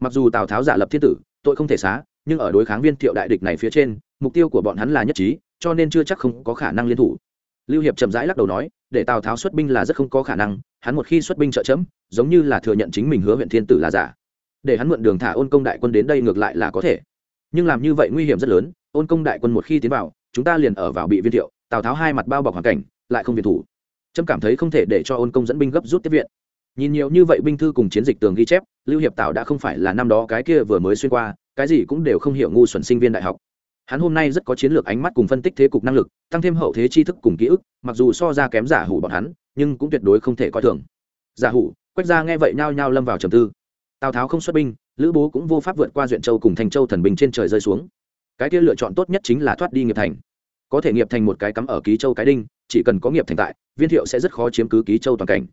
Mặc dù tào tháo giả lập thiên tử tội không thể xá, nhưng ở đối kháng viên thiệu đại địch này phía trên, mục tiêu của bọn hắn là nhất trí, cho nên chưa chắc không có khả năng liên thủ. Lưu hiệp chậm rãi lắc đầu nói, để tào tháo xuất binh là rất không có khả năng, hắn một khi xuất binh trợ chấm, giống như là thừa nhận chính mình hứa huyện thiên tử là giả. Để hắn mượn đường thả ôn công đại quân đến đây ngược lại là có thể. Nhưng làm như vậy nguy hiểm rất lớn, ôn công đại quân một khi tiến vào, chúng ta liền ở vào bị viên thiệu, tào tháo hai mặt bao bọc hoàn cảnh, lại không viện thủ. Trâm cảm thấy không thể để cho ôn công dẫn binh gấp rút tiếp viện nhìn nhiều như vậy binh thư cùng chiến dịch tường ghi chép, lưu hiệp Tạo đã không phải là năm đó cái kia vừa mới xuyên qua, cái gì cũng đều không hiểu ngu xuẩn sinh viên đại học. Hắn hôm nay rất có chiến lược ánh mắt cùng phân tích thế cục năng lực, tăng thêm hậu thế tri thức cùng ký ức, mặc dù so ra kém giả hủ bọn hắn, nhưng cũng tuyệt đối không thể coi thường. Giả hủ, quách ra nghe vậy nhao nhao lâm vào trầm tư. Tào tháo không xuất binh, lữ bố cũng vô pháp vượt qua duyện châu cùng thành châu thần bình trên trời rơi xuống. Cái kia lựa chọn tốt nhất chính là thoát đi nghiệp thành. Có thể nghiệp thành một cái cắm ở ký châu cái đinh, chỉ cần có nghiệp thành tại, viên thiệu sẽ rất khó chiếm cứ ký châu toàn cảnh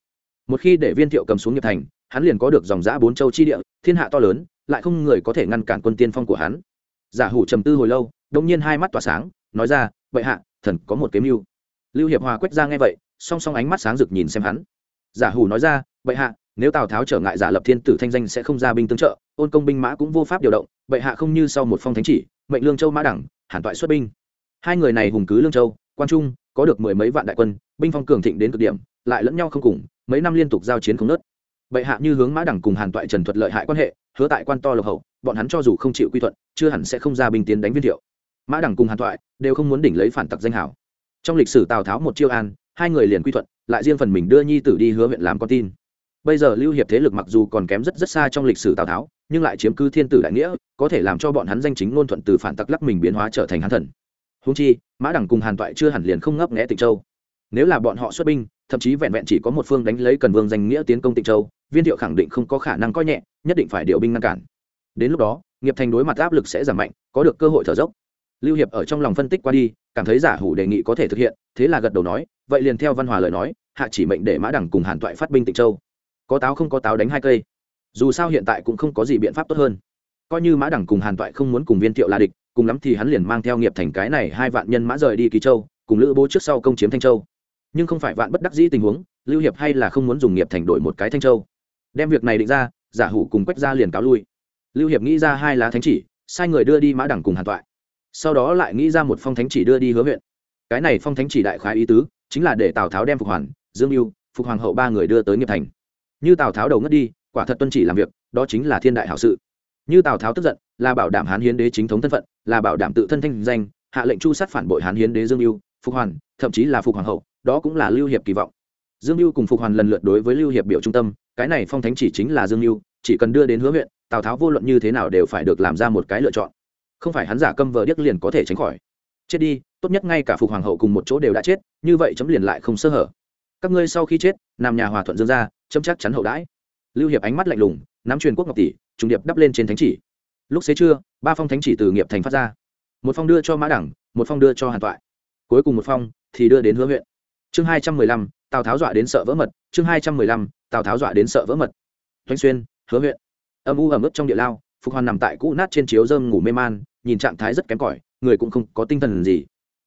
một khi để viên thiệu cầm xuống nghiệp thành, hắn liền có được dòng giã bốn châu chi địa, thiên hạ to lớn, lại không người có thể ngăn cản quân tiên phong của hắn. Giả hủ trầm tư hồi lâu đông nhiên hai mắt tỏa sáng, nói ra, vậy hạ, thần có một kiếm mưu. Lưu hiệp hòa quét ra nghe vậy, song song ánh mắt sáng rực nhìn xem hắn. Giả hủ nói ra, vậy hạ, nếu tào tháo trở ngại giả lập thiên tử thanh danh sẽ không ra binh tương trợ, ôn công binh mã cũng vô pháp điều động, vậy hạ không như sau một phong thánh chỉ, mệnh lương châu mã đẳng, hàn toại xuất binh. Hai người này hùng cứ lương châu, quan trung, có được mười mấy vạn đại quân binh phong cường thịnh đến cực điểm, lại lẫn nhau không cùng, mấy năm liên tục giao chiến không nớt bệ hạ như hướng mã đẳng cùng hàn toại trần thuật lợi hại quan hệ, hứa tại quan to lộc hậu, bọn hắn cho dù không chịu quy thuận, chưa hẳn sẽ không ra binh tiến đánh viên thiệu. Mã đẳng cùng hàn toại đều không muốn đỉnh lấy phản tặc danh hảo trong lịch sử tào tháo một chiêu an, hai người liền quy thuận, lại riêng phần mình đưa nhi tử đi hứa huyện làm con tin. Bây giờ lưu hiệp thế lực mặc dù còn kém rất rất xa trong lịch sử tào tháo, nhưng lại chiếm cứ thiên tử đại nghĩa, có thể làm cho bọn hắn danh chính ngôn thuận từ phản tặc lắc mình biến hóa trở thành hán thần. Húng chi, mã đẳng cùng hàn toại chưa hẳn liền không ngấp nghẽ tịnh châu nếu là bọn họ xuất binh, thậm chí vẹn vẹn chỉ có một phương đánh lấy cần vương danh nghĩa tiến công tịnh châu, viên thiệu khẳng định không có khả năng coi nhẹ, nhất định phải điều binh ngăn cản. Đến lúc đó, nghiệp thành đối mặt áp lực sẽ giảm mạnh, có được cơ hội thở dốc. Lưu hiệp ở trong lòng phân tích qua đi, cảm thấy giả hủ đề nghị có thể thực hiện, thế là gật đầu nói, vậy liền theo văn hòa lời nói, hạ chỉ mệnh để mã đẳng cùng hàn toại phát binh tịnh châu. Có táo không có táo đánh hai cây. Dù sao hiện tại cũng không có gì biện pháp tốt hơn. Coi như mã đẳng cùng hàn toại không muốn cùng viên thiệu là địch, cùng lắm thì hắn liền mang theo nghiệp thành cái này hai vạn nhân mã rời đi kỳ châu, cùng lữ bố trước sau công chiếm thanh châu nhưng không phải vạn bất đắc dĩ tình huống, lưu hiệp hay là không muốn dùng nghiệp thành đổi một cái thanh châu. Đem việc này định ra, giả hủ cùng quách ra liền cáo lui. Lưu hiệp nghĩ ra hai lá thánh chỉ, sai người đưa đi mã đẳng cùng hàn toại. Sau đó lại nghĩ ra một phong thánh chỉ đưa đi hứa huyện. Cái này phong thánh chỉ đại khái ý tứ, chính là để tào tháo đem phục hoàn, dương mưu phục hoàng hậu ba người đưa tới nghiệp thành. Như tào tháo đầu ngất đi, quả thật tuân chỉ làm việc, đó chính là thiên đại hảo sự. Như tào tháo tức giận, là bảo đảm hán hiến đế chính thống thân phận, là bảo đảm tự thân thanh danh, hạ lệnh chu sát phản bội hán hiến đế dương mưu phục hoàn, thậm chí là phục hoàng hậu đó cũng là lưu hiệp kỳ vọng. Dương mưu cùng phục hoàn lần lượt đối với lưu hiệp biểu trung tâm, cái này phong thánh chỉ chính là dương mưu chỉ cần đưa đến hứa huyện, tào tháo vô luận như thế nào đều phải được làm ra một cái lựa chọn. Không phải hắn giả câm vờ điếc liền có thể tránh khỏi. Chết đi, tốt nhất ngay cả phục hoàng hậu cùng một chỗ đều đã chết, như vậy chấm liền lại không sơ hở. Các ngươi sau khi chết nằm nhà hòa thuận dương ra chấm chắc chắn hậu đãi. Lưu hiệp ánh mắt lạnh lùng, nắm truyền quốc ngọc tỷ, trùng điệp đắp lên trên thánh chỉ. Lúc xế trưa, ba phong thánh chỉ từ nghiệp thành phát ra. Một phong đưa cho mã đẳng, một phong đưa cho hàn toại. Cuối cùng một phong thì đưa đến hứa huyện chương hai trăm mười lăm, tào tháo dọa đến sợ vỡ mật. Chương hai trăm mười lăm, tào tháo dọa đến sợ vỡ mật. Thanh xuyên, hứa huyện âm u ẩm ướt trong địa lao, phục hoàn nằm tại cũ nát trên chiếu dơm ngủ mê man, nhìn trạng thái rất kém cỏi, người cũng không có tinh thần gì.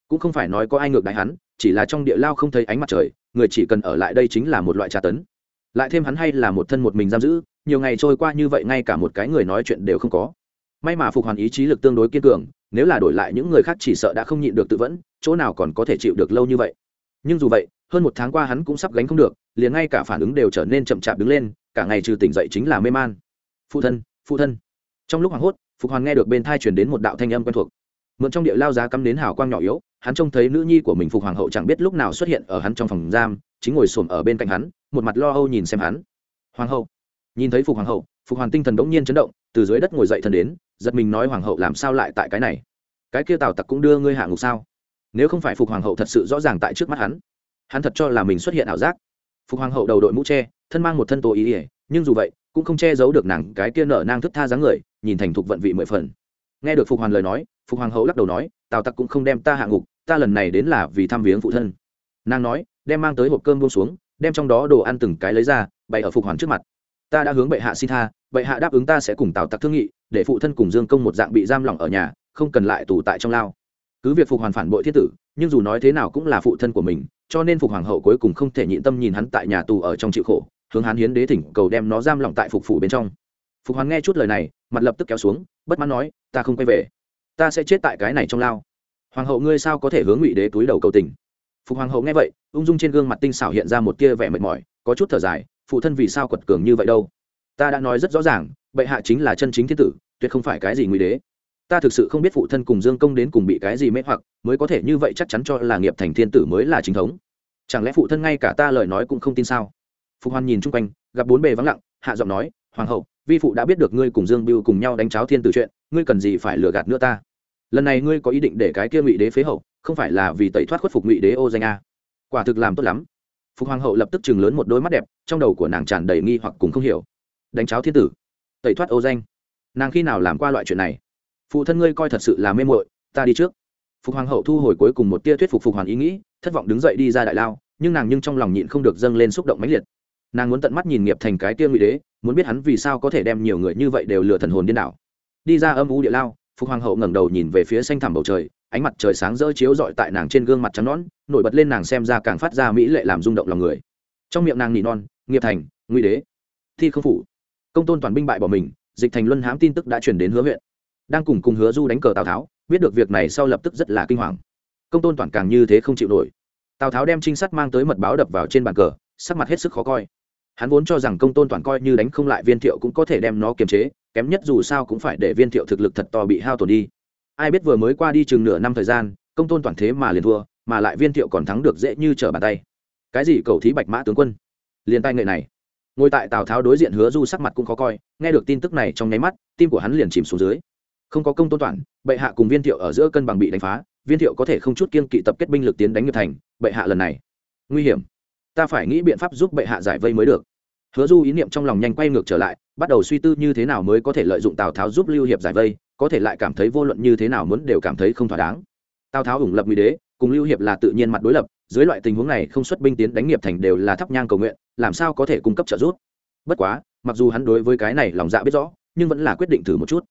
Cũng không phải nói có ai ngược đáy hắn, chỉ là trong địa lao không thấy ánh mặt trời, người chỉ cần ở lại đây chính là một loại tra tấn. Lại thêm hắn hay là một thân một mình giam giữ, nhiều ngày trôi qua như vậy ngay cả một cái người nói chuyện đều không có. May mà phục hoàn ý chí lực tương đối kiên cường, nếu là đổi lại những người khác chỉ sợ đã không nhịn được tự vẫn, chỗ nào còn có thể chịu được lâu như vậy? Nhưng dù vậy, hơn một tháng qua hắn cũng sắp gánh không được, liền ngay cả phản ứng đều trở nên chậm chạp đứng lên, cả ngày trừ tỉnh dậy chính là mê man. Phụ thân phụ thân. Trong lúc hoảng hốt, phục hoàn nghe được bên thai chuyển đến một đạo thanh âm quen thuộc. Mượn trong địa lao giá cắm đến hào quang nhỏ yếu, hắn trông thấy nữ nhi của mình phục hoàng hậu chẳng biết lúc nào xuất hiện ở hắn trong phòng giam, chính ngồi xổm ở bên cạnh hắn, một mặt lo âu nhìn xem hắn. Hoàng hậu. Nhìn thấy phục hoàng hậu, phục hoàng tinh thần đống nhiên chấn động, từ dưới đất ngồi dậy thần đến, giật mình nói hoàng hậu làm sao lại tại cái này? Cái kia tào tặc cũng đưa ngươi hạ ngục sao? Nếu không phải phục hoàng hậu thật sự rõ ràng tại trước mắt hắn hắn thật cho là mình xuất hiện ảo giác. Phục hoàng hậu đầu đội mũ tre thân mang một thân tố ý ỉa, nhưng dù vậy, cũng không che giấu được nàng cái kia nở nang thức tha dáng người, nhìn thành thục vận vị mười phần. Nghe được phục hoàng lời nói, phục hoàng hậu lắc đầu nói, tào tặc cũng không đem ta hạ ngục, ta lần này đến là vì thăm viếng phụ thân. Nàng nói, đem mang tới hộp cơm buông xuống, đem trong đó đồ ăn từng cái lấy ra, bày ở phục hoàng trước mặt. Ta đã hướng bệ hạ xin tha, bệ hạ đáp ứng ta sẽ cùng tào tặc thương nghị, để phụ thân cùng dương công một dạng bị giam lỏng ở nhà, không cần lại tù tại trong lao cứ việc phục hoàn phản bội thiết tử, nhưng dù nói thế nào cũng là phụ thân của mình, cho nên phục hoàng hậu cuối cùng không thể nhịn tâm nhìn hắn tại nhà tù ở trong chịu khổ, hướng hắn hiến đế thỉnh cầu đem nó giam lỏng tại phục phủ bên trong. Phục hoàn nghe chút lời này, mặt lập tức kéo xuống, bất mãn nói, ta không quay về. Ta sẽ chết tại cái này trong lao. Hoàng hậu ngươi sao có thể hướng ngụy đế túi đầu cầu tình? Phục hoàng hậu nghe vậy, ung dung trên gương mặt tinh xảo hiện ra một tia vẻ mệt mỏi, có chút thở dài, phụ thân vì sao quật cường như vậy đâu? Ta đã nói rất rõ ràng, bệ hạ chính là chân chính thiên tử, tuyệt không phải cái gì ngụy đế ta thực sự không biết phụ thân cùng dương công đến cùng bị cái gì mê hoặc, mới có thể như vậy chắc chắn cho là nghiệp thành thiên tử mới là chính thống. Chẳng lẽ phụ thân ngay cả ta lời nói cũng không tin sao? Phục hoan nhìn chung quanh, gặp bốn bề vắng lặng, hạ giọng nói, hoàng hậu, vi phụ đã biết được ngươi cùng dương biêu cùng nhau đánh cháo thiên tử chuyện, ngươi cần gì phải lừa gạt nữa ta? Lần này ngươi có ý định để cái kia ngụy đế phế hậu, không phải là vì tẩy thoát khuất phục ngụy đế ô danh a? Quả thực làm tốt lắm. Phục hoàng hậu lập tức chừng lớn một đôi mắt đẹp, trong đầu của nàng tràn đầy nghi hoặc cùng không hiểu. Đánh cháo thiên tử, tẩy thoát ô danh? Nàng khi nào làm qua loại chuyện này? Phụ thân ngươi coi thật sự là mê muội, ta đi trước. Phục hoàng hậu thu hồi cuối cùng một tia thuyết phục phục hoàn ý nghĩ thất vọng đứng dậy đi ra đại lao nhưng nàng nhưng trong lòng nhịn không được dâng lên xúc động mãnh liệt. Nàng muốn tận mắt nhìn nghiệp thành cái tia ngụy đế muốn biết hắn vì sao có thể đem nhiều người như vậy đều lừa thần hồn điên đảo. Đi ra âm u địa lao phục hoàng hậu ngẩng đầu nhìn về phía xanh thẳm bầu trời ánh mặt trời sáng rỡ chiếu rọi tại nàng trên gương mặt trắng nón nổi bật lên nàng xem ra càng phát ra mỹ lệ làm rung động lòng người. Trong miệng nàng nỉ non nghiệp thành ngụy đế thi không phủ. Công tôn toàn binh bại bỏ mình dịch thành luân hãm tin tức đã chuyển đến hứa huyện đang cùng cùng hứa du đánh cờ tào tháo biết được việc này sau lập tức rất là kinh hoàng công tôn toàn càng như thế không chịu nổi tào tháo đem trinh sát mang tới mật báo đập vào trên bàn cờ sắc mặt hết sức khó coi hắn vốn cho rằng công tôn toàn coi như đánh không lại viên thiệu cũng có thể đem nó kiềm chế kém nhất dù sao cũng phải để viên thiệu thực lực thật to bị hao tổn đi ai biết vừa mới qua đi chừng nửa năm thời gian công tôn toàn thế mà liền thua mà lại viên thiệu còn thắng được dễ như trở bàn tay cái gì cầu thí bạch mã tướng quân liền tay nghệ này ngồi tại tào tháo đối diện hứa du sắc mặt cũng khó coi nghe được tin tức này trong nháy mắt tim của hắn liền chìm xuống dưới không có công tôn toàn, bệ hạ cùng viên thiệu ở giữa cân bằng bị đánh phá viên thiệu có thể không chút kiên kỵ tập kết binh lực tiến đánh nghiệp thành bệ hạ lần này. Nguy hiểm. Ta phải nghĩ biện pháp giúp bệ hạ giải vây mới được. Hứa du ý niệm trong lòng nhanh quay ngược trở lại bắt đầu suy tư như thế nào mới có thể lợi dụng tào tháo giúp lưu hiệp giải vây có thể lại cảm thấy vô luận như thế nào muốn đều cảm thấy không thỏa đáng. Tào tháo ủng lập nguy đế cùng lưu hiệp là tự nhiên mặt đối lập dưới loại tình huống này không xuất binh tiến đánh nghiệp thành đều là thắp nhang cầu nguyện làm sao có thể cung cấp trợ giúp? Bất quá mặc dù hắn đối với cái này lòng dạ biết rõ nhưng vẫn là quyết định thử một chút.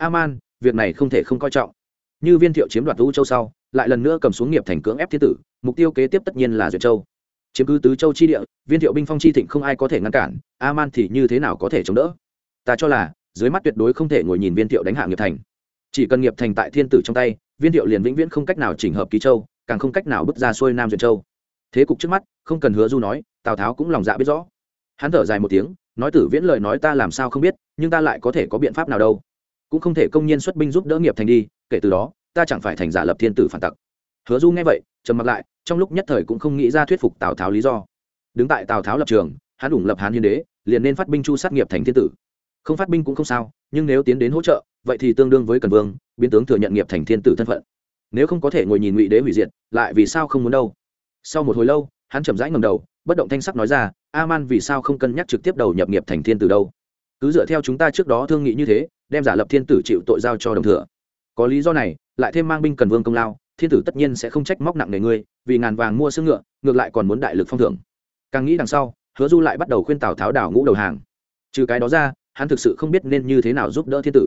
Aman việc này không thể không coi trọng. Như viên thiệu chiếm đoạt u châu sau, lại lần nữa cầm xuống nghiệp thành cưỡng ép thiên tử, mục tiêu kế tiếp tất nhiên là duyệt châu. Chiếm cứ tứ châu chi địa, viên thiệu binh phong chi thịnh không ai có thể ngăn cản, aman thì như thế nào có thể chống đỡ? Ta cho là, dưới mắt tuyệt đối không thể ngồi nhìn viên thiệu đánh hạ nghiệp thành. Chỉ cần nghiệp thành tại thiên tử trong tay, viên thiệu liền vĩnh viễn không cách nào chỉnh hợp ký châu, càng không cách nào bước ra xuôi nam duyệt châu. Thế cục trước mắt, không cần hứa du nói, tào tháo cũng lòng dạ biết rõ. Hắn thở dài một tiếng, nói tử viễn lời nói ta làm sao không biết, nhưng ta lại có thể có biện pháp nào đâu cũng không thể công nhiên xuất binh giúp đỡ nghiệp thành đi, kể từ đó, ta chẳng phải thành giả lập thiên tử phản tặc. Hứa du nghe vậy, trầm mặc lại, trong lúc nhất thời cũng không nghĩ ra thuyết phục tào tháo lý do. Đứng tại tào tháo lập trường, hắn ủng lập hán hiến đế, liền nên phát binh chu sát nghiệp thành thiên tử. Không phát binh cũng không sao, nhưng nếu tiến đến hỗ trợ, vậy thì tương đương với cần vương, biến tướng thừa nhận nghiệp thành thiên tử thân phận. Nếu không có thể ngồi nhìn ngụy đế hủy diệt, lại vì sao không muốn đâu? Sau một hồi lâu, hắn chậm rãi ngầm đầu, bất động thanh sắc nói ra, a man, vì sao không cân nhắc trực tiếp đầu nhập nghiệp thành thiên tử đâu? Cứ dựa theo chúng ta trước đó thương nghị như thế đem giả lập thiên tử chịu tội giao cho đồng thừa. Có lý do này, lại thêm mang binh cần vương công lao, thiên tử tất nhiên sẽ không trách móc nặng nề ngươi, vì ngàn vàng mua xương ngựa, ngược lại còn muốn đại lực phong thưởng. Càng nghĩ đằng sau, hứa du lại bắt đầu khuyên tào tháo đảo ngũ đầu hàng. Trừ cái đó ra, hắn thực sự không biết nên như thế nào giúp đỡ thiên tử.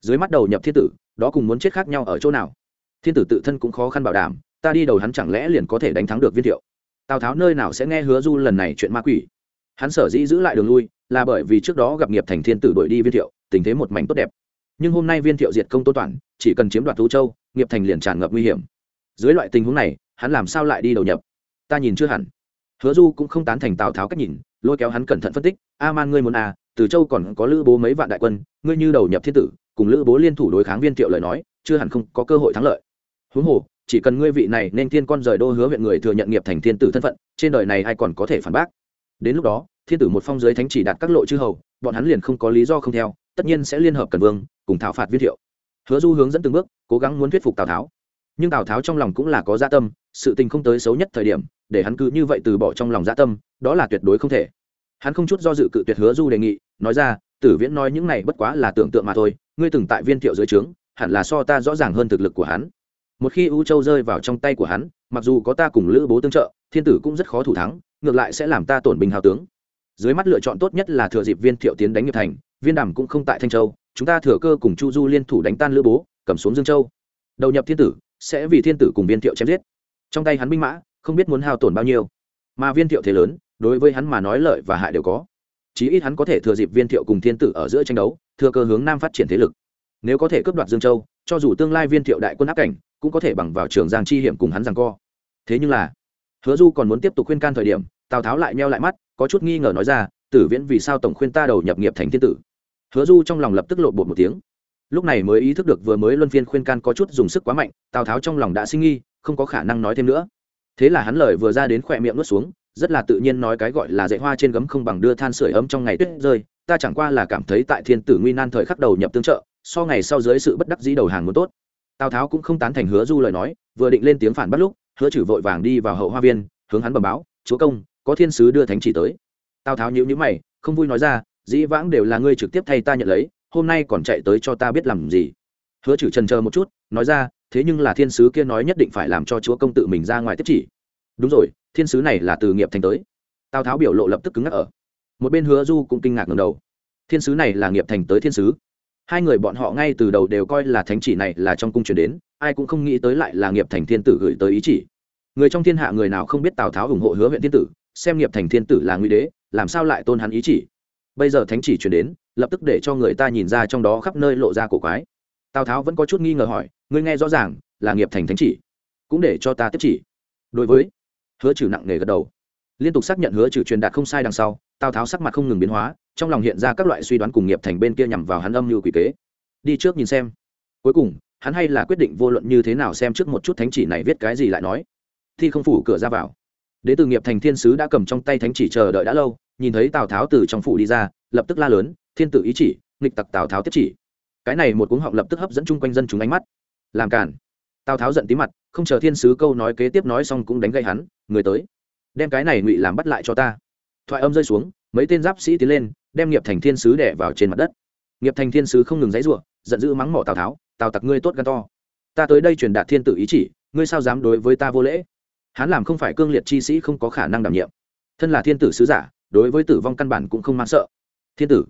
Dưới mắt đầu nhập thiên tử, đó cùng muốn chết khác nhau ở chỗ nào? Thiên tử tự thân cũng khó khăn bảo đảm, ta đi đầu hắn chẳng lẽ liền có thể đánh thắng được viên thiệu? Tào tháo nơi nào sẽ nghe hứa du lần này chuyện ma quỷ? Hắn sở dĩ giữ lại đường lui, là bởi vì trước đó gặp nghiệp thành thiên tử đuổi đi viên thiệu tình thế một mảnh tốt đẹp. Nhưng hôm nay viên thiệu diệt công tô toàn chỉ cần chiếm đoạt thú châu, nghiệp thành liền tràn ngập nguy hiểm. Dưới loại tình huống này, hắn làm sao lại đi đầu nhập? Ta nhìn chưa hẳn. Hứa du cũng không tán thành tào tháo cách nhìn, lôi kéo hắn cẩn thận phân tích, a man ngươi muốn à từ châu còn có lữ bố mấy vạn đại quân, ngươi như đầu nhập thiên tử, cùng lữ bố liên thủ đối kháng viên thiệu lời nói, chưa hẳn không có cơ hội thắng lợi. Huống hồ, chỉ cần ngươi vị này nên thiên con rời đô hứa huyện người thừa nhận nghiệp thành thiên tử thân phận, trên đời này ai còn có thể phản bác? Đến lúc đó thiên tử một phong giới thánh chỉ đạt các lộ chư hầu, bọn hắn liền không có lý do không theo, tất nhiên sẽ liên hợp cần vương, cùng thảo phạt viên thiệu. Hứa du hướng dẫn từng bước, cố gắng muốn thuyết phục tào tháo. Nhưng tào tháo trong lòng cũng là có gia dạ tâm, sự tình không tới xấu nhất thời điểm, để hắn cứ như vậy từ bỏ trong lòng gia dạ tâm, đó là tuyệt đối không thể. Hắn không chút do dự cự tuyệt hứa du đề nghị, nói ra, tử viễn nói những này bất quá là tưởng tượng mà thôi, ngươi từng tại viên thiệu dưới trướng, hẳn là so ta rõ ràng hơn thực lực của hắn. Một khi u châu rơi vào trong tay của hắn, mặc dù có ta cùng lữ bố tương trợ, thiên tử cũng rất khó thủ thắng, ngược lại sẽ làm ta tổn bình hào tướng dưới mắt lựa chọn tốt nhất là thừa dịp viên thiệu tiến đánh nghiệp thành, viên đàm cũng không tại thanh châu, chúng ta thừa cơ cùng chu du liên thủ đánh tan lữ bố, cầm xuống dương châu. Đầu nhập thiên tử, sẽ vì thiên tử cùng viên thiệu chém giết. Trong tay hắn binh mã, không biết muốn hao tổn bao nhiêu. Mà viên thiệu thế lớn, đối với hắn mà nói lợi và hại đều có. Chí ít hắn có thể thừa dịp viên thiệu cùng thiên tử ở giữa tranh đấu, thừa cơ hướng nam phát triển thế lực. Nếu có thể cướp đoạt dương châu, cho dù tương lai viên thiệu đại quân áp cảnh, cũng có thể bằng vào trường giang chi hiểm cùng hắn rằng co. Thế nhưng là, hứa du còn muốn tiếp tục khuyên can thời điểm, tào tháo lại meo lại mắt có chút nghi ngờ nói ra, tử viễn, vì sao tổng khuyên ta đầu nhập nghiệp thành thiên tử? Hứa du trong lòng lập tức lộ bột một tiếng. Lúc này mới ý thức được vừa mới luân phiên khuyên can có chút dùng sức quá mạnh, tào tháo trong lòng đã sinh nghi, không có khả năng nói thêm nữa. Thế là hắn lời vừa ra đến khỏe miệng nuốt xuống, rất là tự nhiên nói cái gọi là dạy hoa trên gấm không bằng đưa than sửa ấm trong ngày tuyết rơi, ta chẳng qua là cảm thấy tại thiên tử nguy nan thời khắc đầu nhập tương trợ, so ngày sau dưới sự bất đắc dĩ đầu hàng muốn tốt. Tào tháo cũng không tán thành hứa du lời nói, vừa định lên tiếng phản bắt lúc, hứa chử vội vàng đi vào hậu hoa viên, hướng hắn bẩm báo, chúa công có thiên sứ đưa thánh chỉ tới. Tào tháo nhữ nhữ mày, không vui nói ra, dĩ vãng đều là ngươi trực tiếp thay ta nhận lấy, hôm nay còn chạy tới cho ta biết làm gì? Hứa chử trần chờ một chút, nói ra, thế nhưng là thiên sứ kia nói nhất định phải làm cho chúa công tự mình ra ngoài tiếp chỉ. Đúng rồi, thiên sứ này là từ nghiệp thành tới. Tào tháo biểu lộ lập tức cứng ngắc ở. Một bên hứa du cũng kinh ngạc ngầm đầu. Thiên sứ này là nghiệp thành tới thiên sứ. Hai người bọn họ ngay từ đầu đều coi là thánh chỉ này là trong cung truyền đến, ai cũng không nghĩ tới lại là nghiệp thành thiên tử gửi tới ý chỉ. Người trong thiên hạ người nào không biết tào tháo ủng hộ hứa huyện thiên tử xem nghiệp thành thiên tử là nguy đế, làm sao lại tôn hắn ý chỉ? Bây giờ thánh chỉ truyền đến, lập tức để cho người ta nhìn ra trong đó khắp nơi lộ ra cổ quái. Tào tháo vẫn có chút nghi ngờ hỏi, ngươi nghe rõ ràng, là nghiệp thành thánh chỉ, cũng để cho ta tiếp chỉ. Đối với hứa trừ nặng nề gật đầu. Liên tục xác nhận hứa trừ truyền đạt không sai đằng sau, tào tháo sắc mặt không ngừng biến hóa, trong lòng hiện ra các loại suy đoán cùng nghiệp thành bên kia nhằm vào hắn âm như quỷ kế. Đi trước nhìn xem. Cuối cùng, hắn hay là quyết định vô luận như thế nào xem trước một chút thánh chỉ này viết cái gì lại nói. Thi không phủ cửa ra vào đế từ nghiệp thành thiên sứ đã cầm trong tay thánh chỉ chờ đợi đã lâu, nhìn thấy tào tháo từ trong phủ đi ra, lập tức la lớn, thiên tử ý chỉ, nghịch tặc tào tháo tiếp chỉ. Cái này một cuống họng lập tức hấp dẫn chung quanh dân chúng ánh mắt. Làm cản tào tháo giận tí mặt, không chờ thiên sứ câu nói kế tiếp nói xong cũng đánh gây hắn, người tới, đem cái này ngụy làm bắt lại cho ta. Thoại âm rơi xuống, mấy tên giáp sĩ tiến lên, đem nghiệp thành thiên sứ đẻ vào trên mặt đất. Nghiệp thành thiên sứ không ngừng dãy ruộng giận dữ mắng mỏ tào tháo, tào tặc ngươi tốt gan to. Ta tới đây truyền đạt thiên tử ý chỉ, ngươi sao dám đối với ta vô lễ? Hắn làm không phải cương liệt chi sĩ không có khả năng đảm nhiệm. Thân là thiên tử sứ giả, đối với tử vong căn bản cũng không mang sợ. Thiên tử.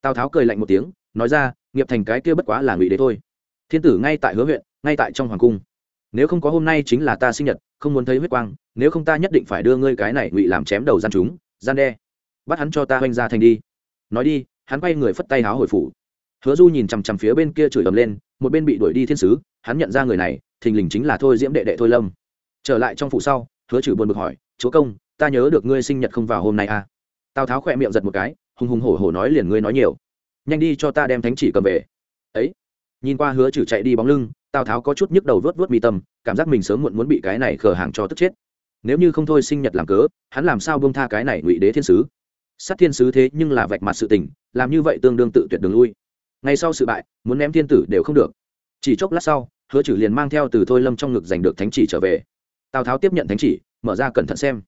Tào tháo cười lạnh một tiếng, nói ra, nghiệp thành cái kia bất quá là ngụy đế thôi. Thiên tử ngay tại hứa huyện, ngay tại trong hoàng cung. Nếu không có hôm nay chính là ta sinh nhật, không muốn thấy huyết quang, nếu không ta nhất định phải đưa ngươi cái này ngụy làm chém đầu gian chúng, gian đe. Bắt hắn cho ta oanh ra thành đi. Nói đi, hắn quay người phất tay háo hồi phủ. Hứa du nhìn chằm chằm phía bên kia chửi ầm lên, một bên bị đuổi đi thiên sứ, hắn nhận ra người này, thình lình chính là thôi diễm đệ đệ thôi lâm trở lại trong phủ sau, hứa chử buồn bực hỏi, chúa công, ta nhớ được ngươi sinh nhật không vào hôm nay à? Tào tháo khỏe miệng giật một cái, hùng hùng hổ hổ nói liền ngươi nói nhiều. Nhanh đi cho ta đem thánh chỉ cầm về. Ấy, nhìn qua hứa chử chạy đi bóng lưng, tào tháo có chút nhức đầu vớt vớt mi tâm, cảm giác mình sớm muộn muốn bị cái này khờ hàng cho tức chết. Nếu như không thôi sinh nhật làm cớ, hắn làm sao bông tha cái này ngụy đế thiên sứ? Sát thiên sứ thế nhưng là vạch mặt sự tình, làm như vậy tương đương tự tuyệt đường lui. Ngay sau sự bại, muốn ném thiên tử đều không được. Chỉ chốc lát sau, hứa chử liền mang theo từ thôi lâm trong ngực giành được thánh chỉ trở về tào tháo tiếp nhận thánh chỉ mở ra cẩn thận xem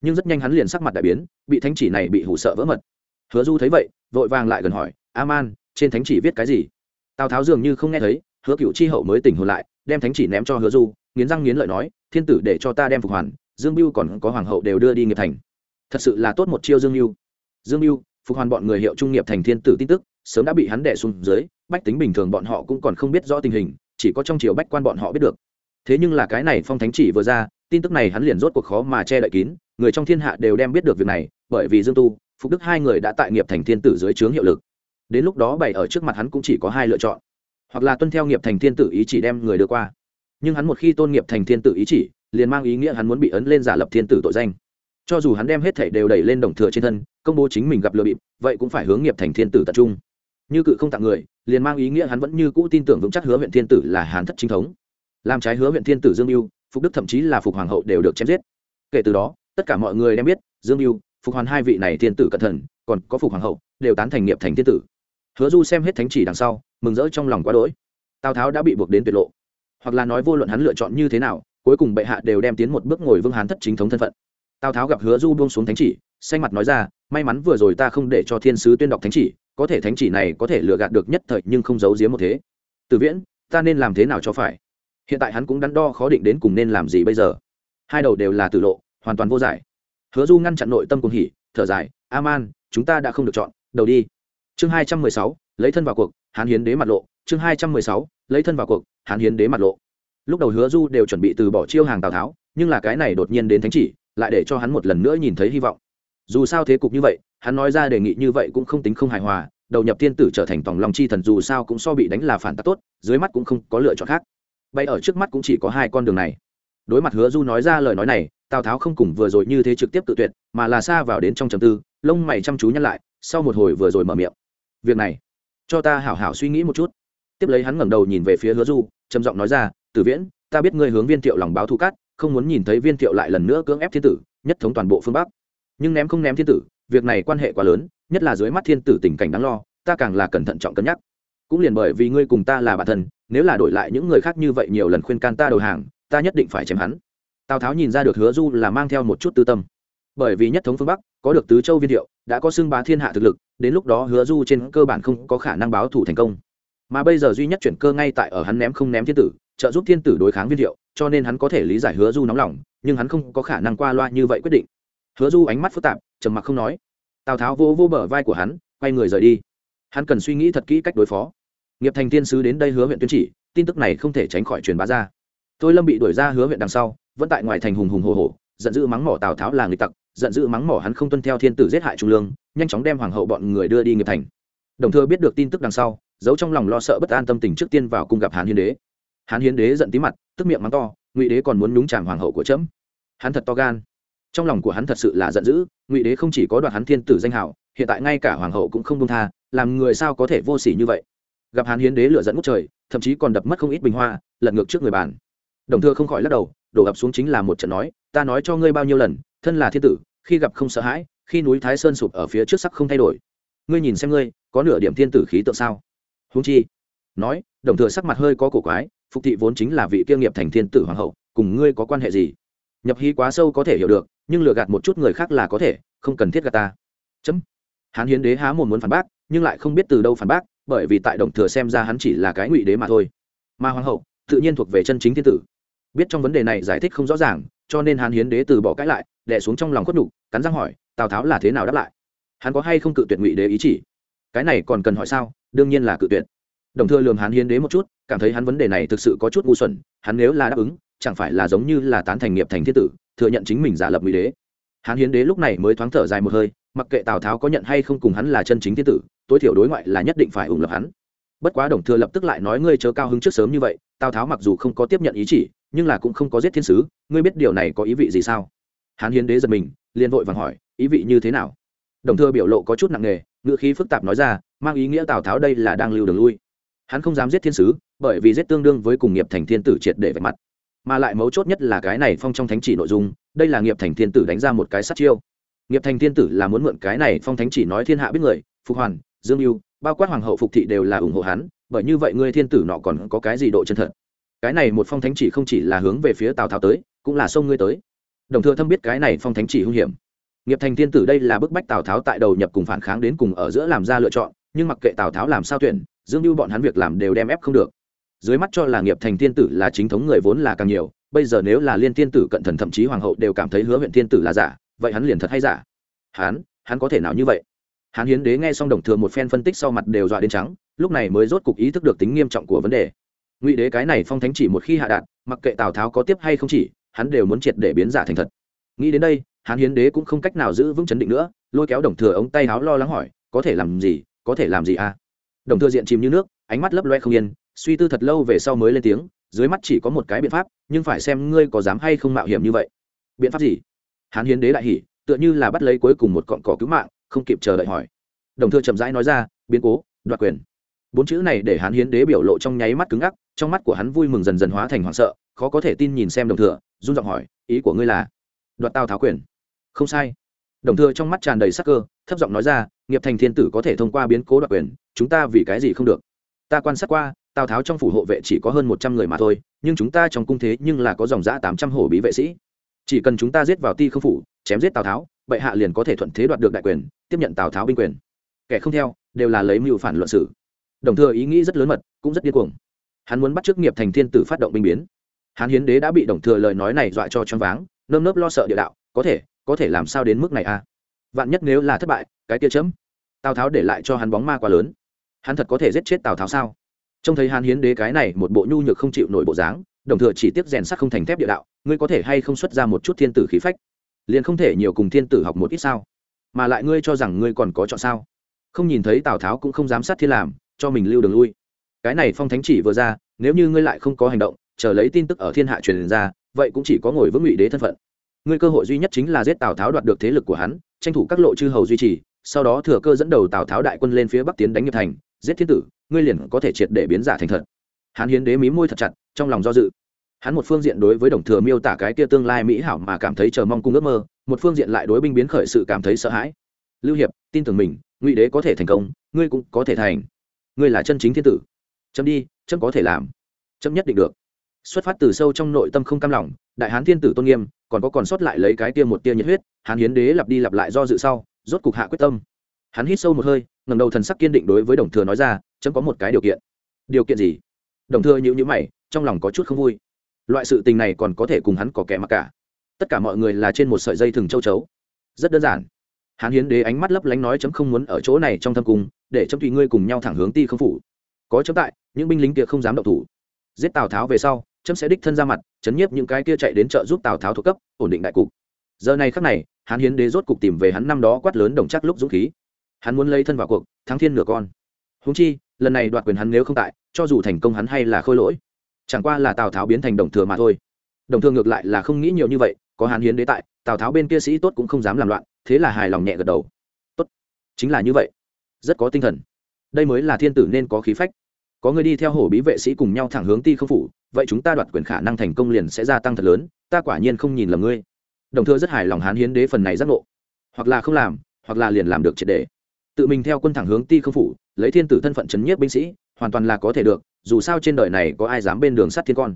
nhưng rất nhanh hắn liền sắc mặt đại biến bị thánh chỉ này bị hủ sợ vỡ mật hứa du thấy vậy vội vàng lại gần hỏi a man trên thánh chỉ viết cái gì tào tháo dường như không nghe thấy hứa cựu chi hậu mới tỉnh hồn lại đem thánh chỉ ném cho hứa du nghiến răng nghiến lợi nói thiên tử để cho ta đem phục hoàn dương mưu còn có hoàng hậu đều đưa đi nghiệp thành thật sự là tốt một chiêu dương mưu dương mưu phục hoàn bọn người hiệu trung nghiệp thành thiên tử tin tức sớm đã bị hắn đẻ xuống dưới bách tính bình thường bọn họ cũng còn không biết rõ tình hình chỉ có trong triều bách quan bọn họ biết được thế nhưng là cái này phong thánh chỉ vừa ra, tin tức này hắn liền rốt cuộc khó mà che đậy kín, người trong thiên hạ đều đem biết được việc này, bởi vì dương tu, phục đức hai người đã tại nghiệp thành thiên tử dưới trướng hiệu lực. Đến lúc đó bày ở trước mặt hắn cũng chỉ có hai lựa chọn. Hoặc là tuân theo nghiệp thành thiên tử ý chỉ đem người đưa qua. Nhưng hắn một khi tôn nghiệp thành thiên tử ý chỉ, liền mang ý nghĩa hắn muốn bị ấn lên giả lập thiên tử tội danh. Cho dù hắn đem hết thảy đều đẩy lên đồng thừa trên thân, công bố chính mình gặp lừa bịp, vậy cũng phải hướng nghiệp thành thiên tử tập trung. Như cự không tặng người, liền mang ý nghĩa hắn vẫn như cũ tin tưởng vững chắc hứa huyện thiên tử là hán thất chính thống làm trái hứa huyện thiên tử dương mưu phục đức thậm chí là phục hoàng hậu đều được chém giết. Kể từ đó, tất cả mọi người đem biết, dương mưu phục hoàn hai vị này thiên tử cẩn thận, còn có phục hoàng hậu, đều tán thành nghiệp thành thiên tử. Hứa du xem hết thánh chỉ đằng sau, mừng rỡ trong lòng quá đỗi. Tào tháo đã bị buộc đến tuyệt lộ. Hoặc là nói vô luận hắn lựa chọn như thế nào, cuối cùng bệ hạ đều đem tiến một bước ngồi vương hán thất chính thống thân phận. Tào tháo gặp hứa du buông xuống thánh chỉ, xanh mặt nói ra, may mắn vừa rồi ta không để cho thiên sứ tuyên đọc thánh chỉ, có thể thánh chỉ này có thể lừa gạt được nhất thời nhưng không giấu giếm một thế. Từ viễn, ta nên làm thế nào cho phải? Hiện tại hắn cũng đắn đo khó định đến cùng nên làm gì bây giờ. Hai đầu đều là tử lộ, hoàn toàn vô giải. Hứa du ngăn chặn nội tâm cùng hỉ, thở dài a man chúng ta đã không được chọn, đầu đi. Chương hai trăm mười sáu, lấy thân vào cuộc, hán hiến đế mặt lộ. Chương hai trăm mười sáu, lấy thân vào cuộc, hán hiến đế mặt lộ. Lúc đầu hứa du đều chuẩn bị từ bỏ chiêu hàng tào tháo, nhưng là cái này đột nhiên đến thánh chỉ, lại để cho hắn một lần nữa nhìn thấy hy vọng. Dù sao thế cục như vậy, hắn nói ra đề nghị như vậy cũng không tính không hài hòa, đầu nhập thiên tử trở thành tổng lòng chi thần dù sao cũng so bị đánh là phản tác tốt, dưới mắt cũng không có lựa chọn khác bay ở trước mắt cũng chỉ có hai con đường này. Đối mặt hứa du nói ra lời nói này, tào tháo không cùng vừa rồi như thế trực tiếp tự tuyệt, mà là xa vào đến trong trầm tư, lông mày chăm chú nhăn lại, sau một hồi vừa rồi mở miệng. Việc này, cho ta hảo hảo suy nghĩ một chút. Tiếp lấy hắn ngẩng đầu nhìn về phía hứa du, trầm giọng nói ra, tử viễn, ta biết ngươi hướng viên thiệu lòng báo thù cát, không muốn nhìn thấy viên thiệu lại lần nữa cưỡng ép thiên tử, nhất thống toàn bộ phương bắc. Nhưng ném không ném thiên tử, việc này quan hệ quá lớn, nhất là dưới mắt thiên tử tình cảnh đáng lo, ta càng là cẩn thận trọng cân nhắc cũng liền bởi vì ngươi cùng ta là bản thân, nếu là đổi lại những người khác như vậy nhiều lần khuyên can ta đầu hàng, ta nhất định phải chém hắn. Tào tháo nhìn ra được hứa du là mang theo một chút tư tâm. Bởi vì nhất thống phương bắc, có được tứ châu viên thiệu, đã có xưng bá thiên hạ thực lực, đến lúc đó hứa du trên cơ bản không có khả năng báo thủ thành công. Mà bây giờ duy nhất chuyển cơ ngay tại ở hắn ném không ném thiên tử, trợ giúp thiên tử đối kháng viên thiệu, cho nên hắn có thể lý giải hứa du nóng lòng, nhưng hắn không có khả năng qua loa như vậy quyết định. Hứa du ánh mắt phức tạp, trầm mặc không nói. Tào tháo vô vô bờ vai của hắn, quay người rời đi. Hắn cần suy nghĩ thật kỹ cách đối phó nghiệp thành tiên sứ đến đây hứa huyện tuyên chỉ, tin tức này không thể tránh khỏi truyền bá ra. Tôi lâm bị đuổi ra hứa huyện đằng sau, vẫn tại ngoài thành hùng hùng hồ hồ giận dữ mắng mỏ tào tháo là người tặc, giận dữ mắng mỏ hắn không tuân theo thiên tử giết hại trung lương, nhanh chóng đem hoàng hậu bọn người đưa đi nghiệp thành. Đồng thời biết được tin tức đằng sau, giấu trong lòng lo sợ bất an tâm tình trước tiên vào cung gặp hán hiến đế. Hán hiến đế giận tí mặt, tức miệng mắng to, ngụy đế còn muốn nhúng chàm hoàng hậu của trẫm hắn thật to gan. Trong lòng của hắn thật sự là giận dữ, ngụy đế không chỉ có đoạt hắn thiên tử danh hào hiện tại ngay cả hoàng hậu cũng không đông tha, làm người sao có thể vô s ỉ như vậy? Gặp hán hiến đế lựa dẫn ngút trời, thậm chí còn đập mất không ít bình hoa, lật ngược trước người bàn. Đồng thừa không khỏi lắc đầu, đổ ập xuống chính là một trận nói, ta nói cho ngươi bao nhiêu lần, thân là thiên tử, khi gặp không sợ hãi, khi núi thái sơn sụp ở phía trước sắc không thay đổi. Ngươi nhìn xem ngươi, có nửa điểm thiên tử khí tượng sao? Húng chi, nói, đồng thừa sắc mặt hơi có cổ quái, phục thị vốn chính là vị kia nghiệp thành thiên tử hoàng hậu, cùng ngươi có quan hệ gì? Nhập hí quá sâu có thể hiểu được, nhưng lừa gạt một chút người khác là có thể, không cần thiết gạt ta. Chấm. Hán hiến đế há mồm muốn phản bác, nhưng lại không biết từ đâu phản bác bởi vì tại đồng thừa xem ra hắn chỉ là cái ngụy đế mà thôi. Mà hoàng hậu, tự nhiên thuộc về chân chính thiên tử. Biết trong vấn đề này giải thích không rõ ràng, cho nên hán hiến đế từ bỏ cãi lại đẻ xuống trong lòng khuất nhục, cắn răng hỏi, tào tháo là thế nào đáp lại? Hắn có hay không cự tuyệt ngụy đế ý chỉ? Cái này còn cần hỏi sao? Đương nhiên là cự tuyệt. Đồng thừa lường hán hiến đế một chút, cảm thấy hắn vấn đề này thực sự có chút ngu xuẩn, hắn nếu là đáp ứng, chẳng phải là giống như là tán thành nghiệp thành thiên tử, thừa nhận chính mình giả lập ngụy đế. Hán hiến đế lúc này mới thoáng thở dài một hơi, mặc kệ tào tháo có nhận hay không cùng hắn là chân chính thiên tử tối thiểu đối ngoại là nhất định phải ủng lập hắn. Bất quá đồng thừa lập tức lại nói ngươi chớ cao hứng trước sớm như vậy, tào tháo mặc dù không có tiếp nhận ý chỉ, nhưng là cũng không có giết thiên sứ, ngươi biết điều này có ý vị gì sao? Hán hiến đế giật mình, liền vội vàng hỏi, ý vị như thế nào? Đồng thừa biểu lộ có chút nặng nề ngựa khí phức tạp nói ra, mang ý nghĩa tào tháo đây là đang lưu đường lui. Hắn không dám giết thiên sứ, bởi vì giết tương đương với cùng nghiệp thành thiên tử triệt để vạch mặt. Mà lại mấu chốt nhất là cái này phong trong thánh chỉ nội dung, đây là nghiệp thành thiên tử đánh ra một cái sát chiêu. Nghiệp thành thiên tử là muốn mượn cái này phong thánh chỉ nói thiên hạ biết người, phục hoàn dương mưu bao quát hoàng hậu phục thị đều là ủng hộ hắn, bởi như vậy ngươi thiên tử nọ còn có cái gì độ chân thật? Cái này một phong thánh chỉ không chỉ là hướng về phía tào tháo tới, cũng là sông ngươi tới. Đồng thừa thâm biết cái này phong thánh chỉ hung hiểm. Nghiệp thành thiên tử đây là bức bách tào tháo tại đầu nhập cùng phản kháng đến cùng ở giữa làm ra lựa chọn, nhưng mặc kệ tào tháo làm sao tuyển, dương mưu bọn hắn việc làm đều đem ép không được. Dưới mắt cho là nghiệp thành thiên tử là chính thống người vốn là càng nhiều, bây giờ nếu là liên thiên tử cận thần thậm chí hoàng hậu đều cảm thấy hứa huyện thiên tử là giả, vậy hắn liền thật hay giả? Hắn hắn có thể nào như vậy? Hán hiến đế nghe xong đồng thừa một phen phân tích sau mặt đều dọa đến trắng, lúc này mới rốt cục ý thức được tính nghiêm trọng của vấn đề. Ngụy đế cái này phong thánh chỉ một khi hạ đạn mặc kệ tào tháo có tiếp hay không chỉ, hắn đều muốn triệt để biến giả thành thật. Nghĩ đến đây, Hán hiến đế cũng không cách nào giữ vững chấn định nữa, lôi kéo đồng thừa ống tay háo lo lắng hỏi, có thể làm gì, có thể làm gì à? Đồng thừa diện chìm như nước, ánh mắt lấp loe không yên, suy tư thật lâu về sau mới lên tiếng, dưới mắt chỉ có một cái biện pháp, nhưng phải xem ngươi có dám hay không mạo hiểm như vậy. Biện pháp gì? Hán hiến đế đại hỉ, tựa như là bắt lấy cuối cùng một cọn cỏ cứu mạng không kịp chờ đợi hỏi. Đồng thưa chậm rãi nói ra, biến cố, đoạt quyền. Bốn chữ này để hán hiến đế biểu lộ trong nháy mắt cứng ngắc, trong mắt của hắn vui mừng dần dần hóa thành hoảng sợ, khó có thể tin nhìn xem đồng thừa, run giọng hỏi, ý của ngươi là đoạt tao tháo quyền? Không sai. Đồng thừa trong mắt tràn đầy sắc cơ, thấp giọng nói ra, nghiệp thành thiên tử có thể thông qua biến cố đoạt quyền, chúng ta vì cái gì không được? Ta quan sát qua tào tháo trong phủ hộ vệ chỉ có hơn một trăm người mà thôi, nhưng chúng ta trong cung thế nhưng là có dòng giã tám trăm hổ bí vệ sĩ. Chỉ cần chúng ta giết vào ti không phủ, chém giết tào tháo bệ hạ liền có thể thuận thế đoạt được đại quyền, tiếp nhận tào tháo binh quyền. Kẻ không theo, đều là lấy mưu phản luận sử đồng thừa ý nghĩ rất lớn mật, cũng rất điên cuồng. Hắn muốn bắt chức nghiệp thành thiên tử phát động binh biến. Hắn hiến đế đã bị đồng thừa lời nói này dọa cho choáng váng, nơm nớp lo sợ địa đạo, có thể có thể làm sao đến mức này a à? vạn nhất nếu là thất bại, cái tia chấm. Tào tháo để lại cho hắn bóng ma quá lớn. Hắn thật có thể giết chết tào tháo sao? Trông thấy hắn hiến đế cái này một bộ nhu nhược không chịu nổi bộ dáng, đồng thừa chỉ tiếp rèn sắt không thành thép địa đạo, ngươi có thể hay không xuất ra một chút thiên tử khí phách? Liền không thể nhiều cùng thiên tử học một ít sao? Mà lại ngươi cho rằng ngươi còn có chọn sao? Không nhìn thấy tào tháo cũng không dám sát thiên làm, cho mình lưu đường lui. Cái này phong thánh chỉ vừa ra, nếu như ngươi lại không có hành động, chờ lấy tin tức ở thiên hạ truyền ra, vậy cũng chỉ có ngồi vững ngụy đế thân phận. Ngươi cơ hội duy nhất chính là giết tào tháo đoạt được thế lực của hắn, tranh thủ các lộ chư hầu duy trì, sau đó thừa cơ dẫn đầu tào tháo đại quân lên phía bắc tiến đánh nghiệp thành, giết thiên tử, ngươi liền có thể triệt để biến giả thành thật. Hán hiến đế mí môi thật chặt, trong lòng do dự hắn một phương diện đối với đồng thừa miêu tả cái kia tương lai mỹ hảo mà cảm thấy chờ mong cung ước mơ, một phương diện lại đối binh biến khởi sự cảm thấy sợ hãi. Lưu hiệp, tin tưởng mình, ngụy đế có thể thành công, ngươi cũng có thể thành. Ngươi là chân chính thiên tử. Chấm đi, chấm có thể làm. Chấm nhất định được. Xuất phát từ sâu trong nội tâm không cam lòng, đại hán thiên tử tôn nghiêm, còn có còn sót lại lấy cái tia một tia nhiệt huyết, hán hiến đế lặp đi lặp lại do dự sau, rốt cục hạ quyết tâm. Hắn hít sâu một hơi ngầm đầu thần sắc kiên định đối với đồng thừa nói ra, chấm có một cái điều kiện. Điều kiện gì? Đồng thừa nhữ nhữ mày, trong lòng có chút không vui loại sự tình này còn có thể cùng hắn có kẻ mặc cả. Tất cả mọi người là trên một sợi dây thừng châu chấu. Rất đơn giản. Hán hiến đế ánh mắt lấp lánh nói chấm không muốn ở chỗ này trong thâm cung, để chấm tùy ngươi cùng nhau thẳng hướng ti không phủ. Có chấm tại, những binh lính kia không dám động thủ. Giết tào tháo về sau, chấm sẽ đích thân ra mặt, chấn nhiếp những cái kia chạy đến chợ giúp tào tháo thuộc cấp, ổn định đại cục. Giờ này khắc này, hán hiến đế rốt cục tìm về hắn năm đó quát lớn đồng chắc lúc dũng khí. Hắn muốn lấy thân vào cuộc, thắng thiên nửa con. Húng chi, lần này đoạt quyền hắn nếu không tại, cho dù thành công hắn hay là khôi lỗi chẳng qua là tào tháo biến thành đồng thừa mà thôi đồng thừa ngược lại là không nghĩ nhiều như vậy có hán hiến đế tại tào tháo bên kia sĩ tốt cũng không dám làm loạn thế là hài lòng nhẹ gật đầu tốt chính là như vậy rất có tinh thần đây mới là thiên tử nên có khí phách có người đi theo hổ bí vệ sĩ cùng nhau thẳng hướng ti không phủ vậy chúng ta đoạt quyền khả năng thành công liền sẽ gia tăng thật lớn ta quả nhiên không nhìn lầm ngươi đồng thừa rất hài lòng hán hiến đế phần này giác ngộ hoặc là không làm hoặc là liền làm được triệt đề tự mình theo quân thẳng hướng ti không phủ lấy thiên tử thân phận chấn nhiếp binh sĩ hoàn toàn là có thể được dù sao trên đời này có ai dám bên đường sắt thiên con.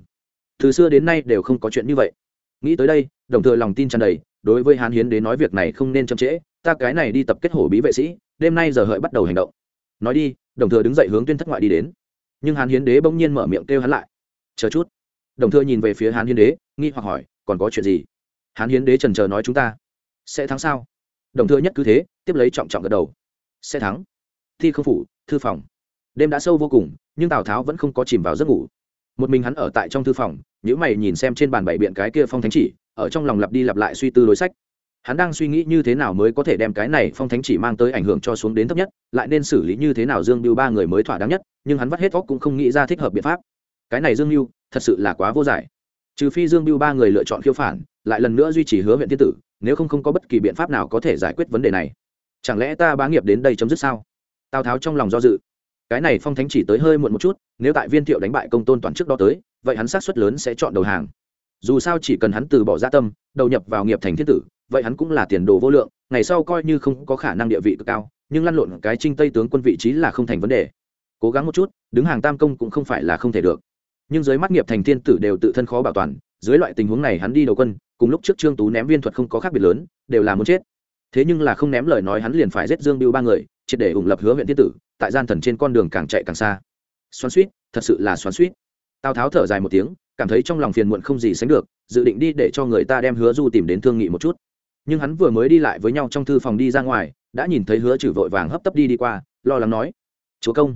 Từ xưa đến nay đều không có chuyện như vậy. Nghĩ tới đây, đồng thời lòng tin tràn đầy, đối với hán hiến đến nói việc này không nên chậm trễ, ta cái này đi tập kết hổ bí vệ sĩ, đêm nay giờ hợi bắt đầu hành động. Nói đi, đồng thừa đứng dậy hướng tuyên thất ngoại đi đến. Nhưng hán hiến đế bỗng nhiên mở miệng kêu hắn lại. Chờ chút. Đồng thừa nhìn về phía hán hiến đế, nghi hoặc hỏi, còn có chuyện gì? Hán hiến đế trần chờ nói chúng ta. Sẽ thắng sao? Đồng thừa nhất cứ thế, tiếp lấy trọng trọng gật đầu. Sẽ thắng. Thi không phủ, thư phòng đêm đã sâu vô cùng, nhưng tào tháo vẫn không có chìm vào giấc ngủ. Một mình hắn ở tại trong thư phòng nhữ mày nhìn xem trên bàn bảy biện cái kia phong thánh chỉ, ở trong lòng lặp đi lặp lại suy tư đối sách. Hắn đang suy nghĩ như thế nào mới có thể đem cái này phong thánh chỉ mang tới ảnh hưởng cho xuống đến thấp nhất, lại nên xử lý như thế nào dương mưu ba người mới thỏa đáng nhất, nhưng hắn vắt hết óc cũng không nghĩ ra thích hợp biện pháp. Cái này dương mưu, thật sự là quá vô giải. Trừ phi dương mưu ba người lựa chọn khiêu phản, lại lần nữa duy trì hứa huyện tiên tử, nếu không không có bất kỳ biện pháp nào có thể giải quyết vấn đề này. Chẳng lẽ ta bá nghiệp đến đây chấm dứt sao? Tào tháo trong lòng do dự cái này phong thánh chỉ tới hơi muộn một chút, nếu tại viên thiệu đánh bại công tôn toàn trước đó tới, vậy hắn sát suất lớn sẽ chọn đầu hàng. Dù sao chỉ cần hắn từ bỏ gia tâm, đầu nhập vào nghiệp thành thiên tử, vậy hắn cũng là tiền đồ vô lượng, ngày sau coi như không có khả năng địa vị cực cao, nhưng lăn lộn cái trinh tây tướng quân vị trí là không thành vấn đề. Cố gắng một chút, đứng hàng tam công cũng không phải là không thể được. Nhưng dưới mắt nghiệp thành thiên tử đều tự thân khó bảo toàn, dưới loại tình huống này hắn đi đầu quân, cùng lúc trước trương tú ném viên thuật không có khác biệt lớn, đều là muốn chết. Thế nhưng là không ném lời nói hắn liền phải giết dương biêu ba người triệt để ủng lập hứa huyện thiên tử, tại gian thần trên con đường càng chạy càng xa. Xoắn suýt thật sự là xoắn suýt tào tháo thở dài một tiếng, cảm thấy trong lòng phiền muộn không gì sánh được, dự định đi để cho người ta đem hứa du tìm đến thương nghị một chút. Nhưng hắn vừa mới đi lại với nhau trong thư phòng đi ra ngoài, đã nhìn thấy hứa trừ vội vàng hấp tấp đi đi qua, lo lắng nói, chúa công.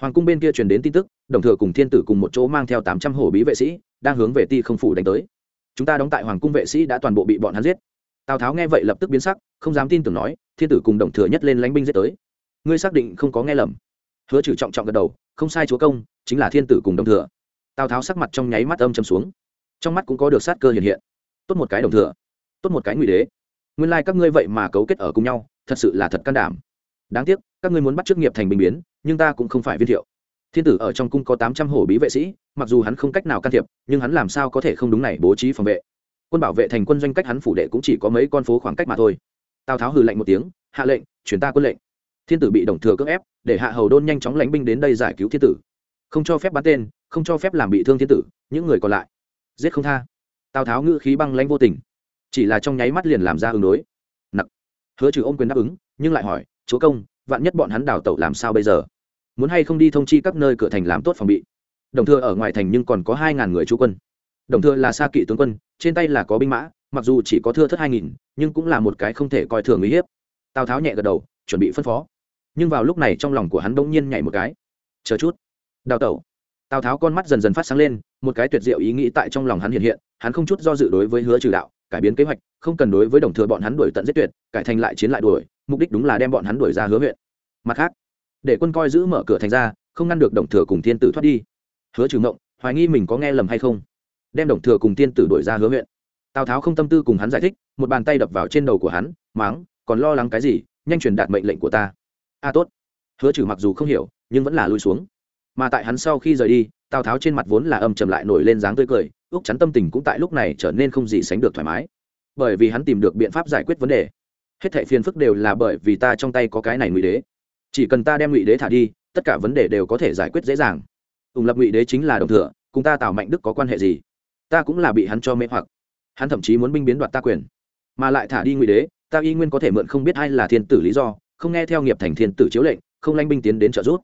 Hoàng cung bên kia truyền đến tin tức, đồng thừa cùng thiên tử cùng một chỗ mang theo tám trăm hổ bí vệ sĩ, đang hướng về ti không phủ đánh tới. Chúng ta đóng tại hoàng cung vệ sĩ đã toàn bộ bị bọn hắn giết. Tào tháo nghe vậy lập tức biến sắc, không dám tin tưởng nói, thiên tử cùng đồng thừa nhất lên lánh binh giết tới ngươi xác định không có nghe lầm. Hứa trừ trọng trọng gật đầu, không sai chúa công, chính là thiên tử cùng đồng thừa. Tào tháo sắc mặt trong nháy mắt âm châm xuống. Trong mắt cũng có được sát cơ hiện hiện. Tốt một cái đồng thừa, tốt một cái ngụy đế. Nguyên lai、like、các ngươi vậy mà cấu kết ở cùng nhau, thật sự là thật can đảm. Đáng tiếc, các ngươi muốn bắt chức nghiệp thành bình biến, nhưng ta cũng không phải viên thiệu. Thiên tử ở trong cung có tám trăm hổ bí vệ sĩ, mặc dù hắn không cách nào can thiệp, nhưng hắn làm sao có thể không đúng này bố trí phòng vệ. Quân bảo vệ thành quân doanh cách hắn phủ đệ cũng chỉ có mấy con phố khoảng cách mà thôi. Tào tháo hừ lạnh một tiếng, hạ lệnh, chuyển ta quân lệnh thiên tử bị đồng thừa cưỡng ép, để hạ hầu đôn nhanh chóng lánh binh đến đây giải cứu thiên tử. Không cho phép bắn tên, không cho phép làm bị thương thiên tử, những người còn lại. Giết không tha. Tào tháo ngữ khí băng lanh vô tình. Chỉ là trong nháy mắt liền làm ra ứng đối. Nặc. Hứa trừ ôm quyền đáp ứng, nhưng lại hỏi, chúa công, vạn nhất bọn hắn đào tẩu làm sao bây giờ? Muốn hay không đi thông chi các nơi cửa thành làm tốt phòng bị? Đồng thừa ở ngoài thành nhưng còn có hai ngàn người chú quân. Đồng thừa là xa kỵ tướng quân, trên tay là có binh mã, mặc dù chỉ có thưa thất hai nghìn, nhưng cũng là một cái không thể coi thường uy hiếp. Tào tháo nhẹ gật đầu, chuẩn bị phân phó nhưng vào lúc này trong lòng của hắn bỗng nhiên nhảy một cái. Chờ chút. Đào tẩu. Tào tháo con mắt dần dần phát sáng lên, một cái tuyệt diệu ý nghĩ tại trong lòng hắn hiện hiện, hắn không chút do dự đối với hứa trừ đạo, cải biến kế hoạch, không cần đối với đồng thừa bọn hắn đuổi tận giết tuyệt, cải thành lại chiến lại đuổi, mục đích đúng là đem bọn hắn đuổi ra hứa huyện. Mặt khác, để quân coi giữ mở cửa thành ra, không ngăn được đồng thừa cùng thiên tử thoát đi. Hứa trừ mộng, hoài nghi mình có nghe lầm hay không? Đem đồng thừa cùng thiên tử đuổi ra hứa huyện. Tào tháo không tâm tư cùng hắn giải thích, một bàn tay đập vào trên đầu của hắn, máng, còn lo lắng cái gì? Nhanh truyền đạt mệnh lệnh của ta a tốt. Hứa trừ mặc dù không hiểu, nhưng vẫn là lui xuống. Mà tại hắn sau khi rời đi, tào tháo trên mặt vốn là âm trầm lại nổi lên dáng tươi cười úc chắn tâm tình cũng tại lúc này trở nên không gì sánh được thoải mái. Bởi vì hắn tìm được biện pháp giải quyết vấn đề. Hết thệ phiền phức đều là bởi vì ta trong tay có cái này ngụy đế. Chỉ cần ta đem ngụy đế thả đi, tất cả vấn đề đều có thể giải quyết dễ dàng. Ủng lập ngụy đế chính là đồng thừa cùng ta tào mạnh đức có quan hệ gì? Ta cũng là bị hắn cho mê hoặc. Hắn thậm chí muốn binh biến đoạt ta quyền. Mà lại thả đi ngụy đế, ta y nguyên có thể mượn không biết ai là thiên tử lý do không nghe theo nghiệp thành thiên tử chiếu lệnh, không lanh binh tiến đến trợ giúp.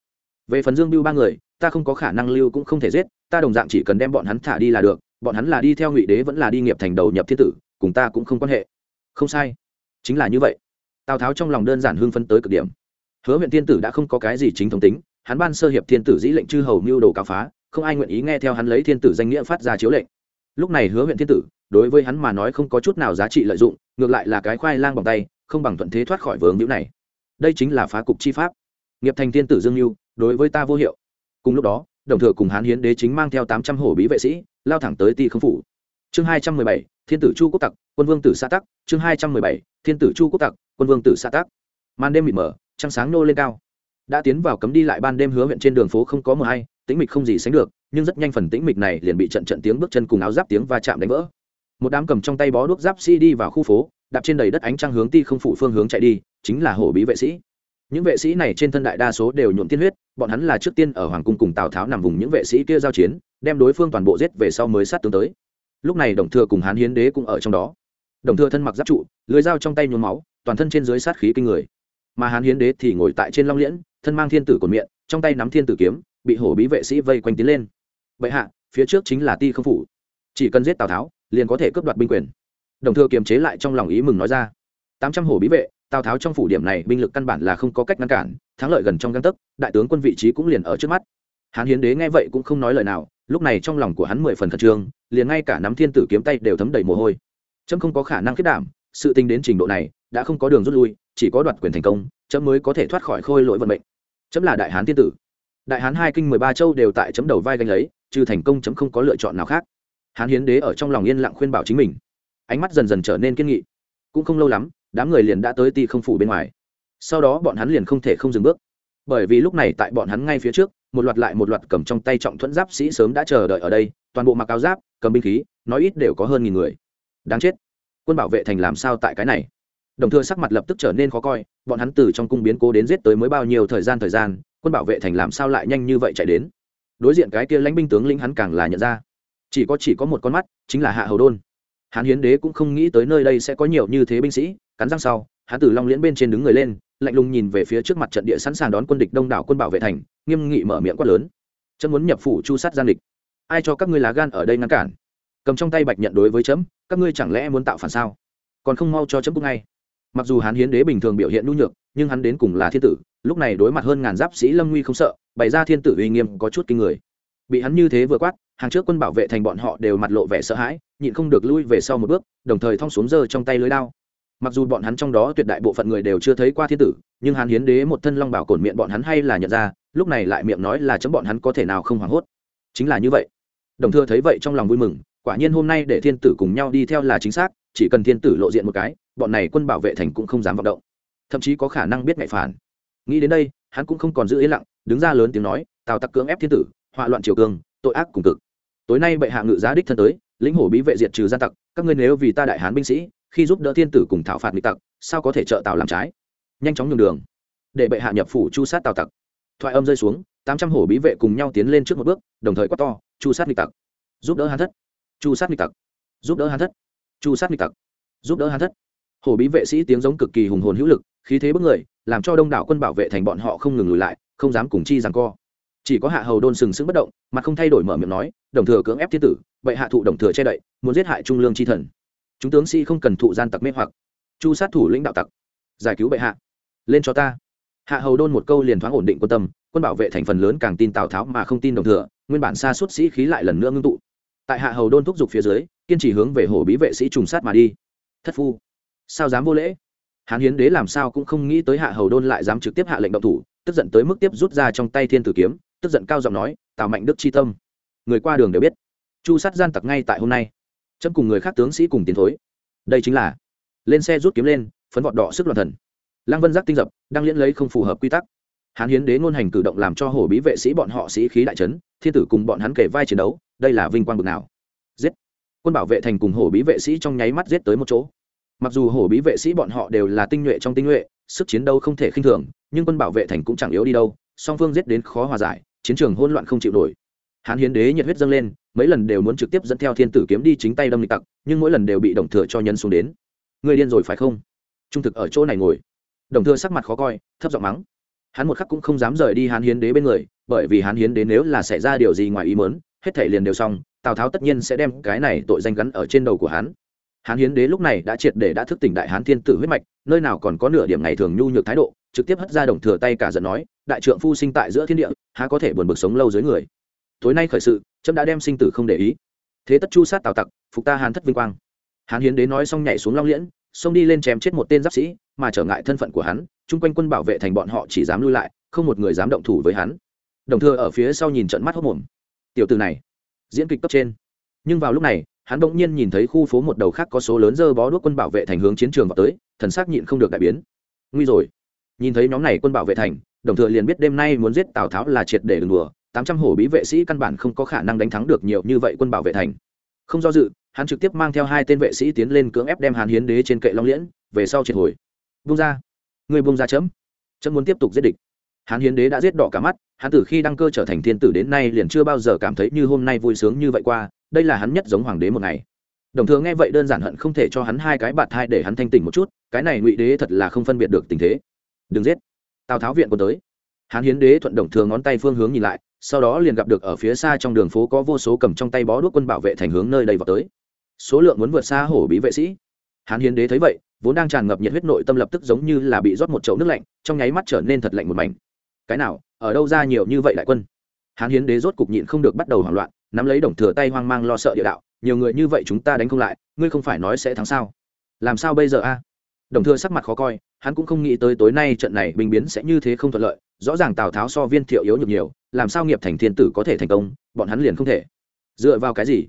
Về phần dương biêu ba người, ta không có khả năng lưu cũng không thể giết, ta đồng dạng chỉ cần đem bọn hắn thả đi là được, bọn hắn là đi theo ngụy đế vẫn là đi nghiệp thành đầu nhập thiên tử, cùng ta cũng không quan hệ. Không sai. Chính là như vậy. Tào tháo trong lòng đơn giản hưng phấn tới cực điểm. Hứa huyện thiên tử đã không có cái gì chính thống tính, hắn ban sơ hiệp thiên tử dĩ lệnh chư hầu mưu đồ cáo phá, không ai nguyện ý nghe theo hắn lấy thiên tử danh nghĩa phát ra chiếu lệnh. Lúc này hứa huyện thiên tử, đối với hắn mà nói không có chút nào giá trị lợi dụng, ngược lại là cái khoai lang bằng tay, không bằng thuận thế thoát khỏi vướng hữu này đây chính là phá cục chi pháp. Nghiệp thành thiên tử dương mưu đối với ta vô hiệu. Cùng lúc đó, đồng thừa cùng hán hiến đế chính mang theo tám trăm hổ bí vệ sĩ, lao thẳng tới ti không phủ. Chương hai trăm mười bảy, thiên tử chu quốc tặc, quân vương tử xã tắc. Chương hai trăm mười bảy, thiên tử chu quốc tặc, quân vương tử xã tắc. Màn đêm mịt mờ, trăng sáng nô lên cao. Đã tiến vào cấm đi lại ban đêm hứa huyện trên đường phố không có mờ hay, tĩnh mịch không gì sánh được, nhưng rất nhanh phần tĩnh mịch này liền bị trận trận tiếng bước chân cùng áo giáp tiếng va chạm đánh vỡ. Một đám cầm trong tay bó đuốc giáp sĩ đi vào khu phố đạp trên đầy đất ánh trăng hướng ti không phủ phương hướng chạy đi, chính là hổ bí vệ sĩ. Những vệ sĩ này trên thân đại đa số đều nhuộm tiên huyết, bọn hắn là trước tiên ở hoàng cung cùng tào tháo nằm vùng những vệ sĩ kia giao chiến, đem đối phương toàn bộ giết về sau mới sát tướng tới. Lúc này đồng thừa cùng hán hiến đế cũng ở trong đó. Đồng thừa thân mặc giáp trụ, lưới dao trong tay nhuốm máu, toàn thân trên dưới sát khí kinh người. Mà hán hiến đế thì ngồi tại trên long liễn, thân mang thiên tử cột miệng, trong tay nắm thiên tử kiếm, bị hổ bí vệ sĩ vây quanh tiến lên. Bệ hạ, phía trước chính là ti không phủ. Chỉ cần giết tào tháo, liền có thể cướp đoạt binh quyền đồng thừa kiềm chế lại trong lòng ý mừng nói ra. Tám trăm hồ bí vệ, tào tháo trong phủ điểm này binh lực căn bản là không có cách ngăn cản, thắng lợi gần trong găng tấc, đại tướng quân vị trí cũng liền ở trước mắt. Hán hiến đế nghe vậy cũng không nói lời nào, lúc này trong lòng của hắn mười phần khẩn trương, liền ngay cả nắm thiên tử kiếm tay đều thấm đầy mồ hôi. Trâm không có khả năng kết đảm, sự tình đến trình độ này, đã không có đường rút lui, chỉ có đoạt quyền thành công trâm mới có thể thoát khỏi khôi lỗi vận mệnh. Trâm là đại hán thiên tử. Đại hán hai kinh mười ba châu đều tại chấm đầu vai gánh lấy, trừ thành công chấm không có lựa chọn nào khác. Hán hiến đế ở trong lòng yên lặng khuyên bảo chính mình ánh mắt dần dần trở nên kiên nghị. Cũng không lâu lắm, đám người liền đã tới ti không phủ bên ngoài. Sau đó bọn hắn liền không thể không dừng bước. Bởi vì lúc này tại bọn hắn ngay phía trước, một loạt lại một loạt cầm trong tay trọng thuẫn giáp sĩ sớm đã chờ đợi ở đây, toàn bộ mặc áo giáp, cầm binh khí, nói ít đều có hơn nghìn người. Đáng chết. Quân bảo vệ thành làm sao tại cái này? Đồng thừa sắc mặt lập tức trở nên khó coi, bọn hắn từ trong cung biến cố đến giết tới mới bao nhiêu thời gian thời gian, quân bảo vệ thành làm sao lại nhanh như vậy chạy đến? Đối diện cái kia lãnh binh tướng lĩnh hắn càng là nhận ra. Chỉ có chỉ có một con mắt, chính là hạ hầu đôn hắn hiến đế cũng không nghĩ tới nơi đây sẽ có nhiều như thế binh sĩ, cắn răng sau hắn từ long liễn bên trên đứng người lên, lạnh lùng nhìn về phía trước mặt trận địa sẵn sàng đón quân địch đông đảo quân bảo vệ thành, nghiêm nghị mở miệng quát lớn. Chấm muốn nhập phủ chu sát gian địch ai cho các ngươi lá gan ở đây ngăn cản? Cầm trong tay bạch nhận đối với chấm, các ngươi chẳng lẽ muốn tạo phản sao? Còn không mau cho chấm cúc ngay. Mặc dù hắn hiến đế bình thường biểu hiện nhu nhược, nhưng hắn đến cùng là thiên tử, lúc này đối mặt hơn ngàn giáp sĩ lâm nguy không sợ, bày ra thiên tử uy nghiêm có chút kinh người bị hắn như thế vừa quát, hàng trước quân bảo vệ thành bọn họ đều mặt lộ vẻ sợ hãi, nhịn không được lui về sau một bước, đồng thời thong xuống giơ trong tay lưới đao. Mặc dù bọn hắn trong đó tuyệt đại bộ phận người đều chưa thấy qua thiên tử, nhưng hàn hiến đế một thân long bảo cổn miệng bọn hắn hay là nhận ra, lúc này lại miệng nói là chấm bọn hắn có thể nào không hoảng hốt. Chính là như vậy. Đồng thừa thấy vậy trong lòng vui mừng, quả nhiên hôm nay để thiên tử cùng nhau đi theo là chính xác, chỉ cần thiên tử lộ diện một cái, bọn này quân bảo vệ thành cũng không dám vọng động. Thậm chí có khả năng biết ngại phản. Nghĩ đến đây, hắn cũng không còn giữ yên lặng, đứng ra lớn tiếng nói, tào tặc cưỡng ép thiên tử họa loạn triều cương, tội ác cùng cực. Tối nay bệ hạ ngự giá đích thân tới, lĩnh hổ bí vệ diệt trừ gian tặc, các ngươi nếu vì ta đại hán binh sĩ, khi giúp đỡ thiên tử cùng thảo phạt nghịch tặc, sao có thể trợ tào làm trái? Nhanh chóng nhường đường, để bệ hạ nhập phủ chu sát tào tặc. Thoại âm rơi xuống, tám trăm hổ bí vệ cùng nhau tiến lên trước một bước, đồng thời quát to, chu sát nghịch tặc. Giúp đỡ hán thất, chu sát nghịch tặc. Giúp đỡ hán thất, chu sát nghịch tặc. Giúp đỡ hán thất. Hổ bí vệ sĩ tiếng giống cực kỳ hùng hồn hữu lực, khí thế bức người, làm cho đông đảo quân bảo vệ thành bọn họ không ngừng lùi lại, không dám cùng chi rằng co chỉ có hạ hầu đôn sừng sững bất động, mà không thay đổi mở miệng nói, đồng thừa cưỡng ép thiên tử, bệ hạ thụ đồng thừa che đậy, muốn giết hại trung lương chi thần. Chúng tướng sĩ không cần thụ gian tặc mê hoặc. Chu sát thủ lĩnh đạo tặc, giải cứu bệ hạ. Lên cho ta. Hạ hầu đôn một câu liền thoáng ổn định quan tâm, quân bảo vệ thành phần lớn càng tin tào tháo mà không tin đồng thừa, nguyên bản xa suốt sĩ khí lại lần nữa ngưng tụ. Tại hạ hầu đôn thúc giục phía dưới, kiên trì hướng về hồ bí vệ sĩ trùng sát mà đi. Thất phu, sao dám vô lễ? Hán hiến đế làm sao cũng không nghĩ tới hạ hầu đôn lại dám trực tiếp hạ lệnh động thủ, tức giận tới mức tiếp rút ra trong tay thiên tử kiếm tức giận cao giọng nói, tào mạnh đức chi tâm. Người qua đường đều biết. Chu sát gian tặc ngay tại hôm nay. Chấm cùng người khác tướng sĩ cùng tiến thối. Đây chính là lên xe rút kiếm lên, phấn vọt đỏ sức loạn thần. Lăng vân giác tinh dập, đang liễn lấy không phù hợp quy tắc. Hán hiến đế ngôn hành cử động làm cho hổ bí vệ sĩ bọn họ sĩ khí đại trấn thiên tử cùng bọn hắn kể vai chiến đấu, đây là vinh quang bực nào. Giết. Quân bảo vệ thành cùng hổ bí vệ sĩ trong nháy mắt giết tới một chỗ. Mặc dù hổ bí vệ sĩ bọn họ đều là tinh nhuệ trong tinh nhuệ, sức chiến đấu không thể khinh thường, nhưng quân bảo vệ thành cũng chẳng yếu đi đâu, song phương giết đến khó hòa giải chiến trường hỗn loạn không chịu nổi. Hán hiến đế nhiệt huyết dâng lên, mấy lần đều muốn trực tiếp dẫn theo thiên tử kiếm đi chính tay đâm lịch tặc, nhưng mỗi lần đều bị đồng thừa cho nhân xuống đến. Người điên rồi phải không? Trung thực ở chỗ này ngồi. Đồng thừa sắc mặt khó coi, thấp giọng mắng. Hắn một khắc cũng không dám rời đi hán hiến đế bên người, bởi vì hán hiến đế nếu là xảy ra điều gì ngoài ý mớn hết thể liền đều xong, tào tháo tất nhiên sẽ đem cái này tội danh gắn ở trên đầu của hắn. Hán hiến đế lúc này đã triệt để đã thức tỉnh đại hán thiên tử huyết mạch, nơi nào còn có nửa điểm ngày thường nhu nhược thái độ, trực tiếp hất ra đồng thừa tay cả giận nói, đại trượng phu sinh tại giữa thiên địa há có thể buồn bực sống lâu dưới người. Tối nay khởi sự, trâm đã đem sinh tử không để ý. Thế tất chu sát tào tặc, phục ta hán thất vinh quang. Hán hiến đế nói xong nhảy xuống long liễn, xông đi lên chém chết một tên giáp sĩ, mà trở ngại thân phận của hắn, chung quanh quân bảo vệ thành bọn họ chỉ dám lui lại, không một người dám động thủ với hắn. Đồng thừa ở phía sau nhìn trận mắt hốc mồm tiểu từ này, diễn kịch cấp trên. Nhưng vào lúc này, hắn bỗng nhiên nhìn thấy khu phố một đầu khác có số lớn dơ bó đuốc quân bảo vệ thành hướng chiến trường vào tới, thần xác nhịn không được đại biến. Nguy rồi. Nhìn thấy nhóm này quân bảo vệ thành đồng thừa liền biết đêm nay muốn giết tào tháo là triệt để đừng đùa, tám trăm hổ bí vệ sĩ căn bản không có khả năng đánh thắng được nhiều như vậy quân bảo vệ thành. Không do dự, hắn trực tiếp mang theo hai tên vệ sĩ tiến lên cưỡng ép đem hàn hiến đế trên kệ long liễn, về sau triệt hồi. Bung ra. Người bung ra chấm. Chấm muốn tiếp tục giết địch. Hán hiến đế đã giết đỏ cả mắt, hắn từ khi đăng cơ trở thành thiên tử đến nay liền chưa bao giờ cảm thấy như hôm nay vui sướng như vậy qua, đây là hắn nhất giống hoàng đế một ngày. Đồng thừa nghe vậy đơn giản hận không thể cho hắn hai cái bạt thai để hắn thanh tỉnh một chút, cái này ngụy đế thật là không phân biệt được tình thế. Đừng giết tào tháo viện quân tới. Hán hiến đế thuận đồng thường ngón tay phương hướng nhìn lại, sau đó liền gặp được ở phía xa trong đường phố có vô số cầm trong tay bó đuốc quân bảo vệ thành hướng nơi đây vào tới. Số lượng muốn vượt xa hổ bí vệ sĩ. Hán hiến đế thấy vậy, vốn đang tràn ngập nhiệt huyết nội tâm lập tức giống như là bị rót một chậu nước lạnh, trong nháy mắt trở nên thật lạnh một mảnh. Cái nào, ở đâu ra nhiều như vậy đại quân? Hán hiến đế rốt cục nhịn không được bắt đầu hoảng loạn, nắm lấy đồng thừa tay hoang mang lo sợ địa đạo, nhiều người như vậy chúng ta đánh không lại, ngươi không phải nói sẽ thắng sao? Làm sao bây giờ a? Đồng thừa sắc mặt khó coi, hắn cũng không nghĩ tới tối nay trận này bình biến sẽ như thế không thuận lợi, rõ ràng tào tháo so viên thiệu yếu nhược nhiều, làm sao nghiệp thành thiên tử có thể thành công, bọn hắn liền không thể. Dựa vào cái gì?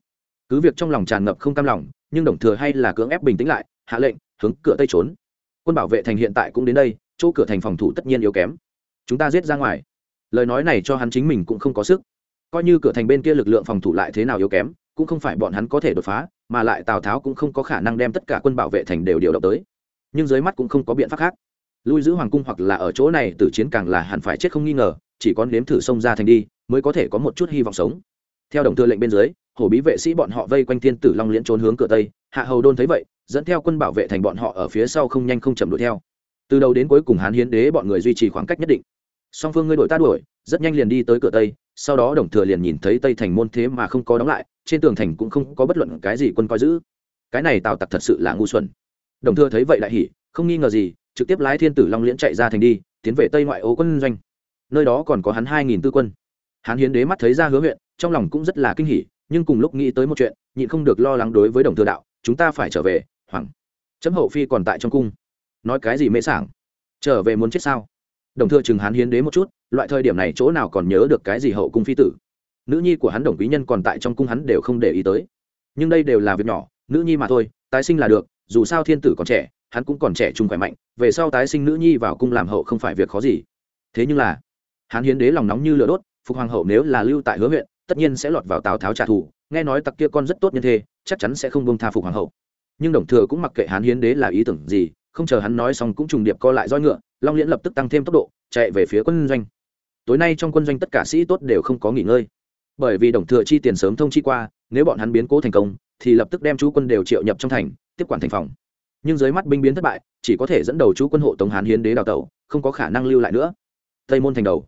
Cứ việc trong lòng tràn ngập không cam lòng, nhưng đồng thừa hay là cưỡng ép bình tĩnh lại, hạ lệnh, hướng cửa tây trốn. Quân bảo vệ thành hiện tại cũng đến đây, chỗ cửa thành phòng thủ tất nhiên yếu kém. Chúng ta giết ra ngoài. Lời nói này cho hắn chính mình cũng không có sức. Coi như cửa thành bên kia lực lượng phòng thủ lại thế nào yếu kém, cũng không phải bọn hắn có thể đột phá, mà lại tào tháo cũng không có khả năng đem tất cả quân bảo vệ thành đều điều động tới nhưng dưới mắt cũng không có biện pháp khác. Lui giữ hoàng cung hoặc là ở chỗ này tử chiến càng là hẳn phải chết không nghi ngờ, chỉ có nếm thử xông ra thành đi, mới có thể có một chút hy vọng sống. Theo đồng thừa lệnh bên dưới, hổ bí vệ sĩ bọn họ vây quanh thiên tử long liễn trốn hướng cửa tây, hạ hầu đôn thấy vậy, dẫn theo quân bảo vệ thành bọn họ ở phía sau không nhanh không chậm đuổi theo. Từ đầu đến cuối cùng hán hiến đế bọn người duy trì khoảng cách nhất định. Song phương ngươi đổi ta đuổi, rất nhanh liền đi tới cửa tây, sau đó đồng thừa liền nhìn thấy tây thành môn thế mà không có đóng lại, trên tường thành cũng không có bất luận cái gì quân coi giữ. Cái này tào tặc thật sự là ngu xuẩn đồng thừa thấy vậy đại hỉ, không nghi ngờ gì, trực tiếp lái thiên tử long liễn chạy ra thành đi, tiến về tây ngoại ô quân doanh. Nơi đó còn có hắn hai nghìn tư quân. Hán hiến đế mắt thấy ra hứa huyện, trong lòng cũng rất là kinh hỉ, nhưng cùng lúc nghĩ tới một chuyện, nhịn không được lo lắng đối với đồng thừa đạo, chúng ta phải trở về, hoàng. Chấm hậu phi còn tại trong cung. Nói cái gì mễ sảng? Trở về muốn chết sao? Đồng thừa chừng hán hiến đế một chút, loại thời điểm này chỗ nào còn nhớ được cái gì hậu cung phi tử. Nữ nhi của hắn đồng quý nhân còn tại trong cung hắn đều không để ý tới. Nhưng đây đều là việc nhỏ, nữ nhi mà thôi, tái sinh là được dù sao thiên tử còn trẻ hắn cũng còn trẻ trung khỏe mạnh về sau tái sinh nữ nhi vào cung làm hậu không phải việc khó gì. Thế nhưng là hắn hiến đế lòng nóng như lửa đốt phục hoàng hậu nếu là lưu tại hứa huyện tất nhiên sẽ lọt vào tào tháo trả thù nghe nói tặc kia con rất tốt nhân thế, chắc chắn sẽ không bông tha phục hoàng hậu. Nhưng đồng thừa cũng mặc kệ hắn hiến đế là ý tưởng gì không chờ hắn nói xong cũng trùng điệp co lại roi ngựa long liễn lập tức tăng thêm tốc độ chạy về phía quân doanh. Tối nay trong quân doanh tất cả sĩ tốt đều không có nghỉ ngơi. Bởi vì đồng thừa chi tiền sớm thông chi qua nếu bọn hắn biến cố thành công thì lập tức đem chú quân đều triệu nhập trong thành tiếp quản thành phòng. Nhưng dưới mắt binh biến thất bại, chỉ có thể dẫn đầu chú quân hộ tống hán hiến đế đào tẩu, không có khả năng lưu lại nữa. Tây môn thành đầu.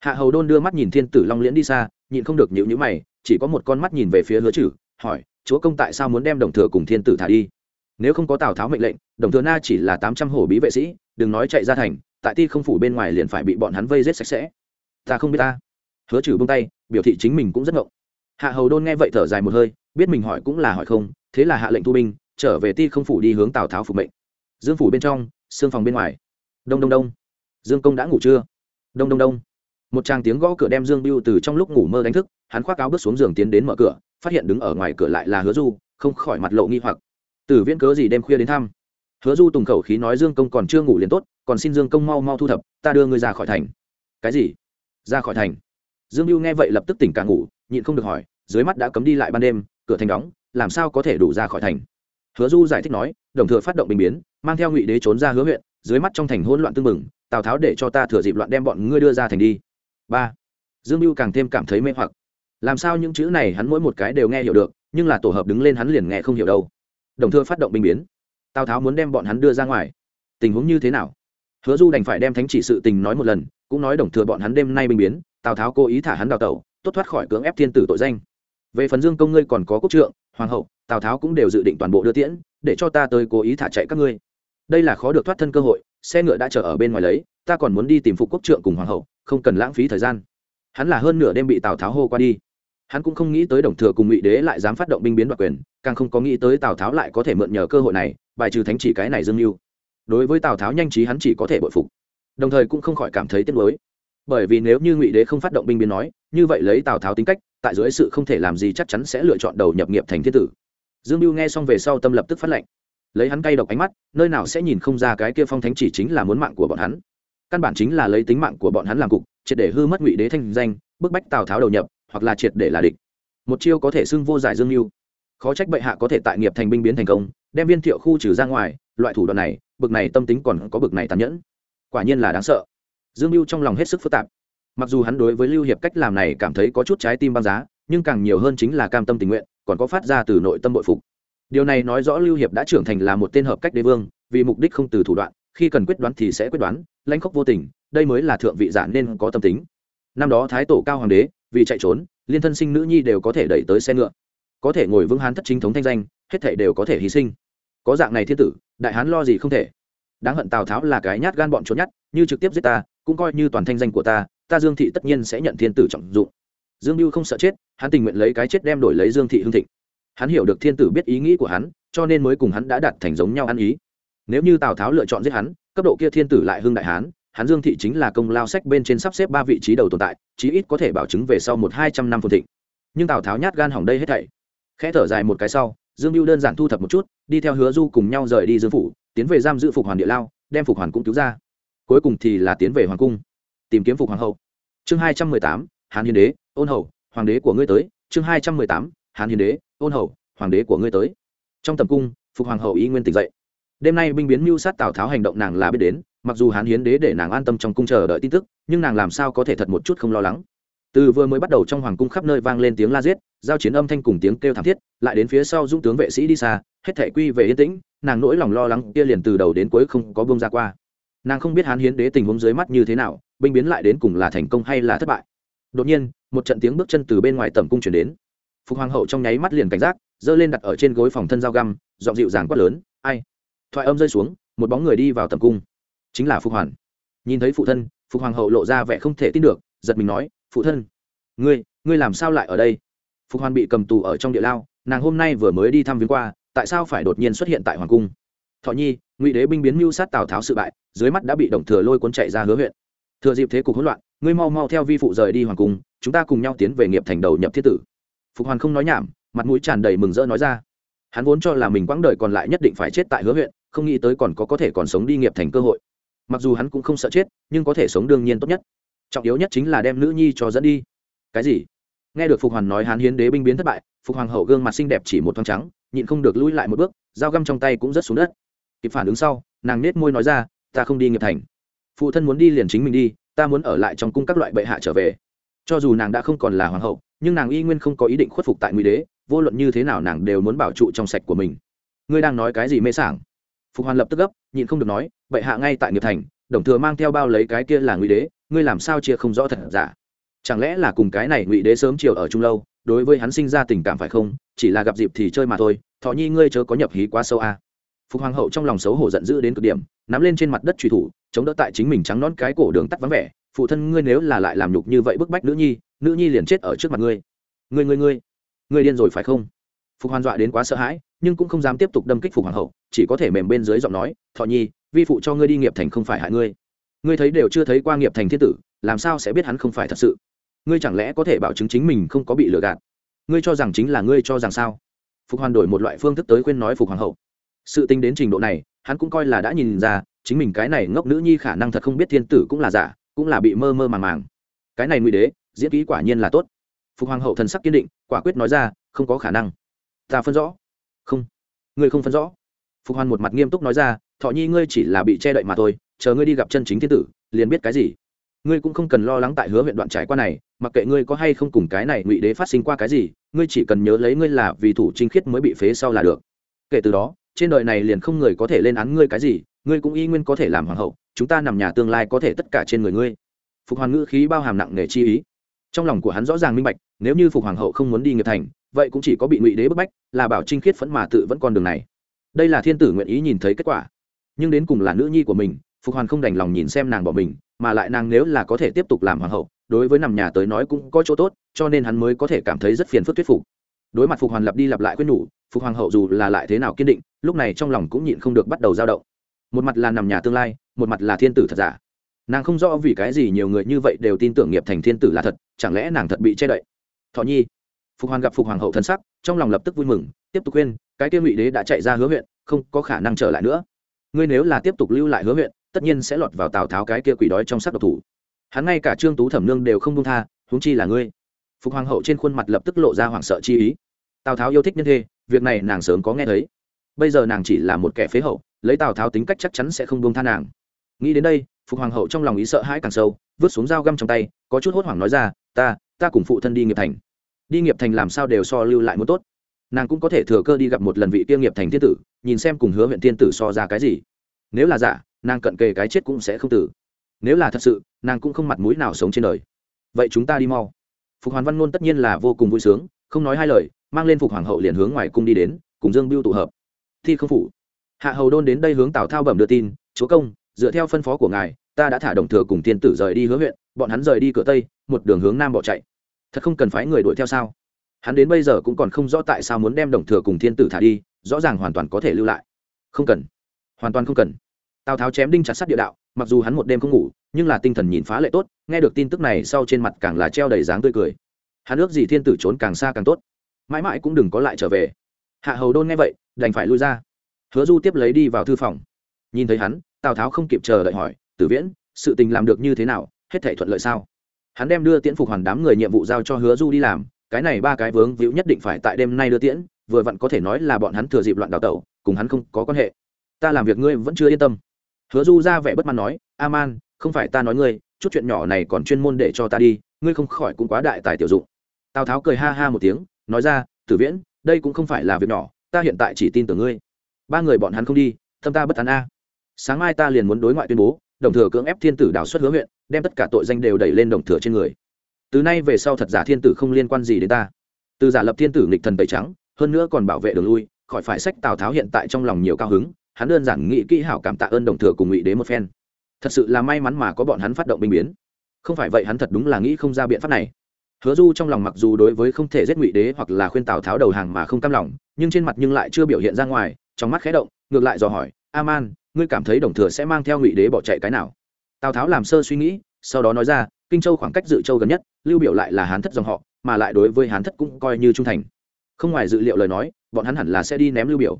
Hạ hầu đôn đưa mắt nhìn thiên tử long liễn đi xa, nhịn không được nhịu nhữ mày, chỉ có một con mắt nhìn về phía hứa chử hỏi, chúa công tại sao muốn đem đồng thừa cùng thiên tử thả đi? Nếu không có tào tháo mệnh lệnh, đồng thừa na chỉ là tám trăm hổ bí vệ sĩ, đừng nói chạy ra thành, tại ti không phủ bên ngoài liền phải bị bọn hắn vây rết sạch sẽ. Ta không biết ta. Hứa trừ bông tay, biểu thị chính mình cũng rất ngộng. Hạ hầu đôn nghe vậy thở dài một hơi, biết mình hỏi cũng là hỏi không, thế là hạ lệnh thu binh trở về ti không phủ đi hướng tào tháo phục mệnh dương phủ bên trong xương phòng bên ngoài đông đông đông dương công đã ngủ chưa đông đông đông một tràng tiếng gõ cửa đem dương biêu từ trong lúc ngủ mơ đánh thức hắn khoác áo bước xuống giường tiến đến mở cửa phát hiện đứng ở ngoài cửa lại là hứa du không khỏi mặt lộ nghi hoặc tử viễn cớ gì đêm khuya đến thăm hứa du tùng khẩu khí nói dương công còn chưa ngủ liền tốt còn xin dương công mau mau thu thập ta đưa ngươi ra khỏi thành cái gì ra khỏi thành dương biêu nghe vậy lập tức tỉnh cả ngủ nhịn không được hỏi dưới mắt đã cấm đi lại ban đêm cửa thành đóng làm sao có thể đủ ra khỏi thành hứa du giải thích nói, đồng thừa phát động bình biến, mang theo ngụy đế trốn ra hứa huyện, dưới mắt trong thành hỗn loạn tương mừng tào tháo để cho ta thừa dịp loạn đem bọn ngươi đưa ra thành đi. Ba. Dương mưu càng thêm cảm thấy mê hoặc. Làm sao những chữ này hắn mỗi một cái đều nghe hiểu được, nhưng là tổ hợp đứng lên hắn liền nghe không hiểu đâu. Đồng thừa phát động bình biến. Tào tháo muốn đem bọn hắn đưa ra ngoài. Tình huống như thế nào? Hứa du đành phải đem thánh chỉ sự tình nói một lần, cũng nói đồng thừa bọn hắn đêm nay bình biến, tào tháo cố ý thả hắn đào tẩu, tốt thoát khỏi cưỡng ép thiên tử tội danh. Về phần dương công ngươi còn có quốc trượng, hoàng hậu tào tháo cũng đều dự định toàn bộ đưa tiễn, để cho ta tới cố ý thả chạy các ngươi. Đây là khó được thoát thân cơ hội, xe ngựa đã chờ ở bên ngoài lấy, ta còn muốn đi tìm phục quốc trượng cùng hoàng hậu, không cần lãng phí thời gian. Hắn là hơn nửa đêm bị tào tháo hô qua đi. Hắn cũng không nghĩ tới đồng thừa cùng ngụy đế lại dám phát động binh biến đoạt quyền, càng không có nghĩ tới tào tháo lại có thể mượn nhờ cơ hội này, bài trừ thánh chỉ cái này dương mưu đối với tào tháo nhanh trí hắn chỉ có thể bội phục, đồng thời cũng không khỏi cảm thấy tiếc nuối. Bởi vì nếu như ngụy đế không phát động binh biến nói, như vậy lấy tào tháo tính cách, tại dưới sự không thể làm gì chắc chắn sẽ lựa chọn đầu nhập nghiệp thành thiên tử dương mưu nghe xong về sau tâm lập tức phát lệnh. Lấy hắn cay độc ánh mắt, nơi nào sẽ nhìn không ra cái kia phong thánh chỉ chính là muốn mạng của bọn hắn. Căn bản chính là lấy tính mạng của bọn hắn làm cục, triệt để hư mất ngụy đế thanh danh, bức bách tào tháo đầu nhập, hoặc là triệt để là địch. Một chiêu có thể xưng vô giải dương mưu khó trách bệ hạ có thể tại nghiệp thành binh biến thành công, đem viên thiệu khu trừ ra ngoài, loại thủ đoạn này, bực này tâm tính còn có bực này tàn nhẫn. Quả nhiên là đáng sợ. Dương mưu trong lòng hết sức phức tạp. Mặc dù hắn đối với lưu hiệp cách làm này cảm thấy có chút trái tim băng giá, nhưng càng nhiều hơn chính là cam tâm tình nguyện còn có phát ra từ nội tâm bội phục. Điều này nói rõ lưu hiệp đã trưởng thành là một tên hợp cách đế vương, vì mục đích không từ thủ đoạn, khi cần quyết đoán thì sẽ quyết đoán, lãnh khốc vô tình, đây mới là thượng vị giả nên có tâm tính. Năm đó thái tổ cao hoàng đế, vì chạy trốn, liên thân sinh nữ nhi đều có thể đẩy tới xe ngựa. Có thể ngồi vững hán thất chính thống thanh danh, hết thể đều có thể hy sinh. Có dạng này thiên tử, đại hán lo gì không thể. Đáng hận tào tháo là cái nhát gan bọn trốn nhát, như trực tiếp giết ta, cũng coi như toàn thanh danh của ta ta dương thị tất nhiên sẽ nhận thiên tử trọng dụng dương mưu không sợ chết, hắn tình nguyện lấy cái chết đem đổi lấy dương thị hưng thịnh. Hắn hiểu được thiên tử biết ý nghĩ của hắn, cho nên mới cùng hắn đã đặt thành giống nhau ăn ý. Nếu như tào tháo lựa chọn giết hắn, cấp độ kia thiên tử lại hưng đại hán, hắn dương thị chính là công lao sách bên trên sắp xếp ba vị trí đầu tồn tại, chí ít có thể bảo chứng về sau một hai trăm năm phồn thịnh. Nhưng tào tháo nhát gan hỏng đây hết thảy. Khẽ thở dài một cái sau, dương mưu đơn giản thu thập một chút, đi theo hứa du cùng nhau rời đi dương phủ, tiến về giam giữ phục hoàn địa lao, đem phục hoàn cũng cứu ra. Cuối cùng thì là tiến về hoàng cung, tìm kiếm phục hoàng hậu. Chương hai trăm mười tám, hán hiến đế ôn hầu, hoàng đế của ngươi tới, chương hai trăm mười tám, hán hiến đế, ôn hầu, hoàng đế của ngươi tới. Trong tầm cung, phục hoàng hậu ý nguyên tỉnh dậy. Đêm nay binh biến mưu sát tào tháo hành động nàng là biết đến, mặc dù hán hiến đế để nàng an tâm trong cung chờ đợi tin tức, nhưng nàng làm sao có thể thật một chút không lo lắng. Từ vừa mới bắt đầu trong hoàng cung khắp nơi vang lên tiếng la giết, giao chiến âm thanh cùng tiếng kêu thảm thiết, lại đến phía sau dũng tướng vệ sĩ đi xa, hết thể quy về yên tĩnh, nàng nỗi lòng lo lắng kia liền từ đầu đến cuối không có bông ra qua. Nàng không biết hán hiến đế tình huống dưới mắt như thế nào, binh biến lại đến cùng là thành công hay là thất bại. Đột nhiên một trận tiếng bước chân từ bên ngoài tầm cung chuyển đến. Phục hoàng hậu trong nháy mắt liền cảnh giác, giơ lên đặt ở trên gối phòng thân dao găm dọn dịu dàng quát lớn, ai? Thoại âm rơi xuống, một bóng người đi vào tầm cung. Chính là phục hoàn. Nhìn thấy phụ thân, phục hoàng hậu lộ ra vẻ không thể tin được, giật mình nói, phụ thân, ngươi ngươi làm sao lại ở đây? Phục hoàn bị cầm tù ở trong địa lao, nàng hôm nay vừa mới đi thăm viếng qua, tại sao phải đột nhiên xuất hiện tại hoàng cung? Thọ nhi, ngụy đế binh biến mưu sát tào tháo sự bại, dưới mắt đã bị đồng thừa lôi cuốn chạy ra hứa huyện. Thừa dịp thế cục hỗn loạn ngươi mau mau theo vi phụ rời đi hoàng cung, chúng ta cùng nhau tiến về nghiệp thành đầu nhập thiết tử. Phục hoàn không nói nhảm, mặt mũi tràn đầy mừng rỡ nói ra. Hắn vốn cho là mình quãng đời còn lại nhất định phải chết tại hứa huyện, không nghĩ tới còn có có thể còn sống đi nghiệp thành cơ hội. Mặc dù hắn cũng không sợ chết, nhưng có thể sống đương nhiên tốt nhất. Trọng yếu nhất chính là đem nữ nhi cho dẫn đi. Cái gì? Nghe được phục hoàn nói hắn hiến đế binh biến thất bại, phục hoàng hậu gương mặt xinh đẹp chỉ một thoáng trắng, nhịn không được lũi lại một bước, dao găm trong tay cũng rất xuống đất. Kịp phản ứng sau, nàng nết môi nói ra, ta không đi nghiệp thành. Phụ thân muốn đi liền chính mình đi ta muốn ở lại trong cung các loại bệ hạ trở về. Cho dù nàng đã không còn là hoàng hậu, nhưng nàng y nguyên không có ý định khuất phục tại ngụy đế, vô luận như thế nào nàng đều muốn bảo trụ trong sạch của mình. Ngươi đang nói cái gì mê sảng? Phục hoàn lập tức gấp, nhịn không được nói, bệ hạ ngay tại nghiệp thành, đồng thừa mang theo bao lấy cái kia là ngụy đế, ngươi làm sao chia không rõ thật giả? Chẳng lẽ là cùng cái này ngụy đế sớm chiều ở chung lâu, đối với hắn sinh ra tình cảm phải không? Chỉ là gặp dịp thì chơi mà thôi, thọ nhi ngươi chớ có nhập hí quá sâu à phục hoàng hậu trong lòng xấu hổ giận dữ đến cực điểm, nắm lên trên mặt đất truy thủ, chống đỡ tại chính mình trắng nón cái cổ đường tắt vắng vẻ. Phụ thân ngươi nếu là lại làm nhục như vậy bức bách nữ nhi nữ nhi liền chết ở trước mặt ngươi. Ngươi ngươi ngươi ngươi điên rồi phải không? Phục hoàn dọa đến quá sợ hãi, nhưng cũng không dám tiếp tục đâm kích phục hoàng hậu, chỉ có thể mềm bên dưới giọng nói, thọ nhi, vi phụ cho ngươi đi nghiệp thành không phải hại ngươi. Ngươi thấy đều chưa thấy qua nghiệp thành thiên tử, làm sao sẽ biết hắn không phải thật sự? Ngươi chẳng lẽ có thể bảo chứng chính mình không có bị lừa gạt? Ngươi cho rằng chính là ngươi cho rằng sao? Phục hoàn đổi một loại phương thức tới khuyên nói phục hoàng hậu sự tính đến trình độ này, hắn cũng coi là đã nhìn ra, chính mình cái này ngốc nữ nhi khả năng thật không biết thiên tử cũng là giả, cũng là bị mơ mơ màng màng. Cái này ngụy đế, diễn kỹ quả nhiên là tốt. Phục hoàng hậu thần sắc kiên định, quả quyết nói ra, không có khả năng. Ta phân rõ. Không. Ngươi không phân rõ. Phục hoàn một mặt nghiêm túc nói ra, thọ nhi ngươi chỉ là bị che đậy mà thôi, chờ ngươi đi gặp chân chính thiên tử, liền biết cái gì. Ngươi cũng không cần lo lắng tại hứa huyện đoạn trải qua này, mặc kệ ngươi có hay không cùng cái này ngụy đế phát sinh qua cái gì, ngươi chỉ cần nhớ lấy ngươi là vì thủ trinh khiết mới bị phế sau là được. Kể từ đó trên đời này liền không người có thể lên án ngươi cái gì, ngươi cũng y nguyên có thể làm hoàng hậu, chúng ta nằm nhà tương lai có thể tất cả trên người ngươi. Phục hoàng ngữ khí bao hàm nặng nề chi ý. Trong lòng của hắn rõ ràng minh bạch, nếu như phục hoàng hậu không muốn đi nghiệp thành, vậy cũng chỉ có bị ngụy đế bức bách, là bảo trinh khiết phẫn mà tự vẫn con đường này. Đây là thiên tử nguyện ý nhìn thấy kết quả. Nhưng đến cùng là nữ nhi của mình, phục hoàn không đành lòng nhìn xem nàng bỏ mình, mà lại nàng nếu là có thể tiếp tục làm hoàng hậu, đối với nằm nhà tới nói cũng có chỗ tốt, cho nên hắn mới có thể cảm thấy rất phiền phức thuyết phục. Đối mặt phục hoàn lặp đi lặp lại quyết nhủ, phục hoàng hậu dù là lại thế nào kiên định lúc này trong lòng cũng nhịn không được bắt đầu dao động. Một mặt là nằm nhà tương lai, một mặt là thiên tử thật giả. Nàng không rõ vì cái gì nhiều người như vậy đều tin tưởng nghiệp thành thiên tử là thật, chẳng lẽ nàng thật bị che đậy? Thọ nhi, phục hoàng gặp phục hoàng hậu thân sắc, trong lòng lập tức vui mừng, tiếp tục khuyên, cái kia ngụy đế đã chạy ra hứa huyện, không có khả năng trở lại nữa. Ngươi nếu là tiếp tục lưu lại hứa huyện, tất nhiên sẽ lọt vào tào tháo cái kia quỷ đói trong sắc độc thủ. Hắn ngay cả trương tú thẩm nương đều không đông tha, huống chi là ngươi. Phục hoàng hậu trên khuôn mặt lập tức lộ ra hoảng sợ chi ý. Tào tháo yêu thích nhân thê, việc này nàng sớm có nghe thấy bây giờ nàng chỉ là một kẻ phế hậu, lấy tào tháo tính cách chắc chắn sẽ không buông tha nàng. Nghĩ đến đây, phục hoàng hậu trong lòng ý sợ hãi càng sâu, vứt xuống dao găm trong tay, có chút hốt hoảng nói ra, ta ta cùng phụ thân đi nghiệp thành. Đi nghiệp thành làm sao đều so lưu lại muốn tốt. Nàng cũng có thể thừa cơ đi gặp một lần vị tiêu nghiệp thành thiên tử, nhìn xem cùng hứa huyện thiên tử so ra cái gì. Nếu là giả nàng cận kề cái chết cũng sẽ không tử. Nếu là thật sự, nàng cũng không mặt mũi nào sống trên đời. Vậy chúng ta đi mau. Phục hoàn văn ngôn tất nhiên là vô cùng vui sướng, không nói hai lời, mang lên phục hoàng hậu liền hướng ngoài cung đi đến, cùng dương biêu tụ hợp thi không phủ. Hạ hầu đôn đến đây hướng tào thao bẩm đưa tin, chúa công, dựa theo phân phó của ngài, ta đã thả đồng thừa cùng thiên tử rời đi hứa huyện, bọn hắn rời đi cửa tây, một đường hướng nam bỏ chạy. Thật không cần phái người đuổi theo sao? Hắn đến bây giờ cũng còn không rõ tại sao muốn đem đồng thừa cùng thiên tử thả đi, rõ ràng hoàn toàn có thể lưu lại. Không cần. Hoàn toàn không cần. Tào tháo chém đinh chặt sắt địa đạo, mặc dù hắn một đêm không ngủ, nhưng là tinh thần nhìn phá lệ tốt, nghe được tin tức này sau trên mặt càng là treo đầy dáng tươi cười. Hắn ước gì thiên tử trốn càng xa càng tốt. Mãi mãi cũng đừng có lại trở về hạ hầu đôn nghe vậy, đành phải lui ra. Hứa du tiếp lấy đi vào thư phòng. Nhìn thấy hắn, tào tháo không kịp chờ đợi hỏi, tử viễn, sự tình làm được như thế nào? Hết thể thuận lợi sao? Hắn đem đưa tiễn phục hoàn đám người nhiệm vụ giao cho hứa du đi làm, cái này ba cái vướng víu nhất định phải tại đêm nay đưa tiễn, vừa vặn có thể nói là bọn hắn thừa dịp loạn đào tẩu, cùng hắn không có quan hệ. Ta làm việc ngươi vẫn chưa yên tâm. Hứa du ra vẻ bất mãn nói, a man, không phải ta nói ngươi, chút chuyện nhỏ này còn chuyên môn để cho ta đi, ngươi không khỏi cũng quá đại tài tiểu dụng. Tào tháo cười ha ha một tiếng, nói ra, tử viễn đây cũng không phải là việc nhỏ, ta hiện tại chỉ tin tưởng ngươi. Ba người bọn hắn không đi thâm ta bất tán a. Sáng mai ta liền muốn đối ngoại tuyên bố, đồng thừa cưỡng ép thiên tử đào xuất hứa huyện, đem tất cả tội danh đều đẩy lên đồng thừa trên người. Từ nay về sau thật giả thiên tử không liên quan gì đến ta. Từ giả lập thiên tử nghịch thần tẩy trắng, hơn nữa còn bảo vệ đường lui, khỏi phải sách tào tháo hiện tại trong lòng nhiều cao hứng, hắn đơn giản nghĩ kỹ hảo cảm tạ ơn đồng thừa cùng ngụy đế một phen. Thật sự là may mắn mà có bọn hắn phát động binh biến. Không phải vậy hắn thật đúng là nghĩ không ra biện pháp này hứa du trong lòng mặc dù đối với không thể giết ngụy đế hoặc là khuyên tào tháo đầu hàng mà không cam lòng, nhưng trên mặt nhưng lại chưa biểu hiện ra ngoài, trong mắt khẽ động, ngược lại dò hỏi a man ngươi cảm thấy đồng thừa sẽ mang theo ngụy đế bỏ chạy cái nào? Tào tháo làm sơ suy nghĩ, sau đó nói ra, kinh châu khoảng cách dự châu gần nhất, lưu biểu lại là hán thất dòng họ, mà lại đối với hán thất cũng coi như trung thành. Không ngoài dự liệu lời nói, bọn hắn hẳn là sẽ đi ném lưu biểu.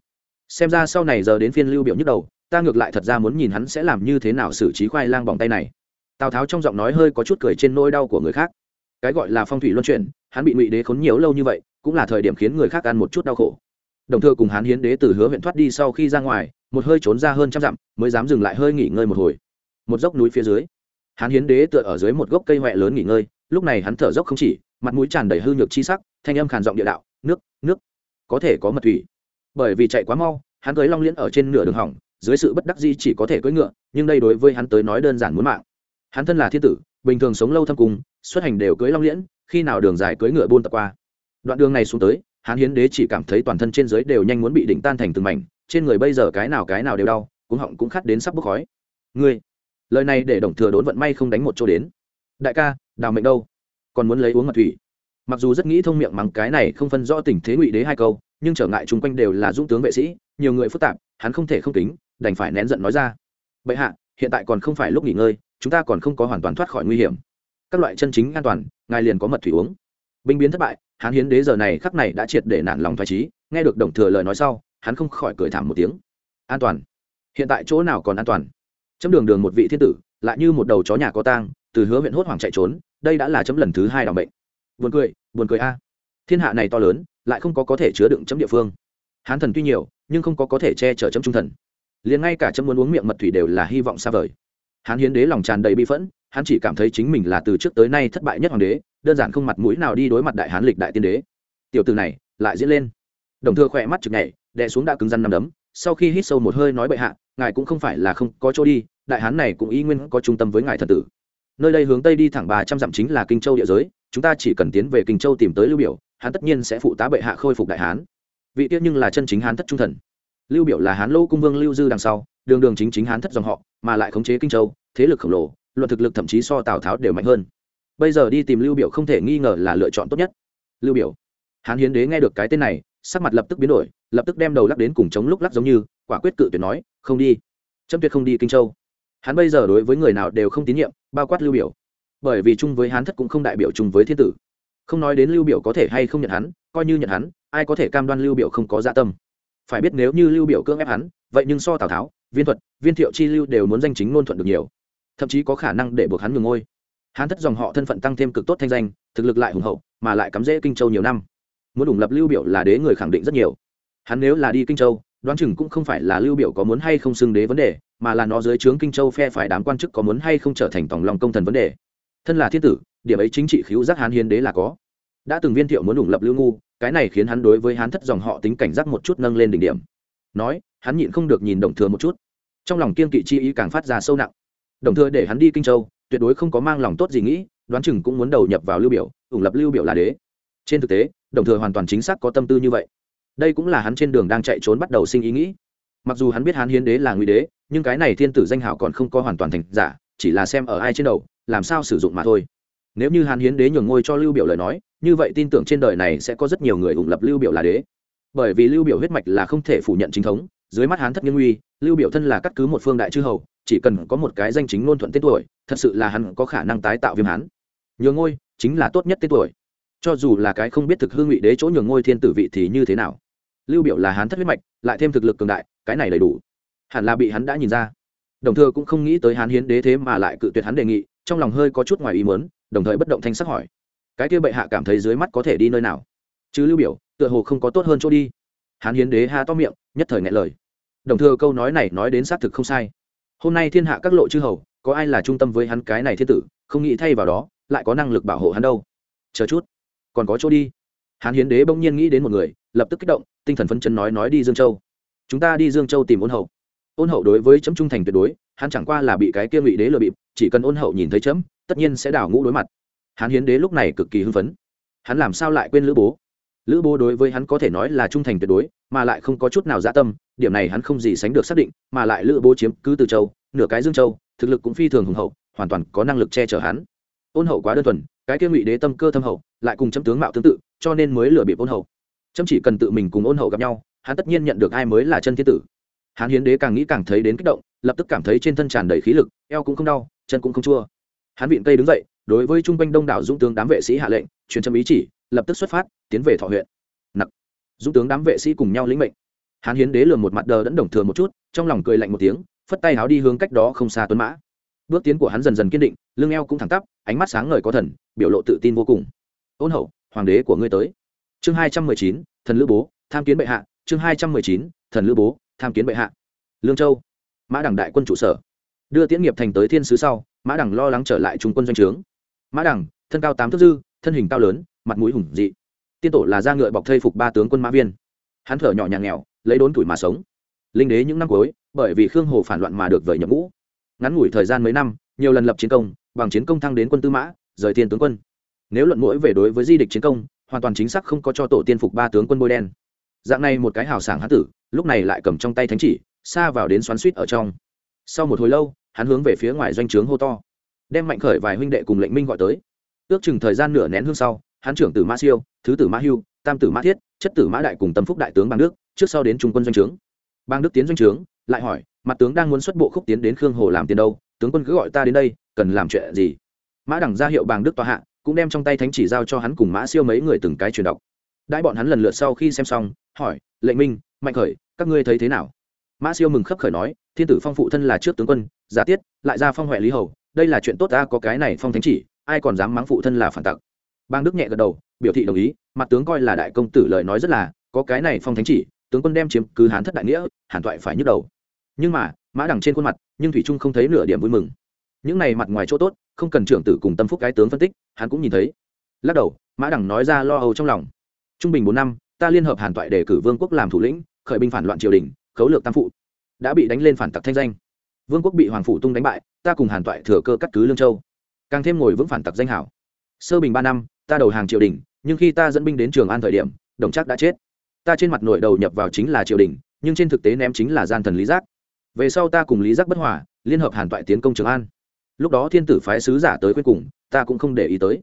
Xem ra sau này giờ đến phiên lưu biểu nhức đầu, ta ngược lại thật ra muốn nhìn hắn sẽ làm như thế nào xử trí khoai lang bỏng tay này. Tào tháo trong giọng nói hơi có chút cười trên nỗi đau của người khác cái gọi là phong thủy luân chuyển, hắn bị ngụy đế khốn nhiều lâu như vậy, cũng là thời điểm khiến người khác ăn một chút đau khổ. Đồng thời cùng hắn hiến đế từ hứa huyện thoát đi sau khi ra ngoài, một hơi trốn ra hơn trăm dặm, mới dám dừng lại hơi nghỉ ngơi một hồi. Một dốc núi phía dưới, hắn hiến đế tựa ở dưới một gốc cây huệ lớn nghỉ ngơi, lúc này hắn thở dốc không chỉ, mặt mũi tràn đầy hư nhược chi sắc, thanh âm khàn giọng địa đạo, nước nước, có thể có mật thủy. Bởi vì chạy quá mau, hắn tới long liễn ở trên nửa đường hỏng, dưới sự bất đắc di chỉ có thể cưỡi ngựa, nhưng đây đối với hắn tới nói đơn giản muốn mạng. Hắn thân là thiên tử bình thường sống lâu thâm cung, xuất hành đều cưới long liễn, khi nào đường dài cưới ngựa buôn tập qua. Đoạn đường này xuống tới, hán hiến đế chỉ cảm thấy toàn thân trên dưới đều nhanh muốn bị đỉnh tan thành từng mảnh, trên người bây giờ cái nào cái nào đều đau cũng họng cũng khát đến sắp bốc khói. Ngươi, lời này để đồng thừa đốn vận may không đánh một chỗ đến. Đại ca, đào mệnh đâu? Còn muốn lấy uống mật thủy. Mặc dù rất nghĩ thông miệng mắng cái này không phân rõ tình thế ngụy đế hai câu, nhưng trở ngại chung quanh đều là dũng tướng vệ sĩ, nhiều người phức tạp, hắn không thể không tính đành phải nén giận nói ra. Bệ hạ hiện tại còn không phải lúc nghỉ ngơi, chúng ta còn không có hoàn toàn thoát khỏi nguy hiểm. Các loại chân chính an toàn, ngài liền có mật thủy uống. Binh biến thất bại hắn hiến đế giờ này khắc này đã triệt để nản lòng thoải trí nghe được đồng thừa lời nói sau, hắn không khỏi cười thảm một tiếng. An toàn. Hiện tại chỗ nào còn an toàn? Chấm đường đường một vị thiên tử, lại như một đầu chó nhà có tang, từ hứa huyện hốt hoảng chạy trốn, đây đã là chấm lần thứ hai đ ỏ n bệnh buồn cười buồn cười a. Thiên hạ này to lớn, lại không có có thể chứa đựng chấm địa phương. Hán thần tuy nhiều, nhưng không có có thể che chở chấm trung thần liền ngay cả chấm muốn uống miệng mật thủy đều là hy vọng xa vời. Hán hiến đế lòng tràn đầy bi phẫn, hắn chỉ cảm thấy chính mình là từ trước tới nay thất bại nhất hoàng đế, đơn giản không mặt mũi nào đi đối mặt đại hán lịch đại tiên đế. Tiểu từ này lại diễn lên. Đồng thừa khỏe mắt chực nhảy, đè xuống đã cứng răn nằm đấm, sau khi hít sâu một hơi nói bệ hạ, ngài cũng không phải là không có chỗ đi, đại hán này cũng y nguyên có trung tâm với ngài thần tử. Nơi đây hướng tây đi thẳng ba trăm dặm chính là kinh châu địa giới, chúng ta chỉ cần tiến về kinh châu tìm tới lưu biểu, hắn tất nhiên sẽ phụ tá bệ hạ khôi phục đại hán. Vị tiết nhưng là chân chính hán thất trung thần lưu biểu là hán lô cung vương lưu dư đằng sau, đường đường chính chính hán thất dòng họ, mà lại khống chế kinh châu, thế lực khổng lồ, luận thực lực thậm chí so tào tháo đều mạnh hơn. Bây giờ đi tìm lưu biểu không thể nghi ngờ là lựa chọn tốt nhất. Lưu biểu, hán hiến đế nghe được cái tên này, sắc mặt lập tức biến đổi, lập tức đem đầu lắc đến cùng chống lúc lắc giống như, quả quyết cự tuyệt nói, không đi, chấm tuyệt không đi kinh châu. Hắn bây giờ đối với người nào đều không tín nhiệm, bao quát lưu biểu. Bởi vì chung với Hán thất cũng không đại biểu chung với thiên tử. Không nói đến lưu biểu có thể hay không nhận hắn, coi như nhận hắn, ai có thể cam đoan lưu biểu không có dạ tâm phải biết nếu như lưu biểu cưỡng ép hắn, vậy nhưng so tào tháo, viên thuật, viên thiệu chi lưu đều muốn danh chính ngôn thuận được nhiều. Thậm chí có khả năng để buộc hắn nhường ngôi. Hắn thất dòng họ thân phận tăng thêm cực tốt thanh danh, thực lực lại hùng hậu, mà lại cắm rễ kinh châu nhiều năm. Muốn ủng lập lưu biểu là đế người khẳng định rất nhiều. Hắn nếu là đi kinh châu, đoán chừng cũng không phải là lưu biểu có muốn hay không xưng đế vấn đề, mà là nó dưới trướng kinh châu phe phải đám quan chức có muốn hay không trở thành tổng lòng công thần vấn đề. Thân là thiên tử, điểm ấy chính trị khiếu giác hán hiến đế là có đã từng viên thiệu muốn ủng lập lưu ngu, cái này khiến hắn đối với hán thất dòng họ tính cảnh giác một chút nâng lên đỉnh điểm. Nói, hắn nhịn không được nhìn đồng thừa một chút. Trong lòng kiên kỵ chi ý càng phát ra sâu nặng. Đồng thừa để hắn đi kinh châu, tuyệt đối không có mang lòng tốt gì nghĩ, đoán chừng cũng muốn đầu nhập vào lưu biểu, ủng lập lưu biểu là đế. Trên thực tế, đồng thừa hoàn toàn chính xác có tâm tư như vậy. Đây cũng là hắn trên đường đang chạy trốn bắt đầu sinh ý nghĩ. Mặc dù hắn biết hắn hiến đế là ngụy đế, nhưng cái này thiên tử danh hảo còn không có hoàn toàn thành giả, chỉ là xem ở ai trên đầu, làm sao sử dụng mà thôi. Nếu như hắn hiến đế nhường ngôi cho lưu biểu lời nói như vậy tin tưởng trên đời này sẽ có rất nhiều người ủng lập lưu biểu là đế. Bởi vì lưu biểu huyết mạch là không thể phủ nhận chính thống, dưới mắt hán thất nghiên nguy lưu biểu thân là cắt cứ một phương đại chư hầu, chỉ cần có một cái danh chính ngôn thuận tên tuổi, thật sự là hắn có khả năng tái tạo viêm hán. Nhường ngôi, chính là tốt nhất tên tuổi. Cho dù là cái không biết thực hương ngụy đế chỗ nhường ngôi thiên tử vị thì như thế nào? Lưu biểu là hán thất huyết mạch, lại thêm thực lực cường đại, cái này đầy đủ. Hẳn là bị hắn đã nhìn ra. Đồng thừa cũng không nghĩ tới hán hiến đế thế mà lại cự tuyệt hắn đề nghị, trong lòng hơi có chút ngoài ý muốn, đồng thời bất động thanh sắc hỏi cái kia bệ hạ cảm thấy dưới mắt có thể đi nơi nào? Chứ lưu biểu, tựa hồ không có tốt hơn chỗ đi. Hán hiến đế ha to miệng, nhất thời ngại lời. Đồng thừa câu nói này nói đến xác thực không sai. Hôm nay thiên hạ các lộ chư hầu, có ai là trung tâm với hắn cái này thiên tử, không nghĩ thay vào đó, lại có năng lực bảo hộ hắn đâu. Chờ chút. Còn có chỗ đi. Hán hiến đế bỗng nhiên nghĩ đến một người, lập tức kích động, tinh thần phấn chấn nói nói đi dương châu. Chúng ta đi dương châu tìm ôn hậu. Ôn hậu đối với chấm trung thành tuyệt đối, hắn chẳng qua là bị cái kia ngụy đế lừa bịp, chỉ cần ôn hậu nhìn thấy chấm, tất nhiên sẽ đảo ngũ đối mặt hắn hiến đế lúc này cực kỳ hưng phấn. Hắn làm sao lại quên lữ bố? Lữ bố đối với hắn có thể nói là trung thành tuyệt đối, mà lại không có chút nào dã tâm, điểm này hắn không gì sánh được xác định, mà lại lữ bố chiếm cứ từ châu, nửa cái dương châu, thực lực cũng phi thường hùng hậu, hoàn toàn có năng lực che chở hắn. Ôn hậu quá đơn thuần, cái kia ngụy đế tâm cơ thâm hậu, lại cùng chấm tướng mạo tương tự, cho nên mới lừa bịp ôn hậu. Chấm chỉ cần tự mình cùng ôn hậu gặp nhau, hắn tất nhiên nhận được ai mới là chân thiên tử. Hắn hiến đế càng nghĩ càng thấy đến kích động, lập tức cảm thấy trên thân tràn đầy khí lực, eo cũng không đau, chân cũng không chua hắn vịn cây đứng dậy, đối với trung quanh đông đảo dũng tướng đám vệ sĩ hạ lệnh, truyền trâm ý chỉ, lập tức xuất phát, tiến về thọ huyện. Nặc. Dũng tướng đám vệ sĩ cùng nhau lĩnh mệnh. Hắn hiến đế lường một mặt đờ đẫn đồng thừa một chút, trong lòng cười lạnh một tiếng, phất tay háo đi hướng cách đó không xa tuấn mã. Bước tiến của hắn dần dần kiên định, lưng eo cũng thẳng tắp, ánh mắt sáng ngời có thần, biểu lộ tự tin vô cùng. Ôn hậu, hoàng đế của ngươi tới. Chương hai trăm mười chín, thần lữ bố, tham kiến bệ hạ. Chương hai trăm mười chín, thần lữ bố, tham kiến bệ hạ. Lương châu. Mã đẳng đại quân trụ sở đưa tiễn nghiệp thành tới thiên sứ sau, mã Đằng lo lắng trở lại trung quân doanh trướng. Mã Đằng, thân cao tám thước dư, thân hình cao lớn, mặt mũi hùng dị. Tiên tổ là da ngựa bọc thây phục ba tướng quân mã viên. Hắn thở nhỏ nhà nghèo, lấy đốn tuổi mà sống. Linh đế những năm cuối, bởi vì khương hồ phản loạn mà được vời nhập ngũ. Ngắn ngủi thời gian mấy năm, nhiều lần lập chiến công, bằng chiến công thăng đến quân tư mã, rời tiên tướng quân. Nếu luận mũi về đối với di địch chiến công, hoàn toàn chính xác không có cho tổ tiên phục ba tướng quân bôi đen. Dạng này một cái hào sảng hán tử, lúc này lại cầm trong tay thánh chỉ xa vào đến xoắn suýt ở trong sau một hồi lâu, hắn hướng về phía ngoài doanh trướng hô to. Đem mạnh khởi vài huynh đệ cùng lệnh minh gọi tới. Ước chừng thời gian nửa nén hương sau, hắn trưởng tử mã siêu, thứ tử mã hưu, tam tử mã thiết, chất tử mã đại cùng tâm phúc đại tướng bang đức, trước sau đến trung quân doanh trướng. Bang đức tiến doanh trướng, lại hỏi, mặt tướng đang muốn xuất bộ khúc tiến đến khương hồ làm tiền đâu? Tướng quân cứ gọi ta đến đây, cần làm chuyện gì? Mã đẳng ra hiệu bang đức tòa hạ, cũng đem trong tay thánh chỉ giao cho hắn cùng mã siêu mấy người từng cái truyền đọc. Đại bọn hắn lần lượt sau khi xem xong, hỏi, lệnh minh, mạnh khởi, các ngươi thấy thế nào? Mã siêu mừng khấp khởi nói, thiên tử phong phụ thân là trước tướng quân, giả tiết, lại ra phong huệ lý hầu, đây là chuyện tốt ta, có cái này phong thánh chỉ, ai còn dám mắng phụ thân là phản tặc? Bang đức nhẹ gật đầu, biểu thị đồng ý, mặt tướng coi là đại công tử lời nói rất là, có cái này phong thánh chỉ, tướng quân đem chiếm cứ hán thất đại nghĩa, hàn toại phải nhức đầu. Nhưng mà, mã đằng trên khuôn mặt, nhưng thủy trung không thấy nửa điểm vui mừng. Những này mặt ngoài chỗ tốt, không cần trưởng tử cùng tâm phúc cái tướng phân tích, hắn cũng nhìn thấy. Lắc đầu, mã đằng nói ra lo âu trong lòng. Trung bình bốn năm, ta liên hợp hàn toại để cử vương quốc làm thủ lĩnh, khởi binh phản loạn triều đình khấu lược tam phụ, đã bị đánh lên phản tặc thanh danh. Vương quốc bị hoàng phủ tung đánh bại, ta cùng hàn toại thừa cơ cắt cứ lương châu. Càng thêm ngồi vững phản tặc danh hảo. Sơ bình ba năm, ta đầu hàng triều đình, nhưng khi ta dẫn binh đến trường an thời điểm, đồng chắc đã chết. Ta trên mặt nội đầu nhập vào chính là triều đình, nhưng trên thực tế ném chính là gian thần lý giác. Về sau ta cùng lý giác bất hòa, liên hợp hàn toại tiến công trường an. Lúc đó thiên tử phái sứ giả tới cuối cùng, ta cũng không để ý tới.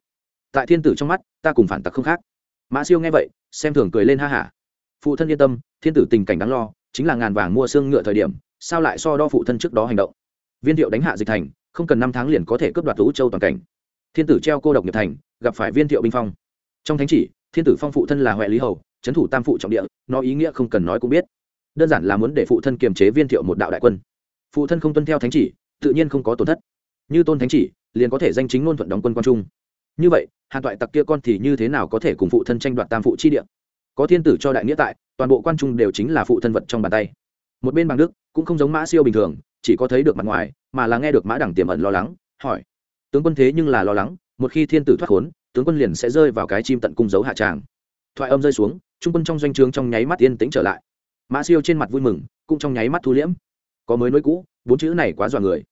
Tại thiên tử trong mắt, ta cùng phản tặc không khác. Mã siêu nghe vậy, xem thường cười lên ha hả. Phụ thân yên tâm, thiên tử tình cảnh đáng lo chính là ngàn vàng mua xương ngựa thời điểm, sao lại so đo phụ thân trước đó hành động? Viên thiệu đánh hạ dịch thành, không cần năm tháng liền có thể cướp đoạt lũ châu toàn cảnh. Thiên tử treo cô độc nghiệp thành, gặp phải viên thiệu binh phong. Trong thánh chỉ, thiên tử phong phụ thân là huệ lý hầu, trấn thủ tam phụ trọng địa, nó ý nghĩa không cần nói cũng biết. Đơn giản là muốn để phụ thân kiềm chế viên thiệu một đạo đại quân. Phụ thân không tuân theo thánh chỉ, tự nhiên không có tổn thất. Như tôn thánh chỉ, liền có thể danh chính ngôn thuận đóng quân quan trung. Như vậy, hàn toại tặc kia con thì như thế nào có thể cùng phụ thân tranh đoạt tam phụ chi địa? Có thiên tử cho đại nghĩa tại toàn bộ quan trung đều chính là phụ thân vật trong bàn tay. Một bên bằng đức cũng không giống mã siêu bình thường, chỉ có thấy được mặt ngoài, mà là nghe được mã đẳng tiềm ẩn lo lắng, hỏi tướng quân thế nhưng là lo lắng, một khi thiên tử thoát khốn, tướng quân liền sẽ rơi vào cái chim tận cung giấu hạ tràng. Thoại âm rơi xuống, trung quân trong doanh trướng trong nháy mắt yên tĩnh trở lại. Mã siêu trên mặt vui mừng, cũng trong nháy mắt thu liễm. Có mới nối cũ, bốn chữ này quá dọa người.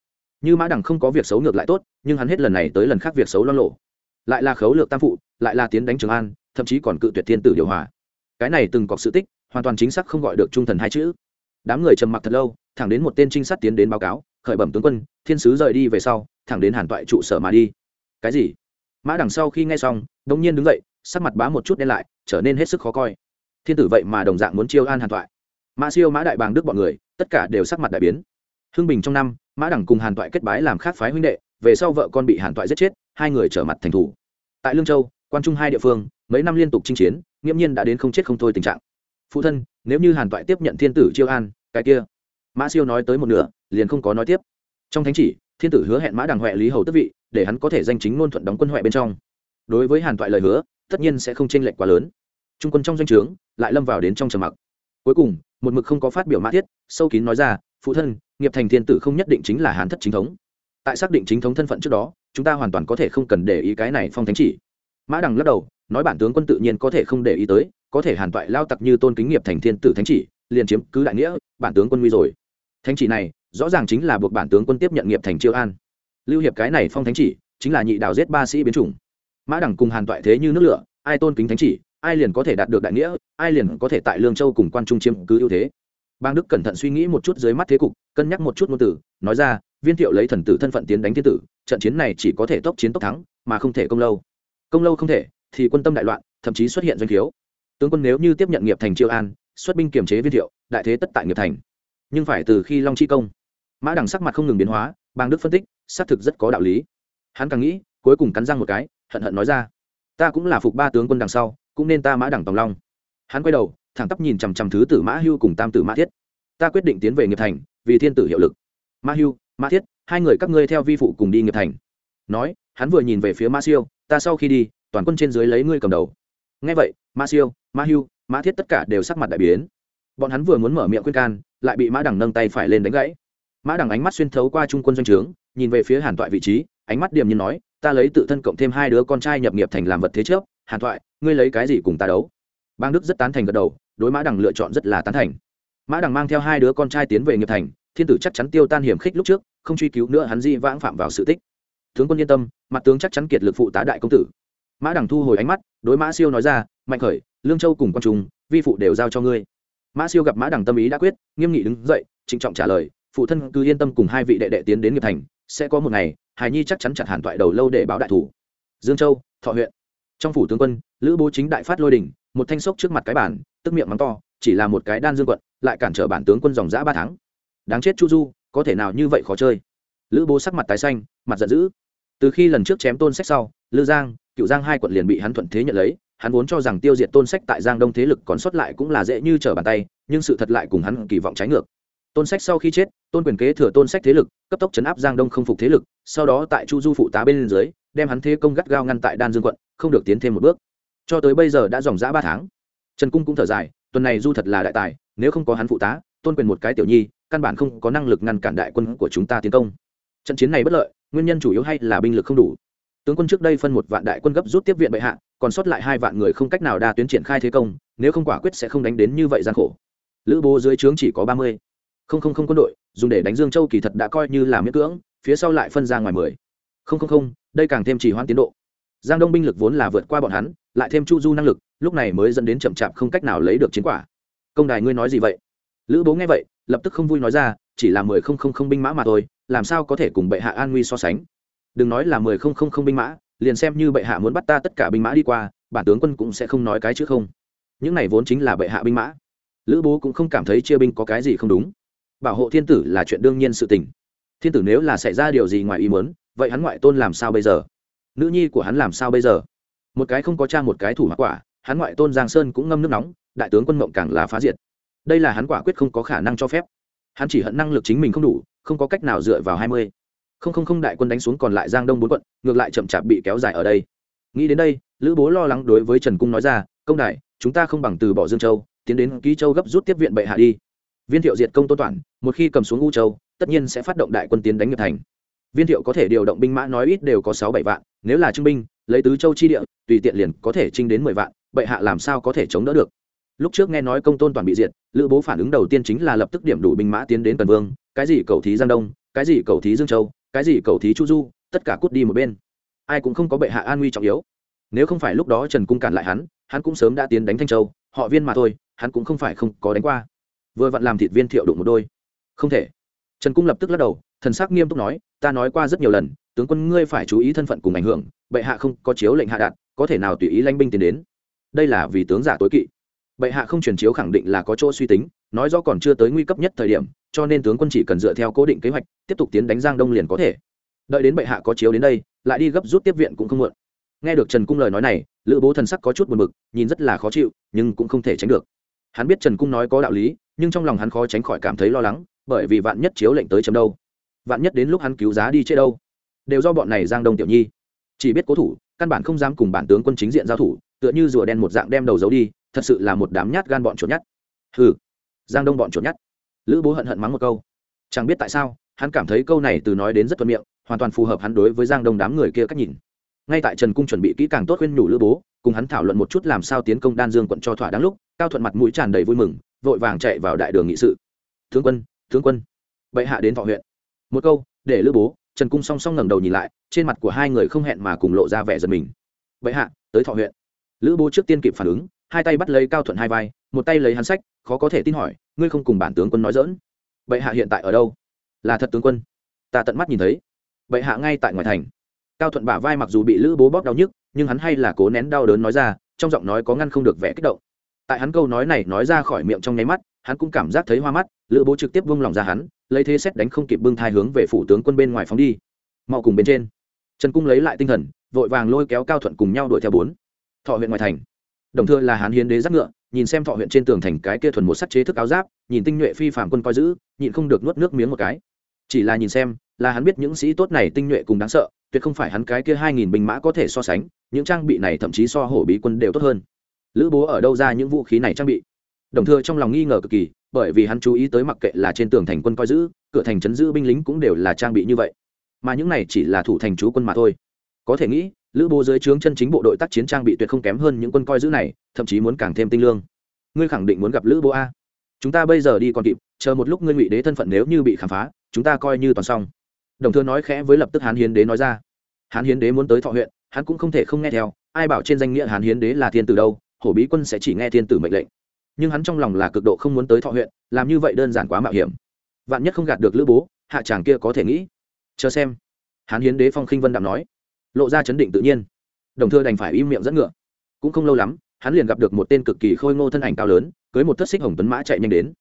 Như mã đẳng không có việc xấu ngược lại tốt, nhưng hắn hết lần này tới lần khác việc xấu lo lộ. Lại là khấu lược tam phụ, lại là tiến đánh trường an, thậm chí còn cự tuyệt thiên tử điều hòa cái này từng cọc sự tích, hoàn toàn chính xác không gọi được trung thần hai chữ. Đám người trầm mặc thật lâu, thẳng đến một tên trinh sát tiến đến báo cáo, khởi bẩm tướng quân, thiên sứ rời đi về sau, thẳng đến hàn toại trụ sở mà đi. Cái gì? Mã đằng sau khi nghe xong, đông nhiên đứng dậy, sắc mặt bá một chút đen lại, trở nên hết sức khó coi. Thiên tử vậy mà đồng dạng muốn chiêu an hàn toại. Mã siêu, mã đại bàng đức bọn người, tất cả đều sắc mặt đại biến. Hưng bình trong năm, mã đằng cùng hàn toại kết bái làm khác phái huynh đệ, về sau vợ con bị hàn toại giết chết, hai người trở mặt thành thủ. Tại lương châu quan trung hai địa phương, mấy năm liên tục chinh chiến, nghiễm nhiên đã đến không chết không thôi tình trạng. Phụ thân, nếu như hàn toại tiếp nhận thiên tử chiêu an, cái kia. Mã siêu nói tới một nửa, liền không có nói tiếp. Trong thánh chỉ, thiên tử hứa hẹn mã đằng huệ lý hầu tức vị, để hắn có thể danh chính ngôn thuận đóng quân huệ bên trong. Đối với hàn toại lời hứa, tất nhiên sẽ không chênh lệch quá lớn. Trung quân trong doanh trướng, lại lâm vào đến trong trầm mặc. Cuối cùng, một mực không có phát biểu mã thiết, sâu kín nói ra, phụ thân, nghiệp thành thiên tử không nhất định chính là hán thất chính thống. Tại xác định chính thống thân phận trước đó, chúng ta hoàn toàn có thể không cần để ý cái này phong thánh chỉ mã đằng lắc đầu nói bản tướng quân tự nhiên có thể không để ý tới có thể hàn toại lao tặc như tôn kính nghiệp thành thiên tử thánh chỉ liền chiếm cứ đại nghĩa bản tướng quân nguy rồi. Thánh chỉ này rõ ràng chính là buộc bản tướng quân tiếp nhận nghiệp thành chiêu an. Lưu hiệp cái này phong thánh chỉ chính là nhị đạo giết ba sĩ biến chủng. Mã đẳng cùng hàn toại thế như nước lửa ai tôn kính thánh chỉ ai liền có thể đạt được đại nghĩa ai liền có thể tại lương châu cùng quan trung chiếm cứ ưu thế. Bang đức cẩn thận suy nghĩ một chút dưới mắt thế cục cân nhắc một chút ngôn tử, nói ra viên thiệu lấy thần tử thân phận tiến đánh thiên tử trận chiến này chỉ có thể tốc chiến tốc thắng mà không thể công lâu công lâu không thể, thì quân tâm đại loạn, thậm chí xuất hiện doanh thiếu. Tướng quân nếu như tiếp nhận nghiệp thành chiêu an, xuất binh kiềm chế viên thiệu, đại thế tất tại nghiệp thành. Nhưng phải từ khi long chi công, mã đằng sắc mặt không ngừng biến hóa bang đức phân tích, xác thực rất có đạo lý. Hắn càng nghĩ, cuối cùng cắn răng một cái, hận hận nói ra, ta cũng là phục ba tướng quân đằng sau, cũng nên ta mã đằng tòng long. Hắn quay đầu, thẳng tắp nhìn chằm chằm thứ tử mã hưu cùng tam tử mã thiết. Ta quyết định tiến về nghiệp thành, vì thiên tử hiệu lực. Mã hưu, mã thiết, hai người các ngươi theo vi phụ cùng đi nghiệp thành. Nói, hắn vừa nhìn về phía mã siêu ta sau khi đi, toàn quân trên dưới lấy ngươi cầm đầu. Ngay vậy mã siêu mã hưu mã thiết tất cả đều sắc mặt đại biến. Bọn hắn vừa muốn mở miệng khuyên can, lại bị mã đằng nâng tay phải lên đánh gãy. Mã đằng ánh mắt xuyên thấu qua trung quân doanh trướng, nhìn về phía hàn toại vị trí, ánh mắt điềm nhiên nói, ta lấy tự thân cộng thêm hai đứa con trai nhập nghiệp thành làm vật thế trước, hàn thoại ngươi lấy cái gì cùng ta đấu? Bang đức rất tán thành gật đầu, đối mã đằng lựa chọn rất là tán thành. Mã đằng mang theo hai đứa con trai tiến về nghiệp thành, thiên tử chắc chắn tiêu tan hiểm khích lúc trước, không truy cứu nữa hắn di vãng phạm vào sự tích tướng quân yên tâm, mặt tướng chắc chắn kiệt lực phụ tá đại công tử. Mã đằng thu hồi ánh mắt, đối mã siêu nói ra, mạnh khởi, lương châu cùng quan trùng vi phụ đều giao cho ngươi. Mã siêu gặp mã đằng tâm ý đã quyết, nghiêm nghị đứng dậy, trịnh trọng trả lời, phụ thân cứ yên tâm cùng hai vị đệ đệ tiến đến nghiệp thành, sẽ có một ngày, hài nhi chắc chắn chặt hàn toại đầu lâu để báo đại thủ. Dương châu, thọ huyện. Trong phủ tướng quân, lữ bố chính đại phát lôi đình, một thanh sốc trước mặt cái bản tức miệng mắng to, chỉ là một cái đan dương quận, lại cản trở bản tướng quân dòng giã ba tháng. Đáng chết chu du, có thể nào như vậy khó chơi? Lữ bố sắc mặt tái xanh, mặt giận dữ từ khi lần trước chém tôn sách sau, lư giang, cựu giang hai quận liền bị hắn thuận thế nhận lấy, hắn vốn cho rằng tiêu diệt tôn sách tại giang đông thế lực còn sót lại cũng là dễ như trở bàn tay, nhưng sự thật lại cùng hắn kỳ vọng trái ngược. Tôn sách sau khi chết, tôn quyền kế thừa tôn sách thế lực, cấp tốc chấn áp giang đông không phục thế lực, sau đó tại chu du phụ tá bên dưới, đem hắn thế công gắt gao ngăn tại đan dương quận, không được tiến thêm một bước. Cho tới bây giờ đã dòng dã ba tháng. Trần cung cũng thở dài, tuần này du thật là đại tài, nếu không có hắn phụ tá, tôn quyền một cái tiểu nhi, căn bản không có năng lực ngăn cản đại quân của chúng ta tiến công. Trận chiến này bất lợi nguyên nhân chủ yếu hay là binh lực không đủ. Tướng quân trước đây phân một vạn đại quân gấp rút tiếp viện bệ hạ, còn sót lại hai vạn người không cách nào đa tuyến triển khai thế công, nếu không quả quyết sẽ không đánh đến như vậy gian khổ. Lữ bố dưới trướng chỉ có ba mươi. Không không không quân đội, dùng để đánh dương châu kỳ thật đã coi như là miễn cưỡng, phía sau lại phân ra ngoài mười. Không không không, đây càng thêm chỉ hoãn tiến độ. Giang đông binh lực vốn là vượt qua bọn hắn, lại thêm chu du năng lực, lúc này mới dẫn đến chậm chạp không cách nào lấy được chiến quả. Công đài ngươi nói gì vậy? Lữ bố nghe vậy, lập tức không vui nói ra chỉ là mười không không không binh mã mà thôi, làm sao có thể cùng bệ hạ an nguy so sánh? Đừng nói là mười không không không binh mã, liền xem như bệ hạ muốn bắt ta tất cả binh mã đi qua, bản tướng quân cũng sẽ không nói cái chứ không. Những này vốn chính là bệ hạ binh mã. Lữ bố cũng không cảm thấy chia binh có cái gì không đúng. Bảo hộ thiên tử là chuyện đương nhiên sự tình. Thiên tử nếu là xảy ra điều gì ngoài ý muốn, vậy hắn ngoại tôn làm sao bây giờ? Nữ nhi của hắn làm sao bây giờ? Một cái không có cha một cái thủ mà quả, hắn ngoại tôn giang sơn cũng ngâm nước nóng, đại tướng quân mộng càng là phá diệt. Đây là hắn quả quyết không có khả năng cho phép hắn chỉ hận năng lực chính mình không đủ, không có cách nào dựa vào hai mươi. Không không không đại quân đánh xuống còn lại giang đông bốn quận, ngược lại chậm chạp bị kéo dài ở đây. Nghĩ đến đây, lữ bố lo lắng đối với trần cung nói ra, công đại, chúng ta không bằng từ bỏ dương châu, tiến đến ký châu gấp rút tiếp viện bệ hạ đi. Viên thiệu diệt công tôn toản, một khi cầm xuống u châu, tất nhiên sẽ phát động đại quân tiến đánh nghiệp thành. Viên thiệu có thể điều động binh mã nói ít đều có sáu bảy vạn, nếu là trưng binh, lấy tứ châu chi địa, tùy tiện liền có thể trinh đến mười vạn, bệ hạ làm sao có thể chống đỡ được? Lúc trước nghe nói công tôn toàn bị diệt, lữ bố phản ứng đầu tiên chính là lập tức điểm đủ binh mã tiến đến tần vương, cái gì cầu thí giang đông, cái gì cầu thí dương châu, cái gì cầu thí chu du, tất cả cút đi một bên. Ai cũng không có bệ hạ an nguy trọng yếu. Nếu không phải lúc đó trần cung cản lại hắn hắn cũng sớm đã tiến đánh thanh châu, họ viên mà thôi, hắn cũng không phải không có đánh qua. Vừa vặn làm thịt viên thiệu đụng một đôi. Không thể. Trần cung lập tức lắc đầu, thần sắc nghiêm túc nói, ta nói qua rất nhiều lần, tướng quân ngươi phải chú ý thân phận cùng ảnh hưởng, bệ hạ không có chiếu lệnh hạ đạt có thể nào tùy ý lanh binh tiến đến. Đây là vì tướng giả tối kỵ bệ hạ không truyền chiếu khẳng định là có chỗ suy tính, nói rõ còn chưa tới nguy cấp nhất thời điểm, cho nên tướng quân chỉ cần dựa theo cố định kế hoạch, tiếp tục tiến đánh giang đông liền có thể. Đợi đến bệ hạ có chiếu đến đây, lại đi gấp rút tiếp viện cũng không muộn. Nghe được trần cung lời nói này, lữ bố thần sắc có chút buồn bực, nhìn rất là khó chịu, nhưng cũng không thể tránh được. Hắn biết trần cung nói có đạo lý, nhưng trong lòng hắn khó tránh khỏi cảm thấy lo lắng, bởi vì vạn nhất chiếu lệnh tới chấm đâu? Vạn nhất đến lúc hắn cứu giá đi chết đâu? Đều do bọn này giang đông tiểu nhi. Chỉ biết cố thủ, căn bản không dám cùng bản tướng quân chính diện giao thủ, tựa như rùa đen một dạng đem đầu giấu đi thật sự là một đám nhát gan bọn chuột nhát. Hừ, giang đông bọn chuột nhát. Lữ bố hận hận mắng một câu. Chẳng biết tại sao, hắn cảm thấy câu này từ nói đến rất thuận miệng, hoàn toàn phù hợp hắn đối với giang đông đám người kia cách nhìn. Ngay tại trần cung chuẩn bị kỹ càng tốt khuyên nhủ lữ bố, cùng hắn thảo luận một chút làm sao tiến công đan dương quận cho thỏa đáng lúc, cao thuận mặt mũi tràn đầy vui mừng, vội vàng chạy vào đại đường nghị sự. Tướng quân tướng quân. Bệ hạ đến thọ huyện. Một câu, để lữ bố, trần cung song song ngẩng đầu nhìn lại, trên mặt của hai người không hẹn mà cùng lộ ra vẻ giật mình. Bệ hạ, tới thọ huyện. Lữ bố trước tiên kịp phản ứng hai tay bắt lấy cao thuận hai vai, một tay lấy hắn sách, khó có thể tin hỏi, ngươi không cùng bản tướng quân nói dỡn bệ hạ hiện tại ở đâu? Là thật tướng quân. Ta tận mắt nhìn thấy. Bệ hạ ngay tại ngoài thành. Cao thuận bả vai mặc dù bị lữ bố bóp đau nhức, nhưng hắn hay là cố nén đau đớn nói ra, trong giọng nói có ngăn không được vẻ kích động. Tại hắn câu nói này nói ra khỏi miệng trong nháy mắt, hắn cũng cảm giác thấy hoa mắt, lữ bố trực tiếp vung lòng ra hắn, lấy thế xét đánh không kịp bưng thai hướng về phủ tướng quân bên ngoài phóng đi. Mau cùng bên trên. Trần cung lấy lại tinh thần, vội vàng lôi kéo cao thuận cùng nhau đuổi theo bốn. Thọ huyện ngoài thành đồng thời là hán hiến đế giáp ngựa, nhìn xem thọ huyện trên tường thành cái kia thuần một sắc chế thức áo giáp, nhìn tinh nhuệ phi phạm quân coi giữ, nhịn không được nuốt nước miếng một cái. Chỉ là nhìn xem, là hắn biết những sĩ tốt này tinh nhuệ cùng đáng sợ, tuyệt không phải hắn cái kia hai nghìn binh mã có thể so sánh, những trang bị này thậm chí so hổ bí quân đều tốt hơn. Lữ bố ở đâu ra những vũ khí này trang bị? Đồng thời trong lòng nghi ngờ cực kỳ, bởi vì hắn chú ý tới mặc kệ là trên tường thành quân coi giữ, cửa thành chấn giữ binh lính cũng đều là trang bị như vậy. Mà những này chỉ là thủ thành chú quân mà thôi có thể nghĩ, lữ bố dưới trướng chân chính bộ đội tác chiến trang bị tuyệt không kém hơn những quân coi giữ này, thậm chí muốn càng thêm tinh lương. Ngươi khẳng định muốn gặp lữ bố a? Chúng ta bây giờ đi còn kịp, chờ một lúc ngươi ngụy đế thân phận nếu như bị khám phá, chúng ta coi như toàn xong. Đồng thừa nói khẽ với lập tức hán hiến đế nói ra. Hán hiến đế muốn tới thọ huyện, hắn cũng không thể không nghe theo, ai bảo trên danh nghĩa hán hiến đế là thiên tử đâu, hổ bí quân sẽ chỉ nghe thiên tử mệnh lệnh. Nhưng hắn trong lòng là cực độ không muốn tới thọ huyện, làm như vậy đơn giản quá mạo hiểm. Vạn nhất không gạt được lữ bố, hạ chàng kia có thể nghĩ. Chờ xem. Hán hiến đế phong khinh vân đạm nói lộ ra chấn định tự nhiên. Đồng thưa đành phải im miệng dẫn ngựa. Cũng không lâu lắm, hắn liền gặp được một tên cực kỳ khôi ngô thân ảnh cao lớn, cưới một thất xích hồng tuấn mã chạy nhanh đến.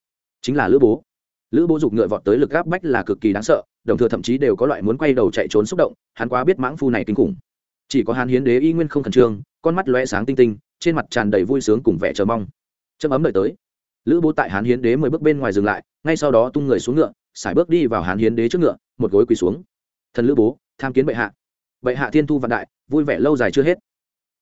Chính là lữ bố. Lữ bố giục ngựa vọt tới lực gáp bách là cực kỳ đáng sợ, đồng thừa thậm chí đều có loại muốn quay đầu chạy trốn xúc động, hắn quá biết mãng phu này kinh khủng. Chỉ có hắn hiến đế y nguyên không khẩn trương, con mắt lóe sáng tinh tinh, trên mặt tràn đầy vui sướng cùng vẻ chờ mong. Châm ấm đợi tới. Lữ bố tại hán hiến đế mười bước bên ngoài dừng lại, ngay sau đó tung người xuống ngựa sải bước đi vào hán hiến đế trước ngựa, một gối quỳ xuống. Thần lữ bố, tham kiến bệ hạ bệ hạ thiên thu vạn đại vui vẻ lâu dài chưa hết.